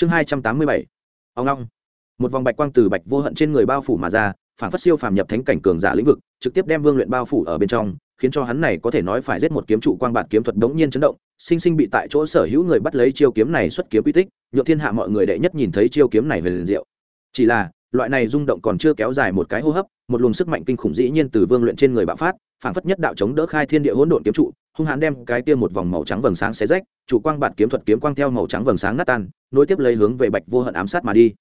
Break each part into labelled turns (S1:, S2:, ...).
S1: chương hai trăm tám mươi bảy. Ông long. Một vòng bạch quang từ bạch vô hận trên người bao phủ mà ra, phản phát siêu phàm nhập thánh cảnh cường giả lĩnh vực, trực tiếp đem vương luyện bao phủ ở bên trong, khiến cho hắn này có thể nói phải giết một kiếm trụ quang bạt kiếm thuật đống nhiên chấn động, sinh sinh bị tại chỗ sở hữu người bắt lấy chiêu kiếm này xuất kiếm quy tích nhựa thiên hạ mọi người đệ nhất nhìn thấy chiêu kiếm này về liền diệu. Chỉ là loại này rung động còn chưa kéo dài một cái hô hấp, một luồng sức mạnh kinh khủng dĩ nhiên từ vương luyện trên người bạo phát phản phất nhất đạo chống đỡ khai thiên địa hỗn độn kiếm trụ, hung hãn đem cái kia một vòng màu trắng vầng sáng xé rách, chủ quang bạt kiếm thuật kiếm quang theo màu trắng vầng sáng nát tan, nối tiếp lấy hướng về bạch vô hận ám sát mà đi.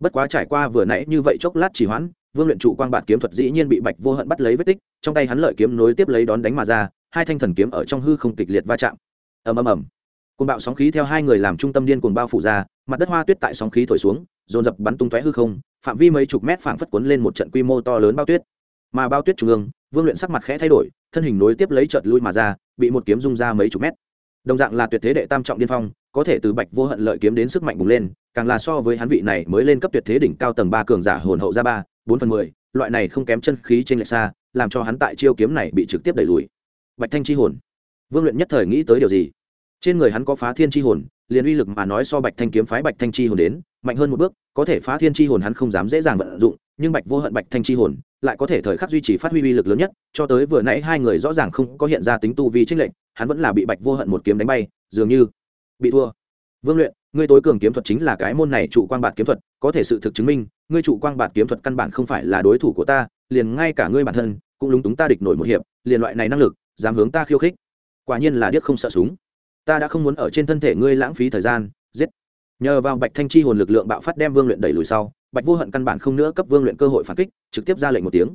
S1: Bất quá trải qua vừa nãy như vậy chốc lát chỉ hoãn, vương luyện trụ quang bạt kiếm thuật dĩ nhiên bị bạch vô hận bắt lấy vết tích, trong tay hắn lợi kiếm nối tiếp lấy đón đánh mà ra, hai thanh thần kiếm ở trong hư không kịch liệt va chạm. Ầm ầm ầm. Côn bạo sóng khí theo hai người làm trung tâm điên cuồng bao phủ ra, mặt đất hoa tuyết tại sóng khí thổi xuống dồn dập bắn tung tóe hư không, phạm vi mấy chục mét phảng phất cuốn lên một trận quy mô to lớn bao tuyết. Mà bao tuyết trung ương, vương luyện sắc mặt khẽ thay đổi, thân hình nối tiếp lấy trợt lui mà ra, bị một kiếm rung ra mấy chục mét. Đồng dạng là tuyệt thế đệ tam trọng điên phong, có thể từ bạch vô hận lợi kiếm đến sức mạnh bùng lên, càng là so với hắn vị này mới lên cấp tuyệt thế đỉnh cao tầng ba cường giả hồn hậu ra ba, bốn phần mười, loại này không kém chân khí trên lệch xa, làm cho hắn tại chiêu kiếm này bị trực tiếp đẩy lùi. Bạch thanh chi hồn. Vương luyện nhất thời nghĩ tới điều gì? Trên người hắn có phá thiên chi hồn liền uy lực mà nói so bạch thanh kiếm phái bạch thanh chi hồn đến, mạnh hơn một bước, có thể phá thiên chi hồn hắn không dám dễ dàng vận dụng, nhưng bạch vô hận bạch thanh chi hồn lại có thể thời khắc duy trì phát huy uy lực lớn nhất, cho tới vừa nãy hai người rõ ràng không có hiện ra tính tu vi trích lệnh hắn vẫn là bị bạch vô hận một kiếm đánh bay, dường như bị thua. Vương luyện, ngươi tối cường kiếm thuật chính là cái môn này trụ quang bạt kiếm thuật, có thể sự thực chứng minh, ngươi trụ quang bạt kiếm thuật căn bản không phải là đối thủ của ta, liền ngay cả ngươi bản thân cũng lúng túng ta địch nổi một hiệp, liền loại này năng lực, dám hướng ta khiêu khích. Quả nhiên là điếc không sợ súng ta đã không muốn ở trên thân thể ngươi lãng phí thời gian, giết. Nhờ vào bạch thanh chi hồn lực lượng bạo phát đem vương luyện đẩy lùi sau, bạch vô hận căn bản không nữa cấp vương luyện cơ hội phản kích, trực tiếp ra lệnh một tiếng.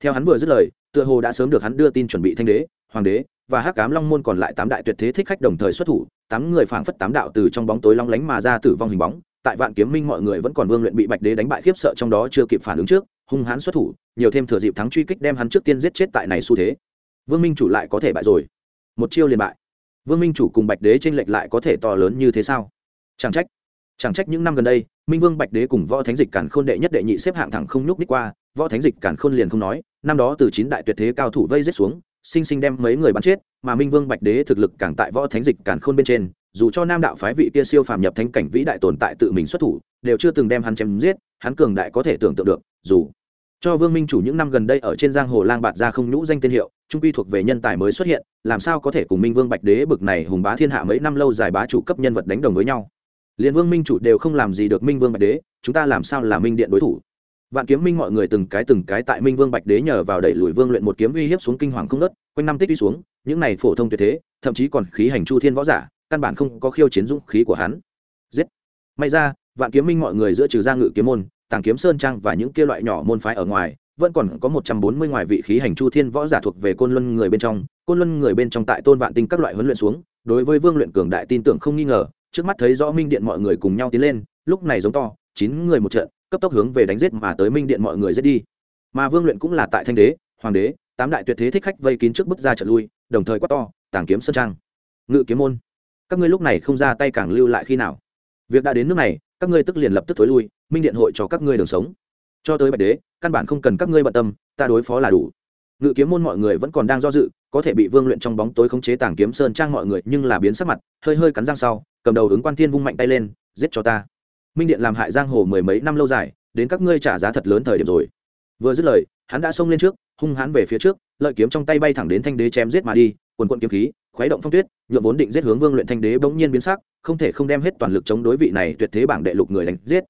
S1: Theo hắn vừa dứt lời, tựa hồ đã sớm được hắn đưa tin chuẩn bị thanh đế, hoàng đế và hắc cám long môn còn lại tám đại tuyệt thế thích khách đồng thời xuất thủ, tám người phảng phất tám đạo từ trong bóng tối long lánh mà ra tử vong hình bóng. Tại vạn kiếm minh mọi người vẫn còn vương luyện bị bạch đế đánh bại khiếp sợ trong đó chưa kịp phản ứng trước, hung hãn xuất thủ, nhiều thêm thừa dịp thắng truy kích đem hắn trước tiên giết chết tại này xu thế. Vương minh chủ lại có thể bại rồi. Một chiêu liền bại vương minh chủ cùng bạch đế tranh lệch lại có thể to lớn như thế sao? Chẳng trách chẳng trách những năm gần đây, minh vương, bạch đế cùng võ thánh dịch cản khôn đệ nhất đệ nhị xếp hạng thẳng không nhúc ních qua. Võ thánh dịch cản khôn liền không nói, năm đó từ chín đại tuyệt thế cao thủ vây giết xuống, sinh sinh đem mấy người bắn chết, mà minh vương, bạch đế thực lực càng tại võ thánh dịch cản khôn bên trên, dù cho nam đạo phái vị kia siêu phàm nhập thánh cảnh vĩ đại tồn tại tự mình xuất thủ, đều chưa từng đem hắn chém giết, hắn cường đại có thể tưởng tượng được, dù cho vương minh chủ những năm gần đây ở trên giang hồ lang bạt ra không nhũ danh tên hiệu trung quy thuộc về nhân tài mới xuất hiện, làm sao có thể cùng minh vương bạch đế bực này hùng bá thiên hạ mấy năm lâu dài bá chủ cấp nhân vật đánh đồng với nhau? Liền vương minh chủ đều không làm gì được minh vương bạch đế, chúng ta làm sao là minh điện đối thủ? Vạn kiếm minh mọi người từng cái từng cái tại minh vương bạch đế nhờ vào đẩy lùi vương luyện một kiếm uy hiếp xuống kinh hoàng không đất quanh năm tích đi xuống, những này phổ thông tuyệt thế, thậm chí còn khí hành chu thiên võ giả, căn bản không có khiêu chiến dũng khí của hắn. Giết! May ra, vạn kiếm minh mọi người giữa trừ ra ngự kiếm môn, tàng kiếm sơn trang và những kia loại nhỏ môn phái ở ngoài vẫn còn có một trăm bốn mươi ngoài vị khí hành chu thiên võ giả thuộc về côn luân người bên trong, côn luân người bên trong tại tôn vạn tinh các loại huấn luyện xuống, đối với vương luyện cường đại tin tưởng không nghi ngờ, trước mắt thấy rõ minh điện mọi người cùng nhau tiến lên, lúc này giống to, chín người một trận, cấp tốc hướng về đánh giết mà tới minh điện mọi người giết đi. Mà vương luyện cũng là tại thanh đế, hoàng đế, tám đại tuyệt thế thích khách vây kín trước bước ra trận lui, đồng thời quát to, tàng kiếm sơn trang, ngự kiếm môn. Các ngươi lúc này không ra tay càng lưu lại khi nào? Việc đã đến nước này, các ngươi tức liền lập tức thối lui, minh điện hội cho các ngươi đường sống cho tới bạch đế, căn bản không cần các ngươi bận tâm, ta đối phó là đủ. Ngự kiếm môn mọi người vẫn còn đang do dự, có thể bị vương luyện trong bóng tối khống chế tàng kiếm sơn trang mọi người nhưng là biến sắc mặt, hơi hơi cắn răng sau, cầm đầu ứng quan thiên vung mạnh tay lên, giết cho ta. Minh điện làm hại giang hồ mười mấy năm lâu dài, đến các ngươi trả giá thật lớn thời điểm rồi. Vừa dứt lời, hắn đã xông lên trước, hung hãn về phía trước, lợi kiếm trong tay bay thẳng đến thanh đế chém giết mà đi, quần quận kiếm khí, khuấy động phong tuyết nhuộm vốn định giết hướng vương luyện thanh đế bỗng nhiên biến sắc, không thể không đem hết toàn lực chống đối vị này tuyệt thế bảng đệ lục người đánh giết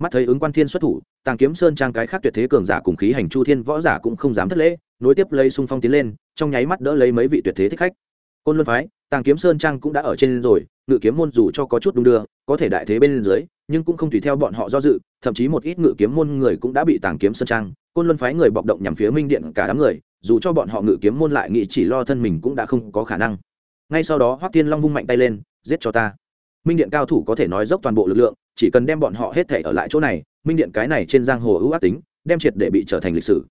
S1: mắt thấy ứng quan thiên xuất thủ, tàng kiếm sơn trang cái khác tuyệt thế cường giả cùng khí hành chu thiên võ giả cũng không dám thất lễ, nối tiếp lấy xung phong tiến lên, trong nháy mắt đỡ lấy mấy vị tuyệt thế thích khách. Côn luân phái, tàng kiếm sơn trang cũng đã ở trên rồi, ngự kiếm môn dù cho có chút đung đưa, có thể đại thế bên dưới, nhưng cũng không tùy theo bọn họ do dự, thậm chí một ít ngự kiếm môn người cũng đã bị tàng kiếm sơn trang, côn luân phái người bọc động nhằm phía minh điện cả đám người, dù cho bọn họ ngự kiếm môn lại nghĩ chỉ lo thân mình cũng đã không có khả năng. Ngay sau đó hoắc tiên long vung mạnh tay lên, giết cho ta. Minh điện cao thủ có thể nói dốc toàn bộ lực lượng chỉ cần đem bọn họ hết thể ở lại chỗ này, minh điện cái này trên giang hồ ưu ác tính, đem triệt để bị trở thành lịch sử.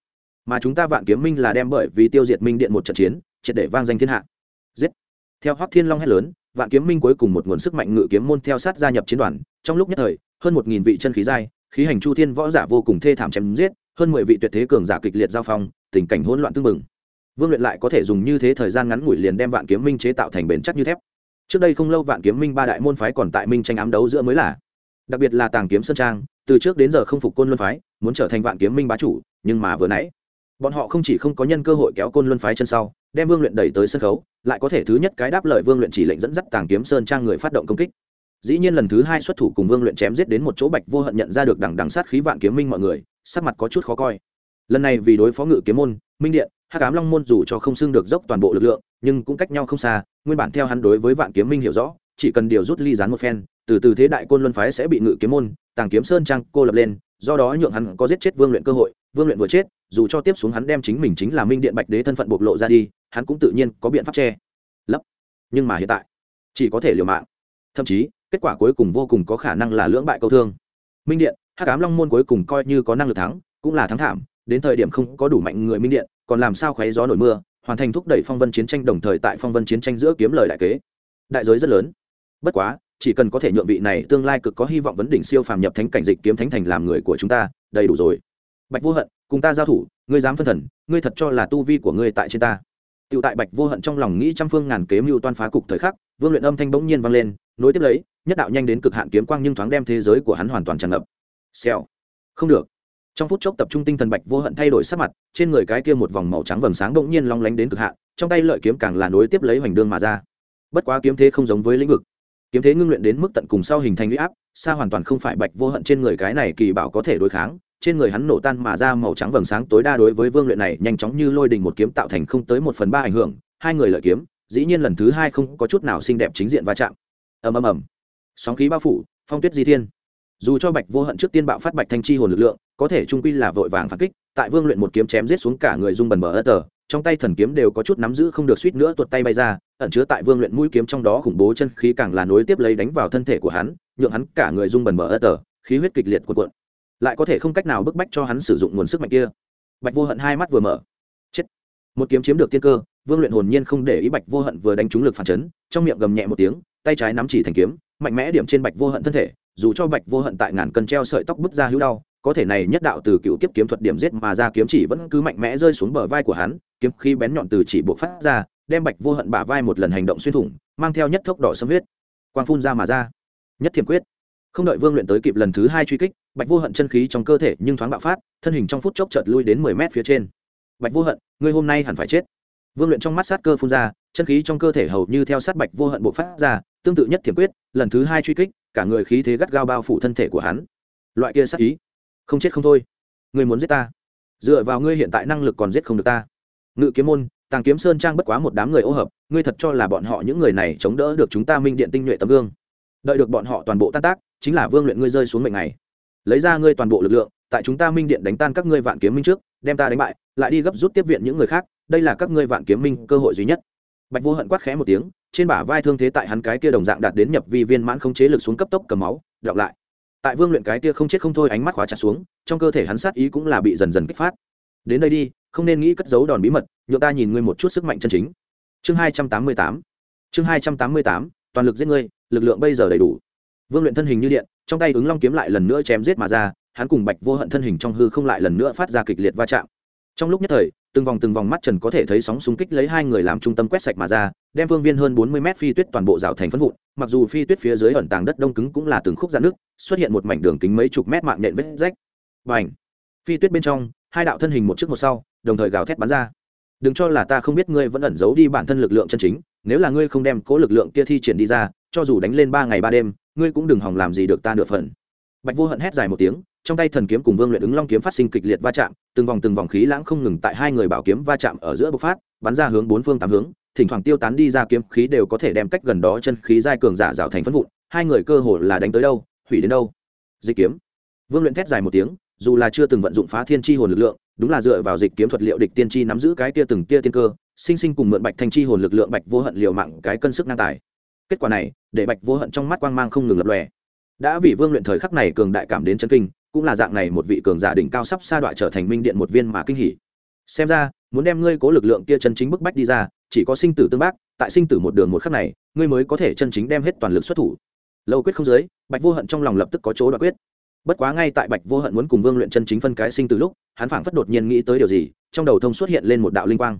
S1: Mà chúng ta vạn kiếm minh là đem bởi vì tiêu diệt minh điện một trận chiến, triệt để vang danh thiên hạ. Giết! Theo hoắc thiên long hét lớn, vạn kiếm minh cuối cùng một nguồn sức mạnh ngự kiếm môn theo sát gia nhập chiến đoàn, trong lúc nhất thời, hơn một nghìn vị chân khí giai, khí hành chu thiên võ giả vô cùng thê thảm chém giết, hơn mười vị tuyệt thế cường giả kịch liệt giao phong, tình cảnh hỗn loạn tương mừng vương luyện lại có thể dùng như thế thời gian ngắn ngủi liền đem vạn kiếm minh chế tạo thành bền chắc như thép. Trước đây không lâu vạn kiếm minh ba đại môn phái còn tại minh tranh ám đấu giữa mới là đặc biệt là tàng kiếm sơn trang, từ trước đến giờ không phục côn luân phái, muốn trở thành vạn kiếm minh bá chủ, nhưng mà vừa nãy, bọn họ không chỉ không có nhân cơ hội kéo côn luân phái chân sau, đem vương luyện đẩy tới sân khấu, lại có thể thứ nhất cái đáp lời vương luyện chỉ lệnh dẫn dắt tàng kiếm sơn trang người phát động công kích. Dĩ nhiên lần thứ hai xuất thủ cùng vương luyện chém giết đến một chỗ bạch vô hận nhận ra được đằng đằng sát khí vạn kiếm minh mọi người, sắc mặt có chút khó coi. Lần này vì đối phó ngự kiếm môn, minh điện, hắc ám long môn dù cho không xưng được dốc toàn bộ lực lượng, nhưng cũng cách nhau không xa, nguyên bản theo hắn đối với vạn kiếm minh hiểu rõ chỉ cần điều rút ly gián một phen, từ từ thế đại côn luân phái sẽ bị ngự kiếm môn, tàng kiếm sơn trang cô lập lên, do đó nhượng hắn có giết chết vương luyện cơ hội. Vương luyện vừa chết, dù cho tiếp xuống hắn đem chính mình chính là minh điện bạch đế thân phận bộc lộ ra đi, hắn cũng tự nhiên có biện pháp che, lấp. Nhưng mà hiện tại, chỉ có thể liều mạng. Thậm chí, kết quả cuối cùng vô cùng có khả năng là lưỡng bại câu thương. Minh điện, hắc ám long môn cuối cùng coi như có năng lực thắng, cũng là thắng thảm, đến thời điểm không có đủ mạnh người minh điện, còn làm sao khoáy gió nổi mưa, hoàn thành thúc đẩy phong vân chiến tranh đồng thời tại phong vân chiến tranh giữa kiếm lời đại kế. Đại giới rất lớn bất quá chỉ cần có thể nhượng vị này tương lai cực có hy vọng vấn đỉnh siêu phàm nhập thánh cảnh dịch kiếm thánh thành làm người của chúng ta đầy đủ rồi bạch vô hận cùng ta giao thủ ngươi dám phân thần ngươi thật cho là tu vi của ngươi tại trên ta Tiểu tại Bạch Vô Hận trong lòng nghĩ trăm phương ngàn kế mưu toan phá cục thời khắc, Vương Luyện âm thanh bỗng nhiên vang lên, nối tiếp lấy, nhất đạo nhanh đến cực hạn kiếm quang nhưng thoáng đem thế giới của hắn hoàn toàn tràn ngập. Xèo. Không được. Trong phút chốc tập trung tinh thần Bạch Vô Hận thay đổi sắc mặt, trên người cái kia một vòng màu trắng vầng sáng bỗng nhiên long lánh đến cực hạn, trong tay lợi kiếm càng là nối tiếp lấy hoành đương mà ra. Bất quá kiếm thế không giống với lĩnh vực. Kiếm thế ngưng luyện đến mức tận cùng sau hình thành huy áp, xa hoàn toàn không phải Bạch Vô Hận trên người cái này kỳ bảo có thể đối kháng, trên người hắn nổ tan mà ra màu trắng vầng sáng tối đa đối với vương luyện này nhanh chóng như lôi đình một kiếm tạo thành không tới một phần ba ảnh hưởng hai người lợi kiếm dĩ nhiên lần thứ hai không có chút nào xinh đẹp chính diện va chạm. Ầm ầm ầm. Sóng khí bao phủ phong tuyết di thiên. Dù cho bạch vô hận trước tiên bạo phát bạch thanh chi hồn lực lượng có thể trung quy là vội vàng phản kích tại vương luyện một kiếm chém giết xuống cả người dung bần bờ ớt tờ trong tay thần kiếm đều có chút nắm giữ không được suýt nữa tuột tay bay ra ẩn chứa tại vương luyện mũi kiếm trong đó khủng bố chân khí càng là nối tiếp lấy đánh vào thân thể của hắn, nhượng hắn cả người dung bần bờ ớt tờ, khí huyết kịch liệt cuộn cuộn. Lại có thể không cách nào bức bách cho hắn sử dụng nguồn sức mạnh kia. Bạch vô hận hai mắt vừa mở. Chết. Một kiếm chiếm được tiên cơ, vương luyện hồn nhiên không để ý bạch vô hận vừa đánh trúng lực phản chấn, trong miệng gầm nhẹ một tiếng, tay trái nắm chỉ thành kiếm, mạnh mẽ điểm trên bạch vô hận thân thể, dù cho bạch vô hận tại ngàn cân treo sợi tóc bứt ra hữu đau, có thể này nhất đạo từ cựu kiếp kiếm thuật điểm giết mà ra kiếm chỉ vẫn cứ mạnh mẽ rơi xuống bờ vai của hắn, kiếm khi bén nhọn từ chỉ buộc phát ra đem bạch vô hận bả vai một lần hành động xuyên thủng, mang theo nhất thốc đỏ sâm huyết. Quang phun ra mà ra. Nhất thiểm quyết. Không đợi vương luyện tới kịp lần thứ hai truy kích, bạch vô hận chân khí trong cơ thể nhưng thoáng bạo phát, thân hình trong phút chốc chợt lui đến mười mét phía trên. Bạch vô hận, ngươi hôm nay hẳn phải chết. Vương luyện trong mắt sát cơ phun ra, chân khí trong cơ thể hầu như theo sát bạch vô hận bộ phát ra, tương tự nhất thiểm quyết, lần thứ hai truy kích, cả người khí thế gắt gao bao phủ thân thể của hắn. Loại kia sát ý, không chết không thôi. Ngươi muốn giết ta. Dựa vào ngươi hiện tại năng lực còn giết không được ta. Ngự kiếm môn tàng kiếm sơn trang bất quá một đám người ô hợp, ngươi thật cho là bọn họ những người này chống đỡ được chúng ta minh điện tinh nhuệ tấm gương. Đợi được bọn họ toàn bộ tan tác, chính là vương luyện ngươi rơi xuống mệnh này lấy ra ngươi toàn bộ lực lượng, tại chúng ta minh điện đánh tan các ngươi vạn kiếm minh trước, đem ta đánh bại, lại đi gấp rút tiếp viện những người khác, đây là các ngươi vạn kiếm minh cơ hội duy nhất. Bạch vô hận quát khẽ một tiếng, trên bả vai thương thế tại hắn cái kia đồng dạng đạt đến nhập vi viên mãn không chế lực xuống cấp tốc cầm máu đọc lại. Tại vương luyện cái kia không chết không thôi ánh mắt khóa chặt xuống, trong cơ thể hắn sát ý cũng là bị dần dần kích phát. Đến đây đi không nên nghĩ cất giấu đòn bí mật nhựa ta nhìn ngươi một chút sức mạnh chân chính. Chương hai trăm tám mươi tám. Chương hai trăm tám mươi tám, toàn lực giết ngươi, lực lượng bây giờ đầy đủ. Vương luyện thân hình như điện, trong tay ứng long kiếm lại lần nữa chém giết mà ra, hắn cùng bạch vô hận thân hình trong hư không lại lần nữa phát ra kịch liệt va chạm. Trong lúc nhất thời, từng vòng từng vòng mắt trần có thể thấy sóng xung kích lấy hai người làm trung tâm quét sạch mà ra, đem vương viên hơn bốn mươi mét phi tuyết toàn bộ rào thành phân vụn, mặc dù phi tuyết phía dưới ẩn tàng đất đông cứng cũng là từng khúc dạn nước, xuất hiện một mảnh đường kính mấy chục mét mạng nhện vết rách. Và ảnh phi tuyết bên trong, hai đạo thân hình một trước một sau đồng thời gào thét bắn ra. Đừng cho là ta không biết ngươi vẫn ẩn giấu đi bản thân lực lượng chân chính, nếu là ngươi không đem cố lực lượng kia thi triển đi ra, cho dù đánh lên ba ngày ba đêm, ngươi cũng đừng hòng làm gì được ta nửa phần. Bạch vô hận hét dài một tiếng, trong tay thần kiếm cùng vương luyện ứng long kiếm phát sinh kịch liệt va chạm, từng vòng từng vòng khí lãng không ngừng tại hai người bảo kiếm va chạm ở giữa bộc phát, bắn ra hướng bốn phương tám hướng, thỉnh thoảng tiêu tán đi ra kiếm khí đều có thể đem cách gần đó chân khí giai cường giả rào thành phân vụn, hai người cơ hồ là đánh tới đâu, hủy đến đâu. Dịch kiếm. Vương luyện thét dài một tiếng, dù là chưa từng vận dụng phá thiên chi hồn lực lượng đúng là dựa vào dịch kiếm thuật liệu địch tiên chi nắm giữ cái tia từng tia tiên cơ, sinh sinh cùng mượn bạch thanh chi hồn lực lượng bạch vô hận liều mạng cái cân sức năng tài. Kết quả này, để bạch vô hận trong mắt quang mang không ngừng lập lòe. Đã vì vương luyện thời khắc này cường đại cảm đến chân kinh, cũng là dạng này một vị cường giả đỉnh cao sắp sa đoạn trở thành minh điện một viên mà kinh hỉ. Xem ra, muốn đem ngươi cố lực lượng kia chân chính bức bách đi ra, chỉ có sinh tử tương bác, tại sinh tử một đường một khắc này, ngươi mới có thể chân chính đem hết toàn lực xuất thủ. Lâu quyết không dưới, bạch vô hận trong lòng lập tức có chỗ đoạn quyết bất quá ngay tại bạch vô hận muốn cùng vương luyện chân chính phân cái sinh từ lúc, hắn phảng phất đột nhiên nghĩ tới điều gì, trong đầu thông xuất hiện lên một đạo linh quang.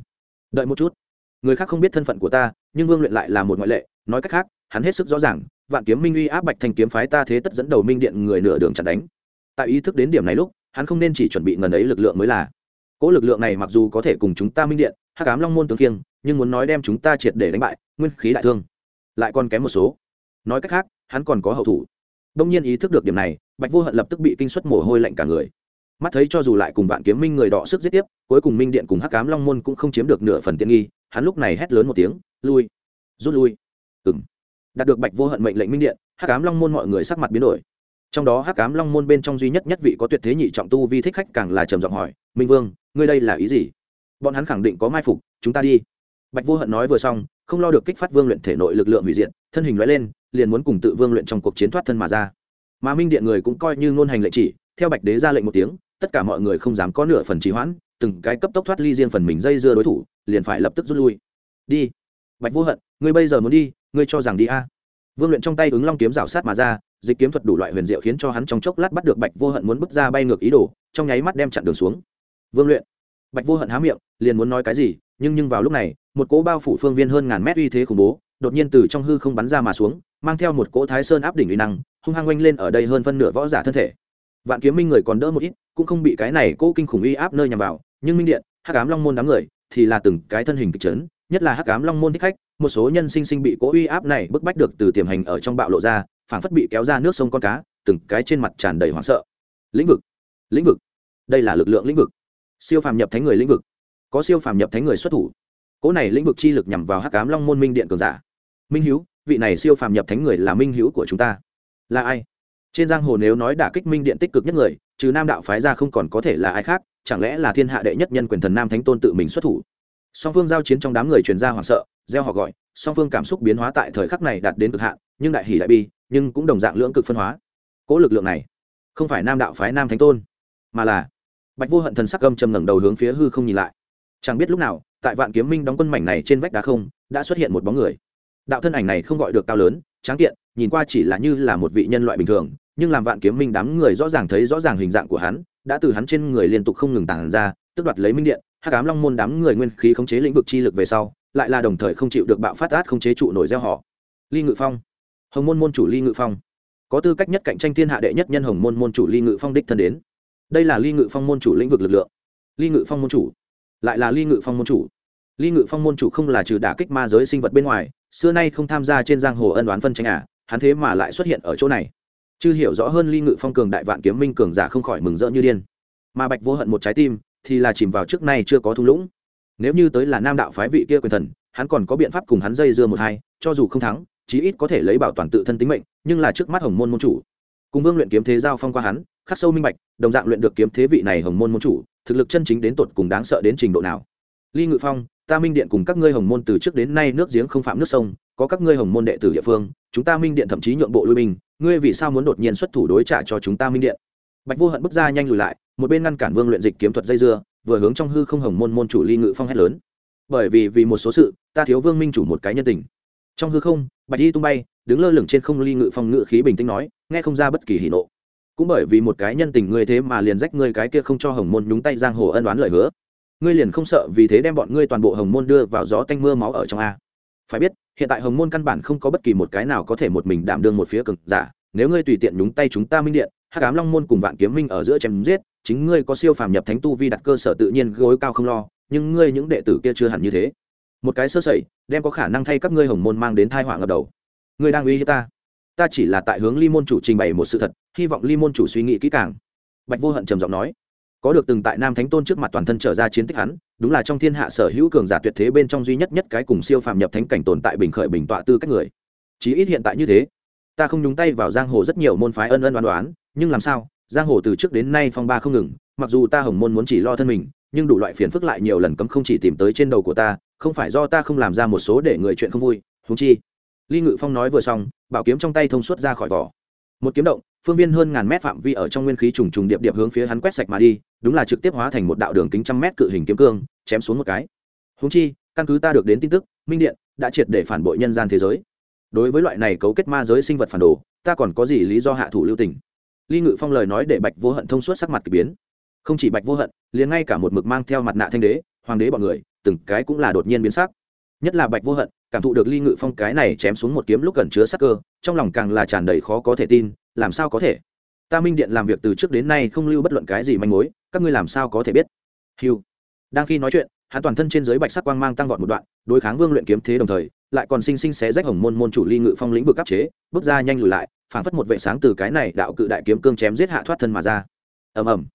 S1: Đợi một chút, người khác không biết thân phận của ta, nhưng vương luyện lại là một ngoại lệ, nói cách khác, hắn hết sức rõ ràng, vạn kiếm minh uy áp bạch thanh kiếm phái ta thế tất dẫn đầu minh điện người nửa đường chặn đánh. Tại ý thức đến điểm này lúc, hắn không nên chỉ chuẩn bị ngần ấy lực lượng mới là. Cỗ lực lượng này mặc dù có thể cùng chúng ta minh điện, hắc cám long môn tướng kiêng nhưng muốn nói đem chúng ta triệt để đánh bại, nguyên khí đại thương, lại còn kém một số. Nói cách khác, hắn còn có hậu thủ đông nhiên ý thức được điểm này, bạch vô hận lập tức bị kinh suất mồ hôi lạnh cả người. Mắt thấy cho dù lại cùng vạn kiếm minh người đọ sức giết tiếp, cuối cùng minh điện cùng hắc cám long môn cũng không chiếm được nửa phần tiện nghi, hắn lúc này hét lớn một tiếng, lui! Rút lui! Ừng đạt được bạch vô hận mệnh lệnh minh điện, hắc cám long môn mọi người sắc mặt biến đổi. Trong đó hắc cám long môn bên trong duy nhất nhất vị có tuyệt thế nhị trọng tu vi thích khách càng là trầm giọng hỏi, minh vương, ngươi đây là ý gì? Bọn hắn khẳng định có mai phục, chúng ta đi. Bạch vô hận nói vừa xong, không lo được kích phát vương luyện thể nội lực lượng hủy diệt, thân hình loại lên liền muốn cùng tự vương luyện trong cuộc chiến thoát thân mà ra. Mà minh điện người cũng coi như ngôn hành lệnh chỉ, theo bạch đế ra lệnh một tiếng, tất cả mọi người không dám có nửa phần trì hoãn, từng cái cấp tốc thoát ly riêng phần mình dây dưa đối thủ, liền phải lập tức rút lui. Đi, bạch vô hận, ngươi bây giờ muốn đi, ngươi cho rằng đi a? Vương luyện trong tay ứng long kiếm rào sát mà ra, dịch kiếm thuật đủ loại huyền diệu khiến cho hắn trong chốc lát bắt được bạch vô hận muốn bước ra bay ngược ý đồ, trong nháy mắt đem chặn đường xuống. Vương luyện. Bạch vô hận há miệng, liền muốn nói cái gì, nhưng nhưng vào lúc này, một cỗ bao phủ phương viên hơn ngàn mét uy thế khủng bố, đột nhiên từ trong hư không bắn ra mà xuống mang theo một cỗ thái sơn áp đỉnh uy năng, hung hăng oanh lên ở đây hơn phân nửa võ giả thân thể. Vạn kiếm minh người còn đỡ một ít, cũng không bị cái này cỗ kinh khủng uy áp nơi nhằm vào, nhưng minh điện, hắc ám long môn đám người thì là từng cái thân hình kịch trấn nhất là hắc ám long môn thích khách, một số nhân sinh sinh bị cỗ uy áp này bức bách được từ tiềm hành ở trong bạo lộ ra, phảng phất bị kéo ra nước sông con cá, từng cái trên mặt tràn đầy hoảng sợ. Lĩnh vực lĩnh vực, đây là lực lượng lĩnh vực. Siêu phàm nhập thánh người lĩnh vực, có siêu phàm nhập thánh người xuất thủ. Cỗ này lĩnh vực chi lực nhằm vào hắc ám long môn minh điện cường giả. Minh hiếu vị này siêu phàm nhập thánh người là minh hữu của chúng ta. Là ai? Trên giang hồ nếu nói đả kích minh điện tích cực nhất người, trừ nam đạo phái ra không còn có thể là ai khác, chẳng lẽ là thiên hạ đệ nhất nhân quyền thần nam thánh tôn tự mình xuất thủ? Song phương giao chiến trong đám người truyền ra hoảng sợ, gieo họ gọi, song phương cảm xúc biến hóa tại thời khắc này đạt đến cực hạn, nhưng đại hỷ đại bi, nhưng cũng đồng dạng lưỡng cực phân hóa. Cỗ lực lượng này, không phải nam đạo phái nam thánh tôn, mà là bạch vô hận thần sắc gâm trầm ngẩng đầu hướng phía hư không nhìn lại. Chẳng biết lúc nào, tại vạn kiếm minh đóng quân mảnh này trên vách đá không, đã xuất hiện một bóng người đạo thân ảnh này không gọi được cao lớn, tráng kiện, nhìn qua chỉ là như là một vị nhân loại bình thường, nhưng làm vạn kiếm minh đám người rõ ràng thấy rõ ràng hình dạng của hắn, đã từ hắn trên người liên tục không ngừng tàn ra, tức đoạt lấy minh điện, hắc ám long môn đám người nguyên khí khống chế lĩnh vực chi lực về sau, lại là đồng thời không chịu được bạo phát át không chế trụ nổi gieo họ. Ly ngự phong. Hồng môn môn chủ ly ngự phong. Có tư cách nhất cạnh tranh thiên hạ đệ nhất nhân hồng môn môn chủ ly ngự phong đích thân đến. Đây là ly ngự phong môn chủ lĩnh vực lực lượng. Ly ngự phong môn chủ. Lại là ly ngự phong môn chủ. Ly ngự phong môn chủ không là trừ đả kích ma giới sinh vật bên ngoài xưa nay không tham gia trên giang hồ ân đoán phân tranh à hắn thế mà lại xuất hiện ở chỗ này. Chưa hiểu rõ hơn ly ngự phong cường đại vạn kiếm minh cường giả không khỏi mừng rỡ như điên. Mà bạch vô hận một trái tim, thì là chìm vào trước nay chưa có thung lũng. Nếu như tới là nam đạo phái vị kia quyền thần, hắn còn có biện pháp cùng hắn dây dưa một hai, cho dù không thắng, chí ít có thể lấy bảo toàn tự thân tính mệnh, nhưng là trước mắt hồng môn môn chủ. Cùng vương luyện kiếm thế giao phong qua hắn, khắc sâu minh bạch, đồng dạng luyện được kiếm thế vị này hồng môn môn chủ, thực lực chân chính đến tột cùng đáng sợ đến trình độ nào. Ly ngự phong ta minh điện cùng các ngươi hồng môn từ trước đến nay nước giếng không phạm nước sông, có các ngươi hồng môn đệ tử địa phương, chúng ta minh điện thậm chí nhượng bộ lui binh, ngươi vì sao muốn đột nhiên xuất thủ đối trả cho chúng ta minh điện? Bạch vô hận bước ra nhanh lùi lại, một bên ngăn cản vương luyện dịch kiếm thuật dây dưa, vừa hướng trong hư không hồng môn môn chủ ly ngự phong hét lớn. Bởi vì vì một số sự, ta thiếu vương minh chủ một cái nhân tình. Trong hư không, bạch y tung bay, đứng lơ lửng trên không ly ngự phong ngự khí bình tĩnh nói, nghe không ra bất kỳ hỉ nộ. Cũng bởi vì một cái nhân tình ngươi thế mà liền rách ngươi cái kia không cho hồng môn nhúng tay giang hồ ân đoán lời hứa ngươi liền không sợ vì thế đem bọn ngươi toàn bộ hồng môn đưa vào gió tanh mưa máu ở trong a? Phải biết, hiện tại hồng môn căn bản không có bất kỳ một cái nào có thể một mình đảm đương một phía cực giả. Nếu ngươi tùy tiện nhúng tay chúng ta minh điện, hắc ám long môn cùng vạn kiếm minh ở giữa chém giết, chính ngươi có siêu phàm nhập thánh tu vi đặt cơ sở tự nhiên gối cao không lo, nhưng ngươi những đệ tử kia chưa hẳn như thế. Một cái sơ sẩy, đem có khả năng thay các ngươi hồng môn mang đến thai họa ngập đầu. Ngươi đang uy hiếp ta. Ta chỉ là tại hướng ly môn chủ trình bày một sự thật, hy vọng ly môn chủ suy nghĩ kỹ càng. Bạch vô hận trầm giọng nói có được từng tại nam thánh tôn trước mặt toàn thân trở ra chiến tích hắn, đúng là trong thiên hạ sở hữu cường giả tuyệt thế bên trong duy nhất nhất cái cùng siêu phàm nhập thánh cảnh tồn tại bình khởi bình tọa tư cách người. Chí ít hiện tại như thế, ta không nhúng tay vào giang hồ rất nhiều môn phái ân ân đoán đoán nhưng làm sao, giang hồ từ trước đến nay phong ba không ngừng, mặc dù ta hồng môn muốn chỉ lo thân mình, nhưng đủ loại phiền phức lại nhiều lần cấm không chỉ tìm tới trên đầu của ta, không phải do ta không làm ra một số để người chuyện không vui húng chi. Ly ngự phong nói vừa xong, bảo kiếm trong tay thông suốt ra khỏi vỏ. Một kiếm động phương viên hơn ngàn mét phạm vi ở trong nguyên khí trùng trùng điệp điệp hướng phía hắn quét sạch mà đi, đúng là trực tiếp hóa thành một đạo đường kính trăm mét cự hình kiếm cương, chém xuống một cái. Húng chi, căn cứ ta được đến tin tức, minh điện đã triệt để phản bội nhân gian thế giới. Đối với loại này cấu kết ma giới sinh vật phản đồ, ta còn có gì lý do hạ thủ lưu tình? Ly ngự phong lời nói để bạch vô hận thông suốt sắc mặt k ỳ biến. Không chỉ bạch vô hận, liền ngay cả một mực mang theo mặt nạ thanh đế, hoàng đế bọn người, từng cái cũng là đột nhiên biến sắc. Nhất là bạch vô hận, cảm thụ được ly ngự phong cái này chém xuống một kiếm lúc gần chứa sắc cơ, trong lòng càng là tràn đầy khó có thể tin làm sao có thể? Ta minh điện làm việc từ trước đến nay không lưu bất luận cái gì manh mối, các ngươi làm sao có thể biết? Hiu đang khi nói chuyện, hắn toàn thân trên dưới bạch sắc quang mang tăng vọt một đoạn, đối kháng vương luyện kiếm thế đồng thời, lại còn sinh sinh xé rách hồng môn môn chủ ly ngự phong lĩnh vực áp chế, bước ra nhanh lùi lại, phảng phất một vệ sáng từ cái này đạo cự đại kiếm cương chém giết hạ thoát thân mà ra. Ầm ầm.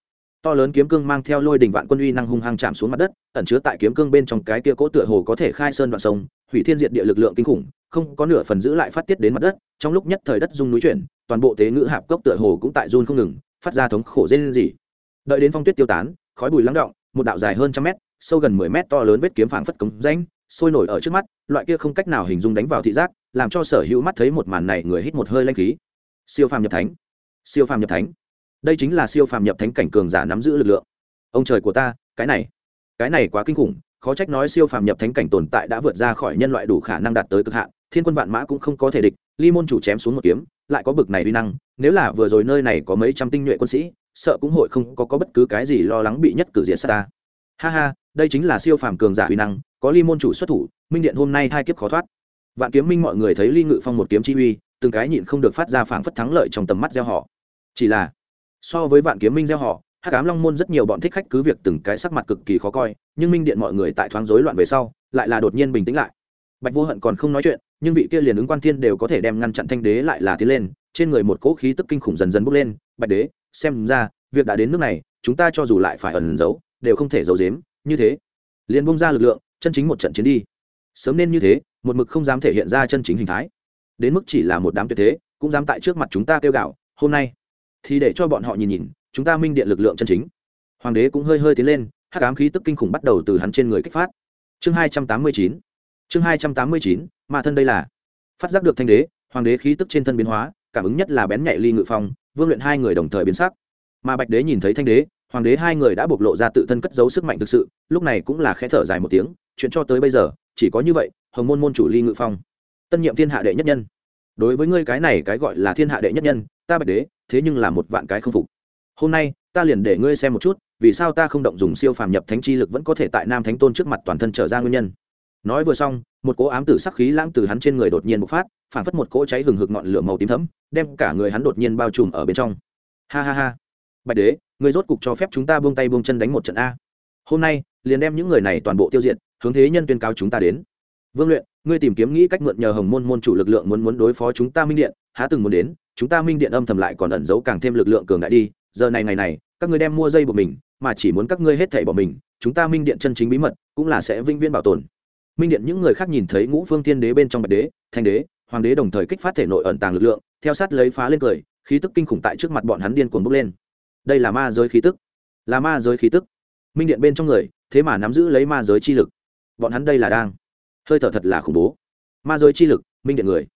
S1: To lớn kiếm cương mang theo lôi đình vạn quân uy năng hung hăng chạm xuống mặt đất, ẩn chứa tại kiếm cương bên trong cái kia cỗ tựa hồ có thể khai sơn đoạn sông, hủy thiên diệt địa lực lượng kinh khủng không có nửa phần giữ lại phát tiết đến mặt đất, trong lúc nhất thời đất rung núi chuyển, toàn bộ tế ngữ hạp cốc tựa hồ cũng tại run không ngừng, phát ra thống khổ dên gì đợi đến phong tuyết tiêu tán, khói bùi lắng động, một đạo dài hơn trăm mét, sâu gần mười mét to lớn vết kiếm phảng phất cống rãnh, sôi nổi ở trước mắt, loại kia không cách nào hình dung đánh vào thị giác, làm cho sở hữu mắt thấy một màn này người hít một hơi lanh khí. Siêu phàm nhập thánh. Siêu phàm nhập thánh. Đây chính là siêu phàm nhập thánh cảnh cường giả nắm giữ lực lượng. Ông trời của ta, cái này. Cái này quá kinh khủng, khó trách nói siêu phàm nhập thánh cảnh tồn tại đã vượt ra khỏi nhân loại đủ khả năng đạt tới cực hạn thiên quân vạn mã cũng không có thể địch ly môn chủ chém xuống một kiếm lại có bực này uy năng nếu là vừa rồi nơi này có mấy trăm tinh nhuệ quân sĩ sợ cũng hội không có, có bất cứ cái gì lo lắng bị nhất cử diện sát ta. Ha ha đây chính là siêu phàm cường giả uy năng có ly môn chủ xuất thủ minh điện hôm nay hai kiếp khó thoát. Vạn kiếm minh mọi người thấy ly ngự phong một kiếm chi uy từng cái nhịn không được phát ra phảng phất thắng lợi trong tầm mắt gieo họ. Chỉ là so với vạn kiếm minh gieo họ hát cám long môn rất nhiều bọn thích khách cứ việc từng cái sắc mặt cực kỳ khó coi nhưng minh điện mọi người tại thoáng rối loạn về sau lại là đột nhiên bình tĩnh lại bạch vô hận còn không nói chuyện, nhưng vị kia liền ứng quan thiên đều có thể đem ngăn chặn thanh đế lại là tiến lên, trên người một cỗ khí tức kinh khủng dần dần bốc lên, bạch đế, xem ra, việc đã đến nước này, chúng ta cho dù lại phải ẩn giấu, đều không thể giấu giếm, như thế. Liền bung ra lực lượng, chân chính một trận chiến đi. Sớm nên như thế, một mực không dám thể hiện ra chân chính hình thái. Đến mức chỉ là một đám tuyệt thế, cũng dám tại trước mặt chúng ta kêu gạo hôm nay thì để cho bọn họ nhìn nhìn, chúng ta minh điện lực lượng chân chính. Hoàng đế cũng hơi hơi tiến lên, hắc ám khí tức kinh khủng bắt đầu từ hắn trên người kích phát. Chương hai trăm tám mươi chín chương hai trăm tám mươi chín mà thân đây là. Phát giác được thanh đế, hoàng đế khí tức trên thân biến hóa, cảm ứng nhất là bén nhạy ly ngự phong, vương luyện hai người đồng thời biến sắc. Mà bạch đế nhìn thấy thanh đế, hoàng đế hai người đã bộc lộ ra tự thân cất giấu sức mạnh thực sự, lúc này cũng là khẽ thở dài một tiếng, chuyện cho tới bây giờ, chỉ có như vậy, hồng môn môn chủ ly ngự phong. Tân nhiệm thiên hạ đệ nhất nhân. Đối với ngươi cái này cái gọi là thiên hạ đệ nhất nhân, ta bạch đế, thế nhưng là một vạn cái không phục. Hôm nay, ta liền để ngươi xem một chút, vì sao ta không động dùng siêu phàm nhập thánh chi lực vẫn có thể tại nam thánh tôn trước mặt toàn thân trở ra nguyên nhân nói vừa xong, một cỗ ám tử sắc khí lãng từ hắn trên người đột nhiên bộc phát, phản phất một cỗ cháy hừng hực ngọn lửa màu tím thấm đem cả người hắn đột nhiên bao trùm ở bên trong. Ha ha ha. Bạch đế người rốt cục cho phép chúng ta buông tay buông chân đánh một trận a. Hôm nay, liền đem những người này toàn bộ tiêu diệt, hướng thế nhân tuyên cáo chúng ta đến. Vương luyện, ngươi tìm kiếm nghĩ cách mượn nhờ hồng môn môn chủ lực lượng muốn muốn đối phó chúng ta minh điện, há từng muốn đến, chúng ta minh điện âm thầm lại còn ẩn giấu càng thêm lực lượng cường đại đi, giờ này ngày này, các ngươi đem mua dây của mình, mà chỉ muốn các ngươi hết thảy bỏ mình, chúng ta minh điện chân chính bí mật, cũng là sẽ vinh viên bảo tồn minh điện những người khác nhìn thấy ngũ phương thiên đế bên trong bạch đế, thanh đế, hoàng đế đồng thời kích phát thể nội ẩn tàng lực lượng, theo sát lấy phá lên cười, khí tức kinh khủng tại trước mặt bọn hắn điên cuồng bốc lên. Đây là ma giới khí tức. Là ma giới khí tức. Minh điện bên trong người, thế mà nắm giữ lấy ma giới chi lực. Bọn hắn đây là đang. Hơi thở thật là khủng bố. Ma giới chi lực, minh điện người.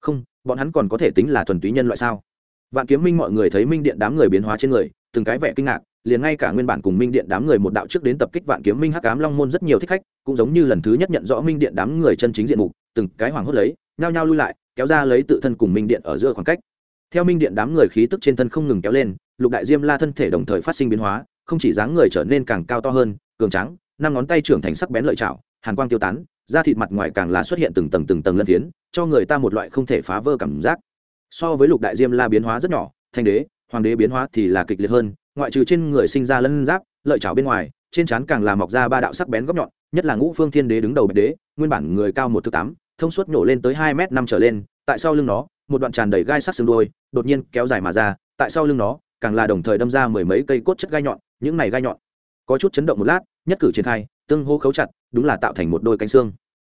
S1: Không, bọn hắn còn có thể tính là thuần túy nhân loại sao? Vạn kiếm minh mọi người thấy minh điện đám người biến hóa trên người, từng cái vẻ kinh ngạc liền ngay cả nguyên bản cùng minh điện đám người một đạo trước đến tập kích vạn kiếm minh hắc cám long môn rất nhiều thích khách, cũng giống như lần thứ nhất nhận rõ minh điện đám người chân chính diện mục, từng cái hoảng hốt lấy, nhao nhao lui lại, kéo ra lấy tự thân cùng minh điện ở giữa khoảng cách. Theo minh điện đám người khí tức trên thân không ngừng kéo lên, lục đại diêm la thân thể đồng thời phát sinh biến hóa, không chỉ dáng người trở nên càng cao to hơn, cường trắng năm ngón tay trưởng thành sắc bén lợi chảo hàn quang tiêu tán, da thịt mặt ngoài càng là xuất hiện từng tầng từng tầng lân phiến, cho người ta một loại không thể phá vỡ cảm giác. So với lục đại diêm la biến hóa rất nhỏ, thanh đế, hoàng đế biến hóa thì là kịch liệt hơn ngoại trừ trên người sinh ra lân giáp, lợi chảo bên ngoài, trên trán càng là mọc ra ba đạo sắc bén góc nhọn, nhất là ngũ phương thiên đế đứng đầu bạch đế, nguyên bản người cao một thứ tám, thông suốt nhổ lên tới hai m năm trở lên, tại sau lưng nó, một đoạn tràn đầy gai sắc xương đôi đột nhiên kéo dài mà ra, tại sau lưng nó, càng là đồng thời đâm ra mười mấy cây cốt chất gai nhọn, những này gai nhọn có chút chấn động một lát, nhất cử triển khai, tương hô khấu chặt, đúng là tạo thành một đôi cánh xương.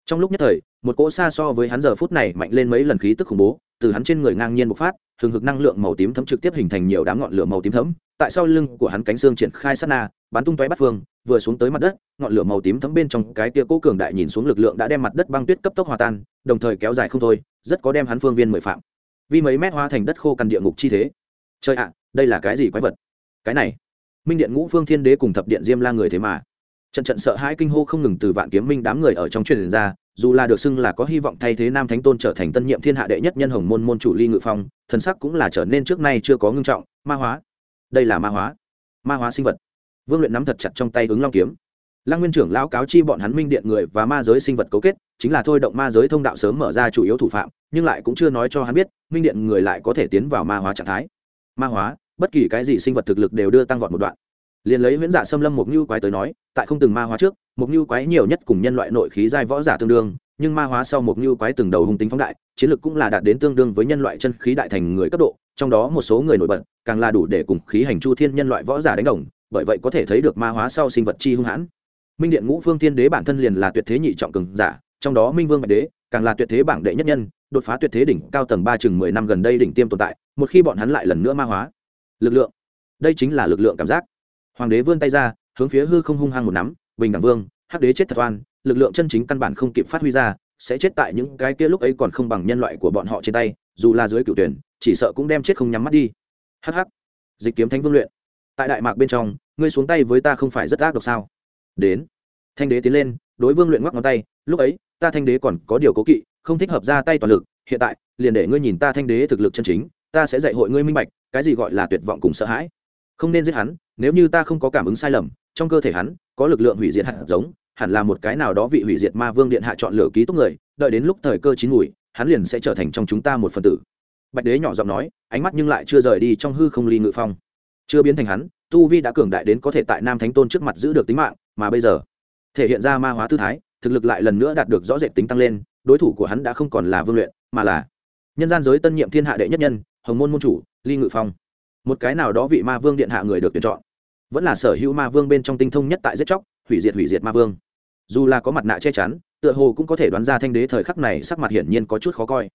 S1: Trong lúc nhất thời, một cỗ xa so với hắn giờ phút này mạnh lên mấy lần khí tức khủng bố, từ hắn trên người ngang nhiên bộc phát hừng hực năng lượng màu tím thấm trực tiếp hình thành nhiều đám ngọn lửa màu tím thấm, tại sau lưng của hắn cánh xương triển khai sát na, bắn tung tóe bắt phương, vừa xuống tới mặt đất, ngọn lửa màu tím thấm bên trong cái tia cố cường đại nhìn xuống lực lượng đã đem mặt đất băng tuyết cấp tốc hòa tan, đồng thời kéo dài không thôi, rất có đem hắn phương viên mười phạm. Vì mấy mét hóa thành đất khô căn địa ngục chi thế. Trời ạ, đây là cái gì quái vật? Cái này, minh điện ngũ phương thiên đế cùng thập điện diêm la người thế mà. Trận trận sợ hãi kinh hô không ngừng từ vạn kiếm minh đám người ở trong truyền ra dù là được xưng là có hy vọng thay thế nam thánh tôn trở thành tân nhiệm thiên hạ đệ nhất nhân hồng môn môn chủ ly ngự phong, thần sắc cũng là trở nên trước nay chưa có ngưng trọng. Ma hóa. Đây là ma hóa. Ma hóa sinh vật. Vương luyện nắm thật chặt trong tay ứng long kiếm. Lăng nguyên trưởng lão cáo chi bọn hắn minh điện người và ma giới sinh vật cấu kết, chính là thôi động ma giới thông đạo sớm mở ra chủ yếu thủ phạm, nhưng lại cũng chưa nói cho hắn biết, minh điện người lại có thể tiến vào ma hóa trạng thái. Ma hóa, bất kỳ cái gì sinh vật thực lực đều đưa tăng vọt một đoạn liền lấy viễn dạ xâm lâm một như quái tới nói, tại không từng ma hóa trước một như quái nhiều nhất cùng nhân loại nội khí giai võ giả tương đương, nhưng ma hóa sau một như quái từng đầu hung tính phóng đại, chiến lược cũng là đạt đến tương đương với nhân loại chân khí đại thành người cấp độ, trong đó một số người nổi bật, càng là đủ để cùng khí hành chu thiên nhân loại võ giả đánh đồng, bởi vậy có thể thấy được ma hóa sau sinh vật chi hung hãn. Minh điện ngũ phương thiên đế bản thân liền là tuyệt thế nhị trọng cường giả, trong đó minh vương bạch đế, càng là tuyệt thế bảng đệ nhất nhân, đột phá tuyệt thế đỉnh cao tầng ba chừng mười năm gần đây đỉnh tiêm tồn tại, một khi bọn hắn lại lần nữa ma hóa. Lực lượng. Đây chính là lực lượng cảm giác hoàng đế vươn tay ra, hướng phía hư không hung hăng một nắm, bình đẳng vương, hắc đế chết thật oan, lực lượng chân chính căn bản không kịp phát huy ra, sẽ chết tại những cái kia lúc ấy còn không bằng nhân loại của bọn họ trên tay, dù là dưới cựu tuyển, chỉ sợ cũng đem chết không nhắm mắt đi. Hh dịch kiếm thánh vương luyện. Tại đại mạc bên trong, ngươi xuống tay với ta không phải rất ác độc sao? Đến. Thanh đế tiến lên, đối vương luyện ngoắc ngón tay, lúc ấy, ta thanh đế còn có điều cố kỵ, không thích hợp ra tay toàn lực, hiện tại, liền để ngươi nhìn ta thanh đế thực lực chân chính, ta sẽ dạy hội ngươi minh bạch, cái gì gọi là tuyệt vọng cùng sợ hãi không nên giết hắn, nếu như ta không có cảm ứng sai lầm, trong cơ thể hắn có lực lượng hủy diệt hạt giống, hẳn là một cái nào đó vị hủy diệt ma vương điện hạ chọn lựa ký túc người, đợi đến lúc thời cơ chín mùi, hắn liền sẽ trở thành trong chúng ta một phần tử. Bạch đế nhỏ giọng nói, ánh mắt nhưng lại chưa rời đi trong hư không ly ngự phong. Chưa biến thành hắn, tu vi đã cường đại đến có thể tại nam thánh tôn trước mặt giữ được tính mạng, mà bây giờ, thể hiện ra ma hóa tư thái, thực lực lại lần nữa đạt được rõ rệt tính tăng lên, đối thủ của hắn đã không còn là vương luyện, mà là nhân gian giới tân nhiệm thiên hạ đệ nhất nhân, hồng môn môn chủ, ly ngự phong một cái nào đó vị ma vương điện hạ người được tuyển chọn. Vẫn là sở hữu ma vương bên trong tinh thông nhất tại giết chóc, hủy diệt hủy diệt ma vương. Dù là có mặt nạ che chắn, tựa hồ cũng có thể đoán ra thanh đế thời khắc này sắc mặt hiển nhiên có chút khó coi.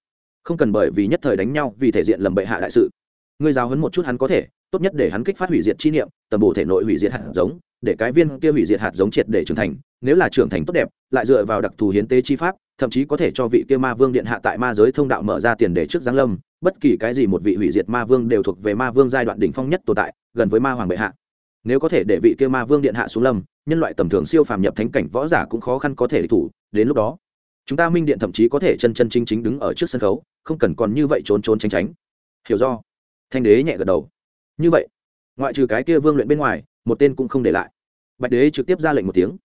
S1: Không cần bởi vì nhất thời đánh nhau vì thể diện lầm bệ hạ đại sự. Ngươi giáo hấn một chút hắn có thể, tốt nhất để hắn kích phát hủy diệt chi niệm, tầm bổ thể nội hủy diệt hạt giống, để cái viên kia hủy diệt hạt giống triệt để trưởng thành, nếu là trưởng thành tốt đẹp, lại dựa vào đặc thù hiến tế chi pháp, thậm chí có thể cho vị kia ma vương điện hạ tại ma giới thông đạo mở ra tiền để trước giáng lâm bất kỳ cái gì một vị hủy diệt ma vương đều thuộc về ma vương giai đoạn đỉnh phong nhất tồn tại, gần với ma hoàng bệ hạ. Nếu có thể để vị kia ma vương điện hạ xuống lâm, nhân loại tầm thường siêu phàm nhập thánh cảnh võ giả cũng khó khăn có thể địch thủ, đến lúc đó, chúng ta minh điện thậm chí có thể chân chân chính chính đứng ở trước sân khấu, không cần còn như vậy trốn trốn tránh tránh. Hiểu do. Thanh đế nhẹ gật đầu. Như vậy, ngoại trừ cái kia vương luyện bên ngoài, một tên cũng không để lại. Bạch đế trực tiếp ra lệnh một tiếng.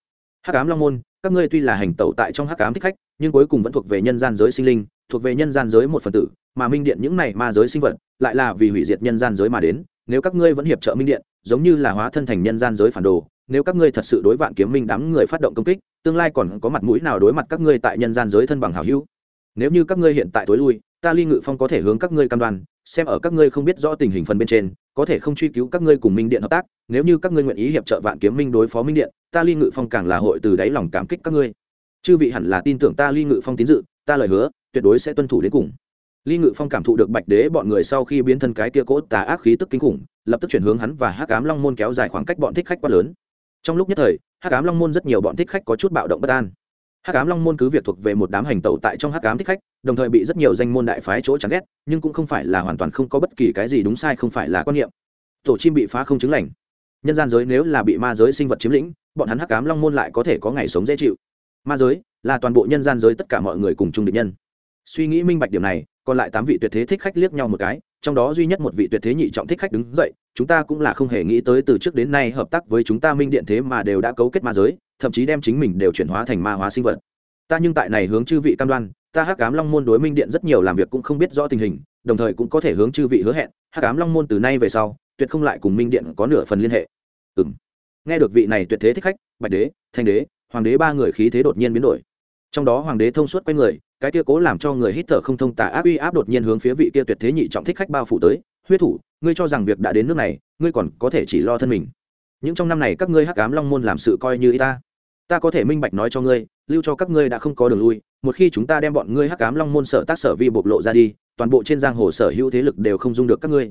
S1: Hắc ám long môn, các ngươi tuy là hành tẩu tại trong hắc ám thích khách, nhưng cuối cùng vẫn thuộc về nhân gian giới sinh linh thuộc về nhân gian giới một phần tử, mà minh điện những này ma giới sinh vật lại là vì hủy diệt nhân gian giới mà đến. Nếu các ngươi vẫn hiệp trợ minh điện, giống như là hóa thân thành nhân gian giới phản đồ, nếu các ngươi thật sự đối vạn kiếm minh đám người phát động công kích, tương lai còn có mặt mũi nào đối mặt các ngươi tại nhân gian giới thân bằng hảo hữu? Nếu như các ngươi hiện tại tối lui, ta ly ngự phong có thể hướng các ngươi cam đoan, xem ở các ngươi không biết rõ tình hình phần bên trên, có thể không truy cứu các ngươi cùng minh điện hợp tác, nếu như các ngươi nguyện ý hiệp trợ vạn kiếm minh đối phó minh điện, ta ly ngự phong càng là hội từ đáy lòng cảm kích các ngươi. Chư vị hẳn là tin tưởng ta ly ngự phong tín dự, ta lời hứa tuyệt đối sẽ tuân thủ đến cùng. Ly ngự phong cảm thụ được bạch đế bọn người sau khi biến thân cái kia cốt tà ác khí tức kinh khủng, lập tức chuyển hướng hắn và hắc ám long môn kéo dài khoảng cách bọn thích khách quá lớn. Trong lúc nhất thời, hắc ám long môn rất nhiều bọn thích khách có chút bạo động bất an. Hắc ám long môn cứ việc thuộc về một đám hành tẩu tại trong hắc ám thích khách, đồng thời bị rất nhiều danh môn đại phái chỗ chán ghét, nhưng cũng không phải là hoàn toàn không có bất kỳ cái gì đúng sai, không phải là quan niệm. Tổ chim bị phá không chứng lành. Nhân gian giới nếu là bị ma giới sinh vật chiếm lĩnh, bọn hắn hắc ám long môn lại có thể có ngày sống dễ chịu. Ma giới là toàn bộ nhân gian giới tất cả mọi người cùng chung định nhân suy nghĩ minh bạch điểm này, còn lại tám vị tuyệt thế thích khách liếc nhau một cái, trong đó duy nhất một vị tuyệt thế nhị trọng thích khách đứng dậy, chúng ta cũng là không hề nghĩ tới từ trước đến nay hợp tác với chúng ta minh điện thế mà đều đã cấu kết ma giới, thậm chí đem chính mình đều chuyển hóa thành ma hóa sinh vật. Ta nhưng tại này hướng chư vị cam đoan, ta hắc cám long môn đối minh điện rất nhiều làm việc cũng không biết rõ tình hình, đồng thời cũng có thể hướng chư vị hứa hẹn, hắc cám long môn từ nay về sau, tuyệt không lại cùng minh điện có nửa phần liên hệ. Ừ m nghe được vị này tuyệt thế thích khách, bạch đế, thanh đế, hoàng đế ba người khí thế đột nhiên biến đổi trong đó hoàng đế thông suốt quay người, cái kia cố làm cho người hít thở không thông tả áp uy áp đột nhiên hướng phía vị kia tuyệt thế nhị trọng thích khách bao phủ tới, huyết thủ, ngươi cho rằng việc đã đến nước này, ngươi còn có thể chỉ lo thân mình. Những trong năm này các ngươi hắc ám long môn làm sự coi như y ta. Ta có thể minh bạch nói cho ngươi, lưu cho các ngươi đã không có đường lui, một khi chúng ta đem bọn ngươi hắc ám long môn sở tác sở vi bộc lộ ra đi, toàn bộ trên giang hồ sở hữu thế lực đều không dung được các ngươi.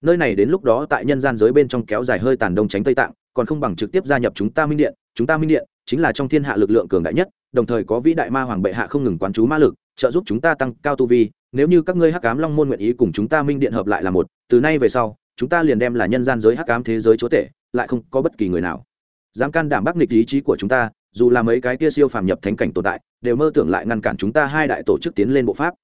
S1: Nơi này đến lúc đó tại nhân gian giới bên trong kéo dài hơi tàn đông tránh tây tạng còn không bằng trực tiếp gia nhập chúng ta minh điện, chúng ta minh điện chính là trong thiên hạ lực lượng cường đại nhất, đồng thời có vĩ đại ma hoàng bệ hạ không ngừng quán chú ma lực, trợ giúp chúng ta tăng cao tu vi, nếu như các ngươi hắc ám long môn nguyện ý cùng chúng ta minh điện hợp lại là một, từ nay về sau, chúng ta liền đem là nhân gian giới hắc ám thế giới chúa tể, lại không có bất kỳ người nào. Dám can đảm bác nghịch ý chí của chúng ta, dù là mấy cái kia siêu phàm nhập thánh cảnh tồn tại, đều mơ tưởng lại ngăn cản chúng ta hai đại tổ chức tiến lên bộ pháp.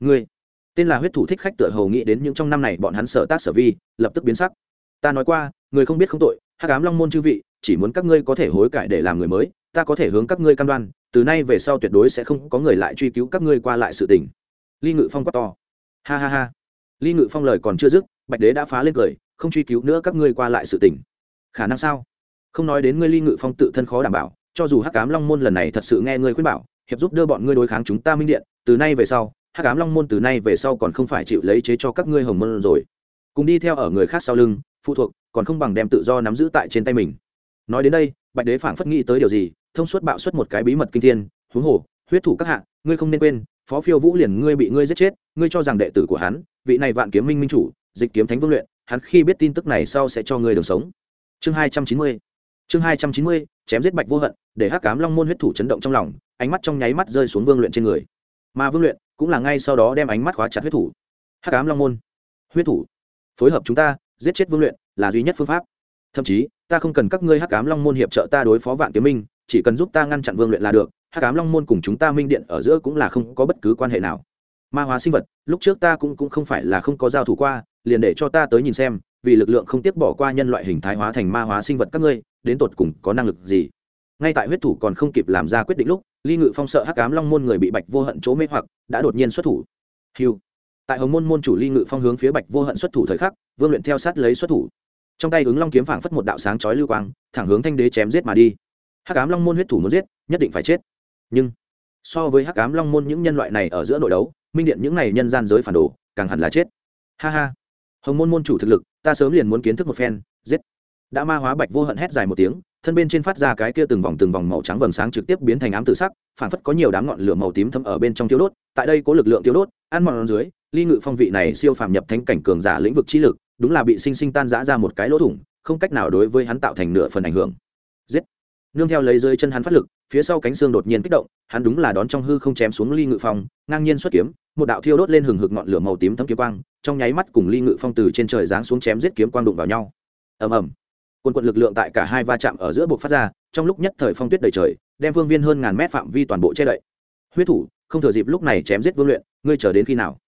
S1: Ngươi, tên là huyết thủ thích khách tựa hầu nghĩ đến những trong năm này bọn hắn sở tác sở vi, lập tức biến sắc. Ta nói qua, người không biết không tội hắc ám long môn chư vị, chỉ muốn các ngươi có thể hối cải để làm người mới, ta có thể hướng các ngươi cam đoan, từ nay về sau tuyệt đối sẽ không có người lại truy cứu các ngươi qua lại sự tình. Ly ngự phong quát to. Ha ha ha. Ly ngự phong lời còn chưa dứt, bạch đế đã phá lên cười, không truy cứu nữa các ngươi qua lại sự tình. Khả năng sao? Không nói đến ngươi ly ngự phong tự thân khó đảm bảo, cho dù hắc Ám long môn lần này thật sự nghe ngươi khuyên bảo, hiệp giúp đưa bọn ngươi đối kháng chúng ta minh điện, từ nay về sau, hắc Ám long môn từ nay về sau còn không phải chịu lấy chế cho các ngươi hồng môn rồi. Cùng đi theo ở người khác sau lưng phụ thuộc, còn không bằng đem tự do nắm giữ tại trên tay mình. Nói đến đây, bạch đế phảng phất nghĩ tới điều gì, thông suốt bạo xuất một cái bí mật kinh thiên, huống hồ, huyết thủ các hạ, ngươi không nên quên, phó phiêu vũ liền ngươi bị ngươi giết chết, ngươi cho rằng đệ tử của hắn, vị này vạn kiếm minh minh chủ, dịch kiếm thánh vương luyện, hắn khi biết tin tức này sau sẽ cho ngươi đường sống. Chương hai trăm chín mươi. Chương hai trăm chín mươi, chém giết bạch vô hận, để hắc cám long môn huyết thủ chấn động trong lòng, ánh mắt trong nháy mắt rơi xuống vương luyện trên người. Mà vương luyện cũng là ngay sau đó đem ánh mắt khóa chặt huyết thủ. Hắc cám long môn, huyết thủ, phối hợp chúng ta giết chết vương luyện là duy nhất phương pháp. Thậm chí, ta không cần các ngươi hắc cám long môn hiệp trợ ta đối phó vạn kiếm minh, chỉ cần giúp ta ngăn chặn vương luyện là được, hắc cám long môn cùng chúng ta minh điện ở giữa cũng là không có bất cứ quan hệ nào. Ma hóa sinh vật, lúc trước ta cũng cũng không phải là không có giao thủ qua, liền để cho ta tới nhìn xem, vì lực lượng không tiếc bỏ qua nhân loại hình thái hóa thành ma hóa sinh vật các ngươi, đến tột cùng có năng lực gì? Ngay tại huyết thủ còn không kịp làm ra quyết định lúc, ly ngự phong sợ hắc cám long môn người bị bạch vô hận chỗ mê hoặc, đã đột nhiên xuất thủ. Hiu tại hồng môn môn chủ ly ngự phong hướng phía bạch vô hận xuất thủ thời khắc, vương luyện theo sát lấy xuất thủ. Trong tay ứng long kiếm phảng phất một đạo sáng chói lưu quang, thẳng hướng thanh đế chém giết mà đi. Hắc ám long môn huyết thủ muốn giết, nhất định phải chết. Nhưng, so với hắc ám long môn những nhân loại này ở giữa nội đấu, minh điện những này nhân gian giới phản đồ, càng hẳn là chết. Ha ha. Hồng môn môn chủ thực lực, ta sớm liền muốn kiến thức một phen, giết. Đã ma hóa bạch vô hận hét dài một tiếng thân bên trên phát ra cái kia từng vòng từng vòng màu trắng vầng sáng trực tiếp biến thành ám tự sắc phản phất có nhiều đám ngọn lửa màu tím thấm ở bên trong tiêu đốt. Tại đây có lực lượng tiêu đốt, ăn mòn dưới, ly ngự phong vị này siêu phàm nhập thánh cảnh cường giả lĩnh vực trí lực, đúng là bị sinh sinh tan rã ra một cái lỗ thủng, không cách nào đối với hắn tạo thành nửa phần ảnh hưởng. Giết! Nương theo lấy rơi chân hắn phát lực, phía sau cánh xương đột nhiên kích động, hắn đúng là đón trong hư không chém xuống ly ngự phong, ngang nhiên xuất kiếm, một đạo thiêu đốt lên hừng hực ngọn lửa màu tím thấm kiếm quang, trong nháy mắt cùng ly ngự phong từ trên trời giáng xuống chém giết kiếm quang đụng vào nhau. Ầm ầm quân quận lực lượng tại cả hai va chạm ở giữa buộc phát ra, trong lúc nhất thời phong tuyết đầy trời, đem vương viên hơn ngàn mét phạm vi toàn bộ che đậy. Huyết thủ, không thừa dịp lúc này chém giết vương luyện, ngươi chờ đến khi nào?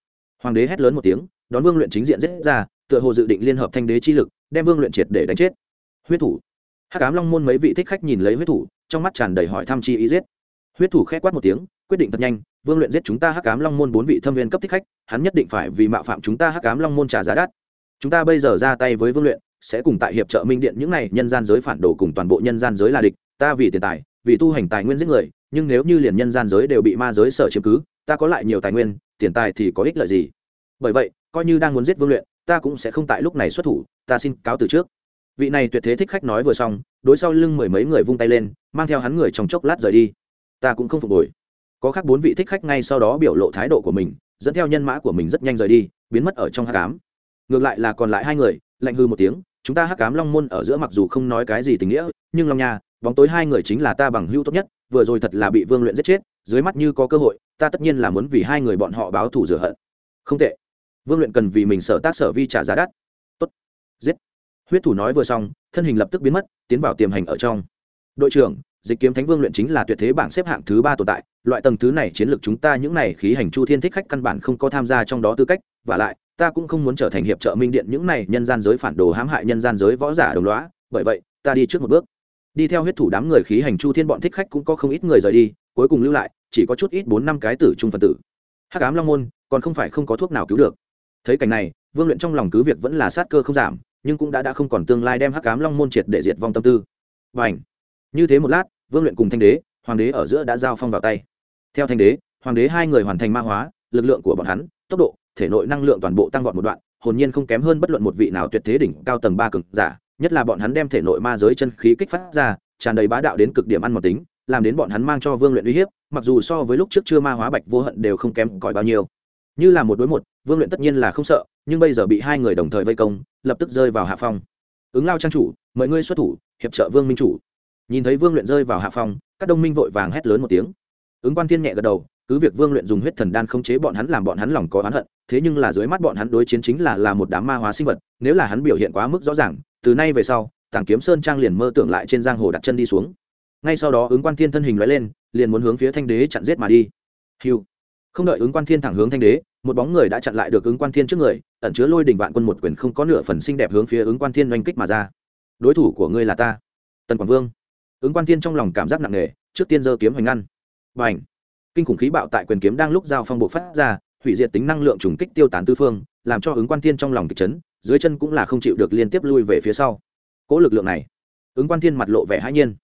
S1: Hoàng đế hét lớn một tiếng, đón vương luyện chính diện giết ra, tựa hồ dự định liên hợp thanh đế chi lực, đem vương luyện triệt để đánh chết. Huyết thủ. Hắc ám long môn mấy vị thích khách nhìn lấy huyết thủ, trong mắt tràn đầy hỏi thăm chi ý giết. Huyết thủ khẽ quát một tiếng, quyết định thật nhanh, vương luyện giết chúng ta hắc ám long môn bốn vị thâm viên cấp thích khách, hắn nhất định phải vì mạo phạm chúng ta hắc ám long môn trả giá đắt. Chúng ta bây giờ ra tay với vương luyện sẽ cùng tại hiệp trợ minh điện những này nhân gian giới phản đồ cùng toàn bộ nhân gian giới là địch, ta vì tiền tài, vì tu hành tài nguyên giết người, nhưng nếu như liền nhân gian giới đều bị ma giới sở chiếm cứ, ta có lại nhiều tài nguyên, tiền tài thì có ích lợi gì? Bởi vậy, coi như đang muốn giết vương luyện, ta cũng sẽ không tại lúc này xuất thủ, ta xin cáo từ trước. Vị này tuyệt thế thích khách nói vừa xong, đối sau lưng mười mấy người vung tay lên, mang theo hắn người trong chốc lát rời đi. Ta cũng không phục hồi. Có khác bốn vị thích khách ngay sau đó biểu lộ thái độ của mình, dẫn theo nhân mã của mình rất nhanh rời đi, biến mất ở trong hát cám ngược lại là còn lại hai người, lạnh hư một tiếng chúng ta hắc cám long môn ở giữa mặc dù không nói cái gì tình nghĩa, nhưng long nha, bóng tối hai người chính là ta bằng hữu tốt nhất, vừa rồi thật là bị vương luyện giết chết, dưới mắt như có cơ hội, ta tất nhiên là muốn vì hai người bọn họ báo thù rửa hận. Không tệ. Vương luyện cần vì mình sở tác sở vi trả giá đắt. Tốt. Giết. Huyết thủ nói vừa xong, thân hình lập tức biến mất, tiến vào tiềm hành ở trong. Đội trưởng, dịch kiếm thánh vương luyện chính là tuyệt thế bảng xếp hạng thứ ba tồn tại, loại tầng thứ này chiến lược chúng ta những này khí hành chu thiên thích khách căn bản không có tham gia trong đó tư cách, và lại ta cũng không muốn trở thành hiệp trợ minh điện những này nhân gian giới phản đồ hãm hại nhân gian giới võ giả đồng loá bởi vậy, ta đi trước một bước. Đi theo huyết thủ đám người khí hành chu thiên bọn thích khách cũng có không ít người rời đi, cuối cùng lưu lại, chỉ có chút ít bốn năm cái tử trung phần tử. Hắc ám long môn, còn không phải không có thuốc nào cứu được. Thấy cảnh này, vương luyện trong lòng cứ việc vẫn là sát cơ không giảm, nhưng cũng đã đã không còn tương lai đem hắc ám long môn triệt để diệt vong tâm tư. Và ảnh như thế một lát, vương luyện cùng thanh đế, hoàng đế ở giữa đã giao phong vào tay. Theo thanh đế, hoàng đế hai người hoàn thành ma hóa, lực lượng của bọn hắn, tốc độ thể nội năng lượng toàn bộ tăng vọt một đoạn, hồn nhiên không kém hơn bất luận một vị nào tuyệt thế đỉnh cao tầng ba cực giả, nhất là bọn hắn đem thể nội ma giới chân khí kích phát ra, tràn đầy bá đạo đến cực điểm ăn một tính, làm đến bọn hắn mang cho vương luyện uy hiếp, mặc dù so với lúc trước chưa ma hóa bạch vô hận đều không kém cỏi bao nhiêu. Như là một đối một, vương luyện tất nhiên là không sợ, nhưng bây giờ bị hai người đồng thời vây công, lập tức rơi vào hạ phong. Ứng lao trang chủ, mời ngươi xuất thủ, hiệp trợ vương minh chủ. Nhìn thấy vương luyện rơi vào hạ phong, các đông minh vội vàng hét lớn một tiếng. Ứng quan thiên nhẹ gật đầu, cứ việc vương luyện dùng huyết thần đan không chế bọn hắn làm bọn hắn lòng có oán hận thế nhưng là dưới mắt bọn hắn đối chiến chính là là một đám ma hóa sinh vật, nếu là hắn biểu hiện quá mức rõ ràng, từ nay về sau, tàng kiếm sơn trang liền mơ tưởng lại trên giang hồ đặt chân đi xuống. Ngay sau đó ứng quan thiên thân hình lóe lên, liền muốn hướng phía thanh đế chặn giết mà đi. Hiu. Không đợi ứng quan thiên thẳng hướng thanh đế, một bóng người đã chặn lại được ứng quan thiên trước người, ẩn chứa lôi đình vạn quân một quyền không có nửa phần xinh đẹp hướng phía ứng quan thiên oanh kích mà ra. Đối thủ của ngươi là ta. Tần quảng vương. Ứng quan thiên trong lòng cảm giác nặng nề, trước tiên giơ kiếm hoành ngăn. Và ảnh kinh khủng khí bạo tại quyền kiếm đang lúc giao phong bộ phát ra hủy diệt tính năng lượng trùng kích tiêu tán tư phương, làm cho ứng quan thiên trong lòng kịch chấn, dưới chân cũng là không chịu được liên tiếp lui về phía sau. Cỗ lực lượng này, ứng quan thiên mặt lộ vẻ hãi nhiên.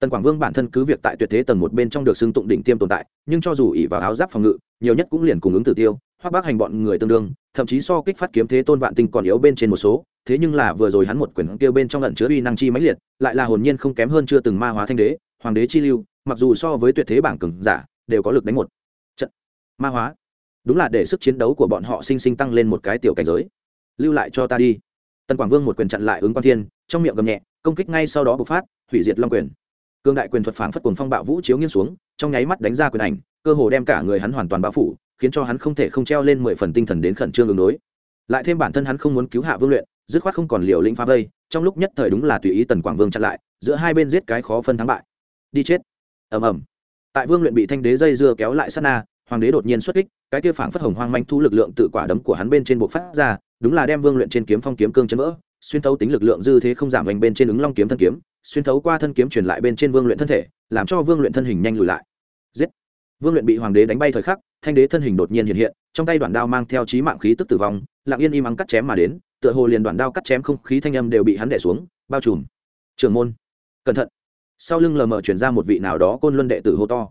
S1: Tần quảng vương bản thân cứ việc tại tuyệt thế tầng một bên trong được xưng tụng đỉnh tiêm tồn tại, nhưng cho dù ỉ vào áo giáp phòng ngự, nhiều nhất cũng liền cùng ứng tử tiêu hoặc bác hành bọn người tương đương, thậm chí so kích phát kiếm thế tôn vạn tinh còn yếu bên trên một số, thế nhưng là vừa rồi hắn một quyển tiêu bên trong lận chứa uy năng chi mãnh liệt, lại là hồn nhiên không kém hơn chưa từng ma hóa thanh đế, hoàng đế chi lưu, mặc dù so với tuyệt thế bảng cường giả, đều có lực đánh một. Trận. Ma hóa đúng là để sức chiến đấu của bọn họ sinh sinh tăng lên một cái tiểu cảnh giới. Lưu lại cho ta đi. Tần quảng vương một quyền chặn lại ứng quan thiên, trong miệng gầm nhẹ, công kích ngay sau đó bộc phát, hủy diệt long quyền. Cương đại quyền thuật phảng phất cuồng phong bạo vũ chiếu nghiêng xuống, trong nháy mắt đánh ra quyền ảnh, cơ hồ đem cả người hắn hoàn toàn bao phủ, khiến cho hắn không thể không treo lên mười phần tinh thần đến khẩn trương ứng đối. Lại thêm bản thân hắn không muốn cứu hạ vương luyện, dứt khoát không còn liều lĩnh phá vây, trong lúc nhất thời đúng là tùy ý tần quảng vương chặn lại, giữa hai bên giết cái khó phân thắng bại. Đi chết. Ầm ầm. Tại vương luyện bị thanh đế dây dưa kéo lại sát na, hoàng đế đột nhiên xuất kích cái kia phảng phất hồng hoang manh thu lực lượng tự quả đấm của hắn bên trên bộ phát ra, đúng là đem vương luyện trên kiếm phong kiếm cương chấn vỡ, xuyên thấu tính lực lượng dư thế không giảm vành bên trên ứng long kiếm thân kiếm, xuyên thấu qua thân kiếm truyền lại bên trên vương luyện thân thể, làm cho vương luyện thân hình nhanh lùi lại. Giết! Vương luyện bị hoàng đế đánh bay thời khắc, thanh đế thân hình đột nhiên hiện hiện, trong tay đoạn đao mang theo trí mạng khí tức tử vong, lặng yên im ắng cắt chém mà đến, tựa hồ liền đoạn đao cắt chém không khí thanh âm đều bị hắn đẻ xuống, bao trùm. Trường môn! Cẩn thận! Sau lưng lờ mờ chuyển ra một vị nào đó côn luân đệ tử hô to.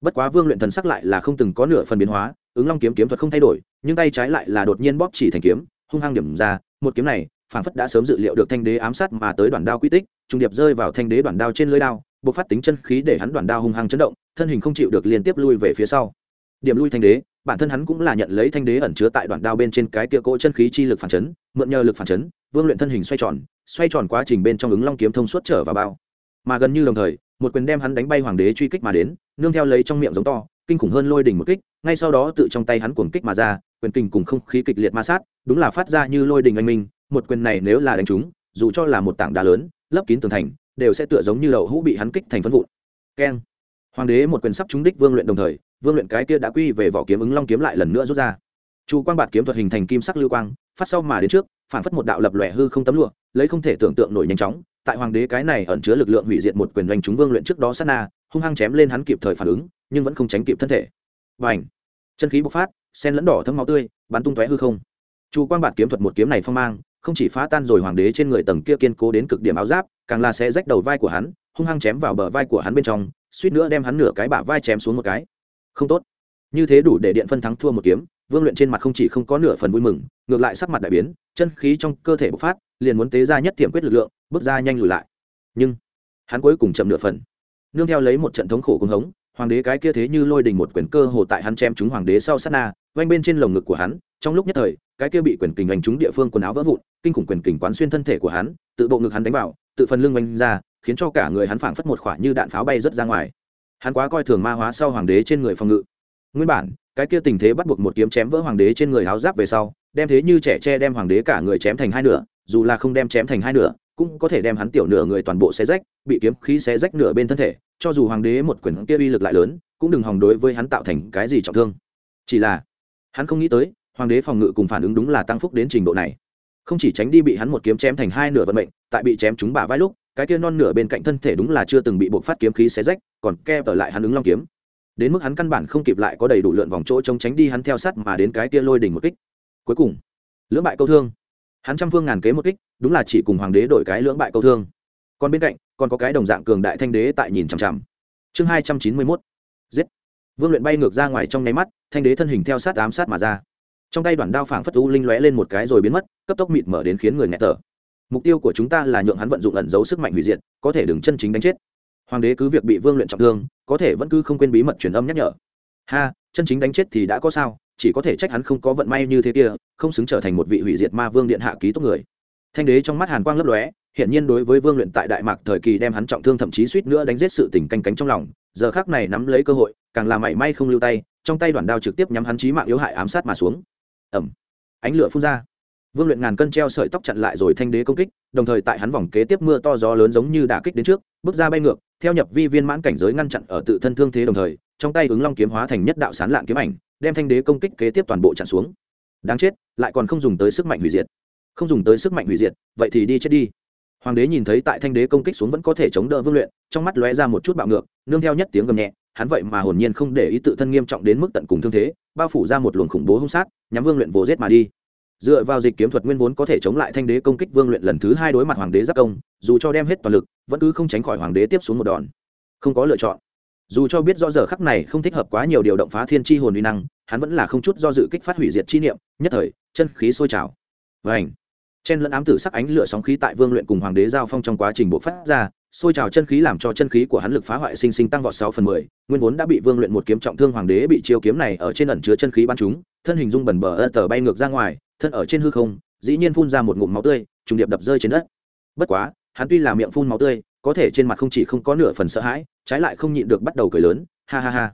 S1: Bất quá vương luyện thần sắc lại là không từng có nửa phần biến hóa ứng long kiếm kiếm thuật không thay đổi, nhưng tay trái lại là đột nhiên bóp chỉ thành kiếm, hung hăng điểm ra, một kiếm này, phảng phất đã sớm dự liệu được thanh đế ám sát mà tới đoạn đao quy tích trung điệp rơi vào thanh đế đoạn đao trên lưới đao buộc phát tính chân khí để hắn đoạn đao hung hăng chấn động, thân hình không chịu được liên tiếp lui về phía sau. Điểm lui thanh đế, bản thân hắn cũng là nhận lấy thanh đế ẩn chứa tại đoạn đao bên trên cái kia cỗ chân khí chi lực phản chấn, mượn nhờ lực phản chấn, vương luyện thân hình xoay tròn xoay tròn quá trình bên trong ứng long kiếm thông suốt trở vào bao. Mà gần như đồng thời, một quyền đem hắn đánh bay hoàng đế truy kích mà đến, nương theo lấy trong miệng giống to kinh khủng hơn lôi đỉnh một kích, ngay sau đó tự trong tay hắn cuồng kích mà ra, quyền kình cùng không khí kịch liệt ma sát, đúng là phát ra như lôi đỉnh anh minh, một quyền này nếu là đánh trúng, dù cho là một tảng đá lớn, lấp kín tường thành, đều sẽ tựa giống như đậu hũ bị hắn kích thành phân vụn. Keng. Hoàng đế một quyền sắp trúng đích vương luyện đồng thời, vương luyện cái kia đã quy về vỏ kiếm ứng long kiếm lại lần nữa rút ra. Chu quang bạt kiếm thuật hình thành kim sắc lưu quang, phát sau mà đến trước, phản phất một đạo lập lòe hư không tấm lụa, lấy không thể tưởng tượng nổi nhanh chóng, tại hoàng đế cái này ẩn chứa lực lượng hủy diệt một quyền doanh chúng vương luyện trước đó sát na, hung hăng chém lên hắn kịp thời phản ứng nhưng vẫn không tránh kịp thân thể. Và ảnh chân khí bộc phát, sen lẫn đỏ thấm máu tươi, bắn tung tóe hư không. Chu quang bản kiếm thuật một kiếm này phong mang, không chỉ phá tan rồi hoàng đế trên người tầng kia kiên cố đến cực điểm áo giáp, càng là sẽ rách đầu vai của hắn, hung hăng chém vào bờ vai của hắn bên trong, suýt nữa đem hắn nửa cái bả vai chém xuống một cái. Không tốt. Như thế đủ để điện phân thắng thua một kiếm, vương luyện trên mặt không chỉ không có nửa phần vui mừng, ngược lại sắc mặt đại biến, chân khí trong cơ thể bộc phát, liền muốn tế ra nhất tiềm quyết lực lượng, bước ra nhanh lùi lại. Nhưng, hắn cuối cùng chậm nửa phần. Nương theo lấy một trận thống khổ cùng hống hoàng đế cái kia thế như lôi đình một quyền cơ hồ tại hắn chém chúng hoàng đế sau sát na vanh bên trên lồng ngực của hắn, trong lúc nhất thời, cái kia bị quyền kình đánh trúng địa phương quần áo vỡ vụn, kinh khủng quyền kình quán xuyên thân thể của hắn, tự bộ ngực hắn đánh vào, tự phần lưng oanh ra, khiến cho cả người hắn phảng phất một khỏa như đạn pháo bay rất ra ngoài. Hắn quá coi thường ma hóa sau hoàng đế trên người phòng ngự. Nguyên bản, cái kia tình thế bắt buộc một kiếm chém vỡ hoàng đế trên người áo giáp về sau, đem thế như trẻ tre đem hoàng đế cả người chém thành hai nửa, dù là không đem chém thành hai nửa cũng có thể đem hắn tiểu nửa người toàn bộ xé rách, bị kiếm khí xé rách nửa bên thân thể, cho dù hoàng đế một quyền kia uy lực lại lớn, cũng đừng hòng đối với hắn tạo thành cái gì trọng thương. Chỉ là, hắn không nghĩ tới, hoàng đế phòng ngự cùng phản ứng đúng là tăng phúc đến trình độ này. Không chỉ tránh đi bị hắn một kiếm chém thành hai nửa vận mệnh, tại bị chém trúng bả vai lúc, cái kia non nửa bên cạnh thân thể đúng là chưa từng bị buộc phát kiếm khí xé rách, còn ke ở lại hắn ứng long kiếm. Đến mức hắn căn bản không kịp lại có đầy đủ lượn vòng chỗ chống tránh đi hắn theo sát mà đến cái kia lôi đỉnh một kích. Cuối cùng, lưỡng bại câu thương hắn trăm phương ngàn kế một kích, đúng là chỉ cùng hoàng đế đổi cái lưỡng bại câu thương. Còn bên cạnh, còn có cái đồng dạng cường đại thanh đế tại nhìn chằm chằm. Chương hai trăm chín mươi mốt. Giết. Vương luyện bay ngược ra ngoài trong nháy mắt, thanh đế thân hình theo sát ám sát mà ra. Trong tay đoạn đao phảng phất u linh lóe lên một cái rồi biến mất, cấp tốc mịt mở đến khiến người nghe tở mục tiêu của chúng ta là nhượng hắn vận dụng ẩn giấu sức mạnh hủy diệt, có thể đừng chân chính đánh chết. Hoàng đế cứ việc bị vương luyện trọng thương, có thể vẫn cứ không quên bí mật truyền âm nhắc nhở. Ha, chân chính đánh chết thì đã có sao? Chỉ có thể trách hắn không có vận may như thế kia, không xứng trở thành một vị hủy diệt ma vương điện hạ ký tốt người. Thanh đế trong mắt hàn quang lấp lóe hiện nhiên đối với vương luyện tại đại mạc thời kỳ đem hắn trọng thương thậm chí suýt nữa đánh giết sự tình canh cánh trong lòng, giờ khác này nắm lấy cơ hội, càng làm mảy may không lưu tay, trong tay đoàn đao trực tiếp nhắm hắn chí mạng yếu hại ám sát mà xuống. Ẩm. Ánh lửa phun ra. Vương luyện ngàn cân treo sợi tóc chặn lại rồi thanh đế công kích, đồng thời tại hắn vòng kế tiếp mưa to gió lớn giống như đả kích đến trước, bước ra bay ngược, theo nhập vi viên mãn cảnh giới ngăn chặn ở tự thân thương thế đồng thời, trong tay ứng long kiếm hóa thành nhất đạo sán lạng kiếm ảnh đem thanh đế công kích kế tiếp toàn bộ chặn xuống. Đáng chết, lại còn không dùng tới sức mạnh hủy diệt. Không dùng tới sức mạnh hủy diệt, vậy thì đi chết đi. Hoàng đế nhìn thấy tại thanh đế công kích xuống vẫn có thể chống đỡ vương luyện, trong mắt lóe ra một chút bạo ngược, nương theo nhất tiếng gầm nhẹ, hắn vậy mà hồn nhiên không để ý tự thân nghiêm trọng đến mức tận cùng thương thế, bao phủ ra một luồng khủng bố hung sát, nhắm vương luyện vồ giết mà đi. Dựa vào dịch kiếm thuật nguyên vốn có thể chống lại thanh đế công kích vương luyện lần thứ hai đối mặt hoàng đế giáp công, dù cho đem hết toàn lực, vẫn cứ không tránh khỏi hoàng đế tiếp xuống một đòn. Không có lựa chọn dù cho biết rõ giờ khắc này không thích hợp quá nhiều điều động phá thiên chi hồn uy năng, hắn vẫn là không chút do dự kích phát hủy diệt chi niệm, nhất thời, chân khí sôi trào. Vảnh chen lẫn ám tử sắc ánh lửa sóng khí tại vương luyện cùng hoàng đế giao phong trong quá trình bộ phát ra, sôi trào chân khí làm cho chân khí của hắn lực phá hoại sinh sinh tăng vọt sáu phần mười, nguyên vốn đã bị vương luyện một kiếm trọng thương hoàng đế bị chiêu kiếm này ở trên ẩn chứa chân khí bắn chúng, thân hình dung bẩn bờ ơ tờ bay ngược ra ngoài, thân ở trên hư không, dĩ nhiên phun ra một ngụm máu tươi, trùng điệp đập rơi trên đất. Bất quá, hắn tuy là miệng phun máu tươi có thể trên mặt không chỉ không có nửa phần sợ hãi, trái lại không nhịn được bắt đầu cười lớn, ha ha ha.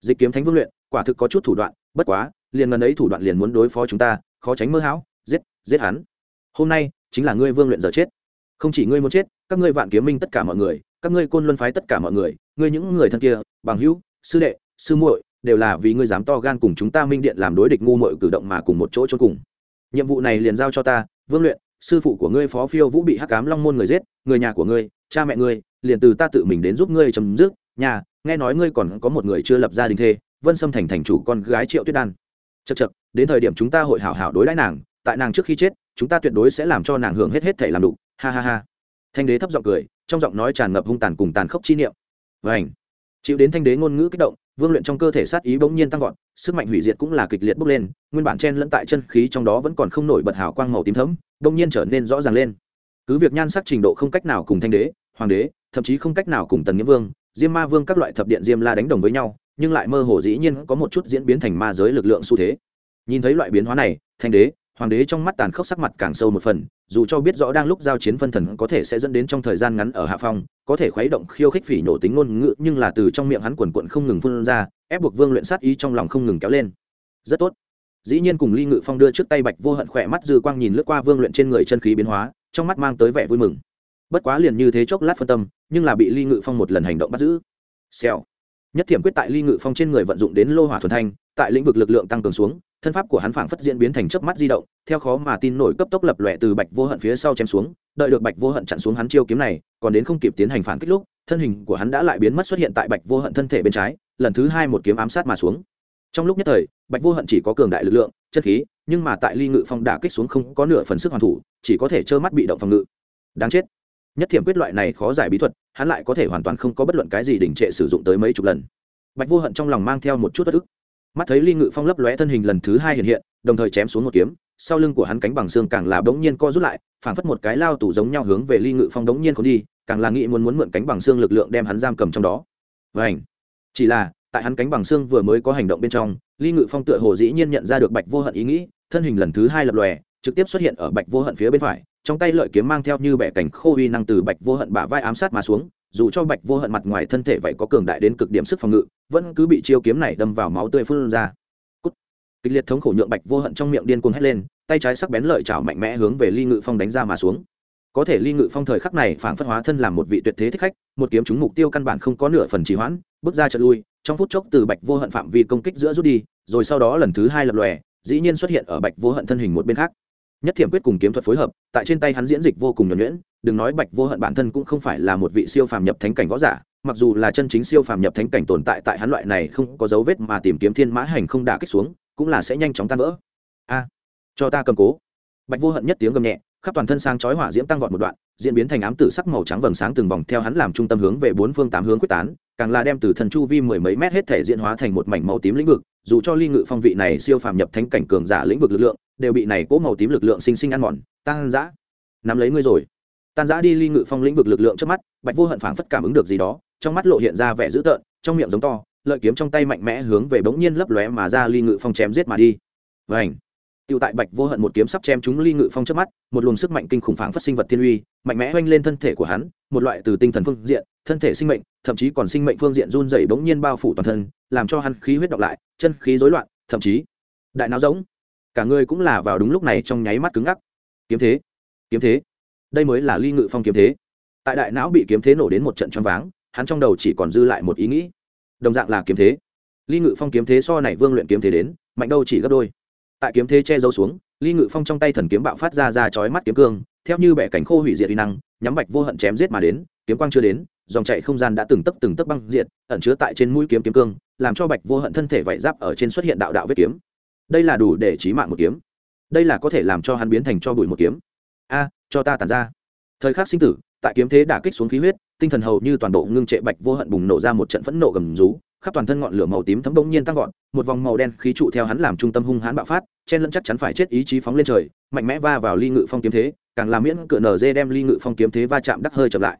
S1: Dịch kiếm thánh vương luyện, quả thực có chút thủ đoạn, bất quá, liền ngần ấy thủ đoạn liền muốn đối phó chúng ta, khó tránh mơ hão, giết giết hắn. Hôm nay, chính là ngươi vương luyện giờ chết. Không chỉ ngươi muốn chết, các ngươi vạn kiếm minh tất cả mọi người, các ngươi côn luân phái tất cả mọi người, ngươi những người thân kia, bằng hữu, sư đệ, sư muội, đều là vì ngươi dám to gan cùng chúng ta minh điện làm đối địch ngu muội cử động mà cùng một chỗ cho cùng. Nhiệm vụ này liền giao cho ta, vương luyện, sư phụ của ngươi phó phiêu vũ bị hắc cám long môn người giết, người nhà của ngươi cha mẹ ngươi, liền từ ta tự mình đến giúp ngươi chấm dứt. Nhà nghe nói ngươi còn có một người chưa lập gia đình thê, vân sâm thành thành chủ con gái triệu tuyết đan. Chật chật đến thời điểm chúng ta hội hảo hảo đối đãi nàng, tại nàng trước khi chết, chúng ta tuyệt đối sẽ làm cho nàng hưởng hết hết thể làm đủ. Ha ha ha. Thanh đế thấp giọng cười, trong giọng nói tràn ngập hung tàn cùng tàn khốc chi niệm. Vảnh chịu đến thanh đế ngôn ngữ kích động, vương luyện trong cơ thể sát ý bỗng nhiên tăng vọt, sức mạnh hủy diệt cũng là kịch liệt bốc lên, nguyên bản chen lẫn tại chân khí trong đó vẫn còn không nổi bật hào quang màu tím thấm bỗng nhiên trở nên rõ ràng lên. Cứ việc nhan sắc trình độ không cách nào cùng thanh đế hoàng đế, thậm chí không cách nào cùng tần nghĩa vương, diêm ma vương các loại thập điện diêm la đánh đồng với nhau, nhưng lại mơ hồ dĩ nhiên có một chút diễn biến thành ma giới lực lượng xu thế. Nhìn thấy loại biến hóa này, thanh đế, hoàng đế trong mắt tàn khốc sắc mặt càng sâu một phần, dù cho biết rõ đang lúc giao chiến phân thần có thể sẽ dẫn đến trong thời gian ngắn ở hạ phong, có thể khuấy động khiêu khích phỉ nổ tính ngôn ngữ, nhưng là từ trong miệng hắn quần quận không ngừng phun ra, ép buộc vương luyện sát ý trong lòng không ngừng kéo lên. Rất tốt. Dĩ nhiên cùng ly ngự phong đưa trước tay bạch vô hận khỏe mắt dư quang nhìn lướt qua vương luyện trên người chân khí biến hóa, trong mắt mang tới vẻ vui mừng bất quá liền như thế chốc lát phân tâm, nhưng là bị ly ngự phong một lần hành động bắt giữ. Xèo. Nhất thiểm quyết tại ly ngự phong trên người vận dụng đến lô hỏa thuần thanh, tại lĩnh vực lực lượng tăng cường xuống, thân pháp của hắn phảng phất diễn biến thành chớp mắt di động, theo khó mà tin nổi cấp tốc lập lòe từ bạch vô hận phía sau chém xuống, đợi được bạch vô hận chặn xuống hắn chiêu kiếm này, còn đến không kịp tiến hành phản kích lúc, thân hình của hắn đã lại biến mất xuất hiện tại bạch vô hận thân thể bên trái, lần thứ hai một kiếm ám sát mà xuống. Trong lúc nhất thời, bạch vô hận chỉ có cường đại lực lượng, chất khí, nhưng mà tại ly ngự phong đả kích xuống không có nửa phần sức hoàn thủ, chỉ có thể trơ mắt bị động phòng ngự. Đáng chết nhất thiểm quyết loại này khó giải bí thuật, hắn lại có thể hoàn toàn không có bất luận cái gì đỉnh trệ sử dụng tới mấy chục lần. Bạch vô hận trong lòng mang theo một chút bất ức. Mắt thấy ly ngự phong lấp lóe thân hình lần thứ hai hiện hiện, đồng thời chém xuống một kiếm, sau lưng của hắn cánh bằng xương càng là bỗng nhiên co rút lại, phảng phất một cái lao tủ giống nhau hướng về ly ngự phong đống nhiên không đi, càng là nghĩ muốn muốn mượn cánh bằng xương lực lượng đem hắn giam cầm trong đó. Vảnh chỉ là, tại hắn cánh bằng xương vừa mới có hành động bên trong, ly ngự phong tựa hồ dĩ nhiên nhận ra được bạch vô hận ý nghĩ, thân hình lần thứ hai lập lòe, trực tiếp xuất hiện ở bạch vô hận phía bên phải trong tay lợi kiếm mang theo như bẻ cảnh khô uy năng từ bạch vô hận bả vai ám sát mà xuống, dù cho bạch vô hận mặt ngoài thân thể vậy có cường đại đến cực điểm sức phòng ngự, vẫn cứ bị chiêu kiếm này đâm vào máu tươi phun ra. Cút. kịch liệt thống khổ nhượng bạch vô hận trong miệng điên cuồng hét lên, tay trái sắc bén lợi chảo mạnh mẽ hướng về ly ngự phong đánh ra mà xuống. Có thể ly ngự phong thời khắc này phản phất hóa thân làm một vị tuyệt thế thích khách, một kiếm trúng mục tiêu căn bản không có nửa phần trì hoãn, bước ra trận lui, trong phút chốc từ bạch vô hận phạm vi công kích giữa rút đi, rồi sau đó lần thứ hai lập lòe, dĩ nhiên xuất hiện ở bạch vô hận thân hình một bên khác nhất thiểm quyết cùng kiếm thuật phối hợp, tại trên tay hắn diễn dịch vô cùng nhuẩn nhuyễn, đừng nói bạch vô hận bản thân cũng không phải là một vị siêu phàm nhập thánh cảnh võ giả, mặc dù là chân chính siêu phàm nhập thánh cảnh tồn tại tại hắn loại này không có dấu vết mà tìm kiếm thiên mã hành không đả kích xuống, cũng là sẽ nhanh chóng tan vỡ. A, cho ta cầm cố. Bạch vô hận nhất tiếng gầm nhẹ khắp toàn thân sang chói hỏa diễm tăng vọt một đoạn, diễn biến thành ám tử sắc màu trắng vầng sáng từng vòng theo hắn làm trung tâm hướng về bốn phương tám hướng quyết tán, càng là đem từ thần chu vi mười mấy mét hết thể diễn hóa thành một mảnh màu tím lĩnh vực, dù cho ly ngự phong vị này siêu phàm nhập thánh cảnh cường giả lĩnh vực lực lượng, đều bị này cố màu tím lực lượng sinh sinh ăn mòn. Tăng dã nắm lấy ngươi rồi. Tan dã đi ly ngự phong lĩnh vực lực lượng trước mắt, bạch vô hận phảng phất cảm ứng được gì đó, trong mắt lộ hiện ra vẻ dữ tợn, trong miệng giống to, lợi kiếm trong tay mạnh mẽ hướng về bỗng nhiên lấp lóe mà ra ly ngự phong chém giết mà đi. Vảnh Tiêu tại Bạch Vô Hận một kiếm sắp chém trúng Ly Ngự Phong trước mắt, một luồng sức mạnh kinh khủng phảng phất sinh vật thiên uy, mạnh mẽ oanh lên thân thể của hắn, một loại từ tinh thần phương diện, thân thể sinh mệnh, thậm chí còn sinh mệnh phương diện run rẩy bỗng nhiên bao phủ toàn thân, làm cho hắn khí huyết đọc lại, chân khí rối loạn, thậm chí đại não giống. Cả người cũng là vào đúng lúc này trong nháy mắt cứng ngắc. Kiếm thế, kiếm thế. Đây mới là Ly Ngự Phong kiếm thế. Tại đại não bị kiếm thế nổ đến một trận choáng váng, hắn trong đầu chỉ còn dư lại một ý nghĩ. Đồng dạng là kiếm thế. Ly Ngự Phong kiếm thế so này Vương luyện kiếm thế đến, mạnh đâu chỉ gấp đôi tại kiếm thế che giấu xuống ly ngự phong trong tay thần kiếm bạo phát ra ra chói mắt kiếm cương, theo như bẻ cánh khô hủy diệt uy năng, nhắm bạch vô hận chém giết mà đến, kiếm quang chưa đến, dòng chạy không gian đã từng tấc từng tấc băng diệt, ẩn chứa tại trên mũi kiếm kiếm cương, làm cho bạch vô hận thân thể vảy giáp ở trên xuất hiện đạo đạo vết kiếm. Đây là đủ để chí mạng một kiếm. Đây là có thể làm cho hắn biến thành cho bụi một kiếm. A, cho ta tàn ra. Thời khắc sinh tử, tại kiếm thế đả kích xuống khí huyết, tinh thần hầu như toàn bộ ngưng trệ bạch vô hận bùng nổ ra một trận phẫn nộ gầm rú khắp toàn thân ngọn lửa màu tím thấm bỗng nhiên tăng vọt, một vòng màu đen khí trụ theo hắn làm trung tâm hung hãn bạo phát, chen lẫn chắc chắn phải chết ý chí phóng lên trời, mạnh mẽ va vào ly ngự phong kiếm thế, càng làm miễn cửa nở dê đem ly ngự phong kiếm thế va chạm đắc hơi chậm lại.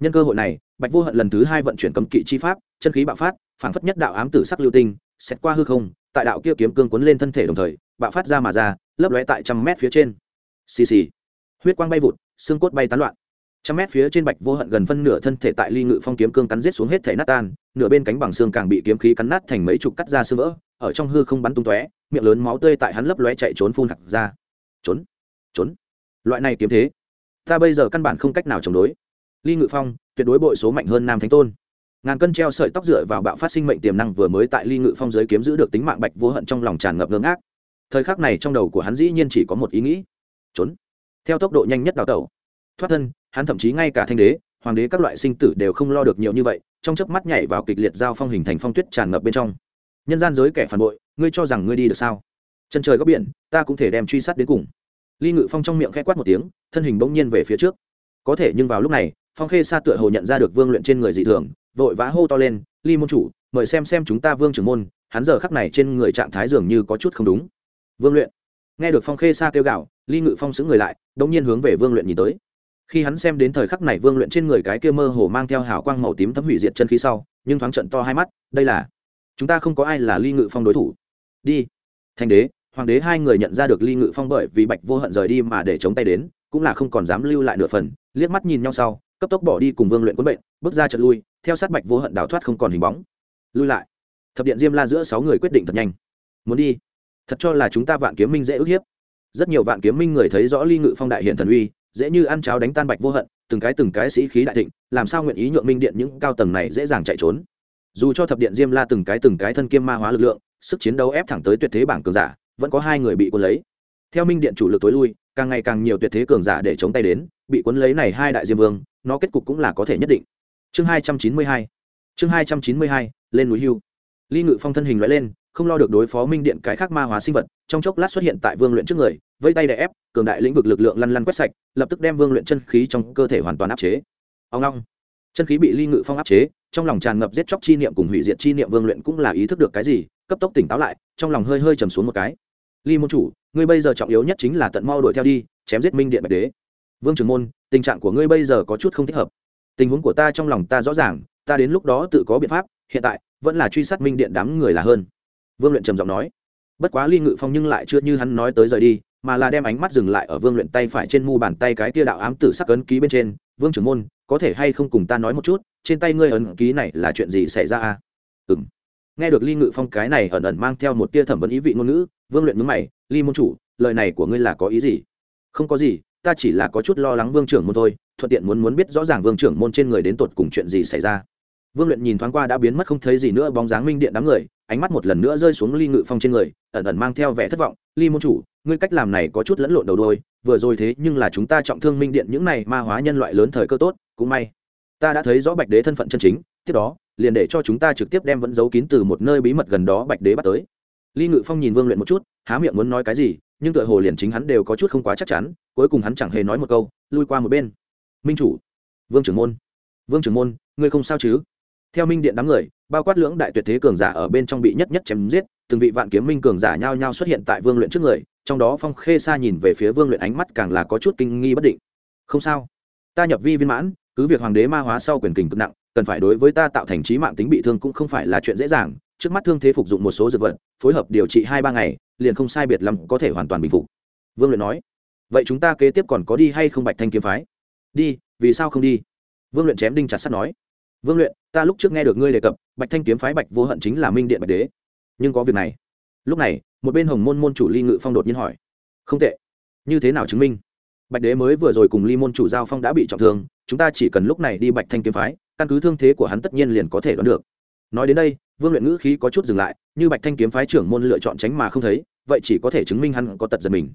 S1: Nhân cơ hội này, bạch vô hận lần thứ hai vận chuyển cấm kỵ chi pháp, chân khí bạo phát, phảng phất nhất đạo ám tử sắc lưu tinh xét qua hư không, tại đạo kia kiếm cương cuốn lên thân thể đồng thời, bạo phát ra mà ra, lấp lóe tại trăm mét phía trên. Xì xì. Huyết quang bay vụt, xương cốt bay tán loạn trăm mét phía trên bạch vô hận gần phân nửa thân thể tại ly ngự phong kiếm cương cắn giết xuống hết thể nát tan, nửa bên cánh bằng xương càng bị kiếm khí cắn nát thành mấy chục cắt ra sơ vỡ, ở trong hư không bắn tung tóe, miệng lớn máu tươi tại hắn lấp lóe chạy trốn phun hạt ra. Trốn trốn. Loại này kiếm thế, ta bây giờ căn bản không cách nào chống đối. Ly ngự phong, tuyệt đối bội số mạnh hơn nam thánh tôn. Ngàn cân treo sợi tóc dựa vào bạo phát sinh mệnh tiềm năng vừa mới tại ly ngự phong giới kiếm giữ được tính mạng bạch vô hận trong lòng tràn ngập ngưng ác. Thời khắc này trong đầu của hắn dĩ nhiên chỉ có một ý nghĩ. Trốn. Theo tốc độ nhanh nhất đào tẩu thoát thân, hắn thậm chí ngay cả thanh đế, hoàng đế các loại sinh tử đều không lo được nhiều như vậy, trong chớp mắt nhảy vào kịch liệt giao phong hình thành phong tuyết tràn ngập bên trong. Nhân gian giới kẻ phản bội, ngươi cho rằng ngươi đi được sao? Chân trời góc biển, ta cũng thể đem truy sát đến cùng. Ly ngự phong trong miệng khẽ quát một tiếng, thân hình bỗng nhiên về phía trước. Có thể nhưng vào lúc này, phong khê sa tựa hồ nhận ra được vương luyện trên người dị thường, vội vã hô to lên, ly môn chủ, mời xem xem chúng ta vương trưởng môn, hắn giờ khắc này trên người trạng thái dường như có chút không đúng. Vương luyện. Nghe được phong khê sa kêu gạo ly ngự phong xứng người lại, đống nhiên hướng về vương luyện nhìn tới khi hắn xem đến thời khắc này vương luyện trên người cái kia mơ hồ mang theo hào quang màu tím thấm hủy diệt chân khí sau, nhưng thoáng trận to hai mắt, đây là, chúng ta không có ai là ly ngự phong đối thủ. Đi. Thành đế, hoàng đế hai người nhận ra được ly ngự phong bởi vì bạch vô hận rời đi mà để chống tay đến, cũng là không còn dám lưu lại nửa phần, liếc mắt nhìn nhau sau, cấp tốc bỏ đi cùng vương luyện quân bệnh, bước ra trận lui, theo sát bạch vô hận đào thoát không còn hình bóng. Lui lại. Thập điện diêm la giữa sáu người quyết định thật nhanh. Muốn đi. Thật cho là chúng ta vạn kiếm minh dễ ức hiếp. Rất nhiều vạn kiếm minh người thấy rõ ly ngự phong đại hiện thần uy dễ như ăn cháo đánh tan bạch vô hận, từng cái từng cái sĩ khí đại thịnh, làm sao nguyện ý nhượng minh điện những cao tầng này dễ dàng chạy trốn? Dù cho thập điện diêm la từng cái từng cái thân kiêm ma hóa lực lượng, sức chiến đấu ép thẳng tới tuyệt thế bảng cường giả, vẫn có hai người bị quân lấy. Theo minh điện chủ lực tối lui, càng ngày càng nhiều tuyệt thế cường giả để chống tay đến, bị quân lấy này hai đại diêm vương, nó kết cục cũng là có thể nhất định. Chương hai trăm chín mươi hai, chương hai trăm chín mươi hai, lên núi hưu. Ly ngự phong thân hình loại lên, không lo được đối phó minh điện cái khác ma hóa sinh vật, trong chốc lát xuất hiện tại vương luyện trước người vây tay đè ép, cường đại lĩnh vực lực lượng lăn lăn quét sạch, lập tức đem vương luyện chân khí trong cơ thể hoàn toàn áp chế. Ông long, chân khí bị ly ngự phong áp chế, trong lòng tràn ngập giết chóc chi niệm cùng hủy diệt chi niệm vương luyện cũng là ý thức được cái gì, cấp tốc tỉnh táo lại, trong lòng hơi hơi trầm xuống một cái. Ly môn chủ, ngươi bây giờ trọng yếu nhất chính là tận mau đuổi theo đi, chém giết minh điện bạch đế. Vương trưởng môn, tình trạng của ngươi bây giờ có chút không thích hợp. Tình huống của ta trong lòng ta rõ ràng, ta đến lúc đó tự có biện pháp, hiện tại, vẫn là truy sát minh điện đám người là hơn. Vương luyện trầm giọng nói. Bất quá ly ngự phong nhưng lại chưa như hắn nói tới rời đi mà là đem ánh mắt dừng lại ở vương luyện tay phải trên mu bàn tay cái tia đạo ám tử sắc ấn ký bên trên. Vương trưởng môn, có thể hay không cùng ta nói một chút, trên tay ngươi ấn ký này là chuyện gì xảy ra à? Ừ m nghe được ly ngự phong cái này ẩn ẩn mang theo một tia thẩm vấn ý vị ngôn ngữ, vương luyện mướn mày, ly môn chủ, lời này của ngươi là có ý gì? Không có gì, ta chỉ là có chút lo lắng vương trưởng môn thôi, thuận tiện muốn muốn biết rõ ràng vương trưởng môn trên người đến tột cùng chuyện gì xảy ra. Vương luyện nhìn thoáng qua đã biến mất không thấy gì nữa, bóng dáng minh điện đám người, ánh mắt một lần nữa rơi xuống ly ngự phong trên người, ẩn ẩn mang theo vẻ thất vọng ly môn chủ, ngươi cách làm này có chút lẫn lộn đầu đôi, vừa rồi thế nhưng là chúng ta trọng thương minh điện những này ma hóa nhân loại lớn thời cơ tốt, cũng may. Ta đã thấy rõ bạch đế thân phận chân chính, tiếp đó, liền để cho chúng ta trực tiếp đem vẫn giấu kín từ một nơi bí mật gần đó bạch đế bắt tới. Ly ngự phong nhìn vương luyện một chút, há miệng muốn nói cái gì, nhưng tựa hồ liền chính hắn đều có chút không quá chắc chắn, cuối cùng hắn chẳng hề nói một câu, lui qua một bên. Minh chủ, vương trưởng môn, vương trưởng môn, ngươi không sao chứ? Theo minh điện đám người, bao quát lưỡng đại tuyệt thế cường giả ở bên trong bị nhất nhất chém giết từng vị vạn kiếm minh cường giả nhao nhao xuất hiện tại vương luyện trước người, trong đó phong khê xa nhìn về phía vương luyện ánh mắt càng là có chút kinh nghi bất định. Không sao. Ta nhập vi viên mãn, cứ việc hoàng đế ma hóa sau quyền kình cực nặng, cần phải đối với ta tạo thành trí mạng tính bị thương cũng không phải là chuyện dễ dàng. Trước mắt thương thế phục dụng một số dược vật, phối hợp điều trị hai ba ngày, liền không sai biệt lắm có thể hoàn toàn bình phục. Vương luyện nói, vậy chúng ta kế tiếp còn có đi hay không bạch thanh kiếm phái? Đi, vì sao không đi? Vương luyện chém đinh chặt sắt nói, vương luyện, ta lúc trước nghe được ngươi đề cập, bạch thanh kiếm phái bạch vô hận chính là minh điện bạch đế nhưng có việc này. Lúc này, một bên hồng môn môn chủ ly ngự phong đột nhiên hỏi, không tệ, như thế nào chứng minh? Bạch đế mới vừa rồi cùng ly môn chủ giao phong đã bị trọng thương, chúng ta chỉ cần lúc này đi bạch thanh kiếm phái, căn cứ thương thế của hắn tất nhiên liền có thể đoán được. Nói đến đây, vương luyện ngữ khí có chút dừng lại, như bạch thanh kiếm phái trưởng môn lựa chọn tránh mà không thấy, vậy chỉ có thể chứng minh hắn có tật giật mình.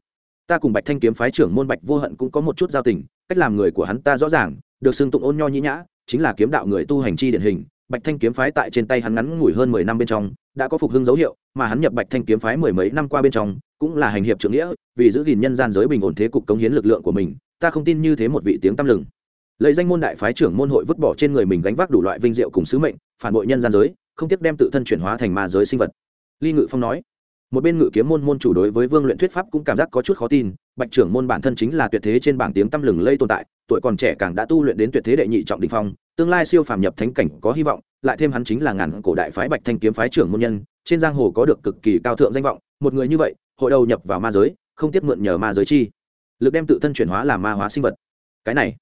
S1: Ta cùng bạch thanh kiếm phái trưởng môn bạch vô hận cũng có một chút giao tình, cách làm người của hắn ta rõ ràng, được xưng tụng ôn nho nhĩ nhã, chính là kiếm đạo người tu hành chi điển hình bạch thanh kiếm phái tại trên tay hắn ngắn ngủi hơn mười năm bên trong, đã có phục hưng dấu hiệu, mà hắn nhập bạch thanh kiếm phái mười mấy năm qua bên trong, cũng là hành hiệp trưởng nghĩa, vì giữ gìn nhân gian giới bình ổn thế cục cống hiến lực lượng của mình, ta không tin như thế một vị tiếng tăm lừng. Lấy danh môn đại phái trưởng môn hội vứt bỏ trên người mình gánh vác đủ loại vinh diệu cùng sứ mệnh, phản bội nhân gian giới, không tiếc đem tự thân chuyển hóa thành ma giới sinh vật. Ly ngự phong nói, một bên ngự kiếm môn môn chủ đối với vương luyện thuyết pháp cũng cảm giác có chút khó tin, bạch trưởng môn bản thân chính là tuyệt thế trên bảng tiếng tăm lừng lây tồn tại, tuổi còn trẻ càng đã tu luyện đến tuyệt thế đệ nhị trọng đình phong tương lai siêu phàm nhập thánh cảnh có hy vọng, lại thêm hắn chính là ngàn cổ đại phái bạch thanh kiếm phái trưởng môn nhân, trên giang hồ có được cực kỳ cao thượng danh vọng, một người như vậy, hội đầu nhập vào ma giới, không tiếp mượn nhờ ma giới chi. Lực đem tự thân chuyển hóa làm ma hóa sinh vật. Cái này,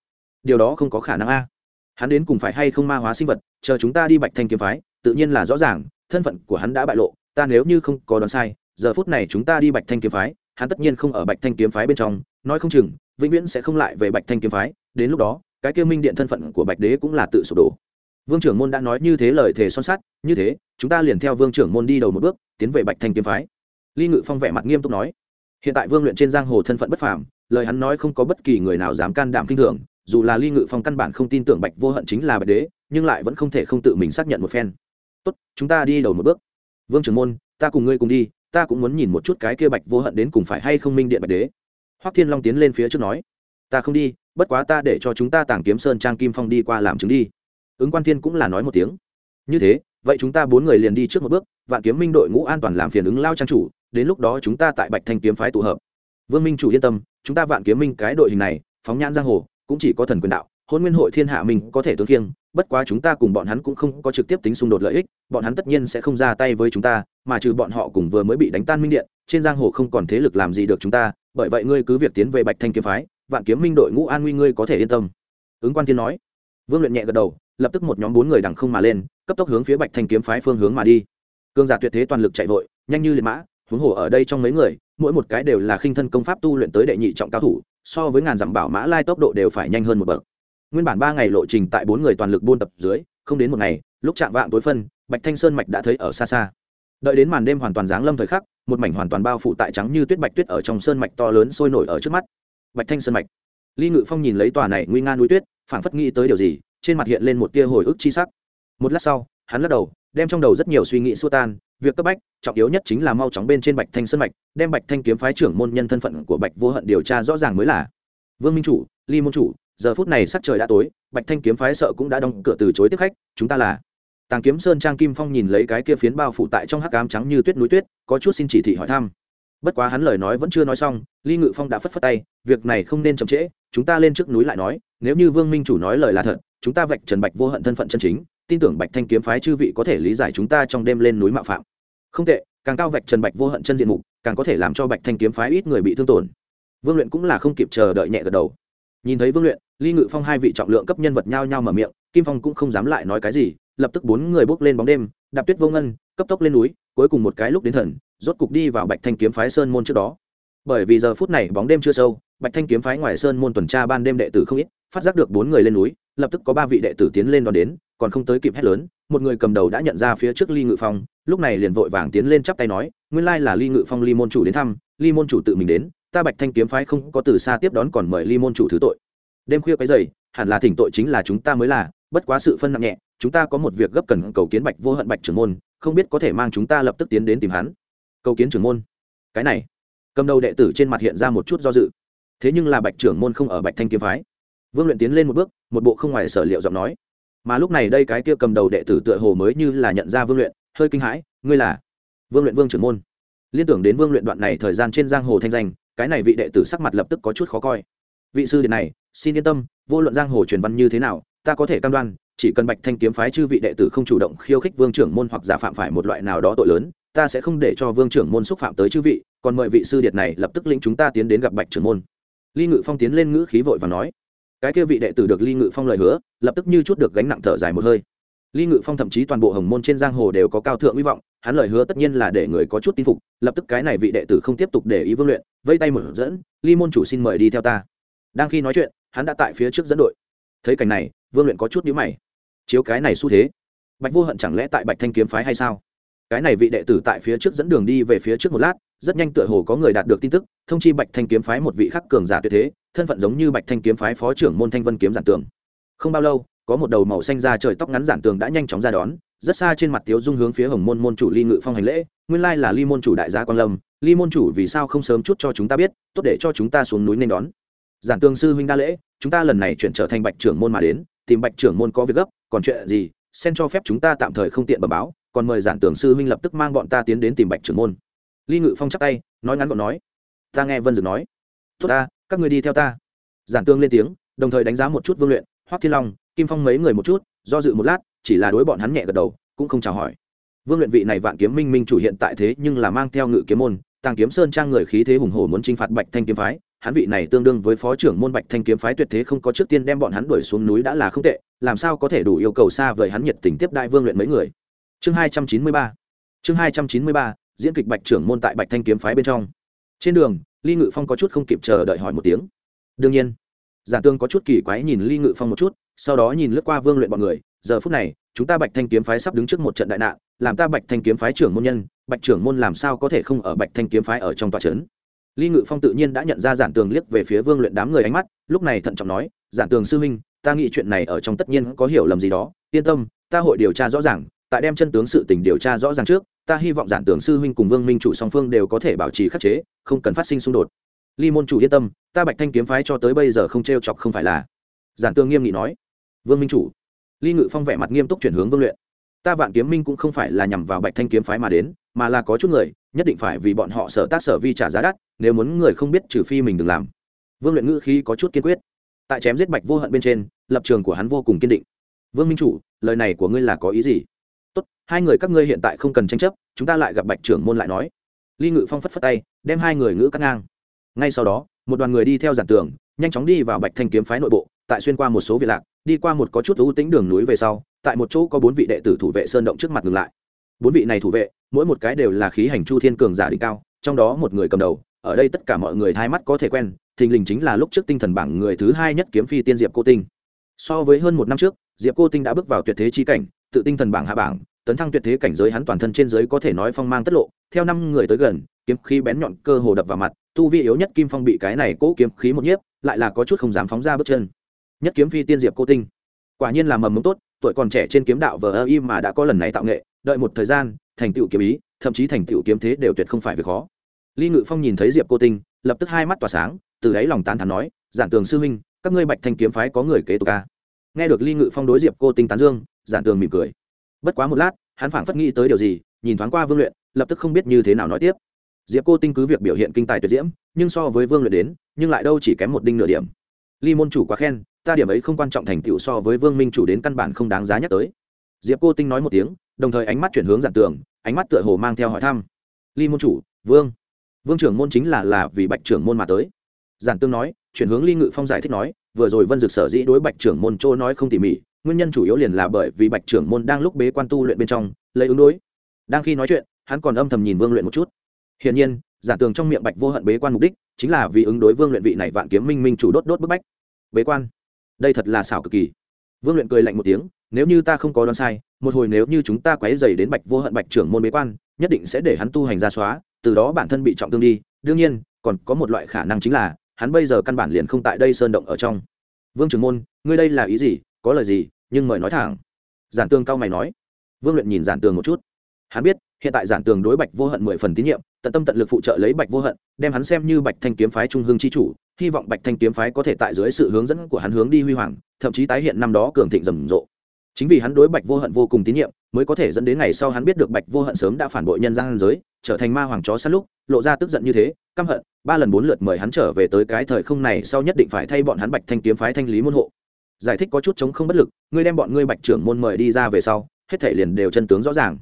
S1: điều đó không có khả năng a. Hắn đến cùng phải hay không ma hóa sinh vật, chờ chúng ta đi bạch thanh kiếm phái, tự nhiên là rõ ràng, thân phận của hắn đã bại lộ, ta nếu như không có đoán sai, giờ phút này chúng ta đi bạch thanh kiếm phái, hắn tất nhiên không ở bạch thanh kiếm phái bên trong, nói không chừng, vĩnh viễn sẽ không lại về bạch thanh kiếm phái, đến lúc đó cái kia minh điện thân phận của bạch đế cũng là tự sụp đổ. Vương trưởng môn đã nói như thế lời thề son sắt, như thế, chúng ta liền theo vương trưởng môn đi đầu một bước, tiến về bạch thanh kiếm phái. Ly ngự phong vẻ mặt nghiêm túc nói. Hiện tại vương luyện trên giang hồ thân phận bất phàm, lời hắn nói không có bất kỳ người nào dám can đảm kinh thường, dù là ly ngự phong căn bản không tin tưởng bạch vô hận chính là bạch đế, nhưng lại vẫn không thể không tự mình xác nhận một phen. Tốt, chúng ta đi đầu một bước. Vương trưởng môn, ta cùng ngươi cùng đi, ta cũng muốn nhìn một chút cái kia bạch vô hận đến cùng phải hay không minh điện bạch đế. Hoắc thiên long tiến lên phía trước nói ta không đi, bất quá ta để cho chúng ta tàng kiếm sơn trang kim phong đi qua làm chứng đi. Ứng quan thiên cũng là nói một tiếng. Như thế, vậy chúng ta bốn người liền đi trước một bước, vạn kiếm minh đội ngũ an toàn làm phiền ứng lao trang chủ, đến lúc đó chúng ta tại bạch thanh kiếm phái tụ hợp. Vương minh chủ yên tâm, chúng ta vạn kiếm minh cái đội hình này, phóng nhãn giang hồ, cũng chỉ có thần quyền đạo, hôn nguyên hội thiên hạ mình có thể tương kiêng bất quá chúng ta cùng bọn hắn cũng không có trực tiếp tính xung đột lợi ích, bọn hắn tất nhiên sẽ không ra tay với chúng ta, mà trừ bọn họ cùng vừa mới bị đánh tan minh điện, trên giang hồ không còn thế lực làm gì được chúng ta, bởi vậy ngươi cứ việc tiến về bạch thanh kiếm phái vạn kiếm minh đội ngũ an nguy ngươi có thể yên tâm. Ứng quan thiên nói. Vương luyện nhẹ gật đầu, lập tức một nhóm bốn người đằng không mà lên, cấp tốc hướng phía bạch thanh kiếm phái phương hướng mà đi. Cương giả tuyệt thế toàn lực chạy vội, nhanh như liệt mã, huống hồ ở đây trong mấy người, mỗi một cái đều là khinh thân công pháp tu luyện tới đệ nhị trọng cao thủ, so với ngàn dặm bảo mã lai tốc độ đều phải nhanh hơn một bậc. Nguyên bản ba ngày lộ trình tại bốn người toàn lực buôn tập dưới, không đến một ngày, lúc chạm vạng tối phân, bạch thanh sơn mạch đã thấy ở xa xa. Đợi đến màn đêm hoàn toàn giáng lâm thời khắc, một mảnh hoàn toàn bao phủ tại trắng như tuyết bạch tuyết ở trong sơn mạch to lớn sôi nổi ở trước mắt bạch thanh sơn mạch. Ly ngự phong nhìn lấy tòa này nguy nga núi tuyết, phảng phất nghĩ tới điều gì, trên mặt hiện lên một tia hồi ức chi sắc. Một lát sau, hắn lắc đầu, đem trong đầu rất nhiều suy nghĩ xua tan. Việc cấp bách, trọng yếu nhất chính là mau chóng bên trên bạch thanh sơn mạch, đem bạch thanh kiếm phái trưởng môn nhân thân phận của bạch vô hận điều tra rõ ràng mới là. Vương minh chủ ly môn chủ, giờ phút này sắc trời đã tối, bạch thanh kiếm phái sợ cũng đã đóng cửa từ chối tiếp khách, chúng ta là. Tàng kiếm sơn trang kim phong nhìn lấy cái kia phiến bao phủ tại trong hắc cám trắng như tuyết núi tuyết, có chút xin chỉ thị hỏi thăm bất quá hắn lời nói vẫn chưa nói xong ly ngự phong đã phất phất tay, việc này không nên chậm trễ, chúng ta lên trước núi lại nói, nếu như vương minh chủ nói lời là thật, chúng ta vạch trần bạch vô hận thân phận chân chính, tin tưởng bạch thanh kiếm phái chư vị có thể lý giải chúng ta trong đêm lên núi mạo phạm. Không tệ, càng cao vạch trần bạch vô hận chân diện mục, càng có thể làm cho bạch thanh kiếm phái ít người bị thương tổn. Vương luyện cũng là không kịp chờ đợi nhẹ gật đầu. Nhìn thấy vương luyện ly ngự phong hai vị trọng lượng cấp nhân vật nhao nhao mở miệng, kim phong cũng không dám lại nói cái gì, lập tức bốn người bước lên bóng đêm, đạp tuyết vô ngân, cấp tốc lên núi, cuối cùng một cái lúc đến thần rốt cục đi vào bạch thanh kiếm phái sơn môn trước đó. Bởi vì giờ phút này bóng đêm chưa sâu, bạch thanh kiếm phái ngoài sơn môn tuần tra ban đêm đệ tử không ít, phát giác được bốn người lên núi, lập tức có ba vị đệ tử tiến lên đón đến, còn không tới kịp hét lớn, một người cầm đầu đã nhận ra phía trước ly ngự phong, lúc này liền vội vàng tiến lên chắp tay nói, nguyên lai là ly ngự phong ly môn chủ đến thăm, ly môn chủ tự mình đến, ta bạch thanh kiếm phái không có từ xa tiếp đón còn mời ly môn chủ thứ tội. Đêm khuya cái dày hẳn là thỉnh tội chính là chúng ta mới là, bất quá sự phân nặng nhẹ, chúng ta có một việc gấp cần cầu kiến bạch vô hận bạch trưởng môn, không biết có thể mang chúng ta lập tức tiến đến tìm hắn cầu kiến trưởng môn. Cái này, cầm đầu đệ tử trên mặt hiện ra một chút do dự. Thế nhưng là bạch trưởng môn không ở bạch thanh kiếm phái. Vương luyện tiến lên một bước, một bộ không ngoài sở liệu giọng nói. Mà lúc này đây cái kia cầm đầu đệ tử tựa hồ mới như là nhận ra vương luyện, hơi kinh hãi, ngươi là? Vương luyện vương trưởng môn. Liên tưởng đến vương luyện đoạn này thời gian trên giang hồ thanh danh, cái này vị đệ tử sắc mặt lập tức có chút khó coi. Vị sư điện này, xin yên tâm, vô luận giang hồ truyền văn như thế nào, ta có thể cam đoan, chỉ cần bạch thanh kiếm phái chư vị đệ tử không chủ động khiêu khích vương trưởng môn hoặc giả phạm phải một loại nào đó tội lớn ta sẽ không để cho vương trưởng môn xúc phạm tới chư vị, còn mời vị sư điệt này lập tức lĩnh chúng ta tiến đến gặp bạch trưởng môn. Ly ngự phong tiến lên ngữ khí vội và nói. Cái kia vị đệ tử được ly ngự phong lời hứa, lập tức như chút được gánh nặng thở dài một hơi. Ly ngự phong thậm chí toàn bộ hồng môn trên giang hồ đều có cao thượng hy vọng, hắn lời hứa tất nhiên là để người có chút tin phục, lập tức cái này vị đệ tử không tiếp tục để ý vương luyện, vây tay mở dẫn, ly môn chủ xin mời đi theo ta. Đang khi nói chuyện, hắn đã tại phía trước dẫn đội. Thấy cảnh này, vương luyện có chút nhíu mày. Chiếu cái này xu thế, bạch vô hận chẳng lẽ tại bạch thanh kiếm phái hay sao? Cái này vị đệ tử tại phía trước dẫn đường đi về phía trước một lát, rất nhanh tựa hồ có người đạt được tin tức, thông chi bạch thanh kiếm phái một vị khắc cường giả tuyệt thế, thân phận giống như bạch thanh kiếm phái phó trưởng môn thanh vân kiếm giản tường. Không bao lâu, có một đầu màu xanh ra trời tóc ngắn giản tường đã nhanh chóng ra đón, rất xa trên mặt tiếu dung hướng phía hồng môn môn chủ ly ngự phong hành lễ, nguyên lai là ly môn chủ đại gia quan lâm, ly môn chủ vì sao không sớm chút cho chúng ta biết, tốt để cho chúng ta xuống núi nên đón. Giản tường sư huynh đa lễ, chúng ta lần này chuyển trở thành bạch trưởng môn mà đến, tìm bạch trưởng môn có việc gấp, còn chuyện gì, xen cho phép chúng ta tạm thời không tiện bẩm báo còn mời giản tưởng sư huynh lập tức mang bọn ta tiến đến tìm bạch trưởng môn. Ly ngự phong chắc tay, nói ngắn gọn nói, ta nghe vân dực nói. Tốt ta, các người đi theo ta. Giản tương lên tiếng, đồng thời đánh giá một chút vương luyện, hoắc thiên long, kim phong mấy người một chút, do dự một lát, chỉ là đối bọn hắn nhẹ gật đầu, cũng không chào hỏi. Vương luyện vị này vạn kiếm minh minh chủ hiện tại thế nhưng là mang theo ngự kiếm môn, tàng kiếm sơn trang người khí thế hùng hổ muốn chinh phạt bạch thanh kiếm phái, hắn vị này tương đương với phó trưởng môn bạch thanh kiếm phái tuyệt thế không có trước tiên đem bọn hắn đuổi xuống núi đã là không tệ, làm sao có thể đủ yêu cầu xa vời hắn nhiệt tình tiếp đại vương luyện mấy người chương hai trăm chín mươi ba. Chương hai trăm chín mươi ba, diễn kịch bạch trưởng môn tại bạch thanh kiếm phái bên trong. Trên đường, ly ngự phong có chút không kịp chờ đợi hỏi một tiếng. Đương nhiên, giả tương có chút kỳ quái nhìn ly ngự phong một chút, sau đó nhìn lướt qua vương luyện bọn người. Giờ phút này, chúng ta bạch thanh kiếm phái sắp đứng trước một trận đại nạn, làm ta bạch thanh kiếm phái trưởng môn nhân, bạch trưởng môn làm sao có thể không ở bạch thanh kiếm phái ở trong tòa trấn? Ly ngự phong tự nhiên đã nhận ra giản tường liếc về phía vương luyện đám người ánh mắt, lúc này thận trọng nói giản tường sư huynh, ta nghĩ chuyện này ở trong tất nhiên có hiểu lầm gì đó. Yên tâm, ta hội điều tra rõ ràng tại đem chân tướng sự tình điều tra rõ ràng trước, ta hy vọng giản tưởng sư huynh cùng vương minh chủ song phương đều có thể bảo trì khắc chế, không cần phát sinh xung đột. Ly môn chủ yên tâm, ta bạch thanh kiếm phái cho tới bây giờ không t r e o chọc không phải là. Giản tướng nghiêm nghị nói. Vương minh chủ. Ly ngự phong vẻ mặt nghiêm túc chuyển hướng vương luyện. Ta vạn kiếm minh cũng không phải là nhằm vào bạch thanh kiếm phái mà đến, mà là có chút người, nhất định phải vì bọn họ sở tác sở vi trả giá đắt, nếu muốn người không biết trừ phi mình đừng làm. Vương luyện ngữ khí có chút kiên quyết. Tại chém giết bạch vô hận bên trên, lập trường của hắn vô cùng kiên định. Vương minh chủ, lời này của ngươi là có ý gì? Hai người các ngươi hiện tại không cần tranh chấp, chúng ta lại gặp bạch trưởng môn lại nói. Ly ngự phong phất phất tay, đem hai người ngữ cắt ngang. Ngay sau đó, một đoàn người đi theo giản tường, nhanh chóng đi vào bạch thanh kiếm phái nội bộ, tại xuyên qua một số vị lạc, đi qua một có chút ưu tính đường núi về sau, tại một chỗ có bốn vị đệ tử thủ vệ sơn động trước mặt ngừng lại. Bốn vị này thủ vệ, mỗi một cái đều là khí hành chu thiên cường giả đỉnh cao, trong đó một người cầm đầu, ở đây tất cả mọi người hai mắt có thể quen, thình lình chính là lúc trước tinh thần bảng người thứ hai nhất kiếm phi tiên diệp cô tinh. So với hơn một năm trước, diệp cô tinh đã bước vào tuyệt thế chi cảnh, tự tinh thần bảng hạ bảng tấn thăng tuyệt thế cảnh giới hắn toàn thân trên giới có thể nói phong mang tất lộ, theo năm người tới gần, kiếm khí bén nhọn cơ hồ đập vào mặt, tu vi yếu nhất kim phong bị cái này cố kiếm khí một nhiếp, lại là có chút không dám phóng ra bước chân. Nhất kiếm phi tiên diệp cô tinh. Quả nhiên là mầm mống tốt, tuổi còn trẻ trên kiếm đạo vờ ơ im mà đã có lần này tạo nghệ, đợi một thời gian, thành tựu kiếm ý, thậm chí thành tựu kiếm thế đều tuyệt không phải việc khó. Ly ngự phong nhìn thấy diệp cô tinh, lập tức hai mắt tỏa sáng, từ đáy lòng tán thắn nói, giản tường sư huynh, các ngươi bạch thanh kiếm phái có người kế tục ca nghe được ly ngự phong đối diệp cô tinh tán dương, giản tường mỉm cười bất quá một lát, hắn phảng phất nghĩ tới điều gì, nhìn thoáng qua vương luyện, lập tức không biết như thế nào nói tiếp. Diệp cô tinh cứ việc biểu hiện kinh tài tuyệt diễm, nhưng so với vương luyện đến, nhưng lại đâu chỉ kém một đinh nửa điểm. Ly môn chủ quá khen, ta điểm ấy không quan trọng thành tựu so với vương minh chủ đến căn bản không đáng giá nhắc tới. Diệp cô tinh nói một tiếng, đồng thời ánh mắt chuyển hướng giản tường, ánh mắt tựa hồ mang theo hỏi thăm. Ly môn chủ, vương. Vương trưởng môn chính là là vì bạch trưởng môn mà tới. Giản tương nói, chuyển hướng ly ngự phong giải thích nói, vừa rồi vân dực sở dĩ đối bạch trưởng môn chỗ nói không tỉ mỉ nguyên nhân chủ yếu liền là bởi vì bạch trưởng môn đang lúc bế quan tu luyện bên trong, lấy ứng đối. Đang khi nói chuyện, hắn còn âm thầm nhìn vương luyện một chút. Hiển nhiên, giả tường trong miệng bạch vô hận bế quan mục đích chính là vì ứng đối vương luyện vị này vạn kiếm minh minh chủ đốt đốt bức bách. Bế quan? Đây thật là xảo cực kỳ. Vương luyện cười lạnh một tiếng, nếu như ta không có đoán sai, một hồi nếu như chúng ta quấy dày đến bạch vô hận bạch trưởng môn bế quan, nhất định sẽ để hắn tu hành ra xóa, từ đó bản thân bị trọng thương đi. Đương nhiên, còn có một loại khả năng chính là, hắn bây giờ căn bản liền không tại đây sơn động ở trong. Vương trưởng môn, ngươi đây là ý gì? Có lời gì? Nhưng mời nói thẳng. Giản tường cao mày nói. Vương luyện nhìn giản tường một chút. Hắn biết, hiện tại giản tường đối bạch vô hận mười phần tín nhiệm, tận tâm tận lực phụ trợ lấy bạch vô hận, đem hắn xem như bạch thanh kiếm phái trung hương c h i chủ, hy vọng bạch thanh kiếm phái có thể tại dưới sự hướng dẫn của hắn hướng đi huy hoàng, thậm chí tái hiện năm đó cường thịnh rầm rộ. Chính vì hắn đối bạch vô hận vô cùng tín nhiệm, mới có thể dẫn đến ngày sau hắn biết được bạch vô hận sớm đã phản bội nhân gian giới, trở thành ma hoàng chó sát lúc, lộ ra tức giận như thế, căm hận, ba lần bốn lượt mời hắn trở về tới cái thời không này sau nhất định phải thay bọn hắn bạch thanh kiếm phái thanh lý môn hộ giải thích có chút chống không bất lực, ngươi đem bọn ngươi bạch trưởng môn mời đi ra về sau, hết thể liền đều chân tướng rõ ràng.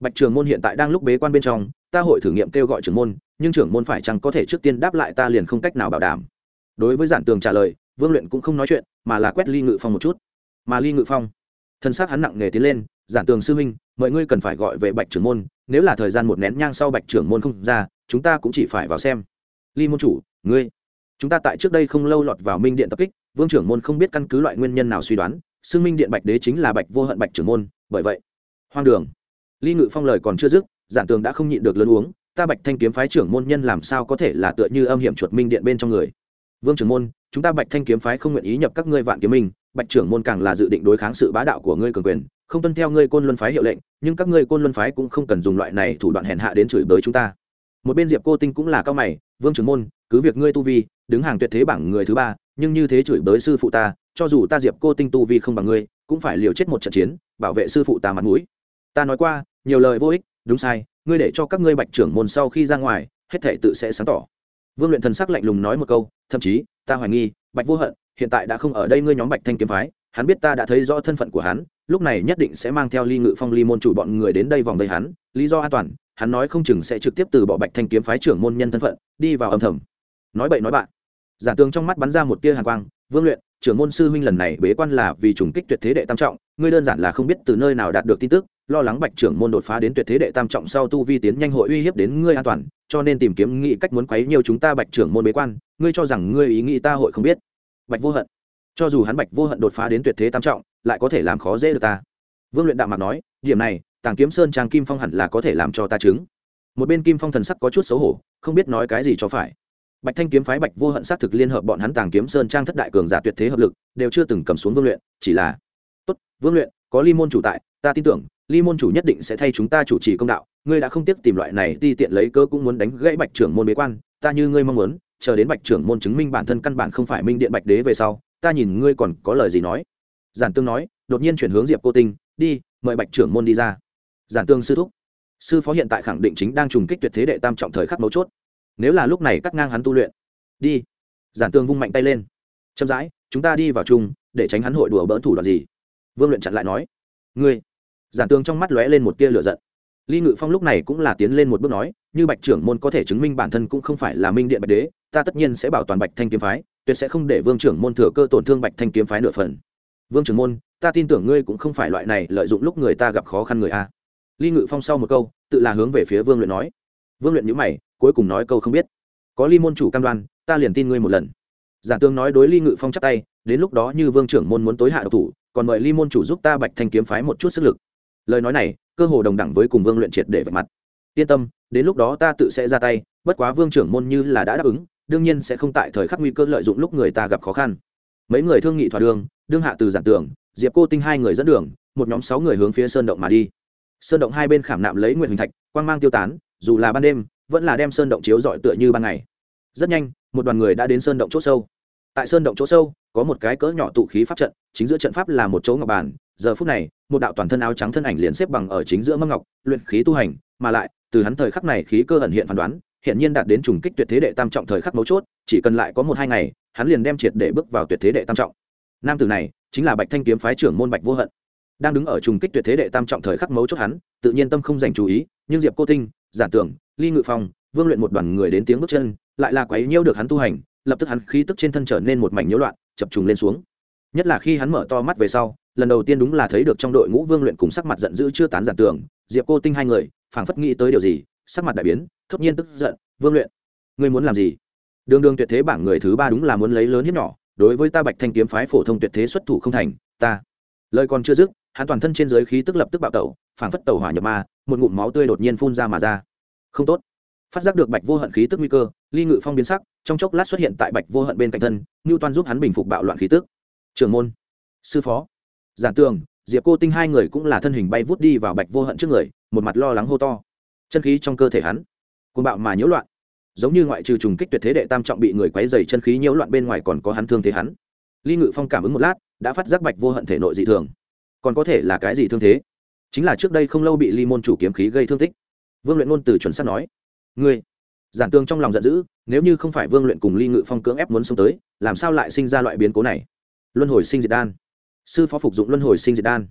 S1: Bạch trưởng môn hiện tại đang lúc bế quan bên trong, ta hội thử nghiệm kêu gọi trưởng môn, nhưng trưởng môn phải chăng có thể trước tiên đáp lại ta liền không cách nào bảo đảm. Đối với giản tường trả lời, vương luyện cũng không nói chuyện, mà là quét ly ngự phong một chút. Mà ly ngự phong, thân xác hắn nặng nề tiến lên, giản tường sư huynh, mọi ngươi cần phải gọi về bạch trưởng môn, nếu là thời gian một nén nhang sau bạch trưởng môn không ra, chúng ta cũng chỉ phải vào xem. Ly môn chủ, ngươi, chúng ta tại trước đây không lâu lọt vào minh điện tập kích vương trưởng môn không biết căn cứ loại nguyên nhân nào suy đoán, xưng minh điện bạch đế chính là bạch vô hận bạch trưởng môn, bởi vậy, hoang đường. Ly ngự phong lời còn chưa dứt, giản tường đã không nhịn được lớn uống, ta bạch thanh kiếm phái trưởng môn nhân làm sao có thể là tựa như âm hiểm chuột minh điện bên trong người? Vương trưởng môn, chúng ta bạch thanh kiếm phái không nguyện ý nhập các ngươi vạn kiếm minh, bạch trưởng môn càng là dự định đối kháng sự bá đạo của ngươi cường quyền, không tuân theo ngươi côn luân phái hiệu lệnh, nhưng các ngươi côn luân phái cũng không cần dùng loại này thủ đoạn hèn hạ đến chửi bới chúng ta. Một bên diệp cô tinh cũng là cao mày, vương trưởng môn, cứ việc ngươi tu vi, đứng hàng tuyệt thế bảng người thứ ba nhưng như thế chửi bới sư phụ ta, cho dù ta diệp cô tinh tu vi không bằng ngươi, cũng phải liều chết một trận chiến, bảo vệ sư phụ ta mặt mũi. Ta nói qua, nhiều lời vô ích, đúng sai, ngươi để cho các ngươi bạch trưởng môn sau khi ra ngoài, hết thể tự sẽ sáng tỏ. Vương luyện thần sắc lạnh lùng nói một câu, thậm chí, ta hoài nghi, bạch vô hận, hiện tại đã không ở đây ngươi nhóm bạch thanh kiếm phái, hắn biết ta đã thấy rõ thân phận của hắn, lúc này nhất định sẽ mang theo ly ngự phong ly môn chủ bọn người đến đây vòng vây hắn, lý do an toàn, hắn nói không chừng sẽ trực tiếp từ bỏ bạch thanh kiếm phái trưởng môn nhân thân phận, đi vào âm thầm. Nói bậy nói bạn giả tường trong mắt bắn ra một tia hàn quang, vương luyện, trưởng môn sư huynh lần này bế quan là vì trùng kích tuyệt thế đệ tam trọng, ngươi đơn giản là không biết từ nơi nào đạt được tin tức, lo lắng bạch trưởng môn đột phá đến tuyệt thế đệ tam trọng sau tu vi tiến nhanh hội uy hiếp đến ngươi an toàn, cho nên tìm kiếm nghĩ cách muốn quấy nhiều chúng ta bạch trưởng môn bế quan, ngươi cho rằng ngươi ý nghĩ ta hội không biết. Bạch vô hận. Cho dù hắn bạch vô hận đột phá đến tuyệt thế tam trọng, lại có thể làm khó dễ được ta. Vương luyện đạm mặt nói, điểm này, tàng kiếm sơn trang kim phong hẳn là có thể làm cho ta chứng. Một bên kim phong thần sắc có chút xấu hổ, không biết nói cái gì cho phải bạch thanh kiếm phái bạch vô hận sát thực liên hợp bọn hắn tàng kiếm sơn trang thất đại cường giả tuyệt thế hợp lực, đều chưa từng cầm xuống vương luyện, chỉ là, tốt, vương luyện, có ly môn chủ tại, ta tin tưởng, ly môn chủ nhất định sẽ thay chúng ta chủ trì công đạo, ngươi đã không tiếp tìm loại này ti tiện lấy cơ cũng muốn đánh gãy bạch trưởng môn bế quan, ta như ngươi mong muốn, chờ đến bạch trưởng môn chứng minh bản thân căn bản không phải minh điện bạch đế về sau, ta nhìn ngươi còn có lời gì nói. Giản tương nói, đột nhiên chuyển hướng diệp cô tinh, đi, mời bạch trưởng môn đi ra. Giản tương sư thúc, sư phó hiện tại khẳng định chính đang trùng kích tuyệt thế đệ tam trọng thời khắc mấu chốt nếu là lúc này cắt ngang hắn tu luyện. Đi. Giản tương vung mạnh tay lên. Chậm rãi, chúng ta đi vào chung, để tránh hắn hội đùa bỡn thủ đoạn gì. Vương luyện chặn lại nói. Ngươi. Giản tương trong mắt lóe lên một tia lửa giận. Ly ngự phong lúc này cũng là tiến lên một bước nói, như bạch trưởng môn có thể chứng minh bản thân cũng không phải là minh điện bạch đế, ta tất nhiên sẽ bảo toàn bạch thanh kiếm phái, tuyệt sẽ không để vương trưởng môn thừa cơ tổn thương bạch thanh kiếm phái nửa phần. Vương trưởng môn, ta tin tưởng ngươi cũng không phải loại này lợi dụng lúc người ta gặp khó khăn người a. Ly ngự phong sau một câu, tự là hướng về phía vương luyện nói. Vương luyện nhữ mày cuối cùng nói câu không biết. Có ly môn chủ cam đoan, ta liền tin ngươi một lần. Giả tương nói đối ly ngự phong chắc tay, đến lúc đó như vương trưởng môn muốn tối hạ độc thủ, còn mời ly môn chủ giúp ta bạch thanh kiếm phái một chút sức lực. Lời nói này, cơ hồ đồng đẳng với cùng vương luyện triệt để vạch mặt. Yên tâm, đến lúc đó ta tự sẽ ra tay, bất quá vương trưởng môn như là đã đáp ứng, đương nhiên sẽ không tại thời khắc nguy cơ lợi dụng lúc người ta gặp khó khăn. Mấy người thương nghị thỏa đường, đương hạ từ giản tưởng diệp cô tinh hai người dẫn đường, một nhóm sáu người hướng phía sơn động mà đi. Sơn động hai bên khảm nạm lấy nguyện hình thạch, quang mang tiêu tán, dù là ban đêm vẫn là đem sơn động chiếu rọi tựa như ban ngày. Rất nhanh, một đoàn người đã đến sơn động chỗ sâu. Tại sơn động chỗ sâu, có một cái cỡ nhỏ tụ khí pháp trận, chính giữa trận pháp là một chỗ ngọc bàn. Giờ phút này, một đạo toàn thân áo trắng thân ảnh liền xếp bằng ở chính giữa mâm ngọc, luyện khí tu hành, mà lại, từ hắn thời khắc này khí cơ ẩn hiện phán đoán hiện nhiên đạt đến trùng kích tuyệt thế đệ tam trọng thời khắc mấu chốt, chỉ cần lại có một hai ngày, hắn liền đem triệt để bước vào tuyệt thế đệ tam trọng. Nam tử này, chính là bạch thanh kiếm phái trưởng môn bạch vô hận. Đang đứng ở trùng kích tuyệt thế đệ tam trọng thời khắc mấu chốt hắn, tự nhiên tâm không dành chú ý, nhưng diệp cô tinh giản tưởng ly ngự phong, vương luyện một đoàn người đến tiếng bước chân, lại là quấy nhiễu được hắn tu hành, lập tức hắn khí tức trên thân trở nên một mảnh nhiễu loạn, chập trùng lên xuống. Nhất là khi hắn mở to mắt về sau, lần đầu tiên đúng là thấy được trong đội ngũ vương luyện cùng sắc mặt giận dữ chưa tán giản tưởng, diệp cô tinh hai người, phảng phất nghĩ tới điều gì, sắc mặt đại biến, thốt nhiên tức giận, vương luyện, ngươi muốn làm gì? Đường đường tuyệt thế bảng người thứ ba đúng là muốn lấy lớn hiếp nhỏ, đối với ta bạch thanh kiếm phái phổ thông tuyệt thế xuất thủ không thành, ta. Lời còn chưa dứt, hắn toàn thân trên giới khí tức lập tức bạo tẩu, phảng phất tẩu hỏa nhập ma, một ngụm máu tươi đột nhiên phun ra mà ra không tốt. Phát giác được bạch vô hận khí tức nguy cơ, ly ngự phong biến sắc, trong chốc lát xuất hiện tại bạch vô hận bên cạnh thân ngưu toan giúp hắn bình phục bạo loạn khí tức. Trưởng môn, sư phó, giản tường, diệp cô tinh hai người cũng là thân hình bay vút đi vào bạch vô hận trước người, một mặt lo lắng hô to. Chân khí trong cơ thể hắn côn bạo mà nhiễu loạn. Giống như ngoại trừ trùng kích tuyệt thế đệ tam trọng bị người quấy dày chân khí nhiễu loạn bên ngoài còn có hắn thương thế hắn. Ly ngự phong cảm ứng một lát, đã phát giác bạch vô hận thể nội dị thường. Còn có thể là cái gì thương thế? Chính là trước đây không lâu bị ly môn chủ kiếm khí gây thương tích vương luyện ngôn từ chuẩn sắp nói, ngươi, giản tương trong lòng giận dữ, nếu như không phải vương luyện cùng ly ngự phong cưỡng ép muốn xông tới, làm sao lại sinh ra loại biến cố này? Luân hồi sinh diệt đan. Sư phó phục dụng luân hồi sinh diệt đan.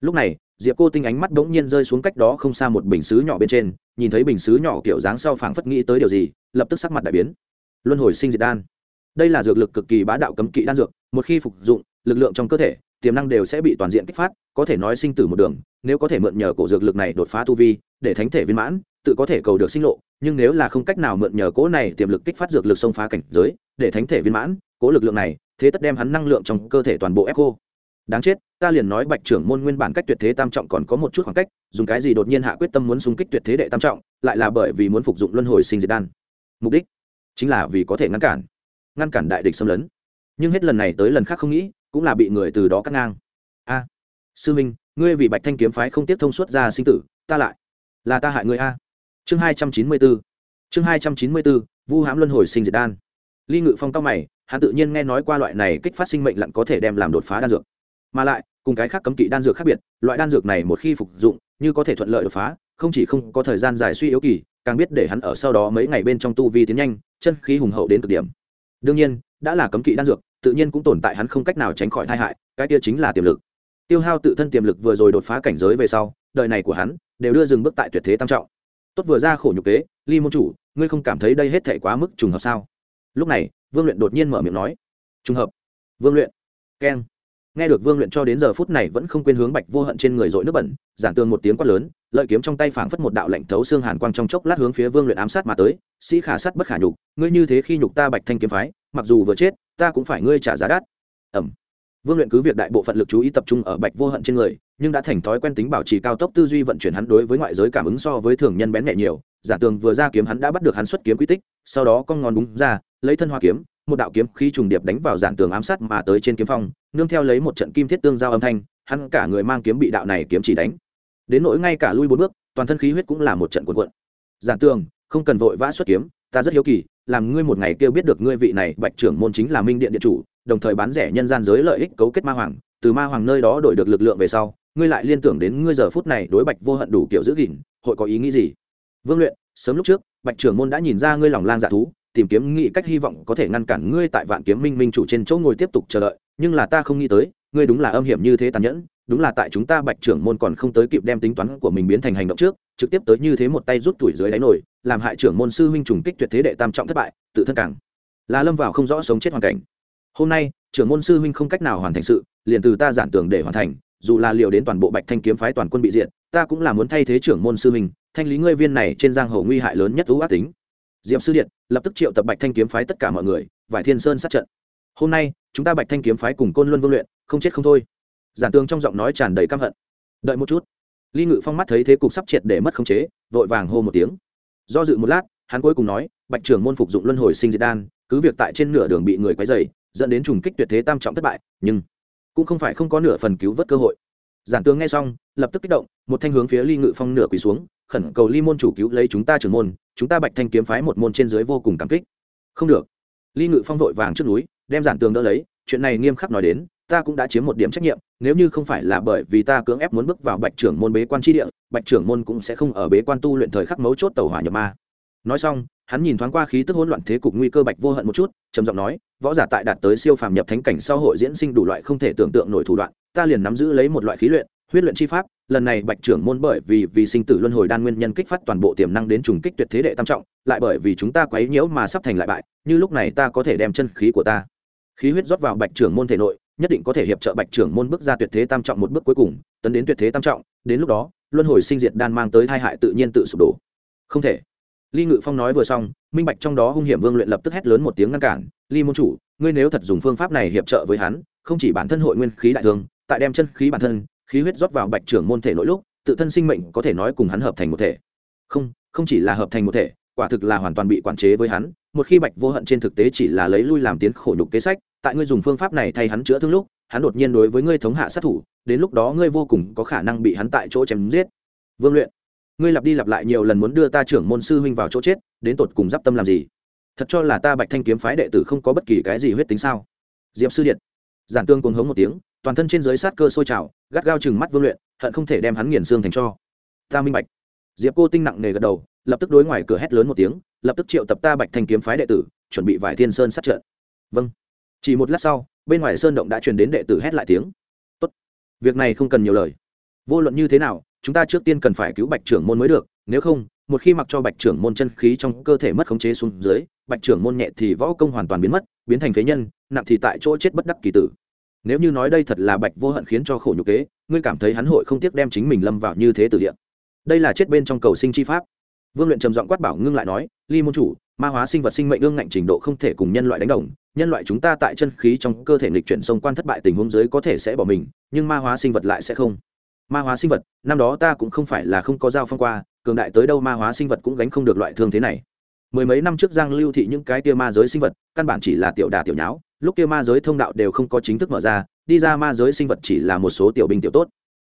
S1: Lúc này, diệp cô tinh ánh mắt bỗng nhiên rơi xuống cách đó không xa một bình xứ nhỏ bên trên, nhìn thấy bình xứ nhỏ kiểu dáng sau phảng phất nghĩ tới điều gì, lập tức sắc mặt đại biến. Luân hồi sinh diệt đan. Đây là dược lực cực kỳ bá đạo cấm kỵ đan dược, một khi phục dụng, lực lượng trong cơ thể tiềm năng đều sẽ bị toàn diện kích phát, có thể nói sinh tử một đường, nếu có thể mượn nhờ cổ dược lực này đột phá tu vi, để thánh thể viên mãn, tự có thể cầu được sinh lộ, nhưng nếu là không cách nào mượn nhờ cỗ này tiềm lực kích phát dược lực xông phá cảnh giới, để thánh thể viên mãn, cỗ lực lượng này, thế tất đem hắn năng lượng trong cơ thể toàn bộ ép cô đáng chết, ta liền nói bạch trưởng môn nguyên bản cách tuyệt thế tam trọng còn có một chút khoảng cách, dùng cái gì đột nhiên hạ quyết tâm muốn xung kích tuyệt thế đệ tam trọng, lại là bởi vì muốn phục dụng luân hồi sinh diệt đan. Mục đích chính là vì có thể ngăn cản ngăn cản đại địch xâm lấn. Nhưng hết lần này tới lần khác không nghĩ cũng là bị người từ đó cắt ngang. A, sư minh, ngươi vì bạch thanh kiếm phái không tiếp thông suốt ra sinh tử, ta lại là ta hại ngươi a. Chương hai trăm chín mươi bốn, chương hai trăm chín mươi bốn, vu hãm luân hồi sinh diệt đan. Ly ngự phong cao mày, hắn tự nhiên nghe nói qua loại này kích phát sinh mệnh lặn có thể đem làm đột phá đan dược. Mà lại, cùng cái khác cấm kỵ đan dược khác biệt, loại đan dược này một khi phục dụng, như có thể thuận lợi đột phá, không chỉ không có thời gian dài suy yếu kỳ, càng biết để hắn ở sau đó mấy ngày bên trong tu vi tiến nhanh, chân khí hùng hậu đến cực điểm. Đương nhiên, đã là cấm kỵ đan dược tự nhiên cũng tồn tại hắn không cách nào tránh khỏi tai hại, cái kia chính là tiềm lực. Tiêu hao tự thân tiềm lực vừa rồi đột phá cảnh giới về sau, đời này của hắn đều đưa dừng bước tại tuyệt thế tam trọng. Tốt vừa ra khổ nhục kế, ly môn chủ, ngươi không cảm thấy đây hết thảy quá mức trùng hợp sao? Lúc này, vương luyện đột nhiên mở miệng nói, trùng hợp. Vương luyện, keng. Nghe được vương luyện cho đến giờ phút này vẫn không quên hướng bạch vô hận trên người dội nước bẩn, giản tường một tiếng quát lớn, lợi kiếm trong tay phảng phất một đạo lạnh thấu xương hàn quang trong chốc lát hướng phía vương luyện ám sát mà tới, sĩ khả sát bất khả nhục, ngươi như thế khi nhục ta bạch thanh kiếm phái, mặc dù vừa chết ta cũng phải ngươi trả giá đắt. Ẩm. Vương luyện cứ việc đại bộ phận lực chú ý tập trung ở bạch vô hận trên người, nhưng đã thành thói quen tính bảo trì cao tốc tư duy vận chuyển hắn đối với ngoại giới cảm ứng so với thường nhân bén nhẹ nhiều. Giả tường vừa ra kiếm hắn đã bắt được hắn xuất kiếm quy tích, sau đó con ngón đúng ra, lấy thân hoa kiếm, một đạo kiếm khí trùng điệp đánh vào giản tường ám sát mà tới trên kiếm phong, nương theo lấy một trận kim thiết tương giao âm thanh, hắn cả người mang kiếm bị đạo này kiếm chỉ đánh. Đến nỗi ngay cả lui bốn bước, toàn thân khí huyết cũng là một trận cuộn cuộn. Giản tường không cần vội vã xuất kiếm, ta rất hiếu kỳ làm ngươi một ngày kêu biết được ngươi vị này, bạch trưởng môn chính là minh điện điện chủ, đồng thời bán rẻ nhân gian giới lợi ích cấu kết ma hoàng, từ ma hoàng nơi đó đổi được lực lượng về sau, ngươi lại liên tưởng đến ngươi giờ phút này đối bạch vô hận đủ kiểu giữ gìn, hội có ý nghĩ gì? Vương luyện, sớm lúc trước, bạch trưởng môn đã nhìn ra ngươi lòng lang dạ thú, tìm kiếm nghĩ cách hy vọng có thể ngăn cản ngươi tại vạn kiếm minh minh chủ trên chỗ ngồi tiếp tục chờ đợi, nhưng là ta không nghĩ tới, ngươi đúng là âm hiểm như thế tàn nhẫn, đúng là tại chúng ta bạch trưởng môn còn không tới kịp đem tính toán của mình biến thành hành động trước trực tiếp tới như thế một tay rút tuổi dưới đáy nổi, làm hại trưởng môn sư huynh trùng kích tuyệt thế đệ tam trọng thất bại, tự thân càng là lâm vào không rõ sống chết hoàn cảnh. Hôm nay, trưởng môn sư huynh không cách nào hoàn thành sự, liền từ ta giản tưởng để hoàn thành, dù là liệu đến toàn bộ bạch thanh kiếm phái toàn quân bị diện ta cũng là muốn thay thế trưởng môn sư huynh, thanh lý ngươi viên này trên giang hồ nguy hại lớn nhất ưu ác tính. Diệp sư điện, lập tức triệu tập bạch thanh kiếm phái tất cả mọi người vải thiên sơn sát trận. Hôm nay, chúng ta bạch thanh kiếm phái cùng côn luân vương luyện, không chết không thôi. Giản tường trong giọng nói tràn đầy căm hận. Đợi một chút ly ngự phong mắt thấy thế cục sắp triệt để mất khống chế, vội vàng hô một tiếng. Do dự một lát, hắn cuối cùng nói, bạch trưởng môn phục dụng luân hồi sinh diệt đan, cứ việc tại trên nửa đường bị người quấy dày dẫn đến trùng kích tuyệt thế tam trọng thất bại, nhưng cũng không phải không có nửa phần cứu vớt cơ hội. Giản tướng nghe xong, lập tức kích động, một thanh hướng phía ly ngự phong nửa quỳ xuống, khẩn cầu ly môn chủ cứu lấy chúng ta trưởng môn, chúng ta bạch thanh kiếm phái một môn trên dưới vô cùng cảm kích. Không được. Ly ngự phong vội vàng trước núi, đem giản tường đỡ lấy, chuyện này nghiêm khắc nói đến ta cũng đã chiếm một điểm trách nhiệm, nếu như không phải là bởi vì ta cưỡng ép muốn bước vào bạch trưởng môn bế quan tri địa, bạch trưởng môn cũng sẽ không ở bế quan tu luyện thời khắc mấu chốt tàu hỏa nhập ma. Nói xong, hắn nhìn thoáng qua khí tức hỗn loạn thế cục nguy cơ bạch vô hận một chút, trầm giọng nói, võ giả tại đạt tới siêu phàm nhập thánh cảnh sau hội diễn sinh đủ loại không thể tưởng tượng nổi thủ đoạn, ta liền nắm giữ lấy một loại khí luyện, huyết luyện chi pháp, lần này bạch trưởng môn bởi vì vì sinh tử luân hồi đan nguyên nhân kích phát toàn bộ tiềm năng đến trùng kích tuyệt thế đệ tam trọng, lại bởi vì chúng ta quấy nhiễu mà sắp thành lại bại, như lúc này ta có thể đem chân khí của ta. Khí huyết rót vào bạch trưởng môn thể nội nhất định có thể hiệp trợ bạch trưởng môn bước ra tuyệt thế tam trọng một bước cuối cùng, tấn đến tuyệt thế tam trọng, đến lúc đó, luân hồi sinh diệt đan mang tới tai hại tự nhiên tự sụp đổ. Không thể. Ly ngự phong nói vừa xong, minh bạch trong đó hung hiểm vương luyện lập tức hét lớn một tiếng ngăn cản, ly môn chủ, ngươi nếu thật dùng phương pháp này hiệp trợ với hắn, không chỉ bản thân hội nguyên khí đại thương, tại đem chân khí bản thân, khí huyết rót vào bạch trưởng môn thể nội lúc, tự thân sinh mệnh có thể nói cùng hắn hợp thành một thể. Không không chỉ là hợp thành một thể, quả thực là hoàn toàn bị quản chế với hắn một khi bạch vô hận trên thực tế chỉ là lấy lui làm tiến khổ nhục kế sách, tại ngươi dùng phương pháp này thay hắn chữa thương lúc, hắn đột nhiên đối với ngươi thống hạ sát thủ, đến lúc đó ngươi vô cùng có khả năng bị hắn tại chỗ chém giết. Vương luyện, ngươi lặp đi lặp lại nhiều lần muốn đưa ta trưởng môn sư huynh vào chỗ chết, đến tột cùng d i p tâm làm gì? Thật cho là ta bạch thanh kiếm phái đệ tử không có bất kỳ cái gì huyết tính sao? Diệp sư điện, giản tương cuồng hống một tiếng, toàn thân trên giới sát cơ sôi trào, gắt gao chừng mắt vương luyện, hận không thể đem hắn nghiền xương thành cho. Ta minh bạch diệp cô tinh nặng nề gật đầu, lập tức đối ngoài cửa hét lớn một tiếng, lập tức triệu tập ta bạch thanh kiếm phái đệ tử, chuẩn bị vải thiên sơn sát trận. Vâng. Chỉ một lát sau, bên ngoài sơn động đã truyền đến đệ tử hét lại tiếng. Tốt. Việc này không cần nhiều lời. Vô luận như thế nào, chúng ta trước tiên cần phải cứu bạch trưởng môn mới được, nếu không, một khi mặc cho bạch trưởng môn chân khí trong cơ thể mất khống chế xuống dưới, bạch trưởng môn nhẹ thì võ công hoàn toàn biến mất, biến thành phế nhân, nặng thì tại chỗ chết bất đắc kỳ tử. Nếu như nói đây thật là bạch vô hận khiến cho khổ nhục kế, ngươi cảm thấy hắn hội không tiếc đem chính mình lâm vào như thế tử địa đây là chết bên trong cầu sinh chi pháp. Vương luyện trầm giọng quát bảo ngưng lại nói, ly môn chủ, ma hóa sinh vật sinh mệnh ương ngạnh trình độ không thể cùng nhân loại đánh đồng. Nhân loại chúng ta tại chân khí trong cơ thể nghịch chuyển sông quan thất bại tình huống dưới có thể sẽ bỏ mình, nhưng ma hóa sinh vật lại sẽ không. Ma hóa sinh vật, năm đó ta cũng không phải là không có giao phong qua, cường đại tới đâu ma hóa sinh vật cũng gánh không được loại thương thế này. Mười mấy năm trước giang lưu thị những cái kia ma giới sinh vật, căn bản chỉ là tiểu đà tiểu nháo, lúc kia ma giới thông đạo đều không có chính thức mở ra, đi ra ma giới sinh vật chỉ là một số tiểu binh tiểu tốt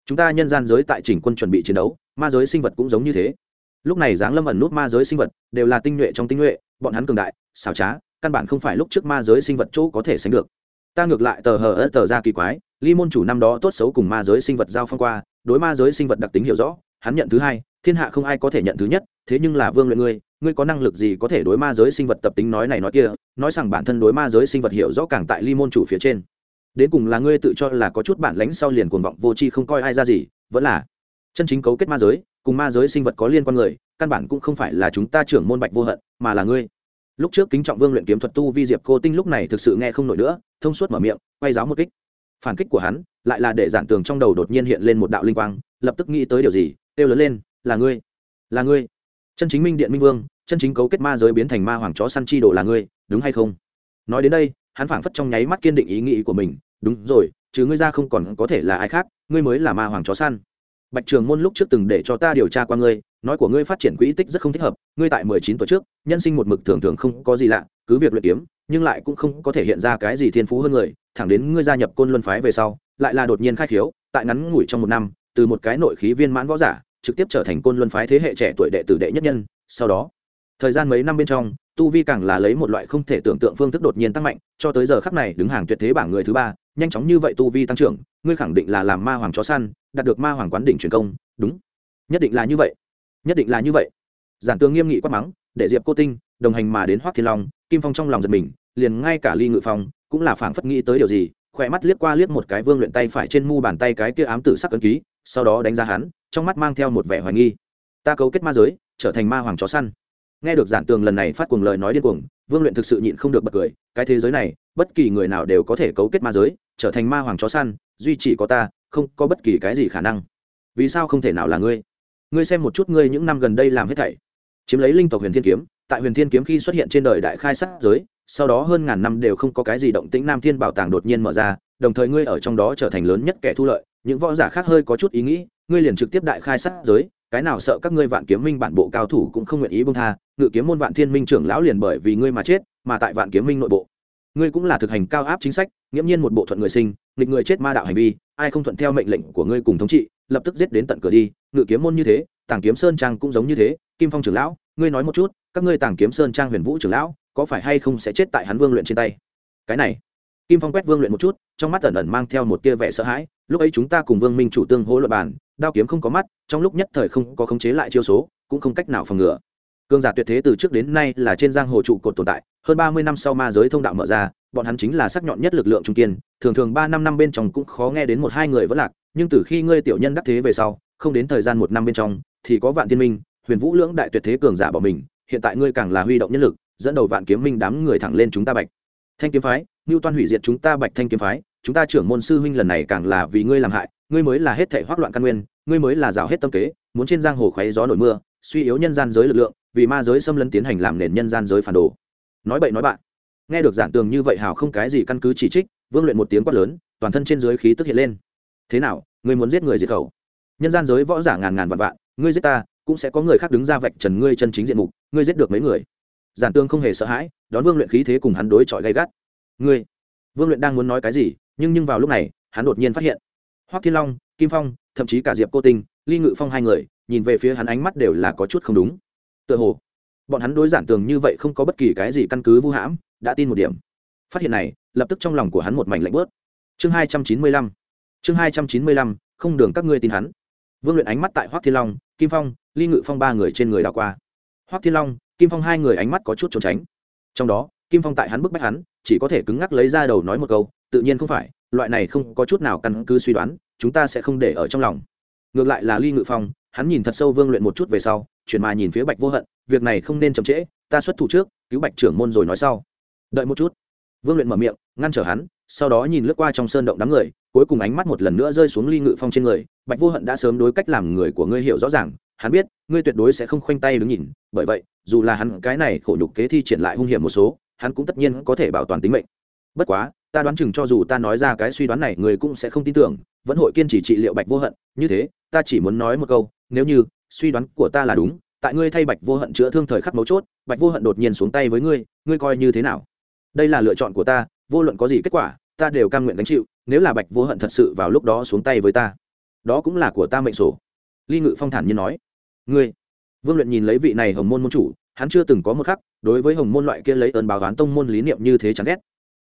S1: chúng ta nhân gian giới tại chỉnh quân chuẩn bị chiến đấu, ma giới sinh vật cũng giống như thế. Lúc này giáng lâm ẩn nút ma giới sinh vật đều là tinh nhuệ trong tinh nhuệ, bọn hắn cường đại, xảo trá, căn bản không phải lúc trước ma giới sinh vật chỗ có thể sánh được. Ta ngược lại tờ hờ ớt tờ ra kỳ quái, ly môn chủ năm đó tốt xấu cùng ma giới sinh vật giao phong qua, đối ma giới sinh vật đặc tính hiểu rõ, hắn nhận thứ hai, thiên hạ không ai có thể nhận thứ nhất, thế nhưng là vương luyện ngươi ngươi có năng lực gì có thể đối ma giới sinh vật tập tính nói này nói kia, nói rằng bản thân đối ma giới sinh vật hiểu rõ càng tại ly môn chủ phía trên đến cùng là ngươi tự cho là có chút bản lãnh sau liền cuồng vọng vô tri không coi ai ra gì, vẫn là chân chính cấu kết ma giới, cùng ma giới sinh vật có liên quan người, căn bản cũng không phải là chúng ta trưởng môn bạch vô hận, mà là ngươi. Lúc trước kính trọng vương luyện kiếm thuật tu vi diệp cô tinh lúc này thực sự nghe không nổi nữa, thông suốt mở miệng, quay giáo một kích. Phản kích của hắn, lại là để giản tường trong đầu đột nhiên hiện lên một đạo linh quang, lập tức nghĩ tới điều gì, kêu lớn lên, là ngươi là ngươi. Chân chính minh điện minh vương, chân chính cấu kết ma giới biến thành ma hoàng chó săn chi đồ là ngươi, đúng hay không? Nói đến đây, hắn phảng phất trong nháy mắt kiên định ý nghĩ của mình đúng rồi, chứ ngươi ra không còn có thể là ai khác, ngươi mới là ma hoàng chó săn. Bạch trường môn lúc trước từng để cho ta điều tra qua ngươi, nói của ngươi phát triển quỹ tích rất không thích hợp, ngươi tại mười chín tuổi trước, nhân sinh một mực thường thường không có gì lạ, cứ việc luyện kiếm, nhưng lại cũng không có thể hiện ra cái gì thiên phú hơn người, thẳng đến ngươi gia nhập côn luân phái về sau, lại là đột nhiên khai khiếu, tại ngắn ngủi trong một năm, từ một cái nội khí viên mãn võ giả, trực tiếp trở thành côn luân phái thế hệ trẻ tuổi đệ tử đệ nhất nhân, sau đó, thời gian mấy năm bên trong, tu vi càng là lấy một loại không thể tưởng tượng phương thức đột nhiên tăng mạnh, cho tới giờ khắc này đứng hàng tuyệt thế bảng người thứ ba nhanh chóng như vậy tu vi tăng trưởng, ngươi khẳng định là làm ma hoàng chó săn, đạt được ma hoàng quán đỉnh truyền công, đúng. Nhất định là như vậy. Nhất định là như vậy. Giản tướng nghiêm nghị quát mắng, để diệp cô tinh đồng hành mà đến hoác thiên long, kim phong trong lòng giật mình, liền ngay cả ly ngự phong cũng là phảng phất nghĩ tới điều gì, khỏe mắt liếc qua liếc một cái vương luyện tay phải trên mu bàn tay cái kia ám tử sắc ấn ký, sau đó đánh giá hắn, trong mắt mang theo một vẻ hoài nghi. Ta cấu kết ma giới, trở thành ma hoàng chó săn. Nghe được giản tường lần này phát cuồng lời nói điên cuồng, vương luyện thực sự nhịn không được bật cười, cái thế giới này, bất kỳ người nào đều có thể cấu kết ma giới trở thành ma hoàng chó săn, duy chỉ có ta, không có bất kỳ cái gì khả năng. Vì sao không thể nào là ngươi? Ngươi xem một chút ngươi những năm gần đây làm hết thảy. Chiếm lấy linh tộc huyền thiên kiếm, tại huyền thiên kiếm khi xuất hiện trên đời đại khai sát giới, sau đó hơn ngàn năm đều không có cái gì động tĩnh nam thiên bảo tàng đột nhiên mở ra, đồng thời ngươi ở trong đó trở thành lớn nhất kẻ thu lợi. Những võ giả khác hơi có chút ý nghĩ, ngươi liền trực tiếp đại khai sát giới, cái nào sợ các ngươi vạn kiếm minh bản bộ cao thủ cũng không nguyện ý bông tha, ngự kiếm môn vạn thiên minh trưởng lão liền bởi vì ngươi mà chết, mà tại vạn kiếm minh nội bộ ngươi cũng là thực hành cao áp chính sách, nghiễm nhiên một bộ thuận người sinh, nghịch người chết ma đạo hành vi, ai không thuận theo mệnh lệnh của ngươi cùng thống trị, lập tức giết đến tận cửa đi, ngự kiếm môn như thế, tàng kiếm sơn trang cũng giống như thế, kim phong trưởng lão, ngươi nói một chút, các ngươi tàng kiếm sơn trang huyền vũ trưởng lão, có phải hay không sẽ chết tại hắn vương luyện trên tay? Cái này, kim phong quét vương luyện một chút, trong mắt ẩn ẩn mang theo một tia vẻ sợ hãi, lúc ấy chúng ta cùng vương minh chủ tương hỗ luật bàn, đao kiếm không có mắt, trong lúc nhất thời không có khống chế lại chiêu số, cũng không cách nào phòng ngừa. Cương giả tuyệt thế từ trước đến nay là trên giang hồ trụ cột tồn tại hơn ba mươi năm sau ma giới thông đạo mở ra, bọn hắn chính là sắc nhọn nhất lực lượng trung kiên, thường thường ba năm năm bên trong cũng khó nghe đến một hai người vẫn lạc, nhưng từ khi ngươi tiểu nhân đắc thế về sau, không đến thời gian một năm bên trong, thì có vạn thiên minh, huyền vũ lưỡng đại tuyệt thế cường giả bỏ mình, hiện tại ngươi càng là huy động nhân lực, dẫn đầu vạn kiếm minh đám người thẳng lên chúng ta bạch thanh kiếm phái, ngưu toan hủy diệt chúng ta bạch thanh kiếm phái, chúng ta trưởng môn sư huynh lần này càng là vì ngươi làm hại, ngươi mới là hết thể hoác loạn căn nguyên, ngươi mới là rào hết tâm kế, muốn trên giang hồ khoáy gió nổi mưa, suy yếu nhân gian giới lực lượng, vì ma giới xâm lấn tiến hành làm nền nhân gian giới phản đồ nói bậy nói bạn. Nghe được giản tường như vậy hào không cái gì căn cứ chỉ trích, vương luyện một tiếng quát lớn, toàn thân trên dưới khí tức hiện lên. Thế nào, ngươi muốn giết người diệt khẩu? Nhân gian giới võ giả ngàn ngàn vạn vạn, ngươi giết ta, cũng sẽ có người khác đứng ra vạch trần ngươi chân chính diện mục, ngươi giết được mấy người? Giản tương không hề sợ hãi, đón vương luyện khí thế cùng hắn đối chọi gay gắt. Ngươi? Vương luyện đang muốn nói cái gì, nhưng nhưng vào lúc này, hắn đột nhiên phát hiện. Hoắc thiên long, kim phong, thậm chí cả diệp cô tinh, ly ngự phong hai người, nhìn về phía hắn ánh mắt đều là có chút không đúng. Tựa hồ bọn hắn đối giản tường như vậy không có bất kỳ cái gì căn cứ vu hãm, đã tin một điểm. Phát hiện này, lập tức trong lòng của hắn một mảnh lạnh bớt. Chương hai trăm chín mươi lăm, chương hai trăm chín mươi lăm, không đường các ngươi tin hắn. Vương luyện ánh mắt tại hoác thiên long, kim phong, ly ngự phong ba người trên người đảo qua. Hoác thiên long, kim phong hai người ánh mắt có chút trốn tránh. Trong đó, kim phong tại hắn bức bách hắn, chỉ có thể cứng ngắc lấy ra đầu nói một câu, tự nhiên không phải, loại này không có chút nào căn cứ suy đoán, chúng ta sẽ không để ở trong lòng. Ngược lại là ly ngự phong, hắn nhìn thật sâu vương luyện một chút về sau chuyển mà nhìn phía bạch vô hận, việc này không nên chậm trễ, ta xuất thủ trước, cứu bạch trưởng môn rồi nói sau. Đợi một chút. Vương luyện mở miệng, ngăn trở hắn, sau đó nhìn lướt qua trong sơn động đám người, cuối cùng ánh mắt một lần nữa rơi xuống ly ngự phong trên người. Bạch vô hận đã sớm đối cách làm người của ngươi hiểu rõ ràng, hắn biết, ngươi tuyệt đối sẽ không khoanh tay đứng nhìn, bởi vậy, dù là hắn cái này khổ nhục kế thi triển lại hung hiểm một số, hắn cũng tất nhiên có thể bảo toàn tính mệnh. Bất quá, ta đoán chừng cho dù ta nói ra cái suy đoán này, người cũng sẽ không tin tưởng, vẫn hội kiên trì trị liệu bạch vô hận, như thế, ta chỉ muốn nói một câu, nếu như suy đoán của ta là đúng, tại ngươi thay bạch vô hận chữa thương thời khắc mấu chốt, bạch vô hận đột nhiên xuống tay với ngươi ngươi coi như thế nào? Đây là lựa chọn của ta, vô luận có gì kết quả, ta đều cam nguyện gánh chịu, nếu là bạch vô hận thật sự vào lúc đó xuống tay với ta, đó cũng là của ta mệnh sổ ly ngự phong thản như nói. Ngươi. Vương luyện nhìn lấy vị này hồng môn môn chủ, hắn chưa từng có một khắc, đối với hồng môn loại kia lấy ơn báo toán tông môn lý niệm như thế chẳng ghét.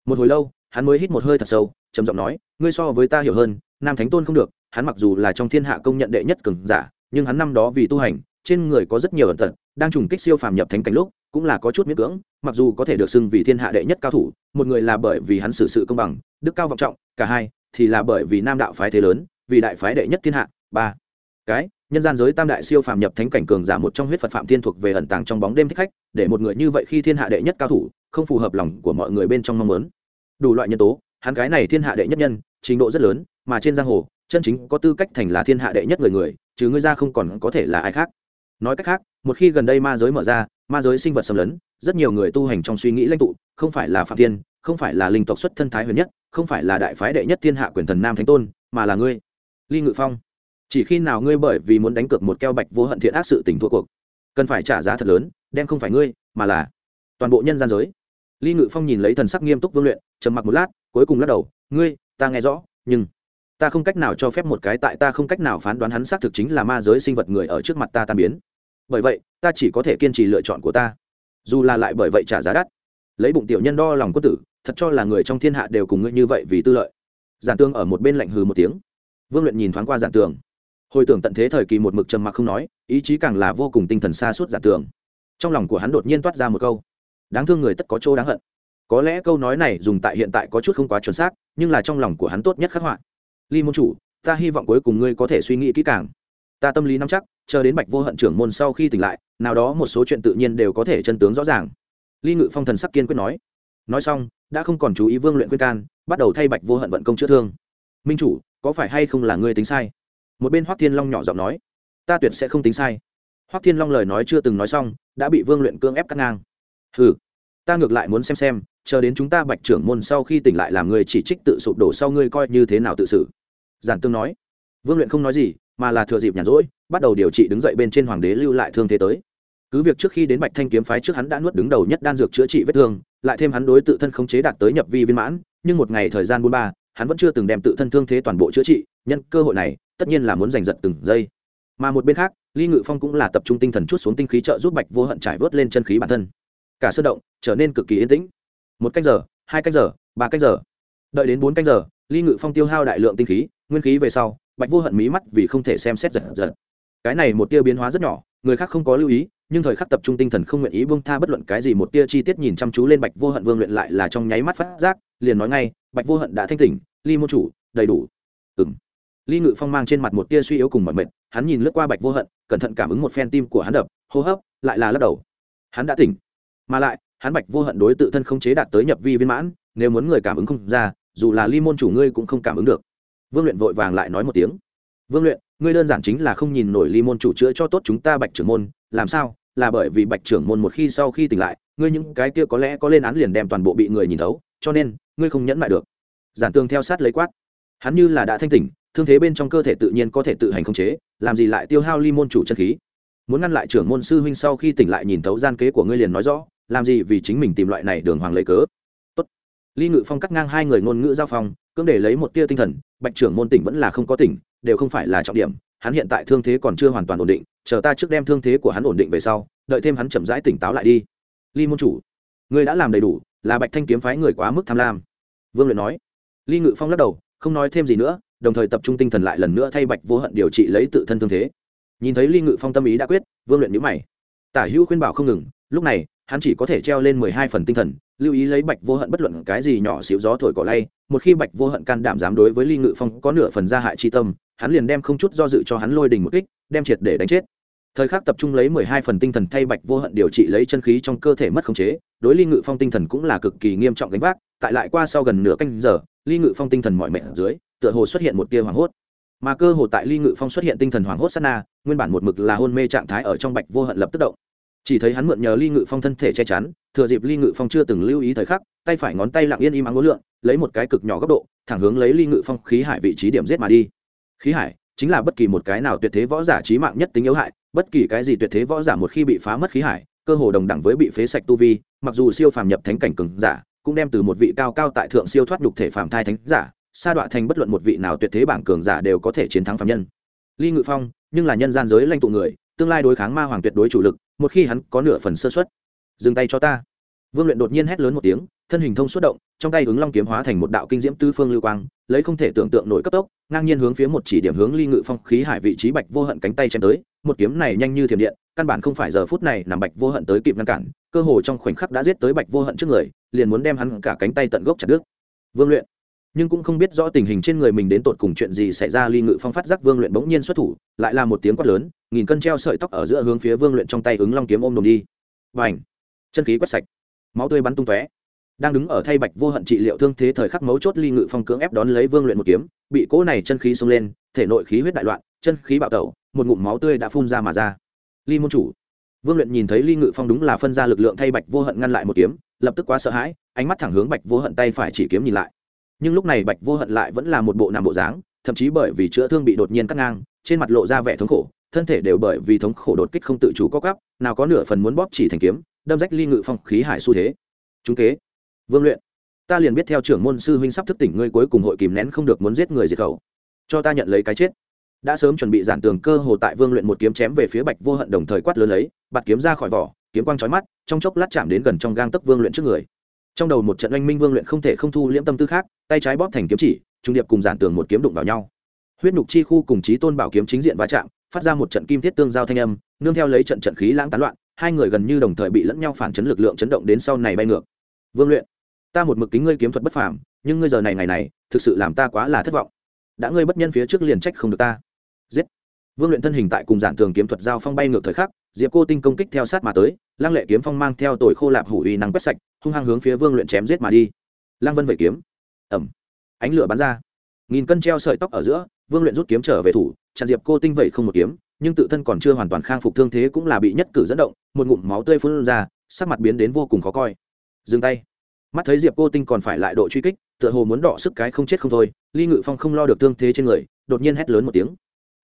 S1: Một hồi lâu, hắn mới hít một hơi thật sâu, trầm giọng nói, ngươi so với ta hiểu hơn, nam thánh tôn không được, hắn mặc dù là trong thiên hạ công nhận đệ nhất cường giả nhưng hắn năm đó vì tu hành, trên người có rất nhiều ẩn tật, đang trùng kích siêu phàm nhập thánh cảnh lúc, cũng là có chút miễn cưỡng, mặc dù có thể được xưng vì thiên hạ đệ nhất cao thủ, một người là bởi vì hắn xử sự công bằng, đức cao vọng trọng, cả hai, thì là bởi vì nam đạo phái thế lớn, vì đại phái đệ nhất thiên hạ, ba. Cái, nhân gian giới tam đại siêu phàm nhập thánh cảnh cường giả một trong huyết phật phạm thiên thuộc về ẩn tàng trong bóng đêm thích khách, để một người như vậy khi thiên hạ đệ nhất cao thủ, không phù hợp lòng của mọi người bên trong mong muốn. Đủ loại nhân tố, hắn cái này thiên hạ đệ nhất nhân, trình độ rất lớn, mà trên giang hồ chân chính có tư cách thành là thiên hạ đệ nhất người người chứ ngươi ra không còn có thể là ai khác. Nói cách khác, một khi gần đây ma giới mở ra, ma giới sinh vật xâm lấn, rất nhiều người tu hành trong suy nghĩ lãnh tụ, không phải là phạm thiên, không phải là linh tộc xuất thân thái huyền nhất, không phải là đại phái đệ nhất thiên hạ quyền thần nam thánh tôn, mà là ngươi. Ly ngự phong, chỉ khi nào ngươi bởi vì muốn đánh cược một keo bạch vô hận thiện ác sự tình thua cuộc, cần phải trả giá thật lớn, đem không phải ngươi, mà là toàn bộ nhân gian giới. Ly ngự phong nhìn lấy thần sắc nghiêm túc vương luyện, trầm mặc một lát, cuối cùng lắc đầu, ngươi, ta nghe rõ, nhưng ta không cách nào cho phép một cái tại ta không cách nào phán đoán hắn xác thực chính là ma giới sinh vật người ở trước mặt ta tan biến. Bởi vậy, ta chỉ có thể kiên trì lựa chọn của ta. Dù là lại bởi vậy trả giá đắt. Lấy bụng tiểu nhân đo lòng quân tử, thật cho là người trong thiên hạ đều cùng ngươi như vậy vì tư lợi. Giản tương ở một bên lạnh hừ một tiếng. Vương luyện nhìn thoáng qua giản tường. Hồi tưởng tận thế thời kỳ một mực trầm mặc không nói, ý chí càng là vô cùng tinh thần xa suốt giản tường. Trong lòng của hắn đột nhiên toát ra một câu. Đáng thương người tất có chỗ đáng hận. Có lẽ câu nói này dùng tại hiện tại có chút không quá chuẩn xác, nhưng là trong lòng của hắn tốt nhất khắc họa ly môn chủ, ta hy vọng cuối cùng ngươi có thể suy nghĩ kỹ càng. Ta tâm lý nắm chắc, chờ đến bạch vô hận trưởng môn sau khi tỉnh lại, nào đó một số chuyện tự nhiên đều có thể chân tướng rõ ràng. Ly ngự phong thần sắc kiên quyết nói. Nói xong, đã không còn chú ý vương luyện quyết can, bắt đầu thay bạch vô hận vận công chữa thương. Minh chủ, có phải hay không là ngươi tính sai? Một bên hoắc thiên long nhỏ giọng nói. Ta tuyệt sẽ không tính sai. Hoắc thiên long lời nói chưa từng nói xong, đã bị vương luyện cưỡng ép cắt ngang. Hừ, ta ngược lại muốn xem xem chờ đến chúng ta bạch trưởng môn sau khi tỉnh lại làm người chỉ trích tự sụp đổ sau ngươi coi như thế nào tự xử. Giản tương nói. Vương luyện không nói gì, mà là thừa dịp nhàn rỗi, bắt đầu điều trị đứng dậy bên trên hoàng đế lưu lại thương thế tới. Cứ việc trước khi đến bạch thanh kiếm phái trước hắn đã nuốt đứng đầu nhất đan dược chữa trị vết thương, lại thêm hắn đối tự thân khống chế đạt tới nhập vi viên mãn, nhưng một ngày thời gian bốn ba, hắn vẫn chưa từng đem tự thân thương thế toàn bộ chữa trị, nhân cơ hội này, tất nhiên là muốn giành giật từng giây. Mà một bên khác ly ngự phong cũng là tập trung tinh thần chút xuống tinh khí trợ giúp bạch vô hận trải vớt lên chân khí bản thân. Cả sơ động trở nên cực kỳ yên tĩnh một cách giờ, hai cách giờ, ba cách giờ. Đợi đến bốn cách giờ, ly ngự phong tiêu hao đại lượng tinh khí, nguyên khí về sau, bạch vô hận mí mắt vì không thể xem xét giật giật. Cái này một tia biến hóa rất nhỏ, người khác không có lưu ý, nhưng thời khắc tập trung tinh thần không nguyện ý buông tha bất luận cái gì một tia chi tiết nhìn chăm chú lên bạch vô hận vương luyện lại là trong nháy mắt phát giác, liền nói ngay, bạch vô hận đã thanh tỉnh, ly môn chủ, đầy đủ. Ừ m ly ngự phong mang trên mặt một tia suy yếu cùng mọi mệt, hắn nhìn lướt qua bạch vô hận, cẩn thận cảm ứng một phen tim của hắn đập, hô hấp, lại là lắc đầu. Hắn đã tỉnh, mà lại hắn bạch vô hận đối tự thân không chế đạt tới nhập vi viên mãn, nếu muốn người cảm ứng không ra, dù là ly môn chủ ngươi cũng không cảm ứng được. Vương luyện vội vàng lại nói một tiếng. Vương luyện, ngươi đơn giản chính là không nhìn nổi ly môn chủ chữa cho tốt chúng ta bạch trưởng môn, làm sao? Là bởi vì bạch trưởng môn một khi sau khi tỉnh lại, ngươi những cái kia có lẽ có lên án liền đem toàn bộ bị người nhìn thấu, cho nên, ngươi không nhẫn lại được. Giản tường theo sát lấy quát. Hắn như là đã thanh tỉnh, thương thế bên trong cơ thể tự nhiên có thể tự hành khống chế, làm gì lại tiêu hao ly môn chủ chân khí? Muốn ngăn lại trưởng môn sư huynh sau khi tỉnh lại nhìn thấu gian kế của ngươi liền nói rõ làm gì vì chính mình tìm loại này đường hoàng lấy cớ? Tốt. ly ngự phong cắt ngang hai người ngôn ngữ giao phong, cưỡng để lấy một tia tinh thần, bạch trưởng môn tỉnh vẫn là không có tỉnh, đều không phải là trọng điểm, hắn hiện tại thương thế còn chưa hoàn toàn ổn định, chờ ta trước đem thương thế của hắn ổn định về sau, đợi thêm hắn chậm rãi tỉnh táo lại đi. Ly môn chủ ngươi đã làm đầy đủ, là bạch thanh kiếm phái người quá mức tham lam. Vương luyện nói. Ly ngự phong lắc đầu, không nói thêm gì nữa, đồng thời tập trung tinh thần lại lần nữa thay bạch vô hận điều trị lấy tự thân thương thế. Nhìn thấy ly ngự phong tâm ý đã quyết, vương luyện nhữ mày. Tả hữu khuyên bảo không ngừng lúc này, hắn chỉ có thể treo lên mười hai phần tinh thần, lưu ý lấy bạch vô hận bất luận cái gì nhỏ xíu gió thổi cỏ lay, một khi bạch vô hận can đảm dám đối với ly ngự phong có nửa phần gia hại chi tâm, hắn liền đem không chút do dự cho hắn lôi đình một kích, đem triệt để đánh chết. Thời khắc tập trung lấy mười hai phần tinh thần thay bạch vô hận điều trị lấy chân khí trong cơ thể mất khống chế, đối ly ngự phong tinh thần cũng là cực kỳ nghiêm trọng gánh vác, tại lại qua sau gần nửa canh giờ, ly ngự phong tinh thần mọi mệnh ở dưới, tựa hồ xuất hiện một tia hoảng hốt. Mà cơ hồ tại ly ngự phong xuất hiện tinh thần hoảng hốt sát na, nguyên bản một mực là hôn mê trạng thái ở trong bạch vô hận lập tức động chỉ thấy hắn mượn nhờ ly ngự phong thân thể che chắn thừa dịp ly ngự phong chưa từng lưu ý thời khắc tay phải ngón tay lặng yên im ắng ngối lượn, lấy một cái cực nhỏ góc độ thẳng hướng lấy ly ngự phong khí hải vị trí điểm giết mà đi. Khí hải chính là bất kỳ một cái nào tuyệt thế võ giả trí mạng nhất tính yếu hại bất kỳ cái gì tuyệt thế võ giả một khi bị phá mất khí hải cơ hồ đồng đẳng với bị phế sạch tu vi mặc dù siêu phàm nhập thánh cảnh cường giả cũng đem từ một vị cao cao tại thượng siêu thoát nhục thể phàm thai thánh giả sa đọa thành bất luận một vị nào tuyệt thế bảng cường giả đều có thể chiến thắng phàm nhân. Ly ngự phong nhưng là nhân gian giới lãnh tụ người tương lai đối kháng ma hoàng tuyệt đối chủ lực một khi hắn có nửa phần sơ xuất dừng tay cho ta. Vương luyện đột nhiên hét lớn một tiếng, thân hình thông xuất động, trong tay ứng long kiếm hóa thành một đạo kinh diễm tư phương lưu quang, lấy không thể tưởng tượng nổi cấp tốc, ngang nhiên hướng phía một chỉ điểm hướng ly ngự phong khí hải vị trí bạch vô hận cánh tay chém tới, một kiếm này nhanh như thiểm điện, căn bản không phải giờ phút này nằm bạch vô hận tới kịp ngăn cản, cơ hồ trong khoảnh khắc đã giết tới bạch vô hận trước người, liền muốn đem hắn cả cánh tay tận gốc chặt đứt. Vương luyện nhưng cũng không biết rõ tình hình trên người mình đến tột cùng chuyện gì xảy ra. Ly ngự phong phát giác vương luyện bỗng nhiên xuất thủ, lại là một tiếng quát lớn, nghìn cân treo sợi tóc ở giữa hướng phía vương luyện trong tay ứng long kiếm ôm đồm đi. Và ảnh chân khí quét sạch. Máu tươi bắn tung tóe. Đang đứng ở thay bạch vô hận trị liệu thương thế thời khắc mấu chốt, ly ngự phong cưỡng ép đón lấy vương luyện một kiếm. Bị cỗ này chân khí xông lên, thể nội khí huyết đại loạn, chân khí bạo tẩu, một ngụm máu tươi đã phun ra mà ra. Ly môn chủ. Vương luyện nhìn thấy ly ngự phong đúng là phân ra lực lượng thay bạch vô hận ngăn lại một kiếm, lập tức quá sợ hãi, ánh mắt thẳng hướng bạch vô hận tay phải chỉ kiếm nhìn lại nhưng lúc này bạch vô hận lại vẫn là một bộ nằm bộ dáng, thậm chí bởi vì chữa thương bị đột nhiên cắt ngang, trên mặt lộ ra vẻ thống khổ, thân thể đều bởi vì thống khổ đột kích không tự chủ có gắp nào có nửa phần muốn bóp chỉ thành kiếm, đâm rách ly ngự phong khí hải xu thế. Chúng kế, vương luyện, ta liền biết theo trưởng môn sư huynh sắp thức tỉnh ngươi cuối cùng hội kìm nén không được muốn giết người diệt khẩu. Cho ta nhận lấy cái chết. Đã sớm chuẩn bị giản tường cơ hồ tại vương luyện một kiếm chém về phía bạch vô hận đồng thời quát lớn lấy, bạt kiếm ra khỏi vỏ, kiếm quang trói mắt, trong chốc lát chạm đến gần trong gang tấc vương luyện trước người. Trong đầu một trận oanh minh vương luyện không thể không thu liễm tâm tư khác tay trái bóp thành kiếm chỉ, trung điệp cùng giản tường một kiếm đụng vào nhau. Huyết nhục chi khu cùng chí tôn bảo kiếm chính diện va chạm, phát ra một trận kim thiết tương giao thanh âm, nương theo lấy trận trận khí lãng tán loạn, hai người gần như đồng thời bị lẫn nhau phản chấn lực lượng chấn động đến sau này bay ngược. Vương luyện, ta một mực kính ngươi kiếm thuật bất phàm, nhưng ngươi giờ này ngày này, thực sự làm ta quá là thất vọng. Đã ngươi bất nhân phía trước liền trách không được ta. Giết. Vương luyện thân hình tại cùng giản tường kiếm thuật giao phong bay ngược thời khắc, diệp cô tinh công kích theo sát mà tới, lăng lệ kiếm phong mang theo tội khô lạp hủ uy năng quét sạch, hung hăng hướng phía vương luyện chém giết mà đi. Lăng vân vẩy kiếm ẩm. Ánh lửa bắn ra. Nghìn cân treo sợi tóc ở giữa, vương luyện rút kiếm trở về thủ, chặn diệp cô tinh vẩy không một kiếm, nhưng tự thân còn chưa hoàn toàn khang phục thương thế cũng là bị nhất cử dẫn động, một ngụm máu tươi phun ra, sắc mặt biến đến vô cùng khó coi. Dừng tay. Mắt thấy diệp cô tinh còn phải lại độ truy kích, tựa hồ muốn đọ sức cái không chết không thôi, ly ngự phong không lo được thương thế trên người, đột nhiên hét lớn một tiếng.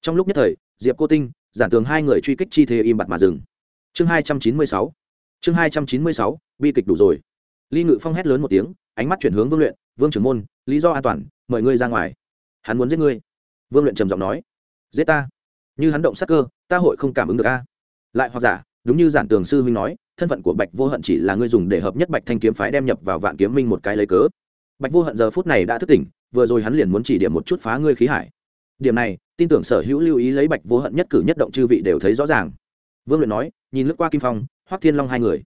S1: Trong lúc nhất thời, diệp cô tinh, giản tường hai người truy kích chi thế im bặt mà dừng. Chương hai trăm chín mươi sáu. Chương hai trăm chín mươi sáu, bi kịch đủ rồi. Ly ngự phong hét lớn một tiếng, ánh mắt chuyển hướng vương luyện vương trưởng môn, lý do an toàn, mời ngươi ra ngoài. Hắn muốn giết ngươi. Vương luyện trầm giọng nói. Giết ta? Như hắn động sắc cơ, ta hội không cảm ứng được a. Lại hoặc giả, đúng như giản tường sư huynh nói, thân phận của bạch vô hận chỉ là ngươi dùng để hợp nhất bạch thanh kiếm phái đem nhập vào vạn kiếm minh một cái lấy cớ. Bạch vô hận giờ phút này đã thức tỉnh, vừa rồi hắn liền muốn chỉ điểm một chút phá ngươi khí hải. Điểm này, tin tưởng sở hữu lưu ý lấy bạch vô hận nhất cử nhất động chư vị đều thấy rõ ràng. Vương luyện nói, nhìn lướt qua kim phong, hoắc thiên long hai người.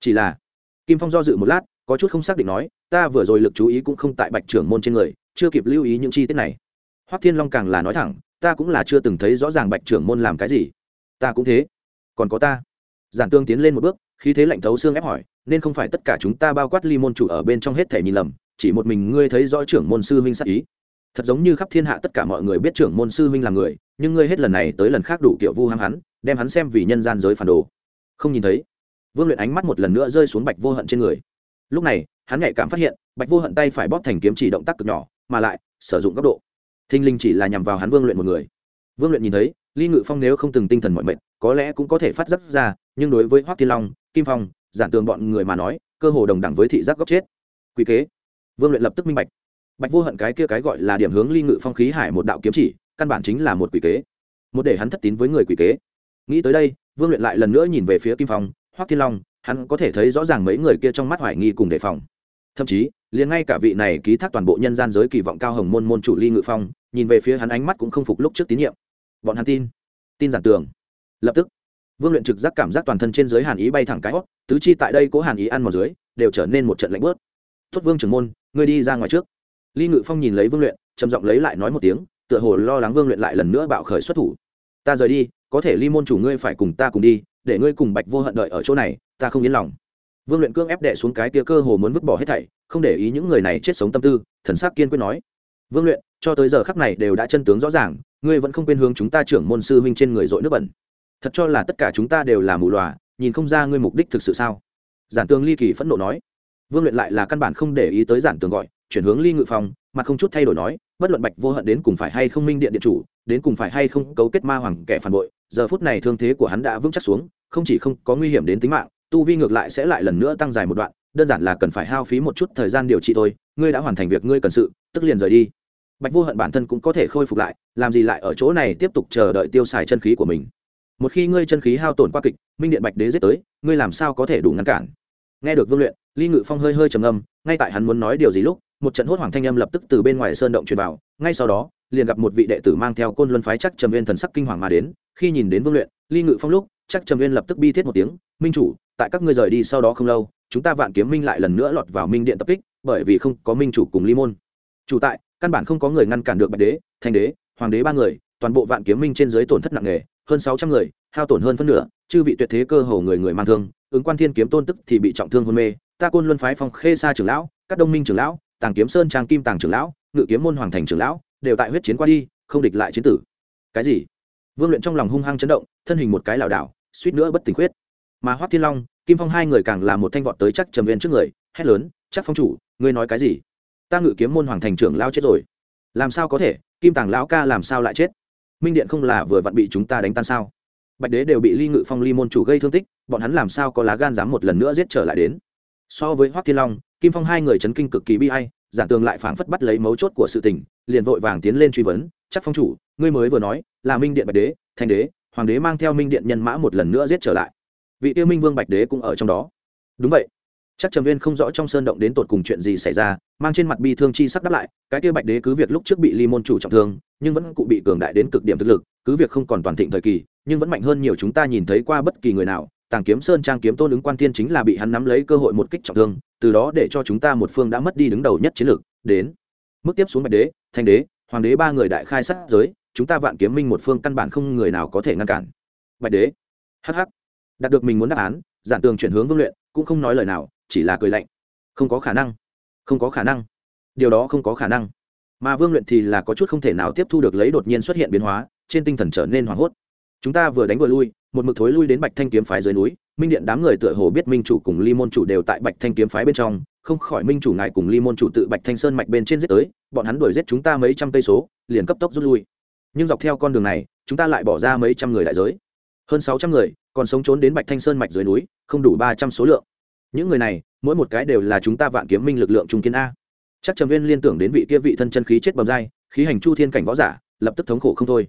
S1: Chỉ là, kim phong do dự một lát có chút không xác định nói, ta vừa rồi lực chú ý cũng không tại bạch trưởng môn trên người, chưa kịp lưu ý những chi tiết này. Hoắc thiên long càng là nói thẳng, ta cũng là chưa từng thấy rõ ràng bạch trưởng môn làm cái gì. Ta cũng thế. Còn có ta. Giản tương tiến lên một bước khi thế lạnh thấu xương ép hỏi, nên không phải tất cả chúng ta bao quát ly môn chủ ở bên trong hết thể nhìn lầm, chỉ một mình ngươi thấy rõ trưởng môn sư huynh sắc ý? Thật giống như khắp thiên hạ tất cả mọi người biết trưởng môn sư huynh là người, nhưng ngươi hết lần này tới lần khác đủ kiểu vu ham hắn, đem hắn xem vì nhân gian giới phản đồ. Không nhìn thấy. Vương luyện ánh mắt một lần nữa rơi xuống bạch vô hận trên người lúc này, hắn nhạy cảm phát hiện, bạch vô hận tay phải bóp thành kiếm chỉ động tác cực nhỏ, mà lại, sử dụng góc độ. Thinh linh chỉ là nhằm vào hắn vương luyện một người. Vương luyện nhìn thấy, ly ngự phong nếu không từng tinh thần mọi mệnh, có lẽ cũng có thể phát giác ra, nhưng đối với hoác thiên long, kim phong, giản tường bọn người mà nói, cơ hồ đồng đẳng với thị giác góc chết. Quy kế. Vương luyện lập tức minh bạch. Bạch vô hận cái kia cái gọi là điểm hướng ly ngự phong khí hải một đạo kiếm chỉ, căn bản chính là một quỷ kế. Một để hắn thất tín với người quỷ kế. Nghĩ tới đây, vương luyện lại lần nữa nhìn về phía kim phong, hoắc thiên long hắn có thể thấy rõ ràng mấy người kia trong mắt hoài nghi cùng đề phòng. Thậm chí, liền ngay cả vị này ký thác toàn bộ nhân gian giới kỳ vọng cao hồng môn môn chủ ly ngự phong, nhìn về phía hắn ánh mắt cũng không phục lúc trước tín nhiệm. Bọn hắn tin. Tin giản tường. Lập tức, vương luyện trực giác cảm giác toàn thân trên giới hàn ý bay thẳng cái hót, tứ chi tại đây cố hàn ý ăn vào dưới, đều trở nên một trận lạnh bớt. Tuất vương trưởng môn, ngươi đi ra ngoài trước. Ly ngự phong nhìn lấy vương luyện, trầm giọng lấy lại nói một tiếng, tựa hồ lo lắng vương luyện lại lần nữa bạo khởi xuất thủ. Ta rời đi, có thể ly môn chủ ngươi phải cùng ta cùng đi, để ngươi cùng bạch vô hận đợi ở chỗ này ta không yên lòng. Vương luyện cương ép đệ xuống cái tia cơ hồ muốn vứt bỏ hết thảy không để ý những người này chết sống tâm tư thần sắc kiên quyết nói. Vương luyện cho tới giờ khắc này đều đã chân tướng rõ ràng ngươi vẫn không quên hướng chúng ta trưởng môn sư huynh trên người dội nước bẩn. Thật cho là tất cả chúng ta đều là mù lòa nhìn không ra ngươi mục đích thực sự sao? Giản tường ly kỳ phẫn nộ nói. Vương luyện lại là căn bản không để ý tới giản tường gọi chuyển hướng ly ngự phòng, mà không chút thay đổi nói bất luận bạch vô hận đến cùng phải hay không minh điện điện chủ đến cùng phải hay không cấu kết ma hoàng kẻ phản bội giờ phút này thương thế của hắn đã vững chắc xuống không chỉ không có nguy hiểm đến tính mạng tu vi ngược lại sẽ lại lần nữa tăng dài một đoạn, đơn giản là cần phải hao phí một chút thời gian điều trị thôi, ngươi đã hoàn thành việc ngươi cần sự, tức liền rời đi. Bạch vô hận bản thân cũng có thể khôi phục lại, làm gì lại ở chỗ này tiếp tục chờ đợi tiêu xài chân khí của mình. Một khi ngươi chân khí hao tổn qua kịch, minh điện bạch đế giết tới, ngươi làm sao có thể đủ ngăn cản? Nghe được vương luyện, ly ngự phong hơi hơi trầm âm ngay tại hắn muốn nói điều gì lúc, một trận hốt hoàng thanh âm lập tức từ bên ngoài sơn động truyền vào, ngay sau đó, liền gặp một vị đệ tử mang theo côn luân phái chắc trầm viên thần sắc kinh hoàng mà đến, khi nhìn đến vương luyện, ly ngự phong lúc chắc trầm viên lập tức bi thiết một tiếng, minh chủ, tại các ngươi rời đi sau đó không lâu, chúng ta vạn kiếm minh lại lần nữa lọt vào minh điện tập kích, bởi vì không có minh chủ cùng ly môn. Chủ tại, căn bản không có người ngăn cản được bạch đế, thanh đế, hoàng đế ba người, toàn bộ vạn kiếm minh trên dưới tổn thất nặng nề, hơn sáu trăm người, hao tổn hơn phân nửa, chư vị tuyệt thế cơ hồ người người mang thương, ứng quan thiên kiếm tôn tức thì bị trọng thương hôn mê, ta côn luân phái phong khê sa trưởng lão các đông minh trưởng lão, tàng kiếm sơn trang kim tàng trưởng lão, ngự kiếm môn hoàng thành trưởng lão, đều tại huyết chiến qua đi, không địch lại chiến tử. Cái gì? Vương luyện trong lòng hung hăng chấn động, thân hình một cái lảo đảo suýt nữa bất tỉnh khuyết. Mà hoắc thiên long, kim phong hai người càng là một thanh vọt tới chắc trầm viên trước người, hét lớn, chắc phong chủ, ngươi nói cái gì? Ta ngự kiếm môn hoàng thành trưởng lao chết rồi. Làm sao có thể? Kim tàng lão ca làm sao lại chết? Minh điện không là vừa vặn bị chúng ta đánh tan sao? Bạch đế đều bị ly ngự phong ly môn chủ gây thương tích, bọn hắn làm sao có lá gan dám một lần nữa giết trở lại đến? So với hoắc thiên long, kim phong hai người chấn kinh cực kỳ bi hay giản tường lại phảng phất bắt lấy mấu chốt của sự tình, liền vội vàng tiến lên truy vấn, chắc phong chủ, ngươi mới vừa nói, là minh điện bạch đế, thanh đế hoàng đế mang theo minh điện nhân mã một lần nữa giết trở lại. Vị tiêu minh vương bạch đế cũng ở trong đó. Đúng vậy. Chắc trầm viên không rõ trong sơn động đến tột cùng chuyện gì xảy ra, mang trên mặt bi thương chi sắc đáp lại, cái kia bạch đế cứ việc lúc trước bị ly môn chủ trọng thương, nhưng vẫn cụ bị cường đại đến cực điểm thực lực, cứ việc không còn toàn thịnh thời kỳ, nhưng vẫn mạnh hơn nhiều chúng ta nhìn thấy qua bất kỳ người nào. Tàng kiếm sơn trang kiếm tôn ứng quan thiên chính là bị hắn nắm lấy cơ hội một kích trọng thương, từ đó để cho chúng ta một phương đã mất đi đứng đầu nhất chiến lược. Đến. Mức tiếp xuống bạch đế, thanh đế, hoàng đế ba người đại khai sát giới chúng ta vạn kiếm minh một phương căn bản không người nào có thể ngăn cản. Bạch đế. Hh đạt được mình muốn đáp án, giản tường chuyển hướng vương luyện, cũng không nói lời nào, chỉ là cười lạnh. Không có khả năng. Không có khả năng. Điều đó không có khả năng. Mà vương luyện thì là có chút không thể nào tiếp thu được lấy đột nhiên xuất hiện biến hóa, trên tinh thần trở nên hoảng hốt. Chúng ta vừa đánh vừa lui, một mực thối lui đến bạch thanh kiếm phái dưới núi, minh điện đám người tựa hồ biết minh chủ cùng ly môn chủ đều tại bạch thanh kiếm phái bên trong, không khỏi minh chủ ngài cùng ly môn chủ tự bạch thanh sơn mạch bên trên giết tới, bọn hắn đuổi giết chúng ta mấy trăm cây số, liền cấp tốc rút lui nhưng dọc theo con đường này, chúng ta lại bỏ ra mấy trăm người đại giới. Hơn sáu trăm người, còn sống trốn đến bạch thanh sơn mạch dưới núi, không đủ ba trăm số lượng. Những người này, mỗi một cái đều là chúng ta vạn kiếm minh lực lượng trung kiên a. Chắc trầm viên liên tưởng đến vị kia vị thân chân khí chết bầm dai, khí hành chu thiên cảnh võ giả, lập tức thống khổ không thôi.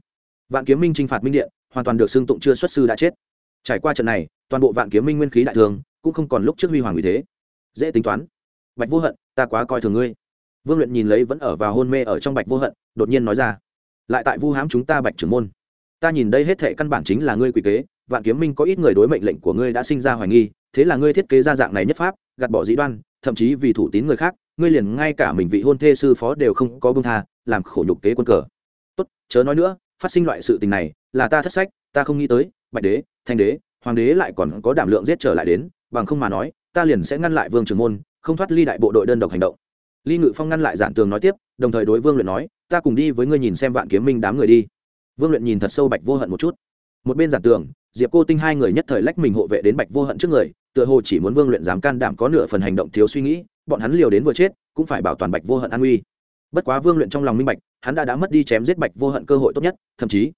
S1: Vạn kiếm minh t r i n h phạt minh điện, hoàn toàn được xưng tụng chưa xuất sư đã chết. Trải qua trận này, toàn bộ vạn kiếm minh nguyên khí đại thường, cũng không còn lúc trước huy hoàng như thế. Dễ tính toán. Bạch vô hận, ta quá coi thường ngươi. Vương luyện nhìn lấy vẫn ở vào hôn mê ở trong bạch vô hận, đột nhiên nói ra lại tại vu hám chúng ta bạch trưởng môn. Ta nhìn đây hết thệ căn bản chính là ngươi quỷ kế, vạn kiếm minh có ít người đối mệnh lệnh của ngươi đã sinh ra hoài nghi, thế là ngươi thiết kế ra dạng này nhất pháp, gạt bỏ dĩ đoan, thậm chí vì thủ tín người khác, ngươi liền ngay cả mình vị hôn thê sư phó đều không có bưng tha, làm khổ nhục kế quân cờ. Tốt, chớ nói nữa, phát sinh loại sự tình này, là ta thất sách, ta không nghĩ tới, bạch đế, thanh đế, hoàng đế lại còn có đảm lượng giết trở lại đến, bằng không mà nói, ta liền sẽ ngăn lại vương trường môn, không thoát ly đại bộ đội đơn độc hành động. Ly ngự phong ngăn lại giản tường nói tiếp, đồng thời đối vương luyện nói ta cùng đi với ngươi nhìn xem vạn kiếm minh đám người đi. Vương luyện nhìn thật sâu bạch vô hận một chút. Một bên giản tường, diệp cô tinh hai người nhất thời lách mình hộ vệ đến bạch vô hận trước người, tựa hồ chỉ muốn vương luyện dám can đảm có nửa phần hành động thiếu suy nghĩ, bọn hắn liều đến vừa chết, cũng phải bảo toàn bạch vô hận an uy bất quá vương luyện trong lòng minh bạch, hắn đã đã mất đi chém giết bạch vô hận cơ hội tốt nhất, thậm chí,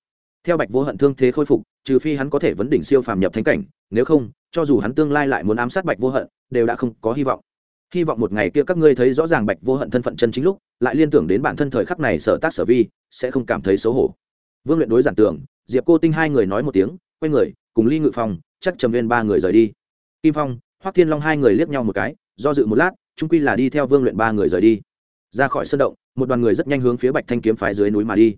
S1: theo bạch vô hận thương thế khôi phục, trừ phi hắn có thể vấn đỉnh siêu phàm nhập thánh cảnh, nếu không, cho dù hắn tương lai lại muốn ám sát bạch vô hận, đều đã không có hy vọng hy vọng một ngày kia các ngươi thấy rõ ràng bạch vô hận thân phận chân chính lúc, lại liên tưởng đến bản thân thời khắc này sở tác sở vi, sẽ không cảm thấy xấu hổ. Vương luyện đối giản tưởng, diệp cô tinh hai người nói một tiếng, quay người, cùng ly ngự phong, chắc trầm viên ba người rời đi. Kim phong, hoắc thiên long hai người liếc nhau một cái, do dự một lát trung quy là đi theo vương luyện ba người rời đi. Ra khỏi sân động, một đoàn người rất nhanh hướng phía bạch thanh kiếm phái dưới núi mà đi.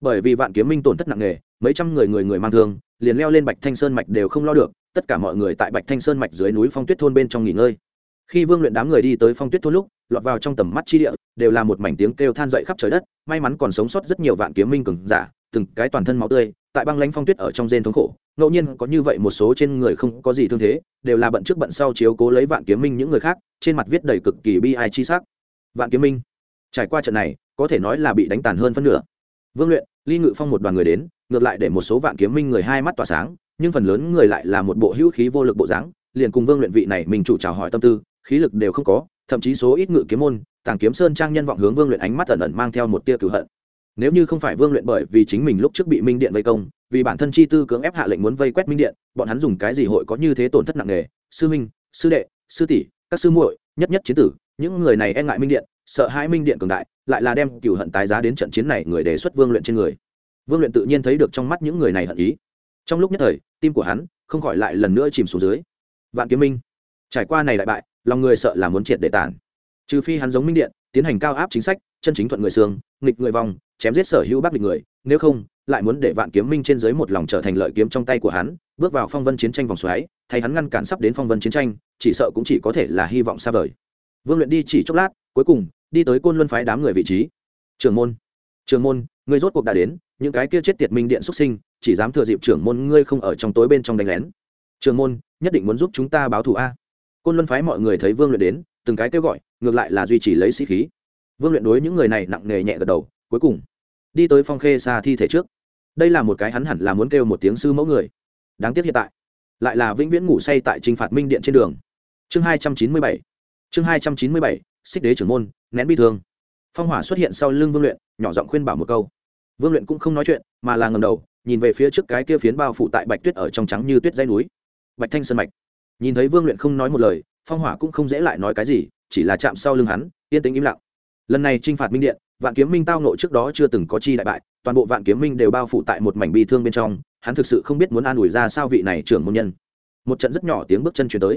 S1: Bởi vì vạn kiếm minh tổn thất nặng nề, mấy trăm người người người mang thương, liền leo lên bạch thanh sơn mạch đều không lo được, tất cả mọi người tại bạch thanh sơn mạch dưới núi phong tuyết thôn bên trong nghỉ ngơi khi vương luyện đám người đi tới phong tuyết thôn lúc, lọt vào trong tầm mắt chi địa, đều là một mảnh tiếng kêu than dậy khắp trời đất, may mắn còn sống sót rất nhiều vạn kiếm minh cường giả, từng cái toàn thân máu tươi, tại băng lãnh phong tuyết ở trong rên thống khổ. Ngẫu nhiên có như vậy một số trên người không có gì thương thế, đều là bận trước bận sau chiếu cố lấy vạn kiếm minh những người khác, trên mặt viết đầy cực kỳ bi ai chi sắc. Vạn kiếm minh, trải qua trận này, có thể nói là bị đánh tàn hơn phân nửa. Vương luyện, ly ngự phong một đoàn người đến, ngược lại để một số vạn kiếm minh người hai mắt tỏa sáng, nhưng phần lớn người lại là một bộ hữu khí vô lực bộ dáng, liền cùng vương luyện vị này mình chủ chào hỏi tâm tư khí lực đều không có, thậm chí số ít ngự kiếm môn, tàng kiếm sơn trang nhân vọng hướng vương luyện ánh mắt ẩn ẩn mang theo một tia cửu hận. Nếu như không phải vương luyện bởi vì chính mình lúc trước bị minh điện vây công, vì bản thân chi tư cưỡng ép hạ lệnh muốn vây quét minh điện, bọn hắn dùng cái gì hội có như thế tổn thất nặng nề? Sư minh sư đệ, sư tỷ, các sư muội, nhất nhất chiến tử, những người này e ngại minh điện, sợ hãi minh điện cường đại, lại là đem cửu hận tái giá đến trận chiến này người đề xuất vương luyện trên người. Vương luyện tự nhiên thấy được trong mắt những người này hận ý. Trong lúc nhất thời, tim của hắn không khỏi lại lần nữa chìm xuống dưới. Vạn kiếm minh trải qua này đại bại, lòng người sợ là muốn triệt để tản trừ phi hắn giống minh điện, tiến hành cao áp chính sách, chân chính thuận người xương, nghịch người vòng chém giết sở hữu bác địch người, nếu không, lại muốn để vạn kiếm minh trên dưới một lòng trở thành lợi kiếm trong tay của hắn, bước vào phong vân chiến tranh vòng xoáy, thay hắn ngăn cản sắp đến phong vân chiến tranh, chỉ sợ cũng chỉ có thể là hy vọng xa vời. Vương luyện đi chỉ chốc lát, cuối cùng, đi tới côn luân phái đám người vị trí. Trường môn trường môn, ngươi rốt cuộc đã đến, những cái kia chết tiệt minh điện xuất sinh, chỉ dám thừa dịp trưởng môn ngươi không ở trong tối bên trong đánh lén. Trường môn, nhất định muốn giúp chúng ta báo thù a côn luân phái mọi người thấy vương luyện đến, từng cái kêu gọi, ngược lại là duy trì lấy sĩ khí. Vương luyện đối những người này nặng nề nhẹ gật đầu, cuối cùng, đi tới phong khê xa thi thể trước. Đây là một cái hắn hẳn là muốn kêu một tiếng sư mẫu người. Đáng tiếc hiện tại, lại là vĩnh viễn ngủ say tại t r i n h phạt minh điện trên đường. Chương hai trăm chín mươi bảy, chương hai trăm chín mươi bảy, xích đế trưởng môn, nén bi thương. Phong hỏa xuất hiện sau lưng vương luyện, nhỏ giọng khuyên bảo một câu. Vương luyện cũng không nói chuyện, mà là ngầm đầu, nhìn về phía trước cái kia phiến bao phủ tại bạch tuyết ở trong trắng như tuyết dây núi. Bạch thanh sơn mạch nhìn thấy vương luyện không nói một lời, phong hỏa cũng không dễ lại nói cái gì, chỉ là chạm sau lưng hắn, yên tĩnh im lặng. Lần này t r i n h phạt minh điện, vạn kiếm minh tao nộ trước đó chưa từng có chi đại bại, toàn bộ vạn kiếm minh đều bao phủ tại một mảnh bi thương bên trong, hắn thực sự không biết muốn an ủi ra sao vị này trưởng môn nhân. Một trận rất nhỏ tiếng bước chân chuyển tới.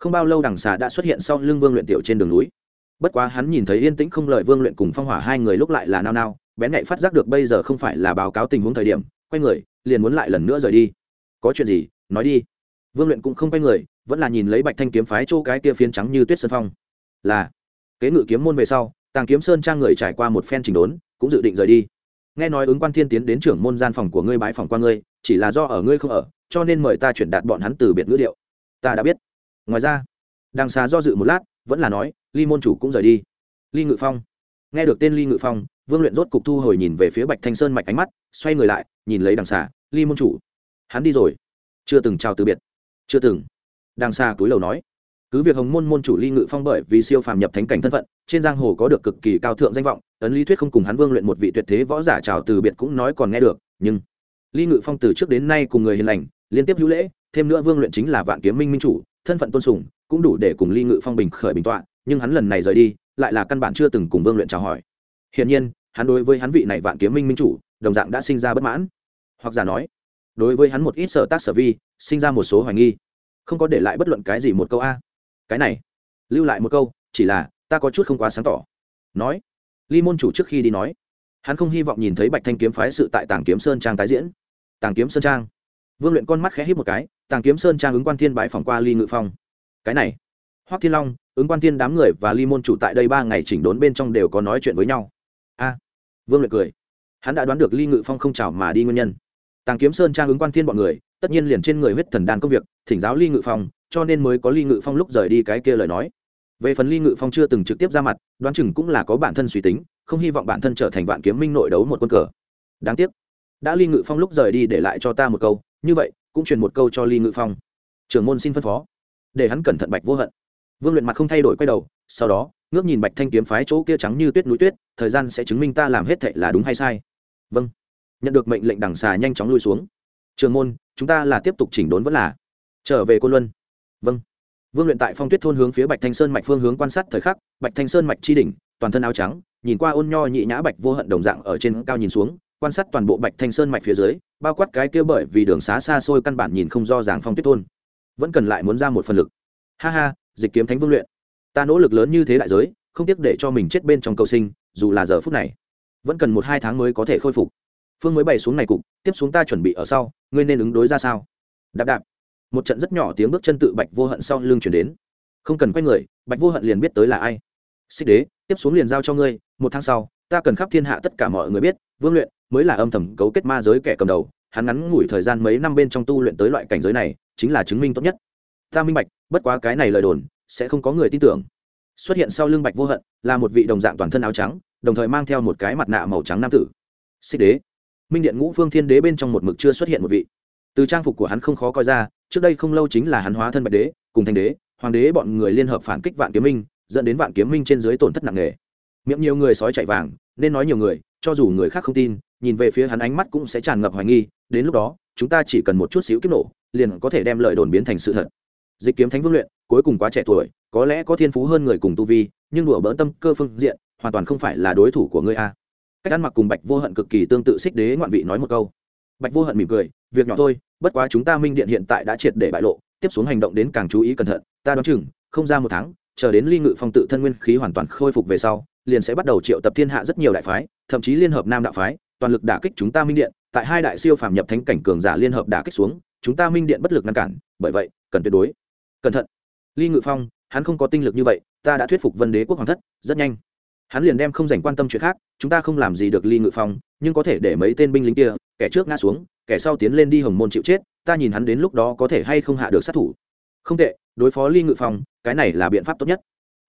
S1: Không bao lâu đằng xà đã xuất hiện sau lưng vương luyện tiểu trên đường núi. Bất quá hắn nhìn thấy yên tĩnh không lời vương luyện cùng phong hỏa hai người lúc lại là nao nao, bén nhạy phát giác được bây giờ không phải là báo cáo tình huống thời điểm, quay người, liền muốn lại lần nữa rời đi. Có chuyện gì? Nói đi vương luyện cũng không quay người, vẫn là nhìn lấy bạch thanh kiếm phái chỗ cái kia phiến trắng như tuyết sơn phong. Là, kế ngự kiếm môn về sau, tàng kiếm sơn trang người trải qua một phen trình đốn, cũng dự định rời đi. Nghe nói ứng quan thiên tiến đến trưởng môn gian phòng của ngươi bái phòng qua ngươi, chỉ là do ở ngươi không ở, cho nên mời ta chuyển đạt bọn hắn từ biệt ngữ điệu. Ta đã biết. Ngoài ra, đằng xà do dự một lát, vẫn là nói, ly môn chủ cũng rời đi. Ly ngự phong. Nghe được tên ly ngự phong, vương luyện rốt cục thu hồi nhìn về phía bạch thanh sơn mạch ánh mắt, xoay người lại, nhìn lấy đằng xà ly môn chủ, hắn đi rồi. Chưa từng chào từ biệt chưa từng. Đang xa túi lầu nói. Cứ việc hồng môn môn chủ ly ngự phong bởi vì siêu phàm nhập thánh cảnh thân phận, trên giang hồ có được cực kỳ cao thượng danh vọng, ấn lý thuyết không cùng hắn vương luyện một vị tuyệt thế võ giả trào từ biệt cũng nói còn nghe được, nhưng ly ngự phong từ trước đến nay cùng người hiền lành, liên tiếp hữu lễ, thêm nữa vương luyện chính là vạn kiếm minh minh chủ, thân phận tôn sùng, cũng đủ để cùng ly ngự phong bình khởi bình tọa, nhưng hắn lần này rời đi, lại là căn bản chưa từng cùng vương luyện chào hỏi. Hiển nhiên, hắn đối với hắn vị này vạn kiếm minh minh chủ, đồng dạng đã sinh ra bất mãn. Hoặc giả nói, đối với hắn một ít sở tác sở vi sinh ra một số hoài nghi. Không có để lại bất luận cái gì một câu a. Cái này, lưu lại một câu, chỉ là, ta có chút không quá sáng tỏ. Nói, ly môn chủ trước khi đi nói, hắn không hy vọng nhìn thấy bạch thanh kiếm phái sự tại tàng kiếm sơn trang tái diễn. Tàng kiếm sơn trang. Vương luyện con mắt khẽ hít một cái, tàng kiếm sơn trang ứng quan thiên bãi phòng qua ly ngự phong. Cái này, hoắc thiên long, ứng quan thiên đám người và ly môn chủ tại đây ba ngày chỉnh đốn bên trong đều có nói chuyện với nhau. A, vương luyện cười. Hắn đã đoán được ly ngự phong không chào mà đi nguyên nhân. Tàng kiếm sơn trang ứng quan thiên bọn người tất nhiên liền trên người huyết thần đan công việc, thỉnh giáo ly ngự phong, cho nên mới có ly ngự phong lúc rời đi cái kia lời nói. Về phần ly ngự phong chưa từng trực tiếp ra mặt, đoán chừng cũng là có bản thân suy tính, không hy vọng bản thân trở thành vạn kiếm minh nội đấu một quân cờ. Đáng tiếc, đã ly ngự phong lúc rời đi để lại cho ta một câu, như vậy, cũng truyền một câu cho ly ngự phong. Trưởng môn xin phân phó. Để hắn cẩn thận bạch vô hận. Vương luyện mặt không thay đổi quay đầu, sau đó, ngước nhìn bạch thanh kiếm phái chỗ kia trắng như tuyết núi tuyết, thời gian sẽ chứng minh ta làm hết thệ là đúng hay sai. Vâng. Nhận được mệnh lệnh đằng xà nhanh chóng lui xuống. Trường môn chúng ta là tiếp tục chỉnh đốn vẫn là trở về côn luân. Vâng. Vương luyện tại phong tuyết thôn hướng phía bạch thanh sơn mạch phương hướng quan sát thời khắc, bạch thanh sơn mạch chi đỉnh, toàn thân áo trắng, nhìn qua ôn nho nhị nhã bạch vô hận đồng dạng ở trên cao nhìn xuống, quan sát toàn bộ bạch thanh sơn mạch phía dưới, bao quát cái kia bởi vì đường xá xa xôi căn bản nhìn không do ràng phong tuyết thôn. Vẫn cần lại muốn ra một phần lực. Ha ha, dịch kiếm thánh vương luyện. Ta nỗ lực lớn như thế đại giới, không tiếc để cho mình chết bên trong cầu sinh, dù là giờ phút này. Vẫn cần một hai tháng mới có thể khôi phục phương mới bày xuống này cục, tiếp xuống ta chuẩn bị ở sau, ngươi nên ứng đối ra sao? Đạp đạp. Một trận rất nhỏ tiếng bước chân tự bạch vô hận sau lưng chuyển đến. Không cần quay người, bạch vô hận liền biết tới là ai. Xích đế, tiếp xuống liền giao cho ngươi, một tháng sau, ta cần khắp thiên hạ tất cả mọi người biết, vương luyện mới là âm thầm cấu kết ma giới kẻ cầm đầu, hắn ngắn ngủi thời gian mấy năm bên trong tu luyện tới loại cảnh giới này, chính là chứng minh tốt nhất. Ta minh bạch, bất quá cái này lời đồn, sẽ không có người tin tưởng. Xuất hiện sau lưng bạch vô hận là một vị đồng dạng toàn thân áo trắng, đồng thời mang theo một cái mặt nạ màu trắng nam tử. Xích đế minh điện ngũ phương thiên đế bên trong một mực chưa xuất hiện một vị. Từ trang phục của hắn không khó coi ra, trước đây không lâu chính là hắn hóa thân bạch đế, cùng thanh đế, hoàng đế bọn người liên hợp phản kích vạn kiếm minh, dẫn đến vạn kiếm minh trên dưới tổn thất nặng nề. Miệng nhiều người sói chạy vàng, nên nói nhiều người, cho dù người khác không tin, nhìn về phía hắn ánh mắt cũng sẽ tràn ngập hoài nghi, đến lúc đó, chúng ta chỉ cần một chút xíu kiếp nổ, liền có thể đem lời đồn biến thành sự thật. Dịch kiếm thánh vương luyện, cuối cùng quá trẻ tuổi, có lẽ có thiên phú hơn người cùng tu vi, nhưng đùa bỡn tâm cơ phương diện, hoàn toàn không phải là đối thủ của ngươi a cách ăn mặc cùng bạch vô hận cực kỳ tương tự xích đế ngoạn vị nói một câu. Bạch vô hận mỉm cười, việc nhỏ thôi, bất quá chúng ta minh điện hiện tại đã triệt để bại lộ, tiếp xuống hành động đến càng chú ý cẩn thận, ta đoán chừng, không ra một tháng, chờ đến ly ngự phong tự thân nguyên khí hoàn toàn khôi phục về sau, liền sẽ bắt đầu triệu tập thiên hạ rất nhiều đại phái, thậm chí liên hợp nam đạo phái, toàn lực đả kích chúng ta minh điện, tại hai đại siêu phàm nhập thánh cảnh cường giả liên hợp đả kích xuống, chúng ta minh điện bất lực ngăn cản, bởi vậy, cần tuyệt đối cẩn thận. Ly ngự phong, hắn không có tinh lực như vậy, ta đã thuyết phục vân đế quốc hoàng thất, rất nhanh hắn liền đem không dành quan tâm chuyện khác chúng ta không làm gì được ly ngự phong nhưng có thể để mấy tên binh lính kia kẻ trước ngã xuống kẻ sau tiến lên đi hồng môn chịu chết ta nhìn hắn đến lúc đó có thể hay không hạ được sát thủ. Không tệ đối phó ly ngự phong cái này là biện pháp tốt nhất.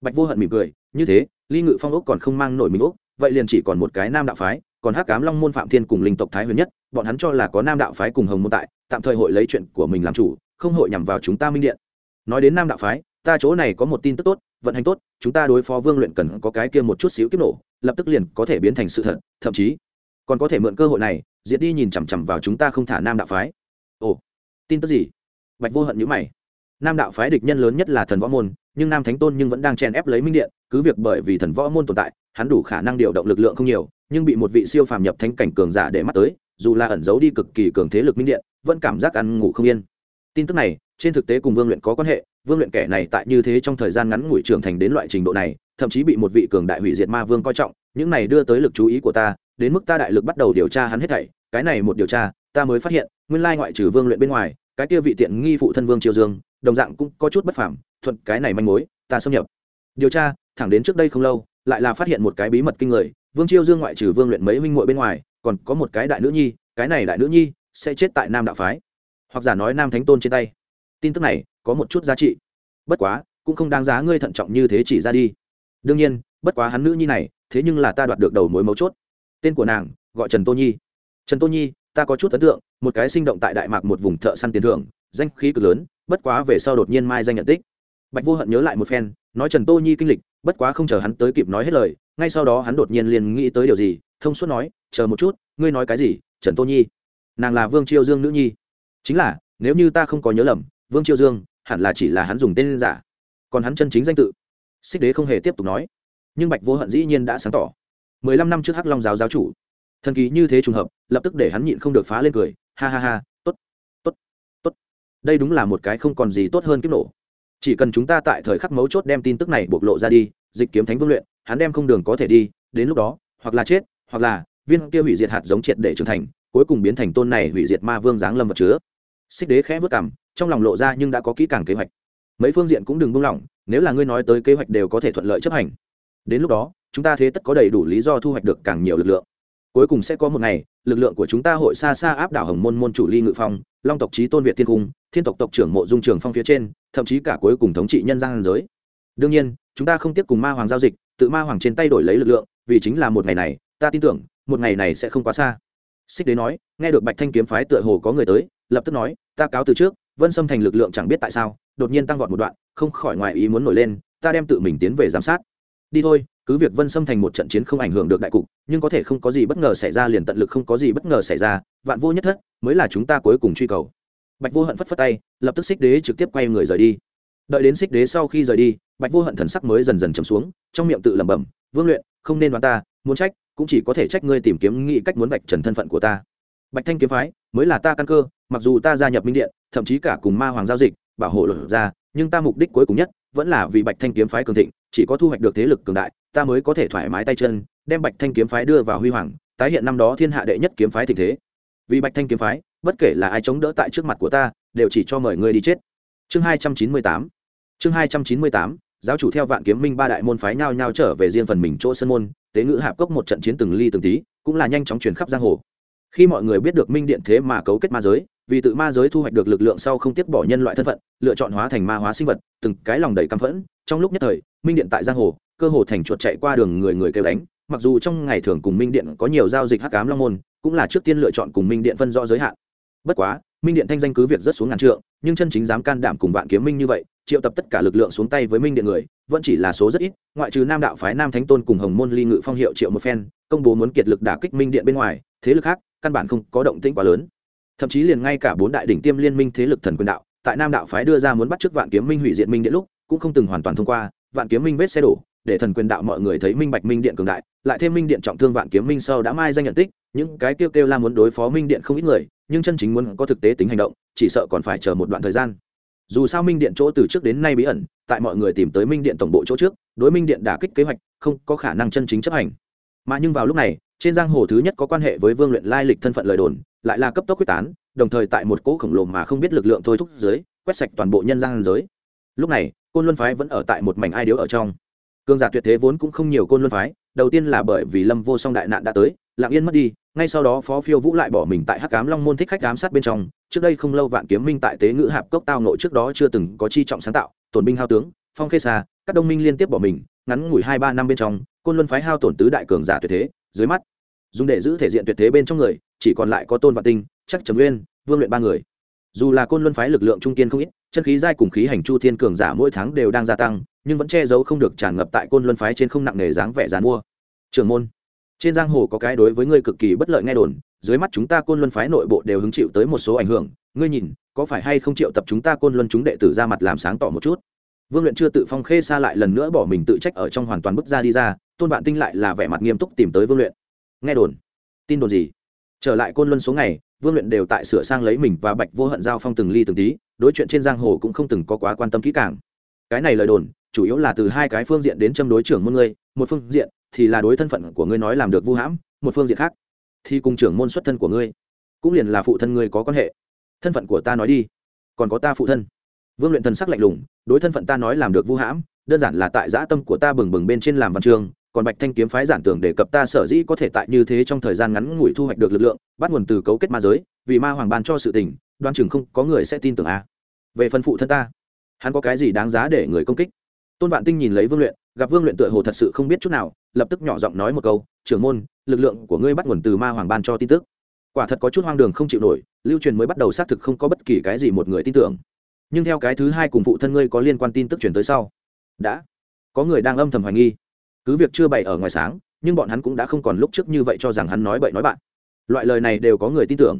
S1: Bạch vô hận mỉm cười như thế ly ngự phong úc còn không mang nổi mình úc, vậy liền chỉ còn một cái nam đạo phái còn hắc cám long môn phạm thiên cùng linh tộc thái huyền nhất bọn hắn cho là có nam đạo phái cùng hồng môn tại tạm thời hội lấy chuyện của mình làm chủ không hội nhằm vào chúng ta minh điện. Nói đến nam đạo phái ta chỗ này có một tin tức tốt, vận hành tốt, chúng ta đối phó vương luyện cần có cái kia một chút xíu kiếp nổ, lập tức liền có thể biến thành sự thật, thậm chí còn có thể mượn cơ hội này, diệt đi nhìn chằm chằm vào chúng ta không thả nam đạo phái. Ồ, tin tức gì? Bạch vô hận nhữ mày. Nam đạo phái địch nhân lớn nhất là thần võ môn, nhưng nam thánh tôn nhưng vẫn đang chen ép lấy minh điện, cứ việc bởi vì thần võ môn tồn tại, hắn đủ khả năng điều động lực lượng không nhiều, nhưng bị một vị siêu phàm nhập thánh cảnh cường giả để mắt tới, dù là ẩn giấu đi cực kỳ cường thế lực minh điện, vẫn cảm giác ăn ngủ không yên. Tin tức này, trên thực tế cùng vương luyện có quan hệ vương luyện kẻ này tại như thế trong thời gian ngắn ngủi trưởng thành đến loại trình độ này, thậm chí bị một vị cường đại hủy diệt ma vương coi trọng, những này đưa tới lực chú ý của ta, đến mức ta đại lực bắt đầu điều tra hắn hết thảy. Cái này một điều tra, ta mới phát hiện, nguyên lai ngoại trừ vương luyện bên ngoài, cái kia vị tiện nghi phụ thân vương triều dương, đồng dạng cũng có chút bất phẳng thuận cái này manh mối, ta xâm nhập. Điều tra, thẳng đến trước đây không lâu, lại là phát hiện một cái bí mật kinh người, vương triều dương ngoại trừ vương luyện mấy huynh muội bên ngoài, còn có một cái đại nữ nhi, cái này đại nữ nhi sẽ chết tại nam đạo phái, hoặc giả nói nam thánh tôn trên tay tin tức này có một chút giá trị. Bất quá, cũng không đáng giá ngươi thận trọng như thế chỉ ra đi. Đương nhiên, bất quá hắn nữ nhi này, thế nhưng là ta đoạt được đầu mối mấu chốt. Tên của nàng, gọi trần tô nhi. Trần tô nhi, ta có chút ấn tượng, một cái sinh động tại đại mạc một vùng thợ săn tiền thưởng, danh khí cực lớn, bất quá về sau đột nhiên mai danh nhận tích. Bạch vô hận nhớ lại một phen, nói trần tô nhi kinh lịch, bất quá không chờ hắn tới kịp nói hết lời, ngay sau đó hắn đột nhiên liền nghĩ tới điều gì, thông suốt nói, chờ một chút, ngươi nói cái gì, trần tô nhi? Nàng là vương chiêu dương nữ nhi. Chính là, nếu như ta không có nhớ lầm vương chiêu dương, hẳn là chỉ là hắn dùng tên giả. Còn hắn chân chính danh tự. Xích đế không hề tiếp tục nói. Nhưng bạch vô hận dĩ nhiên đã sáng tỏ. Mười lăm năm trước hắc long giáo giáo chủ. Thần kỳ như thế trùng hợp, lập tức để hắn nhịn không được phá lên cười. Ha ha ha t ố t t ố t t ố t đây đúng là một cái không còn gì tốt hơn kiếp nổ. Chỉ cần chúng ta tại thời khắc mấu chốt đem tin tức này bộc lộ ra đi, dịch kiếm thánh vương luyện, hắn đem không đường có thể đi, đến lúc đó, hoặc là chết, hoặc là viên kia hủy diệt hạt giống triệt để trưởng thành, cuối cùng biến thành tôn này hủy diệt ma vương giáng lâm vật chứa. Xích đế khẽ vất cảm trong lòng lộ ra nhưng đã có kỹ càng kế hoạch. Mấy phương diện cũng đừng buông lỏng, nếu là ngươi nói tới kế hoạch đều có thể thuận lợi chấp hành. Đến lúc đó, chúng ta thế tất có đầy đủ lý do thu hoạch được càng nhiều lực lượng. Cuối cùng sẽ có một ngày, lực lượng của chúng ta hội xa xa áp đảo hồng môn môn chủ ly ngự phong, long tộc trí tôn việt thiên cung, thiên tộc tộc trưởng mộ dung trường phong phía trên, thậm chí cả cuối cùng thống trị nhân gian giới. Đương nhiên, chúng ta không tiếp cùng ma hoàng giao dịch, tự ma hoàng trên tay đổi lấy lực lượng, vì chính là một ngày này, ta tin tưởng, một ngày này sẽ không quá xa. Xích đế nói, nghe được bạch thanh kiếm phái tựa hồ có người tới, lập tức nói, ta cáo từ trước vân xâm thành lực lượng chẳng biết tại sao, đột nhiên tăng vọt một đoạn, không khỏi ngoài ý muốn nổi lên, ta đem tự mình tiến về giám sát. Đi thôi, cứ việc vân xâm thành một trận chiến không ảnh hưởng được đại cục, nhưng có thể không có gì bất ngờ xảy ra, liền tận lực không có gì bất ngờ xảy ra, vạn vô nhất thất, mới là chúng ta cuối cùng truy cầu. Bạch vô hận phất phất tay, lập tức xích đế trực tiếp quay người rời đi. Đợi đến xích đế sau khi rời đi, bạch vô hận thần sắc mới dần dần chấm xuống, trong miệng tự lẩm bẩm, vương luyện, không nên đoán ta, muốn trách, cũng chỉ có thể trách ngươi tìm kiếm nghĩ cách muốn vạch trần thân phận của ta. Bạch thanh kiếm phái, mới là ta căn cơ mặc dù ta gia nhập minh điện, thậm chí cả cùng ma hoàng giao dịch, bảo hộ luật ra nhưng ta mục đích cuối cùng nhất vẫn là vì bạch thanh kiếm phái cường thịnh, chỉ có thu hoạch được thế lực cường đại, ta mới có thể thoải mái tay chân, đem bạch thanh kiếm phái đưa vào huy hoàng, tái hiện năm đó thiên hạ đệ nhất kiếm phái tình thế. Vì bạch thanh kiếm phái, bất kể là ai chống đỡ tại trước mặt của ta, đều chỉ cho mời ngươi đi chết. Chương hai trăm chín mươi tám, chương hai trăm chín mươi tám, giáo chủ theo vạn kiếm minh ba đại môn phái nhau nhau trở về riêng phần mình chỗ sân môn, tế ngữ hạp cốc một trận chiến từng ly từng tí, cũng là nhanh chóng truyền khắp giang hồ. Khi mọi người biết được minh điện thế mà cấu kết ma giới vì tự ma giới thu hoạch được lực lượng sau không tiếc bỏ nhân loại thân phận, lựa chọn hóa thành ma hóa sinh vật, từng cái lòng đầy căm phẫn. Trong lúc nhất thời, minh điện tại giang hồ, cơ hồ thành chuột chạy qua đường người người kêu đánh. Mặc dù trong ngày thường cùng minh điện có nhiều giao dịch hắc ám long môn, cũng là trước tiên lựa chọn cùng minh điện phân rõ giới hạn. Bất quá, minh điện thanh danh cứ việc rất xuống ngàn trượng, nhưng chân chính dám can đảm cùng vạn kiếm minh như vậy, triệu tập tất cả lực lượng xuống tay với minh điện người, vẫn chỉ là số rất ít, ngoại trừ nam đạo phái nam thánh tôn cùng hồng môn ly ngự phong hiệu triệu một phen, công bố muốn kiệt lực đả kích minh điện bên ngoài, thế lực khác, căn bản không có động tĩnh quá lớn thậm chí liền ngay cả bốn đại đỉnh tiêm liên minh thế lực thần quyền đạo, tại nam đạo phái đưa ra muốn bắt trước vạn kiếm minh hủy diệt minh điện lúc, cũng không từng hoàn toàn thông qua, vạn kiếm minh vết xe đổ, để thần quyền đạo mọi người thấy minh bạch minh điện cường đại, lại thêm minh điện trọng thương vạn kiếm minh sau đã mai danh nhận tích, những cái kêu kêu la muốn đối phó minh điện không ít người, nhưng chân chính muốn có thực tế tính hành động, chỉ sợ còn phải chờ một đoạn thời gian. Dù sao minh điện chỗ từ trước đến nay bí ẩn, tại mọi người tìm tới minh điện tổng bộ chỗ trước, đối minh điện đả kích kế hoạch, không có khả năng chân chính chấp hành. Mà nhưng vào lúc này trên giang hồ thứ nhất có quan hệ với vương luyện lai lịch thân phận lời đồn, lại là cấp tốc quyết tán, đồng thời tại một cỗ khổng lồ mà không biết lực lượng thôi thúc dưới, quét sạch toàn bộ nhân gian giới. Lúc này, côn luân phái vẫn ở tại một mảnh ai điếu ở trong. Cương giả tuyệt thế vốn cũng không nhiều côn luân phái, đầu tiên là bởi vì lâm vô song đại nạn đã tới, lặng yên mất đi, ngay sau đó phó phiêu vũ lại bỏ mình tại hắc cám long môn thích khách ám sát bên trong, trước đây không lâu vạn kiếm minh tại tế ngữ hạp cốc tao nội trước đó chưa từng có chi trọng sáng tạo, tổn binh hao tướng, phong khê xa các đông minh liên tiếp bỏ mình, ngắn ngủi hai ba năm bên trong, côn luân phái hao tổn tứ đại cường giả tuyệt thế, dưới mắt dùng để giữ thể diện tuyệt thế bên trong người, chỉ còn lại có tôn vạn tinh, chắc trầm nguyên, vương luyện ba người. Dù là côn luân phái lực lượng trung kiên không ít, chân khí giai cùng khí hành chu thiên cường giả mỗi tháng đều đang gia tăng, nhưng vẫn che giấu không được tràn ngập tại côn luân phái trên không nặng nề dáng vẻ dán mua. Trường môn, trên giang hồ có cái đối với ngươi cực kỳ bất lợi nghe đồn, dưới mắt chúng ta côn luân phái nội bộ đều hứng chịu tới một số ảnh hưởng, ngươi nhìn, có phải hay không chịu tập chúng ta côn luân chúng đệ tử ra mặt làm sáng tỏ một chút? Vương luyện chưa tự phong khê xa lại lần nữa bỏ mình tự trách ở trong hoàn toàn bức ra đi ra, tôn vạn tinh lại là vẻ mặt nghiêm túc tìm tới vương luyện nghe đồn. Tin đồn gì? Trở lại côn luân số ngày, vương luyện đều tại sửa sang lấy mình và bạch vô hận giao phong từng ly từng tí, đối chuyện trên giang hồ cũng không từng có quá quan tâm kỹ càng. Cái này lời đồn, chủ yếu là từ hai cái phương diện đến châm đối trưởng môn ngươi, một phương diện thì là đối thân phận của ngươi nói làm được vu hãm, một phương diện khác thì cùng trưởng môn xuất thân của ngươi, cũng liền là phụ thân ngươi có quan hệ. Thân phận của ta nói đi. Còn có ta phụ thân. Vương luyện thần sắc lạnh lùng, đối thân phận ta nói làm được vu hãm, đơn giản là tại dã tâm của ta bừng bừng bên trên làm văn chương còn bạch thanh kiếm phái giản tưởng đề cập ta sở dĩ có thể tại như thế trong thời gian ngắn ngủi thu hoạch được lực lượng, bắt nguồn từ cấu kết ma giới, vì ma hoàng ban cho sự tình, đoan chừng không có người sẽ tin tưởng a. À. về phần phụ thân ta, hắn có cái gì đáng giá để người công kích? Tôn vạn tinh nhìn lấy vương luyện, gặp vương luyện tựa hồ thật sự không biết chút nào, lập tức nhỏ giọng nói một câu, trưởng môn, lực lượng của ngươi bắt nguồn từ ma hoàng ban cho tin tức. Quả thật có chút hoang đường không chịu nổi, lưu truyền mới bắt đầu xác thực không có bất kỳ cái gì một người tin tưởng. Nhưng theo cái thứ hai cùng phụ thân ngươi có liên quan tin tức truyền tới sau. Đã. Có người đang âm thầm hoài nghi cứ việc chưa bày ở ngoài sáng, nhưng bọn hắn cũng đã không còn lúc trước như vậy cho rằng hắn nói bậy nói bạn. Loại lời này đều có người tin tưởng.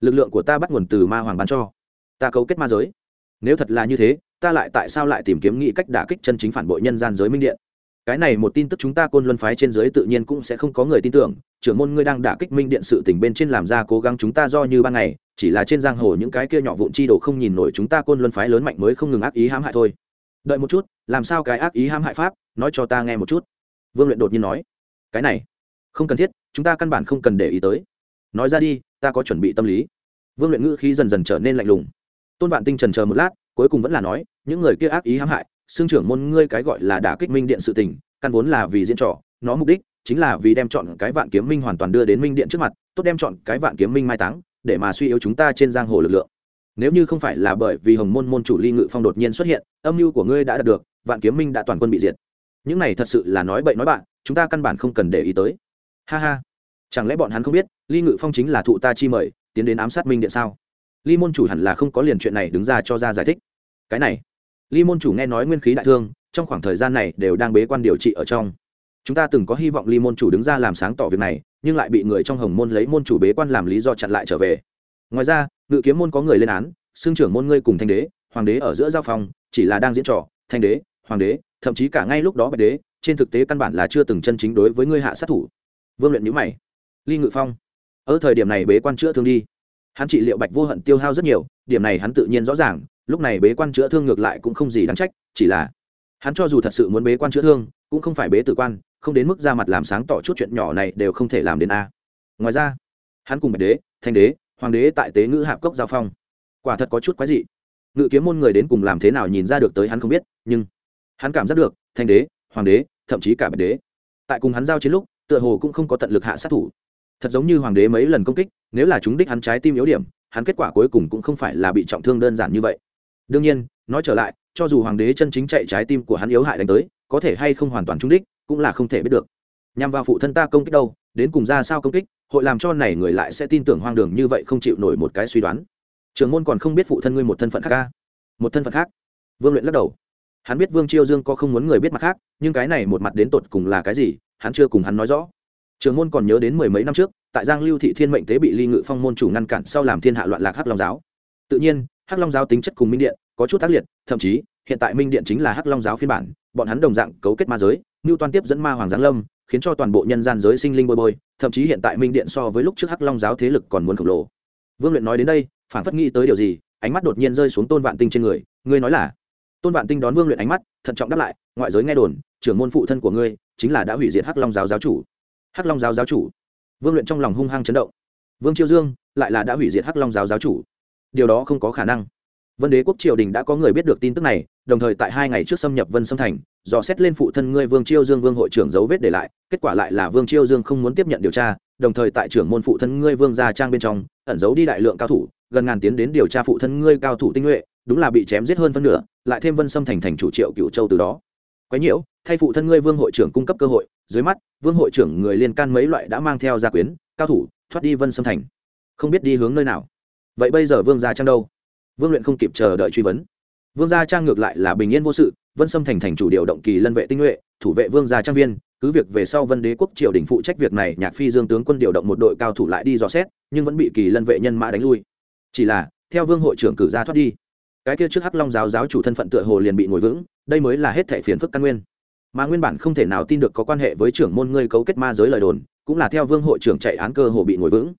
S1: Lực lượng của ta bắt nguồn từ ma hoàng bán cho. Ta cấu kết ma giới. Nếu thật là như thế, ta lại tại sao lại tìm kiếm nghĩ cách đả kích chân chính phản bội nhân gian giới minh điện? Cái này một tin tức chúng ta côn luân phái trên giới tự nhiên cũng sẽ không có người tin tưởng. Trưởng môn ngươi đang đả kích minh điện sự tình bên trên làm ra cố gắng chúng ta do như ban ngày, chỉ là trên giang hồ những cái kia nhỏ vụn chi đồ không nhìn nổi chúng ta côn luân phái lớn mạnh mới không ngừng ác ý hãm hại thôi. Đợi một chút, làm sao cái ác ý hãm hại pháp? Nói cho ta nghe một chút vương luyện đột nhiên nói, cái này, không cần thiết, chúng ta căn bản không cần để ý tới. Nói ra đi, ta có chuẩn bị tâm lý. Vương luyện ngữ khí dần dần trở nên lạnh lùng. Tôn vạn tinh trần chờ một lát, cuối cùng vẫn là nói, những người kia ác ý hãm hại, xương trưởng môn ngươi cái gọi là đả kích minh điện sự tình, căn vốn là vì diễn trò, nó mục đích chính là vì đem chọn cái vạn kiếm minh hoàn toàn đưa đến minh điện trước mặt, tốt đem chọn cái vạn kiếm minh mai táng, để mà suy yếu chúng ta trên giang hồ lực lượng. Nếu như không phải là bởi vì hồng môn môn chủ ly ngự phong đột nhiên xuất hiện, âm mưu của ngươi đã đạt được, vạn kiếm minh đã toàn quân bị diệt những này thật sự là nói bậy nói bạn, chúng ta căn bản không cần để ý tới. Ha ha. Chẳng lẽ bọn hắn không biết, ly ngự phong chính là thụ ta chi mời, tiến đến ám sát minh điện sao? Ly môn chủ hẳn là không có liền chuyện này đứng ra cho ra giải thích. Cái này. Ly môn chủ nghe nói nguyên khí đại thương, trong khoảng thời gian này đều đang bế quan điều trị ở trong. Chúng ta từng có hy vọng ly môn chủ đứng ra làm sáng tỏ việc này, nhưng lại bị người trong hồng môn lấy môn chủ bế quan làm lý do chặn lại trở về. Ngoài ra, ngự kiếm môn có người lên án xương trưởng môn ngươi cùng thanh đế, hoàng đế ở giữa giao phong chỉ là đang diễn trò, thanh đế, hoàng đế thậm chí cả ngay lúc đó bạch đế, trên thực tế căn bản là chưa từng chân chính đối với ngươi hạ sát thủ. Vương luyện nhữ mày. Ly ngự phong, ở thời điểm này bế quan chữa thương đi. Hắn trị liệu bạch vô hận tiêu hao rất nhiều, điểm này hắn tự nhiên rõ ràng, lúc này bế quan chữa thương ngược lại cũng không gì đáng trách, chỉ là hắn cho dù thật sự muốn bế quan chữa thương, cũng không phải bế tử quan, không đến mức ra mặt làm sáng tỏ chút chuyện nhỏ này đều không thể làm đến a. Ngoài ra, hắn cùng bạch đế, thanh đế, hoàng đế tại tế ngữ hạp cốc giao phong. Quả thật có chút quái dị. Ngự kiếm môn người đến cùng làm thế nào nhìn ra được tới hắn không biết, nhưng hắn cảm giác được, thanh đế, hoàng đế, thậm chí cả bạch đế. Tại cùng hắn giao chiến lúc, tựa hồ cũng không có tận lực hạ sát thủ. Thật giống như hoàng đế mấy lần công kích, nếu là chúng đích hắn trái tim yếu điểm, hắn kết quả cuối cùng cũng không phải là bị trọng thương đơn giản như vậy. Đương nhiên, nói trở lại, cho dù hoàng đế chân chính chạy trái tim của hắn yếu hại đánh tới, có thể hay không hoàn toàn trúng đích, cũng là không thể biết được. Nhằm vào phụ thân ta công kích đâu, đến cùng ra sao công kích, hội làm cho này người lại sẽ tin tưởng hoang đường như vậy không chịu nổi một cái suy đoán. Trường môn còn không biết phụ thân ngươi một thân phận khác ca một thân phận khác? Vương luyện lắc đầu hắn biết vương chiêu dương có không muốn người biết mặt khác, nhưng cái này một mặt đến tột cùng là cái gì, hắn chưa cùng hắn nói rõ. Trường môn còn nhớ đến mười mấy năm trước, tại giang lưu thị thiên mệnh tế bị ly ngự phong môn chủ ngăn cản sau làm thiên hạ loạn lạc hắc long giáo. Tự nhiên, hắc long giáo tính chất cùng minh điện có chút tác liệt, thậm chí, hiện tại minh điện chính là hắc long giáo phiên bản, bọn hắn đồng dạng cấu kết ma giới ngưu toan tiếp dẫn ma hoàng giáng lâm, khiến cho toàn bộ nhân gian giới sinh linh bôi bôi, thậm chí hiện tại minh điện so với lúc trước hắc long giáo thế lực còn muốn khổng lồ. Vương luyện nói đến đây, phản phất nghĩ tới điều gì, ánh mắt đột nhiên rơi xuống tôn vạn tinh trên người, ngươi nói là tôn vạn tinh đón vương luyện ánh mắt, thận trọng đáp lại, ngoại giới nghe đồn, trưởng môn phụ thân của ngươi chính là đã hủy diệt hắc long giáo giáo chủ. Hắc long giáo giáo chủ. Vương luyện trong lòng hung hăng chấn động. Vương chiêu dương lại là đã hủy diệt hắc long giáo giáo chủ. Điều đó không có khả năng. Vân đế quốc triều đình đã có người biết được tin tức này, đồng thời tại hai ngày trước xâm nhập vân sâm thành dò xét lên phụ thân ngươi vương chiêu dương vương hội trưởng dấu vết để lại, kết quả lại là vương chiêu dương không muốn tiếp nhận điều tra, đồng thời tại trưởng môn phụ thân ngươi vương gia trang bên trong, ẩn giấu đi đại lượng cao thủ, gần ngàn tiến đến điều tra phụ thân ngươi cao thủ tinh nhuệ đúng là bị chém giết hơn phân nửa, lại thêm vân xâm thành thành chủ triệu cựu châu từ đó. Quấy nhiễu, thay phụ thân ngươi vương hội trưởng cung cấp cơ hội, dưới mắt, vương hội trưởng người liên can mấy loại đã mang theo gia quyến, cao thủ, thoát đi vân xâm thành. Không biết đi hướng nơi nào. Vậy bây giờ vương gia trang đâu? Vương luyện không kịp chờ đợi truy vấn. Vương gia trang ngược lại là bình yên vô sự, vân xâm thành thành chủ điều động kỳ lân vệ tinh nhuệ, thủ vệ vương gia trang viên, cứ việc về sau vân đế quốc triều đình phụ trách việc này, nhạc phi dương tướng quân điều động một đội cao thủ lại đi dò xét, nhưng vẫn bị kỳ lân vệ nhân mã đánh lui. Chỉ là, theo vương hội trưởng cử ra thoát đi cái kia trước hắc long giáo giáo chủ thân phận tựa hồ liền bị ngồi vững, đây mới là hết thẻ phiền phức căn nguyên. Mà nguyên bản không thể nào tin được có quan hệ với trưởng môn ngươi cấu kết ma giới lời đồn, cũng là theo vương hội trưởng chạy án cơ hồ bị ngồi vững.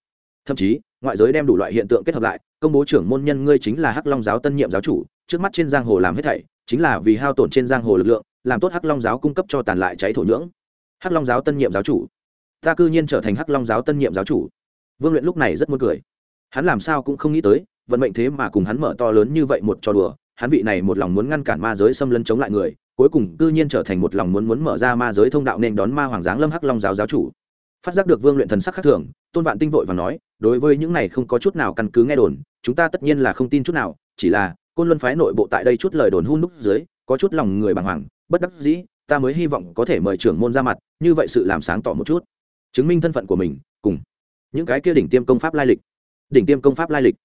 S1: Thậm chí, ngoại giới đem đủ loại hiện tượng kết hợp lại, công bố trưởng môn nhân ngươi chính là hắc long giáo tân nhiệm giáo chủ, trước mắt trên giang hồ làm hết thảy, chính là vì hao tổn trên giang hồ lực lượng, làm tốt hắc long giáo cung cấp cho tàn lại cháy thổ nhưỡng. Hắc long giáo tân nhiệm giáo chủ. Ta cư nhiên trở thành hắc long giáo tân nhiệm giáo chủ. Vương luyện lúc này rất muốn cười. Hắn làm sao cũng không nghĩ tới vận mệnh thế mà cùng hắn mở to lớn như vậy một trò đùa, hắn vị này một lòng muốn ngăn cản ma giới xâm lấn chống lại người, cuối cùng cư nhiên trở thành một lòng muốn muốn mở ra ma giới thông đạo nên đón ma hoàng giáng lâm hắc long giáo giáo chủ. Phát giác được vương luyện thần sắc khác thường, tôn vạn tinh vội và nói, đối với những này không có chút nào căn cứ nghe đồn, chúng ta tất nhiên là không tin chút nào, chỉ là, côn luân phái nội bộ tại đây chút lời đồn hun đúc dưới, có chút lòng người bàng hoàng, bất đắc dĩ, ta mới hy vọng có thể mời trưởng môn ra mặt, như vậy sự làm sáng tỏ một chút. Chứng minh thân phận của mình, cùng những cái kia đỉnh tiêm công pháp lai lịch. Đỉnh tiêm công pháp lai lịch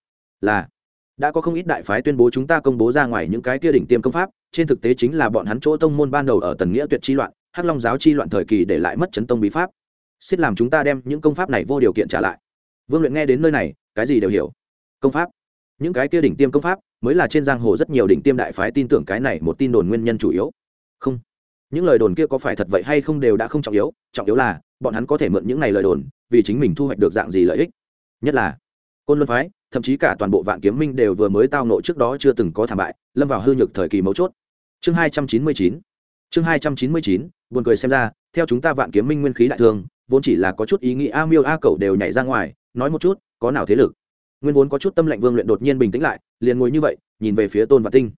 S1: là, đã có không ít đại phái tuyên bố chúng ta công bố ra ngoài những cái kia đỉnh tiêm công pháp, trên thực tế chính là bọn hắn chỗ tông môn ban đầu ở tần nghĩa tuyệt chi loạn, hắc long giáo chi loạn thời kỳ để lại mất chấn tông bí pháp. Xiết làm chúng ta đem những công pháp này vô điều kiện trả lại. Vương luyện nghe đến nơi này, cái gì đều hiểu. Công pháp. Những cái kia đỉnh tiêm công pháp, mới là trên giang hồ rất nhiều đỉnh tiêm đại phái tin tưởng cái này một tin đồn nguyên nhân chủ yếu. Không. Những lời đồn kia có phải thật vậy hay không đều đã không trọng yếu trọng yếu là, bọn hắn có thể mượn những này lời đồn, vì chính mình thu hoạch được dạng gì lợi ích. Nhất là côn luân phái, thậm chí cả toàn bộ vạn kiếm minh đều vừa mới tao nộ trước đó chưa từng có thảm bại, lâm vào hư nhược thời kỳ mấu chốt. Chương hai trăm chín mươi chín, chương hai trăm chín mươi chín, buồn cười xem ra, theo chúng ta vạn kiếm minh nguyên khí đại thương vốn chỉ là có chút ý nghĩ a miêu a cầu đều nhảy ra ngoài, nói một chút, có nào thế lực? Nguyên vốn có chút tâm lệnh vương luyện đột nhiên bình tĩnh lại, liền ngồi như vậy, nhìn về phía tôn vạn tinh.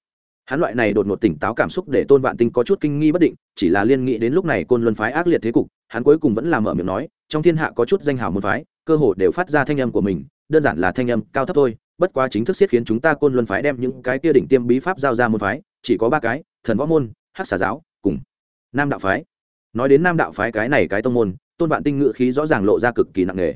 S1: Hắn loại này đột ngột tỉnh táo cảm xúc để tôn vạn tinh có chút kinh nghi bất định, chỉ là liên nghĩ đến lúc này côn luân phái ác liệt thế cục, hắn cuối cùng vẫn là mở miệng nói, trong thiên hạ có chút danh hào môn phái, cơ hồ đều phát ra thanh âm của mình đơn giản là thanh âm cao thấp thôi, bất quá chính thức siết khiến chúng ta côn luân phái đem những cái kia đỉnh tiêm bí pháp giao ra môn phái, chỉ có ba cái, thần võ môn, hắc xà giáo, cùng nam đạo phái. Nói đến nam đạo phái cái này cái tông môn, tôn vạn tinh ngự khí rõ ràng lộ ra cực kỳ nặng nề.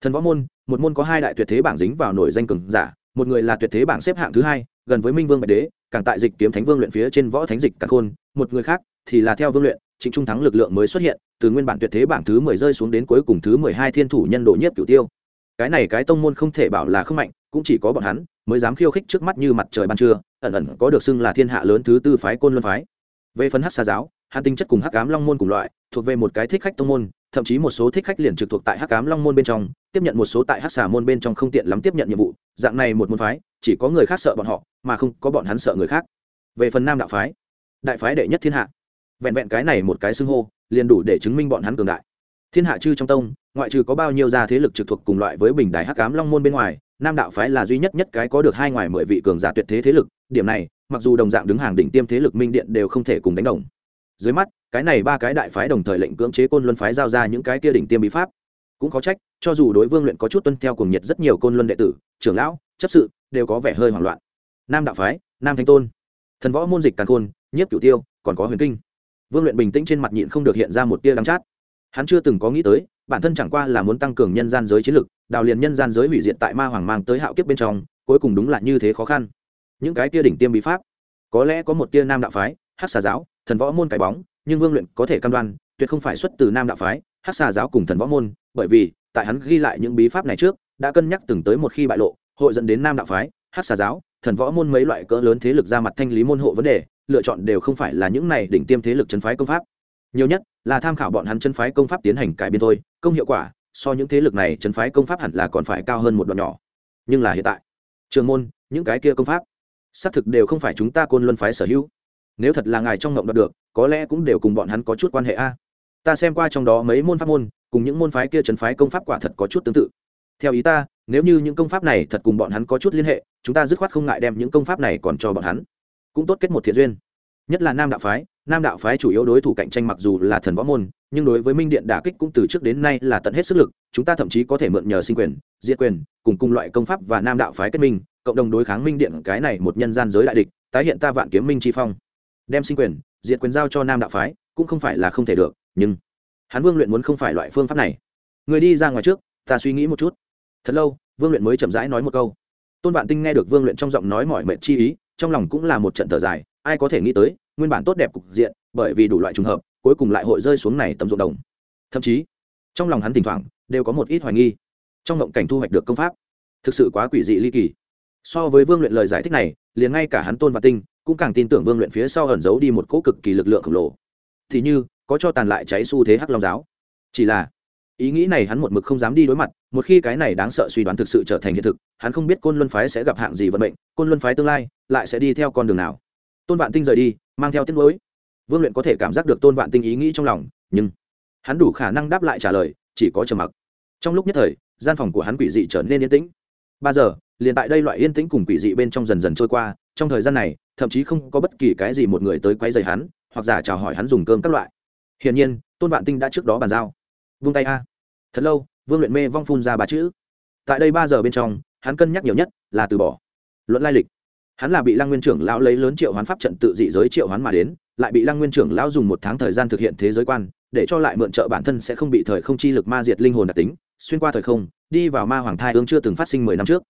S1: Thần võ môn, một môn có hai đại tuyệt thế bảng dính vào nổi danh cường giả, một người là tuyệt thế bảng xếp hạng thứ hai, gần với minh vương bạch đế, càng tại dịch kiếm thánh vương luyện phía trên võ thánh dịch cả khôn, một người khác thì là theo vương luyện, trịnh trung thắng lực lượng mới xuất hiện, từ nguyên bản tuyệt thế bảng thứ mười rơi xuống đến cuối cùng thứ mười hai thiên thủ nhân độ nhiếp cửu tiêu cái này cái tông môn không thể bảo là không mạnh, cũng chỉ có bọn hắn mới dám khiêu khích trước mắt như mặt trời ban trưa, ẩn ẩn có được xưng là thiên hạ lớn thứ tư phái côn luân phái. Về phần hắc xa giáo hắn tinh chất cùng hắc ám long môn cùng loại, thuộc về một cái thích khách tông môn, thậm chí một số thích khách liền trực thuộc tại hắc ám long môn bên trong, tiếp nhận một số tại hắc xà môn bên trong không tiện lắm tiếp nhận nhiệm vụ, dạng này một môn phái, chỉ có người khác sợ bọn họ, mà không có bọn hắn sợ người khác. Về phần nam đạo phái, đại phái đệ nhất thiên hạ, vẹn vẹn cái này một cái xưng hô, liền đủ để chứng minh bọn hắn cường đại thiên hạ chư trong tông, ngoại trừ có bao nhiêu gia thế lực trực thuộc cùng loại với bình đài hắc Cám long môn bên ngoài, nam đạo phái là duy nhất nhất cái có được hai ngoài mười vị cường giả tuyệt thế thế lực, điểm này, mặc dù đồng dạng đứng hàng đỉnh tiêm thế lực minh điện đều không thể cùng đánh đồng. Dưới mắt, cái này ba cái đại phái đồng thời lệnh cưỡng chế côn luân phái giao ra những cái kia đỉnh tiêm bí pháp. Cũng có trách, cho dù đối vương luyện có chút tuân theo cùng nhiệt rất nhiều côn luân đệ tử, trưởng lão, chấp sự, đều có vẻ hơi hoảng loạn. Nam đạo phái, nam thanh tôn, thần võ môn dịch càn khôn, nhiếp cửu tiêu, còn có huyền kinh. Vương luyện bình tĩnh trên mặt nhịn không được hiện ra một tia đắng chát hắn chưa từng có nghĩ tới, bản thân chẳng qua là muốn tăng cường nhân gian giới chiến lực, đào liền nhân gian giới hủy diệt tại ma hoàng mang tới hạo kiếp bên trong, cuối cùng đúng là như thế khó khăn. Những cái tia đỉnh tiêm bí pháp, có lẽ có một tia nam đạo phái hát xà giáo, thần võ môn cái bóng, nhưng vương luyện có thể cam đoan, tuyệt không phải xuất từ nam đạo phái hát xà giáo cùng thần võ môn, bởi vì, tại hắn ghi lại những bí pháp này trước, đã cân nhắc từng tới một khi bại lộ, hội dẫn đến nam đạo phái hát xà giáo, thần võ môn mấy loại cỡ lớn thế lực ra mặt thanh lý môn hộ vấn đề, lựa chọn đều không phải là những này đỉnh tiêm thế lực chân phái công pháp nhiều nhất là tham khảo bọn hắn chân phái công pháp tiến hành cải biên thôi, công hiệu quả so những thế lực này chân phái công pháp hẳn là còn phải cao hơn một đoạn nhỏ. Nhưng là hiện tại, trường môn, những cái kia công pháp, xác thực đều không phải chúng ta côn luân phái sở hữu. Nếu thật là ngài trong ngộng đạt được, có lẽ cũng đều cùng bọn hắn có chút quan hệ a. Ta xem qua trong đó mấy môn pháp môn, cùng những môn phái kia trấn phái công pháp quả thật có chút tương tự. Theo ý ta, nếu như những công pháp này thật cùng bọn hắn có chút liên hệ, chúng ta dứt khoát không ngại đem những công pháp này còn cho bọn hắn. Cũng tốt kết một thiện duyên. Nhất là nam đạo phái nam đạo phái chủ yếu đối thủ cạnh tranh mặc dù là thần võ môn, nhưng đối với minh điện đả kích cũng từ trước đến nay là tận hết sức lực, chúng ta thậm chí có thể mượn nhờ sinh quyền, diệt quyền, cùng cùng loại công pháp và nam đạo phái kết minh, cộng đồng đối kháng minh điện cái này một nhân gian giới đại địch, tái hiện ta vạn kiếm minh chi phong. Đem sinh quyền, diệt quyền giao cho nam đạo phái, cũng không phải là không thể được, nhưng hắn vương luyện muốn không phải loại phương pháp này. Người đi ra ngoài trước, ta suy nghĩ một chút. Thật lâu, vương luyện mới chậm rãi nói một câu. Tôn vạn tinh nghe được vương luyện trong giọng nói mọi mệnh chi ý, trong lòng cũng là một trận thở dài ai có thể nghĩ tới, nguyên bản tốt đẹp cục diện, bởi vì đủ loại trùng hợp, cuối cùng lại hội rơi xuống này tầm ruộng đồng. Thậm chí, trong lòng hắn thỉnh thoảng đều có một ít hoài nghi, trong ngộng cảnh thu hoạch được công pháp, thực sự quá quỷ dị ly kỳ. So với vương luyện lời giải thích này, liền ngay cả hắn tôn vạn tinh cũng càng tin tưởng vương luyện phía sau ẩn giấu đi một cỗ cực kỳ lực lượng khổng lồ. Thì như, có cho tàn lại cháy xu thế hắc long giáo. Chỉ là, ý nghĩ này hắn một mực không dám đi đối mặt, một khi cái này đáng sợ suy đoán thực sự trở thành hiện thực, hắn không biết côn luân phái sẽ gặp hạng gì vận mệnh, côn luân phái tương lai lại sẽ đi theo con đường nào tôn vạn tinh rời đi, mang theo tiếng mới vương luyện có thể cảm giác được tôn vạn tinh ý nghĩ trong lòng, nhưng hắn đủ khả năng đáp lại trả lời, chỉ có trầm mặc. Trong lúc nhất thời, gian phòng của hắn quỷ dị trở nên yên tĩnh. Ba giờ, liền tại đây loại yên tĩnh cùng quỷ dị bên trong dần dần trôi qua, trong thời gian này, thậm chí không có bất kỳ cái gì một người tới quay dày hắn, hoặc giả chào hỏi hắn dùng cơm các loại. Hiển nhiên, tôn vạn tinh đã trước đó bàn giao. Vung tay a. Thật lâu, vương luyện mê vong phun ra ba chữ. Tại đây ba giờ bên trong, hắn cân nhắc nhiều nhất là từ bỏ luận lai lịch hắn là bị lăng nguyên trưởng lão lấy lớn triệu hoán pháp trận tự dị giới triệu hoán mà đến, lại bị lăng nguyên trưởng lão dùng một tháng thời gian thực hiện thế giới quan, để cho lại mượn trợ bản thân sẽ không bị thời không chi lực ma diệt linh hồn đặc tính, xuyên qua thời không, đi vào ma hoàng thai ương chưa từng phát sinh mười năm trước.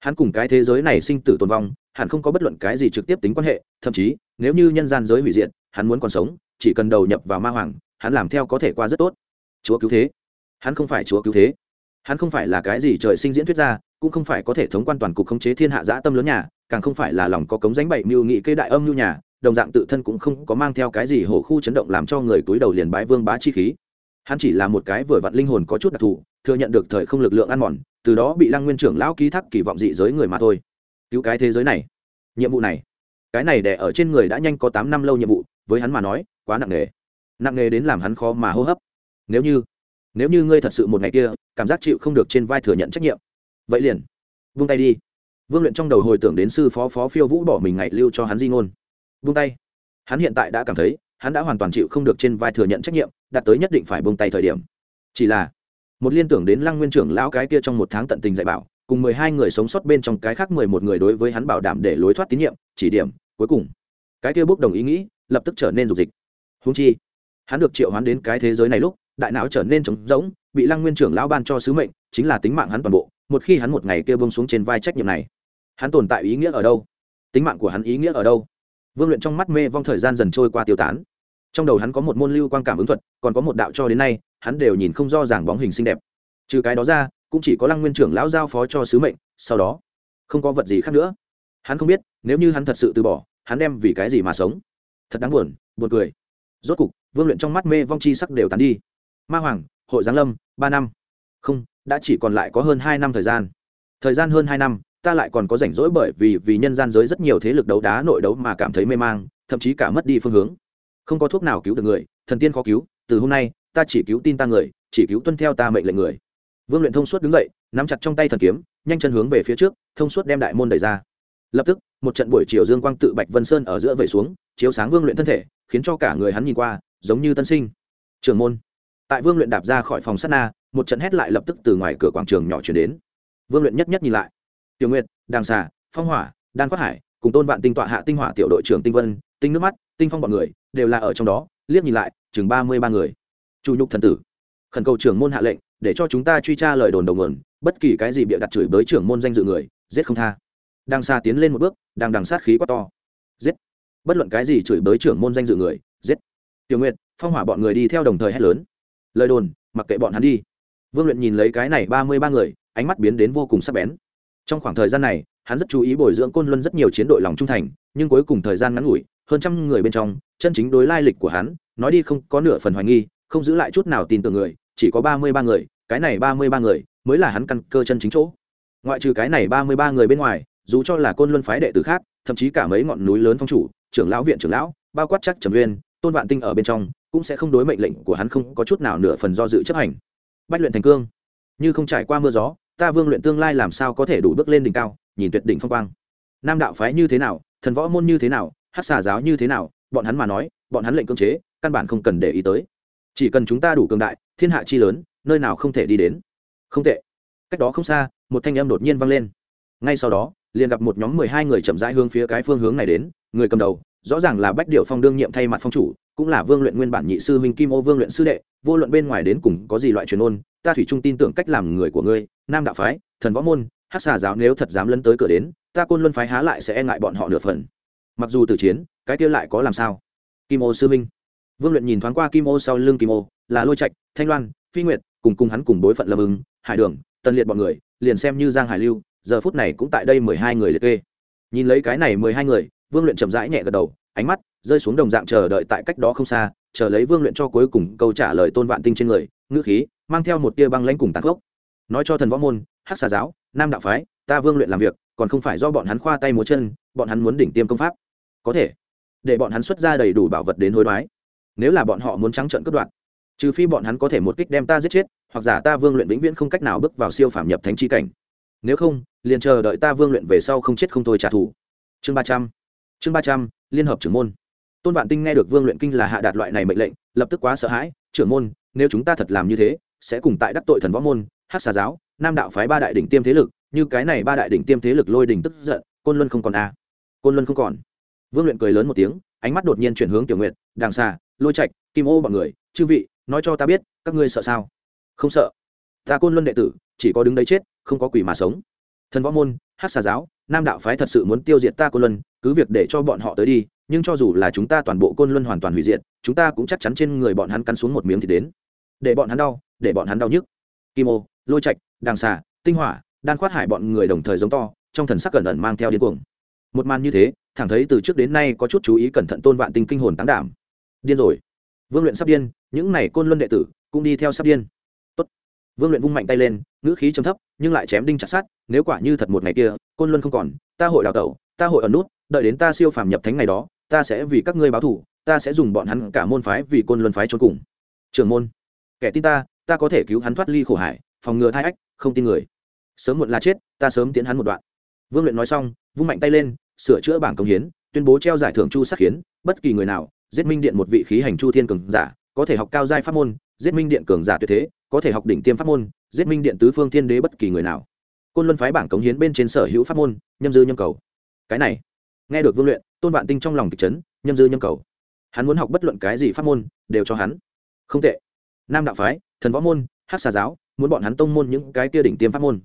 S1: Hắn cùng cái thế giới này sinh tử tồn vong, hẳn không có bất luận cái gì trực tiếp tính quan hệ, thậm chí, nếu như nhân gian giới hủy diệt, hắn muốn còn sống, chỉ cần đầu nhập vào ma hoàng, hắn làm theo có thể qua rất tốt. Chúa cứu thế. Hắn không phải chúa cứu thế. Hắn không phải là cái gì trời sinh diễn thuyết ra, cũng không phải có thể thống quan toàn cục khống chế thiên hạ dã tâm lớn nhà càng không phải là lòng có cống dánh bảy mưu nghị cây đại âm mưu nhà, đồng dạng tự thân cũng không có mang theo cái gì hổ khu chấn động làm cho người túi đầu liền bái vương bá chi khí. Hắn chỉ là một cái vừa vặn linh hồn có chút đặc thù, thừa nhận được thời không lực lượng ăn mòn, từ đó bị lăng nguyên trưởng lão ký thác kỳ vọng dị giới người mà thôi. Cứu cái thế giới này. Nhiệm vụ này. Cái này đẻ ở trên người đã nhanh có tám năm lâu nhiệm vụ, với hắn mà nói, quá nặng nề. Nặng nề đến làm hắn khó mà hô hấp. Nếu như nếu như ngươi thật sự một ngày kia, cảm giác chịu không được trên vai thừa nhận trách nhiệm, vậy liền vung tay đi vương luyện trong đầu hồi tưởng đến sư phó phó phiêu vũ bỏ mình ngày lưu cho hắn di ngôn. Vung tay. Hắn hiện tại đã cảm thấy, hắn đã hoàn toàn chịu không được trên vai thừa nhận trách nhiệm, đạt tới nhất định phải bông tay thời điểm. Chỉ là, một liên tưởng đến lăng nguyên trưởng lão cái kia trong một tháng tận tình dạy bảo, cùng mười hai người sống sót bên trong cái khác mười một người đối với hắn bảo đảm để lối thoát tín nhiệm, chỉ điểm, cuối cùng, cái kia bốc đồng ý nghĩ, lập tức trở nên dục dịch. Húng chi, hắn được triệu hoán đến cái thế giới này lúc, đại não trở nên trống rỗng, bị lăng nguyên trưởng lão ban cho sứ mệnh, chính là tính mạng hắn toàn bộ, một khi hắn một ngày kia bông xuống trên vai trách nhiệm này hắn tồn tại ý nghĩa ở đâu? Tính mạng của hắn ý nghĩa ở đâu? Vương luyện trong mắt mê vong thời gian dần trôi qua tiêu tán. Trong đầu hắn có một môn lưu quan cảm ứng thuật, còn có một đạo cho đến nay, hắn đều nhìn không do ràng bóng hình xinh đẹp. Trừ cái đó ra, cũng chỉ có lăng nguyên trưởng lão giao phó cho sứ mệnh, sau đó, không có vật gì khác nữa. Hắn không biết, nếu như hắn thật sự từ bỏ, hắn đem vì cái gì mà sống. Thật đáng buồn buồn cười. Rốt cục, vương luyện trong mắt mê vong chi sắc đều tàn đi. Ma hoàng, hội giáng lâm, ba năm. Không, đã chỉ còn lại có hơn hai năm thời gian. Thời gian hơn hai năm ta lại còn có rảnh rỗi bởi vì vì nhân gian giới rất nhiều thế lực đấu đá nội đấu mà cảm thấy mê mang, thậm chí cả mất đi phương hướng. Không có thuốc nào cứu được người, thần tiên khó cứu, từ hôm nay, ta chỉ cứu tin ta người, chỉ cứu tuân theo ta mệnh lệnh người. Vương luyện thông suốt đứng dậy, nắm chặt trong tay thần kiếm, nhanh chân hướng về phía trước, thông suốt đem đại môn đẩy ra. Lập tức, một trận buổi chiều dương quang tự bạch vân sơn ở giữa vẩy xuống, chiếu sáng vương luyện thân thể, khiến cho cả người hắn nhìn qua, giống như tân sinh. Trường môn. Tại vương luyện đạp ra khỏi phòng sắt na, một trận hét lại lập tức từ ngoài cửa quảng trường nhỏ chuyển đến. Vương luyện nhất nhất nhìn lại tiểu nguyệt, đàng xà, phong hỏa, đan quát hải, cùng tôn vạn tinh tọa hạ tinh hỏa tiểu đội trưởng tinh vân, tinh nước mắt, tinh phong bọn người, đều là ở trong đó, liếc nhìn lại, chừng ba mươi ba người. Chủ nhục thần tử, khẩn cầu trưởng môn hạ lệnh, để cho chúng ta truy tra lời đồn đầu nguồn, bất kỳ cái gì bịa đặt chửi bới trưởng môn danh dự người, giết không tha. Đang xa tiến lên một bước, đang đằng sát khí quá to. Giết. Bất luận cái gì chửi bới trưởng môn danh dự người, giết. Tiểu nguyệt, phong hỏa bọn người đi theo đồng thời hét lớn. Lời đồn, mặc kệ bọn hắn đi. Vương luyện nhìn lấy cái này ba mươi ba người, ánh mắt biến đến vô cùng sắc bén trong khoảng thời gian này, hắn rất chú ý bồi dưỡng côn luân rất nhiều chiến đội lòng trung thành, nhưng cuối cùng thời gian ngắn ngủi, hơn trăm người bên trong, chân chính đối lai lịch của hắn, nói đi không có nửa phần hoài nghi, không giữ lại chút nào tin tưởng người, chỉ có ba mươi ba người, cái này ba mươi ba người mới là hắn căn cơ chân chính chỗ. Ngoại trừ cái này ba mươi ba người bên ngoài, dù cho là côn luân phái đệ tử khác, thậm chí cả mấy ngọn núi lớn phong chủ, trưởng lão viện trưởng lão, bao quát chắc trầm uyên, tôn vạn tinh ở bên trong, cũng sẽ không đối mệnh lệnh của hắn không có chút nào nửa phần do dự chấp hành. Bách luyện thành cương, như không trải qua mưa gió ta vương luyện tương lai làm sao có thể đủ bước lên đỉnh cao, nhìn tuyệt đỉnh phong quang. Nam đạo phái như thế nào, thần võ môn như thế nào hát xà giáo như thế nào, bọn hắn mà nói, bọn hắn lệnh cưỡng chế, căn bản không cần để ý tới. Chỉ cần chúng ta đủ cường đại, thiên hạ chi lớn, nơi nào không thể đi đến. Không tệ. Cách đó không xa, một thanh âm đột nhiên vang lên. Ngay sau đó, liền gặp một nhóm mười hai người chậm rãi hướng phía cái phương hướng này đến, người cầm đầu, rõ ràng là bách điệu phong đương nhiệm thay mặt phong chủ, cũng là vương luyện nguyên bản nhị sư huynh kim ô vương luyện sư đệ, vô luận bên ngoài đến cùng có gì loại truyền ôn ta thủy trung tin tưởng cách làm người của ngươi, nam đạo phái, thần võ môn hát xà giáo nếu thật dám lấn tới cửa đến, ta côn luân phái há lại sẽ e ngại bọn họ nửa phần. Mặc dù từ chiến, cái kia lại có làm sao? Kim ô sư minh. Vương luyện nhìn thoáng qua kim ô sau lưng kim ô, là lôi trạch, thanh loan, phi nguyệt, cùng cùng hắn cùng bối phận lâm ứng hải đường, tân liệt bọn người, liền xem như giang hải lưu, giờ phút này cũng tại đây mười hai người liệt kê. Nhìn lấy cái này mười hai người, vương luyện chậm rãi nhẹ gật đầu, ánh mắt rơi xuống đồng dạng chờ đợi tại cách đó không xa, chờ lấy vương luyện cho cuối cùng câu trả lời tôn vạn tinh trên người ngữ khí, mang theo một tia băng lãnh cùng tàn gốc nói cho thần võ môn, hắc xà giáo, nam đạo phái, ta vương luyện làm việc, còn không phải do bọn hắn khoa tay múa chân, bọn hắn muốn đỉnh tiêm công pháp. Có thể, để bọn hắn xuất ra đầy đủ bảo vật đến hối đoái. Nếu là bọn họ muốn trắng trợn cướp đoạt, trừ phi bọn hắn có thể một kích đem ta giết chết, hoặc giả ta vương luyện vĩnh viễn không cách nào bước vào siêu phạm nhập thánh chi cảnh. Nếu không, liền chờ đợi ta vương luyện về sau không chết không thôi trả thù. Chương ba trăm. Chương ba trăm, liên hợp trưởng môn. Tôn vạn tinh nghe được vương luyện kinh là hạ đạt loại này mệnh lệnh, lập tức quá sợ hãi, trưởng môn nếu chúng ta thật làm như thế, sẽ cùng tại đắc tội thần võ môn, hát xà giáo, nam đạo phái ba đại đỉnh tiêm thế lực, như cái này ba đại đỉnh tiêm thế lực lôi đỉnh tức giận, côn luân không còn a à. côn luân không còn. Vương luyện cười lớn một tiếng, ánh mắt đột nhiên chuyển hướng tiểu nguyện đàng xà lôi trạch, kim ô bọn người, chư vị, nói cho ta biết, các ngươi sợ sao? Không sợ. Ta côn luân đệ tử, chỉ có đứng đấy chết, không có quỷ mà sống. Thần võ môn, hát xà giáo, nam đạo phái thật sự muốn tiêu diệt ta côn luân, cứ việc để cho bọn họ tới đi, nhưng cho dù là chúng ta toàn bộ côn luân hoàn toàn hủy diệt, chúng ta cũng chắc chắn trên người bọn hắn cắn xuống một miếng thì đến để bọn hắn đau, để bọn hắn đau nhức. Kim ô, lôi trạch, đàng xà, tinh hỏa, đan khoát hải bọn người đồng thời giống to, trong thần sắc cẩn ẩn mang theo điên cuồng. Một màn như thế, thẳng thấy từ trước đến nay có chút chú ý cẩn thận tôn vạn tinh kinh hồn tán đảm. Điên rồi. Vương luyện sắp điên, những này côn luân đệ tử cũng đi theo sắp điên. Tốt. vương luyện vung mạnh tay lên, ngữ khí trầm thấp, nhưng lại chém đinh chặt sát nếu quả như thật một ngày kia, côn luân không còn, ta hội đào tẩu, ta hội ẩn nút, đợi đến ta siêu phàm nhập thánh ngày đó, ta sẽ vì các ngươi báo thủ ta sẽ dùng bọn hắn cả môn phái vì côn luân phái trốn cùng. Trưởng môn kẻ tin ta ta có thể cứu hắn thoát ly khổ hải, phòng ngừa thai ách, không tin người. Sớm muộn là chết, ta sớm tiến hắn một đoạn. Vương luyện nói xong, vung mạnh tay lên, sửa chữa bảng công hiến, tuyên bố treo giải thưởng chu sắc hiến, bất kỳ người nào, giết minh điện một vị khí hành chu thiên cường giả, có thể học cao giai pháp môn, giết minh điện cường giả tuyệt thế, có thể học đỉnh tiêm pháp môn, giết minh điện tứ phương thiên đế bất kỳ người nào. Côn luân phái bảng cống hiến bên trên sở hữu pháp môn, nhâm dư nhâm cầu. Cái này, nghe được vương luyện, tôn vạn tinh trong lòng kịch chấn, nhâm dư nhâm cầu. Hắn muốn học bất luận cái gì pháp môn, đều cho hắn. Không tệ nam đạo phái, thần võ môn hát xà giáo, muốn bọn hắn tông môn những cái kia đỉnh tiêm pháp môn.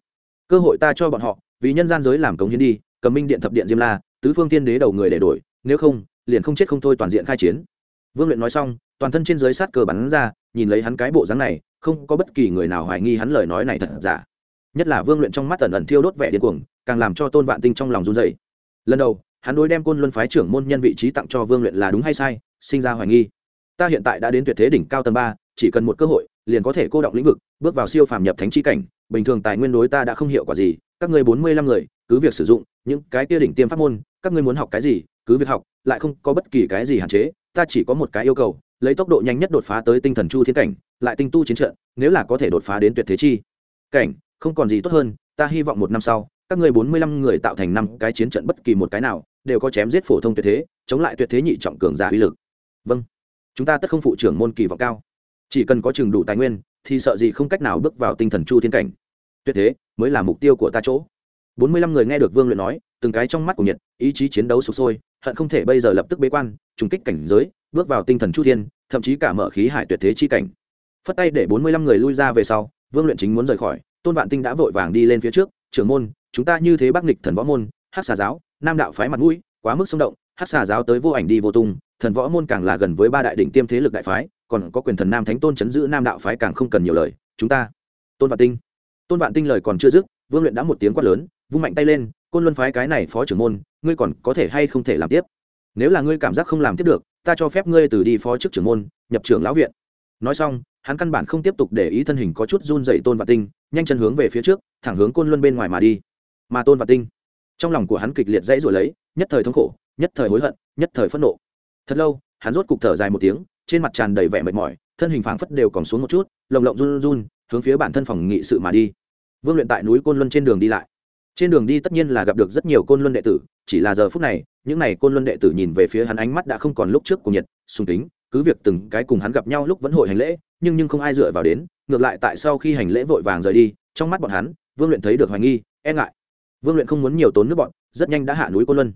S1: Cơ hội ta cho bọn họ, vì nhân gian giới làm cống hiến đi, cầm minh điện thập điện diêm la, tứ phương tiên đế đầu người để đổi, nếu không, liền không chết không thôi toàn diện khai chiến. Vương luyện nói xong, toàn thân trên giới sát cờ bắn ra, nhìn lấy hắn cái bộ dáng này, không có bất kỳ người nào hoài nghi hắn lời nói này thật giả. Nhất là vương luyện trong mắt ẩn ẩn thiêu đốt vẻ điên cuồng, càng làm cho tôn vạn tinh trong lòng run dày lần đầu, hắn đối đem côn luân phái trưởng môn nhân vị trí tặng cho vương luyện là đúng hay sai, sinh ra hoài nghi. Ta hiện tại đã đến tuyệt thế đỉnh cao tầng ba chỉ cần một cơ hội, liền có thể cô động lĩnh vực, bước vào siêu phàm nhập thánh chi cảnh. Bình thường tài nguyên đối ta đã không hiệu quả gì, các ngươi bốn mươi lăm người, cứ việc sử dụng, những cái kia đỉnh tiêm pháp môn, các ngươi muốn học cái gì, cứ việc học, lại không có bất kỳ cái gì hạn chế, ta chỉ có một cái yêu cầu, lấy tốc độ nhanh nhất đột phá tới tinh thần chu thiên cảnh, lại tinh tu chiến trận, nếu là có thể đột phá đến tuyệt thế chi cảnh, không còn gì tốt hơn, ta hy vọng một năm sau, các ngươi bốn mươi lăm người tạo thành năm cái chiến trận bất kỳ một cái nào, đều có chém giết phổ thông tuyệt thế, chống lại tuyệt thế nhị trọng cường giả uy lực. Vâng. Chúng ta tất không phụ trưởng môn kỳ vọng cao chỉ cần có chừng đủ tài nguyên, thì sợ gì không cách nào bước vào tinh thần chu thiên cảnh. Tuyệt thế, mới là mục tiêu của ta chỗ. Bốn mươi lăm người nghe được vương luyện nói, từng cái trong mắt của nhiệt, ý chí chiến đấu sụp sôi, hận không thể bây giờ lập tức bế quan, trùng kích cảnh giới, bước vào tinh thần chu thiên, thậm chí cả mở khí hải tuyệt thế chi cảnh. Phất tay để bốn mươi lăm người lui ra về sau, vương luyện chính muốn rời khỏi, tôn vạn tinh đã vội vàng đi lên phía trước, trưởng môn, chúng ta như thế bắc nghịch thần võ môn hát xà giáo, nam đạo phái mặt mũi, quá mức xung động hát xà giáo tới vô ảnh đi vô tung, thần võ môn càng là gần với ba đại đỉnh tiêm thế lực đại phái còn có quyền thần nam thánh tôn chấn giữ nam đạo phái càng không cần nhiều lời, chúng ta, tôn vạn tinh. Tôn vạn tinh lời còn chưa dứt, vương luyện đã một tiếng quát lớn, vung mạnh tay lên, côn luân phái cái này phó trưởng môn, ngươi còn có thể hay không thể làm tiếp? Nếu là ngươi cảm giác không làm tiếp được, ta cho phép ngươi từ đi phó chức trưởng môn, nhập trưởng lão viện. Nói xong, hắn căn bản không tiếp tục để ý thân hình có chút run dậy tôn vạn tinh, nhanh chân hướng về phía trước, thẳng hướng côn luân bên ngoài mà đi. Mà tôn vạn tinh, trong lòng của hắn kịch liệt dãy rồi lấy, nhất thời thống khổ, nhất thời hối hận, nhất thời phẫn nộ. Thật lâu, hắn rốt cục thở dài một tiếng trên mặt tràn đầy vẻ mệt mỏi thân hình phảng phất đều còn xuống một chút lồng lộng run run hướng phía bản thân phòng nghị sự mà đi. Vương luyện tại núi côn luân trên đường đi lại. Trên đường đi tất nhiên là gặp được rất nhiều côn luân đệ tử chỉ là giờ phút này những n à y côn luân đệ tử nhìn về phía hắn ánh mắt đã không còn lúc trước cùng nhiệt sùng tính, cứ việc từng cái cùng hắn gặp nhau lúc vẫn hội hành lễ nhưng nhưng không ai dựa vào đến ngược lại tại sau khi hành lễ vội vàng rời đi trong mắt bọn hắn vương luyện thấy được hoài nghi e ngại. Vương luyện không muốn nhiều tốn nước bọn rất nhanh đã hạ núi côn luân.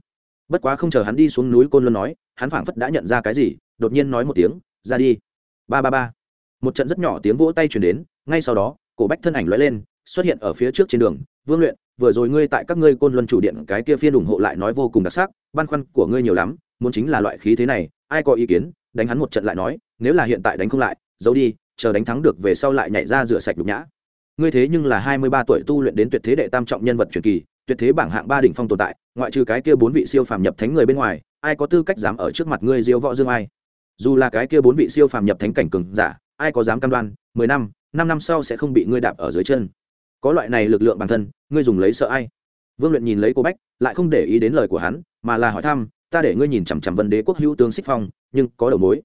S1: Bất quá không chờ hắn đi xuống núi côn luân nói hắn phảng phất đã nhận ra cái gì đột nhiên nói một tiếng, ra đi. Ba ba ba. Một trận rất nhỏ tiếng vỗ tay chuyển đến, ngay sau đó, cổ bách thân ảnh lóe lên, xuất hiện ở phía trước trên đường. Vương luyện, vừa rồi ngươi tại các ngươi côn luân chủ điện cái kia phiên ủng hộ lại nói vô cùng đặc sắc, băn khoăn của ngươi nhiều lắm, muốn chính là loại khí thế này, ai có ý kiến? Đánh hắn một trận lại nói, nếu là hiện tại đánh không lại, giấu đi, chờ đánh thắng được về sau lại nhảy ra rửa sạch nhục nhã. Ngươi thế nhưng là hai mươi ba tuổi tu luyện đến tuyệt thế đệ tam trọng nhân vật truyền kỳ, tuyệt thế bảng hạng ba đỉnh phong tồn tại, ngoại trừ cái kia bốn vị siêu phàm nhập thánh người bên ngoài, ai có tư cách dám ở trước mặt ngươi diêu võ dương ai? Dù là cái kia bốn vị siêu phàm nhập thánh cảnh cường giả, ai có dám cam đoan, mười năm năm năm sau sẽ không bị ngươi đạp ở dưới chân. Có loại này lực lượng bản thân, ngươi dùng lấy sợ ai? Vương luyện nhìn lấy cô bách, lại không để ý đến lời của hắn, mà là hỏi thăm, ta để ngươi nhìn chằm chằm vân đế quốc hữu tướng xích phong, nhưng có đầu mối.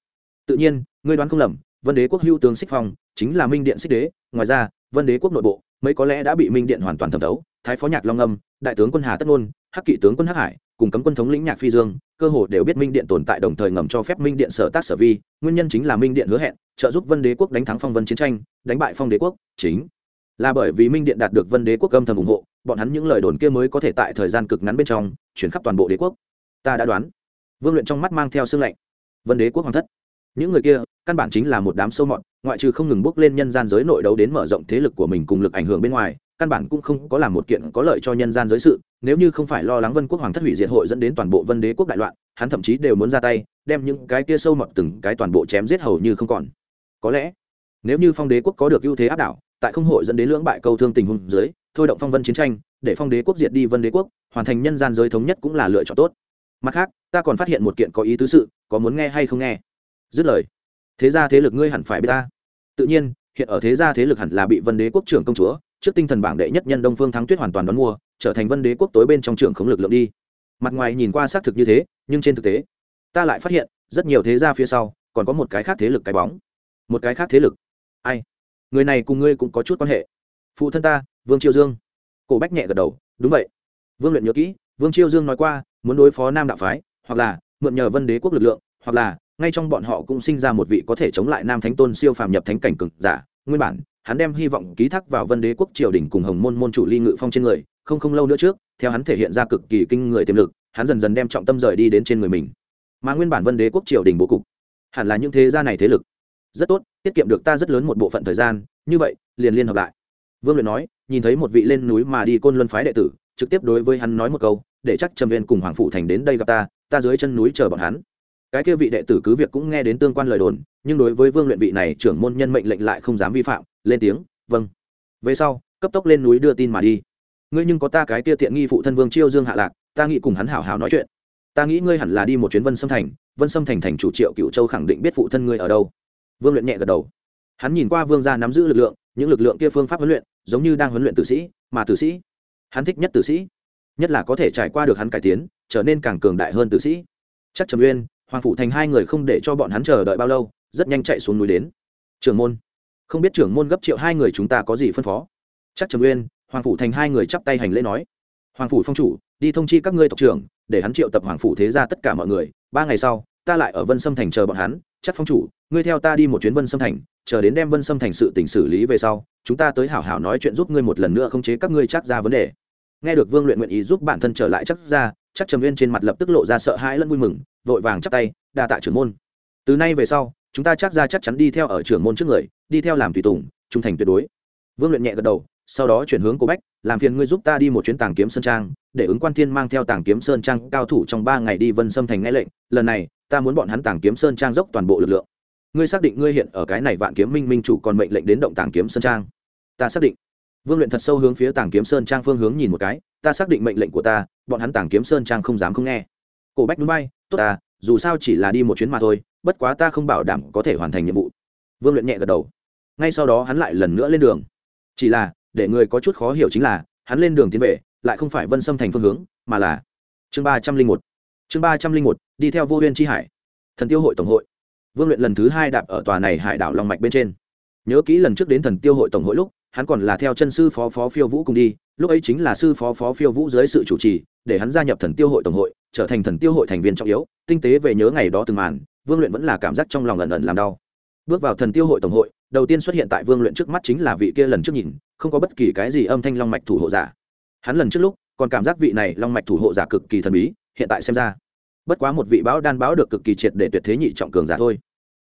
S1: Tự nhiên, ngươi đoán không lầm, vân đế quốc hữu tướng xích phong chính là minh điện xích đế, ngoài ra, vân đế quốc nội bộ, mấy có lẽ đã bị minh điện hoàn toàn thẩm thấu, thái phó nhạc long âm, đại tướng quân hà tất ngôn hắc kỵ tướng quân hắc hải cùng cấm quân thống lĩnh nhạc phi dương, cơ hồ đều biết minh điện tồn tại đồng thời ngầm cho phép minh điện sở tác sở vi, nguyên nhân chính là minh điện hứa hẹn, trợ giúp vân đế quốc đánh thắng phong vân chiến tranh, đánh bại phong đế quốc, chính là bởi vì minh điện đạt được vân đế quốc âm thầm ủng hộ, bọn hắn những lời đồn kia mới có thể tại thời gian cực ngắn bên trong, chuyển khắp toàn bộ đế quốc. Ta đã đoán, vương luyện trong mắt mang theo sương lệnh vân đế quốc hoàng thất. Những người kia, căn bản chính là một đám sâu mọt, ngoại trừ không ngừng bước lên nhân gian giới nội đấu đến mở rộng thế lực của mình cùng lực ảnh hưởng bên ngoài căn bản cũng không có làm một kiện có lợi cho nhân gian giới sự, nếu như không phải lo lắng vân quốc hoàng thất hủy diệt hội dẫn đến toàn bộ vân đế quốc đại loạn, hắn thậm chí đều muốn ra tay, đem những cái kia sâu mọt từng cái toàn bộ chém giết hầu như không còn. Có lẽ, nếu như phong đế quốc có được ưu thế áp đảo, tại không hội dẫn đến lưỡng bại câu thương tình hôn dưới, thôi động phong vân chiến tranh, để phong đế quốc diệt đi vân đế quốc, hoàn thành nhân gian giới thống nhất cũng là lựa chọn tốt. Mặt khác, ta còn phát hiện một kiện có ý tứ sự, có muốn nghe hay không nghe? Dứt lời, thế ra thế lực ngươi hẳn phải biết ta. Tự nhiên, hiện ở thế gia thế lực hẳn là bị vân đế quốc trưởng công chúa trước tinh thần bảng đệ nhất nhân đông phương thắng tuyết hoàn toàn đón mua, trở thành vân đế quốc tối bên trong trưởng khống lực lượng đi. Mặt ngoài nhìn qua xác thực như thế, nhưng trên thực tế, ta lại phát hiện, rất nhiều thế gia phía sau, còn có một cái khác thế lực cái bóng. Một cái khác thế lực. Ai? Người này cùng ngươi cũng có chút quan hệ. Phụ thân ta, vương triều dương. Cổ bách nhẹ gật đầu, đúng vậy. Vương luyện nhớ kỹ, vương triều dương nói qua, muốn đối phó nam đạo phái, hoặc là mượn nhờ vân đế quốc lực lượng, hoặc là ngay trong bọn họ cũng sinh ra một vị có thể chống lại nam thánh tôn siêu phàm nhập thánh cảnh cực giả, nguyên bản hắn đem hy vọng ký thác vào vân đế quốc triều đình cùng hồng môn môn chủ ly ngự phong trên người, không không lâu nữa trước, theo hắn thể hiện ra cực kỳ kinh người tiềm lực, hắn dần dần đem trọng tâm rời đi đến trên người mình. Mà nguyên bản vân đế quốc triều đình bố cục, hẳn là những thế gia này thế lực. Rất tốt, tiết kiệm được ta rất lớn một bộ phận thời gian, như vậy, liền liên hợp lại. Vương luyện nói, nhìn thấy một vị lên núi mà đi côn luân phái đệ tử, trực tiếp đối với hắn nói một câu, để chắc trầm viên cùng hoàng phụ thành đến đây gặp ta ta dưới chân núi chờ bọn hắn. Cái kia vị đệ tử cứ việc cũng nghe đến tương quan lời đồn nhưng đối với vương luyện vị này, trưởng môn nhân mệnh lệnh lại không dám vi phạm, lên tiếng vâng. Về sau, cấp tốc lên núi đưa tin mà đi. Ngươi nhưng có ta cái kia tiện nghi phụ thân vương chiêu dương hạ lạc, ta nghĩ cùng hắn hảo hảo nói chuyện. Ta nghĩ ngươi hẳn là đi một chuyến vân sâm thành, vân sâm thành thành chủ triệu cựu châu khẳng định biết phụ thân ngươi ở đâu. Vương luyện nhẹ gật đầu. Hắn nhìn qua vương gia nắm giữ lực lượng, những lực lượng kia phương pháp huấn luyện, giống như đang huấn luyện tử sĩ, mà tử sĩ, hắn thích nhất tử sĩ, nhất là có thể trải qua được hắn cải tiến, trở nên càng cường đại hơn tử sĩ. Chắc trầm uyên, hoàng phụ thành hai người không để cho bọn hắn chờ đợi bao lâu rất nhanh chạy xuống núi đến. Trưởng môn. Không biết trưởng môn gấp triệu hai người chúng ta có gì phân phó? Chắc trầm uyên, hoàng phủ thành hai người chắp tay hành lễ nói. Hoàng phủ phong chủ, đi thông chi các ngươi tộc trưởng, để hắn triệu tập hoàng phủ thế ra tất cả mọi người. Ba ngày sau, ta lại ở vân sâm thành chờ bọn hắn. Chắc phong chủ, ngươi theo ta đi một chuyến vân sâm thành, chờ đến đem vân sâm thành sự tỉnh xử lý về sau, chúng ta tới hảo hảo nói chuyện giúp ngươi một lần nữa không chế các ngươi chắc ra vấn đề. Nghe được vương luyện nguyện ý giúp bản thân trở lại chắc ra, chắc trầm uyên trên mặt lập tức lộ ra sợ hãi lẫn vui mừng, vội vàng chắp tay, đa tạ trưởng môn. Từ nay về sau chúng ta chắc ra chắc chắn đi theo ở trưởng môn trước người, đi theo làm tùy tùng, trung thành tuyệt đối. Vương luyện nhẹ gật đầu, sau đó chuyển hướng cô bách, làm phiền ngươi giúp ta đi một chuyến tàng kiếm sơn trang, để ứng quan thiên mang theo tàng kiếm sơn trang cao thủ trong ba ngày đi vân xâm thành nghe lệnh, lần này, ta muốn bọn hắn tàng kiếm sơn trang dốc toàn bộ lực lượng. Ngươi xác định ngươi hiện ở cái này vạn kiếm minh minh chủ còn mệnh lệnh đến động tàng kiếm sơn trang. Ta xác định. Vương luyện thật sâu hướng phía tàng kiếm sơn trang phương hướng nhìn một cái, ta xác định mệnh lệnh của ta, bọn hắn tàng kiếm sơn trang không dám không nghe. Cổ bách núi bay, tốt ta dù sao chỉ là đi một chuyến mà thôi, bất quá ta không bảo đảm có thể hoàn thành nhiệm vụ. Vương luyện nhẹ gật đầu. Ngay sau đó hắn lại lần nữa lên đường. Chỉ là, để người có chút khó hiểu chính là, hắn lên đường tiến về, lại không phải vân xâm thành phương hướng, mà là chương ba trăm linh một. Chương ba trăm linh một, đi theo vô huyên tri hải. Thần tiêu hội tổng hội. Vương luyện lần thứ hai đạp ở tòa này hải đảo long mạch bên trên. Nhớ kỹ lần trước đến thần tiêu hội tổng hội lúc, hắn còn là theo chân sư phó phó phiêu vũ cùng đi, lúc ấy chính là sư phó phó phiêu vũ dưới sự chủ trì để hắn gia nhập thần tiêu hội tổng hội, trở thành thần tiêu hội thành viên trọng yếu, tinh tế về nhớ ngày đó từng màn, vương luyện vẫn là cảm giác trong lòng ẩn ẩn làm đau. Bước vào thần tiêu hội tổng hội, đầu tiên xuất hiện tại vương luyện trước mắt chính là vị kia lần trước nhìn, không có bất kỳ cái gì âm thanh long mạch thủ hộ giả. Hắn lần trước lúc, còn cảm giác vị này long mạch thủ hộ giả cực kỳ thần bí, hiện tại xem ra, bất quá một vị báo đan báo được cực kỳ triệt để tuyệt thế nhị trọng cường giả thôi.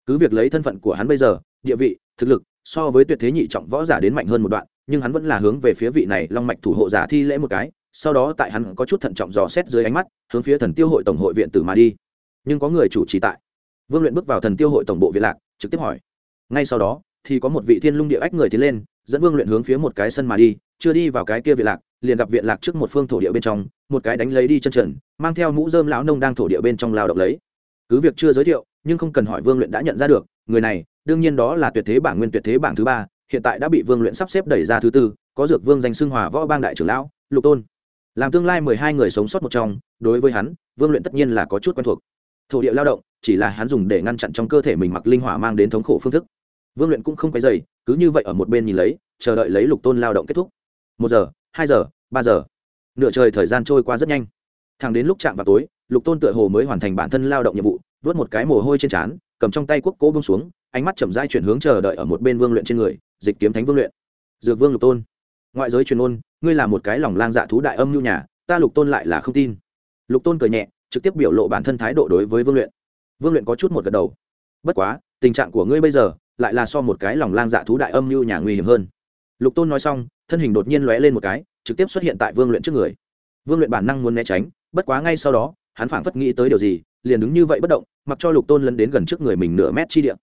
S1: Cứ việc lấy thân phận của hắn bây giờ, địa vị, thực lực, so với tuyệt thế nhị trọng võ giả đến mạnh hơn một đoạn, nhưng hắn vẫn là hướng về phía vị này long mạch thủ hộ giả thi lễ một cái sau đó tại hắn có chút thận trọng dò xét dưới ánh mắt, hướng phía thần tiêu hội tổng hội viện tử mà đi. Nhưng có người chủ trì tại. Vương luyện bước vào thần tiêu hội tổng bộ viện lạc, trực tiếp hỏi. Ngay sau đó, thì có một vị thiên lung địa ách người tiến lên, dẫn vương luyện hướng phía một cái sân mà đi, chưa đi vào cái kia viện lạc, liền gặp viện lạc trước một phương thổ địa bên trong, một cái đánh lấy đi chân trần, mang theo mũ dơm lão nông đang thổ địa bên trong lao động lấy. Cứ việc chưa giới thiệu, nhưng không cần hỏi vương luyện đã nhận ra được, người này, đương nhiên đó là tuyệt thế bảng nguyên tuyệt thế bảng thứ ba, hiện tại đã bị vương luyện sắp xếp đẩy ra thứ tư, có dược vương danh xưng hòa võ bang đại trưởng lão, lục tôn làm tương lai mười hai người sống sót một trong, đối với hắn, vương luyện tất nhiên là có chút quen thuộc. Thổ địa lao động, chỉ là hắn dùng để ngăn chặn trong cơ thể mình mặc linh hỏa mang đến thống khổ phương thức. Vương luyện cũng không quay dày cứ như vậy ở một bên nhìn lấy, chờ đợi lấy lục tôn lao động kết thúc. Một giờ, hai giờ, ba giờ. Nửa trời thời gian trôi qua rất nhanh. Thẳng đến lúc chạm vào tối, lục tôn tựa hồ mới hoàn thành bản thân lao động nhiệm vụ, vớt một cái mồ hôi trên trán, cầm trong tay quốc cố bông xuống, ánh mắt chậm dai chuyển hướng chờ đợi ở một bên vương luyện trên người, dịch kiếm thánh vương luyện. Dược vương lục tôn. Ngoại giới truyền ôn ngươi là một cái lòng lang dạ thú đại âm nhu nhà, ta lục tôn lại là không tin. Lục tôn cười nhẹ, trực tiếp biểu lộ bản thân thái độ đối với vương luyện. Vương luyện có chút một gật đầu. Bất quá, tình trạng của ngươi bây giờ lại là so một cái lòng lang dạ thú đại âm nhu nhà nguy hiểm hơn. Lục tôn nói xong, thân hình đột nhiên lóe lên một cái, trực tiếp xuất hiện tại vương luyện trước người. Vương luyện bản năng muốn né tránh, bất quá ngay sau đó, hắn phảng phất nghĩ tới điều gì, liền đứng như vậy bất động, mặc cho lục tôn lấn đến gần trước người mình nửa mét chi điện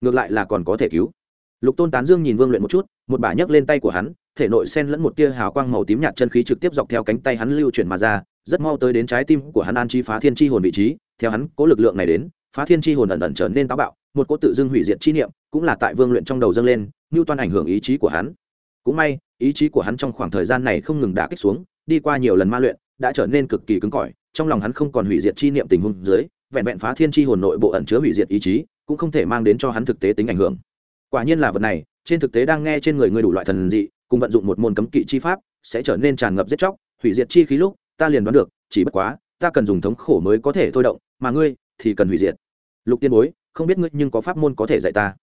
S1: ngược lại là còn có thể cứu lục tôn tán dương nhìn vương luyện một chút, một bả nhấc lên tay của hắn, thể nội sen lẫn một tia hào quang màu tím nhạt chân khí trực tiếp dọc theo cánh tay hắn lưu chuyển mà ra, rất mau tới đến trái tim của hắn an chi phá thiên chi hồn vị trí, theo hắn cố lực lượng này đến, phá thiên chi hồn ẩn ẩn trở nên táo bạo, một cố tự dưng hủy diệt chi niệm cũng là tại vương luyện trong đầu dâng lên, như toàn ảnh hưởng ý chí của hắn. Cũng may, ý chí của hắn trong khoảng thời gian này không ngừng đả kích xuống, đi qua nhiều lần ma luyện, đã trở nên cực kỳ cứng cỏi, trong lòng hắn không còn hủy diệt chi niệm tình huống dưới, vẹn vẹn phá thiên chi hồn nội bộ ẩn chứa hủy diệt ý chí, cũng không thể mang đến cho hắn thực tế tính ảnh hưởng quả nhiên là vật này, trên thực tế đang nghe trên người ngươi đủ loại thần dị, cùng vận dụng một môn cấm kỵ chi pháp, sẽ trở nên tràn ngập giết chóc, hủy diệt chi khí lúc, ta liền đoán được, chỉ bất quá, ta cần dùng thống khổ mới có thể thôi động, mà ngươi thì cần hủy diệt. Lục tiên bối, không biết ngươi nhưng có pháp môn có thể dạy ta?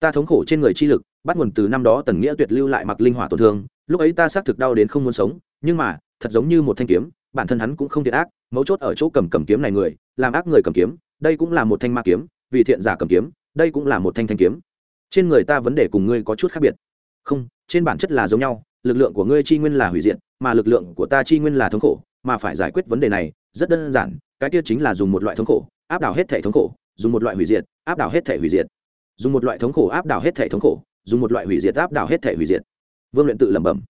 S1: Ta thống khổ trên người chi lực, bắt nguồn từ năm đó tần nghĩa tuyệt lưu lại mặc linh hỏa tổn thương, lúc ấy ta xác thực đau đến không muốn sống, nhưng mà, thật giống như một thanh kiếm, bản thân hắn cũng không thiện ác, mấu chốt ở chỗ cầm cầm kiếm này người, làm ác người cầm kiếm, đây cũng là một thanh ma kiếm, vì thiện giả cầm kiếm, đây cũng là một thanh thanh kiếm trên người ta vấn đề cùng ngươi có chút khác biệt. Không, trên bản chất là giống nhau, lực lượng của ngươi chi nguyên là hủy diệt, mà lực lượng của ta chi nguyên là thống khổ, mà phải giải quyết vấn đề này, rất đơn giản, cái kia chính là dùng một loại thống khổ, áp đảo hết thể thống khổ, dùng một loại hủy diệt, áp đảo hết thể hủy diệt. Dùng một loại thống khổ, áp đảo hết thể thống khổ, dùng một loại hủy diệt, áp đảo hết thể hủy diệt. Vương luyện tự lẩm bẩm.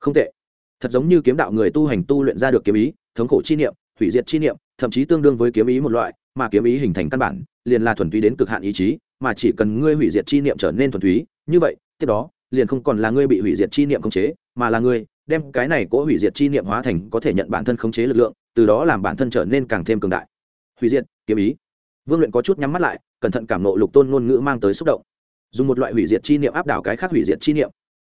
S1: Không tệ. Thật giống như kiếm đạo người tu hành tu luyện ra được kiếm ý, thống khổ chi niệm hủy diệt chi niệm, thậm chí tương đương với kiếm ý một loại, mà kiếm ý hình thành căn bản, liền là thuần túy đến cực hạn ý chí, mà chỉ cần ngươi hủy diệt chi niệm trở nên thuần túy, như vậy, tiếp đó, liền không còn là ngươi bị hủy diệt chi niệm khống chế, mà là ngươi, đem cái này cố hủy diệt chi niệm hóa thành có thể nhận bản thân khống chế lực lượng, từ đó làm bản thân trở nên càng thêm cường đại. Hủy diệt, kiếm ý. Vương luyện có chút nhắm mắt lại, cẩn thận cảm nộ lục tôn ngôn ngữ mang tới xúc động. Dùng một loại hủy diệt chi niệm áp đảo cái khác hủy diệt chi niệm.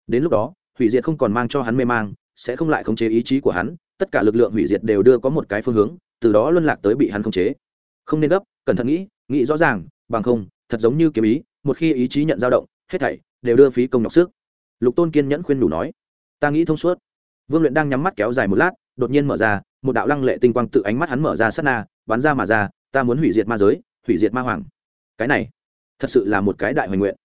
S1: Đến lúc đó, hủy diệt không còn mang cho hắn mê mang, sẽ không lại khống chế ý chí của hắn tất cả lực lượng hủy diệt đều đưa có một cái phương hướng, từ đó luân lạc tới bị hắn khống chế. Không nên gấp, cẩn thận nghĩ nghĩ rõ ràng, bằng không, thật giống như kiếm ý, một khi ý chí nhận dao động, hết thảy đều đưa phí công nhọc sức. Lục tôn kiên nhẫn khuyên đủ nói, ta nghĩ thông suốt. Vương luyện đang nhắm mắt kéo dài một lát, đột nhiên mở ra, một đạo lăng lệ tinh quang tự ánh mắt hắn mở ra sát na, bắn ra mà ra, ta muốn hủy diệt ma giới, hủy diệt ma hoàng. Cái này, thật sự là một cái đại hoành nguyện.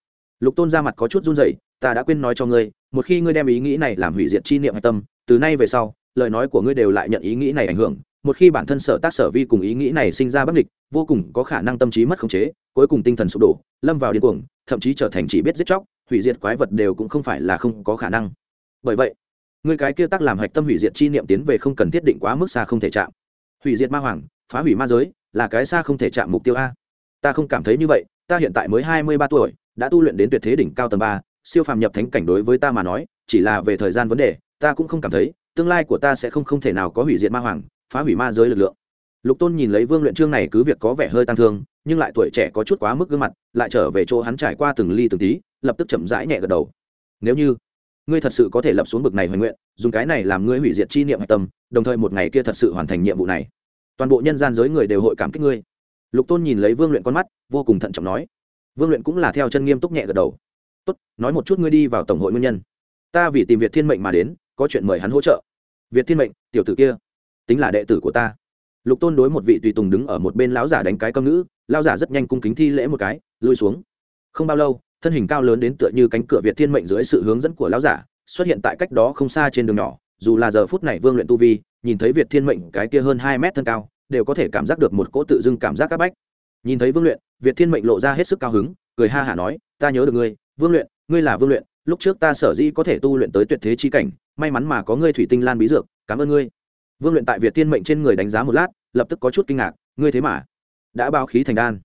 S1: Lục tôn ra mặt có chút run rẩy, ta đã quên nói cho ngươi, một khi ngươi đem ý nghĩ này làm hủy diệt chi niệm hạch tâm, từ nay về sau lời nói của ngươi đều lại nhận ý nghĩ này ảnh hưởng, một khi bản thân sở tác sở vi cùng ý nghĩ này sinh ra bất nghịch, vô cùng có khả năng tâm trí mất khống chế, cuối cùng tinh thần sụp đổ, lâm vào điên cuồng, thậm chí trở thành chỉ biết giết chóc, hủy diệt quái vật đều cũng không phải là không có khả năng. Bởi vậy người cái kia tác làm hạch tâm hủy diệt chi niệm tiến về không cần thiết định quá mức xa không thể chạm. Hủy diệt ma hoàng, phá hủy ma giới, là cái xa không thể chạm mục tiêu a. Ta không cảm thấy như vậy, ta hiện tại mới hai mươi ba tuổi, đã tu luyện đến tuyệt thế đỉnh cao tầng ba, siêu phàm nhập thánh cảnh đối với ta mà nói, chỉ là về thời gian vấn đề, ta cũng không cảm thấy tương lai của ta sẽ không không thể nào có hủy diệt ma hoàng, phá hủy ma giới lực lượng. Lục tôn nhìn lấy vương luyện trương này cứ việc có vẻ hơi tăng thương, nhưng lại tuổi trẻ có chút quá mức gương mặt, lại trở về chỗ hắn trải qua từng ly từng tí, lập tức chậm rãi nhẹ gật đầu. Nếu như ngươi thật sự có thể lập xuống bực này hoài nguyện, dùng cái này làm ngươi hủy diệt chi niệm hạch tâm, đồng thời một ngày kia thật sự hoàn thành nhiệm vụ này, toàn bộ nhân gian giới người đều hội cảm kích ngươi. Lục tôn nhìn lấy vương luyện con mắt, vô cùng thận trọng nói. Vương luyện cũng là theo chân nghiêm túc nhẹ gật đầu. Tốt, nói một chút ngươi đi vào tổng hội nguyên nhân. Ta vì tìm việc thiên mệnh mà đến, có chuyện mời hắn hỗ trợ việt thiên mệnh, tiểu tử kia, tính là đệ tử của ta. Lục tôn đối một vị tùy tùng đứng ở một bên lão giả đánh cái câm ngữ, lão giả rất nhanh cung kính thi lễ một cái, lui xuống. Không bao lâu, thân hình cao lớn đến tựa như cánh cửa việt thiên mệnh dưới sự hướng dẫn của lão giả, xuất hiện tại cách đó không xa trên đường nhỏ. Dù là giờ phút này vương luyện tu vi, nhìn thấy việt thiên mệnh cái kia hơn hai mét thân cao, đều có thể cảm giác được một cỗ tự dưng cảm giác c áp bách. Nhìn thấy vương luyện, việt thiên mệnh lộ ra hết sức cao hứng, cười ha hả nói, ta nhớ được ngươi, vương luyện, ngươi là vương luyện lúc trước ta sở dĩ có thể tu luyện tới tuyệt thế chi cảnh, may mắn mà có ngươi thủy tinh lan bí dược, cảm ơn ngươi. Vương luyện tại việt thiên mệnh trên người đánh giá một lát, lập tức có chút kinh ngạc, ngươi thế mà đã bao khí thành đan.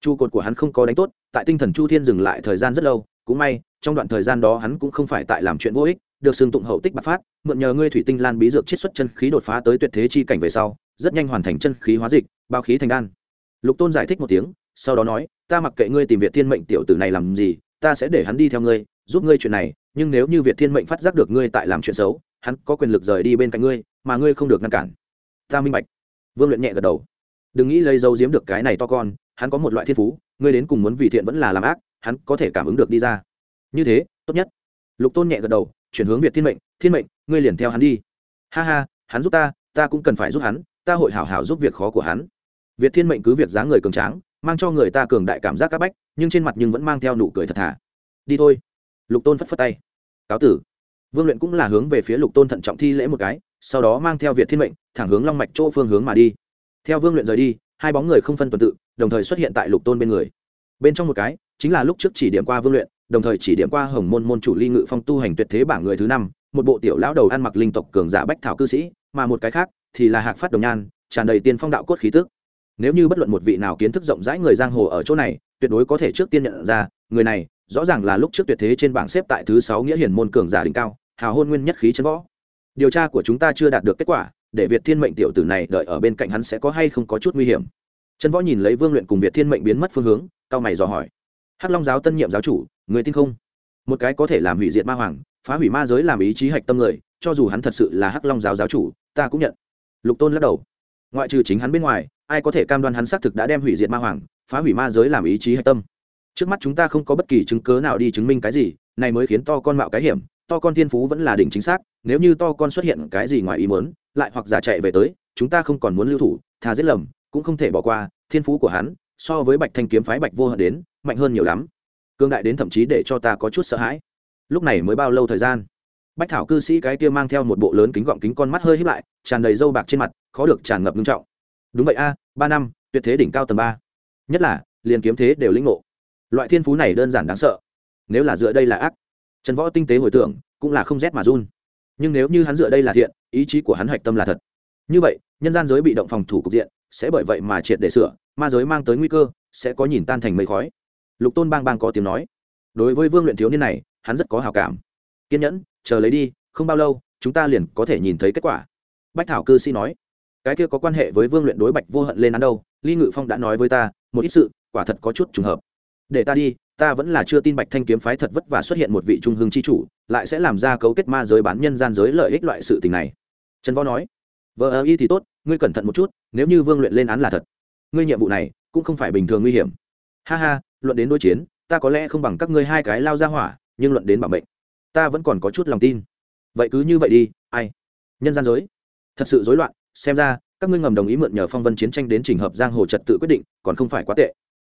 S1: Chu cột của hắn không có đánh tốt, tại tinh thần chu thiên dừng lại thời gian rất lâu, cũng may, trong đoạn thời gian đó hắn cũng không phải tại làm chuyện vô ích, được xương tụng hậu tích bạc phát, mượn nhờ ngươi thủy tinh lan bí dược chiết xuất chân khí đột phá tới tuyệt thế chi cảnh về sau, rất nhanh hoàn thành chân khí hóa dịch bao khí thành đan. Lục tôn giải thích một tiếng, sau đó nói, ta mặc kệ ngươi tìm việt thiên mệnh tiểu tử này làm gì, ta sẽ để hắn đi theo ngươi giúp ngươi chuyện này, nhưng nếu như việt thiên mệnh phát giác được ngươi tại làm chuyện xấu, hắn có quyền lực rời đi bên cạnh ngươi, mà ngươi không được ngăn cản. Ta minh bạch. Vương luyện nhẹ gật đầu. Đừng nghĩ lấy dấu giếm được cái này to con, hắn có một loại thiên phú, ngươi đến cùng muốn vì thiện vẫn là làm ác, hắn có thể cảm ứng được đi ra. Như thế, tốt nhất. Lục tôn nhẹ gật đầu, chuyển hướng việt thiên mệnh thiên mệnh, ngươi liền theo hắn đi. Ha ha, hắn giúp ta ta cũng cần phải giúp hắn, ta hội hảo hảo giúp việc khó của hắn. Việt thiên mệnh cứ việc dáng người cường tráng, mang cho người ta cường đại cảm giác c áp bách, nhưng trên mặt nhưng vẫn mang theo nụ cười thật thà. Đi thôi lục tôn phất phất tay. Cáo tử. Vương luyện cũng là hướng về phía lục tôn thận trọng thi lễ một cái, sau đó mang theo việt thiên mệnh, thẳng hướng long mạch chỗ phương hướng mà đi. Theo vương luyện rời đi, hai bóng người không phân tuần tự, đồng thời xuất hiện tại lục tôn bên người. Bên trong một cái, chính là lúc trước chỉ điểm qua vương luyện, đồng thời chỉ điểm qua hồng môn môn chủ ly ngự phong tu hành tuyệt thế bảng người thứ năm, một bộ tiểu lão đầu ăn mặc linh tộc cường giả bách thảo cư sĩ, mà một cái khác thì là hạc phát đồng nhan, tràn đầy tiên phong đạo cốt khí tức. Nếu như bất luận một vị nào kiến thức rộng rãi người giang hồ ở chỗ này, tuyệt đối có thể trước tiên nhận ra, người này rõ ràng là lúc trước tuyệt thế trên bảng xếp tại thứ sáu nghĩa hiển môn cường giả đỉnh cao, hào hôn nguyên nhất khí chân võ. Điều tra của chúng ta chưa đạt được kết quả, để việt thiên mệnh tiểu tử này đợi ở bên cạnh hắn sẽ có hay không có chút nguy hiểm. Chân võ nhìn lấy vương luyện cùng việt thiên mệnh biến mất phương hướng, cao mày dò hỏi. Hắc long giáo tân nhiệm giáo chủ, người tin không? Một cái có thể làm hủy diệt ma hoàng, phá hủy ma giới làm ý chí hạch tâm người, cho dù hắn thật sự là hắc long giáo giáo chủ, ta cũng nhận. Lục tôn lắc đầu. Ngoại trừ chính hắn bên ngoài, ai có thể cam đoan hắn xác thực đã đem hủy diệt ma hoàng, phá hủy ma giới làm ý chí hạch tâm? Trước mắt chúng ta không có bất kỳ chứng cớ nào đi chứng minh cái gì, này mới khiến to con mạo cái hiểm, to con thiên phú vẫn là đỉnh chính xác, nếu như to con xuất hiện cái gì ngoài ý muốn, lại hoặc giả chạy về tới, chúng ta không còn muốn lưu thủ, thà giết lầm, cũng không thể bỏ qua, thiên phú của hắn, so với bạch thanh kiếm phái bạch vô hận đến, mạnh hơn nhiều lắm. Cương đại đến thậm chí để cho ta có chút sợ hãi. Lúc này mới bao lâu thời gian? Bách thảo cư sĩ cái kia mang theo một bộ lớn kính gọng kính con mắt hơi hít lại, tràn đầy râu bạc trên mặt, khó được tràn ngập nghiêm trọng. Đúng vậy a, ba năm, tuyệt thế đỉnh cao tầng ba. Nhất là, liền kiếm thế đều lĩnh ngộ loại thiên phú này đơn giản đáng sợ. Nếu là dựa đây là ác, trần võ tinh tế hồi tưởng, cũng là không rét mà run. Nhưng nếu như hắn dựa đây là thiện, ý chí của hắn hạch tâm là thật. Như vậy, nhân gian giới bị động phòng thủ cục diện, sẽ bởi vậy mà triệt để sửa, ma giới mang tới nguy cơ, sẽ có nhìn tan thành mây khói. Lục tôn bang bang có tiếng nói. Đối với vương luyện thiếu niên này, hắn rất có hào cảm. Kiên nhẫn, chờ lấy đi, không bao lâu, chúng ta liền có thể nhìn thấy kết quả. Bách thảo cư sĩ nói. Cái kia có quan hệ với vương luyện đối bạch vô hận lên án đâu? Ly ngự phong đã nói với ta, một ít sự, quả thật có chút trùng hợp để ta đi, ta vẫn là chưa tin bạch thanh kiếm phái thật vất và xuất hiện một vị trung hưng chi chủ, lại sẽ làm ra cấu kết ma giới bán nhân gian giới lợi ích loại sự tình này. Trần võ nói. Vợ ơ y thì tốt, ngươi cẩn thận một chút, nếu như vương luyện lên án là thật, ngươi nhiệm vụ này cũng không phải bình thường nguy hiểm. Ha ha, luận đến đối chiến, ta có lẽ không bằng các ngươi hai cái lao ra hỏa, nhưng luận đến bảo mệnh, ta vẫn còn có chút lòng tin. Vậy cứ như vậy đi, ai? Nhân gian giới? Thật sự rối loạn, xem ra, các ngươi ngầm đồng ý mượn nhờ phong vân chiến tranh đến trình hợp giang hồ trật tự quyết định, còn không phải quá tệ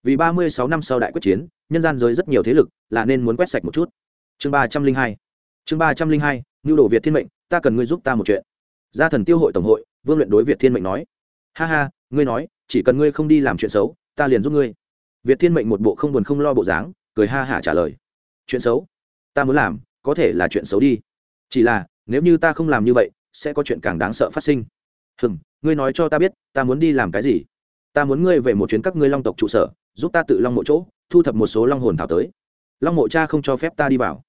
S1: vì ba mươi sáu năm sau đại quyết chiến, nhân gian giới rất nhiều thế lực là nên muốn quét sạch một chút. Chương ba trăm linh hai. Chương ba trăm linh hai nhu đồ việt thiên mệnh, ta cần ngươi giúp ta một chuyện. Gia thần tiêu hội tổng hội, vương luyện đối việt thiên mệnh nói. Ha ha, ngươi nói, chỉ cần ngươi không đi làm chuyện xấu, ta liền giúp ngươi. Việt thiên mệnh một bộ không buồn không lo bộ dáng, cười ha hả trả lời. Chuyện xấu? Ta muốn làm, có thể là chuyện xấu đi. Chỉ là, nếu như ta không làm như vậy, sẽ có chuyện càng đáng sợ phát sinh. Hừng ngươi nói cho ta biết, ta muốn đi làm cái gì? Ta muốn ngươi về một chuyến các ngươi long tộc trụ sở giúp ta tự long mộ chỗ, thu thập một số long hồn thảo tới. Long mộ cha không cho phép ta đi vào.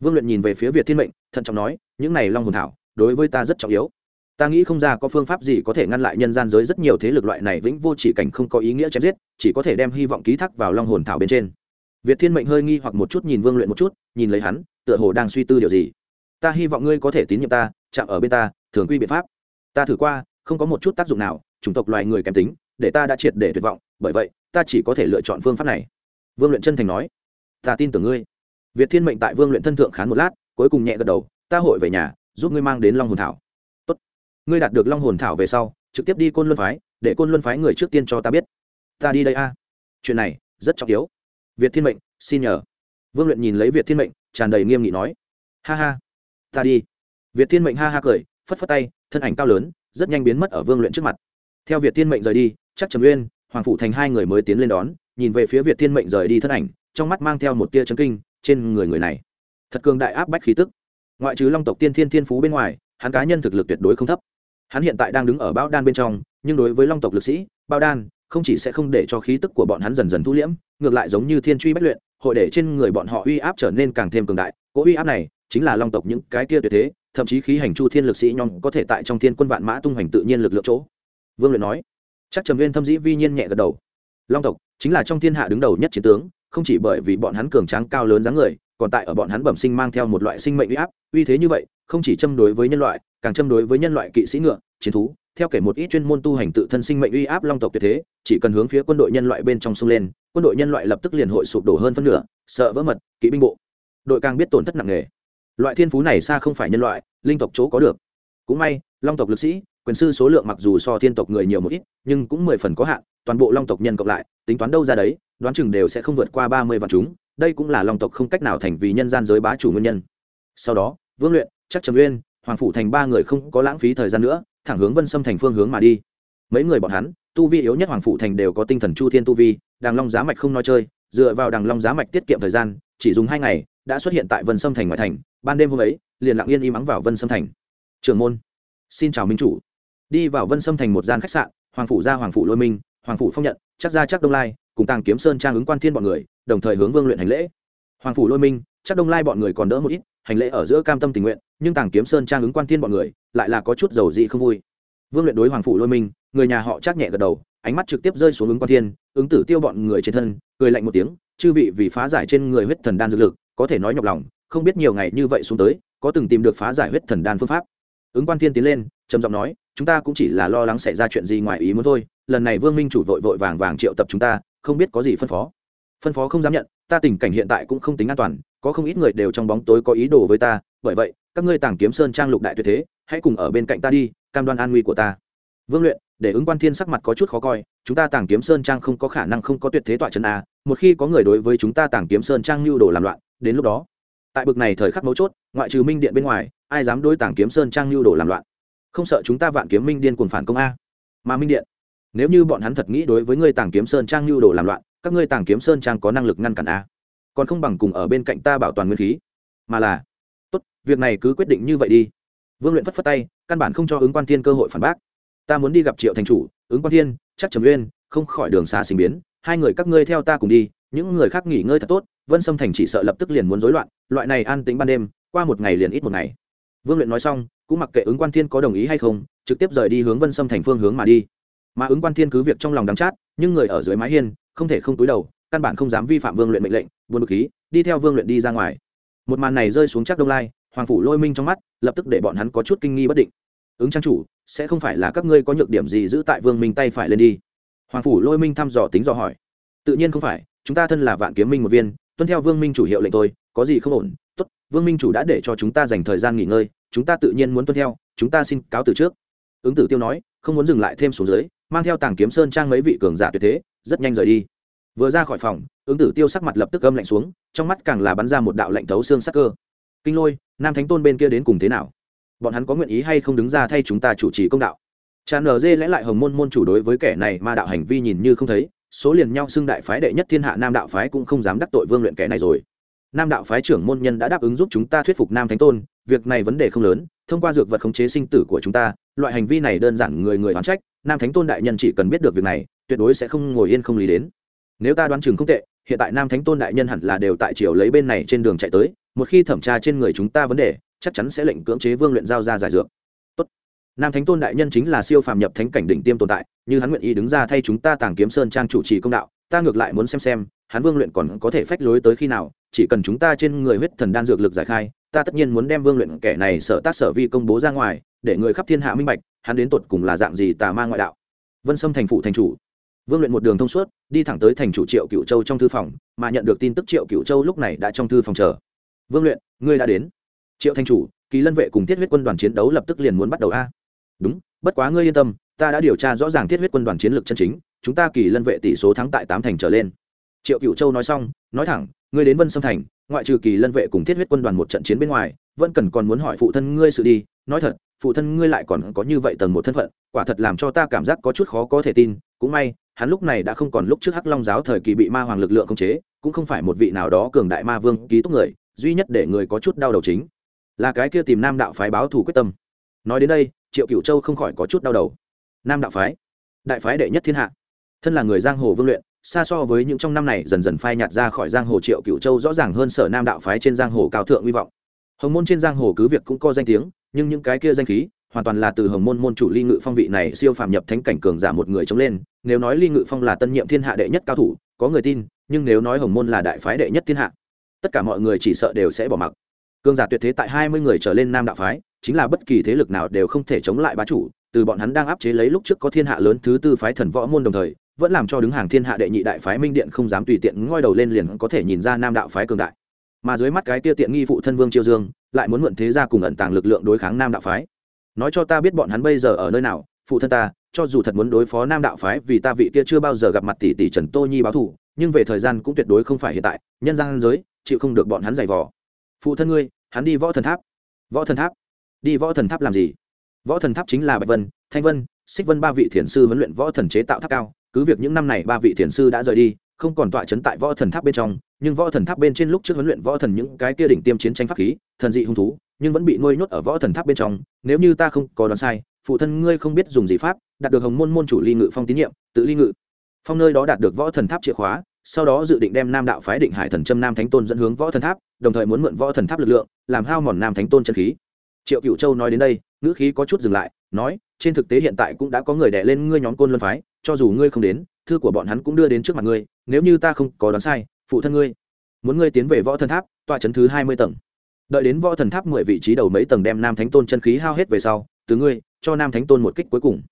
S1: Vương luyện nhìn về phía việt thiên mệnh, thận trọng nói, những này long hồn thảo, đối với ta rất trọng yếu. Ta nghĩ không ra có phương pháp gì có thể ngăn lại nhân gian giới rất nhiều thế lực loại này vĩnh vô chỉ cảnh không có ý nghĩa chém giết, chỉ có thể đem hy vọng ký thác vào long hồn thảo bên trên. Việt thiên mệnh hơi nghi hoặc một chút nhìn vương luyện một chút, nhìn lấy hắn, tựa hồ đang suy tư điều gì. Ta hy vọng ngươi có thể tín nhiệm ta, chạm ở bên ta, thường quy biện pháp. Ta thử qua, không có một chút tác dụng nào, chủng tộc loài người kém tính, để ta đã triệt để tuyệt vọng, bởi vậy ta chỉ có thể lựa chọn phương pháp này. Vương luyện chân thành nói, ta tin tưởng ngươi. Việt thiên mệnh tại vương luyện thân thượng khán một lát, cuối cùng nhẹ gật đầu, ta hội về nhà, giúp ngươi mang đến long hồn thảo. Tốt. ngươi đạt được long hồn thảo về sau, trực tiếp đi côn luân phái, để côn luân phái người trước tiên cho ta biết. Ta đi đây a. Chuyện này, rất trọng yếu. Việt thiên mệnh, xin nhờ. Vương luyện nhìn lấy việt thiên mệnh, tràn đầy nghiêm nghị nói, ha ha, ta đi. Việt thiên mệnh ha ha cười, phất phất tay, thân ảnh cao lớn, rất nhanh biến mất ở vương luyện trước mặt. Theo việt thiên mệnh rời đi, chắc trầm uyên hoàng phụ thành hai người mới tiến lên đón, nhìn về phía việt thiên mệnh rời đi thân ảnh, trong mắt mang theo một tia chấn kinh, trên người người này. Thật cường đại áp bách khí tức. Ngoại trừ long tộc tiên thiên thiên phú bên ngoài, hắn cá nhân thực lực tuyệt đối không thấp. Hắn hiện tại đang đứng ở bao đan bên trong, nhưng đối với long tộc lực sĩ bao đan không chỉ sẽ không để cho khí tức của bọn hắn dần dần thu liễm, ngược lại giống như thiên truy bách luyện, hội để trên người bọn họ uy áp trở nên càng thêm cường đại. Cỗ uy áp này chính là long tộc những cái kia tuyệt thế, thậm chí khí hành chu thiên lực sĩ nhóm có thể tại trong thiên quân vạn mã tung hoành tự nhiên lực lượng chỗ. Vương luyện nói chắc trầm viên thâm dĩ vi nhiên nhẹ gật đầu. Long tộc chính là trong thiên hạ đứng đầu nhất chiến tướng, không chỉ bởi vì bọn hắn cường tráng cao lớn dáng người, còn tại ở bọn hắn bẩm sinh mang theo một loại sinh mệnh uy áp, uy thế như vậy, không chỉ châm đối với nhân loại, càng châm đối với nhân loại kỵ sĩ ngựa, chiến thú, theo kể một ít chuyên môn tu hành tự thân sinh mệnh uy áp long tộc tuyệt thế, chỉ cần hướng phía quân đội nhân loại bên trong sông lên, quân đội nhân loại lập tức liền hội sụp đổ hơn phân nửa, sợ vỡ mật, kỵ binh bộ. Đội càng biết tổn thất nặng nề. Loại thiên phú này xa không phải nhân loại, linh tộc chỗ có được. Cũng may, long tộc lực sĩ quyền sư số lượng mặc dù so thiên tộc người nhiều một ít, nhưng cũng mười phần có hạn, toàn bộ long tộc nhân cộng lại, tính toán đâu ra đấy, đoán chừng đều sẽ không vượt qua ba mươi vạn chúng, đây cũng là long tộc không cách nào thành vì nhân gian giới bá chủ nguyên nhân. Sau đó, vương luyện, chắc trầm uyên, hoàng phủ thành ba người không có lãng phí thời gian nữa, thẳng hướng vân xâm thành phương hướng mà đi. Mấy người bọn hắn, tu vi yếu nhất hoàng phủ thành đều có tinh thần chu thiên tu vi đàng long giá mạch không nói chơi, dựa vào đàng long giá mạch tiết kiệm thời gian, chỉ dùng hai ngày, đã xuất hiện tại vân sâm thành ngoại thành, ban đêm hôm ấy, liền lặng yên im ắng vào vân sâm thành. Trường môn, xin chào minh chủ đi vào vân sâm thành một gian khách sạn, hoàng phủ gia hoàng phủ lôi minh, hoàng phủ phong nhận, chắc ra chắc đông lai, cùng tàng kiếm sơn trang ứng quan thiên bọn người, đồng thời hướng vương luyện hành lễ. Hoàng phủ lôi minh, chắc đông lai bọn người còn đỡ một ít, hành lễ ở giữa cam tâm tình nguyện, nhưng tàng kiếm sơn trang ứng quan thiên bọn người, lại là có chút dầu dị không vui. Vương luyện đối hoàng phủ lôi minh, người nhà họ chắc nhẹ gật đầu, ánh mắt trực tiếp rơi xuống ứng quan thiên, ứng tử tiêu bọn người trên thân, cười lạnh một tiếng, chư vị vì phá giải trên người huyết thần đan dược lực, có thể nói nhọc lòng, không biết nhiều ngày như vậy xuống tới, có từng tìm được phá giải huyết thần đan phương pháp. Ứng quan thiên tiến lên, trầm giọng nói chúng ta cũng chỉ là lo lắng xảy ra chuyện gì ngoài ý muốn thôi, lần này vương minh chủ vội vội vàng vàng triệu tập chúng ta, không biết có gì phân phó. Phân phó không dám nhận, ta tình cảnh hiện tại cũng không tính an toàn, có không ít người đều trong bóng tối có ý đồ với ta, bởi vậy, các ngươi tàng kiếm sơn trang lục đại tuyệt thế, hãy cùng ở bên cạnh ta đi, cam đoan an nguy của ta. Vương luyện, để ứng quan thiên sắc mặt có chút khó coi, chúng ta tàng kiếm sơn trang không có khả năng không có tuyệt thế tọa chân a, một khi có người đối với chúng ta tàng kiếm sơn trang mưu đồ làm loạn, đến lúc đó, tại bực này thời khắc mấu chốt, ngoại trừ minh điện bên ngoài, ai dám đối tàng kiếm sơn trang mưu đồ làm loạn? Không sợ chúng ta vạn kiếm minh điên cuồng phản công a. Mà minh điện, nếu như bọn hắn thật nghĩ đối với ngươi tàng kiếm sơn trang lưu đồ làm loạn, các ngươi tàng kiếm sơn trang có năng lực ngăn cản a. Còn không bằng cùng ở bên cạnh ta bảo toàn nguyên khí. Mà là, tốt, việc này cứ quyết định như vậy đi. Vương luyện phất phất tay, căn bản không cho ứng quan thiên cơ hội phản bác. Ta muốn đi gặp triệu thành chủ, ứng quan thiên, chắc trầm uyên, không khỏi đường xa sinh biến. Hai người các ngươi theo ta cùng đi, những người khác nghỉ ngơi thật tốt, vân sâm thành chỉ sợ lập tức liền muốn rối loạn, loại này an tính ban đêm, qua một ngày liền ít một ngày vương luyện nói xong, cũng mặc kệ ứng quan thiên có đồng ý hay không, trực tiếp rời đi hướng vân sâm thành phương hướng mà đi. Mà ứng quan thiên cứ việc trong lòng đắm chát, nhưng người ở dưới mái hiên, không thể không túi đầu, căn bản không dám vi phạm vương luyện mệnh lệnh buôn bực khí, đi theo vương luyện đi ra ngoài. Một màn này rơi xuống chắc đông lai, hoàng phủ lôi minh trong mắt, lập tức để bọn hắn có chút kinh nghi bất định. Ứng trang chủ, sẽ không phải là các ngươi có nhược điểm gì giữ tại vương minh tay phải lên đi? Hoàng phủ lôi minh thăm dò tính dò hỏi. Tự nhiên không phải, chúng ta thân là vạn kiếm minh một viên, tuân theo vương minh chủ hiệu lệnh tôi có gì không ổn, tốt vương minh chủ đã để cho chúng ta dành thời gian nghỉ ngơi, chúng ta tự nhiên muốn tuân theo, chúng ta xin cáo từ trước. Ứng tử tiêu nói, không muốn dừng lại thêm xuống dưới, mang theo tàng kiếm sơn trang mấy vị cường giả tuyệt thế, rất nhanh rời đi. Vừa ra khỏi phòng, ứng tử tiêu sắc mặt lập tức âm lạnh xuống, trong mắt càng là bắn ra một đạo lạnh thấu xương sắc cơ. Kinh lôi, nam thánh tôn bên kia đến cùng thế nào? Bọn hắn có nguyện ý hay không đứng ra thay chúng ta chủ trì công đạo? Tràn lờ dê lẽ lại hồng môn môn chủ đối với kẻ này ma đạo hành vi nhìn như không thấy, số liền nhau xưng đại phái đệ nhất thiên hạ nam đạo phái cũng không dám đắc tội vương luyện kẻ này rồi nam đạo phái trưởng môn nhân đã đáp ứng giúp chúng ta thuyết phục nam thánh tôn, việc này vấn đề không lớn, thông qua dược vật khống chế sinh tử của chúng ta, loại hành vi này đơn giản người người oán trách, nam thánh tôn đại nhân chỉ cần biết được việc này, tuyệt đối sẽ không ngồi yên không lý đến nếu ta đoán chừng không tệ, hiện tại nam thánh tôn đại nhân hẳn là đều tại triều lấy bên này trên đường chạy tới, một khi thẩm tra trên người chúng ta vấn đề, chắc chắn sẽ lệnh cưỡng chế vương luyện giao ra giải dược Tốt. nam thánh tôn đại nhân chính là siêu phàm nhập thánh cảnh đỉnh tiêm tồn tại, như hắn nguyện ý đứng ra thay chúng ta tàng kiếm sơn trang chủ trì công đạo, ta ngược lại muốn xem xem, hắn vương luyện còn có thể phách lối tới khi nào chỉ cần chúng ta trên người huyết thần đan dược lực giải khai, ta tất nhiên muốn đem vương luyện kẻ này sở tác sở vi công bố ra ngoài, để người khắp thiên hạ minh bạch, hắn đến tột cùng là dạng gì tà ma ngoại đạo. Vân sâm thành phụ thành chủ. Vương luyện một đường thông suốt, đi thẳng tới thành chủ triệu cựu châu trong thư phòng, mà nhận được tin tức triệu cựu châu lúc này đã trong thư phòng chờ. Vương luyện, ngươi đã đến. Triệu thành chủ, kỳ lân vệ cùng thiết huyết quân đoàn chiến đấu lập tức liền muốn bắt đầu a. Đúng, bất quá ngươi yên tâm, ta đã điều tra rõ ràng thiết huyết quân đoàn chiến lược chân chính, chúng ta kỳ lân vệ tỷ số thắng tại tám thành trở lên. Triệu cựu châu nói xong nói thẳng, ngươi đến vân sâm thành, ngoại trừ kỳ lân vệ cùng thiết huyết quân đoàn một trận chiến bên ngoài, vẫn cần còn muốn hỏi phụ thân ngươi sự đi. Nói thật, phụ thân ngươi lại còn có như vậy tầng một thân phận, quả thật làm cho ta cảm giác có chút khó có thể tin. Cũng may, hắn lúc này đã không còn lúc trước hắc long giáo thời kỳ bị ma hoàng lực lượng khống chế, cũng không phải một vị nào đó cường đại ma vương ký túc người, duy nhất để người có chút đau đầu chính là cái kia tìm nam đạo phái báo thù quyết tâm. Nói đến đây, triệu Cửu châu không khỏi có chút đau đầu. Nam đạo phái, đại phái đệ nhất thiên hạ, thân là người giang hồ vương luyện xa so với những trong năm này, dần dần phai nhạt ra khỏi giang hồ triệu cựu châu rõ ràng hơn sở nam đạo phái trên giang hồ cao thượng hy vọng. Hồng môn trên giang hồ cứ việc cũng có danh tiếng, nhưng những cái kia danh khí, hoàn toàn là từ hồng môn môn chủ ly ngự phong vị này siêu phàm nhập thánh cảnh cường giả một người chống lên. Nếu nói ly ngự phong là tân nhiệm thiên hạ đệ nhất cao thủ, có người tin, nhưng nếu nói hồng môn là đại phái đệ nhất thiên hạ, tất cả mọi người chỉ sợ đều sẽ bỏ mặc. Cường giả tuyệt thế tại hai mươi người trở lên nam đạo phái, chính là bất kỳ thế lực nào đều không thể chống lại bá chủ, từ bọn hắn đang áp chế lấy lúc trước có thiên hạ lớn thứ tư phái thần võ môn đồng thời vẫn làm cho đứng hàng thiên hạ đệ nhị đại phái minh điện không dám tùy tiện ngoi đầu lên liền có thể nhìn ra nam đạo phái cường đại. Mà dưới mắt cái tia tiện nghi phụ thân vương triều dương, lại muốn mượn thế ra cùng ẩn tàng lực lượng đối kháng nam đạo phái. Nói cho ta biết bọn hắn bây giờ ở nơi nào, phụ thân ta, cho dù thật muốn đối phó nam đạo phái vì ta vị kia chưa bao giờ gặp mặt tỷ tỷ trần tô nhi báo thủ nhưng về thời gian cũng tuyệt đối không phải hiện tại, nhân gian giới, chịu không được bọn hắn giày vò. Phụ thân ngươi, hắn đi võ thần tháp. Võ thần tháp? Đi võ thần tháp làm gì? Võ thần tháp chính là bạch vân, thanh vân, xích vân ba vị thiền sư huấn luyện võ thần chế tạo tháp cao cứ việc những năm này ba vị thiền sư đã rời đi, không còn tọa chấn tại võ thần tháp bên trong, nhưng võ thần tháp bên trên lúc trước huấn luyện võ thần những cái kia đỉnh tiêm chiến tranh pháp khí, thần dị hung thú, nhưng vẫn bị nuôi nhốt ở võ thần tháp bên trong. Nếu như ta không có đoán sai, phụ thân ngươi không biết dùng gì pháp, đạt được hồng môn môn chủ ly ngự phong tín nhiệm, tự ly ngự. Phong nơi đó đạt được võ thần tháp chìa khóa, sau đó dự định đem nam đạo phái định hải thần trâm nam thánh tôn dẫn hướng võ thần tháp, đồng thời muốn mượn võ thần tháp lực lượng, làm hao mòn nam thánh tôn chân khí. Triệu cựu châu nói đến đây, ngữ khí có chút dừng lại, nói, trên thực tế hiện tại cũng đã có người đẻ lên ngươi nhóm côn luân phái cho dù ngươi không đến, thư của bọn hắn cũng đưa đến trước mặt ngươi, nếu như ta không có đoán sai, phụ thân ngươi muốn ngươi tiến về võ thần tháp, tọa chấn thứ hai mươi tầng. Đợi đến võ thần tháp mười vị trí đầu mấy tầng đem nam thánh tôn chân khí hao hết về sau, từ ngươi cho nam thánh tôn một kích cuối cùng.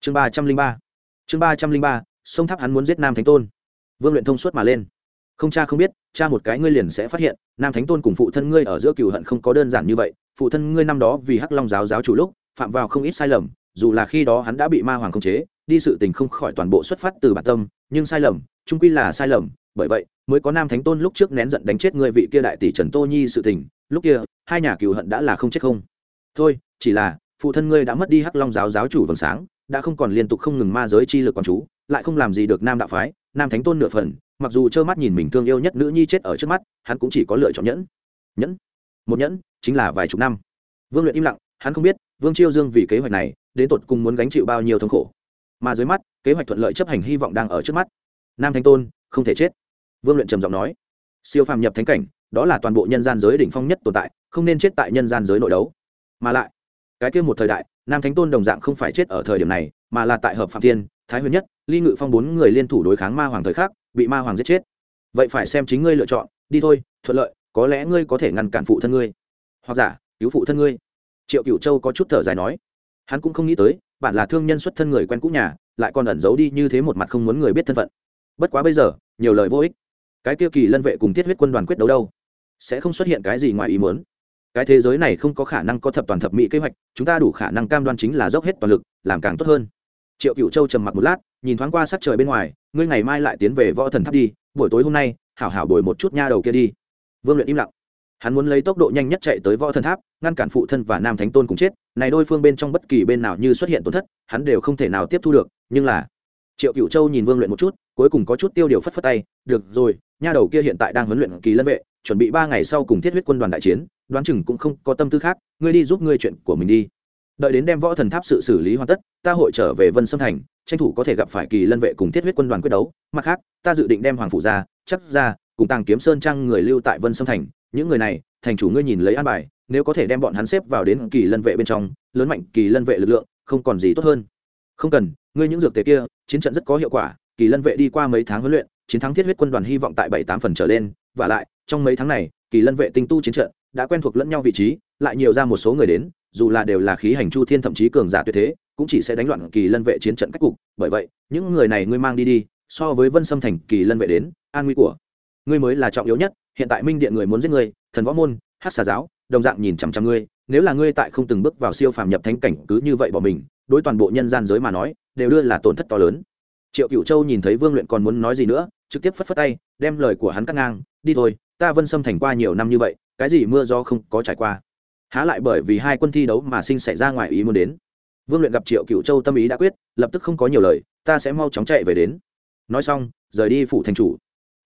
S1: Chương ba trăm linh ba. Chương ba trăm linh ba, sông tháp hắn muốn giết nam thánh tôn. Vương luyện thông suốt mà lên. Không, cha không biết, cha một cái ngươi liền sẽ phát hiện, nam thánh tôn cùng phụ thân ngươi ở giữa cựu hận không có đơn giản như vậy. Phụ thân ngươi năm đó vì hắc long giáo giáo chủ lúc, phạm vào không ít sai lầm dù là khi đó hắn đã bị ma hoàng khống chế, đi sự tình không khỏi toàn bộ xuất phát từ bản tâm, nhưng sai lầm, trung quy là sai lầm, bởi vậy mới có nam thánh tôn lúc trước nén giận đánh chết người vị kia đại tỷ trần tô nhi sự tình, lúc kia, hai nhà cừu hận đã là không chết không. Thôi, chỉ là, phụ thân ngươi đã mất đi hắc long giáo giáo chủ vầng sáng, đã không còn liên tục không ngừng ma giới chi lực quán chú, lại không làm gì được nam đạo phái, nam thánh tôn nửa phần, mặc dù trơ mắt nhìn mình thương yêu nhất nữ nhi chết ở trước mắt, hắn cũng chỉ có lựa chọn nhẫn. Nhẫn? Một nhẫn, chính là vài chục năm. Vương luyện im lặng, hắn không biết vương chiêu dương vì kế hoạch này, đến tột cùng muốn gánh chịu bao nhiêu thống khổ. Mà dưới mắt, kế hoạch thuận lợi chấp hành hy vọng đang ở trước mắt. Nam thánh tôn, không thể chết. Vương luyện trầm giọng nói. Siêu phàm nhập thánh cảnh, đó là toàn bộ nhân gian giới đỉnh phong nhất tồn tại, không nên chết tại nhân gian giới nội đấu. Mà lại, cái kia một thời đại, nam thánh tôn đồng dạng không phải chết ở thời điểm này, mà là tại hợp phạm thiên, thái huyền nhất, ly ngự phong bốn người liên thủ đối kháng ma hoàng thời khắc, bị ma hoàng giết chết. Vậy phải xem chính ngươi lựa chọn, đi thôi, thuận lợi, có lẽ ngươi có thể ngăn cản phụ thân ngươi. Hoặc giả, cứu phụ thân ngươi triệu cựu châu có chút thở dài nói, hắn cũng không nghĩ tới, bạn là thương nhân xuất thân người quen cũ nhà, lại còn ẩn giấu đi như thế một mặt không muốn người biết thân phận. Bất quá bây giờ, nhiều lời vô ích. Cái tiêu kỳ lân vệ cùng tiết huyết quân đoàn quyết đấu đâu? Sẽ không xuất hiện cái gì ngoài ý muốn. Cái thế giới này không có khả năng có thập toàn thập mỹ kế hoạch, chúng ta đủ khả năng cam đoan chính là dốc hết toàn lực, làm càng tốt hơn. Triệu cựu châu trầm mặc một lát, nhìn thoáng qua sắc trời bên ngoài, ngươi ngày mai lại tiến về võ thần tháp đi, buổi tối hôm nay, hảo hảo đổi một chút nha đầu kia đi. Vương luyện im lặng hắn muốn lấy tốc độ nhanh nhất chạy tới võ thần tháp, ngăn cản phụ thân và nam thánh tôn cùng chết. Này đôi phương bên trong bất kỳ bên nào như xuất hiện tổn thất, hắn đều không thể nào tiếp thu được, nhưng là triệu cựu châu nhìn vương luyện một chút, cuối cùng có chút tiêu điều phất phất tay, được rồi, nha đầu kia hiện tại đang huấn luyện kỳ lân vệ, chuẩn bị ba ngày sau cùng thiết huyết quân đoàn đại chiến, đoán chừng cũng không có tâm tư khác, ngươi đi giúp ngươi chuyện của mình đi. Đợi đến đem võ thần tháp sự xử lý hoàn tất, ta hội trở về vân sâm thành, tranh thủ có thể gặp phải kỳ lân vệ cùng thiết huyết quân đoàn quyết đấu. Mặt khác, ta dự định đem hoàng phụ ra, chắc ra, cùng tàng kiếm sơn trang người lưu tại vân sâm thành những người này, thành chủ ngươi nhìn lấy an bài, nếu có thể đem bọn hắn xếp vào đến kỳ lân vệ bên trong, lớn mạnh kỳ lân vệ lực lượng, không còn gì tốt hơn. Không cần, ngươi những dược tế kia, chiến trận rất có hiệu quả, kỳ lân vệ đi qua mấy tháng huấn luyện, chiến thắng thiết huyết quân đoàn hy vọng tại bảy tám phần trở lên, và lại, trong mấy tháng này, kỳ lân vệ tinh tu chiến trận đã quen thuộc lẫn nhau vị trí, lại nhiều ra một số người đến, dù là đều là khí hành chu thiên thậm chí cường giả tuyệt thế, cũng chỉ sẽ đánh loạn kỳ lân vệ chiến trận cách cục. Bởi vậy, những người này ngươi mang đi đi, so với vân sâm thành kỳ lân vệ đến, an nguy của ngươi mới là trọng yếu nhất hiện tại minh điện người muốn giết ngươi, thần võ môn, hát xà giáo, đồng dạng nhìn chằm chằm ngươi, nếu là ngươi tại không từng bước vào siêu phàm nhập thánh cảnh cứ như vậy bỏ mình, đối toàn bộ nhân gian giới mà nói, đều đưa là tổn thất to lớn. Triệu cựu châu nhìn thấy vương luyện còn muốn nói gì nữa, trực tiếp phất phất tay, đem lời của hắn cắt ngang, đi thôi, ta vân xâm thành qua nhiều năm như vậy, cái gì mưa do không có trải qua. Há lại bởi vì hai quân thi đấu mà sinh xảy ra ngoài ý muốn đến. Vương luyện gặp triệu cựu châu tâm ý đã quyết, lập tức không có nhiều lời, ta sẽ mau chóng chạy về đến. Nói xong, rời đi phủ thành chủ.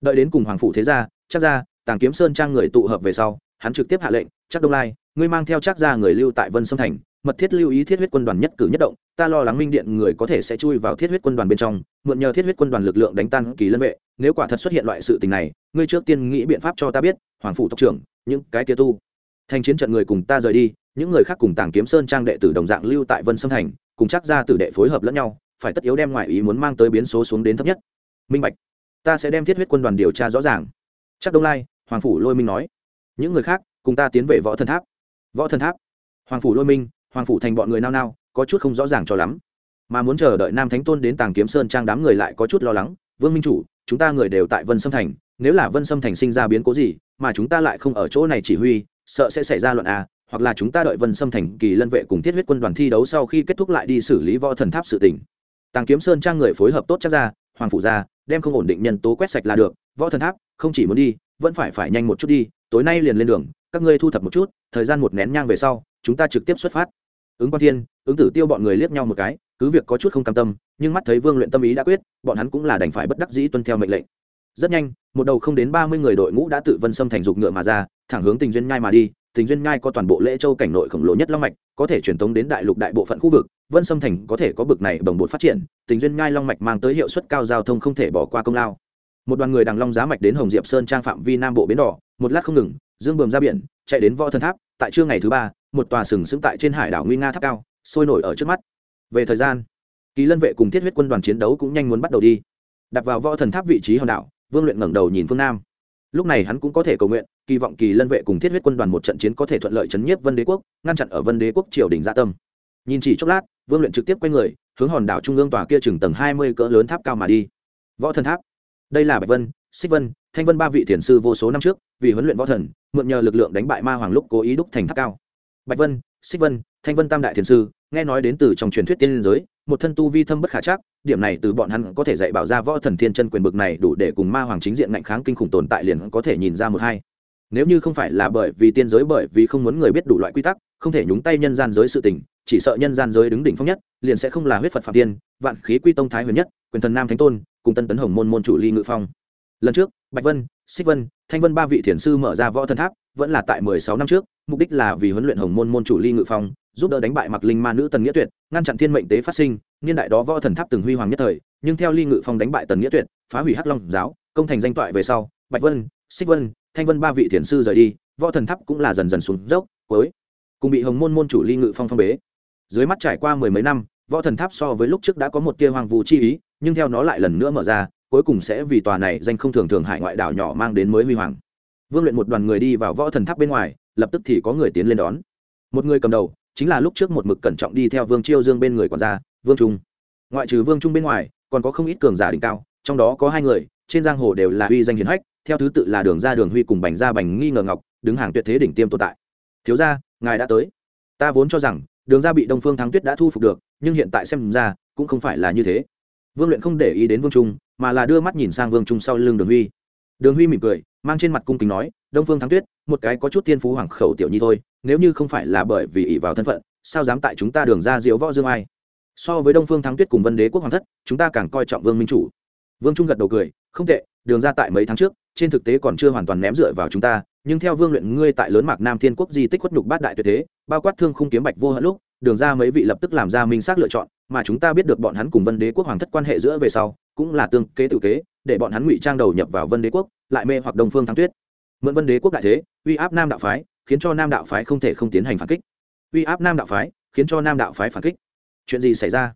S1: Đợi đến cùng hoàng phủ thế gia, chắc ra tàng kiếm sơn trang người tụ hợp về sau, hắn trực tiếp hạ lệnh chắc đông lai, ngươi mang theo chắc ra người lưu tại vân sâm thành, mật thiết lưu ý thiết huyết quân đoàn nhất cử nhất động, ta lo lắng minh điện người có thể sẽ chui vào thiết huyết quân đoàn bên trong, mượn nhờ thiết huyết quân đoàn lực lượng đánh tan kỳ lân vệ, nếu quả thật xuất hiện loại sự tình này, ngươi trước tiên nghĩ biện pháp cho ta biết, hoàng phủ tộc trưởng, những cái kia tu, thành chiến trận người cùng ta rời đi, những người khác cùng tàng kiếm sơn trang đệ tử đồng dạng lưu tại vân sâm thành, cùng chắc ra tử đệ phối hợp lẫn nhau, phải tất yếu đem ngoại ý muốn mang tới biến số xuống đến thấp nhất. Minh bạch, ta sẽ đem thiết huyết quân đoàn điều tra rõ ràng. Chắc đông lai hoàng phủ lôi minh nói, những người khác, cùng ta tiến về võ thần tháp. Võ thần tháp? Hoàng phủ lôi minh, hoàng phủ thành bọn người nao nao, có chút không rõ ràng cho lắm. Mà muốn chờ đợi nam thánh tôn đến tàng kiếm sơn trang đám người lại có chút lo lắng, vương minh chủ, chúng ta người đều tại vân sâm thành, nếu là vân sâm thành sinh ra biến cố gì, mà chúng ta lại không ở chỗ này chỉ huy, sợ sẽ xảy ra loạn a hoặc là chúng ta đợi vân sâm thành kỳ lân vệ cùng thiết huyết quân đoàn thi đấu sau khi kết thúc lại đi xử lý võ thần tháp sự tỉnh tàng kiếm sơn trang người phối hợp tốt chắc ra, hoàng phủ ra, đem không ổn định nhân tố quét sạch là được, võ thần tháp, không chỉ muốn đi vẫn phải phải nhanh một chút đi, tối nay liền lên đường, các ngươi thu thập một chút, thời gian một nén nhang về sau, chúng ta trực tiếp xuất phát. Ứng quan thiên, ứng tử tiêu bọn người liếc nhau một cái, cứ việc có chút không cam tâm, nhưng mắt thấy vương luyện tâm ý đã quyết, bọn hắn cũng là đành phải bất đắc dĩ tuân theo mệnh lệnh. Rất nhanh, một đầu không đến ba mươi người đội ngũ đã tự vân xâm thành dục ngựa mà ra, thẳng hướng tình duyên nhai mà đi. Tình duyên nhai có toàn bộ lễ châu cảnh nội khổng lồ nhất long mạch, có thể truyền tống đến đại lục đại bộ phận khu vực, vân xâm thành có thể có bực này bồng bột phát triển, tình duyên nhai long mạch mang tới hiệu suất cao giao thông không thể bỏ qua công lao một đoàn người đằng long giá mạch đến hồng diệp sơn trang phạm vi nam bộ bến đỏ, một lát không ngừng, dương bờm ra biển, chạy đến võ thần tháp, tại trưa ngày thứ ba, một tòa sừng sững tại trên hải đảo nguy nga tháp cao, sôi nổi ở trước mắt. Về thời gian, kỳ lân vệ cùng thiết huyết quân đoàn chiến đấu cũng nhanh muốn bắt đầu đi. Đặt vào võ thần tháp vị trí hòn đảo, vương luyện ngẩng đầu nhìn phương nam. Lúc này hắn cũng có thể cầu nguyện, kỳ vọng kỳ lân vệ cùng thiết huyết quân đoàn một trận chiến có thể thuận lợi chấn nhiếp vân đế quốc, ngăn chặn ở vân đế quốc triều đình gia tâm. Nhìn chỉ chốc lát, vương luyện trực tiếp quay người, hướng hòn đảo trung ương tòa kia chừng tầng hai mươi cỡ lớn tháp cao mà đi. Võ thần tháp đây là bạch vân, xích vân, thanh vân ba vị thiền sư vô số năm trước, vì huấn luyện võ thần, mượn nhờ lực lượng đánh bại ma hoàng lúc cố ý đúc thành tháp cao. Bạch vân, xích vân, thanh vân tam đại thiền sư, nghe nói đến từ trong truyền thuyết tiên liên giới, một thân tu vi thâm bất khả chắc, điểm này từ bọn hắn có thể dạy bảo ra võ thần thiên chân quyền bực này đủ để cùng ma hoàng chính diện ngạnh kháng kinh khủng tồn tại liền có thể nhìn ra một hai. Nếu như không phải là bởi vì tiên giới bởi vì không muốn người biết đủ loại quy tắc, không thể nhúng tay nhân gian giới sự tình, chỉ sợ nhân gian giới đứng đỉnh phong nhất, liền sẽ không là huyết phật phạm tiên, vạn khí quy tông thái huyền nhất, quyền thần nam thánh tôn cùng tân tấn hồng môn môn chủ ly ngự phong lần trước bạch vân xích vân thanh vân ba vị thiền sư mở ra võ thần tháp vẫn là tại mười sáu năm trước mục đích là vì huấn luyện hồng môn môn chủ ly ngự phong giúp đỡ đánh bại mặc linh ma nữ tần nghĩa tuyệt ngăn chặn thiên mệnh tế phát sinh niên đại đó võ thần tháp từng huy hoàng nhất thời nhưng theo ly ngự phong đánh bại tần nghĩa tuyệt phá hủy hắc long giáo công thành danh toại về sau bạch vân xích vân thanh vân ba vị thiền sư rời đi võ thần tháp cũng là dần dần xuống dốc cuối cùng bị hồng môn môn chủ ly ngự phong phong bế dưới mắt trải qua mười mấy năm võ thần tháp so với lúc trước đã có một tia hoàng vũ chi ý nhưng theo nó lại lần nữa mở ra, cuối cùng sẽ vì tòa này danh không thường thường hải ngoại đảo nhỏ mang đến mới huy hoàng. Vương luyện một đoàn người đi vào võ thần tháp bên ngoài, lập tức thì có người tiến lên đón. Một người cầm đầu, chính là lúc trước một mực cẩn trọng đi theo vương chiêu dương bên người quản gia, vương trung. Ngoại trừ vương trung bên ngoài, còn có không ít cường giả đỉnh cao, trong đó có hai người, trên giang hồ đều là uy danh hiền hách, theo thứ tự là đường ra đường huy cùng bành ra bành nghi ngờ ngọc, đứng hàng tuyệt thế đỉnh tiêm tồn tại. Thiếu ra ngài đã tới. Ta vốn cho rằng, đường ra bị đông phương thắng tuyết đã thu phục được, nhưng hiện tại xem ra, cũng không phải là như thế vương luyện không để ý đến vương trung, mà là đưa mắt nhìn sang vương trung sau lưng đường huy. Đường huy mỉm cười, mang trên mặt cung kính nói, đông phương thắng tuyết, một cái có chút thiên phú hoàng khẩu tiểu nhi thôi, nếu như không phải là bởi vì ỷ vào thân phận, sao dám tại chúng ta đường ra diễu võ dương ai? So với đông phương thắng tuyết cùng vân đế quốc hoàng thất, chúng ta càng coi trọng vương minh chủ. Vương trung gật đầu cười, không tệ, đường ra tại mấy tháng trước, trên thực tế còn chưa hoàn toàn ném dựa vào chúng ta, nhưng theo vương luyện ngươi tại lớn mạc nam thiên quốc di tích khuất nhục bát đại tuyệt thế, bao quát thương khung kiếm bạch vô hận lúc, đường ra mấy vị lập tức làm ra minh xác lựa chọn mà chúng ta biết được bọn hắn cùng vân đế quốc hoàng thất quan hệ giữa về sau, cũng là tương kế tự kế, để bọn hắn ngụy trang đầu nhập vào vân đế quốc, lại mê hoặc đông phương thắng tuyết. Mượn vân đế quốc đại thế, uy áp nam đạo phái, khiến cho nam đạo phái không thể không tiến hành phản kích. Uy áp nam đạo phái, khiến cho nam đạo phái phản kích. Chuyện gì xảy ra?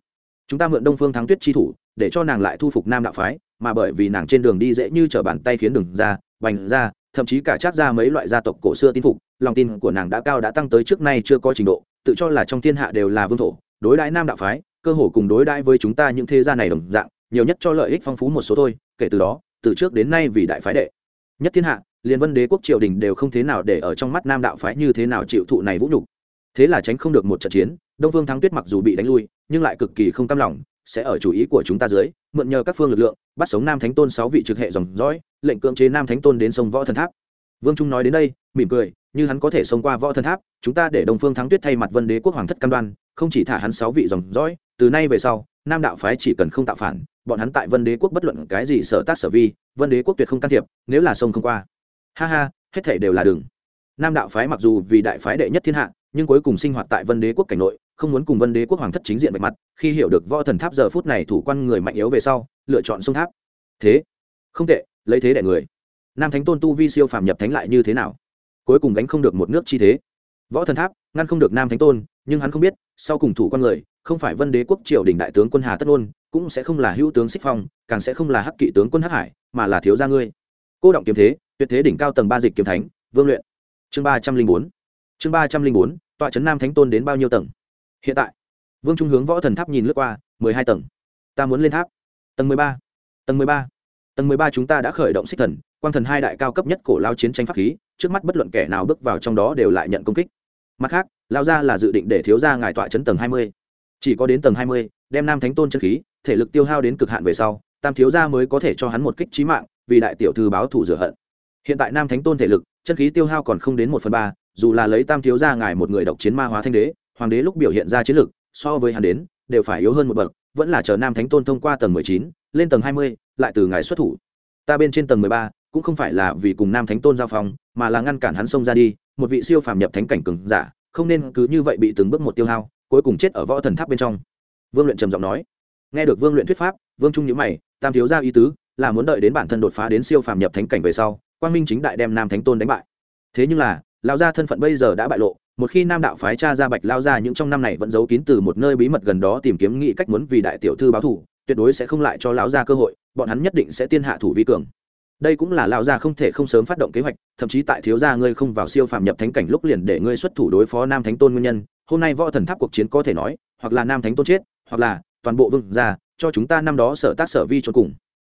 S1: Chúng ta mượn đông phương thắng tuyết chi thủ, để cho nàng lại thu phục nam đạo phái, mà bởi vì nàng trên đường đi dễ như t bàn tay khiến đường ra, bành ra, thậm chí cả chát ra mấy loại gia tộc cổ xưa tin phục, lòng tin của nàng đã cao đã tăng tới trước nay chưa có trình độ, tự cho là trong thiên hạ đều là vương thổ, đối đãi nam đạo phái cơ hồ cùng đối đãi với chúng ta những thế gia này đồng dạng, nhiều nhất cho lợi ích phong phú một số thôi, kể từ đó, từ trước đến nay vì đại phái đệ. Nhất thiên hạ liền vân đế quốc triều đình đều không thế nào để ở trong mắt nam đạo phái như thế nào chịu thụ này vũ nhục. Thế là tránh không được một trận chiến, đông phương thắng tuyết mặc dù bị đánh lui, nhưng lại cực kỳ không tâm lòng, sẽ ở chủ ý của chúng ta dưới, mượn nhờ các phương lực lượng, bắt sống nam thánh tôn sáu vị trực hệ dòng dõi, lệnh cưỡng chế nam thánh tôn đến sông võ thần tháp. Vương trung nói đến đây, mỉm cười, như hắn có thể xông qua võ thần tháp, chúng ta để đông phương thắng tuyết thay mặt vân đế quốc hoàng thất cam đoan, không chỉ thả hắn sáu vị dòng dõi từ nay về sau, nam đạo phái chỉ cần không tạo phản, bọn hắn tại vân đế quốc bất luận cái gì sở tác sở vi, vân đế quốc tuyệt không can thiệp, nếu là sông không qua. Ha ha, hết thể đều là đường. Nam đạo phái mặc dù vì đại phái đệ nhất thiên hạ, nhưng cuối cùng sinh hoạt tại vân đế quốc cảnh nội, không muốn cùng vân đế quốc hoàng thất chính diện vạch mặt, khi hiểu được võ thần tháp giờ phút này thủ quan người mạnh yếu về sau, lựa chọn sông tháp. Thế, không tệ, lấy thế đẻ người. Nam thánh tôn tu vi siêu phàm nhập thánh lại như thế nào? Cuối cùng gánh không được một nước chi thế võ thần tháp, ngăn không được nam thánh tôn, nhưng hắn không biết, sau cùng thủ con người, không phải vân đế quốc triều đình đại tướng quân hà tất ôn cũng sẽ không là hữu tướng xích phong, càng sẽ không là hắc kỵ tướng quân hắc hải, mà là thiếu gia ngươi. Cô động kiếm thế, tuyệt thế đỉnh cao tầng ba dịch kiếm thánh, vương luyện. Chương ba trăm linh bốn. Chương ba trăm linh bốn, tọa trấn nam thánh tôn đến bao nhiêu tầng? Hiện tại, vương trung hướng võ thần tháp nhìn lướt qua, mười hai tầng. Ta muốn lên tháp. Tầng mười ba. Tầng mười ba. Tầng mười ba chúng ta đã khởi động xích thần, quang thần hai đại cao cấp nhất cổ lao chiến tranh pháp khí, trước mắt bất luận kẻ nào bước vào trong đó đều lại nhận công kích mặt khác lao ra là dự định để thiếu ra ngài tọa chấn tầng hai mươi. Chỉ có đến tầng hai mươi đem nam thánh tôn chân khí thể lực tiêu hao đến cực hạn về sau tam thiếu gia mới có thể cho hắn một kích trí mạng vì đại tiểu thư báo thủ rửa hận. Hiện tại nam thánh tôn thể lực chân khí tiêu hao còn không đến một phần ba dù là lấy tam thiếu gia ngài một người độc chiến ma hóa thanh đế hoàng đế lúc biểu hiện ra chiến lực so với hắn đến đều phải yếu hơn một bậc vẫn là chờ nam thánh tôn thông qua tầng mười chín lên tầng hai mươi lại từ ngài xuất thủ. Ta bên trên tầng mười ba cũng không phải là vì cùng nam thánh tôn giao phòng, mà là ngăn cản hắn xông ra đi một vị siêu phàm nhập thánh cảnh cường giả, không nên cứ như vậy bị từng bước một tiêu hao, cuối cùng chết ở võ thần tháp bên trong. Vương luyện trầm giọng nói. Nghe được vương luyện thuyết pháp, vương trung nhữ mày, tam thiếu gia ý tứ là muốn đợi đến bản thân đột phá đến siêu phàm nhập thánh cảnh về sau, quang minh chính đại đem nam thánh tôn đánh bại. Thế nhưng là, lão gia thân phận bây giờ đã bại lộ, một khi nam đạo phái cha ra bạch lao ra những trong năm này vẫn giấu kín từ một nơi bí mật gần đó tìm kiếm nghĩ cách muốn vì đại tiểu thư báo thủ tuyệt đối sẽ không lại cho lão gia cơ hội, bọn hắn nhất định sẽ tiên hạ thủ vi cường đây cũng là lão gia không thể không sớm phát động kế hoạch, thậm chí tại thiếu gia ngươi không vào siêu phàm nhập thánh cảnh lúc liền để ngươi xuất thủ đối phó nam thánh tôn nguyên nhân. Hôm nay võ thần tháp cuộc chiến có thể nói, hoặc là nam thánh tôn chết, hoặc là toàn bộ vương gia, cho chúng ta năm đó sở tác sở vi cho cùng.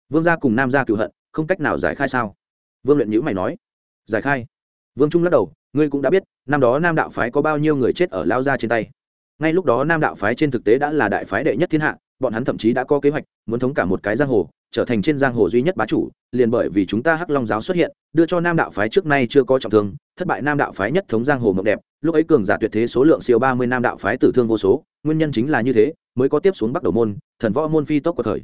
S1: Vương gia cùng nam gia cựu hận, không cách nào giải khai sao? Vương luyện nhữ mày nói. Giải khai? Vương trung lắc đầu, ngươi cũng đã biết, năm đó nam đạo phái có bao nhiêu người chết ở lao gia trên tay. Ngay lúc đó nam đạo phái trên thực tế đã là đại phái đệ nhất thiên hạ, bọn hắn thậm chí đã có kế hoạch, muốn thống cả một cái giang hồ trở thành trên giang hồ duy nhất bá chủ, liền bởi vì chúng ta hắc long giáo xuất hiện, đưa cho nam đạo phái trước nay chưa có trọng thương, thất bại nam đạo phái nhất thống giang hồ mộng đẹp, lúc ấy cường giả tuyệt thế số lượng siêu ba mươi nam đạo phái tử thương vô số, nguyên nhân chính là như thế, mới có tiếp xuống bắc đầu môn, thần võ môn phi tốc của thời.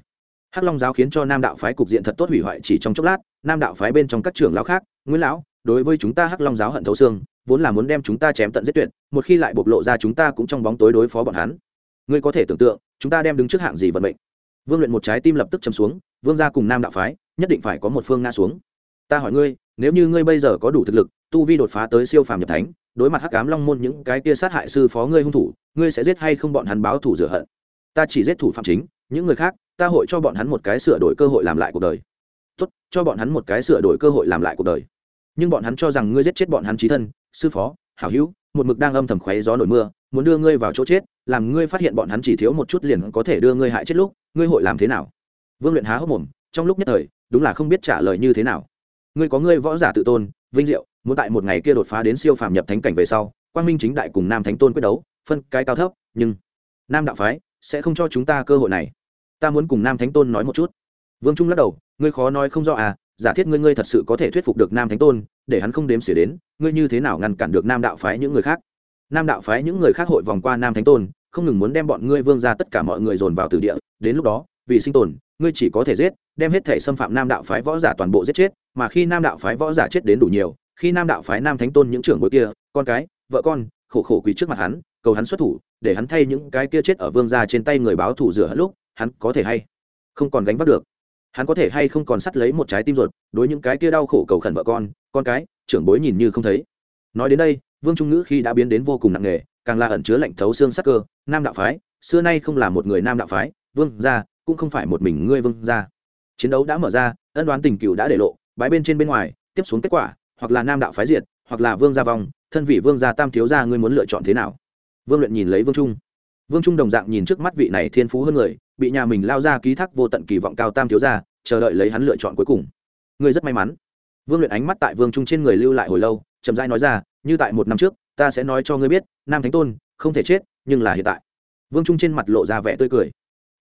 S1: Hắc long giáo khiến cho nam đạo phái cục diện thật tốt hủy hoại chỉ trong chốc lát, nam đạo phái bên trong các trưởng lão khác, nguyễn lão, đối với chúng ta hắc long giáo hận thấu xương, vốn là muốn đem chúng ta chém tận giết tuyệt, một khi lại bộc lộ ra chúng ta cũng trong bóng tối đối phó bọn hắn. Ngươi có thể tưởng tượng, chúng ta đem đứng trước hạng gì vận mệnh. Vương luyện một trái tim lập tức chấm xuống vương gia cùng nam đạo phái, nhất định phải có một phương ngã xuống. Ta hỏi ngươi, nếu như ngươi bây giờ có đủ thực lực, tu vi đột phá tới siêu phàm nhập thánh, đối mặt hắc cám long môn những cái kia sát hại sư phó ngươi hung thủ, ngươi sẽ giết hay không bọn hắn báo thủ rửa hận? Ta chỉ giết thủ phạm chính, những người khác, ta hội cho bọn hắn một cái sửa đổi cơ hội làm lại cuộc đời. Tốt, cho bọn hắn một cái sửa đổi cơ hội làm lại cuộc đời. Nhưng bọn hắn cho rằng ngươi giết chết bọn hắn trí thân, sư phó, hảo hữu, một mực đang âm thầm khoáy gió nổi mưa, muốn đưa ngươi vào chỗ chết, làm ngươi phát hiện bọn hắn chỉ thiếu một chút liền có thể đưa ngươi hại chết lúc, ngươi hội làm thế nào? Vương luyện há hốc mồm, trong lúc nhất thời, đúng là không biết trả lời như thế nào. Ngươi có ngươi võ giả tự tôn, vinh diệu, muốn tại một ngày kia đột phá đến siêu phàm nhập thánh cảnh về sau, quang minh chính đại cùng nam thánh tôn quyết đấu, phân cái cao thấp, nhưng nam đạo phái sẽ không cho chúng ta cơ hội này. Ta muốn cùng nam thánh tôn nói một chút. Vương trung lắc đầu, ngươi khó nói không rõ à giả thiết ngươi ngươi thật sự có thể thuyết phục được nam thánh tôn, để hắn không đếm xỉa đến, ngươi như thế nào ngăn cản được nam đạo phái những người khác? Nam đạo phái những người khác hội vòng qua nam thánh tôn, không ngừng muốn đem bọn ngươi vương ra tất cả mọi người dồn vào từ địa, đến lúc đó, vì sinh tồn ngươi chỉ có thể giết, đem hết thể xâm phạm nam đạo phái võ giả toàn bộ giết chết, mà khi nam đạo phái võ giả chết đến đủ nhiều, khi nam đạo phái nam thánh tôn những trưởng bối kia, con cái, vợ con, khổ khổ quỳ trước mặt hắn, cầu hắn xuất thủ, để hắn thay những cái kia chết ở vương gia trên tay người báo thủ rửa hết lúc, hắn có thể hay không còn gánh vác được. Hắn có thể hay không còn sắt lấy một trái tim ruột, đối những cái kia đau khổ cầu khẩn vợ con con cái, trưởng bối nhìn như không thấy. Nói đến đây, vương trung ngữ khi đã biến đến vô cùng nặng nề, càng là ẩn chứa lạnh thấu xương sắc cơ, nam đạo phái, xưa nay không là một người nam đạo phái, vương gia cũng không phải một mình ngươi vương gia chiến đấu đã mở ra, ân đoán tình cựu đã để lộ, bái bên trên bên ngoài, tiếp xuống kết quả, hoặc là nam đạo phái diệt, hoặc là vương gia vong, thân vị vương gia tam thiếu gia ngươi muốn lựa chọn thế nào? Vương luyện nhìn lấy vương trung. Vương trung đồng dạng nhìn trước mắt vị này thiên phú hơn người, bị nhà mình lao ra ký thác vô tận kỳ vọng cao tam thiếu gia, chờ đợi lấy hắn lựa chọn cuối cùng. Ngươi rất may mắn. Vương luyện ánh mắt tại vương trung trên người lưu lại hồi lâu, chậm rãi nói ra, như tại một năm trước, ta sẽ nói cho ngươi biết, nam thánh tôn, không thể chết, nhưng là hiện tại. Vương trung trên mặt lộ ra vẻ tươi cười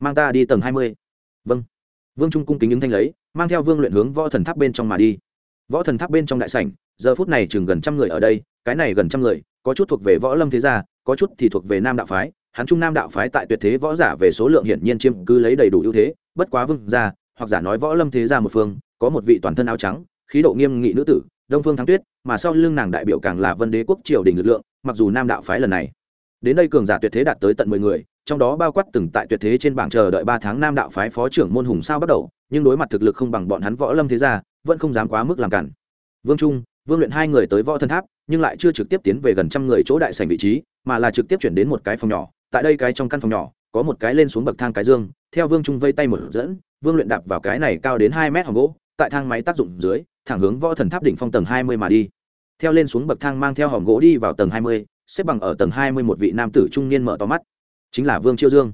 S1: mang ta đi tầng hai mươi. Vâng. Vương trung cung kính ứng thanh lấy, mang theo vương luyện hướng võ thần tháp bên trong mà đi. Võ thần tháp bên trong đại sảnh, giờ phút này chừng gần trăm người ở đây, cái này gần trăm người, có chút thuộc về võ lâm thế gia, có chút thì thuộc về nam đạo phái. Hắn trung nam đạo phái tại tuyệt thế võ giả về số lượng hiển nhiên chiếm cứ lấy đầy đủ ưu thế, bất quá vương gia, hoặc giả nói võ lâm thế gia một phương, có một vị toàn thân áo trắng, khí độ nghiêm nghị nữ tử, đông phương thắng tuyết, mà sau lưng nàng đại biểu càng là vân đế quốc triều đình lực lượng, mặc dù nam đạo phái lần này đến đây cường giả tuyệt thế đạt tới tận mười người, trong đó bao quát từng tại tuyệt thế trên bảng chờ đợi ba tháng nam đạo phái phó trưởng môn hùng sao bắt đầu, nhưng đối mặt thực lực không bằng bọn hắn võ lâm thế gia, vẫn không dám quá mức làm cản. Vương trung, vương luyện hai người tới võ thân tháp, nhưng lại chưa trực tiếp tiến về gần trăm người chỗ đại sảnh vị trí, mà là trực tiếp chuyển đến một cái phòng nhỏ. Tại đây cái trong căn phòng nhỏ, có một cái lên xuống bậc thang cái dương, theo vương trung vây tay một dẫn, vương luyện đạp vào cái này cao đến hai mét hòm gỗ, tại thang máy tác dụng dưới, thẳng hướng võ thần tháp đỉnh phong tầng hai mươi mà đi. Theo lên xuống bậc thang mang theo hòm gỗ đi vào tầng hai mươi xếp bằng ở tầng hai mươi một vị nam tử trung niên mở to mắt. Chính là vương chiêu dương.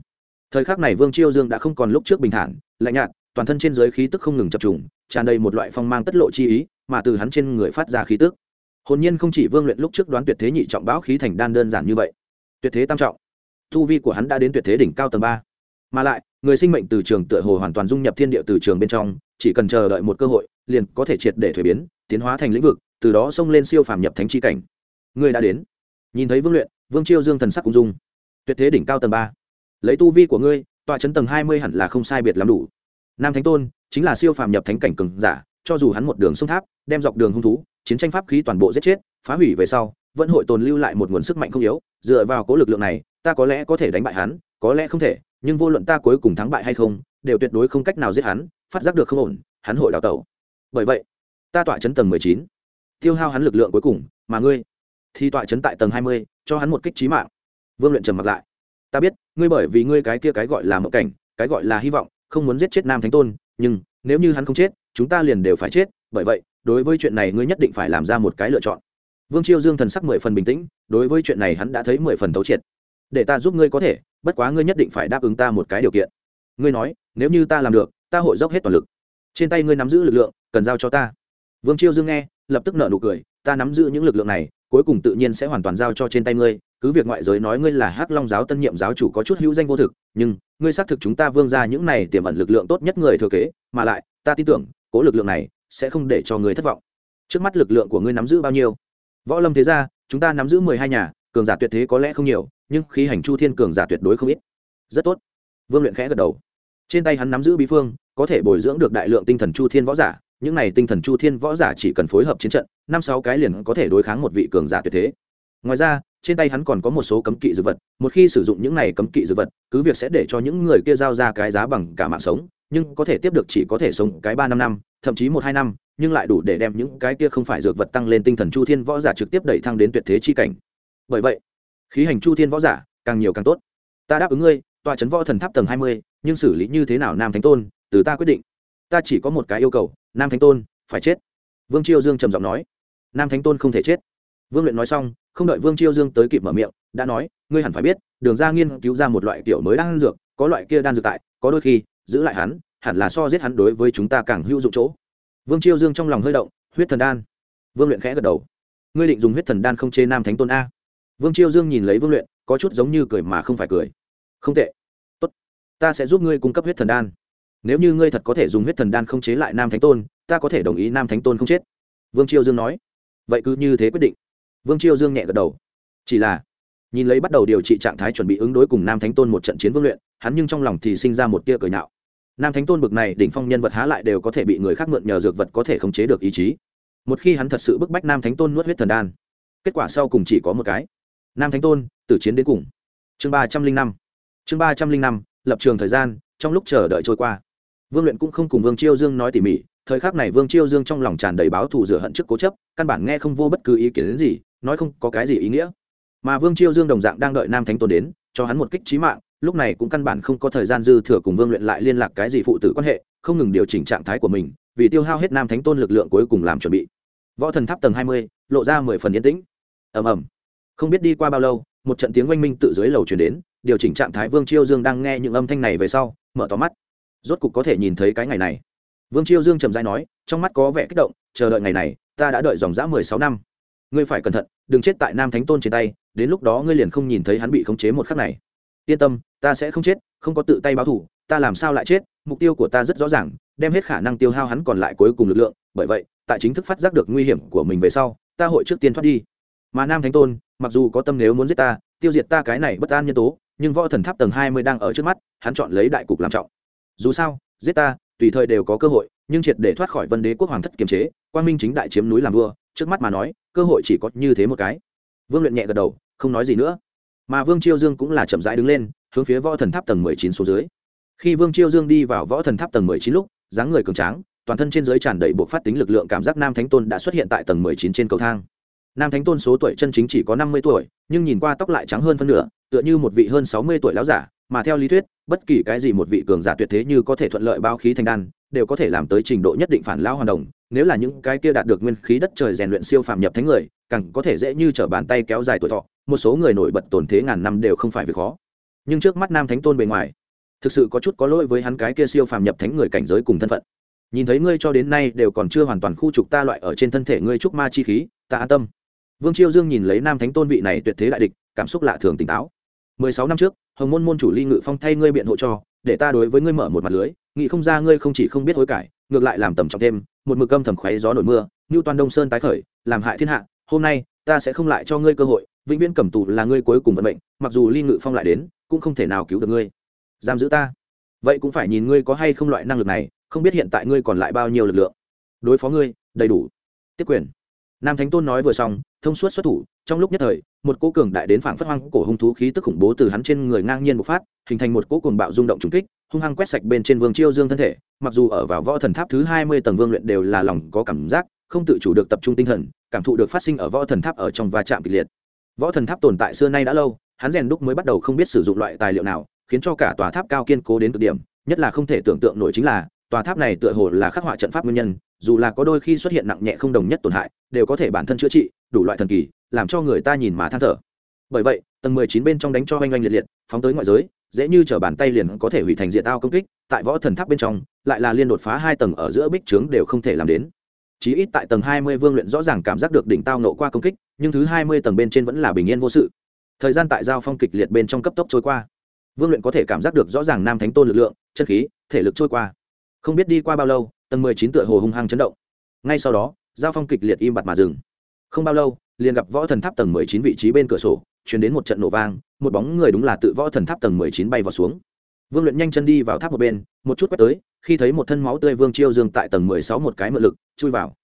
S1: Thời khắc này vương chiêu dương đã không còn lúc trước bình thản, lạnh nhạt, toàn thân trên giới khí tức không ngừng chập trùng, tràn đầy một loại phong mang tất lộ chi ý, mà từ hắn trên người phát ra khí tức. Hồn nhiên không chỉ vương luyện lúc trước đoán tuyệt thế nhị trọng bão khí thành đan đơn giản như vậy, tuyệt thế tam trọng. Thu vi của hắn đã đến tuyệt thế đỉnh cao tầng ba. Mà lại, người sinh mệnh từ trường tựa hồ hoàn toàn dung nhập thiên địa từ trường bên trong, chỉ cần chờ đợi một cơ hội, liền có thể triệt để thuế biến, tiến hóa thành lĩnh vực, từ đó xông lên siêu phàm nhập thánh chi cảnh. Người đã đến nhìn thấy vương luyện, vương chiêu dương thần sắc cùng dung. Tuyệt thế đỉnh cao tầng ba. Lấy tu vi của ngươi, tọa chấn tầng hai mươi hẳn là không sai biệt lắm đủ. Nam thánh tôn, chính là siêu phàm nhập thánh cảnh cường giả, cho dù hắn một đường sông tháp, đem dọc đường hung thú, chiến tranh pháp khí toàn bộ giết chết, phá hủy về sau, vẫn hội tồn lưu lại một nguồn sức mạnh không yếu, dựa vào cố lực lượng này, ta có lẽ có thể đánh bại hắn, có lẽ không thể, nhưng vô luận ta cuối cùng thắng bại hay không, đều tuyệt đối không cách nào giết hắn, phát giác được không ổn, hắn hội đào tẩu. Bởi vậy, ta tọa chấn tầng mười chín, tiêu hao hắn lực lượng cuối cùng, mà ngươi? Thì tọa chấn tại tầng hai mươi, cho hắn một kích trí mạng. Vương luyện trầm mặt lại. Ta biết, ngươi bởi vì ngươi cái kia cái gọi là mộng cảnh, cái gọi là hy vọng, không muốn giết chết nam thánh tôn, nhưng nếu như hắn không chết, chúng ta liền đều phải chết. Bởi vậy, đối với chuyện này ngươi nhất định phải làm ra một cái lựa chọn. Vương chiêu dương thần sắc mười phần bình tĩnh, đối với chuyện này hắn đã thấy mười phần thấu triệt. Để ta giúp ngươi có thể, bất quá ngươi nhất định phải đáp ứng ta một cái điều kiện. Ngươi nói, nếu như ta làm được, ta hội dốc hết toàn lực. Trên tay ngươi nắm giữ lực lượng, cần giao cho ta. Vương chiêu dương nghe, lập tức nợ nụ cười, ta nắm giữ những lực lượng này cuối cùng tự nhiên sẽ hoàn toàn giao cho trên tay ngươi, cứ việc ngoại giới nói ngươi là hắc long giáo tân nhiệm giáo chủ có chút hữu danh vô thực, nhưng ngươi xác thực chúng ta vương ra những này tiềm ẩn lực lượng tốt nhất người thừa kế, mà lại, ta tin tưởng, cố lực lượng này sẽ không để cho người thất vọng. Trước mắt lực lượng của ngươi nắm giữ bao nhiêu? Võ lâm thế ra chúng ta nắm giữ mười hai nhà, cường giả tuyệt thế có lẽ không nhiều, nhưng khí hành chu thiên cường giả tuyệt đối không ít. Rất tốt. Vương luyện khẽ gật đầu. Trên tay hắn nắm giữ bí phương, có thể bồi dưỡng được đại lượng tinh thần chu thiên võ giả những này tinh thần chu thiên võ giả chỉ cần phối hợp chiến trận, năm sáu cái liền có thể đối kháng một vị cường giả tuyệt thế. Ngoài ra, trên tay hắn còn có một số cấm kỵ dược vật, một khi sử dụng những này cấm kỵ dược vật, cứ việc sẽ để cho những người kia giao ra cái giá bằng cả mạng sống, nhưng có thể tiếp được chỉ có thể sống cái ba năm năm, thậm chí một hai năm, nhưng lại đủ để đem những cái kia không phải dược vật tăng lên tinh thần chu thiên võ giả trực tiếp đẩy thăng đến tuyệt thế chi cảnh. Bởi vậy, khí hành chu thiên võ giả càng nhiều càng tốt. Ta đáp ứng ngươi, tòa trấn võ thần tháp tầng hai mươi, nhưng xử lý như thế nào nam thánh tôn, từ ta quyết định ta chỉ có một cái yêu cầu, nam thánh tôn, phải chết. Vương chiêu dương trầm giọng nói. Nam thánh tôn không thể chết. Vương luyện nói xong, không đợi vương chiêu dương tới kịp mở miệng, đã nói, ngươi hẳn phải biết, đường ra nghiên cứu ra một loại kiểu mới đan dược, có loại kia đan dược tại, có đôi khi, giữ lại hắn, hẳn là so giết hắn đối với chúng ta càng hữu dụng chỗ. Vương chiêu dương trong lòng hơi động, huyết thần đan. Vương luyện khẽ gật đầu. Ngươi định dùng huyết thần đan không chê nam thánh tôn a. Vương chiêu dương nhìn lấy vương luyện, có chút giống như cười mà không phải cười. Không tệ. Tốt. ta sẽ giúp ngươi cung cấp huyết thần đan nếu như ngươi thật có thể dùng huyết thần đan không chế lại nam thánh tôn, ta có thể đồng ý nam thánh tôn không chết. Vương chiêu dương nói. Vậy cứ như thế quyết định. Vương chiêu dương nhẹ gật đầu. Chỉ là, nhìn lấy bắt đầu điều trị trạng thái chuẩn bị ứng đối cùng nam thánh tôn một trận chiến vương luyện, hắn nhưng trong lòng thì sinh ra một tia cười nhạo. Nam thánh tôn bực này, đỉnh phong nhân vật há lại đều có thể bị người khác mượn nhờ dược vật có thể khống chế được ý chí. Một khi hắn thật sự bức bách nam thánh tôn nuốt huyết thần đan, kết quả sau cùng chỉ có một cái. Nam thánh tôn từ chiến đến cùng. Chương ba trăm linh năm. Chương ba trăm linh năm, lập trường thời gian, trong lúc chờ đợi trôi qua vương luyện cũng không cùng vương chiêu dương nói tỉ mỉ, thời khắc này vương chiêu dương trong lòng tràn đầy báo thù rửa hận trước cố chấp, căn bản nghe không vô bất cứ ý kiến đến gì, nói không có cái gì ý nghĩa. Mà vương chiêu dương đồng dạng đang đợi nam thánh tôn đến, cho hắn một kích trí mạng, lúc này cũng căn bản không có thời gian dư thừa cùng vương luyện lại liên lạc cái gì phụ tử quan hệ, không ngừng điều chỉnh trạng thái của mình, vì tiêu hao hết nam thánh tôn lực lượng cuối cùng làm chuẩn bị. Võ thần tháp tầng hai mươi, lộ ra mười phần yên tĩnh. Ầm ầm. Không biết đi qua bao lâu, một trận tiếng oanh minh tự dưới lầu chuyển đến, điều chỉnh trạng thái vương chiêu dương đang nghe những âm thanh này về sau, mở tóm mắt rốt cục có thể nhìn thấy cái ngày này. Vương chiêu dương trầm dai nói, trong mắt có vẻ kích động, chờ đợi ngày này, ta đã đợi dòng dã mười sáu năm. Ngươi phải cẩn thận, đừng chết tại nam thánh tôn trên tay, đến lúc đó ngươi liền không nhìn thấy hắn bị khống chế một khắc này. Yên tâm, ta sẽ không chết, không có tự tay báo thủ ta làm sao lại chết, mục tiêu của ta rất rõ ràng, đem hết khả năng tiêu hao hắn còn lại cuối cùng lực lượng, bởi vậy, tại chính thức phát giác được nguy hiểm của mình về sau, ta hội trước tiên thoát đi. Mà nam thánh tôn, mặc dù có tâm nếu muốn giết ta, tiêu diệt ta cái này bất an nhân tố, nhưng võ thần tháp tầng hai mươi đang ở trước mắt, hắn chọn lấy đại cục làm trọng dù sao, giết ta, tùy thời đều có cơ hội, nhưng triệt để thoát khỏi vân đế quốc hoàng thất kiềm chế quan minh chính đại chiếm núi làm vua, trước mắt mà nói, cơ hội chỉ có như thế một cái. Vương luyện nhẹ gật đầu, không nói gì nữa. Mà vương chiêu dương cũng là chậm rãi đứng lên, hướng phía võ thần tháp tầng mười chín số dưới. Khi vương chiêu dương đi vào võ thần tháp tầng mười chín lúc, dáng người cường tráng, toàn thân trên dưới tràn đầy buộc phát tính lực lượng cảm giác nam thánh tôn đã xuất hiện tại tầng mười chín trên cầu thang. Nam thánh tôn số tuổi chân chính chỉ có năm mươi tuổi, nhưng nhìn qua tóc lại trắng hơn phân nửa, tựa như một vị hơn sáu mươi tuổi láo giả, mà theo lý thuyết bất kỳ cái gì một vị cường giả tuyệt thế như có thể thuận lợi bao khí thành đan, đều có thể làm tới trình độ nhất định phản lao hoàn đồng. Nếu là những cái kia đạt được nguyên khí đất trời rèn luyện siêu phàm nhập thánh người, càng có thể dễ như trở bàn tay kéo dài tuổi thọ. Một số người nổi bật tồn thế ngàn năm đều không phải việc khó. Nhưng trước mắt nam thánh tôn bề ngoài, thực sự có chút có lỗi với hắn cái kia siêu phàm nhập thánh người cảnh giới cùng thân phận. Nhìn thấy ngươi cho đến nay đều còn chưa hoàn toàn khu trục ta loại ở trên thân thể ngươi trúc ma chi khí, ta an tâm. Vương chiêu dương nhìn lấy nam thánh tôn vị này tuyệt thế đại địch, cảm xúc lạ thường tỉnh táo mười sáu năm trước, hồng môn môn chủ ly ngự phong thay ngươi biện hộ cho, để ta đối với ngươi mở một mặt lưới, nghĩ không ra ngươi không chỉ không biết hối cải, ngược lại làm tầm trọng thêm, một mực âm thầm khoáy gió nổi mưa như toàn đông sơn tái khởi, làm hại thiên hạ, hôm nay, ta sẽ không lại cho ngươi cơ hội, vĩnh viễn cầm tù là ngươi cuối cùng vận mệnh, mặc dù ly ngự phong lại đến, cũng không thể nào cứu được ngươi. Giam giữ ta. Vậy cũng phải nhìn ngươi có hay không loại năng lực này, không biết hiện tại ngươi còn lại bao nhiêu lực lượng. Đối phó ngươi, đầy đủ. Tiếp quyền. Nam thánh tôn nói vừa xong, thông suốt xuất thủ, trong lúc nhất thời một cỗ cường đại đến phảng phất hoang cổ hung thú khí tức khủng bố từ hắn trên người ngang nhiên bộc phát, hình thành một cỗ cuồng bạo rung động trùng kích, hung hăng quét sạch bên trên vương chiêu dương thân thể. Mặc dù ở vào võ thần tháp thứ hai mươi tầng vương luyện đều là lòng có cảm giác, không tự chủ được tập trung tinh thần, cảm thụ được phát sinh ở võ thần tháp ở trong va chạm kịch liệt. Võ thần tháp tồn tại xưa nay đã lâu, hắn rèn đúc mới bắt đầu không biết sử dụng loại tài liệu nào, khiến cho cả tòa tháp cao kiên cố đến cực điểm, nhất là không thể tưởng tượng nổi chính là, tòa tháp này tựa hồ là khắc họa trận pháp nguyên nhân, dù là có đôi khi xuất hiện nặng nhẹ không đồng nhất tổn hại, đều có thể bản thân chữa trị, đủ loại thần kỳ làm cho người ta nhìn mà than thở. Bởi vậy, tầng mười chín bên trong đánh cho oanh oanh liệt liệt, phóng tới ngoại giới, dễ như t bàn tay liền có thể hủy thành diện tao công kích, tại võ thần tháp bên trong, lại là liên đột phá hai tầng ở giữa bích trướng đều không thể làm đến. Chí ít tại tầng hai mươi vương luyện rõ ràng cảm giác được đỉnh tao nộ qua công kích, nhưng thứ hai mươi tầng bên trên vẫn là bình yên vô sự. Thời gian tại giao phong kịch liệt bên trong cấp tốc trôi qua. Vương luyện có thể cảm giác được rõ ràng nam thánh tôn lực lượng, chân khí, thể lực trôi qua. Không biết đi qua bao lâu, tầng mười chín tựa hồ hung hăng chấn động. Ngay sau đó, giao phong kịch liệt im bặt mà dừng. Không bao lâu liền gặp võ thần tháp tầng mười chín vị trí bên cửa sổ chuyển đến một trận nổ vang, một bóng người đúng là tự võ thần tháp tầng mười chín bay vào xuống. Vương luyện nhanh chân đi vào tháp một bên, một chút quét tới, khi thấy một thân máu tươi vương chiêu dương tại tầng mười sáu một cái mượn lực, chui vào.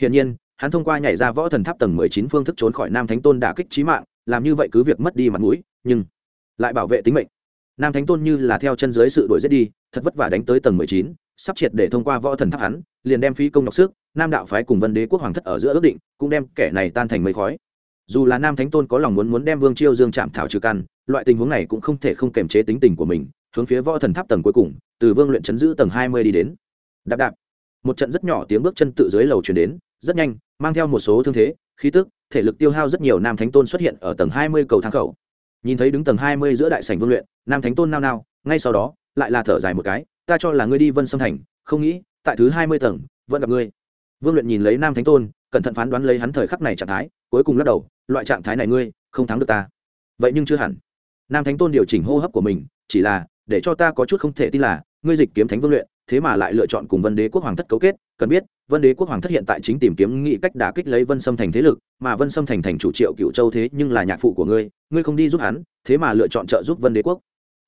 S1: Hiển nhiên, hắn thông qua nhảy ra võ thần tháp tầng mười chín phương thức trốn khỏi nam thánh tôn đả kích trí mạng, làm như vậy cứ việc mất đi mặt mũi, nhưng lại bảo vệ tính mệnh. Nam thánh tôn như là theo chân dưới sự đuổi giết đi, thật vất vả đánh tới tầng mười chín, sắp triệt để thông qua võ thần tháp hắn, liền đem phí công nhọc sức nam đạo phái cùng vân đế quốc hoàng thất ở giữa ước định, cũng đem kẻ này tan thành mây khói. Dù là nam thánh tôn có lòng muốn muốn đem vương chiêu dương chạm thảo trừ căn, loại tình huống này cũng không thể không kềm chế tính tình của mình, hướng phía võ thần tháp tầng cuối cùng, từ vương luyện chấn giữ tầng hai mươi đi đến. Đạp đạp. Một trận rất nhỏ tiếng bước chân tự dưới lầu chuyển đến, rất nhanh, mang theo một số thương thế, khí tức, thể lực tiêu hao rất nhiều nam thánh tôn xuất hiện ở tầng hai mươi cầu thang khẩu. Nhìn thấy đứng tầng hai mươi giữa đại sảnh vương luyện, nam thánh tôn nao nao, ngay sau đó, lại là thở dài một cái, ta cho là ngươi đi vân sông thành, không nghĩ, tại thứ hai mươi tầng, vẫn gặp ngươi vương luyện nhìn lấy nam thánh tôn, cẩn thận phán đoán lấy hắn thời khắc này trạng thái, cuối cùng lắc đầu, loại trạng thái này ngươi không thắng được ta. Vậy nhưng chưa hẳn. Nam thánh tôn điều chỉnh hô hấp của mình, chỉ là, để cho ta có chút không thể tin là, ngươi dịch kiếm thánh vương luyện, thế mà lại lựa chọn cùng vân đế quốc hoàng thất cấu kết, cần biết, vân đế quốc hoàng thất hiện tại chính tìm kiếm nghị cách đả kích lấy vân sâm thành thế lực, mà vân sâm thành thành chủ triệu cựu châu thế nhưng là nhạc phụ của ngươi ngươi không đi giúp hắn, thế mà lựa chọn trợ giúp vân đế quốc.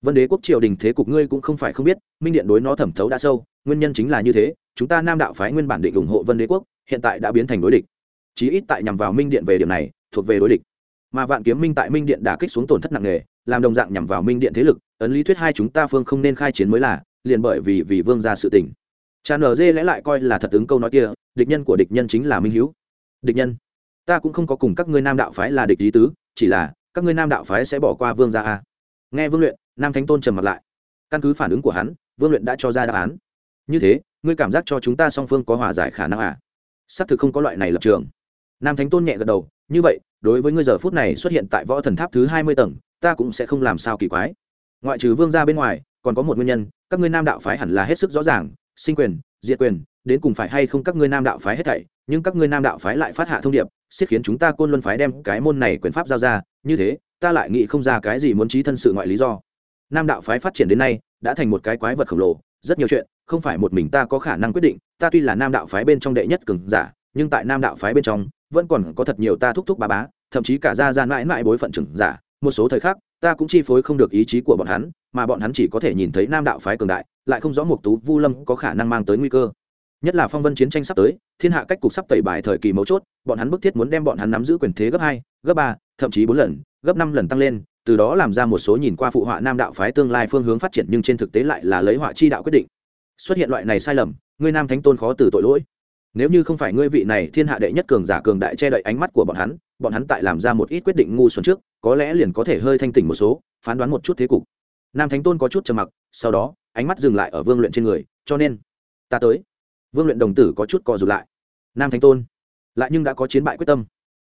S1: Vân đế quốc triều đình thế cục ngươi cũng không phải không biết, minh điện đối nó thẩm thấu đã sâu nguyên nhân chính là như thế, chúng ta nam đạo phái nguyên bản định ủng hộ vân đế quốc, hiện tại đã biến thành đối địch. Chí ít tại nhằm vào minh điện về điểm này, thuộc về đối địch. Mà vạn kiếm minh tại minh điện đã kích xuống tổn thất nặng nề, làm đồng dạng nhằm vào minh điện thế lực, ấn lý thuyết hai chúng ta phương không nên khai chiến mới là, liền bởi vì vì vương ra sự tình. Tràn ở dê lẽ lại coi là thật ứng câu nói kia, địch nhân của địch nhân chính là minh hữu địch nhân, ta cũng không có cùng các ngươi nam đạo phái là địch lý tứ, chỉ là, các ngươi nam đạo phái sẽ bỏ qua vương gia a. Nghe vương luyện, nam thánh tôn trầm mặt lại. Căn cứ phản ứng của hắn, vương luyện đã cho ra đáp án như thế, ngươi cảm giác cho chúng ta song phương có hòa giải khả năng à? Xác thực không có loại này lập trường. Nam thánh tôn nhẹ gật đầu, như vậy, đối với ngươi giờ phút này xuất hiện tại võ thần tháp thứ hai mươi tầng, ta cũng sẽ không làm sao kỳ quái. Ngoại trừ vương gia bên ngoài, còn có một nguyên nhân, các ngươi nam đạo phái hẳn là hết sức rõ ràng, sinh quyền, diệt quyền, đến cùng phải hay không các ngươi nam đạo phái hết thảy, nhưng các ngươi nam đạo phái lại phát hạ thông điệp siết khiến chúng ta côn luân phái đem cái môn này quyền pháp giao ra, như thế, ta lại nghĩ không ra cái gì muốn trí thân sự ngoại lý do. Nam đạo phái phát triển đến nay, đã thành một cái quái vật khổng lồ rất nhiều chuyện, không phải một mình ta có khả năng quyết định, ta tuy là nam đạo phái bên trong đệ nhất cường giả, nhưng tại nam đạo phái bên trong, vẫn còn có thật nhiều ta thúc thúc bà bá, thậm chí cả gia gian mãi mãi bối phận trưởng giả, một số thời khắc, ta cũng chi phối không được ý chí của bọn hắn, mà bọn hắn chỉ có thể nhìn thấy nam đạo phái cường đại, lại không rõ một tú vu lâm có khả năng mang tới nguy cơ. Nhất là phong vân chiến tranh sắp tới, thiên hạ cách cục sắp tẩy bài thời kỳ mấu chốt, bọn hắn bức thiết muốn đem bọn hắn nắm giữ quyền thế gấp hai, gấp ba, thậm chí bốn lần, gấp năm lần tăng lên từ đó làm ra một số nhìn qua phụ họa nam đạo phái tương lai phương hướng phát triển nhưng trên thực tế lại là lấy họa chi đạo quyết định. Xuất hiện loại này sai lầm, ngươi nam thánh tôn khó từ tội lỗi. Nếu như không phải ngươi vị này thiên hạ đệ nhất cường giả cường đại che đậy ánh mắt của bọn hắn bọn hắn tại làm ra một ít quyết định ngu xuẩn trước, có lẽ liền có thể hơi thanh tỉnh một số, phán đoán một chút thế cục. Nam thánh tôn có chút trầm mặc, sau đó, ánh mắt dừng lại ở vương luyện trên người, cho nên, ta tới. Vương luyện đồng tử có chút co rụt lại. Nam thánh tôn, lại nhưng đã có chiến bại quyết tâm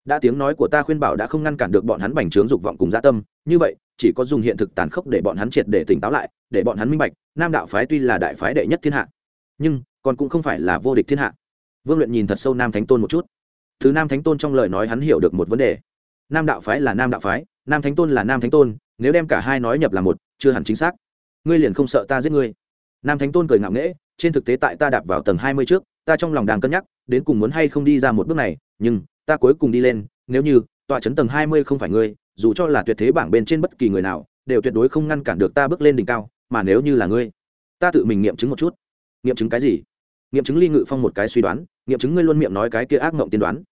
S1: đã tiếng nói của ta khuyên bảo đã không ngăn cản được bọn hắn bành trướng dục vọng cùng gia tâm. Như vậy, chỉ có dùng hiện thực tàn khốc để bọn hắn triệt để tỉnh táo lại, để bọn hắn minh bạch, nam đạo phái tuy là đại phái đệ nhất thiên hạ, nhưng còn cũng không phải là vô địch thiên hạ. Vương luyện nhìn thật sâu nam thánh tôn một chút. Thứ nam thánh tôn trong lời nói hắn hiểu được một vấn đề. Nam đạo phái là nam đạo phái, nam thánh tôn là nam thánh tôn, nếu đem cả hai nói nhập là một, chưa hẳn chính xác. Ngươi liền không sợ ta giết ngươi. Nam thánh tôn cười ngạo nghễ, trên thực tế tại ta đạp vào tầng hai mươi trước, ta trong lòng đang cân nhắc, đến cùng muốn hay không đi ra một bước này, nhưng ta cuối cùng đi lên, nếu như, tọa chấn tầng hai mươi không phải ngươi, dù cho là tuyệt thế bảng bên trên bất kỳ người nào, đều tuyệt đối không ngăn cản được ta bước lên đỉnh cao, mà nếu như là ngươi, ta tự mình nghiệm chứng một chút. Nghiệm chứng cái gì? Nghiệm chứng ly ngự phong một cái suy đoán, nghiệm chứng ngươi luôn miệng nói cái kia ác mộng tiên đoán.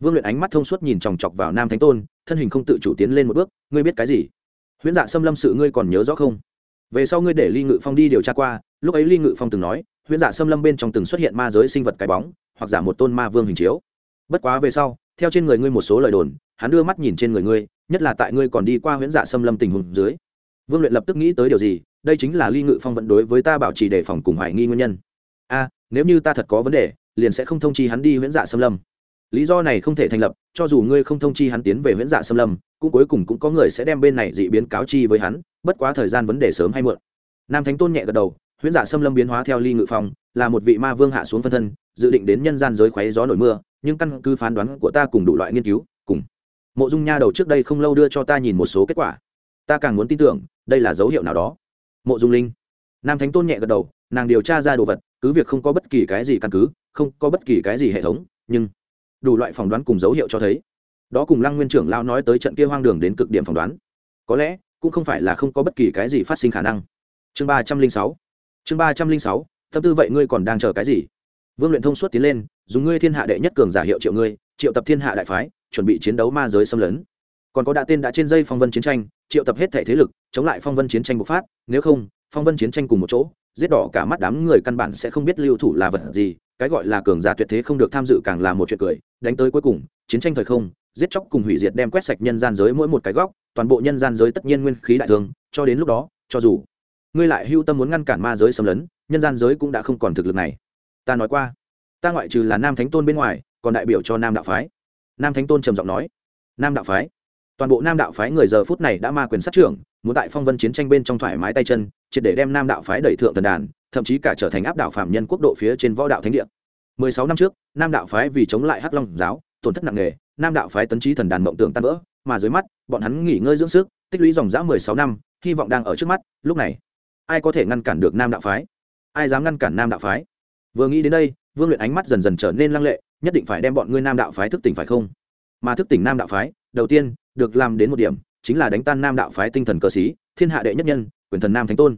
S1: Vương luyện ánh mắt thông suốt nhìn chòng chọc vào nam thánh tôn, thân hình không tự chủ tiến lên một bước, ngươi biết cái gì? Huyễn dạ xâm lâm sự ngươi còn nhớ rõ không? Về sau ngươi để ly ngự phong đi điều tra qua, lúc ấy ly ngự phong từng nói, huyễn dạ xâm lâm bên trong từng xuất hiện ma giới sinh vật cái bóng, hoặc giả một tôn ma vương hình chiếu. Bất quá về sau theo trên người ngươi một số lời đồn, hắn đưa mắt nhìn trên người ngươi, nhất là tại ngươi còn đi qua huyễn dạ xâm lâm tình huống dưới. Vương luyện lập tức nghĩ tới điều gì, đây chính là ly ngự phong vận đối với ta bảo trì đề phòng cùng hoài nghi nguyên nhân. A, nếu như ta thật có vấn đề, liền sẽ không thông chi hắn đi huyễn dạ xâm lâm. Lý do này không thể thành lập, cho dù ngươi không thông chi hắn tiến về huyễn dạ xâm lâm, cũng cuối cùng cũng có người sẽ đem bên này dị biến cáo chi với hắn, bất quá thời gian vấn đề sớm hay muộn. Nam thánh tôn nhẹ gật đầu, huyễn dạ xâm lâm biến hóa theo ly ngự phong, là một vị ma vương hạ xuống phân thân, dự định đến nhân gian giới khoáy gió nổi mưa nhưng căn cứ phán đoán của ta cùng đủ loại nghiên cứu, cùng mộ dung nha đầu trước đây không lâu đưa cho ta nhìn một số kết quả. Ta càng muốn tin tưởng, đây là dấu hiệu nào đó. Mộ dung linh. Nam thánh tôn nhẹ gật đầu, nàng điều tra ra đồ vật, cứ việc không có bất kỳ cái gì căn cứ, không có bất kỳ cái gì hệ thống, nhưng đủ loại phỏng đoán cùng dấu hiệu cho thấy, đó cùng lăng nguyên trưởng lao nói tới trận kia hoang đường đến cực điểm phỏng đoán. Có lẽ, cũng không phải là không có bất kỳ cái gì phát sinh khả năng. Chương ba trăm linh sáu. Chương ba trăm linh sáu, tâm tư vậy ngươi còn đang chờ cái gì? Vương luyện thông suốt tiến lên, dùng ngươi thiên hạ đệ nhất cường giả hiệu triệu ngươi, triệu tập thiên hạ đại phái, chuẩn bị chiến đấu ma giới xâm lấn. Còn có đã tên đã trên dây phong vân chiến tranh, triệu tập hết thể thế lực, chống lại phong vân chiến tranh bộc phát, nếu không, phong vân chiến tranh cùng một chỗ, giết đỏ cả mắt đám người căn bản sẽ không biết lưu thủ là vật gì, cái gọi là cường giả tuyệt thế không được tham dự càng là một chuyện cười, đánh tới cuối cùng, chiến tranh thời không, giết chóc cùng hủy diệt đem quét sạch nhân gian giới mỗi một cái góc, toàn bộ nhân gian giới tất nhiên nguyên khí đại thương, cho đến lúc đó, cho dù ngươi lại hưu tâm muốn ngăn cản ma giới xâm lấn, nhân gian giới cũng đã không còn thực lực này ta nói qua, ta ngoại trừ là nam thánh tôn bên ngoài, còn đại biểu cho nam đạo phái. Nam thánh tôn trầm giọng nói, nam đạo phái. Toàn bộ nam đạo phái người giờ phút này đã ma quyền sát trưởng, muốn tại phong vân chiến tranh bên trong thoải mái tay chân, triệt để đem nam đạo phái đẩy thượng thần đàn, thậm chí cả trở thành áp đạo phạm nhân quốc độ phía trên võ đạo thánh địa. Mười sáu năm trước, nam đạo phái vì chống lại hắc long giáo, tổn thất nặng nề, nam đạo phái tấn trí thần đàn mộng tưởng tan vỡ, mà dưới mắt, bọn hắn nghỉ ngơi dưỡng sức, tích lũy dòng dã mười sáu năm, hy vọng đang ở trước mắt, lúc này, ai có thể ngăn cản được nam đạo phái? Ai dám ngăn cản nam đạo phái? Vừa nghĩ đến đây, vương luyện ánh mắt dần dần trở nên lăng lệ, nhất định phải đem bọn ngươi nam đạo phái thức tỉnh phải không? Mà thức tỉnh nam đạo phái, đầu tiên, được làm đến một điểm, chính là đánh tan nam đạo phái tinh thần cơ sĩ, thiên hạ đệ nhất nhân, quyền thần nam thánh tôn.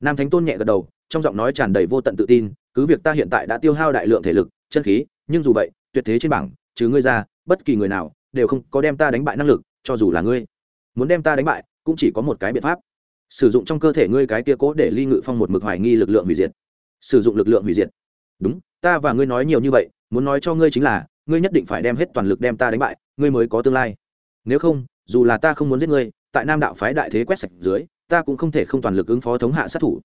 S1: Nam thánh tôn nhẹ gật đầu, trong giọng nói tràn đầy vô tận tự tin, cứ việc ta hiện tại đã tiêu hao đại lượng thể lực, chân khí, nhưng dù vậy, tuyệt thế trên bảng, trừ ngươi ra, bất kỳ người nào, đều không có đem ta đánh bại năng lực, cho dù là ngươi. Muốn đem ta đánh bại, cũng chỉ có một cái biện pháp. Sử dụng trong cơ thể ngươi cái kia cố để ly ngự phong một mực hoài nghi lực lượng hủy diệt. Sử dụng lực lượng hủy diệt đúng, ta và ngươi nói nhiều như vậy, muốn nói cho ngươi chính là, ngươi nhất định phải đem hết toàn lực đem ta đánh bại, ngươi mới có tương lai. Nếu không, dù là ta không muốn giết ngươi, tại nam đạo phái đại thế quét sạch dưới, ta cũng không thể không toàn lực ứng phó thống hạ sát thủ.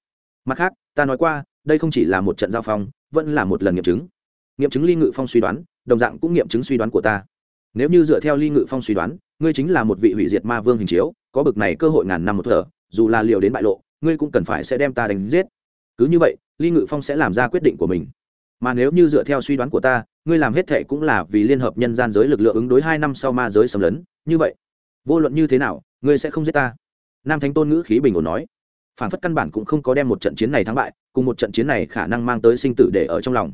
S1: Mặt khác, ta nói qua, đây không chỉ là một trận giao phong, vẫn là một lần nghiệm chứng. Nghiệm chứng ly ngự phong suy đoán, đồng dạng cũng nghiệm chứng suy đoán của ta. Nếu như dựa theo ly ngự phong suy đoán, ngươi chính là một vị hủy diệt ma vương hình chiếu, có bực này cơ hội ngàn năm một thở, dù là liều đến bại lộ, ngươi cũng cần phải sẽ đem ta đánh giết. Cứ như vậy, ly ngự phong sẽ làm ra quyết định của mình mà nếu như dựa theo suy đoán của ta, ngươi làm hết thệ cũng là vì liên hợp nhân gian giới lực lượng ứng đối hai năm sau ma giới xâm lấn. Như vậy, vô luận như thế nào, ngươi sẽ không giết ta. Nam thánh tôn ngữ khí bình ổn nói. Phản phất căn bản cũng không có đem một trận chiến này thắng bại, cùng một trận chiến này khả năng mang tới sinh tử để ở trong lòng.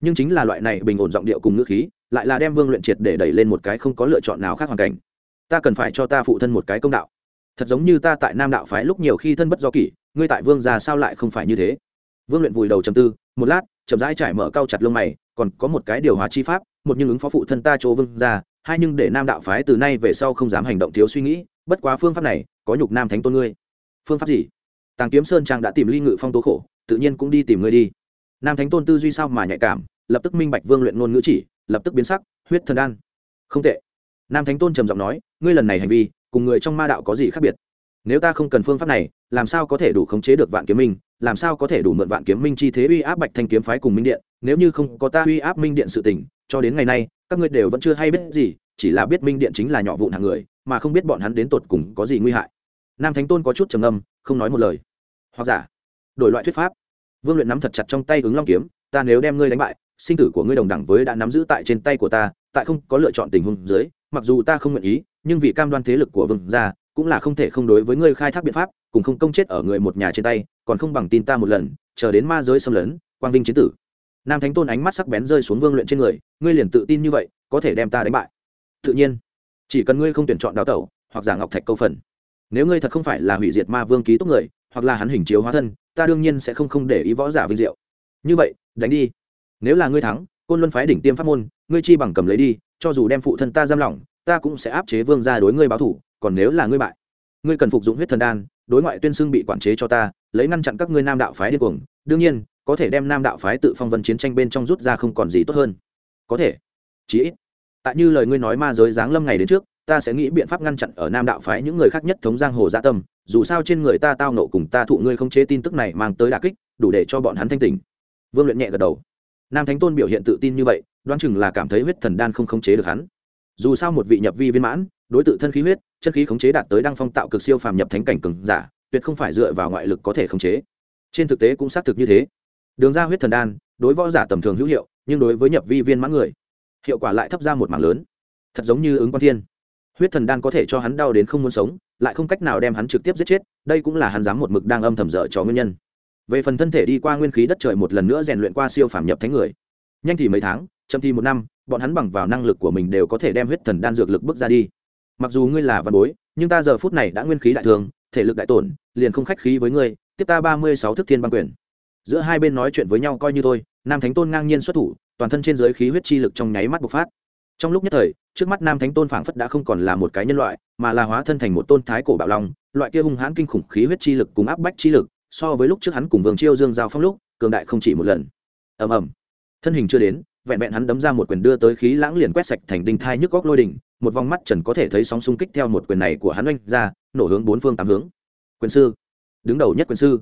S1: Nhưng chính là loại này bình ổn giọng điệu cùng ngữ khí, lại là đem vương luyện triệt để đẩy lên một cái không có lựa chọn nào khác hoàn cảnh. Ta cần phải cho ta phụ thân một cái công đạo. Thật giống như ta tại nam đạo phái lúc nhiều khi thân bất do kỷ, ngươi tại vương già sao lại không phải như thế? Vương luyện vùi đầu chầm tư, một lát, chậm rãi trải mở cao chặt lông mày, còn có một cái điều hòa chi pháp, một nhưng ứng phó phụ thân ta chỗ vương ra hai nhưng để nam đạo phái từ nay về sau không dám hành động thiếu suy nghĩ, bất quá phương pháp này, có nhục nam thánh tôn ngươi. Phương pháp gì? Tàng kiếm sơn trang đã tìm ly ngự phong tố khổ, tự nhiên cũng đi tìm ngươi đi. Nam thánh tôn tư duy sao mà nhạy cảm, lập tức minh bạch vương luyện ngôn ngữ chỉ, lập tức biến sắc, huyết thần đan. Không tệ. Nam thánh tôn trầm giọng nói, ngươi lần này hành vi, cùng người trong ma đạo có gì khác biệt? Nếu ta không cần phương pháp này, làm sao có thể đủ khống chế được vạn kiếm minh? Làm sao có thể đủ mượn vạn kiếm minh chi thế uy áp bạch thanh kiếm phái cùng minh điện? Nếu như không có ta uy áp minh điện sự tình, cho đến ngày nay, các ngươi đều vẫn chưa hay biết gì, chỉ là biết minh điện chính là nhỏ vụn hàng người, mà không biết bọn hắn đến tột cùng có gì nguy hại. Nam thánh tôn có chút trầm âm không nói một lời. Hoặc giả, đổi loại thuyết pháp. Vương luyện nắm thật chặt trong tay ứng long kiếm, ta nếu đem ngươi đánh bại, sinh tử của ngươi đồng đẳng với đã nắm giữ tại trên tay của ta, tại không có lựa chọn tình huống dưới, mặc dù ta không nguyện ý, nhưng vì cam đoan thế lực của vương gia cũng là không thể không đối với ngươi khai thác biện pháp, cùng không công chết ở người một nhà trên tay, còn không bằng tin ta một lần, chờ đến ma giới xâm lấn, quang vinh chiến tử. Nam thánh tôn ánh mắt sắc bén rơi xuống vương luyện trên người, ngươi liền tự tin như vậy, có thể đem ta đánh bại? Tự nhiên. Chỉ cần ngươi không tuyển chọn đào tẩu, hoặc giả ngọc thạch câu phần. Nếu ngươi thật không phải là hủy diệt ma vương ký túc người, hoặc là hắn hình chiếu hóa thân, ta đương nhiên sẽ không không để ý võ giả vinh diệu. Như vậy, đánh đi. Nếu là ngươi thắng, côn luân phái đỉnh tiêm pháp môn, ngươi chi bằng cầm lấy đi, cho dù đem phụ thân ta giam lỏng, ta cũng sẽ áp chế vương ra đối ngươi báo thủ còn nếu là ngươi bại, ngươi cần phục dụng huyết thần đan, đối ngoại tuyên xưng bị quản chế cho ta, lấy ngăn chặn các ngươi nam đạo phái điên cuồng. Đương nhiên, có thể đem nam đạo phái tự phong vân chiến tranh bên trong rút ra không còn gì tốt hơn. Có thể. Chí ít. Tại như lời ngươi nói ma giới giáng lâm ngày đến trước, ta sẽ nghĩ biện pháp ngăn chặn ở nam đạo phái những người khác nhất thống giang hồ gia tâm. Dù sao trên người ta tao nộ cùng ta thụ ngươi không chế tin tức này mang tới đà kích, đủ để cho bọn hắn thanh tỉnh. Vương luyện nhẹ gật đầu. Nam thánh tôn biểu hiện tự tin như vậy, đoán chừng là cảm thấy huyết thần đan không khống chế được hắn. Dù sao một vị nhập vi viên mãn, đối tượng thân khí huyết chân khí khống chế đạt tới đăng phong tạo cực siêu phàm nhập thánh cảnh cường giả, tuyệt không phải dựa vào ngoại lực có thể khống chế. Trên thực tế cũng xác thực như thế. Đường ra huyết thần đan, đối võ giả tầm thường hữu hiệu, nhưng đối với nhập vi viên mãn người, hiệu quả lại thấp ra một mảng lớn. Thật giống như ứng quan thiên. Huyết thần đan có thể cho hắn đau đến không muốn sống, lại không cách nào đem hắn trực tiếp giết chết, đây cũng là hắn dám một mực đang âm thầm dở cho nguyên nhân. Về phần thân thể đi qua nguyên khí đất trời một lần nữa rèn luyện qua siêu phàm nhập thánh người, nhanh thì mấy tháng, chậm thì một năm, bọn hắn bằng vào năng lực của mình đều có thể đem huyết thần đan dược lực bước ra đi mặc dù ngươi là văn bối, nhưng ta giờ phút này đã nguyên khí đại thường, thể lực đại tổn, liền không khách khí với ngươi, tiếp ta ba mươi sáu thức thiên băng quyền. Giữa hai bên nói chuyện với nhau coi như thôi, nam thánh tôn ngang nhiên xuất thủ, toàn thân trên giới khí huyết chi lực trong nháy mắt bộc phát. Trong lúc nhất thời, trước mắt nam thánh tôn phảng phất đã không còn là một cái nhân loại, mà là hóa thân thành một tôn thái cổ bạo long, loại kia hung hãn kinh khủng khí huyết chi lực cùng áp bách chi lực, so với lúc trước hắn cùng vương chiêu dương giao phong lúc, cường đại không chỉ một lần. Ầm ầm. Thân hình chưa đến vẹn vẹn hắn đấm ra một quyền đưa tới khí lãng liền quét sạch thành đinh thai nhức góc lôi đỉnh một vòng mắt trần có thể thấy sóng xung kích theo một quyền này của hắn oanh ra, nổ hướng bốn phương tám hướng. Quyền sư, đứng đầu nhất quyền sư,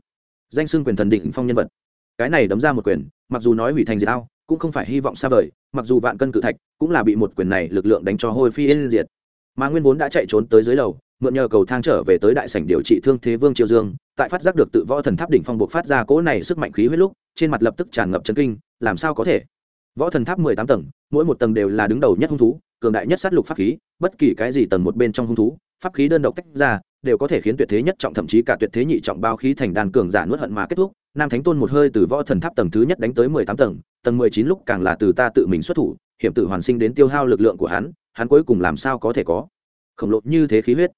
S1: danh xưng quyền thần định phong nhân vật. Cái này đấm ra một quyền, mặc dù nói hủy thành diệt ao, cũng không phải hy vọng xa vời, mặc dù vạn cân cự thạch cũng là bị một quyền này lực lượng đánh cho hôi phi yên diệt. Mà nguyên vốn đã chạy trốn tới dưới lầu, mượn nhờ cầu thang trở về tới đại sảnh điều trị thương thế vương triều dương, tại phát giác được tự võ thần tháp đỉnh phong buộc phát ra cỗ này sức mạnh khí huyết lúc, trên mặt lập tức tràn ngập chấn kinh, làm sao có thể? Võ thần tháp mười tám tầng, mỗi một tầng đều là đứng đầu nhất hung thú, cường đại nhất sát lục pháp khí, bất kỳ cái gì tầng một bên trong hung thú, pháp khí đơn độc tách ra, đều có thể khiến tuyệt thế nhất trọng thậm chí cả tuyệt thế nhị trọng bao khí thành đàn cường giả nuốt hận mà kết thúc. Nam thánh tôn một hơi từ võ thần tháp tầng thứ nhất đánh tới mười tám tầng tầng mười chín lúc càng là từ ta tự mình xuất thủ, hiểm tử hoàn sinh đến tiêu hao lực lượng của hắn hắn cuối cùng làm sao có thể có? Khổng lồ như thế khí huyết.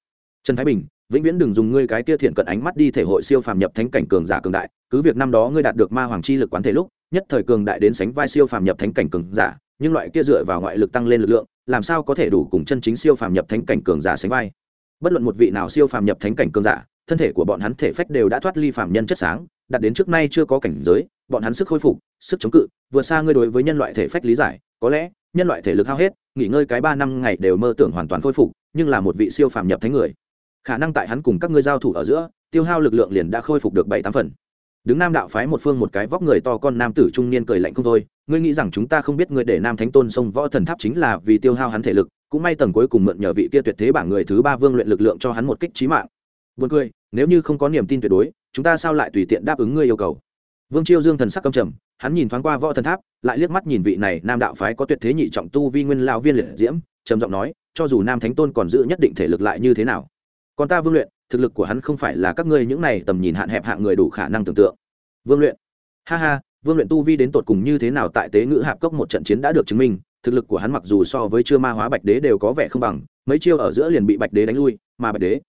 S1: Trần thái bình, vĩnh viễn đừng dùng ngươi cái tia thiện cận ánh mắt đi thể hội siêu phàm nhập thánh cảnh cường giả cường đại, cứ việc năm đó ngươi đạt được ma hoàng chi lực quán thể lúc nhất thời cường đại đến sánh vai siêu phàm nhập thánh cảnh cường giả, nhưng loại kia dựa vào ngoại lực tăng lên lực lượng, làm sao có thể đủ cùng chân chính siêu phàm nhập thánh cảnh cường giả sánh vai? Bất luận một vị nào siêu phàm nhập thánh cảnh cường giả, thân thể của bọn hắn thể phách đều đã thoát ly phàm nhân chất sáng, đạt đến trước nay chưa có cảnh giới, bọn hắn sức khôi phục, sức chống cự, vừa xa ngươi đối với nhân loại thể phách lý giải, có lẽ, nhân loại thể lực hao hết, nghỉ ngơi cái ba năm ngày đều mơ tưởng hoàn toàn khôi phục, nhưng là một vị siêu phàm nhập thánh người, khả năng tại hắn cùng các ngươi giao thủ ở giữa, tiêu hao lực lượng liền đã khôi phục được bảy tám phần đứng nam đạo phái một phương một cái vóc người to con nam tử trung niên cười lạnh không thôi ngươi nghĩ rằng chúng ta không biết ngươi để nam thánh tôn sông võ thần tháp chính là vì tiêu hao hắn thể lực cũng may tầng cuối cùng mượn nhờ vị kia tuyệt thế bảng người thứ ba vương luyện lực lượng cho hắn một kích trí mạng Buồn cười, nếu như không có niềm tin tuyệt đối, chúng ta sao lại tùy tiện đáp ứng ngươi yêu cầu? Vương Chiêu Dương thần sắc căm trầm, hắn nhìn thoáng qua võ thần tháp, lại liếc mắt nhìn vị này nam đạo phái có tuyệt thế nhị trọng tu vi nguyên lão viên liệt diễm, trầm giọng nói, cho dù nam thánh tôn còn giữ nhất định thể lực lại như thế nào, còn ta Vương luyện, thực lực của hắn không phải là các ngươi những này tầm nhìn hạn hẹp hạng người đủ khả năng tưởng tượng. Vương luyện, ha ha, Vương luyện tu vi đến tột cùng như thế nào tại tế ngữ hạp cốc một trận chiến đã được chứng minh, thực lực của hắn mặc dù so với chưa ma hóa bạch đế đều có vẻ không bằng, mấy chiêu ở giữa liền bị bạch đế đánh lui, mà bạch đế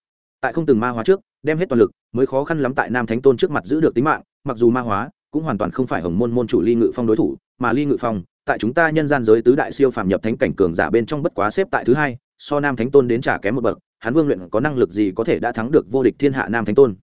S1: tại không từng ma hóa trước đem hết toàn lực mới khó khăn lắm tại nam thánh tôn trước mặt giữ được tính mạng mặc dù ma hóa cũng hoàn toàn không phải hồng môn môn chủ ly ngự phong đối thủ mà ly ngự phong tại chúng ta nhân gian giới tứ đại siêu phàm nhập thánh cảnh cường giả bên trong bất quá xếp tại thứ hai so nam thánh tôn đến trả kém một bậc, hắn vương luyện có năng lực gì có thể đã thắng được vô địch thiên hạ nam thánh tôn?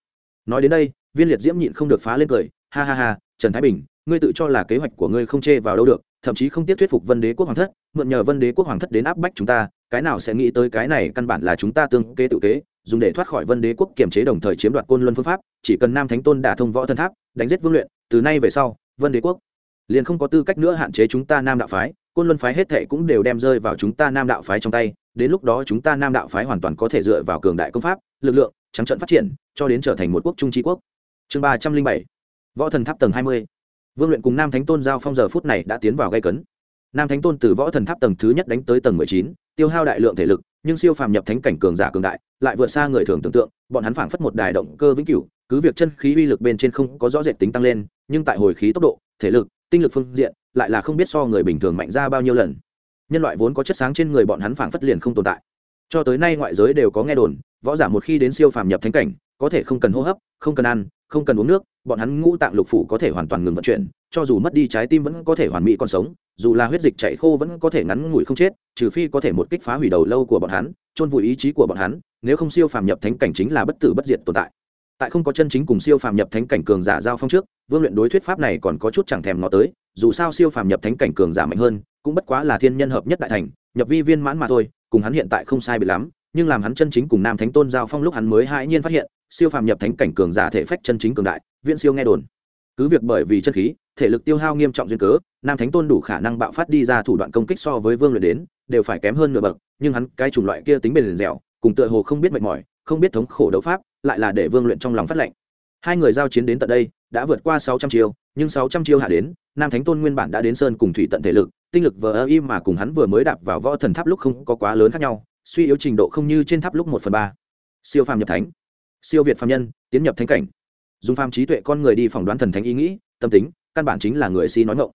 S1: Nói đến đây, viên liệt diễm nhịn không được phá lên cười, ha ha ha, trần thái bình, ngươi tự cho là kế hoạch của ngươi không chê vào đâu được, thậm chí không tiếp thuyết phục vân đế quốc hoàng thất, mượn nhờ vân đế quốc hoàng thất đến áp bách chúng ta, cái nào sẽ nghĩ tới cái này căn bản là chúng ta tương kế tự kế, dùng để thoát khỏi vân đế quốc kiểm chế đồng thời chiếm đoạt côn luân phương pháp, chỉ cần nam thánh tôn đả thông võ thân tháp, đánh giết vương luyện, từ nay về sau, vân đế quốc liền không có tư cách nữa hạn chế chúng ta nam đạo phái, côn luân phái hết thệ cũng đều đem rơi vào chúng ta nam đạo phái trong tay đến lúc đó chúng ta nam đạo phái hoàn toàn có thể dựa vào cường đại công pháp, lực lượng, trắng trận phát triển, cho đến trở thành một quốc trung trí quốc. Chương ba trăm linh bảy, võ thần tháp tầng hai mươi. Vương luyện cùng nam thánh tôn giao phong giờ phút này đã tiến vào gây cấn. Nam thánh tôn từ võ thần tháp tầng thứ nhất đánh tới tầng mười chín, tiêu hao đại lượng thể lực, nhưng siêu phàm nhập thánh cảnh cường giả cường đại, lại vượt xa người thường tưởng tượng, bọn hắn phảng phất một đài động cơ vĩnh cửu, cứ việc chân khí uy lực bên trên không có rõ rệt tính tăng lên, nhưng tại hồi khí tốc độ, thể lực, tinh lực phương diện, lại là không biết so người bình thường mạnh ra bao nhiêu lần nhân loại vốn có chất sáng trên người bọn hắn phảng phất liền không tồn tại. Cho tới nay ngoại giới đều có nghe đồn, võ giả một khi đến siêu phàm nhập thánh cảnh, có thể không cần hô hấp, không cần ăn, không cần uống nước, bọn hắn ngũ tạng lục phủ có thể hoàn toàn ngừng vận chuyển, cho dù mất đi trái tim vẫn có thể hoàn mỹ còn sống, dù là huyết dịch chảy khô vẫn có thể ngắn ngủi không chết, trừ phi có thể một kích phá hủy đầu lâu của bọn hắn, chôn vùi ý chí của bọn hắn, nếu không siêu phàm nhập thánh cảnh chính là bất tử bất diệt tồn tại. Tại không có chân chính cùng siêu phàm nhập thánh cảnh cường giả giao phong trước, vương luyện đối thuyết pháp này còn có chút chẳng thèm ngó tới dù sao siêu phàm nhập thánh cảnh cường giả mạnh hơn, cũng bất quá là thiên nhân hợp nhất đại thành, nhập vi viên mãn mà thôi, cùng hắn hiện tại không sai bị lắm, nhưng làm hắn chân chính cùng nam thánh tôn giao phong lúc hắn mới hãi nhiên phát hiện, siêu phàm nhập thánh cảnh cường giả thể phách chân chính cường đại, viễn siêu nghe đồn. Cứ việc bởi vì chân khí, thể lực tiêu hao nghiêm trọng duyên cớ, nam thánh tôn đủ khả năng bạo phát đi ra thủ đoạn công kích so với vương luyện đến, đều phải kém hơn nửa bậc, nhưng hắn cái chủng loại kia tính bền dẻo, cùng tựa hồ không biết mệt mỏi, không biết thống khổ đấu pháp, lại là để vương luyện trong lòng phát lệnh. Hai người giao chiến đến tận đây, đã vượt qua sáu trăm chiêu nhưng sáu trăm chiêu hạ đến, nam thánh tôn nguyên bản đã đến sơn cùng thủy tận thể lực, tinh lực vờ ơ im mà cùng hắn vừa mới đạp vào võ thần tháp lúc không có quá lớn khác nhau, suy yếu trình độ không như trên tháp lúc một phần ba. Siêu phàm nhập thánh, siêu việt phàm nhân, tiến nhập thánh cảnh. Dùng phàm trí tuệ con người đi phỏng đoán thần thánh ý nghĩ, tâm tính, căn bản chính là người si nói ngộng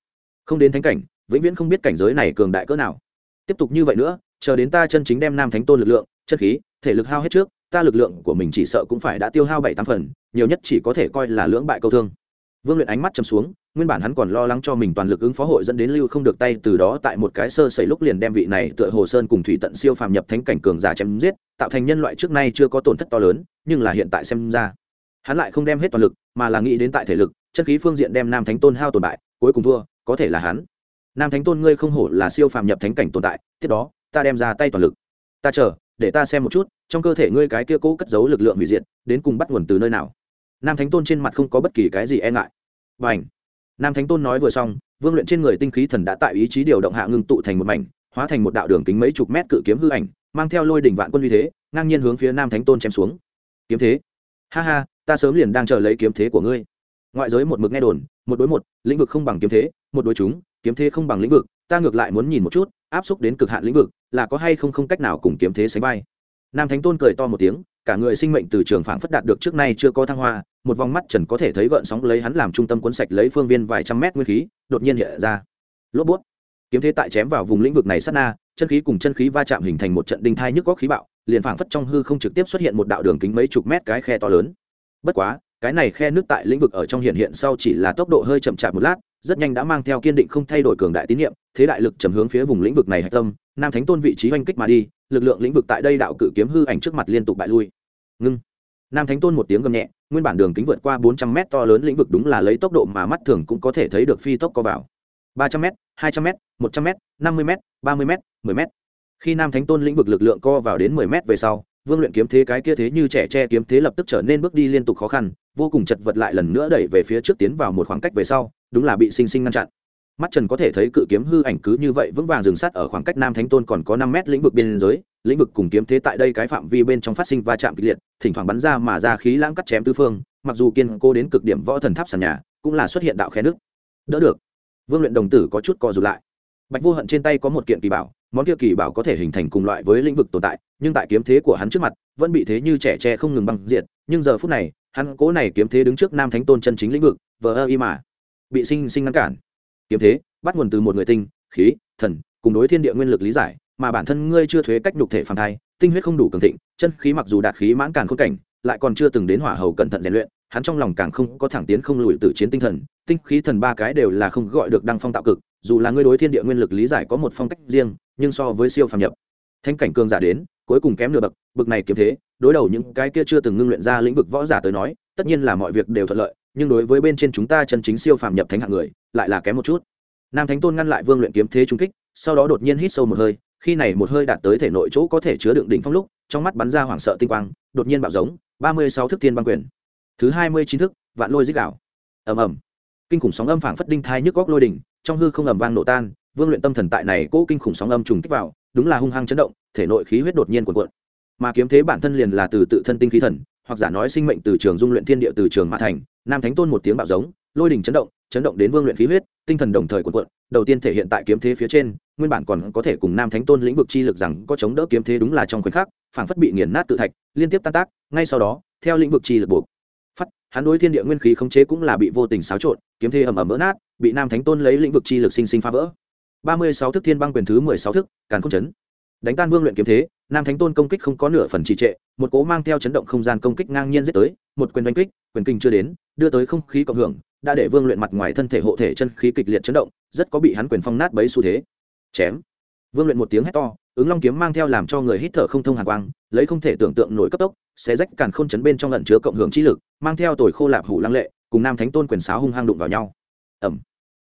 S1: không đến thánh cảnh, vĩnh viễn không biết cảnh giới này cường đại cỡ nào. Tiếp tục như vậy nữa, chờ đến ta chân chính đem nam thánh tôn lực lượng chất khí, thể lực hao hết trước, ta lực lượng của mình chỉ sợ cũng phải đã tiêu hao bảy tám phần, nhiều nhất chỉ có thể coi là lưỡng bại câu thương vương luyện ánh mắt chầm xuống, nguyên bản hắn còn lo lắng cho mình toàn lực ứng phó hội dẫn đến lưu không được tay từ đó tại một cái sơ sẩy lúc liền đem vị này tựa hồ sơn cùng thủy tận siêu phàm nhập thánh cảnh cường giả chém giết, tạo thành nhân loại trước nay chưa có tổn thất to lớn, nhưng là hiện tại xem ra, hắn lại không đem hết toàn lực, mà là nghĩ đến tại thể lực, chân khí phương diện đem nam thánh tôn hao tồn bại, cuối cùng thua, có thể là hắn. Nam thánh tôn ngươi không hổ là siêu phàm nhập thánh cảnh tồn tại, tiếp đó, ta đem ra tay toàn lực. Ta chờ, để ta xem một chút, trong cơ thể ngươi cái kia cố cất giấu lực lượng hủy diệt, đến cùng bắt nguồn từ nơi nào? Nam thánh tôn trên mặt không có bất kỳ cái gì e ngại. Và ảnh nam thánh tôn nói vừa xong, vương luyện trên người tinh khí thần đã tại ý chí điều động hạ ngưng tụ thành một mảnh, hóa thành một đạo đường kính mấy chục mét cự kiếm hư ảnh, mang theo lôi đỉnh vạn quân uy thế, ngang nhiên hướng phía nam thánh tôn chém xuống. Kiếm thế! Ha ha, ta sớm liền đang chờ lấy kiếm thế của ngươi. Ngoại giới một mực nghe đồn, một đối một, lĩnh vực không bằng kiếm thế, một đối chúng, kiếm thế không bằng lĩnh vực, ta ngược lại muốn nhìn một chút, áp xúc đến cực hạn lĩnh vực, là có hay không không cách nào cùng kiếm thế sánh vai. Nam thánh tôn cười to một tiếng, cả người sinh mệnh từ trường phảng phất đạt được trước nay chưa có thăng hoa một vòng mắt trần có thể thấy gợn sóng lấy hắn làm trung tâm cuốn sạch lấy phương viên vài trăm mét nguyên khí, đột nhiên hiện ra. Lốp bút. Kiếm thế tại chém vào vùng lĩnh vực này sát na, chân khí cùng chân khí va chạm hình thành một trận đinh thai nhức góc khí bạo, liền phảng phất trong hư không trực tiếp xuất hiện một đạo đường kính mấy chục mét cái khe to lớn. Bất quá, cái này khe nước tại lĩnh vực ở trong hiện hiện sau chỉ là tốc độ hơi chậm chạp một lát, rất nhanh đã mang theo kiên định không thay đổi cường đại tín nhiệm thế đại lực chầm hướng phía vùng lĩnh vực này hạch tâm, nam thánh tôn vị trí oanh kích mà đi, lực lượng lĩnh vực tại đây đạo cự kiếm hư ảnh trước mặt liên tục bại lui. Ngưng. Nam thánh tôn một tiếng gầm nhẹ nguyên bản đường kính vượt qua 400m to lớn lĩnh vực đúng là lấy tốc độ mà mắt thường cũng có thể thấy được phi tốc co vào. ba trăm m hai trăm m một trăm m năm mươi m ba mươi m mười m khi nam thánh tôn lĩnh vực lực lượng co vào đến mười m về sau, vương luyện kiếm thế cái kia thế như trẻ tre kiếm thế lập tức trở nên bước đi liên tục khó khăn, vô cùng chật vật lại lần nữa đẩy về phía trước tiến vào một khoảng cách về sau, đúng là bị sinh sinh ngăn chặn. Mắt trần có thể thấy cự kiếm hư ảnh cứ như vậy vững vàng dừng sát ở khoảng cách nam thánh tôn còn có 5 mét lĩnh vực biên giới lĩnh vực cùng kiếm thế tại đây cái phạm vi bên trong phát sinh va chạm kịch liệt, thỉnh thoảng bắn ra mà ra khí lãng cắt chém tư phương, mặc dù kiên cố đến cực điểm võ thần tháp sàn nhà, cũng là xuất hiện đạo khe nước. Đỡ được. Vương luyện đồng tử có chút co rụt lại. Bạch vô hận trên tay có một kiện kỳ bảo, món kia kỳ bảo có thể hình thành cùng loại với lĩnh vực tồn tại, nhưng tại kiếm thế của hắn trước mặt, vẫn bị thế như trẻ tre không ngừng băng diện nhưng giờ phút này, hắn cố này kiếm thế đứng trước nam thánh tôn chân chính lĩnh vực, vờ ơ y mà. Bị sinh sinh ngăn cản. Kiếm thế, bắt nguồn từ một người tinh, khí, thần, cùng đối thiên địa nguyên lực lý giải mà bản thân ngươi chưa thuế cách nhục thể phàm thai, tinh huyết không đủ cường thịnh, chân khí mặc dù đạt khí mãn càn khôn cảnh, lại còn chưa từng đến hỏa hầu cẩn thận rèn luyện, hắn trong lòng càng không có thẳng tiến không lùi từ chiến tinh thần, tinh khí thần ba cái đều là không gọi được đăng phong tạo cực, dù là ngươi đối thiên địa nguyên lực lý giải có một phong cách riêng, nhưng so với siêu phàm nhập, thanh cảnh cường giả đến, cuối cùng kém nửa bậc bậc này kiếm thế, đối đầu những cái kia chưa từng ngưng luyện ra lĩnh vực võ giả tới nói, tất nhiên là mọi việc đều thuận lợi, nhưng đối với bên trên chúng ta chân chính siêu phàm nhập thánh hạng người, lại là kém một chút. Nam thánh tôn ngăn lại vương luyện kiếm thế trung kích, sau đó đột nhiên hít sâu một hơi khi này một hơi đạt tới thể nội chỗ có thể chứa đựng đỉnh phong lúc, trong mắt bắn ra hoảng sợ tinh quang, đột nhiên bạo giống, ba mươi sáu thức thiên băng quyền. Thứ hai mươi chín thức, vạn lôi dích đảo ầm ầm. Kinh khủng sóng âm phảng phất đinh thai nhức góc lôi đỉnh, trong hư không ầm vang nổ tan, vương luyện tâm thần tại này cố kinh khủng sóng âm trùng kích vào, đúng là hung hăng chấn động, thể nội khí huyết đột nhiên cuộn cuộn. Mà kiếm thế bản thân liền là từ tự thân tinh khí thần, hoặc giả nói sinh mệnh từ trường dung luyện thiên địa từ trường mã thành, nam thánh tôn một tiếng bạo giống, lôi đỉnh chấn động chấn động đến vương luyện khí huyết, tinh thần đồng thời cuộn cuộn đầu tiên thể hiện tại kiếm thế phía trên, nguyên bản còn có thể cùng nam thánh tôn lĩnh vực chi lực rằng có chống đỡ kiếm thế đúng là trong khoảnh khắc, phảng phất bị nghiền nát tự thạch, liên tiếp tan tác, ngay sau đó, theo lĩnh vực chi lực buộc. Phát, hắn đối thiên địa nguyên khí khống chế cũng là bị vô tình xáo trộn, kiếm thế ầm ầm vỡ nát, bị nam thánh tôn lấy lĩnh vực chi lực sinh sinh phá vỡ. Ba mươi sáu thức thiên băng quyền thứ mười sáu thức, càn không chấn. Đánh tan vương luyện kiếm thế, nam thánh tôn công kích không có nửa phần trì trệ, một cố mang theo chấn động không gian công kích ngang nhiên giết tới, một quyền đánh kích, quyền kinh chưa đến, đưa tới không khí cộng hưởng đã để vương luyện mặt ngoài thân thể hộ thể chân khí kịch liệt chấn động, rất có bị hắn quyền phong nát bấy xu thế. Chém. Vương luyện một tiếng hét to, ứng long kiếm mang theo làm cho người hít thở không thông hàn quang, lấy không thể tưởng tượng nổi cấp tốc sẽ rách càn khôn chấn bên trong lận chứa cộng hưởng trí lực, mang theo tồi khô lạp hủ lăng lệ, cùng nam thánh tôn quyền sáo hung hăng đụng vào nhau. Ẩm.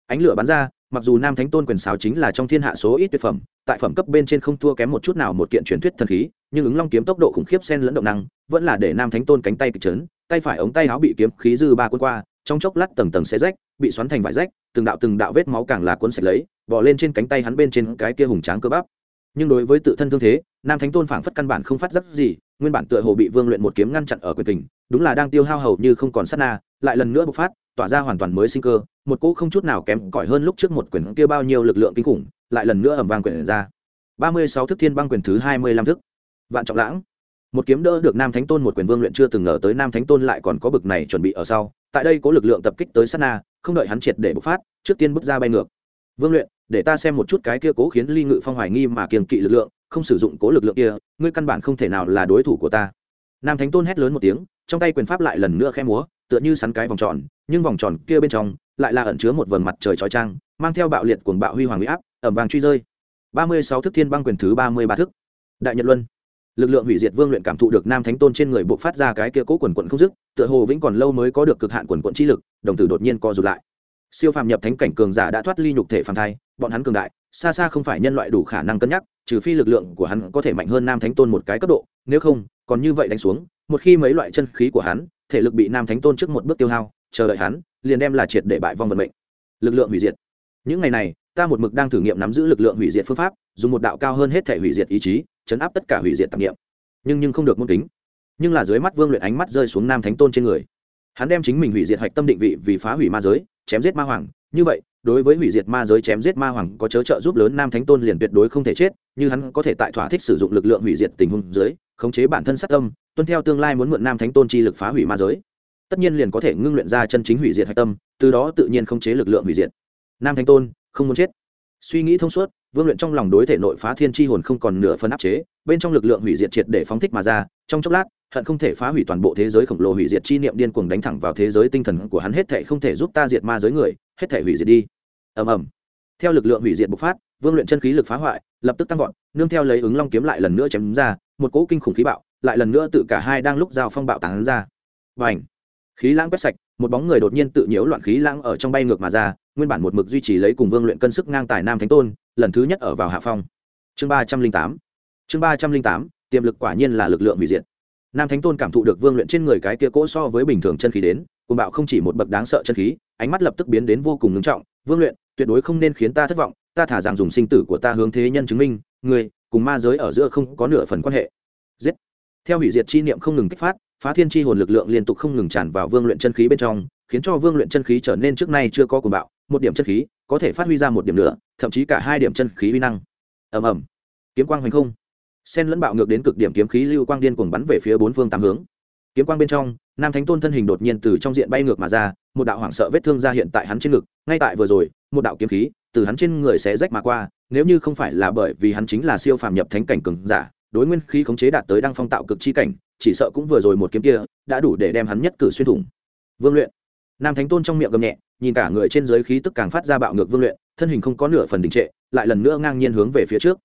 S1: Ánh lửa bắn ra, mặc dù nam thánh tôn quyền sáo chính là trong thiên hạ số ít tuyệt phẩm, tại phẩm cấp bên trên không thua kém một chút nào một kiện truyền thuyết thần khí, nhưng ứng long kiếm tốc độ khủng khiếp sen lẫn động năng, vẫn là để nam thánh tôn cánh tay kịch trấn tay phải ống tay áo bị kiếm khí dư ba quân qua trong chốc lát tầng tầng xe rách, bị xoắn thành vải rách, từng đạo từng đạo vết máu càng là cuốn sạch lấy bỏ lên trên cánh tay hắn bên trên cái kia hùng tráng cơ bắp. Nhưng đối với tự thân thương thế, nam thánh tôn phảng phất căn bản không phát giác gì, nguyên bản tựa hồ bị vương luyện một kiếm ngăn chặn ở quyền tình đúng là đang tiêu hao hầu như không còn sát na, lại lần nữa bộc phát, tỏa ra hoàn toàn mới sinh cơ, một cỗ không chút nào kém cỏi hơn lúc trước một quyền kia bao nhiêu lực lượng kinh khủng, lại lần nữa ầm vang quyền ra. ba mươi sáu thức thiên băng quyền thứ hai mươi lăm thức. Vạn trọng lãng một kiếm đỡ được nam thánh tôn một quyền vương luyện chưa từng ngờ tới nam thánh tôn lại còn có bực này chuẩn bị ở sau. Tại đây có lực lượng tập kích tới sát na, không đợi hắn triệt để bộc phát, trước tiên bước ra bay ngược. Vương luyện, để ta xem một chút cái kia cố khiến ly ngự phong hoài nghi mà kiềng kỵ lực lượng, không sử dụng cố lực lượng kia, ngươi căn bản không thể nào là đối thủ của ta. Nam thánh tôn hét lớn một tiếng, trong tay quyền pháp lại lần nữa khe múa, tựa như sắn cái vòng tròn, nhưng vòng tròn kia bên trong lại là ẩn chứa một vầng mặt trời trói trang mang theo bạo liệt cuồng bạo huy hoàng huy áp ẩm vàng truy rơi. Ba mươi sáu thức thiên băng quyền thứ ba mươi ba thức. Đại nhật luân lực lượng hủy diệt vương luyện cảm thụ được nam thánh tôn trên người buộc phát ra cái kia cố quần quận không dứt, tựa hồ vĩnh còn lâu mới có được cực hạn quần quận chi lực, đồng tử đột nhiên co rụt lại. Siêu phàm nhập thánh cảnh cường giả đã thoát ly nhục thể phàm thai, bọn hắn cường đại, xa xa không phải nhân loại đủ khả năng cân nhắc, trừ phi lực lượng của hắn có thể mạnh hơn nam thánh tôn một cái cấp độ, nếu không, còn như vậy đánh xuống, một khi mấy loại chân khí của hắn, thể lực bị nam thánh tôn trước một bước tiêu hao, chờ đợi hắn, liền đem là triệt để bại vong vận mệnh. Lực lượng hủy diệt. Những ngày này ta một mực đang thử nghiệm nắm giữ lực lượng hủy diệt phương pháp, dùng một đạo cao hơn hết thể hủy diệt ý chí, chấn áp tất cả hủy diệt tạp nghiệm nhưng nhưng không được môn kính. Nhưng là dưới mắt vương luyện ánh mắt rơi xuống nam thánh tôn trên người. Hắn đem chính mình hủy diệt hạch tâm định vị vì phá hủy ma giới, chém giết ma hoàng. Như vậy, đối với hủy diệt ma giới chém giết ma hoàng có chớ trợ giúp lớn, nam thánh tôn liền tuyệt đối không thể chết, như hắn có thể tại thỏa thích sử dụng lực lượng hủy diệt tình huống dưới, khống chế bản thân sát tâm, tuân theo tương lai muốn mượn nam thánh tôn chi lực phá hủy ma giới. Tất nhiên liền có thể ngưng luyện ra chân chính hủy diệt hạch tâm, từ đó tự nhiên khống chế lực lượng hủy diệt. Nam thánh tôn không muốn chết. Suy nghĩ thông suốt, vương luyện trong lòng đối thể nội phá thiên chi hồn không còn nửa phần áp chế, bên trong lực lượng hủy diệt triệt để phóng thích mà ra, trong chốc lát, hận không thể phá hủy toàn bộ thế giới khổng lồ hủy diệt chi niệm điên cuồng đánh thẳng vào thế giới tinh thần của hắn, hết thể không thể giúp ta diệt ma giới người, hết thể hủy diệt đi. Ầm ầm. Theo lực lượng hủy diệt bộc phát, vương luyện chân khí lực phá hoại, lập tức tăng vọt, nương theo lấy ứng long kiếm lại lần nữa chém ra, một cỗ kinh khủng khí bạo, lại lần nữa tự cả hai đang lúc giao phong bạo tán ra. Và ảnh khí lãng quét sạch, một bóng người đột nhiên tự nhiễu loạn khí lãng ở trong bay ngược mà ra nguyên bản một mực duy trì lấy cùng vương luyện cân sức ngang tài nam thánh tôn, lần thứ nhất ở vào hạ phong. Chương ba trăm linh tám. Chương ba trăm linh tám, tiềm lực quả nhiên là lực lượng hủy diệt. Nam thánh tôn cảm thụ được vương luyện trên người cái kia cỗ so với bình thường chân khí đến cùng bạo không chỉ một bậc đáng sợ chân khí, ánh mắt lập tức biến đến vô cùng ngưng trọng, vương luyện, tuyệt đối không nên khiến ta thất vọng, ta thả rằng dùng sinh tử của ta hướng thế nhân chứng minh người cùng ma giới ở giữa không có nửa phần quan hệ. Giết. Theo hủy diệt chi niệm không ngừng kích phát, phá thiên chi hồn lực lượng liên tục không ngừng tràn vào vương luyện chân khí bên trong, khiến cho vương luyện chân khí trở nên trước nay chưa có cuồng bạo một điểm chân khí, có thể phát huy ra một điểm nữa, thậm chí cả hai điểm chân khí uy năng. Ầm ầm. Kiếm quang hoành không. Sen lẫn bạo ngược đến cực điểm kiếm khí lưu quang điên cuồng bắn về phía bốn phương tám hướng. Kiếm quang bên trong, nam thánh tôn thân hình đột nhiên từ trong diện bay ngược mà ra, một đạo hoảng sợ vết thương ra hiện tại hắn trên ngực, ngay tại vừa rồi, một đạo kiếm khí từ hắn trên người sẽ rách mà qua, nếu như không phải là bởi vì hắn chính là siêu phàm nhập thánh cảnh cường giả, đối nguyên khí khống chế đạt tới đăng phong tạo cực chi cảnh, chỉ sợ cũng vừa rồi một kiếm kia đã đủ để đem hắn nhất cử xuyên thủng. Vương luyện nam thánh tôn trong miệng gầm nhẹ, nhìn cả người trên giới khí tức càng phát ra bạo ngược vương luyện, thân hình không có nửa phần đình trệ, lại lần nữa ngang nhiên hướng về phía trước.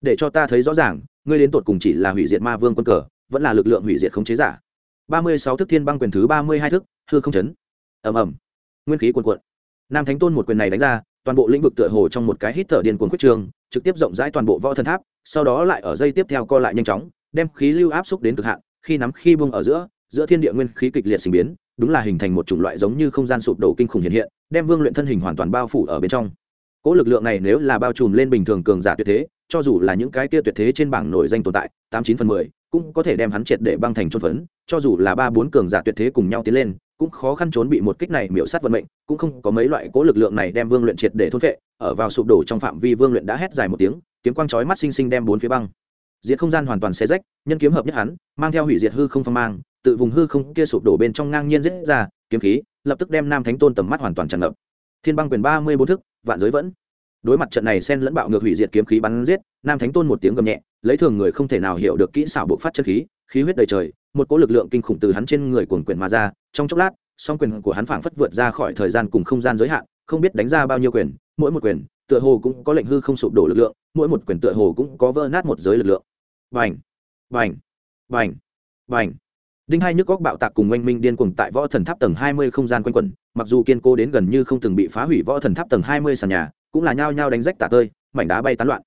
S1: Để cho ta thấy rõ ràng, ngươi đến tột cùng chỉ là hủy diệt ma vương quân cờ, vẫn là lực lượng hủy diệt khống chế giả. Ba mươi sáu thức thiên băng quyền thứ ba mươi hai thức, hư không chấn. Ầm ầm. Nguyên khí cuồn cuộn. Nam thánh tôn một quyền này đánh ra, toàn bộ lĩnh vực tựa hồ trong một cái hít thở điên cuồng quyết trường, trực tiếp rộng rãi toàn bộ võ thần tháp, sau đó lại ở dây tiếp theo co lại nhanh chóng, đem khí lưu áp xúc đến cực hạn, khi nắm khi bung ở giữa giữa thiên địa nguyên khí kịch liệt sinh biến đúng là hình thành một chủng loại giống như không gian sụp đổ kinh khủng hiện hiện, đem vương luyện thân hình hoàn toàn bao phủ ở bên trong. Cỗ lực lượng này nếu là bao trùm lên bình thường cường giả tuyệt thế, cho dù là những cái kia tuyệt thế trên bảng nổi danh tồn tại, tám chín phần mười, cũng có thể đem hắn triệt để băng thành trôn phấn, cho dù là ba bốn cường giả tuyệt thế cùng nhau tiến lên, cũng khó khăn trốn bị một kích này miểu sát vận mệnh, cũng không có mấy loại cố lực lượng này đem vương luyện triệt để thôn vệ ở vào sụp đổ trong phạm vi vương luyện đã hét dài một tiếng, kiếm quang chói mắt xinh xinh đem bốn phía băng. Diệt không gian hoàn toàn xé rách, nhân kiếm hợp nhất hắn, mang theo hủy diệt hư không phong mang tự vùng hư không kia sụp đổ bên trong ngang nhiên giết ra, kiếm khí, lập tức đem nam thánh tôn tầm mắt hoàn toàn tràn ngập. Thiên băng quyền ba mươi bốn thức, vạn giới vẫn. Đối mặt trận này xen lẫn bạo ngược hủy diệt kiếm khí bắn giết, nam thánh tôn một tiếng gầm nhẹ, lấy thường người không thể nào hiểu được kỹ xảo bộc phát chân khí khí huyết đầy trời, một cỗ lực lượng kinh khủng từ hắn trên người cuồn quyền mà ra, trong chốc lát, song quyền của hắn phảng phất vượt ra khỏi thời gian cùng không gian giới hạn, không biết đánh ra bao nhiêu quyền, mỗi một quyền, tựa hồ cũng có lệnh hư không sụp đổ lực lượng, mỗi một quyền tựa hồ cũng có vỡ nát một giới lực lượng. Vành vành vành vành đinh hai nhức góc bạo tạc cùng oanh minh điên cuồng tại võ thần tháp tầng hai mươi không gian quanh quẩn, mặc dù kiên cố đến gần như không từng bị phá hủy võ thần tháp tầng hai mươi sàn nhà, cũng là nhao nhao đánh rách tả tơi, mảnh đá bay tán loạn.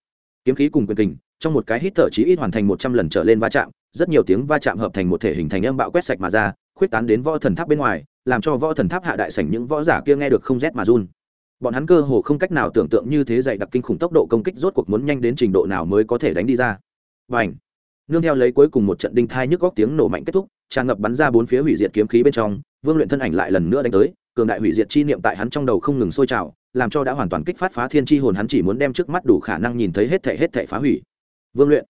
S1: Kiếm khí cùng quyền kình, trong một cái hít thở chí ít hoàn thành một trăm lần trở lên va chạm, rất nhiều tiếng va chạm hợp thành một thể hình thành âm bạo quét sạch mà ra, khuyết tán đến võ thần tháp bên ngoài, làm cho võ thần tháp hạ đại sảnh những võ giả kia nghe được không rét mà run. Bọn hắn cơ hồ không cách nào tưởng tượng như thế dạy đặc kinh khủng tốc độ công kích rốt cuộc muốn nhanh đến trình độ nào mới có thể đánh đi ra. Và ảnh nương theo lấy cuối cùng một trận đinh thai nhức góc tiếng nổ mạnh kết thúc tràn ngập bắn ra bốn phía hủy diệt kiếm khí bên trong, vương luyện thân ảnh lại lần nữa đánh tới, cường đại hủy diệt chi niệm tại hắn trong đầu không ngừng sôi trào, làm cho đã hoàn toàn kích phát phá thiên chi hồn hắn chỉ muốn đem trước mắt đủ khả năng nhìn thấy hết thể hết thể phá hủy. Vương luyện,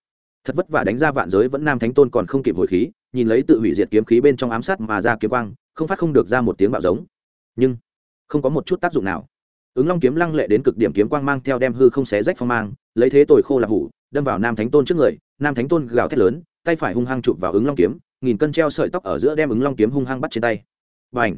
S1: thật vất vả đánh ra vạn giới vẫn nam thánh tôn còn không kịp hồi khí, nhìn lấy tự hủy diệt kiếm khí bên trong ám sát mà ra kiếm quang, không phát không được ra một tiếng bạo giống. Nhưng, không có một chút tác dụng nào. Ứng long kiếm lăng lệ đến cực điểm kiếm quang mang theo đem hư không xé rách phong mang, lấy thế tồi khô là hủ, đâm vào nam thánh tôn trước người, nam thánh tôn gào thét lớn, tay phải hung hăng chụp vào ứng long kiếm nghìn cân treo sợi tóc ở giữa đem ứng long kiếm hung hăng bắt trên tay. Và ảnh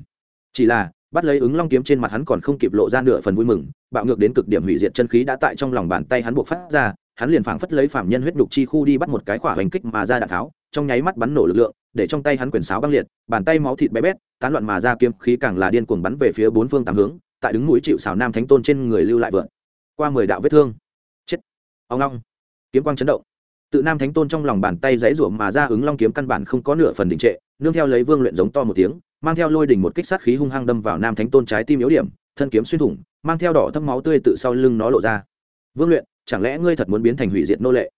S1: chỉ là, bắt lấy ứng long kiếm trên mặt hắn còn không kịp lộ ra nửa phần vui mừng, bạo ngược đến cực điểm hủy diệt chân khí đã tại trong lòng bàn tay hắn buộc phát ra, hắn liền phảng phất lấy phạm nhân huyết đục chi khu đi bắt một cái khỏa hành kích mà ra đạn tháo, trong nháy mắt bắn nổ lực lượng, để trong tay hắn quyền sáo băng liệt, bàn tay máu thịt bé bét, tán loạn mà ra kiếm khí càng là điên cuồng bắn về phía bốn phương tám hướng, tại đứng mũi chịu xào nam thánh tôn trên người lưu lại vượn. Qua mười đạo vết thương. Chết! Ông long! Kiếm quang chấn động tự nam thánh tôn trong lòng bàn tay giấy ruộng mà ra ứng long kiếm căn bản không có nửa phần đình trệ, nương theo lấy vương luyện giống to một tiếng, mang theo lôi đỉnh một kích sát khí hung hăng đâm vào nam thánh tôn trái tim yếu điểm, thân kiếm xuyên thủng, mang theo đỏ thâm máu tươi tự sau lưng nó lộ ra. Vương luyện, chẳng lẽ ngươi thật muốn biến thành hủy diệt nô lệ?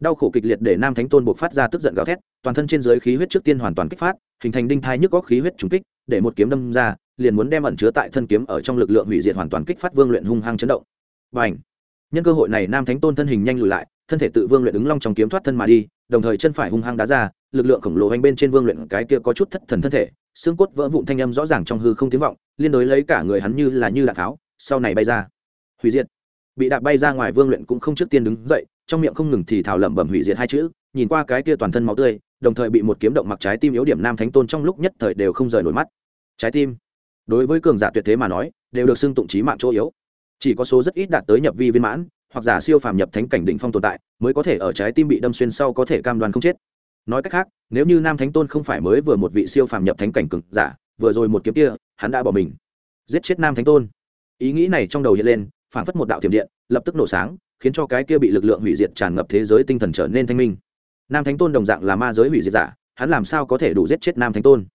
S1: Đau khổ kịch liệt để nam thánh tôn buộc phát ra tức giận gào thét, toàn thân trên giới khí huyết trước tiên hoàn toàn kích phát, hình thành đinh thai nhức góc khí huyết trùng kích, để một kiếm đâm ra, liền muốn đem ẩn chứa tại thân kiếm ở trong lực lượng hủy diệt hoàn toàn kích phát vương luyện hung hăng chấn động. Và ảnh nhân cơ hội này nam thánh tôn thân hình nhanh lùi lại thân thể tự vương luyện ứng long trong kiếm thoát thân mà đi, đồng thời chân phải hung hăng đá ra, lực lượng khổng lồ hành bên trên vương luyện cái kia có chút thất thần thân thể, xương cốt vỡ vụn thanh âm rõ ràng trong hư không tiếng vọng, liên đối lấy cả người hắn như là như đạn tháo, sau này bay ra. Hủy diệt. Bị đạp bay ra ngoài vương luyện cũng không trước tiên đứng dậy, trong miệng không ngừng thì thảo lẩm bẩm hủy diệt hai chữ, nhìn qua cái kia toàn thân máu tươi, đồng thời bị một kiếm động mặc trái tim yếu điểm nam thánh tôn trong lúc nhất thời đều không rời nổi mắt. Trái tim. Đối với cường giả tuyệt thế mà nói, đều được xưng tụng trí mạng chỗ yếu. Chỉ có số rất ít đạt tới nhập vi viên mãn hoặc giả siêu phàm nhập thánh cảnh đỉnh phong tồn tại, mới có thể ở trái tim bị đâm xuyên sau có thể cam đoan không chết. Nói cách khác, nếu như nam thánh tôn không phải mới vừa một vị siêu phàm nhập thánh cảnh cực giả, vừa rồi một kiếm kia, hắn đã bỏ mình. Giết chết nam thánh tôn. Ý nghĩ này trong đầu hiện lên phản phất một đạo thiểm điện, lập tức nổ sáng, khiến cho cái kia bị lực lượng hủy diệt tràn ngập thế giới tinh thần trở nên thanh minh. Nam thánh tôn đồng dạng là ma giới hủy diệt giả, hắn làm sao có thể đủ giết chết nam thánh tôn?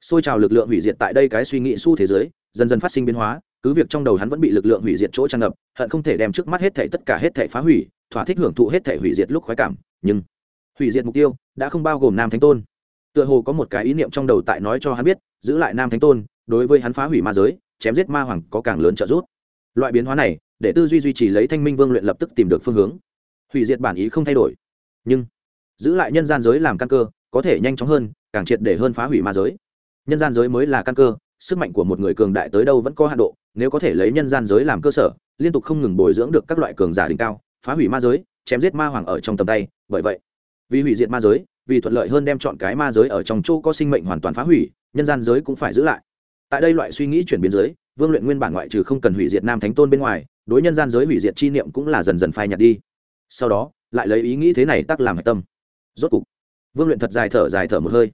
S1: Xôi trào lực lượng hủy diệt tại đây cái suy nghĩ xu thế giới, dần dần phát sinh biến hóa cứ việc trong đầu hắn vẫn bị lực lượng hủy diệt chỗ tràn ngập, hận không thể đem trước mắt hết thể tất cả hết thể phá hủy, thỏa thích hưởng thụ hết thể hủy diệt lúc khoái cảm, nhưng hủy diệt mục tiêu đã không bao gồm nam thánh tôn. Tựa hồ có một cái ý niệm trong đầu tại nói cho hắn biết, giữ lại nam thánh tôn, đối với hắn phá hủy ma giới, chém giết ma hoàng có càng lớn trợ giúp. Loại biến hóa này, để tư duy duy trì lấy thanh minh vương luyện lập tức tìm được phương hướng. Hủy diệt bản ý không thay đổi, nhưng giữ lại nhân gian giới làm căn cơ, có thể nhanh chóng hơn, càng triệt để hơn phá hủy ma giới. Nhân gian giới mới là căn cơ, sức mạnh của một người cường đại tới đâu vẫn có hạ độ nếu có thể lấy nhân gian giới làm cơ sở, liên tục không ngừng bồi dưỡng được các loại cường giả đỉnh cao, phá hủy ma giới, chém giết ma hoàng ở trong tầm tay, bởi vậy, vì hủy diệt ma giới, vì thuận lợi hơn đem chọn cái ma giới ở trong chỗ có sinh mệnh hoàn toàn phá hủy, nhân gian giới cũng phải giữ lại. Tại đây loại suy nghĩ chuyển biến giới, vương luyện nguyên bản ngoại trừ không cần hủy diệt nam thánh tôn bên ngoài, đối nhân gian giới hủy diệt chi niệm cũng là dần dần phai nhạt đi. Sau đó, lại lấy ý nghĩ thế này tắc làm hạch tâm. Rốt cục, vương luyện thật dài thở dài thở một hơi.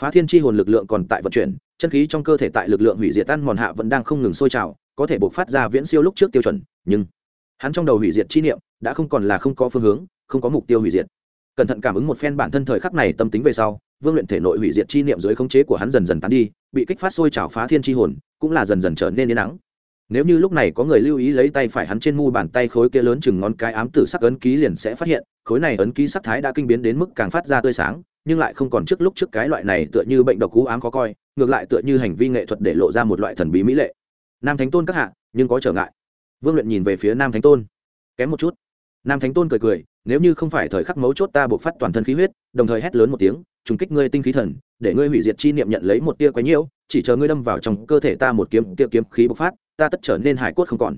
S1: Phá thiên chi hồn lực lượng còn tại vận chuyển, chân khí trong cơ thể tại lực lượng hủy diệt tan mòn hạ vẫn đang không ngừng sôi trào có thể buộc phát ra viễn siêu lúc trước tiêu chuẩn, nhưng hắn trong đầu hủy diệt chi niệm đã không còn là không có phương hướng, không có mục tiêu hủy diệt. Cẩn thận cảm ứng một phen bản thân thời khắc này tâm tính về sau, vương luyện thể nội hủy diệt chi niệm dưới khống chế của hắn dần dần tán đi, bị kích phát sôi trào phá thiên chi hồn, cũng là dần dần trở nên yên nắng nếu như lúc này có người lưu ý lấy tay phải hắn trên mu bàn tay khối kia lớn chừng ngón cái ám tử sắc ấn ký liền sẽ phát hiện, khối này ấn ký sắc thái đã kinh biến đến mức càng phát ra tươi sáng, nhưng lại không còn trước lúc trước cái loại này tựa như bệnh độc cú ám khó coi, ngược lại tựa như hành vi nghệ thuật để lộ ra một loại thần bí mỹ lệ nam thánh tôn các hạ, nhưng có trở ngại. Vương luyện nhìn về phía nam thánh tôn. Kém một chút. Nam thánh tôn cười cười, nếu như không phải thời khắc mấu chốt ta buộc phát toàn thân khí huyết, đồng thời hét lớn một tiếng, trùng kích ngươi tinh khí thần, để ngươi hủy diệt chi niệm nhận lấy một tia quấy nhiễu, chỉ chờ ngươi đâm vào trong cơ thể ta một kiếm, tia kiếm khí bộc phát, ta tất trở nên hải cốt không còn.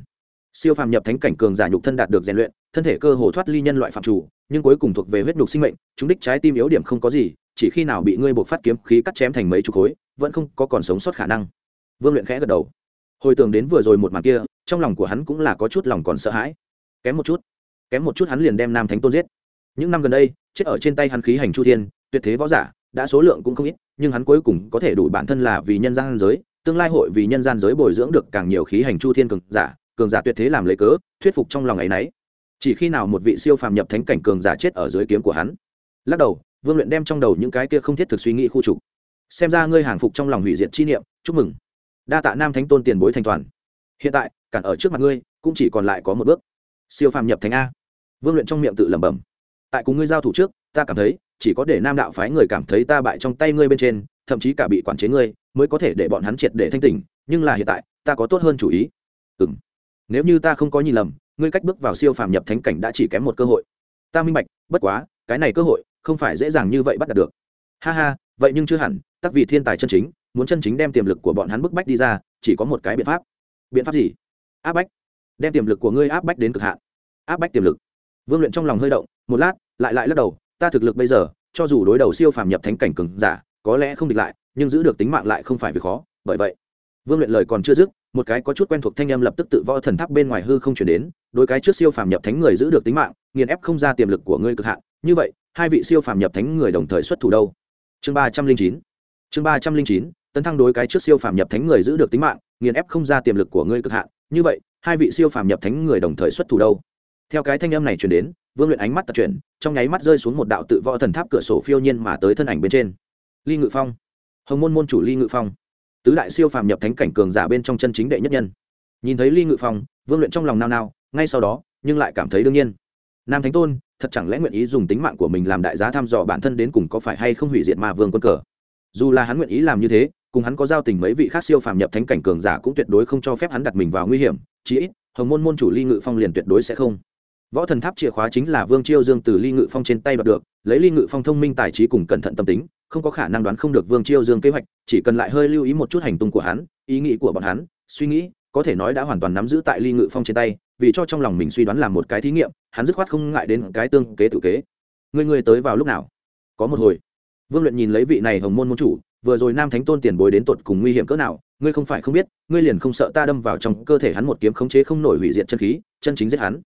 S1: Siêu phàm nhập thánh cảnh cường giả nhục thân đạt được rèn luyện, thân thể cơ hồ thoát ly nhân loại phạm chủ, nhưng cuối cùng thuộc về huyết nhục sinh mệnh, chúng đích trái tim yếu điểm không có gì, chỉ khi nào bị ngươi buộc phát kiếm khí cắt chém thành mấy chục khối, vẫn không có còn sống sót khả năng. Vương luyện khẽ gật đầu hồi tưởng đến vừa rồi một màn kia, trong lòng của hắn cũng là có chút lòng còn sợ hãi. Kém một chút, kém một chút hắn liền đem nam thánh tôn giết. Những năm gần đây, chết ở trên tay hắn khí hành chu thiên, tuyệt thế võ giả, đã số lượng cũng không ít, nhưng hắn cuối cùng có thể đủ bản thân là vì nhân gian giới, tương lai hội vì nhân gian giới bồi dưỡng được càng nhiều khí hành chu thiên cường giả cường giả tuyệt thế làm lấy cớ, thuyết phục trong lòng ấy nấy. Chỉ khi nào một vị siêu phàm nhập thánh cảnh cường giả chết ở dưới kiếm của hắn, lắc đầu, vương luyện đem trong đầu những cái kia không thiết thực suy nghĩ khu trục. Xem ra ngươi hàng phục trong lòng hủy diệt chi niệm, chúc mừng đa tạ nam thánh tôn tiền bối thành toàn. Hiện tại, cản ở trước mặt ngươi, cũng chỉ còn lại có một bước. Siêu phàm nhập thánh a. Vương luyện trong miệng tự lẩm bẩm. Tại cùng ngươi giao thủ trước, ta cảm thấy, chỉ có để nam đạo phái người cảm thấy ta bại trong tay ngươi bên trên, thậm chí cả bị quản chế ngươi, mới có thể để bọn hắn triệt để thanh tỉnh, nhưng là hiện tại, ta có tốt hơn chủ ý. Ừ m nếu như ta không có nhìn lầm, ngươi cách bước vào siêu phàm nhập thánh cảnh đã chỉ kém một cơ hội. Ta minh bạch, bất quá, cái này cơ hội, không phải dễ dàng như vậy bắt đạt được. Ha ha, vậy nhưng chưa hẳn, tắc vị thiên tài chân chính muốn chân chính đem tiềm lực của bọn hắn bức bách đi ra, chỉ có một cái biện pháp. Biện pháp gì? Áp bách. Đem tiềm lực của ngươi áp bách đến cực hạn. Áp bách tiềm lực. Vương luyện trong lòng hơi động, một lát, lại lại lắc đầu, ta thực lực bây giờ, cho dù đối đầu siêu phàm nhập thánh cảnh cường giả, có lẽ không địch lại, nhưng giữ được tính mạng lại không phải việc khó, bởi vậy. Vương luyện lời còn chưa dứt, một cái có chút quen thuộc thanh âm lập tức tự võ thần tháp bên ngoài hư không chuyển đến đôi cái trước siêu phàm nhập thánh người giữ được tính mạng, nghiền ép không ra tiềm lực của ngươi cực hạn. Như vậy, hai vị siêu phàm nhập thánh người đồng thời xuất thủ đâu? Chương ba trăm linh chín. Chương ba trăm linh chín tấn thăng đối cái trước siêu phàm nhập thánh người giữ được tính mạng, nghiền ép không ra tiềm lực của ngươi cực hạn. Như vậy, hai vị siêu phàm nhập thánh người đồng thời xuất thủ đâu? Theo cái thanh âm này chuyển đến, vương luyện ánh mắt tập chuyển, trong nháy mắt rơi xuống một đạo tự võ thần tháp cửa sổ phiêu nhiên mà tới thân ảnh bên trên. Ly ngự phong. Hồng môn môn chủ ly ngự phong. Tứ đại siêu phàm nhập thánh cảnh cường giả bên trong chân chính đệ nhất nhân. Nhìn thấy ly ngự phong, vương luyện trong lòng nao nao, ngay sau đó, nhưng lại cảm thấy đương nhiên. Nam thánh tôn, thật chẳng lẽ nguyện ý dùng tính mạng của mình làm đại giá thăm dò bản thân đến cùng có phải hay không hủy diệt ma vương quân cờ? Dù là hắn nguyện ý làm như thế cùng hắn có giao tình mấy vị khác siêu phàm nhập thánh cảnh cường giả cũng tuyệt đối không cho phép hắn đặt mình vào nguy hiểm, chí ít, hồng môn môn chủ ly ngự phong liền tuyệt đối sẽ không. Võ thần tháp chìa khóa chính là vương chiêu dương từ ly ngự phong trên tay đoạt được, lấy ly ngự phong thông minh tài trí cùng cẩn thận tâm tính, không có khả năng đoán không được vương chiêu dương kế hoạch, chỉ cần lại hơi lưu ý một chút hành tung của hắn, ý nghĩ của bọn hắn, suy nghĩ, có thể nói đã hoàn toàn nắm giữ tại ly ngự phong trên tay, vì cho trong lòng mình suy đoán làm một cái thí nghiệm, hắn dứt khoát không ngại đến cái tương kế tự kế. Người người tới vào lúc nào? Có một hồi. Vương luyện nhìn lấy vị này hồng môn môn chủ vừa rồi nam thánh tôn tiền bối đến tột cùng nguy hiểm cỡ nào, ngươi không phải không biết, ngươi liền không sợ ta đâm vào trong cơ thể hắn một kiếm khống chế không nổi hủy diệt chân khí, chân chính giết hắn.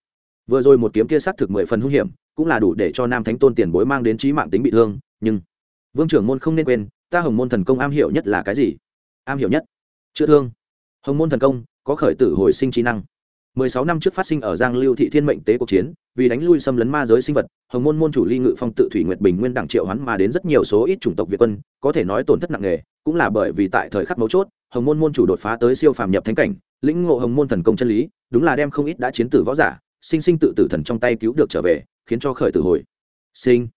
S1: Vừa rồi một kiếm kia xác thực mười phần hung hiểm, cũng là đủ để cho nam thánh tôn tiền bối mang đến trí mạng tính bị thương, nhưng vương trưởng môn không nên quên, ta hồng môn thần công am hiểu nhất là cái gì? Am hiểu nhất? Chữa thương. Hồng môn thần công có khởi tử hồi sinh trí năng mười sáu năm trước phát sinh ở giang lưu thị thiên mệnh tế cuộc chiến, vì đánh lui xâm lấn ma giới sinh vật, hồng môn môn chủ ly ngự phong tự thủy nguyệt bình nguyên đảng triệu hắn mà đến rất nhiều số ít chủng tộc việt quân, có thể nói tổn thất nặng nề, cũng là bởi vì tại thời khắc mấu chốt, hồng môn môn chủ đột phá tới siêu phàm nhập thánh cảnh, lĩnh ngộ hồng môn thần công chân lý, đúng là đem không ít đã chiến tử võ giả, sinh sinh tự tử thần trong tay cứu được trở về, khiến cho khởi tử hồi. Sinh.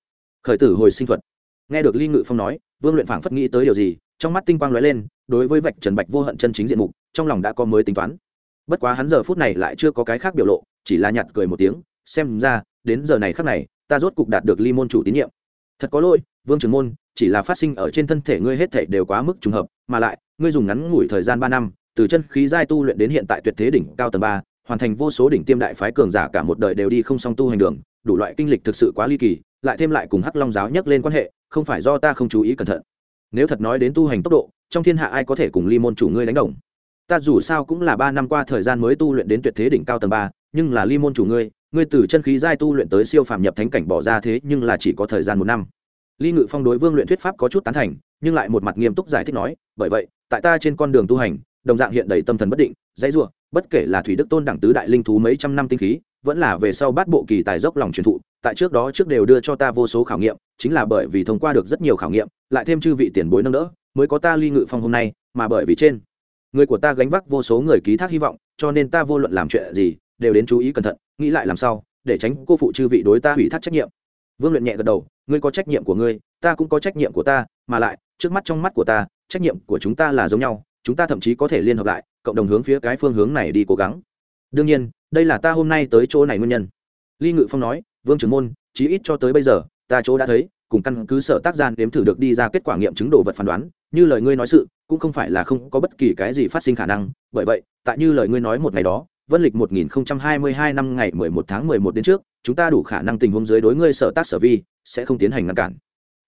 S1: Khởi tử hồi sinh thuật. Nghe được ly ngự phong nói, vương luyện phảng phất nghĩ tới điều gì, trong mắt tinh quang lóe lên, đối với vạch trần bạch vô hận chân chính diện mục, trong lòng đã có mới tính toán bất quá hắn giờ phút này lại chưa có cái khác biểu lộ, chỉ là nhặt cười một tiếng, xem ra, đến giờ này khác này, ta rốt cục đạt được ly môn chủ tín nhiệm. Thật có lỗi, vương trường môn, chỉ là phát sinh ở trên thân thể ngươi hết thể đều quá mức trùng hợp, mà lại, ngươi dùng ngắn ngủi thời gian ba năm, từ chân khí giai tu luyện đến hiện tại tuyệt thế đỉnh cao tầng ba, hoàn thành vô số đỉnh tiêm đại phái cường giả cả một đời đều đi không song tu hành đường, đủ loại kinh lịch thực sự quá ly kỳ, lại thêm lại cùng hắc long giáo nhắc lên quan hệ, không phải do ta không chú ý cẩn thận. Nếu thật nói đến tu hành tốc độ, trong thiên hạ ai có thể cùng ly môn chủ ngươi đánh đồng? Ta dù sao cũng là ba năm qua thời gian mới tu luyện đến tuyệt thế đỉnh cao tầng ba, nhưng là ly môn chủ ngươi ngươi từ chân khí giai tu luyện tới siêu phàm nhập thánh cảnh bỏ ra thế nhưng là chỉ có thời gian một năm. Ly ngự phong đối vương luyện thuyết pháp có chút tán thành, nhưng lại một mặt nghiêm túc giải thích nói, bởi vậy, tại ta trên con đường tu hành, đồng dạng hiện đầy tâm thần bất định, dãy ruộng bất kể là thủy đức tôn đẳng tứ đại linh thú mấy trăm năm tinh khí, vẫn là về sau bát bộ kỳ tài dốc lòng truyền thụ, tại trước đó trước đều đưa cho ta vô số khảo nghiệm, chính là bởi vì thông qua được rất nhiều khảo nghiệm, lại thêm chư vị tiền bối nâng đỡ, mới có ta ly ngự phong hôm nay, mà bởi vì trên người của ta gánh vác vô số người ký thác hy vọng, cho nên ta vô luận làm chuyện gì, đều đến chú ý cẩn thận, nghĩ lại làm sao, để tránh cô phụ chư vị đối ta hủy thác trách nhiệm. Vương luyện nhẹ gật đầu, ngươi có trách nhiệm của ngươi, ta cũng có trách nhiệm của ta, mà lại, trước mắt trong mắt của ta, trách nhiệm của chúng ta là giống nhau, chúng ta thậm chí có thể liên hợp lại, cộng đồng hướng phía cái phương hướng này đi cố gắng. Đương nhiên, đây là ta hôm nay tới chỗ này nguyên nhân. Ly ngự phong nói, vương trưởng môn, chí ít cho tới bây giờ, ta chỗ đã thấy, cùng căn cứ sở tác gian đếm thử được đi ra kết quả nghiệm chứng đồ vật phán đoán như lời ngươi nói sự, cũng không phải là không có bất kỳ cái gì phát sinh khả năng, bởi vậy, tại như lời ngươi nói một ngày đó, vân lịch 1022 năm ngày 11 tháng 11 đến trước, chúng ta đủ khả năng tình huống dưới đối ngươi sở tác sở vi, sẽ không tiến hành ngăn cản.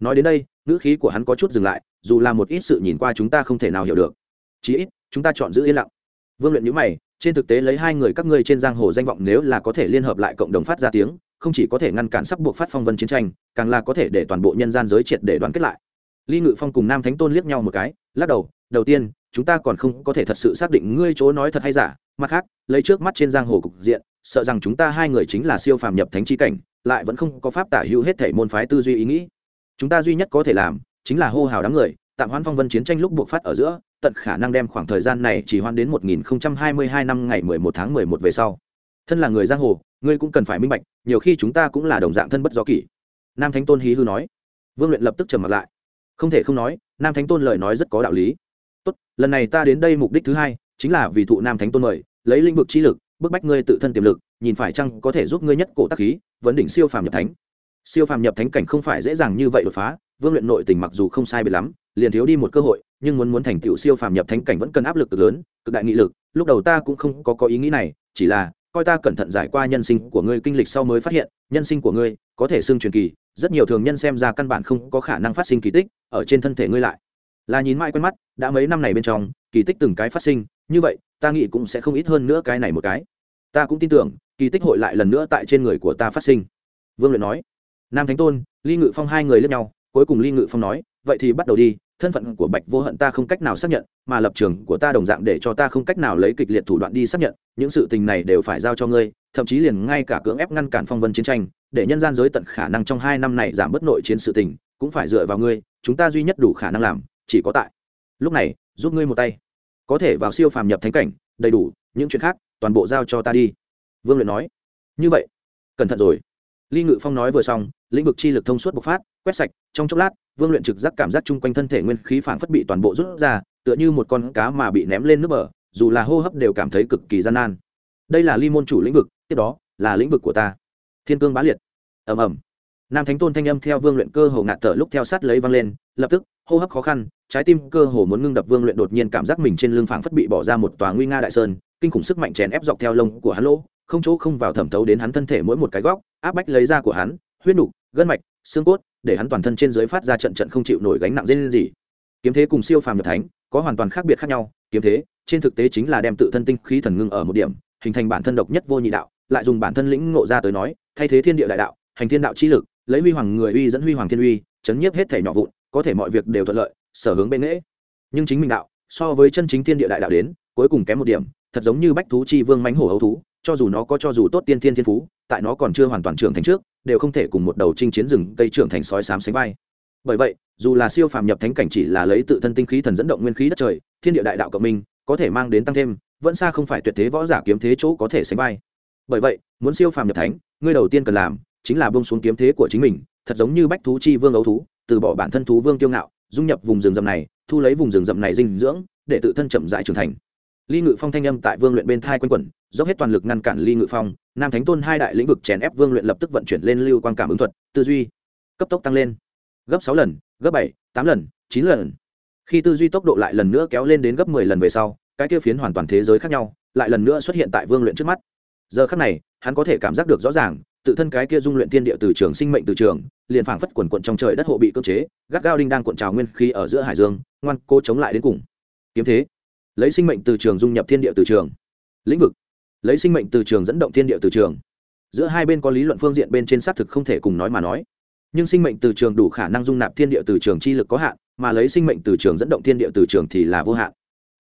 S1: Nói đến đây, ngữ khí của hắn có chút dừng lại, dù là một ít sự nhìn qua chúng ta không thể nào hiểu được. Chí ít, chúng ta chọn giữ yên lặng. Vương luyện nhữ mày, trên thực tế lấy hai người các ngươi trên giang hồ danh vọng nếu là có thể liên hợp lại cộng đồng phát ra tiếng, không chỉ có thể ngăn cản sắp buộc phát phong vân chiến tranh, càng là có thể để toàn bộ nhân gian giới triệt để đoàn kết lại ly ngự phong cùng nam thánh tôn liếc nhau một cái, lắc đầu đầu tiên, chúng ta còn không có thể thật sự xác định ngươi chỗ nói thật hay giả. Mặt khác, lấy trước mắt trên giang hồ cục diện, sợ rằng chúng ta hai người chính là siêu phàm nhập thánh chi cảnh, lại vẫn không có pháp tả hữu hết thể môn phái tư duy ý nghĩ. Chúng ta duy nhất có thể làm, chính là hô hào đám người, tạm hoãn phong vân chiến tranh lúc buộc phát ở giữa, tận khả năng đem khoảng thời gian này chỉ hoãn đến 1022 năm ngày 11 tháng 11 về sau. Thân là người giang hồ, ngươi cũng cần phải minh bạch, nhiều khi chúng ta cũng là đồng dạng thân bất do kỷ. Nam thánh tôn hí hư nói. Vương luyện lập tức trầm mặt lại không thể không nói, nam thánh tôn lời nói rất có đạo lý. Tốt, lần này ta đến đây mục đích thứ hai, chính là vì thụ nam thánh tôn mời, lấy lĩnh vực chi lực, bức bách ngươi tự thân tiềm lực, nhìn phải chăng có thể giúp ngươi nhất cổ tác khí, vấn đỉnh siêu phàm nhập thánh. Siêu phàm nhập thánh cảnh không phải dễ dàng như vậy đột phá, vương luyện nội tình mặc dù không sai biệt lắm, liền thiếu đi một cơ hội, nhưng muốn muốn thành tựu siêu phàm nhập thánh cảnh vẫn cần áp lực cực lớn, cực đại nghị lực, lúc đầu ta cũng không có có ý nghĩ này, chỉ là, coi ta cẩn thận giải qua nhân sinh của ngươi kinh lịch sau mới phát hiện, nhân sinh của ngươi có thể xưng truyền kỳ rất nhiều thường nhân xem ra căn bản không có khả năng phát sinh kỳ tích ở trên thân thể ngươi lại. Là nhìn mãi quen mắt, đã mấy năm này bên trong, kỳ tích từng cái phát sinh, như vậy, ta nghĩ cũng sẽ không ít hơn nữa cái này một cái. Ta cũng tin tưởng, kỳ tích hội lại lần nữa tại trên người của ta phát sinh. Vương luyện nói. Nam thánh tôn, ly ngự phong hai người lướt nhau, cuối cùng ly ngự phong nói, vậy thì bắt đầu đi thân phận của bạch vô hận ta không cách nào xác nhận, mà lập trường của ta đồng dạng để cho ta không cách nào lấy kịch liệt thủ đoạn đi xác nhận, những sự tình này đều phải giao cho ngươi, thậm chí liền ngay cả cưỡng ép ngăn cản phong vân chiến tranh, để nhân gian giới tận khả năng trong hai năm này giảm bớt nội chiến sự tình, cũng phải dựa vào ngươi, chúng ta duy nhất đủ khả năng làm, chỉ có tại. Lúc này, giúp ngươi một tay. Có thể vào siêu phàm nhập thánh cảnh, đầy đủ, những chuyện khác, toàn bộ giao cho ta đi. Vương luyện nói. Như vậy, cẩn thận rồi. Ly ngự phong nói vừa xong, lĩnh vực chi lực thông suốt bộc phát quét sạch, trong chốc lát, vương luyện trực giác cảm giác chung quanh thân thể nguyên khí phản phất bị toàn bộ rút ra, tựa như một con cá mà bị ném lên nước bờ, dù là hô hấp đều cảm thấy cực kỳ gian nan. Đây là ly môn chủ lĩnh vực, tiếp đó là lĩnh vực của ta. Thiên cương bá liệt. Ầm ầm. Nam thánh tôn thanh âm theo vương luyện cơ hồ ngạt thở lúc theo sát lấy văng lên, lập tức, hô hấp khó khăn, trái tim cơ hồ muốn ngưng đập, vương luyện đột nhiên cảm giác mình trên lưng phảng phất bị bỏ ra một tòa nguy nga đại sơn, kinh khủng sức mạnh chèn ép dọc theo lông của hắn lỗ, không chỗ không vào thẩm thấu đến hắn thân thể mỗi một cái góc, áp bách lấy ra của hắn, huyết nục, gân mạch, xương cốt để hắn toàn thân trên dưới phát ra trận trận không chịu nổi gánh nặng dây lên gì. Kiếm thế cùng siêu phàm nhập thánh, có hoàn toàn khác biệt khác nhau. Kiếm thế, trên thực tế chính là đem tự thân tinh khí thần ngưng ở một điểm, hình thành bản thân độc nhất vô nhị đạo, lại dùng bản thân lĩnh ngộ ra tới nói, thay thế thiên địa đại đạo, hành thiên đạo chi lực, lấy huy hoàng người uy dẫn huy hoàng thiên uy, chấn nhiếp hết thể nhỏ vụn, có thể mọi việc đều thuận lợi, sở hướng bên nghễ. Nhưng chính mình đạo, so với chân chính thiên địa đại đạo đến, cuối cùng kém một điểm, thật giống như bách thú chi vương mánh hổ hấu thú, cho dù nó có cho dù tốt tiên thiên thiên phú tại nó còn chưa hoàn toàn trưởng thành trước, đều không thể cùng một đầu chinh chiến rừng cây trưởng thành sói sám sánh vai. Bởi vậy, dù là siêu phàm nhập thánh cảnh chỉ là lấy tự thân tinh khí thần dẫn động nguyên khí đất trời, thiên địa đại đạo cộng minh, có thể mang đến tăng thêm, vẫn xa không phải tuyệt thế võ giả kiếm thế chỗ có thể sánh vai. Bởi vậy, muốn siêu phàm nhập thánh, ngươi đầu tiên cần làm chính là bông xuống kiếm thế của chính mình, thật giống như bách thú chi vương ấu thú, từ bỏ bản thân thú vương kiêu ngạo, dung nhập vùng rừng rậm này, thu lấy vùng rừng rậm này dinh dưỡng, để tự thân chậm dại trưởng thành ly ngự phong thanh âm tại vương luyện bên thai quanh quẩn, dốc hết toàn lực ngăn cản ly ngự phong, nam thánh tôn hai đại lĩnh vực chèn ép vương luyện lập tức vận chuyển lên lưu quan cảm ứng thuật, tư duy, cấp tốc tăng lên. Gấp sáu lần, gấp bảy, tám lần, chín lần. Khi tư duy tốc độ lại lần nữa kéo lên đến gấp mười lần về sau, cái kia phiến hoàn toàn thế giới khác nhau, lại lần nữa xuất hiện tại vương luyện trước mắt. Giờ khác này, hắn có thể cảm giác được rõ ràng, tự thân cái kia dung luyện thiên địa từ trường sinh mệnh từ trường, liền phảng phất quần quận trong trời đất hộ bị cơ chế, gắt gao đinh đang cuộn trào nguyên khí ở giữa hải dương, ngoan cố chống lại đến cùng. Kiếm thế lấy sinh mệnh từ trường dung nhập thiên địa từ trường. Lĩnh vực. Lấy sinh mệnh từ trường dẫn động thiên địa từ trường. Giữa hai bên có lý luận phương diện bên trên xác thực không thể cùng nói mà nói. Nhưng sinh mệnh từ trường đủ khả năng dung nạp thiên địa từ trường chi lực có hạn, mà lấy sinh mệnh từ trường dẫn động thiên địa từ trường thì là vô hạn.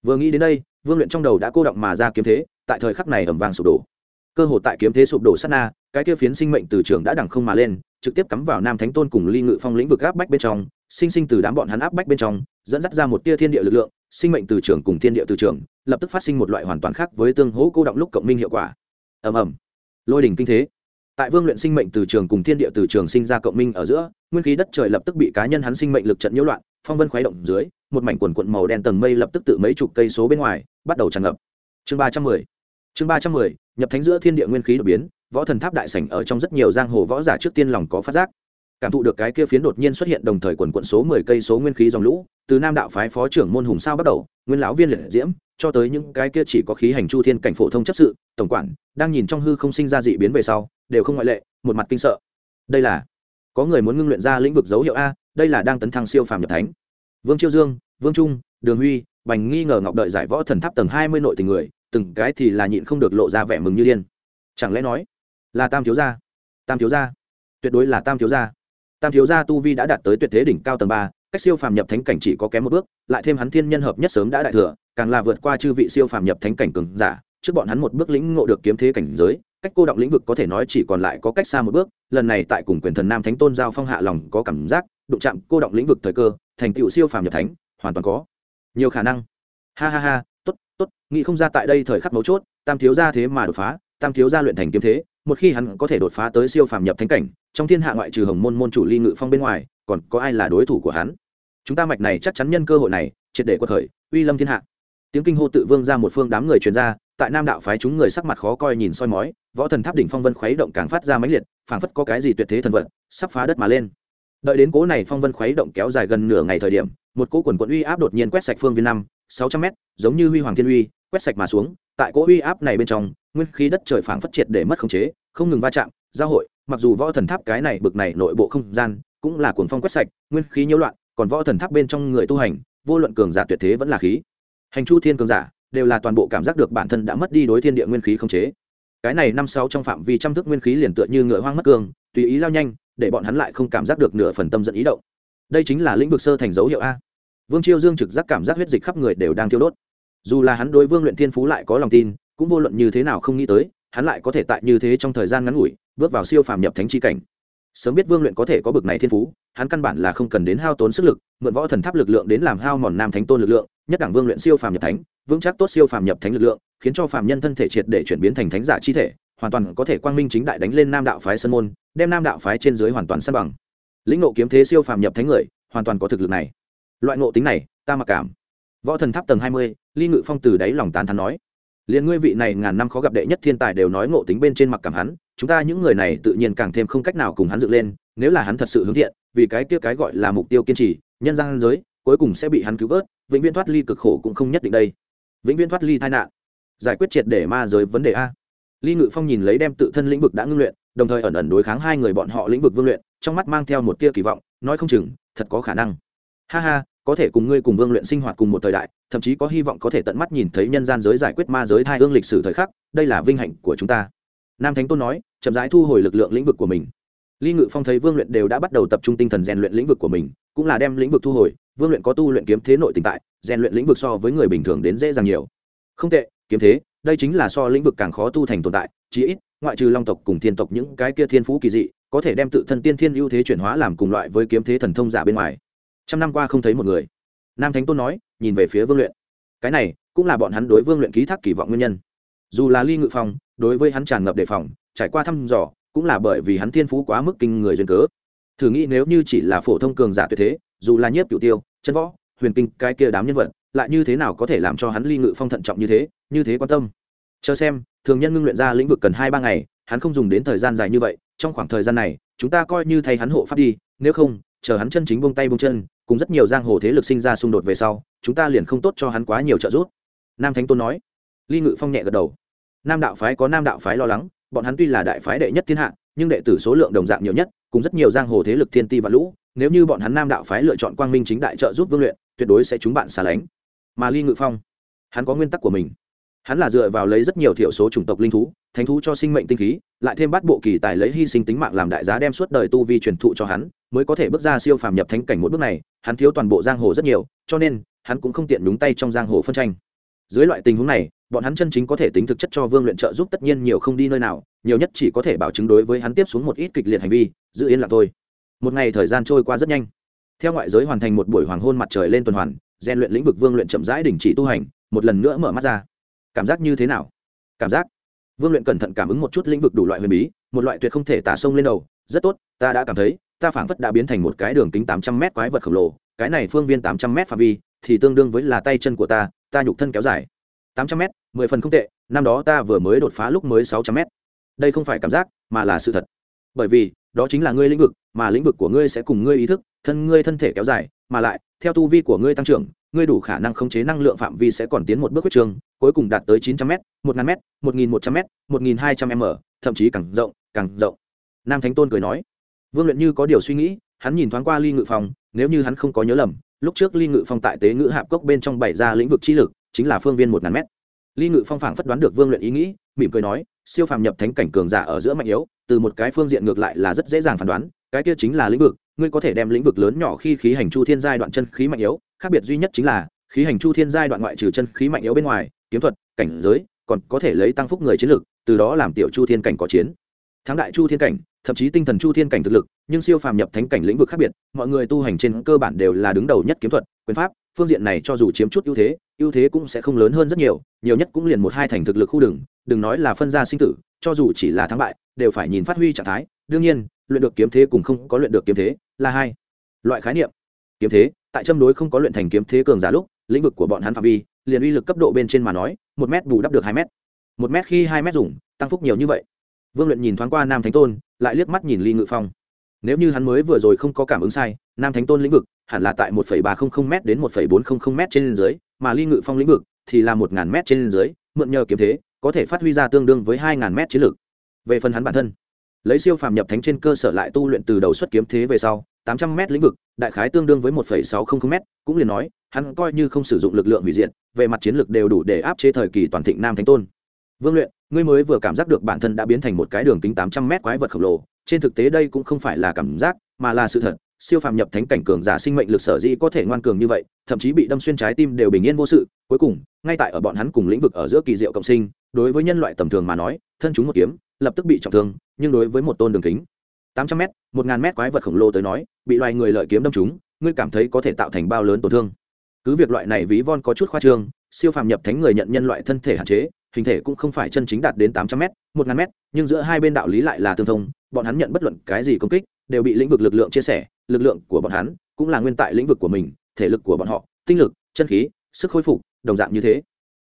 S1: Vừa nghĩ đến đây, vương luyện trong đầu đã cô động mà ra kiếm thế, tại thời khắc này ẩm vàng sụp đổ. Cơ hội tại kiếm thế sụp đổ sát na, cái kia phiến sinh mệnh từ trường đã đằng không mà lên, trực tiếp cắm vào nam thánh tôn cùng ly ngự phong lĩnh vực áp bách bên trong, sinh sinh từ đám bọn hắn áp bách bên trong, dẫn dắt ra một tia thiên địa lực lượng sinh mệnh từ trường cùng thiên địa từ trường, lập tức phát sinh một loại hoàn toàn khác với tương hỗ cô động lúc cộng minh hiệu quả. Ầm ầm. Lôi đỉnh kinh thế. Tại vương luyện sinh mệnh từ trường cùng thiên địa từ trường sinh ra cộng minh ở giữa, nguyên khí đất trời lập tức bị cá nhân hắn sinh mệnh lực trận nhiễu loạn, phong vân khuấy động dưới, một mảnh quần quận màu đen tầng mây lập tức tự mấy chục cây số bên ngoài, bắt đầu tràn ngập. Chương ba trăm mười. Chương ba trăm mười, nhập thánh giữa thiên địa nguyên khí đột biến, võ thần tháp đại sảnh ở trong rất nhiều giang hồ võ giả trước tiên lòng có phát giác cảm thụ được cái kia phiến đột nhiên xuất hiện đồng thời quần quận số mười cây số nguyên khí dòng lũ, từ nam đạo phái phó trưởng môn hùng sao bắt đầu, nguyên lão viên liệt diễm, cho tới những cái kia chỉ có khí hành chu thiên cảnh phổ thông chấp sự, tổng quản, đang nhìn trong hư không sinh ra dị biến về sau, đều không ngoại lệ, một mặt kinh sợ. Đây là, có người muốn ngưng luyện ra lĩnh vực dấu hiệu a, đây là đang tấn thăng siêu phàm nhập thánh. Vương chiêu dương, vương trung, đường huy, bành nghi ngờ ngọc đợi giải võ thần tháp tầng hai mươi nội tình người, từng cái thì là nhịn không được lộ ra vẻ mừng như điên. Chẳng lẽ nói là tam thiếu gia? Tam thiếu gia? Tuyệt đối là tam thiếu gia tam thiếu gia tu vi đã đạt tới tuyệt thế đỉnh cao tầng ba, cách siêu phàm nhập thánh cảnh chỉ có kém một bước, lại thêm hắn thiên nhân hợp nhất sớm đã đại thừa, càng là vượt qua chư vị siêu phàm nhập thánh cảnh cường giả, trước bọn hắn một bước lĩnh ngộ được kiếm thế cảnh giới, cách cô động lĩnh vực có thể nói chỉ còn lại có cách xa một bước, lần này tại cùng quyền thần nam thánh tôn giao phong hạ lòng có cảm giác, đụng chạm cô động lĩnh vực thời cơ, thành tựu siêu phàm nhập thánh, hoàn toàn có nhiều khả năng. Ha ha ha, tốt tốt, nghĩ không ra tại đây thời khắc mấu chốt, tam thiếu gia thế mà đột phá, tam thiếu gia luyện thành kiếm thế, một khi hắn có thể đột phá tới siêu phàm nhập thánh cảnh trong thiên hạ ngoại trừ hồng môn môn chủ ly ngự phong bên ngoài, còn có ai là đối thủ của hắn? Chúng ta mạch này chắc chắn nhân cơ hội này, triệt để quật khởi, uy lâm thiên hạ. Tiếng kinh hô tự vương ra một phương đám người truyền ra, tại nam đạo phái chúng người sắc mặt khó coi nhìn soi mói, võ thần tháp đỉnh phong vân khuấy động càng phát ra mãnh liệt, phảng phất có cái gì tuyệt thế thần vật sắp phá đất mà lên. Đợi đến cố này phong vân khuấy động kéo dài gần nửa ngày thời điểm, một cỗ quần quận uy áp đột nhiên quét sạch phương viên năm, sáu trăm mét, giống như huy hoàng thiên uy, quét sạch mà xuống, tại cỗ uy áp này bên trong, nguyên khí đất trời phảng phất triệt để mất khống chế, không ngừng va chạm, giao hội mặc dù võ thần tháp cái này bực này nội bộ không gian cũng là cuồng phong quét sạch, nguyên khí nhiễu loạn, còn võ thần tháp bên trong người tu hành, vô luận cường giả tuyệt thế vẫn là khí. Hành chu thiên cường giả đều là toàn bộ cảm giác được bản thân đã mất đi đối thiên địa nguyên khí không chế. Cái này năm sáu trong phạm vi trăm thước nguyên khí liền tựa như ngựa hoang mất cường tùy ý lao nhanh, để bọn hắn lại không cảm giác được nửa phần tâm dẫn ý động. Đây chính là lĩnh vực sơ thành dấu hiệu a. Vương chiêu dương trực giác cảm giác huyết dịch khắp người đều đang thiêu đốt. Dù là hắn đối vương luyện thiên phú lại có lòng tin, cũng vô luận như thế nào không nghĩ tới, hắn lại có thể tại như thế trong thời gian ngắn ngủi bước vào siêu phàm nhập thánh chi cảnh. Sớm biết vương luyện có thể có bực này thiên phú, hắn căn bản là không cần đến hao tốn sức lực, mượn võ thần tháp lực lượng đến làm hao mòn nam thánh tôn lực lượng, nhất đẳng vương luyện siêu phàm nhập thánh, vững chắc tốt siêu phàm nhập thánh lực lượng, khiến cho phàm nhân thân thể triệt để chuyển biến thành thánh giả chi thể, hoàn toàn có thể quang minh chính đại đánh lên nam đạo phái sân môn, đem nam đạo phái trên dưới hoàn toàn san bằng. Lĩnh ngộ kiếm thế siêu phàm nhập thánh người, hoàn toàn có thực lực này. Loại ngộ tính này, ta mặc cảm. Võ thần tháp tầng hai mươi, ly ngự phong từ đáy lòng tán thắn nói. Liền ngươi vị này ngàn năm khó gặp đệ nhất thiên tài đều nói ngộ tính bên trên mặc cảm hắn chúng ta những người này tự nhiên càng thêm không cách nào cùng hắn dựng lên, nếu là hắn thật sự hướng thiện, vì cái kia cái gọi là mục tiêu kiên trì, nhân gian giới, cuối cùng sẽ bị hắn cứu vớt, vĩnh viễn thoát ly cực khổ cũng không nhất định đây. Vĩnh viễn thoát ly tai nạn. Giải quyết triệt để ma giới vấn đề a. Ly ngự phong nhìn lấy đem tự thân lĩnh vực đã ngưng luyện, đồng thời ẩn ẩn đối kháng hai người bọn họ lĩnh vực vương luyện, trong mắt mang theo một tia kỳ vọng, nói không chừng, thật có khả năng. Ha ha, có thể cùng ngươi cùng vương luyện sinh hoạt cùng một thời đại, thậm chí có hy vọng có thể tận mắt nhìn thấy nhân gian giới giải quyết ma giới thai hương lịch sử thời khắc, đây là vinh hạnh của chúng ta nam thánh tôn nói, chậm rãi thu hồi lực lượng lĩnh vực của mình. Ly ngự phong thấy vương luyện đều đã bắt đầu tập trung tinh thần rèn luyện lĩnh vực của mình, cũng là đem lĩnh vực thu hồi. Vương luyện có tu luyện kiếm thế nội tình tại, rèn luyện lĩnh vực so với người bình thường đến dễ dàng nhiều. Không tệ, kiếm thế, đây chính là so lĩnh vực càng khó tu thành tồn tại, chí ít, ngoại trừ long tộc cùng thiên tộc những cái kia thiên phú kỳ dị, có thể đem tự thân tiên thiên ưu thế chuyển hóa làm cùng loại với kiếm thế thần thông giả bên ngoài. Trăm năm qua không thấy một người. Nam thánh tôn nói, nhìn về phía vương luyện. Cái này, cũng là bọn hắn đối vương luyện ký thác kỳ vọng nguyên nhân. Dù là ly ngự phong đối với hắn tràn ngập đề phòng, trải qua thăm dò, cũng là bởi vì hắn thiên phú quá mức kinh người duyên cớ. Thử nghĩ nếu như chỉ là phổ thông cường giả tuyệt thế, dù là nhiếp cửu tiêu, chân võ, huyền kinh, cái kia đám nhân vật, lại như thế nào có thể làm cho hắn ly ngự phong thận trọng như thế như thế quan tâm? Chờ xem, thường nhân ngưng luyện ra lĩnh vực cần hai ba ngày, hắn không dùng đến thời gian dài như vậy, trong khoảng thời gian này, chúng ta coi như thay hắn hộ pháp đi, nếu không, chờ hắn chân chính bông tay bông chân, cùng rất nhiều giang hồ thế lực sinh ra xung đột về sau, chúng ta liền không tốt cho hắn quá nhiều trợ giúp. Nam thánh tôn nói. Ly ngự phong nhẹ gật đầu nam đạo phái có nam đạo phái lo lắng, bọn hắn tuy là đại phái đệ nhất thiên hạ, nhưng đệ tử số lượng đồng dạng nhiều nhất, cùng rất nhiều giang hồ thế lực thiên ti và lũ. Nếu như bọn hắn nam đạo phái lựa chọn quang minh chính đại trợ giúp vương luyện, tuyệt đối sẽ chúng bạn xa lánh. Mà ly ngự phong, hắn có nguyên tắc của mình. Hắn là dựa vào lấy rất nhiều thiểu số chủng tộc linh thú, thánh thú cho sinh mệnh tinh khí, lại thêm bắt bộ kỳ tài lấy hy sinh tính mạng làm đại giá đem suốt đời tu vi truyền thụ cho hắn, mới có thể bước ra siêu phàm nhập thánh cảnh một bước này, hắn thiếu toàn bộ giang hồ rất nhiều, cho nên, hắn cũng không tiện đúng tay trong giang hồ phân tranh dưới loại tình huống này, bọn hắn chân chính có thể tính thực chất cho vương luyện trợ giúp tất nhiên nhiều không đi nơi nào, nhiều nhất chỉ có thể bảo chứng đối với hắn tiếp xuống một ít kịch liệt hành vi, giữ yên lặng thôi. Một ngày thời gian trôi qua rất nhanh. Theo ngoại giới hoàn thành một buổi hoàng hôn mặt trời lên tuần hoàn gian luyện lĩnh vực vương luyện chậm rãi đình chỉ tu hành, một lần nữa mở mắt ra. Cảm giác như thế nào? Cảm giác. Vương luyện cẩn thận cảm ứng một chút lĩnh vực đủ loại huyền bí, một loại tuyệt không thể tả sông lên đầu. Rất tốt, ta đã cảm thấy, ta phảng phất đã biến thành một cái đường kính tám trăm m quái vật khổng lồ. Cái này phương viên tám trăm m phạm vi thì tương đương với là tay chân của ta ta nhục thân kéo dài. Tám trăm m mười phần không tệ, năm đó ta vừa mới đột phá lúc mới sáu trăm m đây không phải cảm giác, mà là sự thật. Bởi vì, đó chính là ngươi lĩnh vực, mà lĩnh vực của ngươi sẽ cùng ngươi ý thức, thân ngươi thân thể kéo dài, mà lại, theo tu vi của ngươi tăng trưởng, ngươi đủ khả năng khống chế năng lượng phạm vi sẽ còn tiến một bước quyết trường cuối cùng đạt tới chín trăm m một ngàn m một nghìn một trăm m một nghìn hai trăm m, thậm chí càng rộng càng rộng. Nam thánh tôn cười nói. Vương luyện như có điều suy nghĩ, hắn nhìn thoáng qua ly ngự phòng, nếu như hắn không có nhớ lầm lúc trước ly ngự phong tại tế ngữ hạp cốc bên trong bảy ra lĩnh vực chi lực, chính là phương viên một ngàn mét. Ly ngự phong phảng phất đoán được vương luyện ý nghĩ, mỉm cười nói, siêu phàm nhập thánh cảnh cường giả ở giữa mạnh yếu, từ một cái phương diện ngược lại là rất dễ dàng phán đoán, cái kia chính là lĩnh vực, ngươi có thể đem lĩnh vực lớn nhỏ khi khí hành chu thiên giai đoạn chân khí mạnh yếu, khác biệt duy nhất chính là, khí hành chu thiên giai đoạn ngoại trừ chân khí mạnh yếu bên ngoài, kiếm thuật, cảnh giới, còn có thể lấy tăng phúc người chiến lực, từ đó làm tiểu chu thiên cảnh có chiến. Thắng đại chu thiên cảnh thậm chí tinh thần chu thiên cảnh thực lực, nhưng siêu phàm nhập thánh cảnh lĩnh vực khác biệt, mọi người tu hành trên cơ bản đều là đứng đầu nhất kiếm thuật, quyền pháp, phương diện này cho dù chiếm chút ưu thế ưu thế cũng sẽ không lớn hơn rất nhiều nhiều nhất cũng liền một hai thành thực lực khu đừng đừng nói là phân ra sinh tử, cho dù chỉ là thắng bại, đều phải nhìn phát huy trạng thái. Đương nhiên, luyện được kiếm thế cùng không có luyện được kiếm thế là hai loại khái niệm. Kiếm thế, tại châm đối không có luyện thành kiếm thế cường giả lúc, lĩnh vực của bọn hắn phạm vi, liền uy lực cấp độ bên trên mà nói, một mét bù đắp được hai mét. Một mét khi hai mét dùng, tăng phúc nhiều như vậy. Vương luyện nhìn thoáng qua nam thánh tôn lại liếc mắt nhìn ly ngự phong. Nếu như hắn mới vừa rồi không có cảm ứng sai, nam thánh tôn lĩnh vực hẳn là tại một ba trăm linh m đến một bốn trăm linh m trên dưới, mà ly ngự phong lĩnh vực thì là một m trên dưới, mượn nhờ kiếm thế, có thể phát huy ra tương đương với hai m chiến lược. Về phần hắn bản thân, lấy siêu phàm nhập thánh trên cơ sở lại tu luyện từ đầu xuất kiếm thế về sau, tám trăm m lĩnh vực, đại khái tương đương với một sáu trăm linh m cũng liền nói, hắn coi như không sử dụng lực lượng hủy diệt, về mặt chiến lược đều đủ để áp chế thời kỳ toàn thịnh nam thánh tôn vương luyện, ngươi mới vừa cảm giác được bản thân đã biến thành một cái đường kính tám trăm mét quái vật khổng lồ, trên thực tế đây cũng không phải là cảm giác, mà là sự thật. Siêu phàm nhập thánh cảnh cường giả sinh mệnh lực sở dĩ có thể ngoan cường như vậy, thậm chí bị đâm xuyên trái tim đều bình yên vô sự. Cuối cùng, ngay tại ở bọn hắn cùng lĩnh vực ở giữa kỳ diệu cộng sinh, đối với nhân loại tầm thường mà nói, thân chúng một kiếm, lập tức bị trọng thương, nhưng đối với một tôn đường kính tám trăm m một ngàn m quái vật khổng lồ tới nói, bị loài người lợi kiếm đâm chúng ngươi cảm thấy có thể tạo thành bao lớn tổn thương. Cứ việc loại này ví von có chút khoa trương, siêu phàm nhập thánh người nhận nhân loại thân thể hạn chế hình thể cũng không phải chân chính đạt đến tám trăm m một ngàn m nhưng giữa hai bên đạo lý lại là tương thông, bọn hắn nhận bất luận cái gì công kích, đều bị lĩnh vực lực lượng chia sẻ, lực lượng của bọn hắn cũng là nguyên tại lĩnh vực của mình, thể lực của bọn họ, tinh lực, chân khí, sức khôi phục, đồng dạng như thế.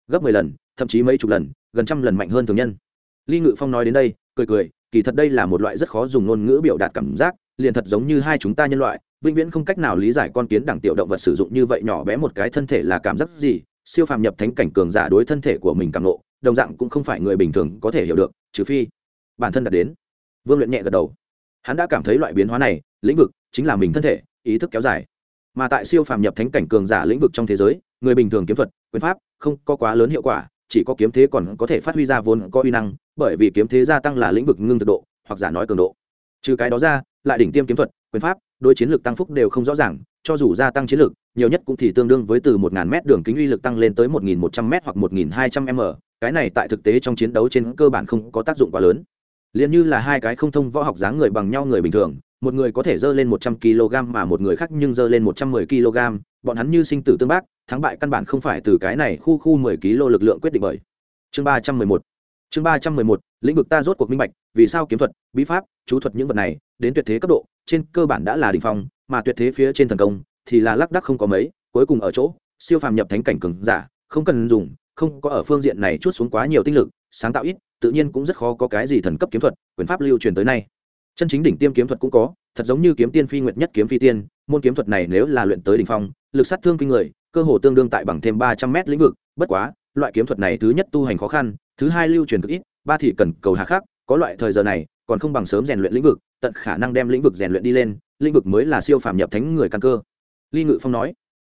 S1: Gấp mười lần, thậm chí mấy chục lần, gần trăm lần mạnh hơn thường nhân. Ly ngự phong nói đến đây, cười cười, kỳ thật đây là một loại rất khó dùng ngôn ngữ biểu đạt cảm giác, liền thật giống như hai chúng ta nhân loại, vĩnh viễn không cách nào lý giải con kiến đẳng tiểu động vật sử dụng như vậy nhỏ bé một cái thân thể là cảm giác gì siêu phàm nhập thánh cảnh cường giả đối thân thể của mình cảm lộ đồng dạng cũng không phải người bình thường có thể hiểu được, trừ phi bản thân đạt đến. Vương luyện nhẹ gật đầu. Hắn đã cảm thấy loại biến hóa này, lĩnh vực chính là mình thân thể, ý thức kéo dài. Mà tại siêu phàm nhập thánh cảnh cường giả lĩnh vực trong thế giới, người bình thường kiếm thuật, quyền pháp không có quá lớn hiệu quả, chỉ có kiếm thế còn có thể phát huy ra vốn có uy năng, bởi vì kiếm thế gia tăng là lĩnh vực ngưng thực độ, hoặc giả nói cường độ. Trừ cái đó ra, lại đỉnh tiêm kiếm thuật, quyền pháp đôi chiến lược tăng phúc đều không rõ ràng, cho dù gia tăng chiến lược nhiều nhất cũng thì tương đương với từ 1.000 m đường kính uy lực tăng lên tới 1.100 m hoặc 1.200 m. Cái này tại thực tế trong chiến đấu trên cơ bản không có tác dụng quá lớn. Liên như là hai cái không thông võ học dáng người bằng nhau người bình thường, một người có thể dơ lên 100 kg mà một người khác nhưng dơ lên 110 kg, bọn hắn như sinh tử tương bác, thắng bại căn bản không phải từ cái này khu khu 10 kg lực lượng quyết định bởi. Chương 311 chương 311 lĩnh vực ta rốt cuộc minh bạch, vì sao kiếm thuật, bí pháp, chú thuật những vật này, đến tuyệt thế cấp độ, trên cơ bản đã là đỉnh phong, mà tuyệt thế phía trên thần công thì là lác đắc không có mấy, cuối cùng ở chỗ, siêu phàm nhập thánh cảnh cường giả, không cần dùng, không có ở phương diện này chút xuống quá nhiều tinh lực, sáng tạo ít, tự nhiên cũng rất khó có cái gì thần cấp kiếm thuật, quyền pháp lưu truyền tới nay. Chân chính đỉnh tiêm kiếm thuật cũng có, thật giống như kiếm tiên phi nguyệt nhất kiếm phi tiên, môn kiếm thuật này nếu là luyện tới đỉnh phong, lực sát thương kinh người, cơ hồ tương đương tại bằng thêm ba trăm mét lĩnh vực, bất quá, loại kiếm thuật này thứ nhất tu hành khó khăn, thứ hai lưu truyền cực ít, ba thì cần cầu hạ khắc, có loại thời giờ này, còn không bằng sớm rèn luyện lĩnh vực, tận khả năng đem lĩnh vực rèn luyện đi lên, lĩnh vực mới là siêu phàm nhập thánh người căn cơ ly ngự phong nói.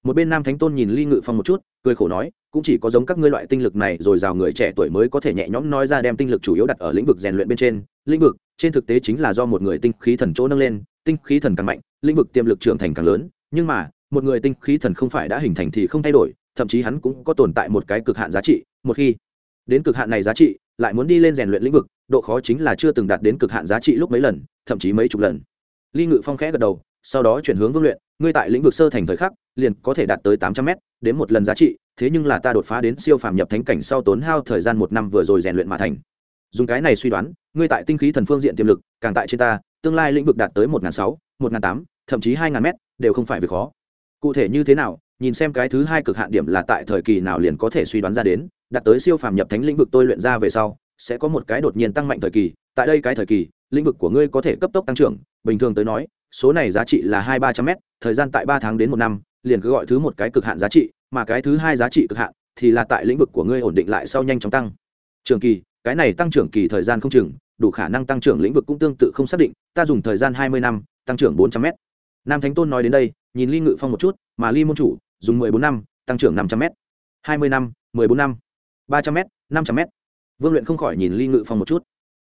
S1: Một bên nam thánh tôn nhìn ly ngự phong một chút, cười khổ nói, cũng chỉ có giống các ngươi loại tinh lực này rồi rào người trẻ tuổi mới có thể nhẹ nhõm nói ra đem tinh lực chủ yếu đặt ở lĩnh vực rèn luyện bên trên. Lĩnh vực, trên thực tế chính là do một người tinh khí thần chỗ nâng lên, tinh khí thần càng mạnh, lĩnh vực tiềm lực trưởng thành càng lớn. Nhưng mà, một người tinh khí thần không phải đã hình thành thì không thay đổi, thậm chí hắn cũng có tồn tại một cái cực hạn giá trị. Một khi đến cực hạn này giá trị, lại muốn đi lên rèn luyện lĩnh vực, độ khó chính là chưa từng đạt đến cực hạn giá trị lúc mấy lần, thậm chí mấy chục lần. Ly ngự phong khẽ gật đầu sau đó chuyển hướng vương luyện, ngươi tại lĩnh vực sơ thành thời khắc, liền có thể đạt tới tám trăm m đến một lần giá trị, thế nhưng là ta đột phá đến siêu phàm nhập thánh cảnh sau tốn hao thời gian một năm vừa rồi rèn luyện mà thành. Dùng cái này suy đoán, ngươi tại tinh khí thần phương diện tiềm lực, càng tại trên ta, tương lai lĩnh vực đạt tới một n sáu, một n tám, thậm chí hai n m đều không phải việc khó. Cụ thể như thế nào, nhìn xem cái thứ hai cực hạn điểm là tại thời kỳ nào liền có thể suy đoán ra đến, đạt tới siêu phàm nhập thánh lĩnh vực tôi luyện ra về sau, sẽ có một cái đột nhiên tăng mạnh thời kỳ, tại đây cái thời kỳ, lĩnh vực của ngươi có thể cấp tốc tăng trưởng, bình thường tới nói số này giá trị là hai ba trăm m thời gian tại ba tháng đến một năm, liền cứ gọi thứ một cái cực hạn giá trị, mà cái thứ hai giá trị cực hạn thì là tại lĩnh vực của ngươi ổn định lại sau nhanh chóng tăng. Trường kỳ, cái này tăng trưởng kỳ thời gian không chừng, đủ khả năng tăng trưởng lĩnh vực cũng tương tự không xác định, ta dùng thời gian hai mươi năm, tăng trưởng bốn trăm m nam thánh tôn nói đến đây, nhìn ly ngự phong một chút, mà ly môn chủ dùng mười bốn năm, tăng trưởng năm trăm m hai mươi năm, mười bốn năm, ba trăm m năm trăm m vương luyện không khỏi nhìn ly ngự phong một chút.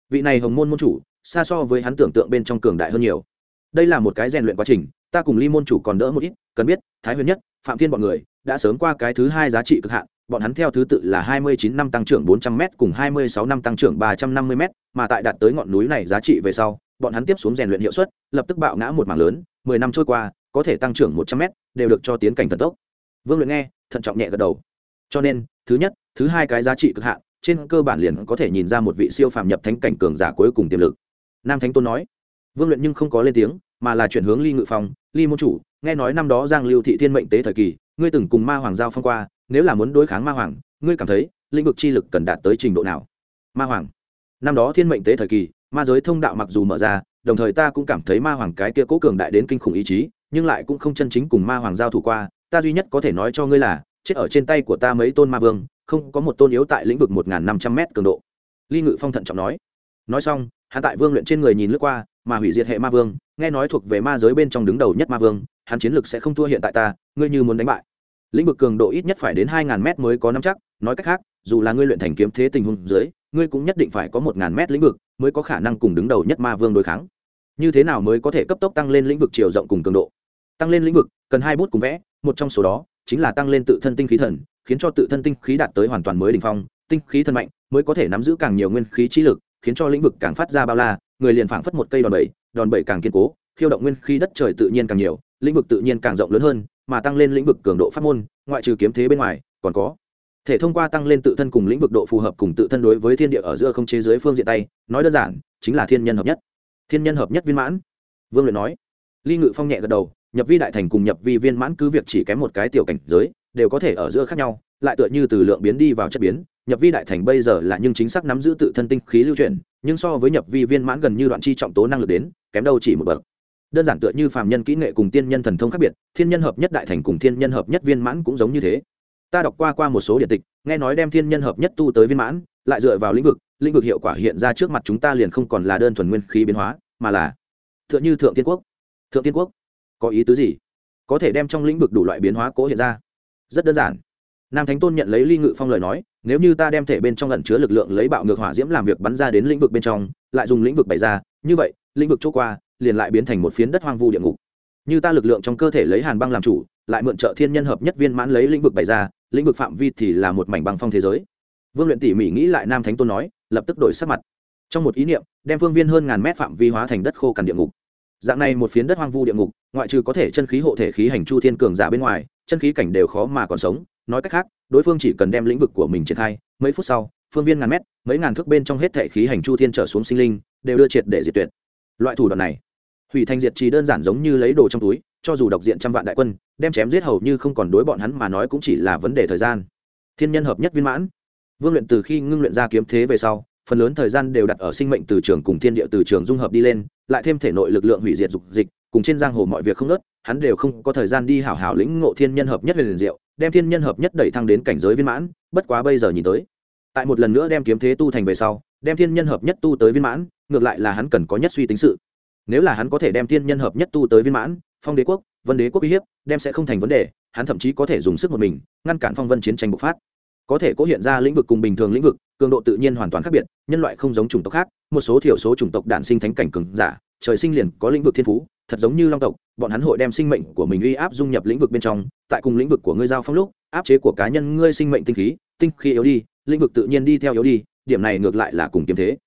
S1: Vị này hồng môn môn chủ, xa so với hắn tưởng tượng bên trong cường đại hơn nhiều đây là một cái rèn luyện quá trình, ta cùng ly môn chủ còn đỡ một ít, cần biết, thái huyền nhất, phạm thiên bọn người, đã sớm qua cái thứ hai giá trị cực hạn, bọn hắn theo thứ tự là 29 năm tăng trưởng 400 m cùng 26 năm tăng trưởng 350 m mà tại đạt tới ngọn núi này giá trị về sau, bọn hắn tiếp xuống rèn luyện hiệu suất, lập tức bạo ngã một mảng lớn 10 năm trôi qua, có thể tăng trưởng 100 m đều được cho tiến cảnh thần tốc. Vương luyện nghe, thận trọng nhẹ gật đầu. Cho nên, thứ nhất, thứ hai cái giá trị cực hạn, trên cơ bản liền có thể nhìn ra một vị siêu phàm nhập thánh cảnh cường giả cuối cùng tiềm lực. Nam thánh tôn nói vương luyện nhưng không có lên tiếng, mà là chuyển hướng ly ngự phong. Ly môn chủ, nghe nói năm đó giang lưu thị thiên mệnh tế thời kỳ, ngươi từng cùng ma hoàng giao phong qua, nếu là muốn đối kháng ma hoàng, ngươi cảm thấy lĩnh vực chi lực cần đạt tới trình độ nào? Ma hoàng, năm đó thiên mệnh tế thời kỳ, ma giới thông đạo mặc dù mở ra, đồng thời ta cũng cảm thấy ma hoàng cái kia cố cường đại đến kinh khủng ý chí, nhưng lại cũng không chân chính cùng ma hoàng giao thủ qua. Ta duy nhất có thể nói cho ngươi là, chết ở trên tay của ta mấy tôn ma vương, không có một tôn yếu tại lĩnh vực một năm trăm m cường độ. Ly ngự phong thận trọng nói. Nói xong hạ tại vương luyện trên người nhìn lướt qua mà hủy diệt hệ ma vương, nghe nói thuộc về ma giới bên trong đứng đầu nhất ma vương, hắn chiến lực sẽ không thua hiện tại ta, ngươi như muốn đánh bại. Lĩnh vực cường độ ít nhất phải đến hai ngàn mét mới có năm chắc, nói cách khác, dù là ngươi luyện thành kiếm thế tình huống dưới, ngươi cũng nhất định phải có một ngàn mét lĩnh vực mới có khả năng cùng đứng đầu nhất ma vương đối kháng. Như thế nào mới có thể cấp tốc tăng lên lĩnh vực chiều rộng cùng cường độ? Tăng lên lĩnh vực, cần hai bút cùng vẽ, một trong số đó chính là tăng lên tự thân tinh khí thần, khiến cho tự thân tinh khí đạt tới hoàn toàn mới đ ỉ n h phong, tinh khí thần mạnh mới có thể nắm giữ càng nhiều nguyên khí trí lực, khiến cho lĩnh vực càng phát ra bao la người liền phảng phất một cây đòn bẩy đòn bẩy càng kiên cố, khiêu động nguyên khí đất trời tự nhiên càng nhiều, lĩnh vực tự nhiên càng rộng lớn hơn, mà tăng lên lĩnh vực cường độ pháp môn, ngoại trừ kiếm thế bên ngoài, còn có thể thông qua tăng lên tự thân cùng lĩnh vực độ phù hợp cùng tự thân đối với thiên địa ở giữa không chế dưới phương diện tay, nói đơn giản, chính là thiên nhân hợp nhất. Thiên nhân hợp nhất viên mãn. Vương luyện nói. Ly ngự phong nhẹ gật đầu, nhập vi đại thành cùng nhập vi viên mãn cứ việc chỉ kém một cái tiểu cảnh giới, đều có thể ở giữa khác nhau, lại tựa như từ lượng biến đi vào chất biến nhập vi đại thành bây giờ là nhưng chính xác nắm giữ tự thân tinh khí lưu chuyển, nhưng so với nhập vi viên mãn gần như đoạn chi trọng tố năng lực đến, kém đâu chỉ một bậc. Đơn giản tựa như phàm nhân kỹ nghệ cùng tiên nhân thần thông khác biệt, thiên nhân hợp nhất đại thành cùng thiên nhân hợp nhất viên mãn cũng giống như thế. Ta đọc qua qua một số điện tịch, nghe nói đem thiên nhân hợp nhất tu tới viên mãn, lại dựa vào lĩnh vực lĩnh vực hiệu quả hiện ra trước mặt chúng ta liền không còn là đơn thuần nguyên khí biến hóa, mà là thượng như thượng tiên quốc. Thượng tiên quốc, có ý tứ gì? Có thể đem trong lĩnh vực đủ loại biến hóa cố hiện ra. Rất đơn giản. Nam thánh tôn nhận lấy ly ngự phong lời nói nếu như ta đem thể bên trong ẩn chứa lực lượng lấy bạo ngược hỏa diễm làm việc bắn ra đến lĩnh vực bên trong, lại dùng lĩnh vực bày ra, như vậy, lĩnh vực chỗ qua, liền lại biến thành một phiến đất hoang vu địa ngục. Như ta lực lượng trong cơ thể lấy hàn băng làm chủ, lại mượn trợ thiên nhân hợp nhất viên mãn lấy lĩnh vực bày ra, lĩnh vực phạm vi thì là một mảnh băng phong thế giới. Vương luyện tỉ mỉ nghĩ lại nam thánh tôn nói, lập tức đổi sắc mặt. Trong một ý niệm, đem phương viên hơn ngàn mét phạm vi hóa thành đất khô cằn địa ngục. Dạng này một phiến đất hoang vu địa ngục, ngoại trừ có thể chân khí hộ thể khí hành chu thiên cường giả bên ngoài, chân khí cảnh đều khó mà còn sống nói cách khác, đối phương chỉ cần đem lĩnh vực của mình triển khai, mấy phút sau, phương viên ngàn mét, mấy ngàn thước bên trong hết thể khí hành chu thiên trở xuống sinh linh, đều đưa triệt để diệt tuyệt. Loại thủ đoạn này, hủy thành diệt chỉ đơn giản giống như lấy đồ trong túi, cho dù độc diện trăm vạn đại quân, đem chém giết hầu như không còn đối bọn hắn mà nói cũng chỉ là vấn đề thời gian. Thiên nhân hợp nhất viên mãn. Vương luyện từ khi ngưng luyện ra kiếm thế về sau, phần lớn thời gian đều đặt ở sinh mệnh từ trường cùng thiên địa từ trường dung hợp đi lên, lại thêm thể nội lực lượng hủy diệt dục dịch cùng trên giang hồ mọi việc không nớt, hắn đều không có thời gian đi hảo hảo lĩnh ngộ thiên nhân hợp nhất về liền diệu, đem thiên nhân hợp nhất đẩy thăng đến cảnh giới viên mãn, bất quá bây giờ nhìn tới, tại một lần nữa đem kiếm thế tu thành về sau, đem thiên nhân hợp nhất tu tới viên mãn, ngược lại là hắn cần có nhất suy tính sự. Nếu là hắn có thể đem thiên nhân hợp nhất tu tới viên mãn, phong đế quốc, vân đế quốc uy hiếp, đem sẽ không thành vấn đề, hắn thậm chí có thể dùng sức một mình, ngăn cản phong vân chiến tranh bộc phát. Có thể cố hiện ra lĩnh vực cùng bình thường lĩnh vực, cường độ tự nhiên hoàn toàn khác biệt, nhân loại không giống chủng tộc khác, một số thiểu số chủng tộc đản sinh thánh cảnh cường giả, trời sinh liền có lĩnh vực thiên phú thật giống như long tộc, bọn hắn hội đem sinh mệnh của mình uy áp dung nhập lĩnh vực bên trong, tại cùng lĩnh vực của ngươi giao phong lúc, áp chế của cá nhân ngươi sinh mệnh tinh khí tinh khí yếu đi, lĩnh vực tự nhiên đi theo yếu đi, điểm này ngược lại là cùng kiếm thế.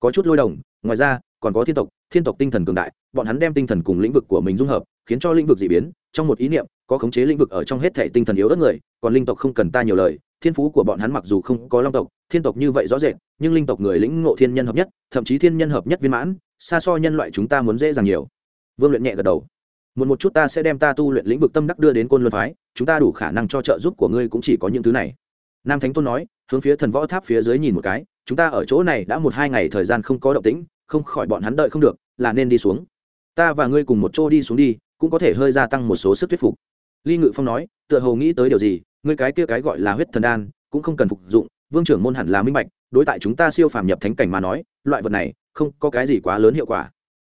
S1: Có chút lôi đồng, ngoài ra, còn có thiên tộc thiên tộc tinh thần cường đại, bọn hắn đem tinh thần cùng lĩnh vực của mình dung hợp, khiến cho lĩnh vực dị biến, trong một ý niệm, có khống chế lĩnh vực ở trong hết thể tinh thần yếu đất người, còn linh tộc không cần ta nhiều lời, thiên phú của bọn hắn mặc dù không có long tộc, thiên tộc như vậy rõ rệt, nhưng linh tộc người lĩnh ngộ thiên nhân hợp nhất, thậm chí thiên nhân hợp nhất viên mãn, xa so nhân loại chúng ta muốn dễ dàng nhiều vương luyện nhẹ gật đầu. Một một chút ta sẽ đem ta tu luyện lĩnh vực tâm đắc đưa đến côn luân phái, chúng ta đủ khả năng cho trợ giúp của ngươi cũng chỉ có những thứ này. Nam thánh tôn nói, hướng phía thần võ tháp phía dưới nhìn một cái, chúng ta ở chỗ này đã một hai ngày thời gian không có động tĩnh, không khỏi bọn hắn đợi không được, là nên đi xuống. Ta và ngươi cùng một chỗ đi xuống đi, cũng có thể hơi gia tăng một số sức thuyết phục. Ly ngự phong nói, tựa hồ nghĩ tới điều gì, ngươi cái kia cái gọi là huyết thần đan, cũng không cần phục dụng, vương trưởng môn hẳn là minh bạch, đối tại chúng ta siêu phàm nhập thánh cảnh mà nói, loại vật này, không có cái gì quá lớn hiệu quả.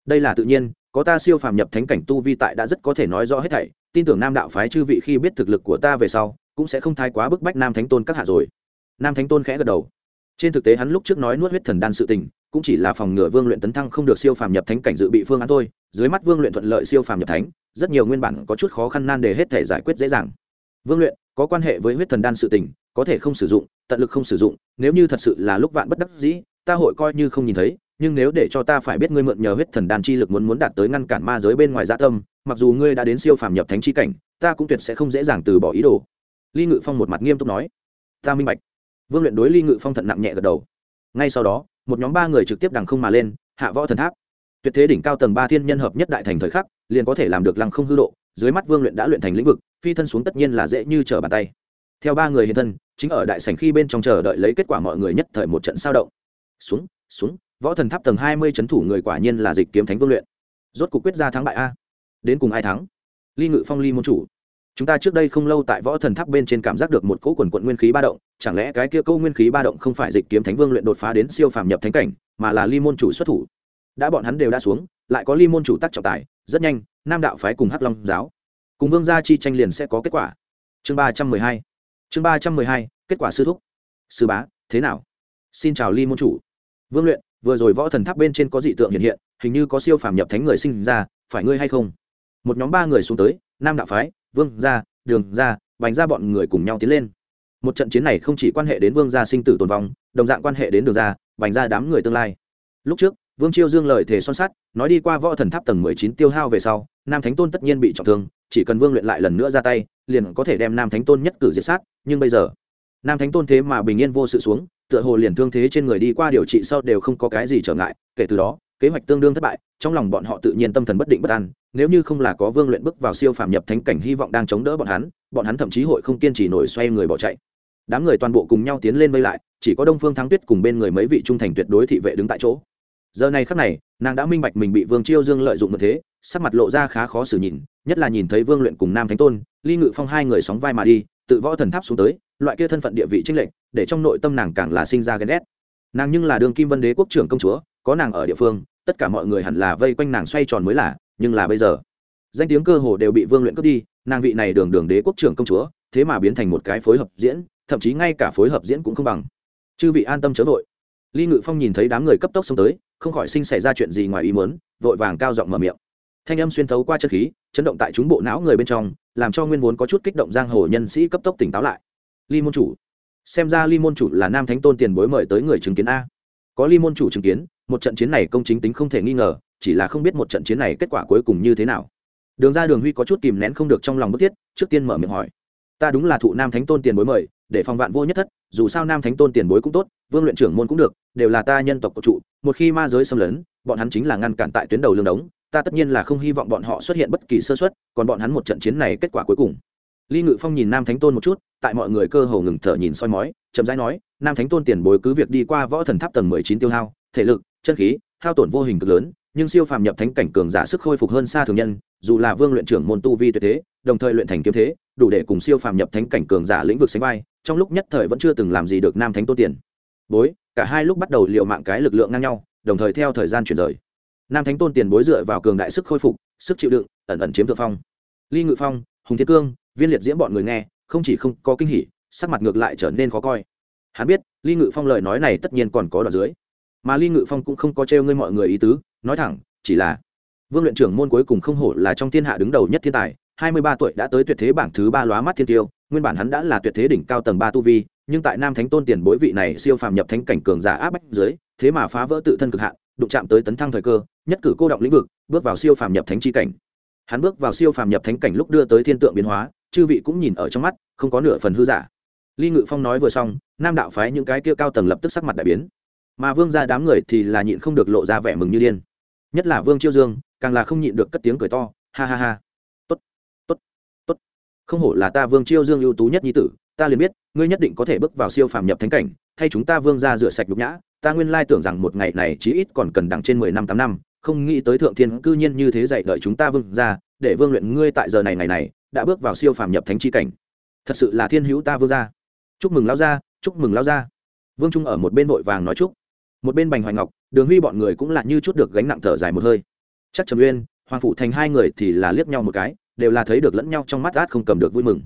S1: Đây là tự nhiên có ta siêu phàm nhập thánh cảnh tu vi tại đã rất có thể nói rõ hết thảy, tin tưởng nam đạo phái chư vị khi biết thực lực của ta về sau, cũng sẽ không thái quá bức bách nam thánh tôn các hạ rồi. Nam thánh tôn khẽ gật đầu. Trên thực tế hắn lúc trước nói nuốt huyết thần đan sự tình, cũng chỉ là phòng ngừa vương luyện tấn thăng không được siêu phàm nhập thánh cảnh dự bị phương án thôi, dưới mắt vương luyện thuận lợi siêu phàm nhập thánh, rất nhiều nguyên bản có chút khó khăn nan để hết thể giải quyết dễ dàng. Vương luyện, có quan hệ với huyết thần đan sự tình, có thể không sử dụng, tận lực không sử dụng, nếu như thật sự là lúc vạn bất đắc dĩ, ta hội coi như không nhìn thấy nhưng nếu để cho ta phải biết ngươi mượn nhờ huyết thần đan chi lực muốn muốn đạt tới ngăn cản ma giới bên ngoài dạ tâm, mặc dù ngươi đã đến siêu phàm nhập thánh chi cảnh, ta cũng tuyệt sẽ không dễ dàng từ bỏ ý đồ. Ly ngự phong một mặt nghiêm túc nói. Ta minh bạch. Vương luyện đối ly ngự phong thận nặng nhẹ gật đầu. Ngay sau đó, một nhóm ba người trực tiếp đằng không mà lên, hạ võ thần tháp. Tuyệt thế đỉnh cao tầng ba thiên nhân hợp nhất đại thành thời khắc, liền có thể làm được lăng không hư độ, dưới mắt vương luyện đã luyện thành lĩnh vực, phi thân xuống tất nhiên là dễ như trở bàn tay. Theo ba người hiện thân, chính ở đại sảnh khi bên trong chờ đợi lấy kết quả mọi người nhất thời một trận sao động. Xuống xuống võ thần tháp tầng hai mươi trấn thủ người quả nhiên là dịch kiếm thánh vương luyện. Rốt cuộc quyết ra thắng bại a. Đến cùng ai thắng? Ly ngự phong ly môn chủ. Chúng ta trước đây không lâu tại võ thần tháp bên trên cảm giác được một cỗ quần quận nguyên khí ba động, chẳng lẽ cái kia câu nguyên khí ba động không phải dịch kiếm thánh vương luyện đột phá đến siêu phàm nhập thánh cảnh, mà là ly môn chủ xuất thủ? Đã bọn hắn đều đã xuống, lại có ly môn chủ tác trọng tài, rất nhanh, nam đạo phái cùng hắc long giáo, cùng vương gia chi tranh liền sẽ có kết quả. Chương ba trăm mười hai. Chương ba trăm mười hai, kết quả sư thúc. Sư bá, thế nào? Xin chào ly môn chủ. Vương luyện vừa rồi võ thần tháp bên trên có dị tượng hiện hiện, hình như có siêu phàm nhập thánh người sinh ra, phải ngươi hay không? Một nhóm ba người xuống tới, nam đạo phái, vương gia, đường gia, bành gia bọn người cùng nhau tiến lên. Một trận chiến này không chỉ quan hệ đến vương gia sinh tử tồn vong, đồng dạng quan hệ đến đường gia, bành gia đám người tương lai. Lúc trước, vương chiêu dương lời thề son sắt, nói đi qua võ thần tháp tầng mười chín tiêu hao về sau, nam thánh tôn tất nhiên bị trọng thương, chỉ cần vương luyện lại lần nữa ra tay, liền có thể đem nam thánh tôn nhất cử diệt sát, nhưng bây giờ, nam thánh tôn thế mà bình yên vô sự xuống tựa hồ liền thương thế trên người đi qua điều trị sau đều không có cái gì trở ngại, kể từ đó, kế hoạch tương đương thất bại, trong lòng bọn họ tự nhiên tâm thần bất định bất an, nếu như không là có vương luyện bước vào siêu phàm nhập thánh cảnh hy vọng đang chống đỡ bọn hắn bọn hắn thậm chí hội không kiên trì nổi xoay người bỏ chạy. Đám người toàn bộ cùng nhau tiến lên vây lại, chỉ có đông phương thắng tuyết cùng bên người mấy vị trung thành tuyệt đối thị vệ đứng tại chỗ. Giờ này khắc này, nàng đã minh bạch mình bị vương chiêu dương lợi dụng như thế, sắc mặt lộ ra khá khó xử nhìn, nhất là nhìn thấy vương luyện cùng nam thánh tôn, ly ngự phong hai người sóng vai mà đi, tự võ thần tháp xuống tới loại kia thân phận địa vị trinh lệnh để trong nội tâm nàng càng là sinh ra ghen ghét. Nàng nhưng là đường kim vân đế quốc trưởng công chúa, có nàng ở địa phương, tất cả mọi người hẳn là vây quanh nàng xoay tròn mới là, nhưng là bây giờ, danh tiếng cơ hồ đều bị vương luyện cướp đi, nàng vị này đường đường đế quốc trưởng công chúa, thế mà biến thành một cái phối hợp diễn, thậm chí ngay cả phối hợp diễn cũng không bằng. Chư vị an tâm chớ vội. Ly ngự phong nhìn thấy đám người cấp tốc xông tới, không khỏi sinh xảy ra chuyện gì ngoài ý muốn, vội vàng cao giọng mở miệng. Thanh âm xuyên thấu qua chân khí, chấn động tại chúng bộ não người bên trong, làm cho nguyên vốn có chút kích động giang hồ nhân sĩ cấp tốc tỉnh táo lại ly môn chủ. Xem ra ly môn chủ là nam thánh tôn tiền bối mời tới người chứng kiến a. Có ly môn chủ chứng kiến, một trận chiến này công chính tính không thể nghi ngờ, chỉ là không biết một trận chiến này kết quả cuối cùng như thế nào. Đường ra đường huy có chút kìm nén không được trong lòng bức thiết, trước tiên mở miệng hỏi. Ta đúng là thụ nam thánh tôn tiền bối mời, để phòng vạn vô nhất thất, dù sao nam thánh tôn tiền bối cũng tốt, vương luyện trưởng môn cũng được, đều là ta nhân tộc cổ trụ một khi ma giới xâm lấn, bọn hắn chính là ngăn cản tại tuyến đầu lương đống, ta tất nhiên là không hy vọng bọn họ xuất hiện bất kỳ sơ xuất còn bọn hắn một trận chiến này kết quả cuối cùng ly ngự phong nhìn nam thánh tôn một chút, tại mọi người cơ hồ ngừng thở nhìn soi mói, chậm rãi nói, nam thánh tôn tiền bối cứ việc đi qua võ thần tháp tầng mười chín tiêu hao, thể lực, chân khí, hao tổn vô hình cực lớn, nhưng siêu phàm nhập thánh cảnh cường giả sức khôi phục hơn xa thường nhân, dù là vương luyện trưởng môn tu vi tuyệt thế, đồng thời luyện thành kiếm thế, đủ để cùng siêu phàm nhập thánh cảnh cường giả lĩnh vực sánh vai, trong lúc nhất thời vẫn chưa từng làm gì được nam thánh tôn tiền. Bối, cả hai lúc bắt đầu liệu mạng cái lực lượng ngang nhau, đồng thời theo thời gian chuyển rời. Nam thánh tôn tiền bối dựa vào cường đại sức khôi phục, sức chịu đựng, ẩn ẩn chiếm thượng phong. Ly ngự phong, hùng thiên cương viên liệt diễm bọn người nghe, không chỉ không có kinh hỉ, sắc mặt ngược lại trở nên khó coi. Hắn biết, ly ngự phong lời nói này tất nhiên còn có đoạn dưới. Mà ly ngự phong cũng không có trêu ngươi mọi người ý tứ, nói thẳng, chỉ là vương luyện trưởng môn cuối cùng không hổ là trong thiên hạ đứng đầu nhất thiên tài, hai mươi ba tuổi đã tới tuyệt thế bảng thứ ba lóa mắt thiên tiêu, nguyên bản hắn đã là tuyệt thế đỉnh cao tầng ba tu vi, nhưng tại nam thánh tôn tiền bối vị này siêu phàm nhập thánh cảnh cường giả áp bách dưới, thế mà phá vỡ tự thân cực hạn, đụng chạm tới tấn thăng thời cơ, nhất cử cô động lĩnh vực, bước vào siêu phàm nhập thánh chi cảnh. Hắn bước vào siêu phàm nhập thánh cảnh lúc đưa tới thiên tượng biến hóa chư vị cũng nhìn ở trong mắt, không có nửa phần hư giả. Ly ngự phong nói vừa xong, nam đạo phái những cái kia cao tầng lập tức sắc mặt đại biến. Mà vương ra đám người thì là nhịn không được lộ ra vẻ mừng như điên. Nhất là vương chiêu dương, càng là không nhịn được cất tiếng cười to, ha ha ha. Tốt tốt tốt. Không hổ là ta vương chiêu dương ưu tú nhất nhi tử, ta liền biết, ngươi nhất định có thể bước vào siêu phàm nhập thánh cảnh, thay chúng ta vương ra rửa sạch nhục nhã, ta nguyên lai tưởng rằng một ngày này chí ít còn cần đằng trên mười năm, tám năm, không nghĩ tới thượng thiên cư nhiên như thế dạy đợi chúng ta vương ra để vương luyện ngươi tại giờ này ngày này đã bước vào siêu phàm nhập thánh chi cảnh. Thật sự là thiên hữu ta vương ra chúc mừng lao gia, chúc mừng lao gia, vương trung ở một bên vội vàng nói chúc. Một bên bành hoài ngọc đường huy bọn người cũng là như chút được gánh nặng thở dài một hơi. Chắc trầm uyên hoàng phụ thành hai người thì là liếc nhau một cái đều là thấy được lẫn nhau trong mắt át không cầm được vui mừng.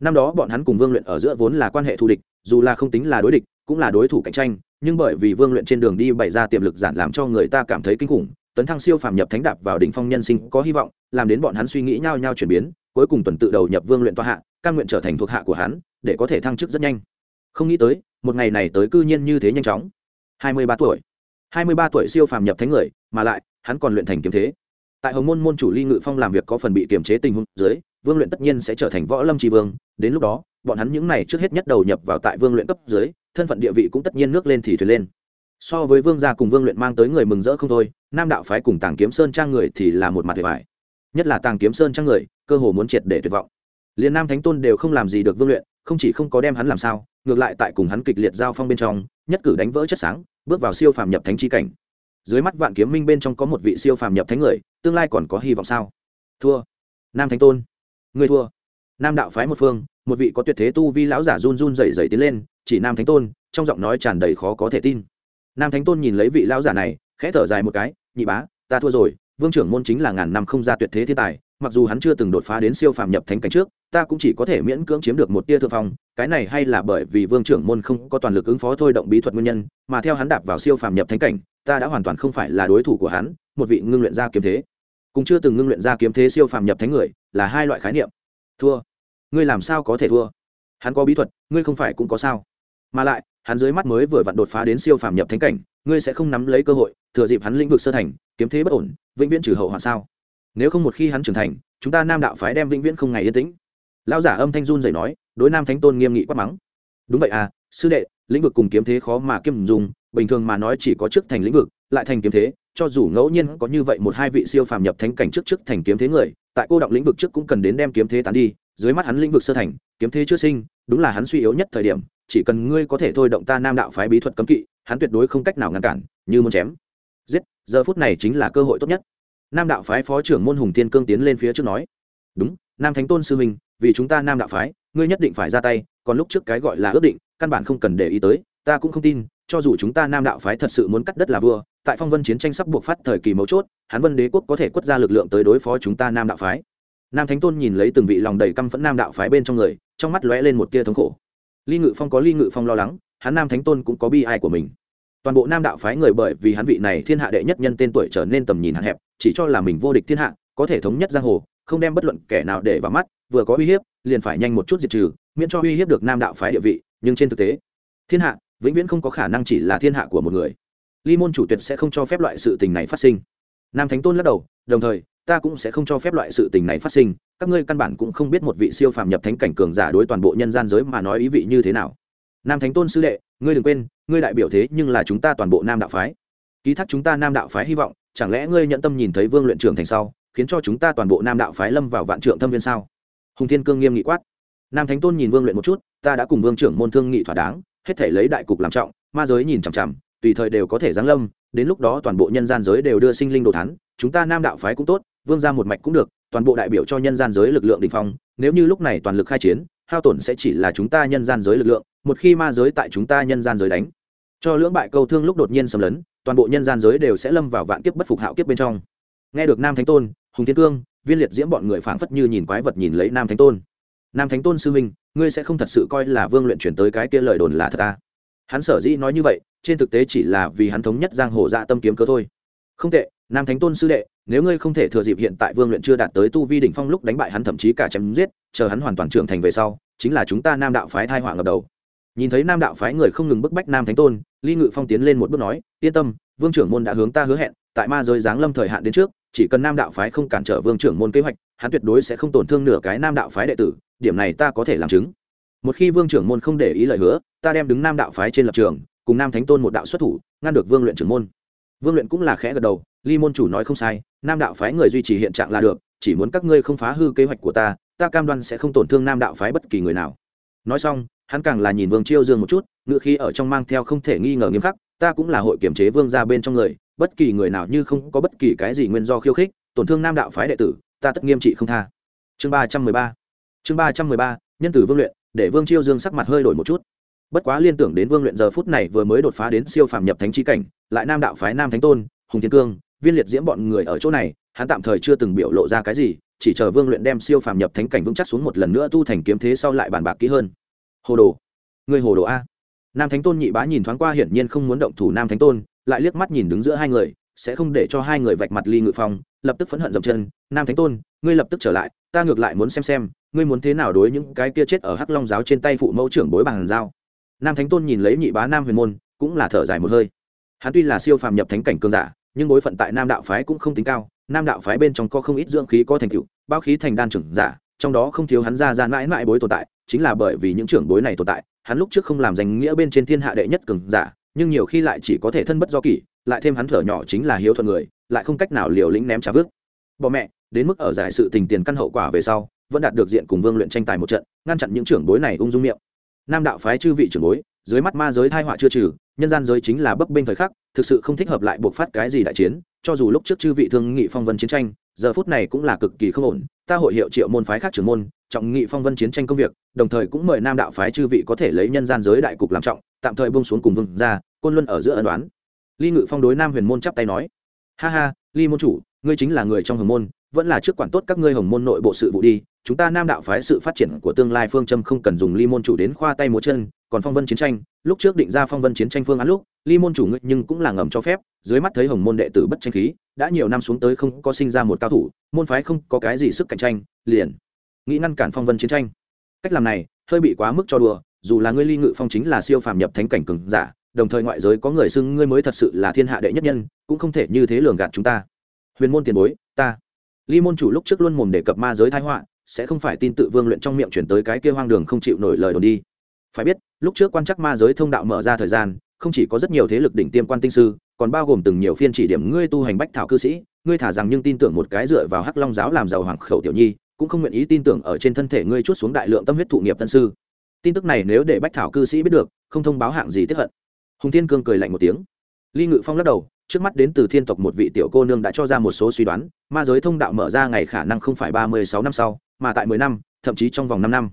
S1: Năm đó bọn hắn cùng vương luyện ở giữa vốn là quan hệ thù địch dù là không tính là đối địch cũng là đối thủ cạnh tranh nhưng bởi vì vương luyện trên đường đi bày ra tiềm lực giản làm cho người ta cảm thấy kinh khủng tấn thăng siêu phàm nhập thánh đạp vào đỉnh phong nhân sinh có hy vọng làm đến bọn hắn suy nghĩ nhau nhau chuyển biến cuối cùng tuần tự đầu nhập vương luyện toa hạ căn nguyện trở thành thuộc hạ của hắn, để có thể thăng chức rất nhanh. Không nghĩ tới, một ngày này tới cư nhiên như thế nhanh chóng. Hai mươi ba tuổi. Hai mươi ba tuổi siêu phàm nhập thánh người, mà lại, hắn còn luyện thành kiếm thế. Tại hồng môn môn chủ ly ngự phong làm việc có phần bị kiềm chế tình huống dưới, vương luyện tất nhiên sẽ trở thành võ lâm tri vương. Đến lúc đó, bọn hắn những này trước hết nhất đầu nhập vào tại vương luyện cấp dưới, thân phận địa vị cũng tất nhiên nước lên thì thuyền lên. So với vương gia cùng vương luyện mang tới người mừng rỡ không thôi, nam đạo phái cùng tàng kiếm sơn trang người thì là một mặt hề vải nhất là tàng kiếm sơn trang người, cơ hồ muốn triệt để tuyệt vọng. Liền nam thánh tôn đều không làm gì được vương luyện, không chỉ không có đem hắn làm sao, ngược lại tại cùng hắn kịch liệt giao phong bên trong, nhất cử đánh vỡ chất sáng, bước vào siêu phàm nhập thánh chi cảnh. Dưới mắt vạn kiếm minh bên trong có một vị siêu phàm nhập thánh người, tương lai còn có hy vọng sao? Thua. Nam thánh tôn. Người thua. Nam đạo phái một phương, một vị có tuyệt thế tu vi lão giả run run rẩy rẩy tiến lên, chỉ nam thánh tôn, trong giọng nói tràn đầy khó có thể tin. Nam thánh tôn nhìn lấy vị lão giả này, khẽ thở dài một cái, nhị bá, ta thua rồi vương trưởng môn chính là ngàn năm không ra tuyệt thế thiên tài, mặc dù hắn chưa từng đột phá đến siêu phàm nhập thánh cảnh trước, ta cũng chỉ có thể miễn cưỡng chiếm được một tia thượng phong, cái này hay là bởi vì vương trưởng môn không có toàn lực ứng phó thôi động bí thuật nguyên nhân, mà theo hắn đạp vào siêu phàm nhập thánh cảnh, ta đã hoàn toàn không phải là đối thủ của hắn, một vị ngưng luyện ra kiếm thế. Cũng chưa từng ngưng luyện ra kiếm thế siêu phàm nhập thánh người, là hai loại khái niệm. Thua. Ngươi làm sao có thể thua? Hắn có bí thuật, ngươi không phải cũng có sao. Mà lại hắn dưới mắt mới vừa vặn đột phá đến siêu phàm nhập thánh cảnh, ngươi sẽ không nắm lấy cơ hội, thừa dịp hắn lĩnh vực sơ thành, kiếm thế bất ổn, vĩnh viễn trừ hậu hoạn sao? Nếu không một khi hắn trưởng thành, chúng ta nam đạo phái đem vĩnh viễn không ngày yên tĩnh. Lão giả âm thanh run dậy nói, đối nam thánh tôn nghiêm nghị quát mắng. Đúng vậy à sư đệ, lĩnh vực cùng kiếm thế khó mà kiêm dùng, bình thường mà nói chỉ có trước thành lĩnh vực, lại thành kiếm thế, cho dù ngẫu nhiên có như vậy một hai vị siêu phàm nhập thánh cảnh trước trước thành kiếm thế người, tại cô động lĩnh vực trước cũng cần đến đem kiếm thế tán đi, dưới mắt hắn lĩnh vực sơ thành, kiếm thế chưa sinh, đúng là hắn suy yếu nhất thời điểm chỉ cần ngươi có thể thôi động ta nam đạo phái bí thuật cấm kỵ, hắn tuyệt đối không cách nào ngăn cản, như muốn chém. Giết, giờ phút này chính là cơ hội tốt nhất. Nam đạo phái phó trưởng môn hùng tiên cương tiến lên phía trước nói. Đúng, nam thánh tôn sư huynh vì chúng ta nam đạo phái, ngươi nhất định phải ra tay, còn lúc trước cái gọi là ước định, căn bản không cần để ý tới, ta cũng không tin, cho dù chúng ta nam đạo phái thật sự muốn cắt đất là vua, tại phong vân chiến tranh sắp buộc phát thời kỳ mấu chốt, hán vân đế quốc có thể quất ra lực lượng tới đối phó chúng ta nam đạo phái. Nam thánh tôn nhìn lấy từng vị lòng đầy căm phẫn nam đạo phái bên trong người, trong mắt lóe lên một tia thống khổ ly ngự phong có ly ngự phong lo lắng, hắn nam thánh tôn cũng có bi ai của mình. Toàn bộ nam đạo phái người bởi vì hắn vị này thiên hạ đệ nhất nhân tên tuổi trở nên tầm nhìn hạn hẹp, chỉ cho là mình vô địch thiên hạ, có thể thống nhất giang hồ, không đem bất luận kẻ nào để vào mắt, vừa có uy hiếp, liền phải nhanh một chút diệt trừ, miễn cho uy hiếp được nam đạo phái địa vị, nhưng trên thực tế, thiên hạ vĩnh viễn không có khả năng chỉ là thiên hạ của một người. Ly môn chủ tuyệt sẽ không cho phép loại sự tình này phát sinh. Nam thánh tôn lắc đầu, đồng thời ta cũng sẽ không cho phép loại sự tình này phát sinh, các ngươi căn bản cũng không biết một vị siêu phàm nhập thánh cảnh cường giả đối toàn bộ nhân gian giới mà nói ý vị như thế nào. Nam thánh tôn sư đệ, ngươi đừng quên, ngươi đại biểu thế nhưng là chúng ta toàn bộ nam đạo phái. Ký thác chúng ta nam đạo phái hy vọng, chẳng lẽ ngươi nhận tâm nhìn thấy vương luyện trưởng thành sau, khiến cho chúng ta toàn bộ nam đạo phái lâm vào vạn trượng thâm viên sao? Hùng thiên cương nghiêm nghị quát. Nam thánh tôn nhìn vương luyện một chút, ta đã cùng vương trưởng môn thương nghị thỏa đáng, hết thể lấy đại cục làm trọng, ma giới nhìn chằm chằm, tùy thời đều có thể giáng lâm, đến lúc đó toàn bộ nhân gian giới đều đưa sinh linh đồ thắn chúng ta nam đạo phái cũng tốt vương ra một mạch cũng được, toàn bộ đại biểu cho nhân gian giới lực lượng đình phong, nếu như lúc này toàn lực khai chiến, hao tổn sẽ chỉ là chúng ta nhân gian giới lực lượng, một khi ma giới tại chúng ta nhân gian giới đánh. Cho lưỡng bại câu thương lúc đột nhiên xâm lấn, toàn bộ nhân gian giới đều sẽ lâm vào vạn kiếp bất phục hạo kiếp bên trong. Nghe được nam thánh tôn, hùng thiên cương, viên liệt diễm bọn người phảng phất như nhìn quái vật nhìn lấy nam thánh tôn. Nam thánh tôn sư minh ngươi sẽ không thật sự coi là vương luyện chuyển tới cái kia lời đồn là thật ta hắn sở dĩ nói như vậy, trên thực tế chỉ là vì hắn thống nhất giang hồ dạ tâm kiếm cơ thôi. Không tệ nam thánh tôn sư đệ, nếu ngươi không thể thừa dịp hiện tại vương luyện chưa đạt tới tu vi đỉnh phong lúc đánh bại hắn thậm chí cả chém giết, chờ hắn hoàn toàn trưởng thành về sau, chính là chúng ta nam đạo phái thai họa ngập đầu. Nhìn thấy nam đạo phái người không ngừng bức bách nam thánh tôn, ly ngự phong tiến lên một bước nói, yên tâm, vương trưởng môn đã hướng ta hứa hẹn, tại ma giới giáng lâm thời hạn đến trước, chỉ cần nam đạo phái không cản trở vương trưởng môn kế hoạch, hắn tuyệt đối sẽ không tổn thương nửa cái nam đạo phái đệ tử, điểm này ta có thể làm chứng. Một khi vương trưởng môn không để ý lời hứa, ta đem đứng nam đạo phái trên lập trường, cùng nam thánh tôn một đạo xuất thủ, ngăn được vương luyện trưởng môn vương luyện cũng là khẽ gật đầu, ly môn chủ nói không sai, nam đạo phái người duy trì hiện trạng là được, chỉ muốn các ngươi không phá hư kế hoạch của ta ta cam đoan sẽ không tổn thương nam đạo phái bất kỳ người nào. Nói xong, hắn càng là nhìn vương chiêu dương một chút ngự khi ở trong mang theo không thể nghi ngờ nghiêm khắc, ta cũng là hội kiểm chế vương ra bên trong người, bất kỳ người nào như không có bất kỳ cái gì nguyên do khiêu khích, tổn thương nam đạo phái đệ tử, ta tất nghiêm trị không tha. Chương ba trăm mười ba. Chương ba trăm mười ba, nhân tử vương luyện, để vương chiêu dương sắc mặt hơi đổi một chút bất quá liên tưởng đến vương luyện giờ phút này vừa mới đột phá đến siêu phàm nhập thánh chi cảnh, lại nam đạo phái, nam thánh tôn, hùng thiên cương, viên liệt diễm bọn người ở chỗ này, hắn tạm thời chưa từng biểu lộ ra cái gì, chỉ chờ vương luyện đem siêu phàm nhập thánh cảnh vững chắc xuống một lần nữa tu thành kiếm thế sau lại bàn bạc kỹ hơn. Hồ đồ người hồ đồ a. Nam thánh tôn nhị bá nhìn thoáng qua hiển nhiên không muốn động thủ nam thánh tôn, lại liếc mắt nhìn đứng giữa hai người, sẽ không để cho hai người vạch mặt ly ngự phong, lập tức phẫn hận dậm chân. Nam thánh tôn, ngươi lập tức trở lại, ta ngược lại muốn xem xem, ngươi muốn thế nào đối những cái kia chết ở hắc long giáo trên tay phụ mẫu trưởng bối bằng dao nam thánh tôn nhìn lấy nhị bá nam huyền môn, cũng là thở dài một hơi. Hắn tuy là siêu phàm nhập thánh cảnh cường giả, nhưng bối phận tại nam đạo phái cũng không tính cao, nam đạo phái bên trong có không ít dưỡng khí có thành tựu, bao khí thành đan trưởng giả, trong đó không thiếu hắn ra ra mãi mãi bối tồn tại, chính là bởi vì những trưởng bối này tồn tại, hắn lúc trước không làm danh nghĩa bên trên thiên hạ đệ nhất cường giả, nhưng nhiều khi lại chỉ có thể thân bất do kỷ, lại thêm hắn thở nhỏ chính là hiếu thuận người, lại không cách nào liều lĩnh ném trả vước. Bọ mẹ, đến mức ở giải sự tình tiền căn hậu quả về sau, vẫn đạt được diện cùng vương luyện tranh tài một trận, ngăn chặn những trưởng bối này ung dung miệng nam đạo phái chư vị trưởng bối, dưới mắt ma giới thai họa chưa trừ, nhân gian giới chính là bấp bênh thời khắc, thực sự không thích hợp lại buộc phát cái gì đại chiến, cho dù lúc trước chư vị thương nghị phong vân chiến tranh, giờ phút này cũng là cực kỳ không ổn, ta hội hiệu triệu môn phái khác trưởng môn, trọng nghị phong vân chiến tranh công việc, đồng thời cũng mời nam đạo phái chư vị có thể lấy nhân gian giới đại cục làm trọng, tạm thời bông xuống cùng vương ra côn luân ở giữa ân đoán ly ngự phong đối nam huyền môn chắp tay nói, ha ha, ly môn chủ, ngươi chính là người trong hồng môn, vẫn là trước quản tốt các ngươi hồng môn nội bộ sự vụ đi chúng ta nam đạo phái sự phát triển của tương lai phương châm không cần dùng ly môn chủ đến khoa tay múa chân, còn phong vân chiến tranh. Lúc trước định ra phong vân chiến tranh phương án lúc, ly môn chủ ngươi nhưng cũng là ngầm cho phép, dưới mắt thấy hồng môn đệ tử bất tranh khí, đã nhiều năm xuống tới không có sinh ra một cao thủ, môn phái không có cái gì sức cạnh tranh, liền nghĩ ngăn cản phong vân chiến tranh. Cách làm này, hơi bị quá mức cho đùa, dù là ngươi ly ngự phong chính là siêu phàm nhập thánh cảnh cường giả, đồng thời ngoại giới có người xưng ngươi mới thật sự là thiên hạ đệ nhất nhân, cũng không thể như thế lường gạt chúng ta. Huyền môn tiền bối, ta. Ly môn chủ lúc trước luôn mồm đề cập ma giới thái họa sẽ không phải tin tự vương luyện trong miệng chuyển tới cái kia hoang đường không chịu nổi lời đồn đi. Phải biết, lúc trước quan chắc ma giới thông đạo mở ra thời gian, không chỉ có rất nhiều thế lực đỉnh tiêm quan tinh sư, còn bao gồm từng nhiều phiên chỉ điểm ngươi tu hành bách thảo cư sĩ, ngươi thả rằng nhưng tin tưởng một cái dựa vào hắc long giáo làm giàu hoàng khẩu tiểu nhi, cũng không nguyện ý tin tưởng ở trên thân thể ngươi chút xuống đại lượng tâm huyết thụ nghiệp tân sư. Tin tức này nếu để bách thảo cư sĩ biết được, không thông báo hạng gì tiếp hận. Hùng thiên cương cười lạnh một tiếng. Ly ngự phong lắc đầu, trước mắt đến từ thiên tộc một vị tiểu cô nương đã cho ra một số suy đoán, ma giới thông đạo mở ra ngày khả năng không phải ba mươi sáu năm sau mà tại mười năm, thậm chí trong vòng năm năm.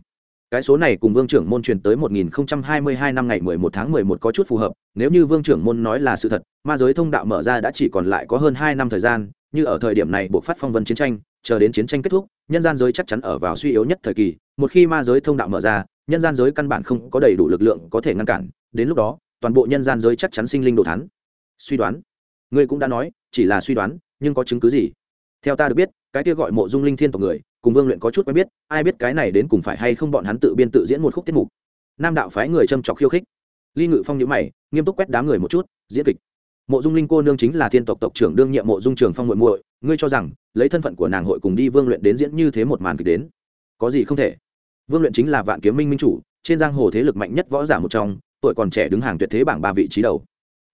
S1: Cái số này cùng vương trưởng môn truyền tới một nghìn hai mươi hai năm ngày mười một tháng mười một có chút phù hợp, nếu như vương trưởng môn nói là sự thật, ma giới thông đạo mở ra đã chỉ còn lại có hơn hai năm thời gian, như ở thời điểm này buộc phát phong vân chiến tranh, chờ đến chiến tranh kết thúc, nhân gian giới chắc chắn ở vào suy yếu nhất thời kỳ, một khi ma giới thông đạo mở ra, nhân gian giới căn bản không có đầy đủ lực lượng có thể ngăn cản, đến lúc đó, toàn bộ nhân gian giới chắc chắn sinh linh đồ thán. suy đoán. Ngươi cũng đã nói, chỉ là suy đoán, nhưng có chứng cứ gì? Theo ta được biết, cái kia gọi mộ dung linh thiên tộc người cùng vương luyện có chút quen biết ai biết cái này đến cùng phải hay không bọn hắn tự biên tự diễn một khúc tiết mục. Nam đạo phái người châm trọc khiêu khích. Ly ngự phong nhữ mày nghiêm túc quét đám người một chút diễn kịch. Mộ dung linh cô nương chính là thiên tộc tộc trưởng đương nhiệm mộ dung trường phong muội muội ngươi cho rằng lấy thân phận của nàng hội cùng đi vương luyện đến diễn như thế một màn kịch đến có gì không thể. Vương luyện chính là vạn kiếm minh minh chủ trên giang hồ thế lực mạnh nhất võ giả một trong tuổi còn trẻ đứng hàng tuyệt thế bảng ba vị trí đầu.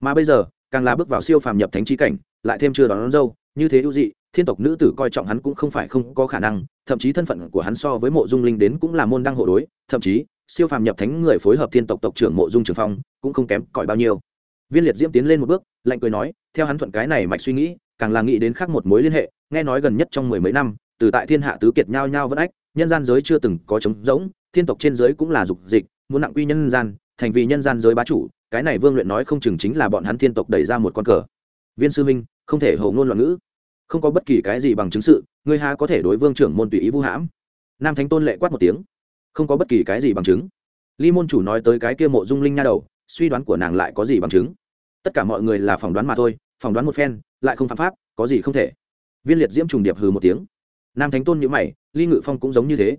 S1: Mà bây giờ càng là bước vào siêu phàm nhập thánh trí cảnh lại thêm chưa đón, đón dâu như thế ưu dị thiên tộc nữ tử coi trọng hắn cũng không phải không có khả năng, thậm chí thân phận của hắn so với mộ dung linh đến cũng là môn đăng hộ đối, thậm chí, siêu phàm nhập thánh người phối hợp thiên tộc tộc trưởng mộ dung trường phong cũng không kém cỏi bao nhiêu. Viên liệt diễm tiến lên một bước, lạnh cười nói, theo hắn thuận cái này mạch suy nghĩ, càng là nghĩ đến khác một mối liên hệ, nghe nói gần nhất trong mười mấy năm, từ tại thiên hạ tứ kiệt nhau nhau vẫn ách, nhân gian giới chưa từng có trống rỗng, thiên tộc trên giới cũng là dục dịch, muốn nặng quy nhân gian, thành vì nhân gian giới bá chủ, cái này vương luyện nói không chừng chính là bọn hắn thiên tộc đẩy ra một con cờ. Viên sư minh, không thể hầu ngôn loạn ngữ không có bất kỳ cái gì bằng chứng sự, ngươi ha có thể đối vương trưởng môn tùy ý vũ hãm? Nam thánh tôn lệ quát một tiếng. Không có bất kỳ cái gì bằng chứng. Ly môn chủ nói tới cái kia mộ dung linh nha đầu, suy đoán của nàng lại có gì bằng chứng? Tất cả mọi người là phỏng đoán mà thôi, phỏng đoán một phen, lại không phạm pháp, có gì không thể. Viên liệt diễm trùng điệp hừ một tiếng. Nam thánh tôn nhữ mày, ly ngự phong cũng giống như thế.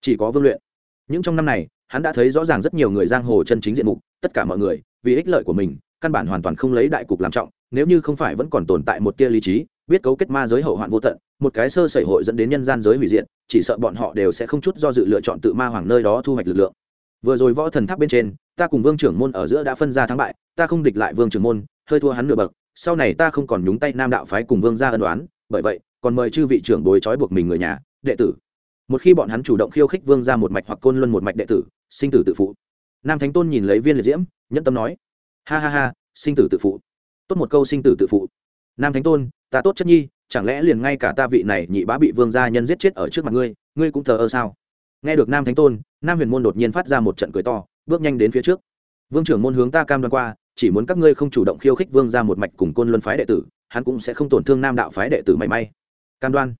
S1: Chỉ có vương luyện. Những trong năm này, hắn đã thấy rõ ràng rất nhiều người giang hồ chân chính diện mục, tất cả mọi người, vì ích lợi của mình, căn bản hoàn toàn không lấy đại cục làm trọng, nếu như không phải vẫn còn tồn tại một tia lý trí biết cấu kết ma giới hậu hoạn vô tận, một cái sơ sẩy hội dẫn đến nhân gian giới hủy diệt, chỉ sợ bọn họ đều sẽ không chút do dự lựa chọn tự ma hoàng nơi đó thu hoạch lực lượng. Vừa rồi võ thần tháp bên trên, ta cùng vương trưởng môn ở giữa đã phân ra thắng bại, ta không địch lại vương trưởng môn, hơi thua hắn nửa bậc, sau này ta không còn nhúng tay nam đạo phái cùng vương ra ân đoán bởi vậy, còn mời chư vị trưởng bồi trói buộc mình người nhà, đệ tử. Một khi bọn hắn chủ động khiêu khích vương ra một mạch hoặc côn luân một mạch đệ tử, sinh tử tự phụ. Nam thánh tôn nhìn lấy viên liệt diễm, nhẫn tâm nói, ha ha ha, sinh tử tự phụ. Tốt một câu sinh tử tự phụ. Nam thánh tôn ta tốt chất nhi, chẳng lẽ liền ngay cả ta vị này nhị bá bị vương gia nhân giết chết ở trước mặt ngươi ngươi cũng thờ ơ sao? Nghe được nam thánh tôn, nam huyền môn đột nhiên phát ra một trận cười to, bước nhanh đến phía trước. Vương trưởng môn hướng ta cam đoan qua, chỉ muốn các ngươi không chủ động khiêu khích vương ra một mạch cùng côn luân phái đệ tử, hắn cũng sẽ không tổn thương nam đạo phái đệ tử mảy may. Cam đoan.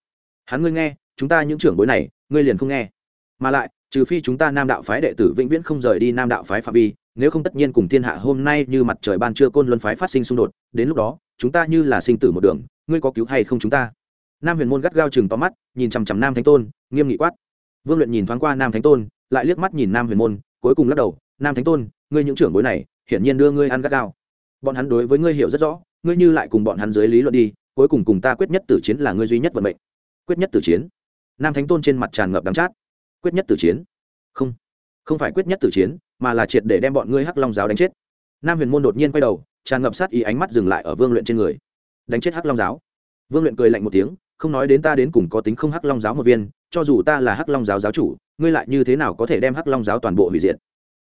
S1: Hắn ngươi nghe, chúng ta những trưởng bối này, ngươi liền không nghe. Mà lại, trừ phi chúng ta nam đạo phái đệ tử vĩnh viễn không rời đi nam đạo phái phạm vi, nếu không tất nhiên cùng thiên hạ hôm nay như mặt trời ban trưa côn luân phái phát sinh xung đột, đến lúc đó chúng ta như là sinh tử một đường, ngươi có cứu hay không chúng ta? Nam huyền môn gắt gao chừng to mắt, nhìn chằm chằm nam thánh tôn, nghiêm nghị quát. Vương luyện nhìn thoáng qua nam thánh tôn, lại liếc mắt nhìn nam huyền môn, cuối cùng lắc đầu, nam thánh tôn, ngươi những trưởng bối này, hiển nhiên đưa ngươi ăn gắt gao. Bọn hắn đối với ngươi hiểu rất rõ, ngươi như lại cùng bọn hắn dưới lý luận đi, cuối cùng cùng ta quyết nhất tử chiến là ngươi duy nhất vận mệnh. Quyết nhất tử chiến? Nam thánh tôn trên mặt tràn ngập đắm chát. Quyết nhất tử chiến? Không không phải quyết nhất tử chiến, mà là triệt để đem bọn ngươi hắc long giáo đánh chết. Nam huyền môn đột nhiên quay đầu tràn ngập sát ý ánh mắt dừng lại ở vương luyện trên người. Đánh chết hắc long giáo. Vương luyện cười lạnh một tiếng, không nói đến ta đến cùng có tính không hắc long giáo một viên, cho dù ta là hắc long giáo giáo chủ, ngươi lại như thế nào có thể đem hắc long giáo toàn bộ hủy diệt?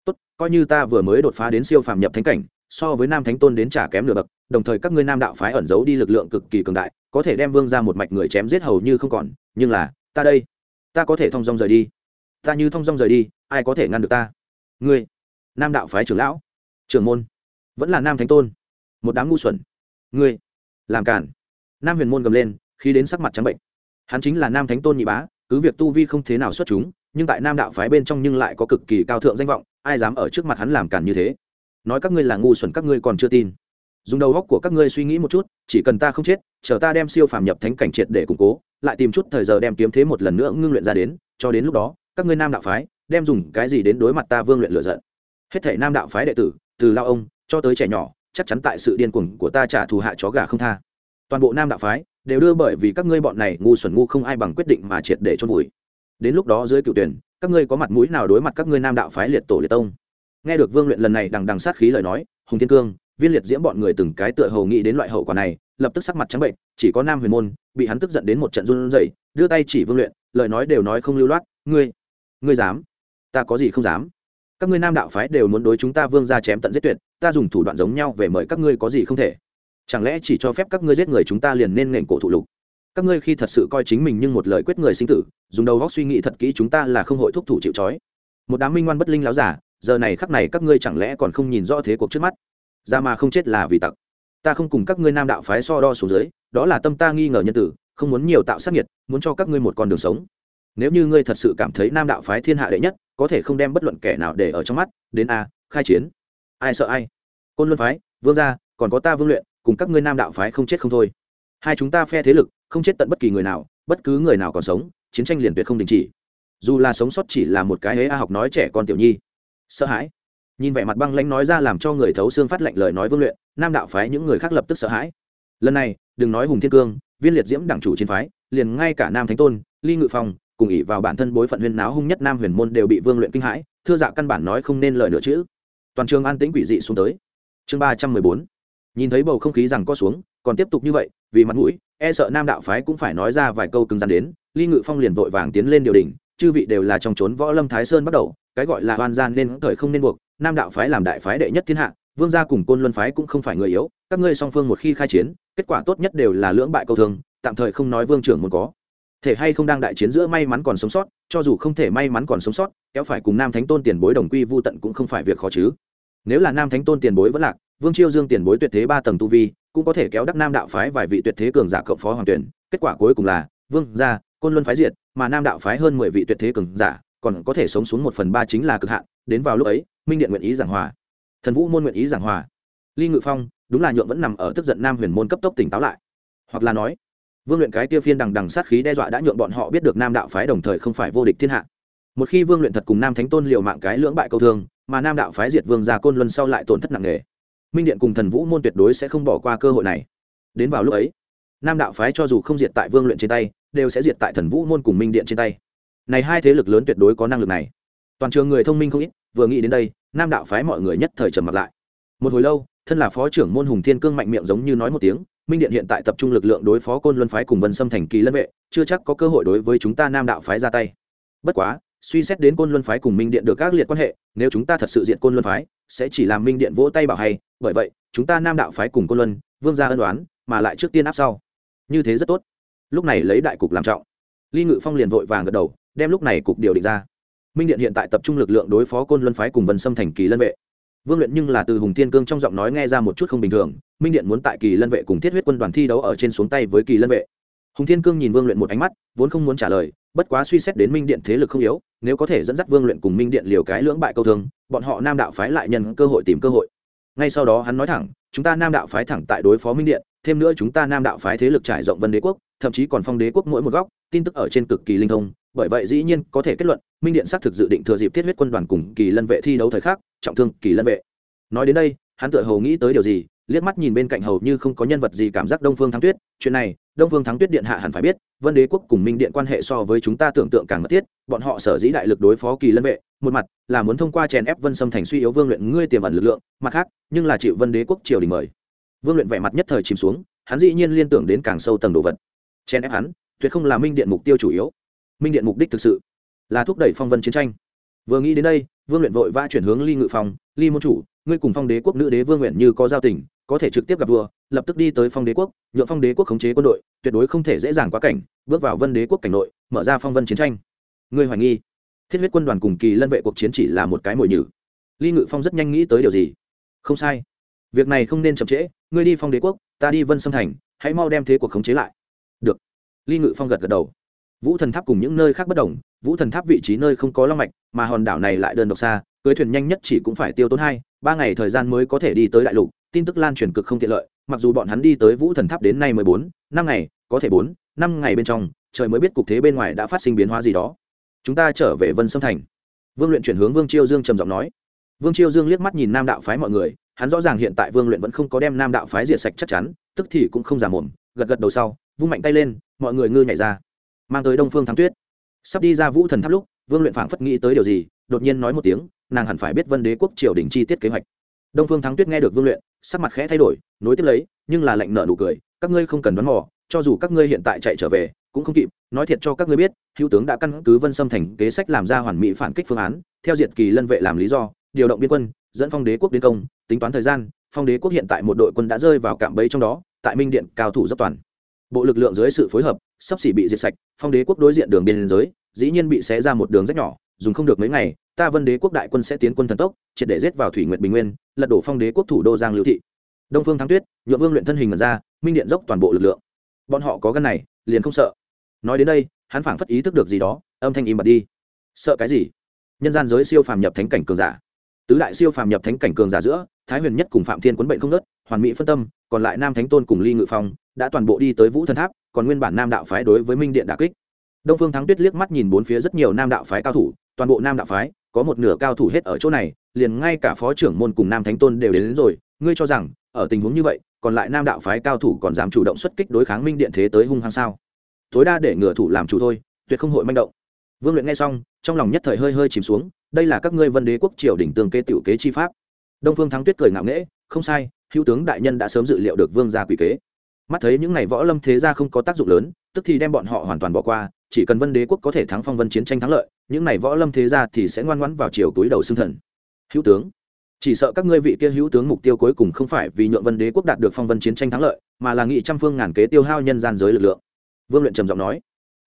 S1: Tốt, coi như ta vừa mới đột phá đến siêu phàm nhập thánh cảnh, so với nam thánh tôn đến trả kém nửa bậc, đồng thời các ngươi nam đạo phái ẩn giấu đi lực lượng cực kỳ cường đại, có thể đem vương ra một mạch người chém giết hầu như không còn, nhưng là, ta đây, ta có thể thông dong rời đi. Ta như thông dong rời đi, ai có thể ngăn được ta? Ngươi, nam đạo phái trưởng lão, trưởng môn, vẫn là nam thánh tôn một đám ngu xuẩn. Ngươi, làm cản nam huyền môn gầm lên, khi đến sắc mặt trắng bệnh. Hắn chính là nam thánh tôn nhị bá, cứ việc tu vi không thế nào xuất chúng, nhưng tại nam đạo phái bên trong nhưng lại có cực kỳ cao thượng danh vọng, ai dám ở trước mặt hắn làm cản như thế? Nói các ngươi là ngu xuẩn, các ngươi còn chưa tin. Dùng đầu góc của các ngươi suy nghĩ một chút, chỉ cần ta không chết, chờ ta đem siêu phàm nhập thánh cảnh triệt để củng cố, lại tìm chút thời giờ đem kiếm thế một lần nữa ngưng luyện ra đến, cho đến lúc đó, các ngươi nam đạo phái, đem dùng cái gì đến đối mặt ta vương luyện lựa giận. Hết thể nam đạo phái đệ tử, từ lao ông cho tới trẻ nhỏ chắc chắn tại sự điên cuồng của ta trả thù hạ chó gà không tha. Toàn bộ nam đạo phái đều đưa bởi vì các ngươi bọn này ngu xuẩn ngu không ai bằng quyết định mà triệt để chôn vùi. Đến lúc đó dưới cựu tuyển, các ngươi có mặt mũi nào đối mặt các ngươi nam đạo phái liệt tổ liệt tông? Nghe được vương luyện lần này đằng đằng sát khí lời nói, hùng thiên cương, viên liệt diễm bọn người từng cái tựa hầu nghĩ đến loại hậu quả này, lập tức sắc mặt trắng bệnh, chỉ có nam huyền môn bị hắn tức giận đến một trận run rẩy, đưa tay chỉ vương luyện, lời nói đều nói không lưu loát, ngươi ngươi dám? Ta có gì không dám? Các ngươi nam đạo phái đều muốn đối chúng ta vương ra chém tận giết tuyệt, ta dùng thủ đoạn giống nhau về mời các ngươi có gì không thể. Chẳng lẽ chỉ cho phép các ngươi giết người chúng ta liền nên nện cổ thụ lục? Các ngươi khi thật sự coi chính mình như một lời quyết người sinh tử, dùng đầu góc suy nghĩ thật kỹ chúng ta là không hội thúc thủ chịu trói. Một đám minh ngoan bất linh láo giả, giờ này khắc này các ngươi chẳng lẽ còn không nhìn rõ thế cuộc trước mắt? Ra mà không chết là vì tặc. Ta không cùng các ngươi nam đạo phái so đo xuống dưới, đó là tâm ta nghi ngờ nhân tử, không muốn nhiều tạo sát nhiệt muốn cho các ngươi một con đường sống nếu như ngươi thật sự cảm thấy nam đạo phái thiên hạ đệ nhất, có thể không đem bất luận kẻ nào để ở trong mắt, đến a, khai chiến. Ai sợ ai? Côn luân phái, vương gia, còn có ta vương luyện, cùng các ngươi nam đạo phái không chết không thôi. Hai chúng ta phe thế lực, không chết tận bất kỳ người nào, bất cứ người nào còn sống, chiến tranh liền tuyệt không đình chỉ. Dù là sống sót chỉ là một cái hế a học nói trẻ con tiểu nhi. Sợ hãi. Nhìn vẻ mặt băng lãnh nói ra làm cho người thấu xương phát lệnh lời nói vương luyện, nam đạo phái những người khác lập tức sợ hãi. Lần này, đừng nói hùng thiên cương, viên liệt diễm đảng chủ chiến phái, liền ngay cả nam thánh tôn, ly ngự phong cùng ỉ vào bản thân bối phận huyền náo hung nhất nam huyền môn đều bị vương luyện kinh hãi, thưa dạ căn bản nói không nên lời nữa chứ. Toàn trường an tĩnh quỷ dị xuống tới. Chương ba trăm mười bốn. Nhìn thấy bầu không khí rằng có xuống, còn tiếp tục như vậy, vì mặt mũi e sợ nam đạo phái cũng phải nói ra vài câu cứng rắn đến, ly ngự phong liền vội vàng tiến lên điều đình, chư vị đều là trong trốn võ lâm thái sơn bắt đầu, cái gọi là oan gian nên thời không nên buộc, nam đạo phái làm đại phái đệ nhất thiên hạ, vương gia cùng côn luân phái cũng không phải người yếu, các ngươi song phương một khi khai chiến, kết quả tốt nhất đều là lưỡng bại câu thương, tạm thời không nói vương trưởng muốn có thể hay không đang đại chiến giữa may mắn còn sống sót, cho dù không thể may mắn còn sống sót, kéo phải cùng nam thánh tôn tiền bối đồng quy vô tận cũng không phải việc khó chứ. Nếu là nam thánh tôn tiền bối vẫn lạc, vương chiêu dương tiền bối tuyệt thế ba tầng tu vi, cũng có thể kéo đắc nam đạo phái vài vị tuyệt thế cường giả cộng phó hoàng tuyển. Kết quả cuối cùng là, vương gia, côn luân phái diệt, mà nam đạo phái hơn mười vị tuyệt thế cường giả, còn có thể sống xuống một phần ba chính là cực hạn. Đến vào lúc ấy, minh điện nguyện ý giảng hòa. Thần vũ môn nguyện ý giảng hòa. Ly ngự phong, đúng là nhượng vẫn nằm ở tức giận nam huyền môn cấp tốc tỉnh táo lại. Hoặc là nói vương luyện cái tiêu phiên đằng đằng sát khí đe dọa đã nhượng bọn họ biết được nam đạo phái đồng thời không phải vô địch thiên hạ. Một khi vương luyện thật cùng nam thánh tôn liều mạng cái lưỡng bại câu thương, mà nam đạo phái diệt vương già côn luân sau lại tổn thất nặng nề, minh điện cùng thần vũ môn tuyệt đối sẽ không bỏ qua cơ hội này. Đến vào lúc ấy, nam đạo phái cho dù không diệt tại vương luyện trên tay, đều sẽ diệt tại thần vũ môn cùng minh điện trên tay. Này hai thế lực lớn tuyệt đối có năng lực này. Toàn trường người thông minh không ít, vừa nghĩ đến đây, nam đạo phái mọi người nhất thời trầm mặt lại. Một hồi lâu, thân là phó trưởng môn hùng thiên cương mạnh miệng giống như nói một tiếng minh điện hiện tại tập trung lực lượng đối phó côn luân phái cùng vân xâm thành kỳ lân vệ, chưa chắc có cơ hội đối với chúng ta nam đạo phái ra tay. Bất quá, suy xét đến côn luân phái cùng minh điện được các liệt quan hệ, nếu chúng ta thật sự diện côn luân phái, sẽ chỉ làm minh điện vỗ tay bảo hay, bởi vậy, chúng ta nam đạo phái cùng côn luân, vương gia ân đoán mà lại trước tiên áp sau. Như thế rất tốt. Lúc này lấy đại cục làm trọng. Ly ngự phong liền vội vàng gật đầu, đem lúc này cục điều định ra. Minh điện hiện tại tập trung lực lượng đối phó côn luân phái cùng vân xâm thành kỳ lân vệ vương luyện nhưng là từ hùng thiên cương trong giọng nói nghe ra một chút không bình thường, minh điện muốn tại kỳ lân vệ cùng thiết huyết quân đoàn thi đấu ở trên xuống tay với kỳ lân vệ. Hùng thiên cương nhìn vương luyện một ánh mắt, vốn không muốn trả lời, bất quá suy xét đến minh điện thế lực không yếu, nếu có thể dẫn dắt vương luyện cùng minh điện liều cái lưỡng bại câu thương, bọn họ nam đạo phái lại nhân cơ hội tìm cơ hội. Ngay sau đó hắn nói thẳng, chúng ta nam đạo phái thẳng tại đối phó minh điện, thêm nữa chúng ta nam đạo phái thế lực trải rộng vân đế quốc, thậm chí còn phong đế quốc mỗi một góc, tin tức ở trên cực kỳ linh thông bởi vậy dĩ nhiên có thể kết luận, minh điện xác thực dự định thừa dịp thiết huyết quân đoàn cùng kỳ lân vệ thi đấu thời khắc, trọng thương kỳ lân vệ. Nói đến đây, hắn tự hầu nghĩ tới điều gì, liếc mắt nhìn bên cạnh hầu như không có nhân vật gì cảm giác đông phương thắng tuyết. Chuyện này, đông phương thắng tuyết điện hạ hẳn phải biết, vân đế quốc cùng minh điện quan hệ so với chúng ta tưởng tượng càng mật thiết, bọn họ sở dĩ đại lực đối phó kỳ lân vệ, một mặt là muốn thông qua chèn ép vân xâm thành suy yếu vương luyện ngươi tiềm ẩn lực lượng, mặt khác, nhưng là chịu vân đế quốc triều đình mời. Vương luyện vẻ mặt nhất thời chìm xuống, hắn dĩ nhiên liên tưởng đến càng sâu tầng đồ vật. Chèn ép hắn, tuyệt không là minh điện mục tiêu chủ yếu minh điện mục đích thực sự là thúc đẩy phong vân chiến tranh. Vừa nghĩ đến đây, vương luyện vội vã chuyển hướng ly ngự phong. Ly môn chủ, ngươi cùng phong đế quốc nữ đế vương nguyện như có giao tình, có thể trực tiếp gặp vua, lập tức đi tới phong đế quốc, nhượng phong đế quốc khống chế quân đội, tuyệt đối không thể dễ dàng quá cảnh, bước vào vân đế quốc cảnh nội, mở ra phong vân chiến tranh. Ngươi hoài nghi, thiết huyết quân đoàn cùng kỳ lân vệ cuộc chiến chỉ là một cái mồi nhử? Ly ngự phong rất nhanh nghĩ tới điều gì. Không sai, việc này không nên chậm trễ, ngươi đi phong đế quốc, ta đi vân sâm thành, hãy mau đem thế cuộc khống chế lại. Được. Ly ngự phong gật gật đầu vũ thần tháp cùng những nơi khác bất đồng, vũ thần tháp vị trí nơi không có long mạch, mà hòn đảo này lại đơn độc xa, cưới thuyền nhanh nhất chỉ cũng phải tiêu tốn hai, ba ngày thời gian mới có thể đi tới đại lục, tin tức lan truyền cực không tiện lợi, mặc dù bọn hắn đi tới vũ thần tháp đến nay mười bốn, năm ngày, có thể bốn, năm ngày bên trong, trời mới biết cục thế bên ngoài đã phát sinh biến hóa gì đó. Chúng ta trở về vân sâm thành. Vương luyện chuyển hướng vương chiêu dương trầm giọng nói. Vương chiêu dương liếc mắt nhìn nam đạo phái mọi người, hắn rõ ràng hiện tại vương luyện vẫn không có đem nam đạo phái diệt sạch chắc chắn, tức thì cũng không giả mồm, gật gật đầu sau, vung mạnh tay lên, mọi người ngư nhảy ra mang tới đông phương thắng tuyết. Sắp đi ra vũ thần tháp lúc, vương luyện phảng phất nghĩ tới điều gì, đột nhiên nói một tiếng, nàng hẳn phải biết vân đế quốc triều đình chi tiết kế hoạch. Đông phương thắng tuyết nghe được vương luyện, sắc mặt khẽ thay đổi, nối tiếp lấy, nhưng là lệnh nợ nụ cười, các ngươi không cần đoán mò, cho dù các ngươi hiện tại chạy trở về, cũng không kịp, nói thiệt cho các ngươi biết, hữu tướng đã căn cứ vân xâm thành kế sách làm ra hoàn mỹ phản kích phương án, theo diệt kỳ lân vệ làm lý do, điều động biên quân, dẫn phong đế quốc đến công, tính toán thời gian, phong đế quốc hiện tại một đội quân đã rơi vào cạm bẫy trong đó, tại minh điện cao thủ dốc toàn. Bộ lực lượng dưới sự phối hợp sắp xỉ bị diệt sạch, phong đế quốc đối diện đường biên giới, dĩ nhiên bị xé ra một đường rất nhỏ, dùng không được mấy ngày, ta vân đế quốc đại quân sẽ tiến quân thần tốc, triệt để giết vào thủy nguyện bình nguyên, lật đổ phong đế quốc thủ đô giang lưu thị. Đông phương thắng tuyết, nhuộm vương luyện thân hình mật ra, minh điện dốc toàn bộ lực lượng. Bọn họ có gân này, liền không sợ. Nói đến đây, hắn phảng phất ý thức được gì đó, âm thanh im bật đi. Sợ cái gì? Nhân gian giới siêu phàm nhập thánh cảnh cường giả. Tứ đại siêu phàm nhập thánh cảnh cường giả giữa, thái huyền nhất cùng phạm thiên quấn bệnh không nớt hoàn mỹ phân tâm còn lại nam thánh tôn cùng ly ngự phong đã toàn bộ đi tới vũ thần tháp còn nguyên bản nam đạo phái đối với minh điện đà kích. Đông phương thắng tuyết liếc mắt nhìn bốn phía rất nhiều nam đạo phái cao thủ toàn bộ nam đạo phái có một nửa cao thủ hết ở chỗ này liền ngay cả phó trưởng môn cùng nam thánh tôn đều đến, đến rồi. Ngươi cho rằng ở tình huống như vậy còn lại nam đạo phái cao thủ còn dám chủ động xuất kích đối kháng minh điện thế tới hung hăng sao? Tối đa để ngựa thủ làm chủ thôi tuyệt không hội manh động. Vương luyện nghe xong trong lòng nhất thời hơi hơi chìm xuống đây là các ngươi vân đế quốc triều đỉnh tường kế tiểu kế chi pháp. Đông phương thắng tuyết cười ngạo nghễ không sai hữu tướng đại nhân đã sớm dự liệu được vương gia quỷ kế. Mắt thấy những ngày võ lâm thế gia không có tác dụng lớn, tức thì đem bọn họ hoàn toàn bỏ qua, chỉ cần vân đế quốc có thể thắng phong vân chiến tranh thắng lợi, những ngày võ lâm thế gia thì sẽ ngoan ngoãn vào chiều túi đầu xương thần. Hữu tướng, chỉ sợ các ngươi vị kia hữu tướng mục tiêu cuối cùng không phải vì nhượng vân đế quốc đạt được phong vân chiến tranh thắng lợi, mà là nghị trăm phương ngàn kế tiêu hao nhân gian giới lực lượng. Vương luyện trầm giọng nói.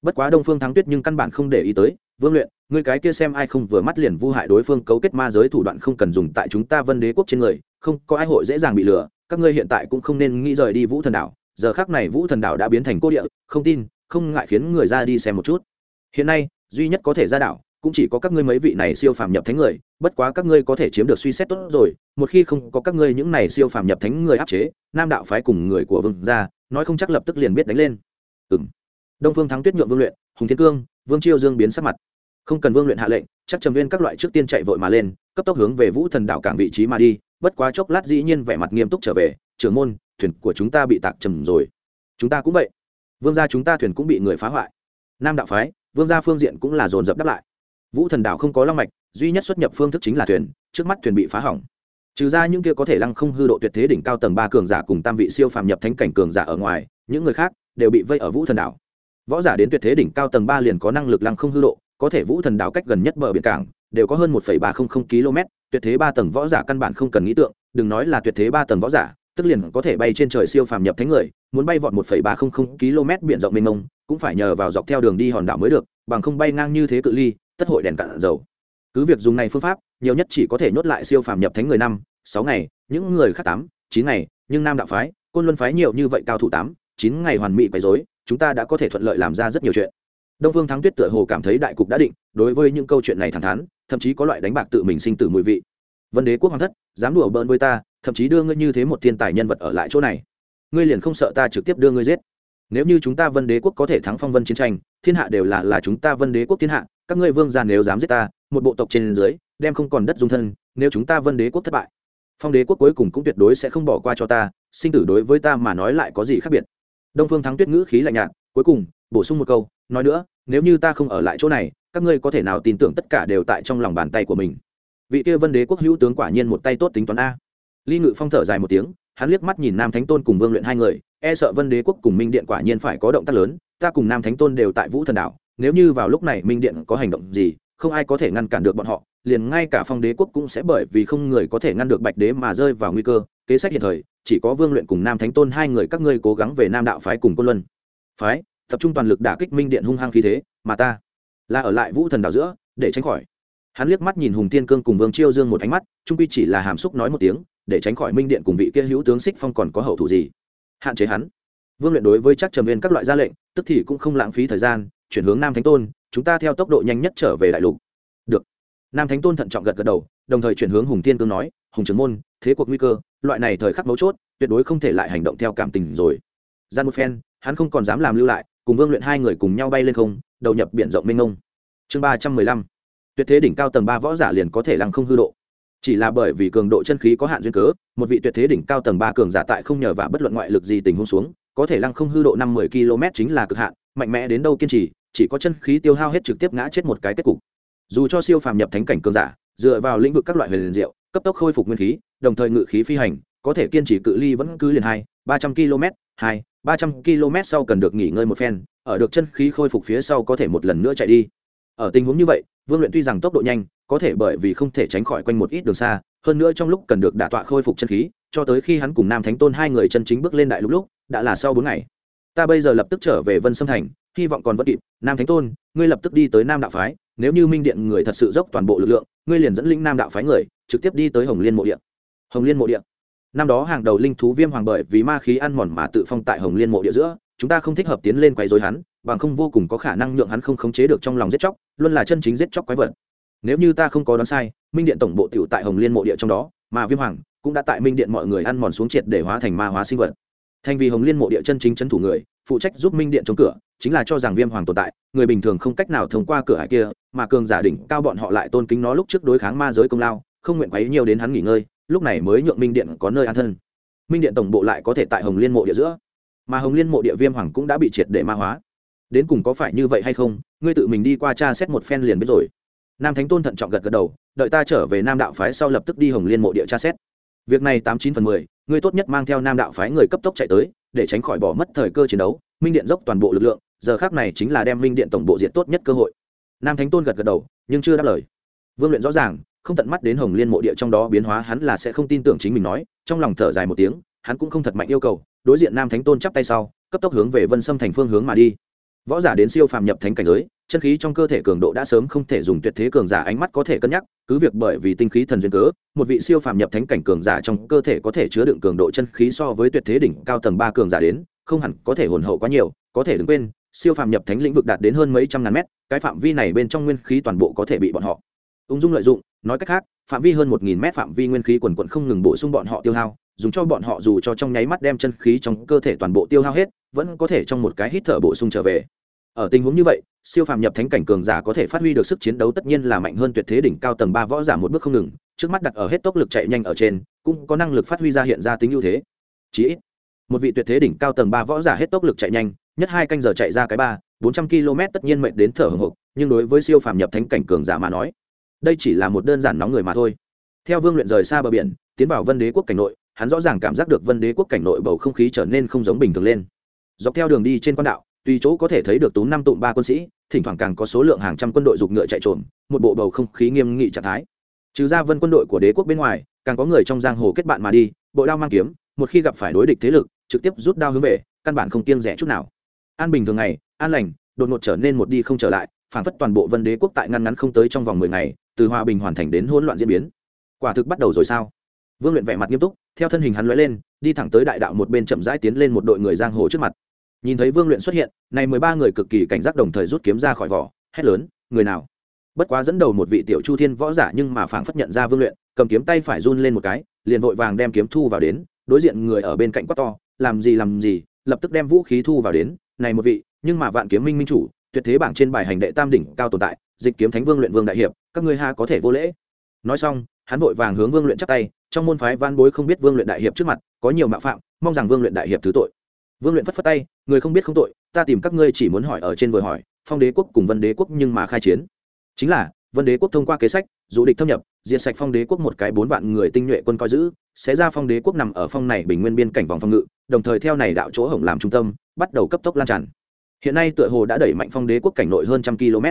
S1: Bất quá đông phương thắng tuyết nhưng căn bản không để ý tới, vương luyện, ngươi cái kia xem ai không vừa mắt liền vu hại đối phương cấu kết ma giới thủ đoạn không cần dùng tại chúng ta vân đế quốc trên người không có ai hội dễ dàng bị lừa, các ngươi hiện tại cũng không nên nghĩ rời đi vũ thần đảo, giờ khác này vũ thần đảo đã biến thành cô địa, không tin, không ngại khiến người ra đi xem một chút. Hiện nay, duy nhất có thể ra đảo, cũng chỉ có các ngươi mấy vị này siêu phàm nhập thánh người, bất quá các ngươi có thể chiếm được suy xét tốt rồi, một khi không có các ngươi những này siêu phàm nhập thánh người áp chế, nam đạo phái cùng người của vương gia, nói không chắc lập tức liền biết đánh lên. Ừng đông phương thắng tuyết nhượng vương luyện, hùng thiên cương, vương chiêu dương biến sắc mặt. Không cần vương luyện hạ lệnh, chắc trầm viên các loại trước tiên chạy vội mà lên, cấp tốc hướng về vũ thần đảo cảng vị trí mà đi bất quá chốc lát dĩ nhiên vẻ mặt nghiêm túc trở về, trưởng môn, thuyền của chúng ta bị tạc trầm rồi. Chúng ta cũng vậy. Vương gia chúng ta thuyền cũng bị người phá hoại. Nam đạo phái, vương gia phương diện cũng là dồn dập đáp lại. Vũ thần đảo không có long mạch, duy nhất xuất nhập phương thức chính là thuyền, trước mắt thuyền bị phá hỏng. Trừ ra những kia có thể lăng không hư độ tuyệt thế đỉnh cao tầng ba cường giả cùng tam vị siêu phàm nhập thánh cảnh cường giả ở ngoài, những người khác đều bị vây ở vũ thần đảo. Võ giả đến tuyệt thế đỉnh cao tầng ba liền có năng lực lăng không hư độ, có thể vũ thần đảo cách gần nhất bờ biển cảng đều có hơn một ba trăm linh km tuyệt thế ba tầng võ giả căn bản không cần nghĩ tượng đừng nói là tuyệt thế ba tầng võ giả tức liền có thể bay trên trời siêu phàm nhập thánh người muốn bay vọt một ba trăm linh km biển rộng mênh mông cũng phải nhờ vào dọc theo đường đi hòn đảo mới được bằng không bay ngang như thế cự ly tất hội đèn cạn dầu. Cứ việc dùng này phương pháp nhiều nhất chỉ có thể nhốt lại siêu phàm nhập thánh người năm sáu ngày những người khác tám chín ngày nhưng nam đạo phái côn luân phái nhiều như vậy cao thủ tám chín ngày hoàn mỹ quấy rối, chúng ta đã có thể thuận lợi làm ra rất nhiều chuyện. Đông phương thắng tuyết tựa hồ cảm thấy đại cục đã định đối với những câu chuyện này thẳng thắn thậm chí có loại đánh bạc tự mình sinh tử mùi vị. Vân đế quốc hoàng thất, dám đùa bỡn với ta, thậm chí đưa ngươi như thế một thiên tài nhân vật ở lại chỗ này. Ngươi liền không sợ ta trực tiếp đưa ngươi giết. Nếu như chúng ta vân đế quốc có thể thắng phong vân chiến tranh, thiên hạ đều là là chúng ta vân đế quốc thiên hạ, các ngươi vương gia nếu dám giết ta, một bộ tộc trên dưới, đem không còn đất dung thân, nếu chúng ta vân đế quốc thất bại, phong đế quốc cuối cùng cũng tuyệt đối sẽ không bỏ qua cho ta, sinh tử đối với ta mà nói lại có gì khác biệt. Đông phương thắng tuyết ngữ khí lạnh nhạt, cuối cùng, bổ sung một câu, nói nữa, nếu như ta không ở lại chỗ này các ngươi có thể nào tin tưởng tất cả đều tại trong lòng bàn tay của mình? Vị kia vân đế quốc hữu tướng quả nhiên một tay tốt tính toán a. Ly ngự phong thở dài một tiếng, hắn liếc mắt nhìn nam thánh tôn cùng vương luyện hai người e sợ vân đế quốc cùng minh điện quả nhiên phải có động tác lớn, ta cùng nam thánh tôn đều tại vũ thần đảo, nếu như vào lúc này minh điện có hành động gì, không ai có thể ngăn cản được bọn họ, liền ngay cả phong đế quốc cũng sẽ bởi vì không người có thể ngăn được bạch đế mà rơi vào nguy cơ. Kế sách hiện thời, chỉ có vương luyện cùng nam thánh tôn hai người các ngươi cố gắng về nam đạo phái cùng côn luân. Phái, tập trung toàn lực đả kích minh điện hung hăng khí thế, mà ta là ở lại vũ thần đảo giữa, để tránh khỏi. Hắn liếc mắt nhìn hùng tiên cương cùng vương chiêu dương một ánh mắt, trung quy chỉ là hàm xúc nói một tiếng, để tránh khỏi minh điện cùng vị kia hữu tướng xích phong còn có hậu thủ gì. Hạn chế hắn. Vương luyện đối với chắc trầm viên các loại ra lệnh, tức thì cũng không lãng phí thời gian, chuyển hướng nam thánh tôn, chúng ta theo tốc độ nhanh nhất trở về đại lục. Được. Nam thánh tôn thận trọng gật gật đầu, đồng thời chuyển hướng hùng tiên cương nói, hùng trưởng môn, thế cuộc nguy cơ, loại này thời khắc mấu chốt, tuyệt đối không thể lại hành động theo cảm tình rồi. Gian một phen, hắn không còn dám làm lưu lại, cùng vương luyện hai người cùng nhau bay lên không đầu nhập biển rộng mênh ngông chương ba trăm mười lăm. Tuyệt thế đỉnh cao tầng ba võ giả liền có thể lăng không hư độ. Chỉ là bởi vì cường độ chân khí có hạn duyên cớ, một vị tuyệt thế đỉnh cao tầng ba cường giả tại không nhờ vả bất luận ngoại lực gì tình huống xuống, có thể lăng không hư độ năm mươi km chính là cực hạn, mạnh mẽ đến đâu kiên trì, chỉ có chân khí tiêu hao hết trực tiếp ngã chết một cái kết cục. Dù cho siêu phàm nhập thánh cảnh cường giả, dựa vào lĩnh vực các loại huyền diệu, cấp tốc khôi phục nguyên khí, đồng thời ngự khí phi hành, có thể kiên trì cự ly vẫn cứ liền hai, ba trăm km, hai ba trăm km sau cần được nghỉ ngơi một phen, ở được chân khí khôi phục phía sau có thể một lần nữa chạy đi. Ở tình huống như vậy, vương luyện tuy rằng tốc độ nhanh, có thể bởi vì không thể tránh khỏi quanh một ít đường xa, hơn nữa trong lúc cần được đả tọa khôi phục chân khí, cho tới khi hắn cùng nam thánh tôn hai người chân chính bước lên đại lúc lúc, đã là sau bốn ngày. Ta bây giờ lập tức trở về vân sâm thành, hy vọng còn vẫn kịp. Nam thánh tôn, ngươi lập tức đi tới nam đạo phái, nếu như minh điện người thật sự dốc toàn bộ lực lượng, ngươi liền dẫn linh nam đạo phái người, trực tiếp đi tới hồng liên mộ điện. Hồng liên mộ điện năm đó hàng đầu linh thú viêm hoàng bởi vì ma khí ăn mòn mà tự phong tại hồng liên mộ địa giữa, chúng ta không thích hợp tiến lên quấy rối hắn, bằng không vô cùng có khả năng nhượng hắn không khống chế được trong lòng giết chóc, luôn là chân chính giết chóc quái vật. Nếu như ta không có đoán sai, minh điện tổng bộ tiểu tại hồng liên mộ địa trong đó, mà viêm hoàng cũng đã tại minh điện mọi người ăn mòn xuống triệt để hóa thành ma hóa sinh vật. Thành vì hồng liên mộ địa chân chính chân thủ người, phụ trách giúp minh điện chống cửa, chính là cho rằng viêm hoàng tồn tại, người bình thường không cách nào thông qua cửa hải kia, mà cường giả đỉnh cao bọn họ lại tôn kính nó lúc trước đối kháng ma giới công lao, không nguyện quấy nhiều đến hắn nghỉ ngơi lúc này mới nhượng minh điện có nơi an thân. Minh điện tổng bộ lại có thể tại hồng liên mộ địa giữa, mà hồng liên mộ địa viêm hoàng cũng đã bị triệt để ma hóa. Đến cùng có phải như vậy hay không, ngươi tự mình đi qua cha xét một phen liền biết rồi. Nam thánh tôn thận trọng gật gật đầu, đợi ta trở về nam đạo phái sau lập tức đi hồng liên mộ địa tra xét. Việc này tám chín phần mười, ngươi tốt nhất mang theo nam đạo phái người cấp tốc chạy tới, để tránh khỏi bỏ mất thời cơ chiến đấu, minh điện dốc toàn bộ lực lượng, giờ khác này chính là đem minh điện tổng bộ diện tốt nhất cơ hội. Nam thánh tôn gật gật đầu, nhưng chưa đáp lời. Vương luyện rõ ràng không tận mắt đến hồng liên mộ địa trong đó biến hóa, hắn là sẽ không tin tưởng chính mình nói, trong lòng thở dài một tiếng, hắn cũng không thật mạnh yêu cầu, đối diện nam thánh tôn chắp tay sau, cấp tốc hướng về vân sâm thành phương hướng mà đi. Võ giả đến siêu phàm nhập thánh cảnh giới, chân khí trong cơ thể cường độ đã sớm không thể dùng tuyệt thế cường giả ánh mắt có thể cân nhắc, cứ việc bởi vì tinh khí thần duyên cớ, một vị siêu phàm nhập thánh cảnh cường giả trong cơ thể có thể chứa đựng cường độ chân khí so với tuyệt thế đỉnh cao tầng ba cường giả đến, không hẳn có thể hồn hậu quá nhiều, có thể đừng quên, siêu phàm nhập thánh lĩnh vực đạt đến hơn mấy trăm ngàn mét, cái phạm vi này bên trong nguyên khí toàn bộ có thể bị bọn họ. Ung dung lợi dụng nói cách khác, phạm vi hơn một nghìn mét phạm vi nguyên khí quần quận không ngừng bổ sung bọn họ tiêu hao, dùng cho bọn họ dù cho trong nháy mắt đem chân khí trong cơ thể toàn bộ tiêu hao hết, vẫn có thể trong một cái hít thở bổ sung trở về. Ở tình huống như vậy, siêu phàm nhập thánh cảnh cường giả có thể phát huy được sức chiến đấu tất nhiên là mạnh hơn tuyệt thế đỉnh cao tầng ba võ giả một bước không ngừng, trước mắt đặt ở hết tốc lực chạy nhanh ở trên, cũng có năng lực phát huy ra hiện ra tính ưu thế. Chí ít, một vị tuyệt thế đỉnh cao tầng ba võ giả hết tốc lực chạy nhanh, nhất hai canh giờ chạy ra cái ba, bốn trăm km tất nhiên mệnh đến thở hồng hộc, nhưng đối với siêu phàm nhập thánh cảnh cường giả mà nói đây chỉ là một đơn giản nóng người mà thôi. Theo vương luyện rời xa bờ biển, tiến vào vân đế quốc cảnh nội, hắn rõ ràng cảm giác được vân đế quốc cảnh nội bầu không khí trở nên không giống bình thường lên. Dọc theo đường đi trên quan đạo, tùy chỗ có thể thấy được tú năm tụm ba quân sĩ, thỉnh thoảng càng có số lượng hàng trăm quân đội giục ngựa chạy trộm một bộ bầu không khí nghiêm nghị trạng thái. Trừ ra vân quân đội của đế quốc bên ngoài, càng có người trong giang hồ kết bạn mà đi bộ đao mang kiếm, một khi gặp phải đối địch thế lực, trực tiếp rút đao hướng về, căn bản không kiêng rẻ chút nào. An bình thường ngày, an lành, đột ngột trở nên một đi không trở lại phản phất toàn bộ vân đế quốc tại ngăn ngắn không tới trong vòng mười ngày từ hòa bình hoàn thành đến hỗn loạn diễn biến. Quả thực bắt đầu rồi sao? Vương luyện vẻ mặt nghiêm túc, theo thân hình hắn lóe lên, đi thẳng tới đại đạo một bên chậm rãi tiến lên một đội người giang hồ trước mặt. Nhìn thấy vương luyện xuất hiện, này mười ba người cực kỳ cảnh giác đồng thời rút kiếm ra khỏi vỏ, hét lớn, người nào? Bất quá dẫn đầu một vị tiểu chu thiên võ giả nhưng mà phảng phất nhận ra vương luyện, cầm kiếm tay phải run lên một cái, liền vội vàng đem kiếm thu vào đến, đối diện người ở bên cạnh quát to, làm gì làm gì? Lập tức đem vũ khí thu vào đến, này một vị, nhưng mà vạn kiếm minh minh chủ, tuyệt thế bảng trên bài hành đệ tam đỉnh cao tồn tại, dịch kiếm thánh vương luyện vương đại hiệp các ngươi ha có thể vô lễ. Nói xong, hắn vội vàng hướng vương luyện chắp tay, trong môn phái van bối không biết vương luyện đại hiệp trước mặt có nhiều mạo phạm, mong rằng vương luyện đại hiệp thứ tội. Vương luyện phất phất tay, người không biết không tội, ta tìm các ngươi chỉ muốn hỏi ở trên vừa hỏi, phong đế quốc cùng vân đế quốc nhưng mà khai chiến. Chính là, vân đế quốc thông qua kế sách, dù địch thâm nhập, diệt sạch phong đế quốc một cái bốn vạn người tinh nhuệ quân coi giữ, sẽ ra phong đế quốc nằm ở phong này bình nguyên biên cảnh vòng phòng ngự, đồng thời theo này đạo chỗ hổng làm trung tâm, bắt đầu cấp tốc lan tràn. Hiện nay tựa hồ đã đẩy mạnh phong đế quốc cảnh nội hơn trăm km.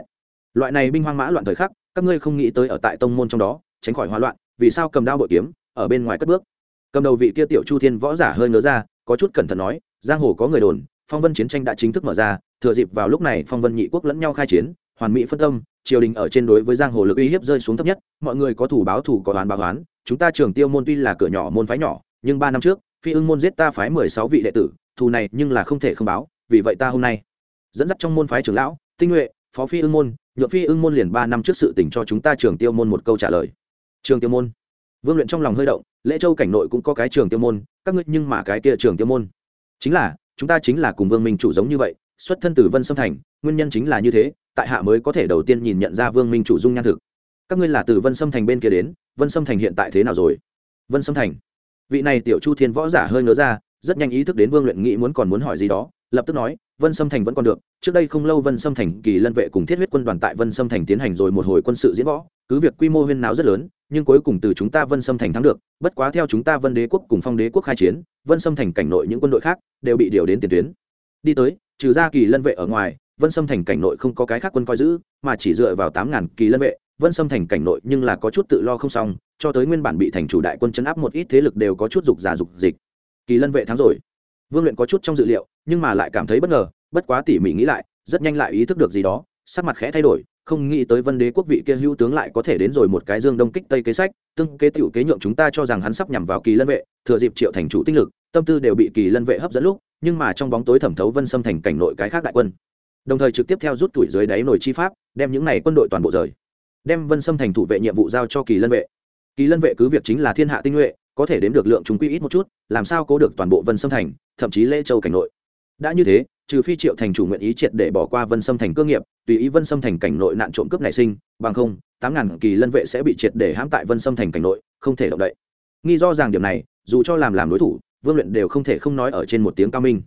S1: Loại này binh hoang mã loạn thời khắc các ngươi không nghĩ tới ở tại tông môn trong đó, tránh khỏi hoa loạn, vì sao cầm đao bội kiếm, ở bên ngoài cất bước? Cầm đầu vị kia tiểu chu thiên võ giả hơi ngớ ra, có chút cẩn thận nói, giang hồ có người đồn, phong vân chiến tranh đã chính thức mở ra, thừa dịp vào lúc này phong vân nhị quốc lẫn nhau khai chiến, hoàn mỹ phân tâm, triều đình ở trên đối với giang hồ lực uy hiếp rơi xuống thấp nhất, mọi người có thủ báo thủ có đoán báo đoán chúng ta trường tiêu môn tuy là cửa nhỏ môn phái nhỏ, nhưng ba năm trước, phi ưng môn giết ta phái mười sáu vị đệ tử, thù này nhưng là không thể không báo, vì vậy ta hôm nay dẫn dắt trong môn phái trưởng lão, tinh nhuệ, phó phi ưng môn nhượng phi ưng môn liền ba năm trước sự tỉnh cho chúng ta trường tiêu môn một câu trả lời. Trường tiêu môn. Vương luyện trong lòng hơi động, lễ châu cảnh nội cũng có cái trường tiêu môn, các ngươi nhưng mà cái kia trường tiêu môn. Chính là, chúng ta chính là cùng vương minh chủ giống như vậy, xuất thân từ vân sâm thành, nguyên nhân chính là như thế, tại hạ mới có thể đầu tiên nhìn nhận ra vương minh chủ dung nhan thực. Các ngươi là từ vân sâm thành bên kia đến, vân sâm thành hiện tại thế nào rồi? Vân sâm thành. Vị này tiểu chu thiên võ giả hơi ngớ ra, rất nhanh ý thức đến vương luyện nghĩ muốn còn muốn hỏi gì đó lập tức nói, vân sâm thành vẫn còn được, trước đây không lâu vân sâm thành kỳ lân vệ cùng thiết huyết quân đoàn tại vân sâm thành tiến hành rồi một hồi quân sự diễn võ, cứ việc quy mô huyên náo rất lớn, nhưng cuối cùng từ chúng ta vân sâm thành thắng được, bất quá theo chúng ta vân đế quốc cùng phong đế quốc khai chiến, vân sâm thành cảnh nội những quân đội khác đều bị điều đến tiền tuyến. Đi tới, trừ ra kỳ lân vệ ở ngoài, vân sâm thành cảnh nội không có cái khác quân coi giữ, mà chỉ dựa vào tám ngàn kỳ lân vệ, vân sâm thành cảnh nội nhưng là có chút tự lo không xong, cho tới nguyên bản bị thành chủ đại quân chấn áp một ít thế lực đều có chút dục giả dục dịch. Kỳ lân vệ thắng rồi. Vương luyện có chút trong dự liệu nhưng mà lại cảm thấy bất ngờ, bất quá tỉ mỉ nghĩ lại, rất nhanh lại ý thức được gì đó, sắc mặt khẽ thay đổi, không nghĩ tới vân đế quốc vị kia hữu tướng lại có thể đến rồi một cái dương đông kích tây kế sách, tương kế tiểu kế nhượng chúng ta cho rằng hắn sắp nhằm vào kỳ lân vệ, thừa dịp triệu thành chủ tinh lực, tâm tư đều bị kỳ lân vệ hấp dẫn lúc, nhưng mà trong bóng tối thẩm thấu vân xâm thành cảnh nội cái khác đại quân. Đồng thời trực tiếp theo rút tuổi dưới đáy nổi chi pháp, đem những này quân đội toàn bộ rời. Đem vân xâm thành thủ vệ nhiệm vụ giao cho kỳ lân vệ. Kỳ lân vệ cứ việc chính là thiên hạ tinh nhuệ, có thể đến được lượng chúng quy ít một chút, làm sao cố được toàn bộ vân xâm thành, thậm chí lễ châu cảnh nội đã như thế, trừ phi triệu thành chủ nguyện ý triệt để bỏ qua vân xâm thành cơ nghiệp, tùy ý vân xâm thành cảnh nội nạn trộm cướp nảy sinh, bằng không, tám ngàn kỳ lân vệ sẽ bị triệt để hãm tại vân xâm thành cảnh nội, không thể động đậy. Nghi do rằng điểm này, dù cho làm làm đối thủ, vương luyện đều không thể không nói ở trên một tiếng cao minh.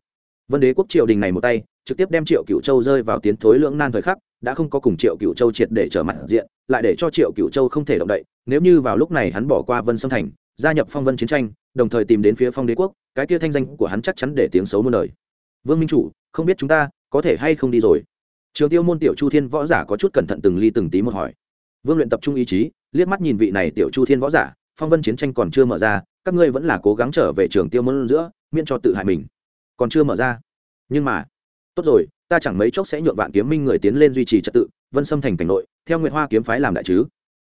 S1: Vân đế quốc triều đình này một tay, trực tiếp đem triệu cựu châu rơi vào tiến thối lưỡng nan thời khắc, đã không có cùng triệu cựu châu triệt để trở mặt diện, lại để cho triệu cựu châu không thể động đậy, nếu như vào lúc này hắn bỏ qua vân xâm thành, gia nhập phong vân chiến tranh, đồng thời tìm đến phía phong đế quốc, cái kia thanh danh của hắn chắc chắn để tiếng xấu muôn đời vương minh chủ, không biết chúng ta có thể hay không đi rồi? Trường tiêu môn tiểu chu thiên võ giả có chút cẩn thận từng ly từng tí một hỏi. Vương luyện tập trung ý chí, liếc mắt nhìn vị này tiểu chu thiên võ giả, phong vân chiến tranh còn chưa mở ra, các ngươi vẫn là cố gắng trở về trường tiêu môn giữa, miễn cho tự hại mình. Còn chưa mở ra. Nhưng mà, tốt rồi, ta chẳng mấy chốc sẽ nhuộm vạn kiếm minh người tiến lên duy trì trật tự, vân xâm thành cảnh nội, theo nguyệt hoa kiếm phái làm đại chứ.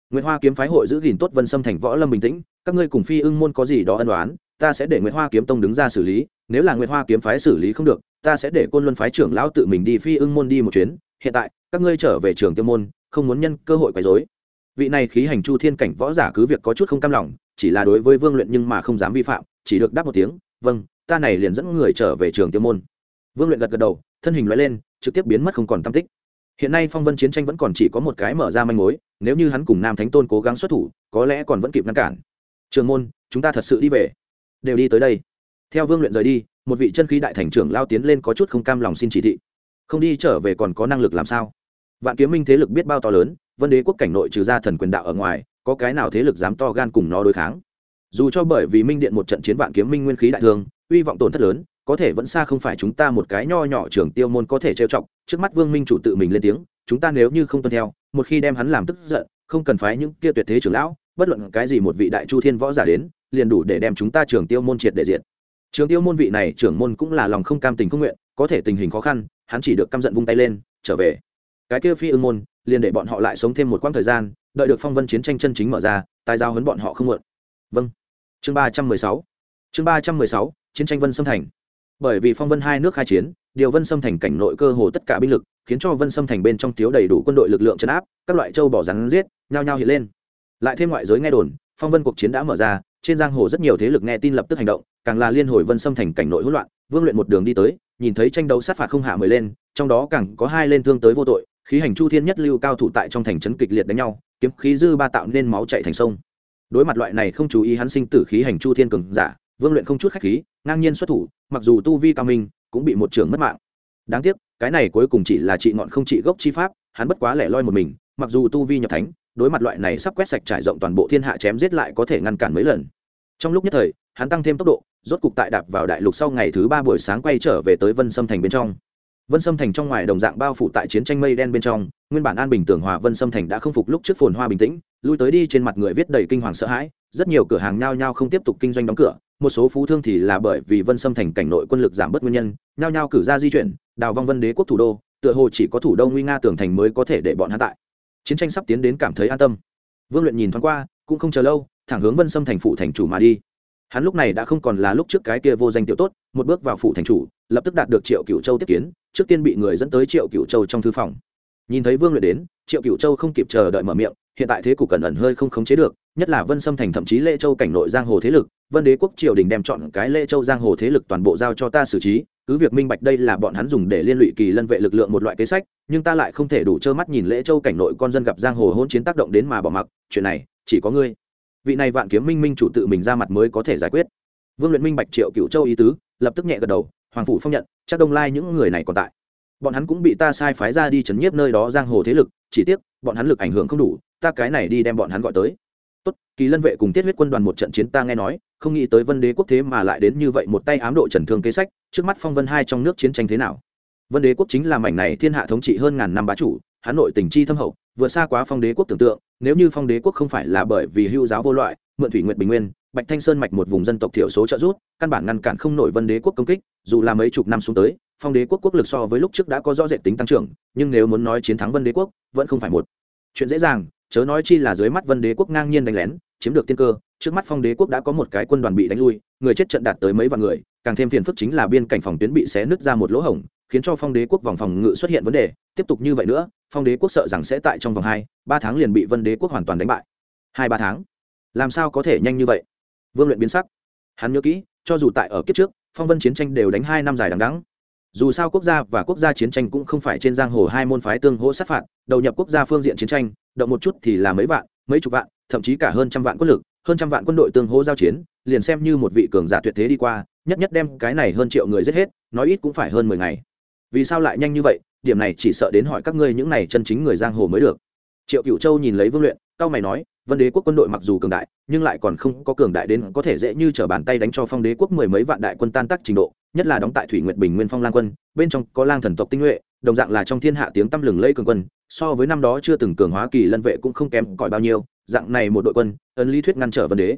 S1: Nguyệt hoa kiếm phái hội giữ gìn tốt vân xâm thành võ lâm bình tĩnh, các ngươi cùng phi ưng môn có gì đó ân đoán ta sẽ để nguyệt hoa kiếm tông đứng ra xử lý, nếu là nguyệt hoa kiếm phái xử lý không được, ta sẽ để côn luân phái trưởng lão tự mình đi phi ưng môn đi một chuyến, hiện tại, các ngươi trở về trường tiêu môn, không muốn nhân cơ hội quấy rối. Vị này khí hành chu thiên cảnh võ giả cứ việc có chút không cam lòng, chỉ là đối với vương luyện nhưng mà không dám vi phạm, chỉ được đáp một tiếng vâng ta này liền dẫn người trở về trường tiêu môn. Vương luyện gật gật đầu, thân hình lóe lên, trực tiếp biến mất không còn tăm tích. Hiện nay phong vân chiến tranh vẫn còn chỉ có một cái mở ra manh mối, nếu như hắn cùng nam thánh tôn cố gắng xuất thủ, có lẽ còn vẫn kịp ngăn cản. Trường môn, chúng ta thật sự đi về đều đi tới đây. Theo vương luyện rời đi, một vị chân khí đại thành trưởng lao tiến lên có chút không cam lòng xin chỉ thị. Không đi trở về còn có năng lực làm sao? Vạn kiếm minh thế lực biết bao to lớn, vân đế quốc cảnh nội trừ ra thần quyền đạo ở ngoài, có cái nào thế lực dám to gan cùng nó đối kháng? Dù cho bởi vì minh điện một trận chiến vạn kiếm minh nguyên khí đại thương, uy vọng tổn thất lớn, có thể vẫn xa không phải chúng ta một cái nho nhỏ trưởng tiêu môn có thể trêu chọc, trước mắt vương minh chủ tự mình lên tiếng, chúng ta nếu như không tuân theo, một khi đem hắn làm tức giận, không cần phái những kia tuyệt thế trưởng lão, bất luận cái gì một vị đại chu thiên võ giả đến liền đủ để đem chúng ta trưởng tiêu môn triệt để diện trường tiêu môn vị này trưởng môn cũng là lòng không cam tình không nguyện, có thể tình hình khó khăn, hắn chỉ được căm giận vung tay lên, trở về. Cái kia phi ưng môn, liền để bọn họ lại sống thêm một quãng thời gian, đợi được phong vân chiến tranh chân chính mở ra, tài giao hấn bọn họ không muộn. Vâng. Chương ba trăm mười sáu. Chương ba trăm mười sáu, chiến tranh vân xâm thành. Bởi vì phong vân hai nước khai chiến, điều vân xâm thành cảnh nội cơ hồ tất cả binh lực, khiến cho vân xâm thành bên trong thiếu đầy đủ quân đội lực lượng chấn áp, các loại châu bỏ rắn giết, nhao nhao hiện lên. Lại thêm ngoại giới nghe đồn, phong vân cuộc chiến đã mở ra trên giang hồ rất nhiều thế lực nghe tin lập tức hành động, càng là liên hồi vân xâm thành cảnh nội hỗn loạn, vương luyện một đường đi tới, nhìn thấy tranh đấu sát phạt không hạ mới lên, trong đó càng có hai lên thương tới vô tội, khí hành chu thiên nhất lưu cao thủ tại trong thành trấn kịch liệt đánh nhau, kiếm khí dư ba tạo nên máu chạy thành sông. Đối mặt loại này không chú ý hắn sinh tử khí hành chu thiên cường giả, vương luyện không chút khách khí, ngang nhiên xuất thủ, mặc dù tu vi cao minh, cũng bị một trường mất mạng. Đáng tiếc, cái này cuối cùng chỉ là trị ngọn không trị gốc chi pháp, hắn bất quá lẻ loi một mình, mặc dù tu vi nhập thánh đối mặt loại này sắp quét sạch trải rộng toàn bộ thiên hạ chém giết lại có thể ngăn cản mấy lần. Trong lúc nhất thời, hắn tăng thêm tốc độ, rốt cục tại đạp vào đại lục sau ngày thứ ba buổi sáng quay trở về tới vân sâm thành bên trong. Vân sâm thành trong ngoài đồng dạng bao phủ tại chiến tranh mây đen bên trong, nguyên bản an bình tưởng hòa vân sâm thành đã không phục lúc trước phồn hoa bình tĩnh, lui tới đi trên mặt người viết đầy kinh hoàng sợ hãi, rất nhiều cửa hàng nhao nhao không tiếp tục kinh doanh đóng cửa, một số phú thương thì là bởi vì vân sâm thành cảnh nội quân lực giảm bớt nguyên nhân, nhao nhao cử ra di chuyển, đào vong vân đế quốc thủ đô, tựa hồ chỉ có thủ đô nguy nga tưởng thành mới có thể để bọn hắn tại chiến tranh sắp tiến đến cảm thấy an tâm. Vương luyện nhìn thoáng qua, cũng không chờ lâu, thẳng hướng vân sâm thành phụ thành chủ mà đi. Hắn lúc này đã không còn là lúc trước cái kia vô danh tiểu tốt, một bước vào phủ thành chủ, lập tức đạt được triệu cựu châu tiếp kiến, trước tiên bị người dẫn tới triệu cựu châu trong thư phòng. Nhìn thấy vương luyện đến, triệu cựu châu không kịp chờ đợi mở miệng, hiện tại thế cục cẩn ẩn hơi không khống chế được, nhất là vân xâm thành thậm chí lễ châu cảnh nội giang hồ thế lực, vân đế quốc triều đình đem chọn cái lễ châu giang hồ thế lực toàn bộ giao cho ta xử trí, cứ việc minh bạch đây là bọn hắn dùng để liên lụy kỳ lân vệ lực lượng một loại kế sách nhưng ta lại không thể đủ trơ mắt nhìn lễ châu cảnh nội con dân gặp giang hồ hôn chiến tác động đến mà bỏ mặc, chuyện này, chỉ có ngươi. Vị này vạn kiếm minh minh chủ tự mình ra mặt mới có thể giải quyết. Vương luyện minh bạch triệu cựu châu ý tứ, lập tức nhẹ gật đầu, hoàng phủ phong nhận, chắc đông lai những người này còn tại. Bọn hắn cũng bị ta sai phái ra đi chấn nhiếp nơi đó giang hồ thế lực, chỉ tiếc, bọn hắn lực ảnh hưởng không đủ, ta cái này đi đem bọn hắn gọi tới. Tốt, kỳ lân vệ cùng tiết huyết quân đoàn một trận chiến ta nghe nói, không nghĩ tới vân đế quốc thế mà lại đến như vậy một tay ám độ trần thương kế sách, trước mắt phong vân hai trong nước chiến tranh thế nào? Vân đế quốc chính là mảnh này thiên hạ thống trị hơn ngàn năm bá chủ, hà nội tỉnh chi thâm hậu, vượt xa quá phong đế quốc tưởng tượng, nếu như phong đế quốc không phải là bởi vì hưu giáo vô loại, mượn thủy nguyện bình nguyên, bạch thanh sơn mạch một vùng dân tộc thiểu số trợ rút căn bản ngăn cản không nổi vân đế quốc công kích, dù là mấy chục năm xuống tới, phong đế quốc quốc lực so với lúc trước đã có rõ rệt tính tăng trưởng, nhưng nếu muốn nói chiến thắng vân đế quốc, vẫn không phải một chuyện dễ dàng, chớ nói chi là dưới mắt vân đế quốc ngang nhiên đánh lén, chiếm được tiên cơ, trước mắt phong đế quốc đã có một cái quân đoàn bị đánh lui, người chết trận đạt tới mấy vạn người càng thêm phiền phức chính là biên cảnh phòng tuyến bị xé nứt ra một lỗ hổng, khiến cho phong đế quốc vòng phòng ngự xuất hiện vấn đề. Tiếp tục như vậy nữa, phong đế quốc sợ rằng sẽ tại trong vòng hai, ba tháng liền bị vân đế quốc hoàn toàn đánh bại. Hai, ba tháng? Làm sao có thể nhanh như vậy? Vương luyện biến sắc. Hắn nhớ kỹ, cho dù tại ở kiếp trước, phong vân chiến tranh đều đánh hai năm dài đằng đắng dù sao quốc gia và quốc gia chiến tranh cũng không phải trên giang hồ hai môn phái tương hỗ sát phạt, đầu nhập quốc gia phương diện chiến tranh, động một chút thì là mấy vạn, mấy chục vạn, thậm chí cả hơn trăm vạn quân lực, hơn trăm vạn quân đội tương hỗ giao chiến, liền xem như một vị cường giả tuyệt thế đi qua nhất nhất đem cái này hơn triệu người giết hết, nói ít cũng phải hơn mười ngày. Vì sao lại nhanh như vậy? Điểm này chỉ sợ đến hỏi các ngươi những này chân chính người giang hồ mới được. Triệu cựu châu nhìn lấy vương luyện, cao mày nói, vân đế quốc quân đội mặc dù cường đại, nhưng lại còn không có cường đại đến có thể dễ như t r ở bàn tay đánh cho phong đế quốc mười mấy vạn đại quân tan tác trình độ, nhất là đóng tại thủy nguyệt bình nguyên phong lang quân, bên trong có lang thần tộc tinh nhuệ, đồng dạng là trong thiên hạ tiếng tăm lừng lây cường quân, so với năm đó chưa từng cường hóa kỳ lân vệ cũng không kém cỏi bao nhiêu, dạng này một đội quân, ấn lý thuyết ngăn trở vân đế.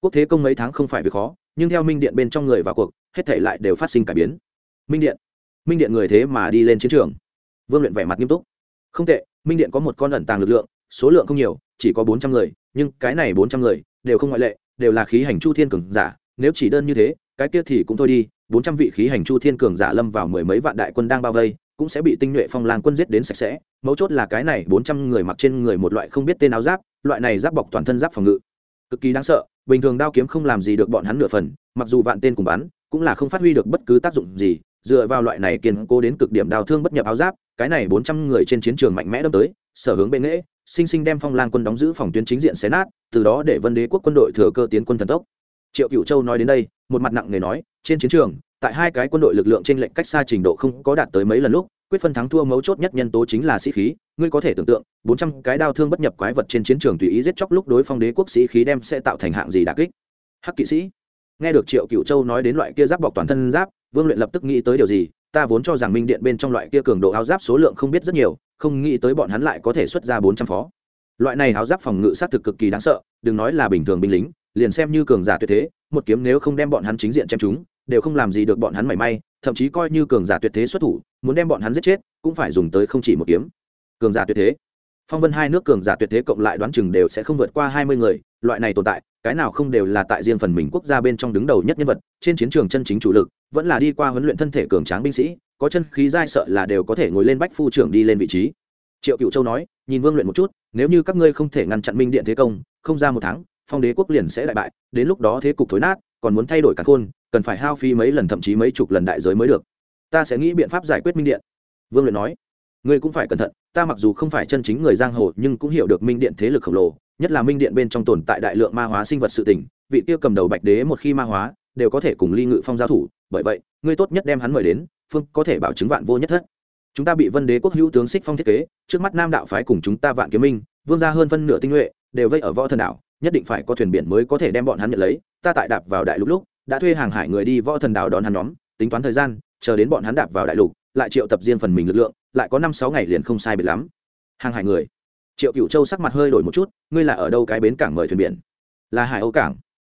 S1: Quốc thế công mấy tháng không phải việc khó nhưng theo minh điện bên trong người vào cuộc, hết thể lại đều phát sinh cải biến. Minh điện minh điện người thế mà đi lên chiến trường. Vương luyện vẻ mặt nghiêm túc. Không tệ, minh điện có một con ẩn tàng lực lượng, số lượng không nhiều, chỉ có bốn trăm người, nhưng cái này bốn trăm người đều không ngoại lệ, đều là khí hành chu thiên cường giả, nếu chỉ đơn như thế, cái kia thì cũng thôi đi, bốn trăm vị khí hành chu thiên cường giả lâm vào mười mấy vạn đại quân đang bao vây, cũng sẽ bị tinh nhuệ phong lang quân giết đến sạch sẽ. Mấu chốt là cái này bốn trăm người mặc trên người một loại không biết tên áo giáp, loại này giáp bọc toàn thân giáp phòng ngự cực kỳ đáng sợ, bình thường đao kiếm không làm gì được bọn hắn nửa phần, mặc dù vạn tên cùng bắn, cũng là không phát huy được bất cứ tác dụng gì, dựa vào loại này kiên cố đến cực điểm đào thương bất nhập áo giáp, cái này bốn trăm người trên chiến trường mạnh mẽ đâm tới, sở hướng bệ nghễ, sinh sinh đem phong lang quân đóng giữ phòng tuyến chính diện xé nát, từ đó để vân đế quốc quân đội thừa cơ tiến quân thần tốc triệu cựu châu nói đến đây, một mặt nặng nề nói, trên chiến trường, tại hai cái quân đội lực lượng trên lệnh cách xa trình độ không có đạt tới mấy lần lúc, quyết phân thắng thua mấu chốt nhất nhân tố chính là sĩ khí. Ngươi có thể tưởng tượng, bốn trăm cái đao thương bất nhập quái vật trên chiến trường tùy ý giết chóc lúc đối phong đế quốc sĩ khí đem sẽ tạo thành hạng gì đà kích. Hắc kỵ sĩ. Nghe được triệu cựu châu nói đến loại kia giáp bọc toàn thân giáp, vương luyện lập tức nghĩ tới điều gì, ta vốn cho rằng minh điện bên trong loại kia cường độ áo giáp số lượng không biết rất nhiều, không nghĩ tới bọn hắn lại có thể xuất ra bốn trăm phó. Loại này áo giáp phòng ngự sát thực cực kỳ đáng sợ, đừng nói là bình thường binh lính liền xem như cường giả tuyệt thế, một kiếm nếu không đem bọn hắn chính diện chém chúng đều không làm gì được bọn hắn mảy may, thậm chí coi như cường giả tuyệt thế xuất thủ, muốn đem bọn hắn giết chết, cũng phải dùng tới không chỉ một kiếm. Cường giả tuyệt thế. Phong vân hai nước cường giả tuyệt thế cộng lại đoán chừng đều sẽ không vượt qua hai mươi người, loại này tồn tại, cái nào không đều là tại riêng phần mình quốc gia bên trong đứng đầu nhất nhân vật, trên chiến trường chân chính chủ lực, vẫn là đi qua huấn luyện thân thể cường tráng binh sĩ, có chân khí dai sợ là đều có thể ngồi lên bách phu trưởng đi lên vị trí. Triệu cựu châu nói, nhìn vương luyện một chút, nếu như các ngươi không thể ngăn chặn minh điện thế công, không ra một tháng phong đế quốc liền sẽ đại bại, đến lúc đó thế cục thối nát, còn muốn thay đổi cả khôn, cần phải hao phí mấy lần thậm chí mấy chục lần đại giới mới được. Ta sẽ nghĩ biện pháp giải quyết minh điện. Vương luyện nói. Ngươi cũng phải cẩn thận, ta mặc dù không phải chân chính người giang hồ, nhưng cũng hiểu được minh điện thế lực khổng lồ, nhất là minh điện bên trong tồn tại đại lượng ma hóa sinh vật sự tình, vị tiêu cầm đầu bạch đế một khi ma hóa, đều có thể cùng ly ngự phong giao thủ, bởi vậy, ngươi tốt nhất đem hắn mời đến, phương, có thể bảo chứng vạn vô nhất thất. Chúng ta bị vân đế quốc hữu tướng xích phong thiết kế, trước mắt nam đạo phái cùng chúng ta vạn kiếm minh, vương ra hơn phân nửa tinh nhuệ, đều vây ở võ thần đảo nhất định phải có thuyền biển mới có thể đem bọn hắn nhận lấy, ta tại đạp vào đại lục lúc, đã thuê hàng hải người đi võ thần đảo đón hắn nhóm, tính toán thời gian, chờ đến bọn hắn đạp vào đại lục, lại triệu tập riêng phần mình lực lượng, lại có năm sáu ngày liền không sai biệt lắm. Hàng hải người. Triệu cựu châu sắc mặt hơi đổi một chút, ngươi là ở đâu cái bến cảng mời thuyền biển? Là hải âu cảng.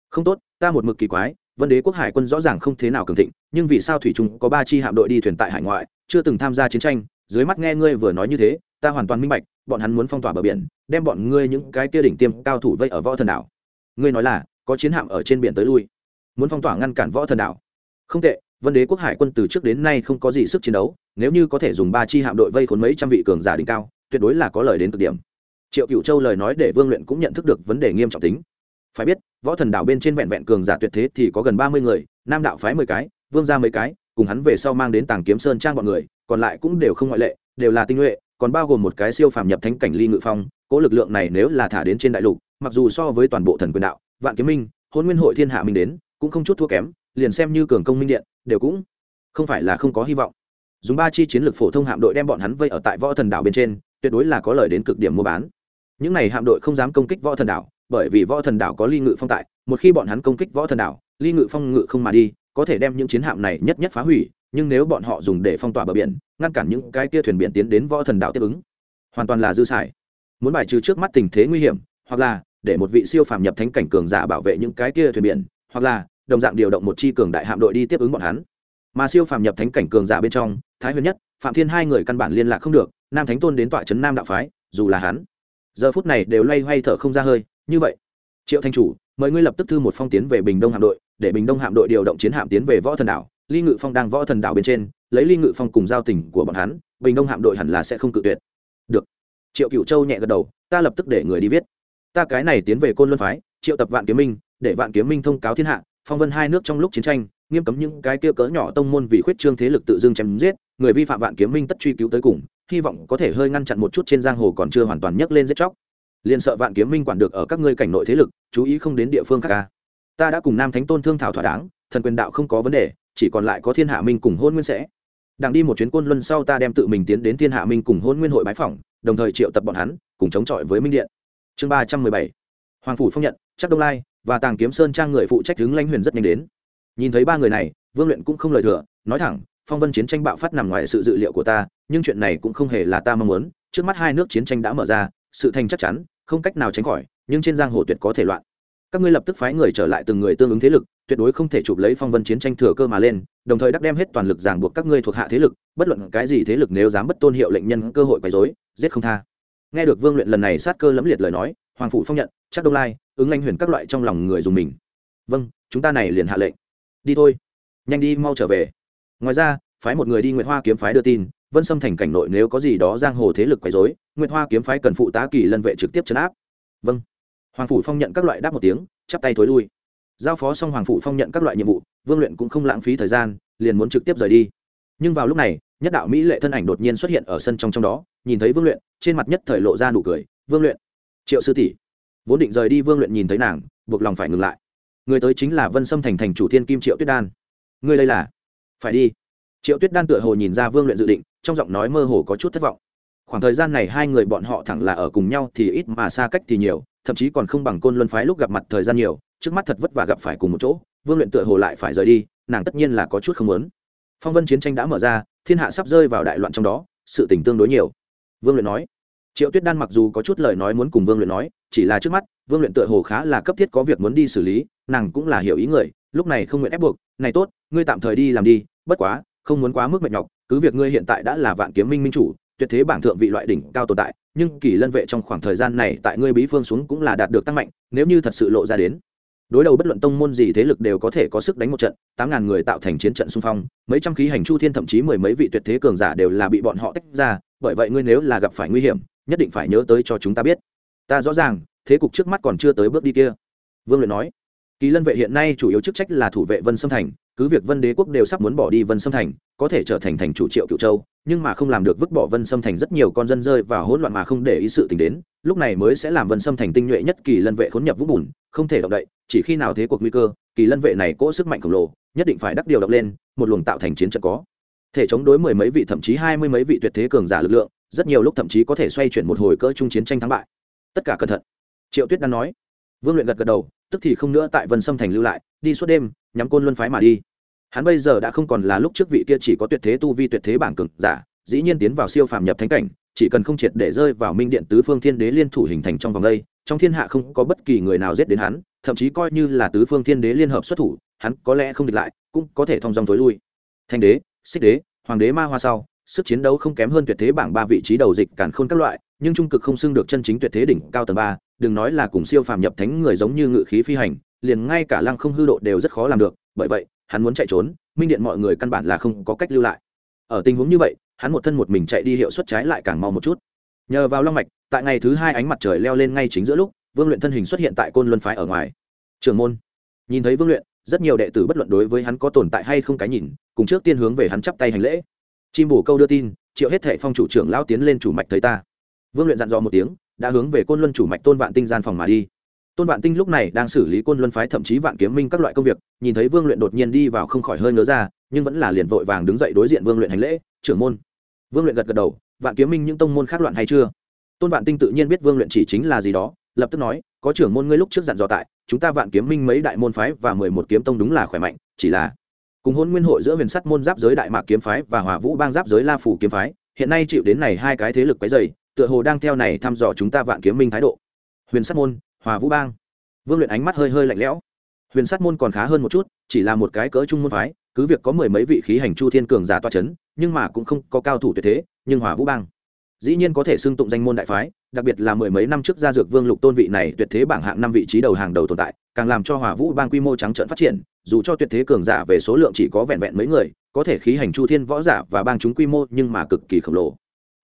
S1: Không tốt, ta một mực kỳ quái, vân đế quốc hải quân rõ ràng không thế nào cường thịnh, nhưng vì sao thủy trung có ba chi hạm đội đi thuyền tại hải ngoại, chưa từng tham gia chiến tranh, dưới mắt nghe ngươi vừa nói như thế ta hoàn toàn minh bạch, bọn hắn muốn phong tỏa bờ biển, đem bọn ngươi những cái kia đỉnh tiêm cao thủ vây ở võ thần đảo. Ngươi nói là, có chiến hạm ở trên biển tới lui, muốn phong tỏa ngăn cản võ thần đảo. Không tệ, vân đế quốc hải quân từ trước đến nay không có gì sức chiến đấu, nếu như có thể dùng ba chi hạm đội vây khốn mấy trăm vị cường giả đỉnh cao, tuyệt đối là có lời đến cực điểm. Triệu cựu châu lời nói để vương luyện cũng nhận thức được vấn đề nghiêm trọng tính. Phải biết, võ thần đảo bên trên vẹn vẹn cường giả tuyệt thế thì có gần ba mươi người, nam đạo phái mười cái, vương ra mấy cái, cùng hắn về sau mang đến tàng kiếm sơn trang bọn người, còn lại cũng đều không ngoại lệ, đều là tinh nhuệ còn bao gồm một cái siêu phàm nhập thánh cảnh ly ngự phong, cố lực lượng này nếu là thả đến trên đại lục, mặc dù so với toàn bộ thần quyền đạo, vạn kiếm minh, hôn nguyên hội thiên hạ minh đến, cũng không chút thua kém, liền xem như cường công minh điện, đều cũng không phải là không có hy vọng. Dùng ba chi chiến lược phổ thông hạm đội đem bọn hắn vây ở tại võ thần đảo bên trên, tuyệt đối là có lời đến cực điểm mua bán. Những này hạm đội không dám công kích võ thần đảo, bởi vì võ thần đảo có ly ngự phong tại, một khi bọn hắn công kích võ thần đảo, ly ngự phong ngự không mà đi, có thể đem những chiến hạm này nhất nhất phá hủy nhưng nếu bọn họ dùng để phong tỏa bờ biển, ngăn cản những cái kia thuyền biển tiến đến võ thần đạo tiếp ứng, hoàn toàn là dư xài. Muốn bài trừ trước mắt tình thế nguy hiểm, hoặc là để một vị siêu phàm nhập thánh cảnh cường giả bảo vệ những cái kia thuyền biển, hoặc là đồng dạng điều động một chi cường đại hạm đội đi tiếp ứng bọn hắn. Mà siêu phàm nhập thánh cảnh cường giả bên trong, thái huyền nhất, phạm thiên hai người căn bản liên lạc không được, nam thánh tôn đến tọa trấn nam đạo phái, dù là hắn, giờ phút này đều loay hoay thở không ra hơi, như vậy, triệu thanh chủ, mời ngươi lập tức thư một phong tiến về bình đông hạm đội, để bình đông hạm đội điều động chiến hạm tiến về võ thần đảo ly ngự phong đang võ thần đảo bên trên, lấy ly ngự phong cùng giao tình của bọn hắn, bình đông hạm đội hẳn là sẽ không cự tuyệt. Được. Triệu cựu châu nhẹ gật đầu, ta lập tức để người đi viết. Ta cái này tiến về côn luân phái, triệu tập vạn kiếm minh, để vạn kiếm minh thông cáo thiên hạ, phong vân hai nước trong lúc chiến tranh, nghiêm cấm những cái kia cỡ nhỏ tông môn vì khuyết trương thế lực tự dưng chém giết, người vi phạm vạn kiếm minh tất truy cứu tới cùng, hy vọng có thể hơi ngăn chặn một chút trên giang hồ còn chưa hoàn toàn nhấc lên giết chóc. Liền sợ vạn kiếm minh quản được ở các ngươi cảnh nội thế lực, chú ý không đến địa phương khác ca ta đã cùng nam thánh tôn thương thảo thỏa đáng, thần quyền đạo không có vấn đề chỉ còn lại có thiên hạ minh cùng hôn nguyên sẽ. Đang đi một chuyến quân luân sau ta đem tự mình tiến đến thiên hạ minh cùng hôn nguyên hội bái phỏng, đồng thời triệu tập bọn hắn, cùng chống chọi với minh điện. Chương ba trăm mười bảy. Hoàng phủ phong nhận chắc đông lai và tàng kiếm sơn trang người phụ trách đứng lãnh huyền rất nhanh đến. Nhìn thấy ba người này, vương luyện cũng không lời thừa, nói thẳng, phong vân chiến tranh bạo phát nằm ngoài sự dự liệu của ta, nhưng chuyện này cũng không hề là ta mong muốn. Trước mắt hai nước chiến tranh đã mở ra, sự thành chắc chắn, không cách nào tránh khỏi, nhưng trên giang hồ tuyệt có thể loạn các ngươi lập tức phái người trở lại từng người tương ứng thế lực, tuyệt đối không thể chụp lấy phong vân chiến tranh thừa cơ mà lên, đồng thời đắc đem hết toàn lực giảng buộc các ngươi thuộc hạ thế lực, bất luận cái gì thế lực nếu dám bất tôn hiệu lệnh nhân cơ hội quấy dối giết không tha. Nghe được vương luyện lần này sát cơ lẫm liệt lời nói, hoàng phủ phong nhận, chắc đông lai, ứng lanh huyền các loại trong lòng người dùng mình. Vâng chúng ta này liền hạ lệnh. Đi thôi. Nhanh đi, mau trở về. Ngoài ra, phái một người đi nguyệt hoa kiếm phái đưa tin, vân xâm thành cảnh nội nếu có gì đó giang hồ thế lực quấy dối nguyệt hoa kiếm phái cần phụ tá kỳ lân vệ trực tiếp chấn áp. Vâng hoàng phủ phong nhận các loại đáp một tiếng, chắp tay thối lui. Giao phó xong hoàng phủ phong nhận các loại nhiệm vụ, vương luyện cũng không lãng phí thời gian, liền muốn trực tiếp rời đi. Nhưng vào lúc này, nhất đạo mỹ lệ thân ảnh đột nhiên xuất hiện ở sân trong trong đó, nhìn thấy vương luyện, trên mặt nhất thời lộ ra nụ cười, vương luyện, triệu sư tỷ. Vốn định rời đi, vương luyện nhìn thấy nàng, buộc lòng phải ngừng lại. Người tới chính là vân sâm thành thành chủ thiên kim triệu tuyết đan. Người đây là? Phải đi. Triệu tuyết đan tựa hồ nhìn ra vương luyện dự định, trong giọng nói mơ hồ có chút thất vọng. Khoảng thời gian này hai người bọn họ thẳng là ở cùng nhau thì ít mà xa cách thì nhiều thậm chí còn không bằng côn luân phái lúc gặp mặt thời gian nhiều, trước mắt thật vất vả gặp phải cùng một chỗ, vương luyện tựa hồ lại phải rời đi, nàng tất nhiên là có chút không muốn. Phong vân chiến tranh đã mở ra, thiên hạ sắp rơi vào đại loạn trong đó, sự tình tương đối nhiều. Vương luyện nói, triệu tuyết đan mặc dù có chút lời nói muốn cùng vương luyện nói, chỉ là trước mắt, vương luyện tựa hồ khá là cấp thiết có việc muốn đi xử lý, nàng cũng là hiểu ý người, lúc này không nguyện ép buộc, này tốt, ngươi tạm thời đi làm đi, bất quá, không muốn quá mức mệt nhọc, cứ việc ngươi hiện tại đã là vạn kiếm minh minh chủ, tuyệt thế bảng thượng vị loại đỉnh cao tồn tại nhưng kỳ lân vệ trong khoảng thời gian này tại ngươi bí phương xuống cũng là đạt được tăng mạnh, nếu như thật sự lộ ra đến. Đối đầu bất luận tông môn gì thế lực đều có thể có sức đánh một trận, tám ngàn người tạo thành chiến trận xung phong, mấy trăm khí hành chu thiên thậm chí mười mấy vị tuyệt thế cường giả đều là bị bọn họ tách ra, bởi vậy ngươi nếu là gặp phải nguy hiểm, nhất định phải nhớ tới cho chúng ta biết. Ta rõ ràng, thế cục trước mắt còn chưa tới bước đi kia. Vương luyện nói. Kỳ lân vệ hiện nay chủ yếu chức trách là thủ vệ vân sâm thành cứ việc vân đế quốc đều sắp muốn bỏ đi vân sâm thành, có thể trở thành thành chủ triệu cựu châu, nhưng mà không làm được vứt bỏ vân sâm thành rất nhiều con dân rơi vào hỗn loạn mà không để ý sự t ì n h đến, lúc này mới sẽ làm vân sâm thành tinh nhuệ nhất kỳ lân vệ khốn nhập vũng bùn, không thể động đậy, chỉ khi nào thế cuộc nguy cơ, kỳ lân vệ này cỗ sức mạnh khổng lồ, nhất định phải đắc điều động lên, một luồng tạo thành chiến trận có thể chống đối mười mấy vị, thậm chí hai mươi mấy vị tuyệt thế cường giả lực lượng, rất nhiều lúc thậm chí có thể xoay chuyển một hồi cỡ chung chiến tranh thắng bại. Tất cả cẩn thận, triệu tuyết đang nói. Vương luyện gật gật đầu, tức thì không nữa tại vân sâm thành lưu lại, đi suốt đêm, nhắm côn luân phái mà đi hắn bây giờ đã không còn là lúc trước vị kia chỉ có tuyệt thế tu vi tuyệt thế bảng cực giả, dĩ nhiên tiến vào siêu phàm nhập thánh cảnh, chỉ cần không triệt để rơi vào minh điện tứ phương thiên đế liên thủ hình thành trong vòng đây, trong thiên hạ không có bất kỳ người nào giết đến hắn, thậm chí coi như là tứ phương thiên đế liên hợp xuất thủ, hắn có lẽ không địch lại, cũng có thể thông dòng tối lui. Thanh đế, xích đế, hoàng đế ma hoa sau, sức chiến đấu không kém hơn tuyệt thế bảng ba vị trí đầu dịch cản khôn các loại, nhưng trung cực không xưng được chân chính tuyệt thế đỉnh cao tầng ba, đừng nói là cùng siêu phàm nhập thánh người giống như ngự khí phi hành, liền ngay cả lăng không hư độ đều rất khó làm được bởi vậy, hắn muốn chạy trốn, minh điện mọi người căn bản là không có cách lưu lại. Ở tình huống như vậy, hắn một thân một mình chạy đi hiệu suất trái lại càng mau một chút. Nhờ vào long mạch, tại ngày thứ hai ánh mặt trời leo lên ngay chính giữa lúc, vương luyện thân hình xuất hiện tại côn luân phái ở ngoài. Trường môn. Nhìn thấy vương luyện, rất nhiều đệ tử bất luận đối với hắn có tồn tại hay không cái nhìn, cùng trước tiên hướng về hắn chắp tay hành lễ. Chim bổ câu đưa tin, triệu hết thệ phong chủ trưởng lao tiến lên chủ mạch thấy ta. Vương luyện dặn dò một tiếng, đã hướng về côn luân chủ mạch tôn vạn tinh gian phòng mà đi tôn vạn tinh lúc này đang xử lý côn luân phái thậm chí vạn kiếm minh các loại công việc, nhìn thấy vương luyện đột nhiên đi vào không khỏi hơi ngớ ra, nhưng vẫn là liền vội vàng đứng dậy đối diện vương luyện hành lễ, trưởng môn. Vương luyện gật gật đầu, vạn kiếm minh những tông môn khác loạn hay chưa? Tôn vạn tinh tự nhiên biết vương luyện chỉ chính là gì đó, lập tức nói, có trưởng môn ngươi lúc trước dặn dò tại, chúng ta vạn kiếm minh mấy đại môn phái và mười một kiếm tông đúng là khỏe mạnh, chỉ là cùng hôn nguyên hội giữa huyền sắt môn giáp giới đại mạc kiếm phái và hỏa vũ bang giáp giới la phủ kiếm phái, hiện nay chịu đến này hai cái thế lực quấy dày tựa hồ đang theo này thăm dò chúng ta vạn kiếm minh thái độ. Huyền sắt môn hòa vũ bang. Vương luyện ánh mắt hơi hơi lạnh lẽo. Huyền sát môn còn khá hơn một chút, chỉ là một cái cỡ trung môn phái, cứ việc có mười mấy vị khí hành chu thiên cường giả toa c h ấ n nhưng mà cũng không có cao thủ tuyệt thế, nhưng hòa vũ bang dĩ nhiên có thể xưng tụng danh môn đại phái, đặc biệt là mười mấy năm trước gia dược vương lục tôn vị này tuyệt thế bảng hạng năm vị trí đầu hàng đầu tồn tại, càng làm cho hòa vũ bang quy mô trắng trợn phát triển, dù cho tuyệt thế cường giả về số lượng chỉ có vẹn vẹn mấy người, có thể khí hành chu thiên võ giả và bang chúng quy mô nhưng mà cực kỳ khổng lồ.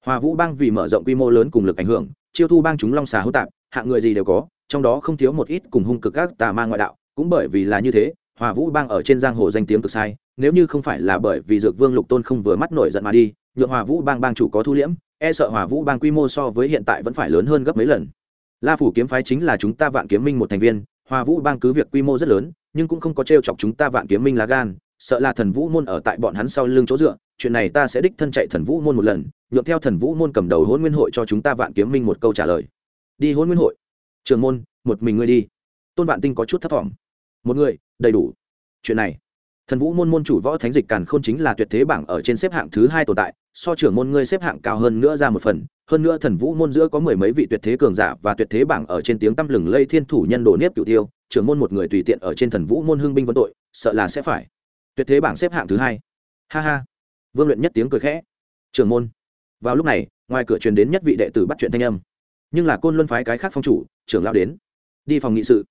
S1: Hòa vũ bang vì mở rộng quy mô lớn cùng lực ảnh hưởng, chiêu thu bang chúng long xà hữu tạp, hạng người gì đều có trong đó không thiếu một ít cùng hung cực các tà ma ngoại đạo, cũng bởi vì là như thế, hòa vũ bang ở trên giang hồ danh tiếng cực sai, nếu như không phải là bởi vì dược vương lục tôn không vừa mắt nổi giận mà đi, nhượng hòa vũ bang bang chủ có thu liễm e sợ hòa vũ bang quy mô so với hiện tại vẫn phải lớn hơn gấp mấy lần. La phủ kiếm phái chính là chúng ta vạn kiếm minh một thành viên, hòa vũ bang cứ việc quy mô rất lớn, nhưng cũng không có t r e o chọc chúng ta vạn kiếm minh lá gan, sợ là thần vũ môn ở tại bọn hắn sau lưng chỗ dựa, chuyện này ta sẽ đích thân chạy thần vũ môn một lần, nhượng theo thần vũ môn cầm đầu hôn nguyên hội cho chúng ta vạn kiếm minh một câu trả lời. Đi hôn nguyên hội trường môn, một mình ngươi đi. Tôn vạn tinh có chút thấp t một người, đầy đủ. Chuyện này, thần vũ môn môn chủ võ thánh dịch càn k h ô n chính là tuyệt thế bảng ở trên xếp hạng thứ hai tồn tại, so trưởng môn ngươi xếp hạng cao hơn nữa ra một phần. Hơn nữa thần vũ môn giữa có mười mấy vị tuyệt thế cường giả và tuyệt thế bảng ở trên tiếng tăm lừng lây thiên thủ nhân đồ nếp cựu tiêu, trưởng môn một người tùy tiện ở trên thần vũ môn hưng binh vân tội, sợ là sẽ phải. Tuyệt thế bảng xếp hạng thứ hai. Ha ha. Vương luyện nhất tiếng cười khẽ. Trưởng môn. Vào lúc này, ngoài cửa truyền đến nhất vị đệ tử bắt chuyện thanh âm nhưng là côn luân phái cái khác phong chủ, trưởng lao đến. Đi phòng nghị sự.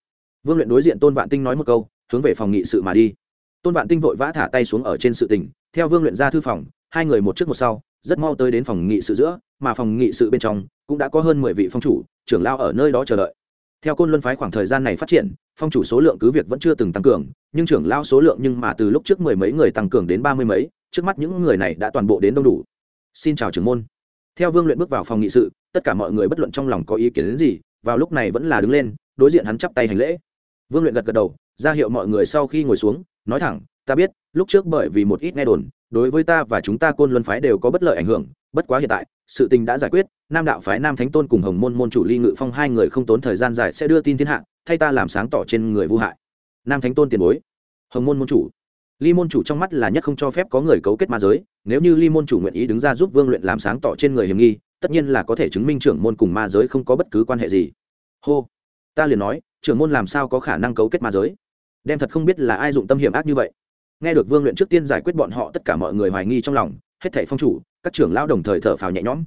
S1: Vương luyện đối diện tôn vạn tinh nói một câu, hướng về phòng nghị sự mà đi. Tôn vạn tinh vội vã thả tay xuống ở trên sự tình, theo vương luyện ra thư phòng, hai người một trước một sau, rất mau tới đến phòng nghị sự giữa, mà phòng nghị sự bên trong, cũng đã có hơn mười vị phong chủ, trưởng lao ở nơi đó chờ đợi. Theo côn luân phái khoảng thời gian này phát triển, phong chủ số lượng cứ việc vẫn chưa từng tăng cường, nhưng trưởng lao số lượng nhưng mà từ lúc trước mười mấy người tăng cường đến ba mươi mấy, trước mắt những người này đã toàn bộ đến đông đủ. Xin chào trưởng môn. Theo vương luyện bước vào phòng nghị sự tất cả mọi người bất luận trong lòng có ý kiến đến gì, vào lúc này vẫn là đứng lên, đối diện hắn chắp tay hành lễ. Vương luyện gật gật đầu, ra hiệu mọi người sau khi ngồi xuống, nói thẳng, ta biết, lúc trước bởi vì một ít nghe đồn, đối với ta và chúng ta côn luân phái đều có bất lợi ảnh hưởng, bất quá hiện tại, sự tình đã giải quyết, nam đạo phái, nam thánh tôn cùng hồng môn môn chủ ly ngự phong hai người không tốn thời gian dài sẽ đưa tin thiên hạ, thay ta làm sáng tỏ trên người vô hại. Nam thánh tôn tiền bối. Hồng môn môn chủ. Ly môn chủ trong mắt là nhất không cho phép có người cấu kết ma giới, nếu như ly môn chủ nguyện ý đứng ra giúp vương luyện làm sáng tỏ trên người hiểm nghi tất nhiên là có thể chứng minh trưởng môn cùng ma giới không có bất cứ quan hệ gì. Hô, ta liền nói, trưởng môn làm sao có khả năng cấu kết ma giới? Đem thật không biết là ai dụng tâm hiểm ác như vậy. Nghe được vương luyện trước tiên giải quyết bọn họ tất cả mọi người hoài nghi trong lòng, hết thảy phong chủ, các trưởng lão đồng thời thở phào nhẹ nhõm.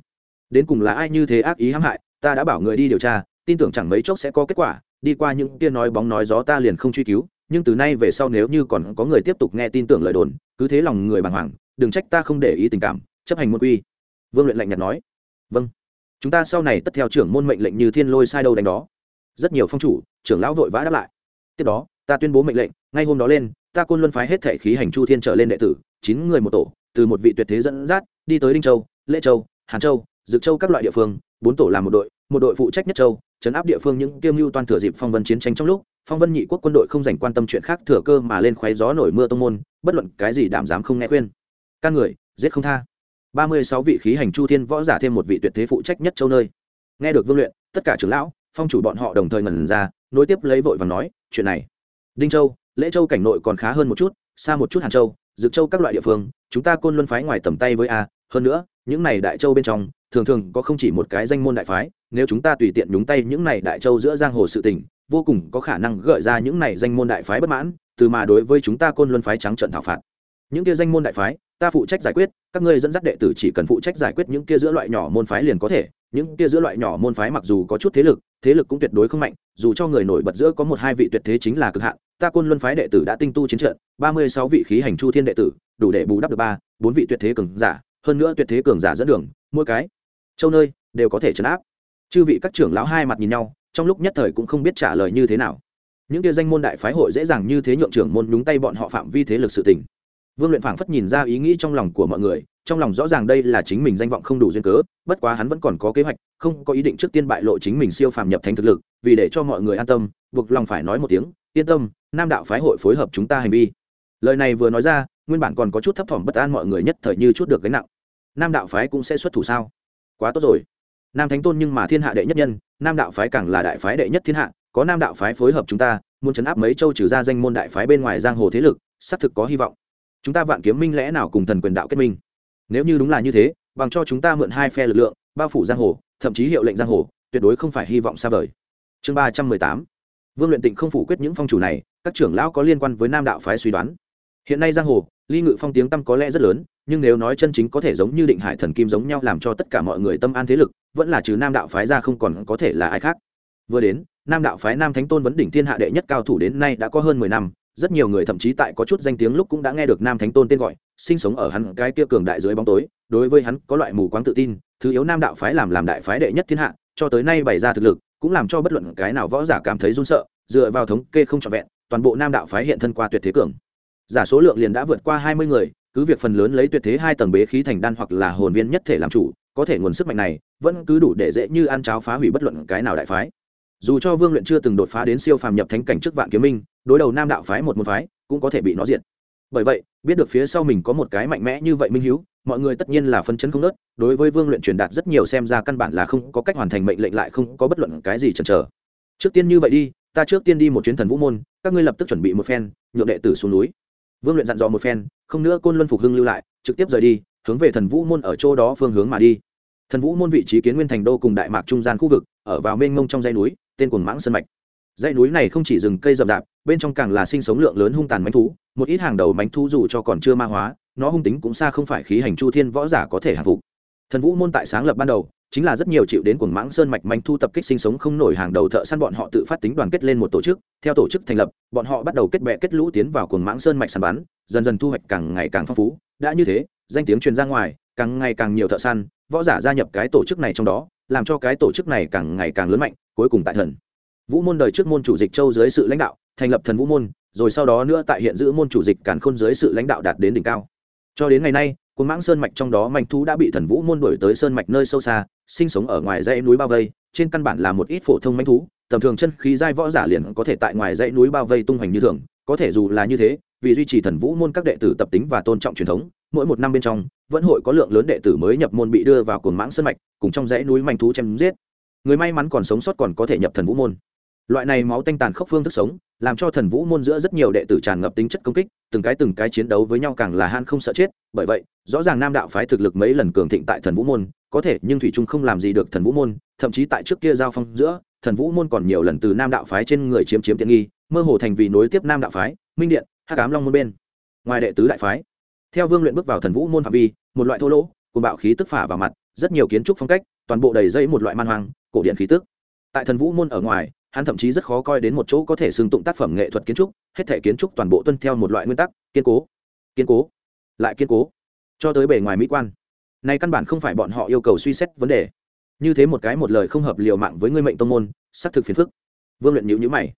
S1: Đến cùng là ai như thế ác ý hãm hại, ta đã bảo người đi điều tra, tin tưởng chẳng mấy chốc sẽ có kết quả, đi qua những tiên nói bóng nói gió ta liền không truy cứu, nhưng từ nay về sau nếu như còn có người tiếp tục nghe tin tưởng lời đồn, cứ thế lòng người bàng hoàng, đừng trách ta không để ý tình cảm, chấp hành môn quy. Vương luyện lạnh nhạt nói vâng. Chúng ta sau này tất theo trưởng môn mệnh lệnh như thiên lôi sai đâu đánh đó. Rất nhiều phong chủ, trưởng lão vội vã đáp lại. Tiếp đó, ta tuyên bố mệnh lệnh, ngay hôm đó lên, ta côn luân phái hết thể khí hành chu thiên trở lên đệ tử, chín người một tổ, từ một vị tuyệt thế dẫn dắt, đi tới đinh châu, lễ châu, hàn châu, dực châu các loại địa phương, bốn tổ làm một đội một đội phụ trách nhất châu chấn áp địa phương những kiêm mưu toàn thừa dịp phong vân chiến tranh trong lúc, phong vân nhị quốc quân đội không dành quan tâm chuyện khác thừa cơ mà lên khoáy gió nổi mưa tông môn, bất luận cái gì đảm dám không nghe khuyên. Can người, giết không tha ba mươi sáu vị khí hành chu thiên võ giả thêm một vị tuyệt thế phụ trách nhất châu nơi. Nghe được vương luyện, tất cả trưởng lão, phong chủ bọn họ đồng thời ngẩn ra, nối tiếp lấy vội và nói, chuyện này, đinh châu, lễ châu cảnh nội còn khá hơn một chút, xa một chút hàn châu, dực châu các loại địa phương, chúng ta côn luân phái ngoài tầm tay với a, hơn nữa, những này đại châu bên trong, thường thường có không chỉ một cái danh môn đại phái, nếu chúng ta tùy tiện nhúng tay những này đại châu giữa giang hồ sự tình, vô cùng có khả năng gợi ra những này danh môn đại phái bất mãn, từ mà đối với chúng ta côn luân phái trắng trận thảo phạt. Những kia danh môn đại phái ta phụ trách giải quyết, các ngươi dẫn dắt đệ tử chỉ cần phụ trách giải quyết những kia giữa loại nhỏ môn phái liền có thể. Những kia giữa loại nhỏ môn phái mặc dù có chút thế lực thế lực cũng tuyệt đối không mạnh, dù cho người nổi bật giữa có một hai vị tuyệt thế chính là cực hạn, ta côn luân phái đệ tử đã tinh tu chiến trận, ba mươi sáu vị khí hành chu thiên đệ tử, đủ để bù đắp được ba, bốn vị tuyệt thế cường giả, hơn nữa tuyệt thế cường giả dẫn đường, mỗi cái, châu nơi, đều có thể chấn áp. Chư vị các trưởng lão hai mặt nhìn nhau, trong lúc nhất thời cũng không biết trả lời như thế nào. Những kia danh môn đại phái hội dễ dàng như thế nhượng trưởng môn nhúng tay bọn họ phạm vi thế lực sự tình vương luyện phảng phất nhìn ra ý nghĩ trong lòng của mọi người, trong lòng rõ ràng đây là chính mình danh vọng không đủ duyên cớ, bất quá hắn vẫn còn có kế hoạch, không có ý định trước tiên bại lộ chính mình siêu phàm nhập thành thực lực, vì để cho mọi người an tâm, buộc lòng phải nói một tiếng, yên tâm, nam đạo phái hội phối hợp chúng ta hành vi. Lời này vừa nói ra, nguyên bản còn có chút thấp thỏm bất an mọi người nhất thời như chút được gánh nặng. Nam đạo phái cũng sẽ xuất thủ sao? Quá tốt rồi. Nam thánh tôn nhưng mà thiên hạ đệ nhất nhân, nam đạo phái càng là đại phái đệ nhất thiên hạ, có nam đạo phái phối hợp chúng ta, muốn chấn áp mấy châu trừ ra danh môn đại phái bên ngoài giang hồ thế lực, xác thực có hy vọng chúng ta vạn kiếm minh lẽ nào cùng thần quyền đạo kết minh? Nếu như đúng là như thế, bằng cho chúng ta mượn hai phe lực lượng, bao phủ giang hồ, thậm chí hiệu lệnh giang hồ, tuyệt đối không phải hy vọng xa vời. Chương ba trăm mười tám. Vương luyện tịnh không phủ quyết những phong chủ này, các trưởng lão có liên quan với nam đạo phái suy đoán. Hiện nay giang hồ, ly ngự phong tiếng tâm có lẽ rất lớn, nhưng nếu nói chân chính có thể giống như định hải thần kim giống nhau làm cho tất cả mọi người tâm an thế lực, vẫn là trừ nam đạo phái ra không còn có thể là ai khác. Vừa đến, nam đạo phái nam thánh tôn vấn đỉnh thiên hạ đệ nhất cao thủ đến nay đã có hơn mười năm rất nhiều người thậm chí tại có chút danh tiếng lúc cũng đã nghe được nam thánh tôn tên gọi, sinh sống ở hắn cái kia cường đại dưới bóng tối, đối với hắn có loại mù quáng tự tin, thứ yếu nam đạo phái làm làm đại phái đệ nhất thiên hạ, cho tới nay bày ra thực lực, cũng làm cho bất luận cái nào võ giả cảm thấy run sợ, dựa vào thống kê không trọn vẹn, toàn bộ nam đạo phái hiện thân qua tuyệt thế cường. Giả số lượng liền đã vượt qua hai mươi người, cứ việc phần lớn lấy tuyệt thế hai tầng bế khí thành đan hoặc là hồn viên nhất thể làm chủ, có thể nguồn sức mạnh này, vẫn cứ đủ để dễ như ăn cháo phá hủy bất luận cái nào đại phái dù cho vương luyện chưa từng đột phá đến siêu phàm nhập thánh cảnh trước vạn kiếm minh, đối đầu nam đạo phái một môn phái, cũng có thể bị nó diệt. Bởi vậy, biết được phía sau mình có một cái mạnh mẽ như vậy minh hiếu, mọi người tất nhiên là phân chấn không nớt, đối với vương luyện truyền đạt rất nhiều xem ra căn bản là không có cách hoàn thành mệnh lệnh lại không có bất luận cái gì chần chờ. Trước tiên như vậy đi, ta trước tiên đi một chuyến thần vũ môn, các ngươi lập tức chuẩn bị một phen, nhượng đệ tử xuống núi. Vương luyện dặn dò một phen, không nữa côn luân phục hưng lưu lại, trực tiếp rời đi, hướng về thần vũ môn ở chỗ đó phương hướng mà đi. Thần vũ môn vị trí kiến nguyên thành đô cùng đại mạc trung gian khu vực, ở vào mênh mông trong dãy núi tên cuồng mãng sơn mạch. Dãy núi này không chỉ rừng cây rậm rạp, bên trong càng là sinh sống lượng lớn hung tàn mánh thú, một ít hàng đầu mánh thú dù cho còn chưa ma hóa, nó hung tính cũng xa không phải khí hành chu thiên võ giả có thể hạ phục. Thần vũ môn tại sáng lập ban đầu, chính là rất nhiều chịu đến cuồng mãng sơn mạch manh thu tập kích sinh sống không nổi hàng đầu thợ săn bọn họ tự phát tính đoàn kết lên một tổ chức, theo tổ chức thành lập, bọn họ bắt đầu kết bè kết lũ tiến vào cuồng mãng sơn mạch săn bắn, dần dần thu hoạch càng ngày càng phong phú. Đã như thế, danh tiếng truyền ra ngoài, càng ngày càng nhiều thợ săn, võ giả gia nhập cái tổ chức này trong đó làm cho cái tổ chức này càng ngày càng lớn mạnh, cuối cùng tại thần. Vũ môn đời trước môn chủ dịch châu dưới sự lãnh đạo, thành lập thần vũ môn, rồi sau đó nữa tại hiện giữ môn chủ dịch càn khôn dưới sự lãnh đạo đạt đến đỉnh cao. Cho đến ngày nay, cuốn mãng sơn mạch trong đó manh thú đã bị thần vũ môn đổi tới sơn mạch nơi sâu xa, sinh sống ở ngoài dãy núi bao vây, trên căn bản là một ít phổ thông manh thú, tầm thường chân khí giai võ giả liền có thể tại ngoài dãy núi bao vây tung hoành như thường, có thể dù là như thế, vì duy trì thần vũ môn các đệ tử tập tính và tôn trọng truyền thống mỗi một năm bên trong, vẫn hội có lượng lớn đệ tử mới nhập môn bị đưa vào cuồng mãng sơn mạch, cùng trong dãy núi manh thú chém giết. Người may mắn còn sống sót còn có thể nhập thần vũ môn. Loại này máu tanh tàn khốc phương thức sống, làm cho thần vũ môn giữa rất nhiều đệ tử tràn ngập tính chất công kích, từng cái từng cái chiến đấu với nhau càng là han không sợ chết. Bởi vậy, rõ ràng nam đạo phái thực lực mấy lần cường thịnh tại thần vũ môn, có thể nhưng thủy trung không làm gì được thần vũ môn, thậm chí tại trước kia giao phong giữa, thần vũ môn còn nhiều lần từ nam đạo phái trên người chiếm chiếm tiện nghi, mơ hồ thành vì nối tiếp nam đạo phái, minh điện, hắc ám long môn bên. Ngoài đệ tứ đại phái theo vương luyện bước vào thần vũ môn phạm vi, một loại thô lỗ cùng bạo khí tức phả vào mặt, rất nhiều kiến trúc phong cách, toàn bộ đầy dây một loại man hoang, cổ điện khí tức. Tại thần vũ môn ở ngoài, hắn thậm chí rất khó coi đến một chỗ có thể xưng tụng tác phẩm nghệ thuật kiến trúc, hết thể kiến trúc toàn bộ tuân theo một loại nguyên tắc, kiên cố. Kiên cố. Lại kiên cố. Cho tới bề ngoài mỹ quan. Này căn bản không phải bọn họ yêu cầu suy xét vấn đề. Như thế một cái một lời không hợp liều mạng với ngươi mệnh tông môn, xác thực phiền phức. Vương luyện nhữ nhữ mày.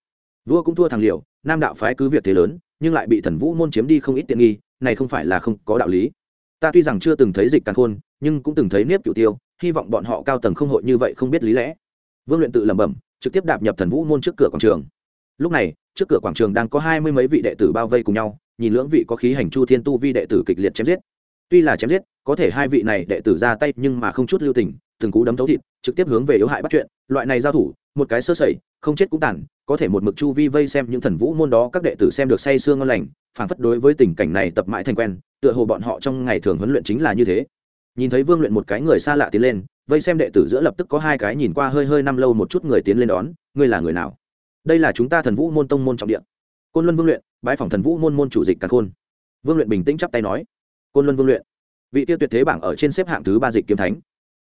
S1: Vua cũng thua thằng liều, nam đạo phái cứ việc thế lớn, nhưng lại bị thần vũ môn chiếm đi không ít tiện nghi này không phải là không có đạo lý. Ta tuy rằng chưa từng thấy dịch càn khôn, nhưng cũng từng thấy nếp cựu tiêu, hy vọng bọn họ cao tầng không hội như vậy không biết lý lẽ. Vương luyện tự lẩm bẩm, trực tiếp đạp nhập thần vũ môn trước cửa quảng trường. Lúc này, trước cửa quảng trường đang có hai mươi mấy vị đệ tử bao vây cùng nhau, nhìn lưỡng vị có khí hành chu thiên tu vi đệ tử kịch liệt chém giết. Tuy là chém giết, có thể hai vị này đệ tử ra tay nhưng mà không chút lưu tình, từng cú đấm thấu thịt, trực tiếp hướng về yếu hại bắt chuyện. Loại này giao thủ, một cái sơ sẩy không chết cũng tàn, có thể một mực chu vi vây xem những thần vũ môn đó, các đệ tử xem được say sương ngon lành phản phất đối với tình cảnh này tập mãi thành quen, tựa hồ bọn họ trong ngày thường huấn luyện chính là như thế. Nhìn thấy vương luyện một cái người xa lạ tiến lên, vây xem đệ tử giữa lập tức có hai cái nhìn qua hơi hơi năm lâu một chút người tiến lên đón, ngươi là người nào? Đây là chúng ta thần vũ môn tông môn trọng địa. Côn luân vương luyện bãi phòng thần vũ môn môn chủ dịch càn khôn. Vương luyện bình tĩnh chắp tay nói. Côn luân vương luyện, vị tiêu tuyệt thế bảng ở trên xếp hạng thứ ba dịch kiếm thánh.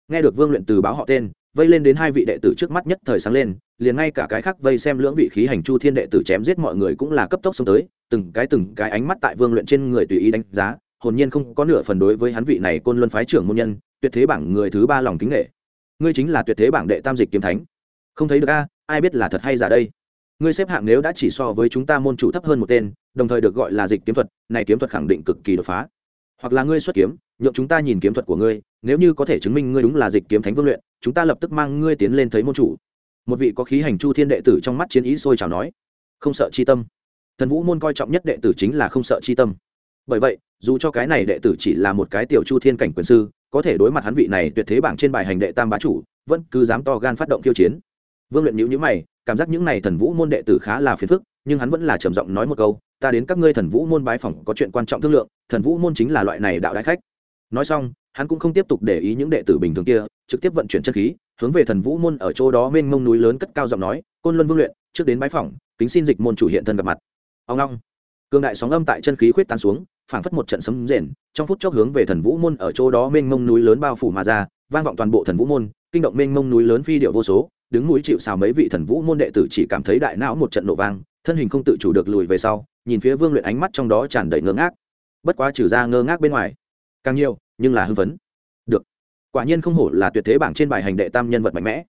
S1: Nghe được vương luyện từ báo họ tên vây lên đến hai vị đệ tử trước mắt nhất thời sáng lên, liền ngay cả cái khác vây xem lưỡng vị khí hành chu thiên đệ tử chém giết mọi người cũng là cấp tốc xông tới, từng cái từng cái ánh mắt tại vương luyện trên người tùy ý đánh giá, hồn nhiên không có nửa phần đối với hắn vị này côn luân phái trưởng môn nhân, tuyệt thế bảng người thứ ba lòng kính nghệ ngươi chính là tuyệt thế bảng đệ tam dịch kiếm thánh. Không thấy được a, ai biết là thật hay giả đây. Ngươi xếp hạng nếu đã chỉ so với chúng ta môn chủ thấp hơn một tên, đồng thời được gọi là dịch kiếm thuật, này kiếm thuật khẳng định cực kỳ đột phá. Hoặc là ngươi xuất kiếm, nhượng chúng ta nhìn kiếm thuật của ngươi, nếu như có thể chứng minh ngươi đúng là dịch kiếm thánh vương luyện chúng ta lập tức mang ngươi tiến lên thấy môn chủ. Một vị có khí hành chu thiên đệ tử trong mắt chiến ý sôi chào nói, không sợ chi tâm. Thần vũ môn coi trọng nhất đệ tử chính là không sợ chi tâm. Bởi vậy, dù cho cái này đệ tử chỉ là một cái tiểu chu thiên cảnh quyền sư, có thể đối mặt hắn vị này tuyệt thế bảng trên bài hành đệ tam bá chủ, vẫn cứ dám to gan phát động khiêu chiến. Vương luyện nhữ nhữ mày, cảm giác những này thần vũ môn đệ tử khá là phiền phức, nhưng hắn vẫn là trầm giọng nói một câu, ta đến các ngươi thần vũ môn bái phỏng có chuyện quan trọng thương lượng, thần vũ môn chính là loại này đạo đại khách. Nói xong hắn cũng không tiếp tục để ý những đệ tử bình thường kia, trực tiếp vận chuyển chân khí, hướng về thần vũ môn ở chỗ đó mênh mông núi lớn cất cao giọng nói, côn luân vương luyện, trước đến bái phỏng, kính xin dịch môn chủ hiện thân gặp mặt. Ông long. Cường đại sóng âm tại chân khí khuyết tán xuống, phảng phất một trận sấm rền, trong phút chốc hướng về thần vũ môn ở chỗ đó mênh mông núi lớn bao phủ mà ra, vang vọng toàn bộ thần vũ môn, kinh động mênh mông núi lớn phi điệu vô số, đứng núi chịu xào mấy vị thần vũ môn đệ tử chỉ cảm thấy đại não một trận nổ vang, thân hình không tự chủ được lùi về sau, nhìn phía vương luyện ánh mắt trong đó tràn đầy ngơ ngác. Bất quá trừ ra ngơ ngác bên ngoài, càng nhiều nhưng là hưng phấn. Được. Quả nhiên không hổ là tuyệt thế bảng trên bài hành đệ tam nhân vật mạnh mẽ.